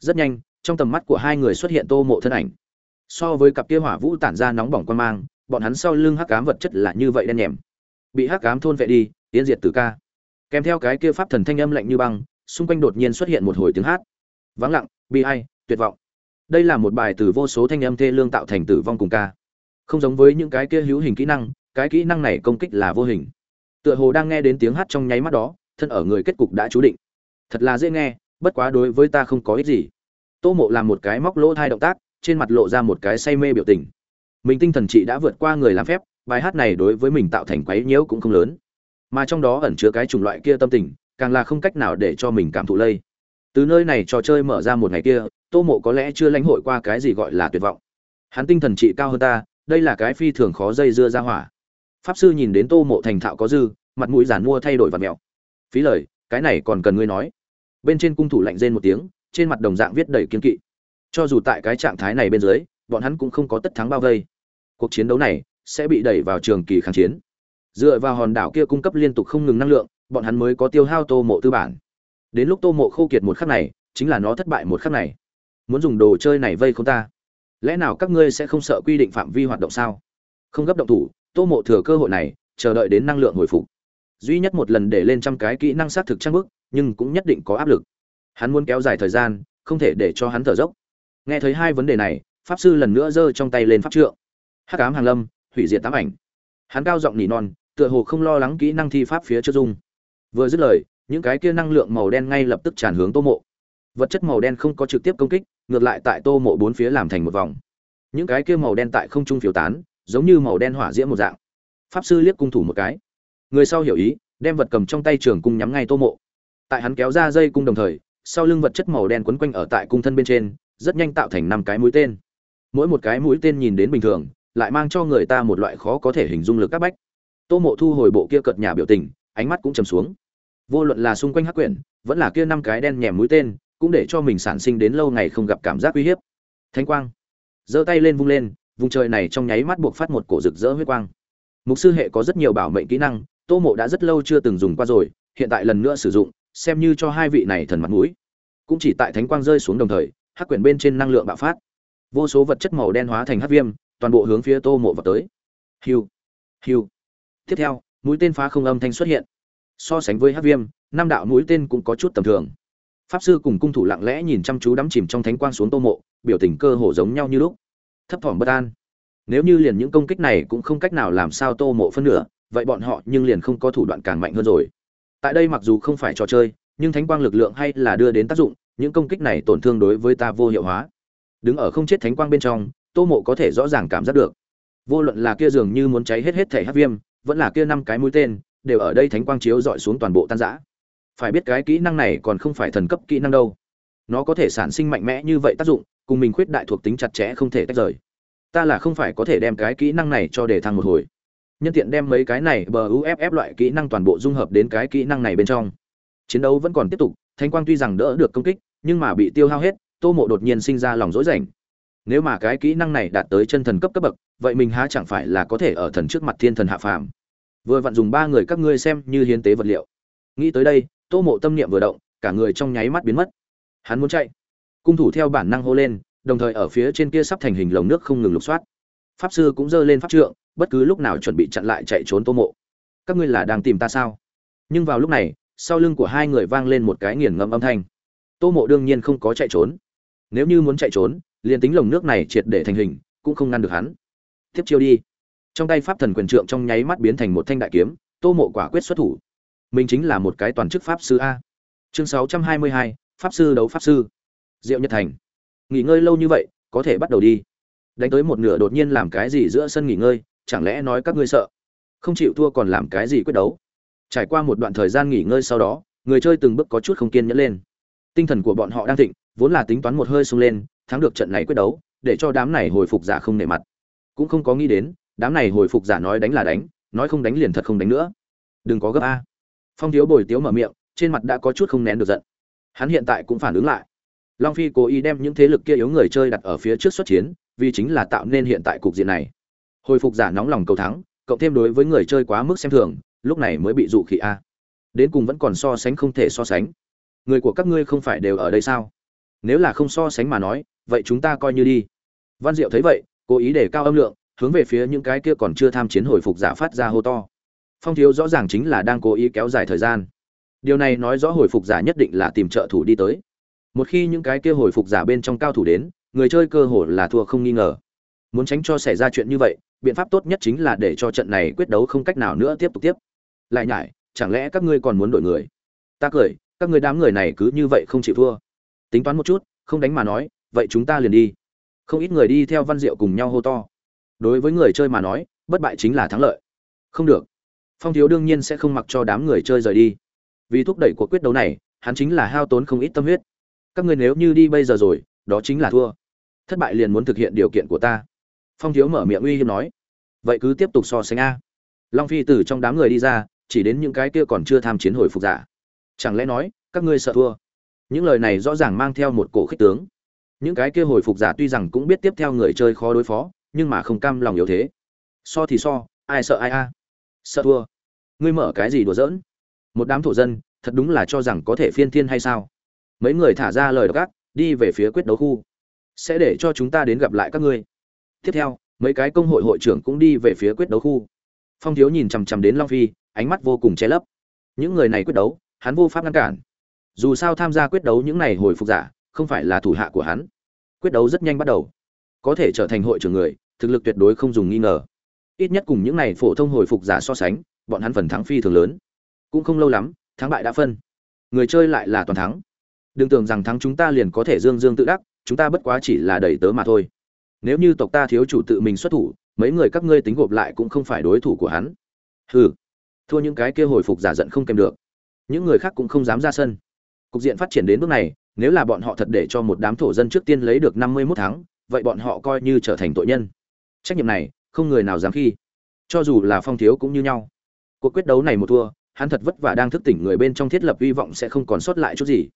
Rất nhanh, trong tầm mắt của hai người xuất hiện tô mộ thân ảnh. So với cặp kia hỏa vũ tản ra nóng bỏng quan mang, bọn hắn sau lưng hắc cám vật chất là như vậy đen nhèm. Bị hắc cám thôn vệ đi tiến diệt từ ca. Kèm theo cái kia pháp thần thanh âm lạnh như băng, xung quanh đột nhiên xuất hiện một hồi tiếng hát. Vắng lặng, bi ai, tuyệt vọng. Đây là một bài từ vô số thanh âm thê lương tạo thành tử vong cùng ca. Không giống với những cái kia hữu hình kỹ năng, cái kỹ năng này công kích là vô hình tựa hồ đang nghe đến tiếng hát trong nháy mắt đó, thân ở người kết cục đã chú định. Thật là dễ nghe, bất quá đối với ta không có ích gì. Tô mộ làm một cái móc lỗ thai động tác, trên mặt lộ ra một cái say mê biểu tình. Mình tinh thần chị đã vượt qua người làm phép, bài hát này đối với mình tạo thành quấy nhiễu cũng không lớn. Mà trong đó ẩn chứa cái chủng loại kia tâm tình, càng là không cách nào để cho mình cảm thụ lây. Từ nơi này trò chơi mở ra một ngày kia, tô mộ có lẽ chưa lãnh hội qua cái gì gọi là tuyệt vọng. Hắn tinh thần trị cao hơn ta, đây là cái phi thường khó dây dưa ra hỏa pháp sư nhìn đến tô mộ thành thạo có dư, mặt mũi giàn mua thay đổi vật mèo. Phí lời, cái này còn cần ngươi nói. Bên trên cung thủ lạnh rên một tiếng, trên mặt đồng dạng viết đầy kiên kỵ. Cho dù tại cái trạng thái này bên dưới, bọn hắn cũng không có tất thắng bao vây. Cuộc chiến đấu này sẽ bị đẩy vào trường kỳ kháng chiến. Dựa vào hòn đảo kia cung cấp liên tục không ngừng năng lượng, bọn hắn mới có tiêu hao tô mộ tư bản. Đến lúc tô mộ khô kiệt một khắc này, chính là nó thất bại một khắc này. Muốn dùng đồ chơi này vây không ta, lẽ nào các ngươi sẽ không sợ quy định phạm vi hoạt động sao? Không gấp động thủ tô mộ thừa cơ hội này, chờ đợi đến năng lượng hồi phục. Duy nhất một lần để lên trăm cái kỹ năng xác thực trang bức, nhưng cũng nhất định có áp lực. Hắn muốn kéo dài thời gian, không thể để cho hắn thở dốc. Nghe thấy hai vấn đề này, pháp sư lần nữa giơ trong tay lên pháp trượng. Hắc ám hàng lâm, hủy diệt tám ảnh. Hắn cao giọng nỉ non, tựa hồ không lo lắng kỹ năng thi pháp phía trước dung. Vừa dứt lời, những cái kia năng lượng màu đen ngay lập tức tràn hướng tô mộ. Vật chất màu đen không có trực tiếp công kích, ngược lại tại tô mộ bốn phía làm thành một vòng. Những cái kia màu đen tại không trung phiếu tán giống như màu đen hỏa diễm một dạng. Pháp sư liếc cung thủ một cái. Người sau hiểu ý, đem vật cầm trong tay trường cung nhắm ngay tô mộ. Tại hắn kéo ra dây cung đồng thời, sau lưng vật chất màu đen quấn quanh ở tại cung thân bên trên, rất nhanh tạo thành năm cái mũi tên. Mỗi một cái mũi tên nhìn đến bình thường, lại mang cho người ta một loại khó có thể hình dung lực các bách. Tô mộ thu hồi bộ kia cợt nhà biểu tình, ánh mắt cũng trầm xuống. Vô luận là xung quanh hắc quyển, vẫn là kia năm cái đen nhèm mũi tên, cũng để cho mình sản sinh đến lâu ngày không gặp cảm giác uy hiếp. Thánh quang. Giơ tay lên vung lên vùng trời này trong nháy mắt buộc phát một cổ rực rỡ huyết quang. Mục sư hệ có rất nhiều bảo mệnh kỹ năng, tô mộ đã rất lâu chưa từng dùng qua rồi, hiện tại lần nữa sử dụng, xem như cho hai vị này thần mặt mũi. Cũng chỉ tại thánh quang rơi xuống đồng thời, hắc quyển bên trên năng lượng bạo phát. Vô số vật chất màu đen hóa thành hắc viêm, toàn bộ hướng phía tô mộ vào tới. Hiu hiu. Tiếp theo, mũi tên phá không âm thanh xuất hiện. So sánh với hắc viêm, năm đạo mũi tên cũng có chút tầm thường. Pháp sư cùng cung thủ lặng lẽ nhìn chăm chú đắm chìm trong thánh quang xuống tô mộ, biểu tình cơ hồ giống nhau như lúc thấp thỏm bất an. Nếu như liền những công kích này cũng không cách nào làm sao tô mộ phân nửa, vậy bọn họ nhưng liền không có thủ đoạn càng mạnh hơn rồi. Tại đây mặc dù không phải trò chơi, nhưng thánh quang lực lượng hay là đưa đến tác dụng, những công kích này tổn thương đối với ta vô hiệu hóa. Đứng ở không chết thánh quang bên trong, tô mộ có thể rõ ràng cảm giác được. Vô luận là kia dường như muốn cháy hết hết thể hát viêm, vẫn là kia năm cái mũi tên, đều ở đây thánh quang chiếu dọi xuống toàn bộ tan giã phải biết cái kỹ năng này còn không phải thần cấp kỹ năng đâu. Nó có thể sản sinh mạnh mẽ như vậy tác dụng cùng mình khuyết đại thuộc tính chặt chẽ không thể tách rời. Ta là không phải có thể đem cái kỹ năng này cho đề thăng một hồi. Nhân tiện đem mấy cái này bờ uff loại kỹ năng toàn bộ dung hợp đến cái kỹ năng này bên trong. Chiến đấu vẫn còn tiếp tục thanh quang tuy rằng đỡ được công kích, nhưng mà bị tiêu hao hết, tô mộ đột nhiên sinh ra lòng dối rảnh. Nếu mà cái kỹ năng này đạt tới chân thần cấp cấp bậc, vậy mình há chẳng phải là có thể ở thần trước mặt thiên thần hạ phàm? Vừa vặn dùng ba người các ngươi xem như hiến tế vật liệu. Nghĩ tới đây, tô mộ tâm niệm vừa động, cả người trong nháy mắt biến mất. Hắn muốn chạy cung thủ theo bản năng hô lên, đồng thời ở phía trên kia sắp thành hình lồng nước không ngừng lục soát. Pháp sư cũng giơ lên pháp trượng, bất cứ lúc nào chuẩn bị chặn lại chạy trốn tô mộ. Các ngươi là đang tìm ta sao? Nhưng vào lúc này, sau lưng của hai người vang lên một cái nghiền ngẫm âm thanh. Tô mộ đương nhiên không có chạy trốn. Nếu như muốn chạy trốn, liền tính lồng nước này triệt để thành hình, cũng không ngăn được hắn. Tiếp chiêu đi. Trong tay pháp thần quyền trượng trong nháy mắt biến thành một thanh đại kiếm, tô mộ quả quyết xuất thủ. Mình chính là một cái toàn chức pháp sư a. Chương sáu trăm hai mươi hai, pháp sư đấu pháp sư diệu nhật thành. Nghỉ ngơi lâu như vậy, có thể bắt đầu đi. Đánh tới một nửa đột nhiên làm cái gì giữa sân nghỉ ngơi, chẳng lẽ nói các ngươi sợ? Không chịu thua còn làm cái gì quyết đấu? Trải qua một đoạn thời gian nghỉ ngơi sau đó, người chơi từng bước có chút không kiên nhẫn lên. Tinh thần của bọn họ đang thịnh, vốn là tính toán một hơi sung lên, thắng được trận này quyết đấu, để cho đám này hồi phục giả không nể mặt. Cũng không có nghĩ đến, đám này hồi phục giả nói đánh là đánh, nói không đánh liền thật không đánh nữa. Đừng có gấp a. Phong thiếu bồi tiếu mở miệng, trên mặt đã có chút không nén được giận. Hắn hiện tại cũng phản ứng lại long phi cố ý đem những thế lực kia yếu người chơi đặt ở phía trước xuất chiến, vì chính là tạo nên hiện tại cục diện này. Hồi phục giả nóng lòng cầu thắng, cộng thêm đối với người chơi quá mức xem thường, lúc này mới bị dụ khỉ a. Đến cùng vẫn còn so sánh không thể so sánh. Người của các ngươi không phải đều ở đây sao? Nếu là không so sánh mà nói, vậy chúng ta coi như đi. Văn diệu thấy vậy, cố ý để cao âm lượng, hướng về phía những cái kia còn chưa tham chiến hồi phục giả phát ra hô to. Phong thiếu rõ ràng chính là đang cố ý kéo dài thời gian. Điều này nói rõ hồi phục giả nhất định là tìm trợ thủ đi tới một khi những cái kia hồi phục giả bên trong cao thủ đến, người chơi cơ hội là thua không nghi ngờ. Muốn tránh cho xảy ra chuyện như vậy, biện pháp tốt nhất chính là để cho trận này quyết đấu không cách nào nữa tiếp tục tiếp. Lại nhải, chẳng lẽ các ngươi còn muốn đổi người? Ta cười, các ngươi đám người này cứ như vậy không chịu thua. Tính toán một chút, không đánh mà nói, vậy chúng ta liền đi. Không ít người đi theo văn diệu cùng nhau hô to. Đối với người chơi mà nói, bất bại chính là thắng lợi. Không được. Phong thiếu đương nhiên sẽ không mặc cho đám người chơi rời đi. Vì thúc đẩy cuộc quyết đấu này, hắn chính là hao tốn không ít tâm huyết các ngươi nếu như đi bây giờ rồi, đó chính là thua. Thất bại liền muốn thực hiện điều kiện của ta. Phong thiếu mở miệng uy hiếp nói. Vậy cứ tiếp tục so sánh a. Long phi từ trong đám người đi ra, chỉ đến những cái kia còn chưa tham chiến hồi phục giả. Chẳng lẽ nói, các ngươi sợ thua? Những lời này rõ ràng mang theo một cổ khích tướng. Những cái kia hồi phục giả tuy rằng cũng biết tiếp theo người chơi khó đối phó, nhưng mà không cam lòng yếu thế. So thì so, ai sợ ai a? Sợ thua. Ngươi mở cái gì đùa giỡn? Một đám thổ dân, thật đúng là cho rằng có thể phiên thiên hay sao? Mấy người thả ra lời gác đi về phía quyết đấu khu. Sẽ để cho chúng ta đến gặp lại các ngươi. Tiếp theo, mấy cái công hội hội trưởng cũng đi về phía quyết đấu khu. Phong thiếu nhìn chằm chằm đến long phi, ánh mắt vô cùng che lấp. Những người này quyết đấu, hắn vô pháp ngăn cản. Dù sao tham gia quyết đấu những này hồi phục giả, không phải là thủ hạ của hắn. Quyết đấu rất nhanh bắt đầu. Có thể trở thành hội trưởng người, thực lực tuyệt đối không dùng nghi ngờ. Ít nhất cùng những này phổ thông hồi phục giả so sánh, bọn hắn phần thắng phi thường lớn. Cũng không lâu lắm, thắng bại đã phân. Người chơi lại là toàn thắng đừng tưởng rằng thắng chúng ta liền có thể dương dương tự đắc, chúng ta bất quá chỉ là đẩy tớ mà thôi. Nếu như tộc ta thiếu chủ tự mình xuất thủ, mấy người các ngươi tính gộp lại cũng không phải đối thủ của hắn. Hừ, thua những cái kia hồi phục giả giận không kèm được. Những người khác cũng không dám ra sân. Cục diện phát triển đến bước này, nếu là bọn họ thật để cho một đám thổ dân trước tiên lấy được năm mươi 51 tháng vậy bọn họ coi như trở thành tội nhân. Trách nhiệm này, không người nào dám khi. Cho dù là phong thiếu cũng như nhau. Cuộc quyết đấu này một thua, hắn thật vất vả đang thức tỉnh người bên trong thiết lập hy vọng sẽ không còn sót lại chút gì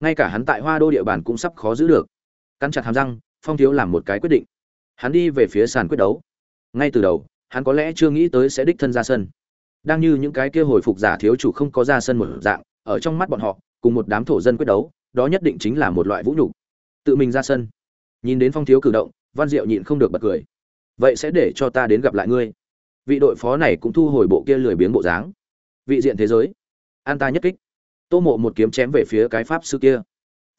ngay cả hắn tại hoa đô địa bàn cũng sắp khó giữ được. Cắn chặt hàm răng, phong thiếu làm một cái quyết định. Hắn đi về phía sàn quyết đấu. Ngay từ đầu, hắn có lẽ chưa nghĩ tới sẽ đích thân ra sân. Đang như những cái kia hồi phục giả thiếu chủ không có ra sân một dạng, ở trong mắt bọn họ, cùng một đám thổ dân quyết đấu, đó nhất định chính là một loại vũ nhục. Tự mình ra sân. Nhìn đến phong thiếu cử động, văn diệu nhịn không được bật cười. Vậy sẽ để cho ta đến gặp lại ngươi. Vị đội phó này cũng thu hồi bộ kia lười biếng bộ dáng. Vị diện thế giới, an ta nhất kích tô mộ một kiếm chém về phía cái pháp sư kia.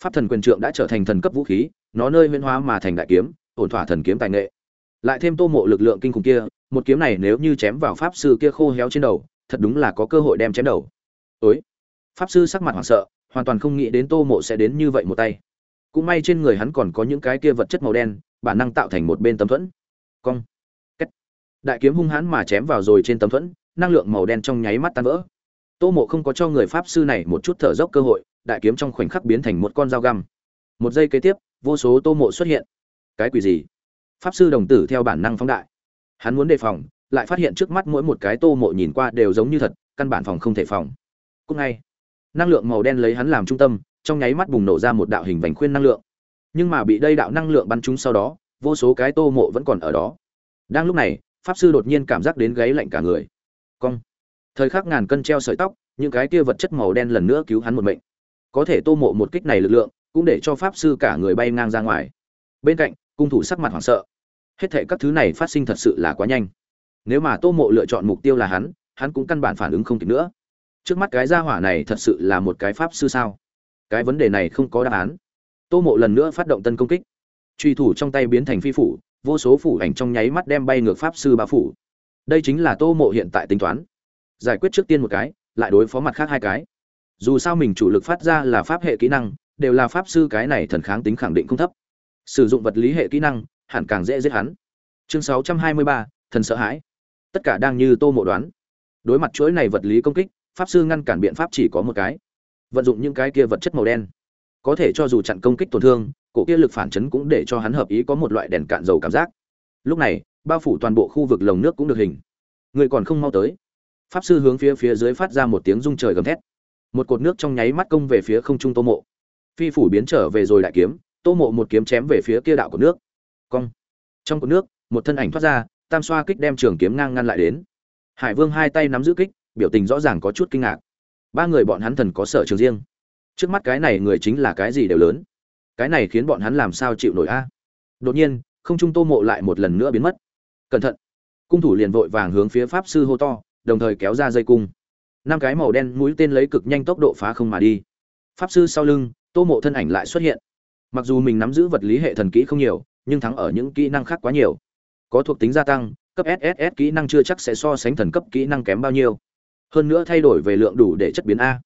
Pháp thần quyền trượng đã trở thành thần cấp vũ khí, nó nơi huyên hóa mà thành đại kiếm, ổn thỏa thần kiếm tài nghệ. Lại thêm tô mộ lực lượng kinh khủng kia, một kiếm này nếu như chém vào pháp sư kia khô héo trên đầu, thật đúng là có cơ hội đem chém đầu. Ối! Pháp sư sắc mặt hoảng sợ, hoàn toàn không nghĩ đến tô mộ sẽ đến như vậy một tay. Cũng may trên người hắn còn có những cái kia vật chất màu đen, bản năng tạo thành một bên tấm thuẫn. Cong! Kết. đại kiếm hung hãn mà chém vào rồi trên tấm thuẫn, năng lượng màu đen trong nháy mắt tan vỡ tô mộ không có cho người pháp sư này một chút thở dốc cơ hội, đại kiếm trong khoảnh khắc biến thành một con dao găm. Một giây kế tiếp, vô số tô mộ xuất hiện. Cái quỷ gì? Pháp sư đồng tử theo bản năng phóng đại. Hắn muốn đề phòng, lại phát hiện trước mắt mỗi một cái tô mộ nhìn qua đều giống như thật, căn bản phòng không thể phòng. Cúc ngay, năng lượng màu đen lấy hắn làm trung tâm, trong nháy mắt bùng nổ ra một đạo hình vành khuyên năng lượng. Nhưng mà bị đây đạo năng lượng bắn trúng sau đó, vô số cái tô mộ vẫn còn ở đó. Đang lúc này, pháp sư đột nhiên cảm giác đến gáy lạnh cả người. Cong thời khắc ngàn cân treo sợi tóc, những cái kia vật chất màu đen lần nữa cứu hắn một mệnh. Có thể tô mộ một kích này lực lượng, cũng để cho pháp sư cả người bay ngang ra ngoài. Bên cạnh, cung thủ sắc mặt hoảng sợ. Hết thệ các thứ này phát sinh thật sự là quá nhanh. Nếu mà tô mộ lựa chọn mục tiêu là hắn hắn cũng căn bản phản ứng không kịp nữa. Trước mắt cái gia hỏa này thật sự là một cái pháp sư sao? Cái vấn đề này không có đáp án. Tô mộ lần nữa phát động tân công kích. Truy thủ trong tay biến thành phi phủ, vô số phủ ảnh trong nháy mắt đem bay ngược pháp sư ba phủ. Đây chính là tô mộ hiện tại tính toán giải quyết trước tiên một cái lại đối phó mặt khác hai cái. Dù sao mình chủ lực phát ra là pháp hệ kỹ năng đều là pháp sư cái này thần kháng tính khẳng định không thấp. Sử dụng vật lý hệ kỹ năng hẳn càng dễ giết hắn. Chương 623, thần sợ hãi. Tất cả đang như tô mộ đoán. Đối mặt chuỗi này vật lý công kích pháp sư ngăn cản biện pháp chỉ có một cái. Vận dụng những cái kia vật chất màu đen. Có thể cho dù chặn công kích tổn thương cổ kia lực phản chấn cũng để cho hắn hợp ý có một loại đèn cạn dầu cảm giác. Lúc này bao phủ toàn bộ khu vực lồng nước cũng được hình. Người còn không mau tới pháp sư hướng phía phía dưới phát ra một tiếng rung trời gầm thét. Một cột nước trong nháy mắt công về phía không trung tô mộ. Phi phủ biến trở về rồi đại kiếm, tô mộ một kiếm chém về phía kia đạo của nước. Cong. Trong cột nước, một thân ảnh thoát ra, tam xoa kích đem trường kiếm ngang ngăn lại đến. Hải vương hai tay nắm giữ kích, biểu tình rõ ràng có chút kinh ngạc. Ba người bọn hắn thần có sở trường riêng. Trước mắt cái này người chính là cái gì đều lớn? Cái này khiến bọn hắn làm sao chịu nổi a? Đột nhiên, không trung tô mộ lại một lần nữa biến mất. Cẩn thận. Cung thủ liền vội vàng hướng phía pháp sư hô to đồng thời kéo ra dây cung. Năm cái màu đen mũi tên lấy cực nhanh tốc độ phá không mà đi. Pháp sư sau lưng, tô mộ thân ảnh lại xuất hiện. Mặc dù mình nắm giữ vật lý hệ thần kỹ không nhiều, nhưng thắng ở những kỹ năng khác quá nhiều. Có thuộc tính gia tăng, cấp sss kỹ năng chưa chắc sẽ so sánh thần cấp kỹ năng kém bao nhiêu. Hơn nữa thay đổi về lượng đủ để chất biến a.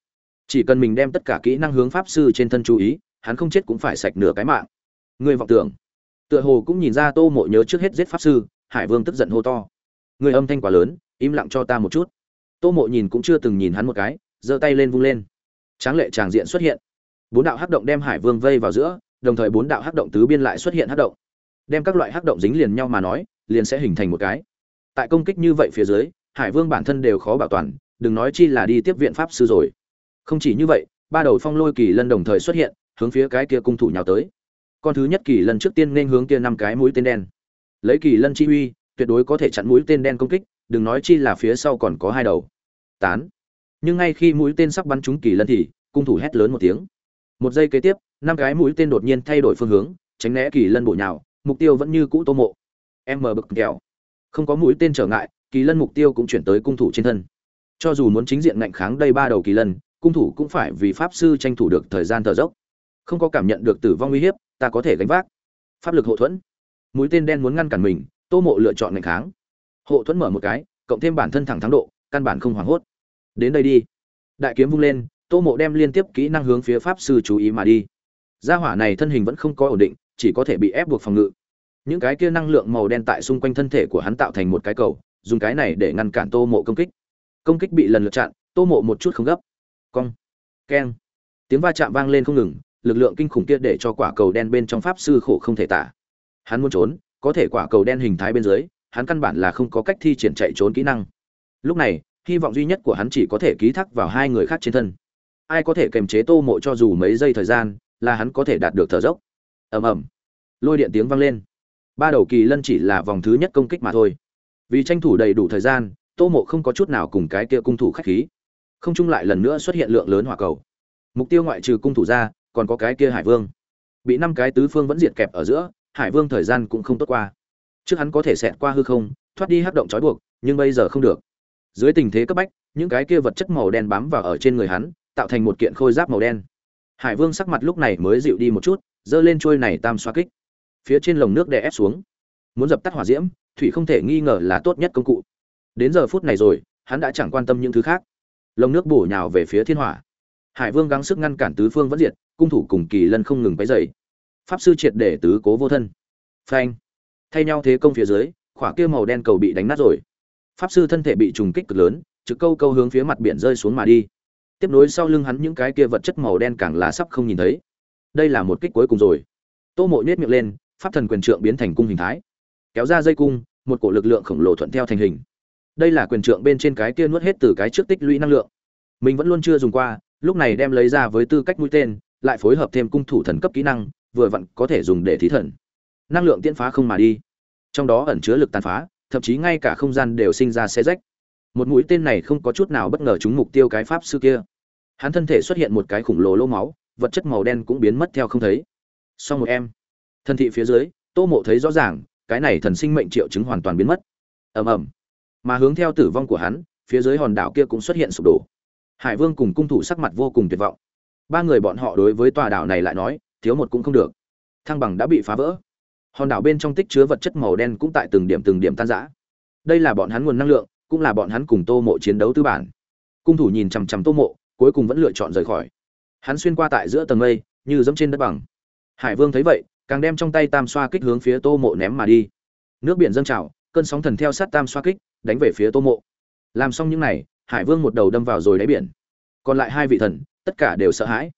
Chỉ cần mình đem tất cả kỹ năng hướng pháp sư trên thân chú ý, hắn không chết cũng phải sạch nửa cái mạng. Người vọng tưởng. Tựa hồ cũng nhìn ra tô mộ nhớ trước hết giết pháp sư, hải vương tức giận hô to. Người âm thanh quá lớn im lặng cho ta một chút. Tô mộ nhìn cũng chưa từng nhìn hắn một cái, giơ tay lên vung lên. Tráng lệ tràng diện xuất hiện. Bốn đạo hắc động đem hải vương vây vào giữa, đồng thời bốn đạo hắc động tứ biên lại xuất hiện hắc động. Đem các loại hắc động dính liền nhau mà nói, liền sẽ hình thành một cái. Tại công kích như vậy phía dưới, hải vương bản thân đều khó bảo toàn, đừng nói chi là đi tiếp viện pháp sư rồi. Không chỉ như vậy, ba đầu phong lôi kỳ lân đồng thời xuất hiện, hướng phía cái kia cung thủ nhào tới. Con thứ nhất kỳ lân trước tiên nên hướng kia năm cái mũi tên đen. Lấy kỳ lân chi uy, tuyệt đối có thể chặn mũi tên đen công kích đừng nói chi là phía sau còn có hai đầu. Tán. Nhưng ngay khi mũi tên sắp bắn trúng kỳ lân thì, cung thủ hét lớn một tiếng. Một giây kế tiếp, năm cái mũi tên đột nhiên thay đổi phương hướng, tránh né kỳ lân bổ nhào, mục tiêu vẫn như cũ tô mộ. Em mở bực kẹo. Không có mũi tên trở ngại, kỳ lân mục tiêu cũng chuyển tới cung thủ trên thân. Cho dù muốn chính diện ngạnh kháng đây ba đầu kỳ lân, cung thủ cũng phải vì pháp sư tranh thủ được thời gian thở dốc. Không có cảm nhận được tử vong uy hiếp, ta có thể gánh vác. Pháp lực hộ thuẫn. Mũi tên đen muốn ngăn cản mình, tô mộ lựa chọn ngạnh kháng hộ thuẫn mở một cái, cộng thêm bản thân thẳng thắng độ, căn bản không hoảng hốt. Đến đây đi. Đại kiếm vung lên, tô mộ đem liên tiếp kỹ năng hướng phía pháp sư chú ý mà đi. Gia hỏa này thân hình vẫn không có ổn định, chỉ có thể bị ép buộc phòng ngự. Những cái kia năng lượng màu đen tại xung quanh thân thể của hắn tạo thành một cái cầu, dùng cái này để ngăn cản tô mộ công kích. Công kích bị lần lượt chặn, tô mộ một chút không gấp. Cong. Keng. Tiếng va chạm vang lên không ngừng, lực lượng kinh khủng kia để cho quả cầu đen bên trong pháp sư khổ không thể tả. Hắn muốn trốn, có thể quả cầu đen hình thái bên dưới hắn căn bản là không có cách thi triển chạy trốn kỹ năng. Lúc này, hy vọng duy nhất của hắn chỉ có thể ký thác vào hai người khác trên thân. Ai có thể kềm chế tô mộ cho dù mấy giây thời gian, là hắn có thể đạt được thở dốc. Ầm ầm. Lôi điện tiếng vang lên. Ba đầu kỳ lân chỉ là vòng thứ nhất công kích mà thôi. Vì tranh thủ đầy đủ thời gian, tô mộ không có chút nào cùng cái kia cung thủ khách khí. Không chung lại lần nữa xuất hiện lượng lớn hỏa cầu. Mục tiêu ngoại trừ cung thủ ra, còn có cái kia hải vương. Bị năm cái tứ phương vẫn diệt kẹp ở giữa, hải vương thời gian cũng không tốt qua trước hắn có thể xẹt qua hư không, thoát đi hắc động trói buộc, nhưng bây giờ không được. Dưới tình thế cấp bách, những cái kia vật chất màu đen bám vào ở trên người hắn, tạo thành một kiện khôi giáp màu đen. Hải vương sắc mặt lúc này mới dịu đi một chút, giơ lên trôi này tam xoa kích. Phía trên lồng nước đè ép xuống. Muốn dập tắt hỏa diễm, thủy không thể nghi ngờ là tốt nhất công cụ. Đến giờ phút này rồi, hắn đã chẳng quan tâm những thứ khác. Lồng nước bổ nhào về phía thiên hỏa. Hải vương gắng sức ngăn cản tứ phương vẫn diệt, cung thủ cùng kỳ lân không ngừng váy dày pháp sư triệt để tứ cố vô thân. Phanh thay nhau thế công phía dưới, khỏa kia màu đen cầu bị đánh nát rồi. Pháp sư thân thể bị trùng kích cực lớn, trực câu câu hướng phía mặt biển rơi xuống mà đi. Tiếp nối sau lưng hắn những cái kia vật chất màu đen càng là sắp không nhìn thấy. Đây là một kích cuối cùng rồi. Tô mộ nhét miệng lên, pháp thần quyền trượng biến thành cung hình thái. Kéo ra dây cung, một cổ lực lượng khổng lồ thuận theo thành hình. Đây là quyền trượng bên trên cái kia nuốt hết từ cái trước tích lũy năng lượng. Mình vẫn luôn chưa dùng qua, lúc này đem lấy ra với tư cách mũi tên, lại phối hợp thêm cung thủ thần cấp kỹ năng, vừa vặn có thể dùng để thí thần năng lượng tiễn phá không mà đi. Trong đó ẩn chứa lực tàn phá, thậm chí ngay cả không gian đều sinh ra xe rách. Một mũi tên này không có chút nào bất ngờ trúng mục tiêu cái pháp sư kia. Hắn thân thể xuất hiện một cái khủng lồ lỗ máu, vật chất màu đen cũng biến mất theo không thấy. Sau một em, thân thị phía dưới, tô mộ thấy rõ ràng, cái này thần sinh mệnh triệu chứng hoàn toàn biến mất. Ầm ầm. Mà hướng theo tử vong của hắn, phía dưới hòn đảo kia cũng xuất hiện sụp đổ. Hải vương cùng cung thủ sắc mặt vô cùng tuyệt vọng. Ba người bọn họ đối với tòa đảo này lại nói, thiếu một cũng không được. Thăng bằng đã bị phá vỡ hòn đảo bên trong tích chứa vật chất màu đen cũng tại từng điểm từng điểm tan rã. Đây là bọn hắn nguồn năng lượng, cũng là bọn hắn cùng tô mộ chiến đấu tư bản. Cung thủ nhìn chằm chằm tô mộ, cuối cùng vẫn lựa chọn rời khỏi. Hắn xuyên qua tại giữa tầng mây, như dẫm trên đất bằng. Hải vương thấy vậy, càng đem trong tay tam xoa kích hướng phía tô mộ ném mà đi. Nước biển dâng trào, cơn sóng thần theo sát tam xoa kích, đánh về phía tô mộ. Làm xong những n à y hải vương một đầu đâm vào rồi đáy biển. Còn lại hai vị thần, tất cả đều sợ hãi.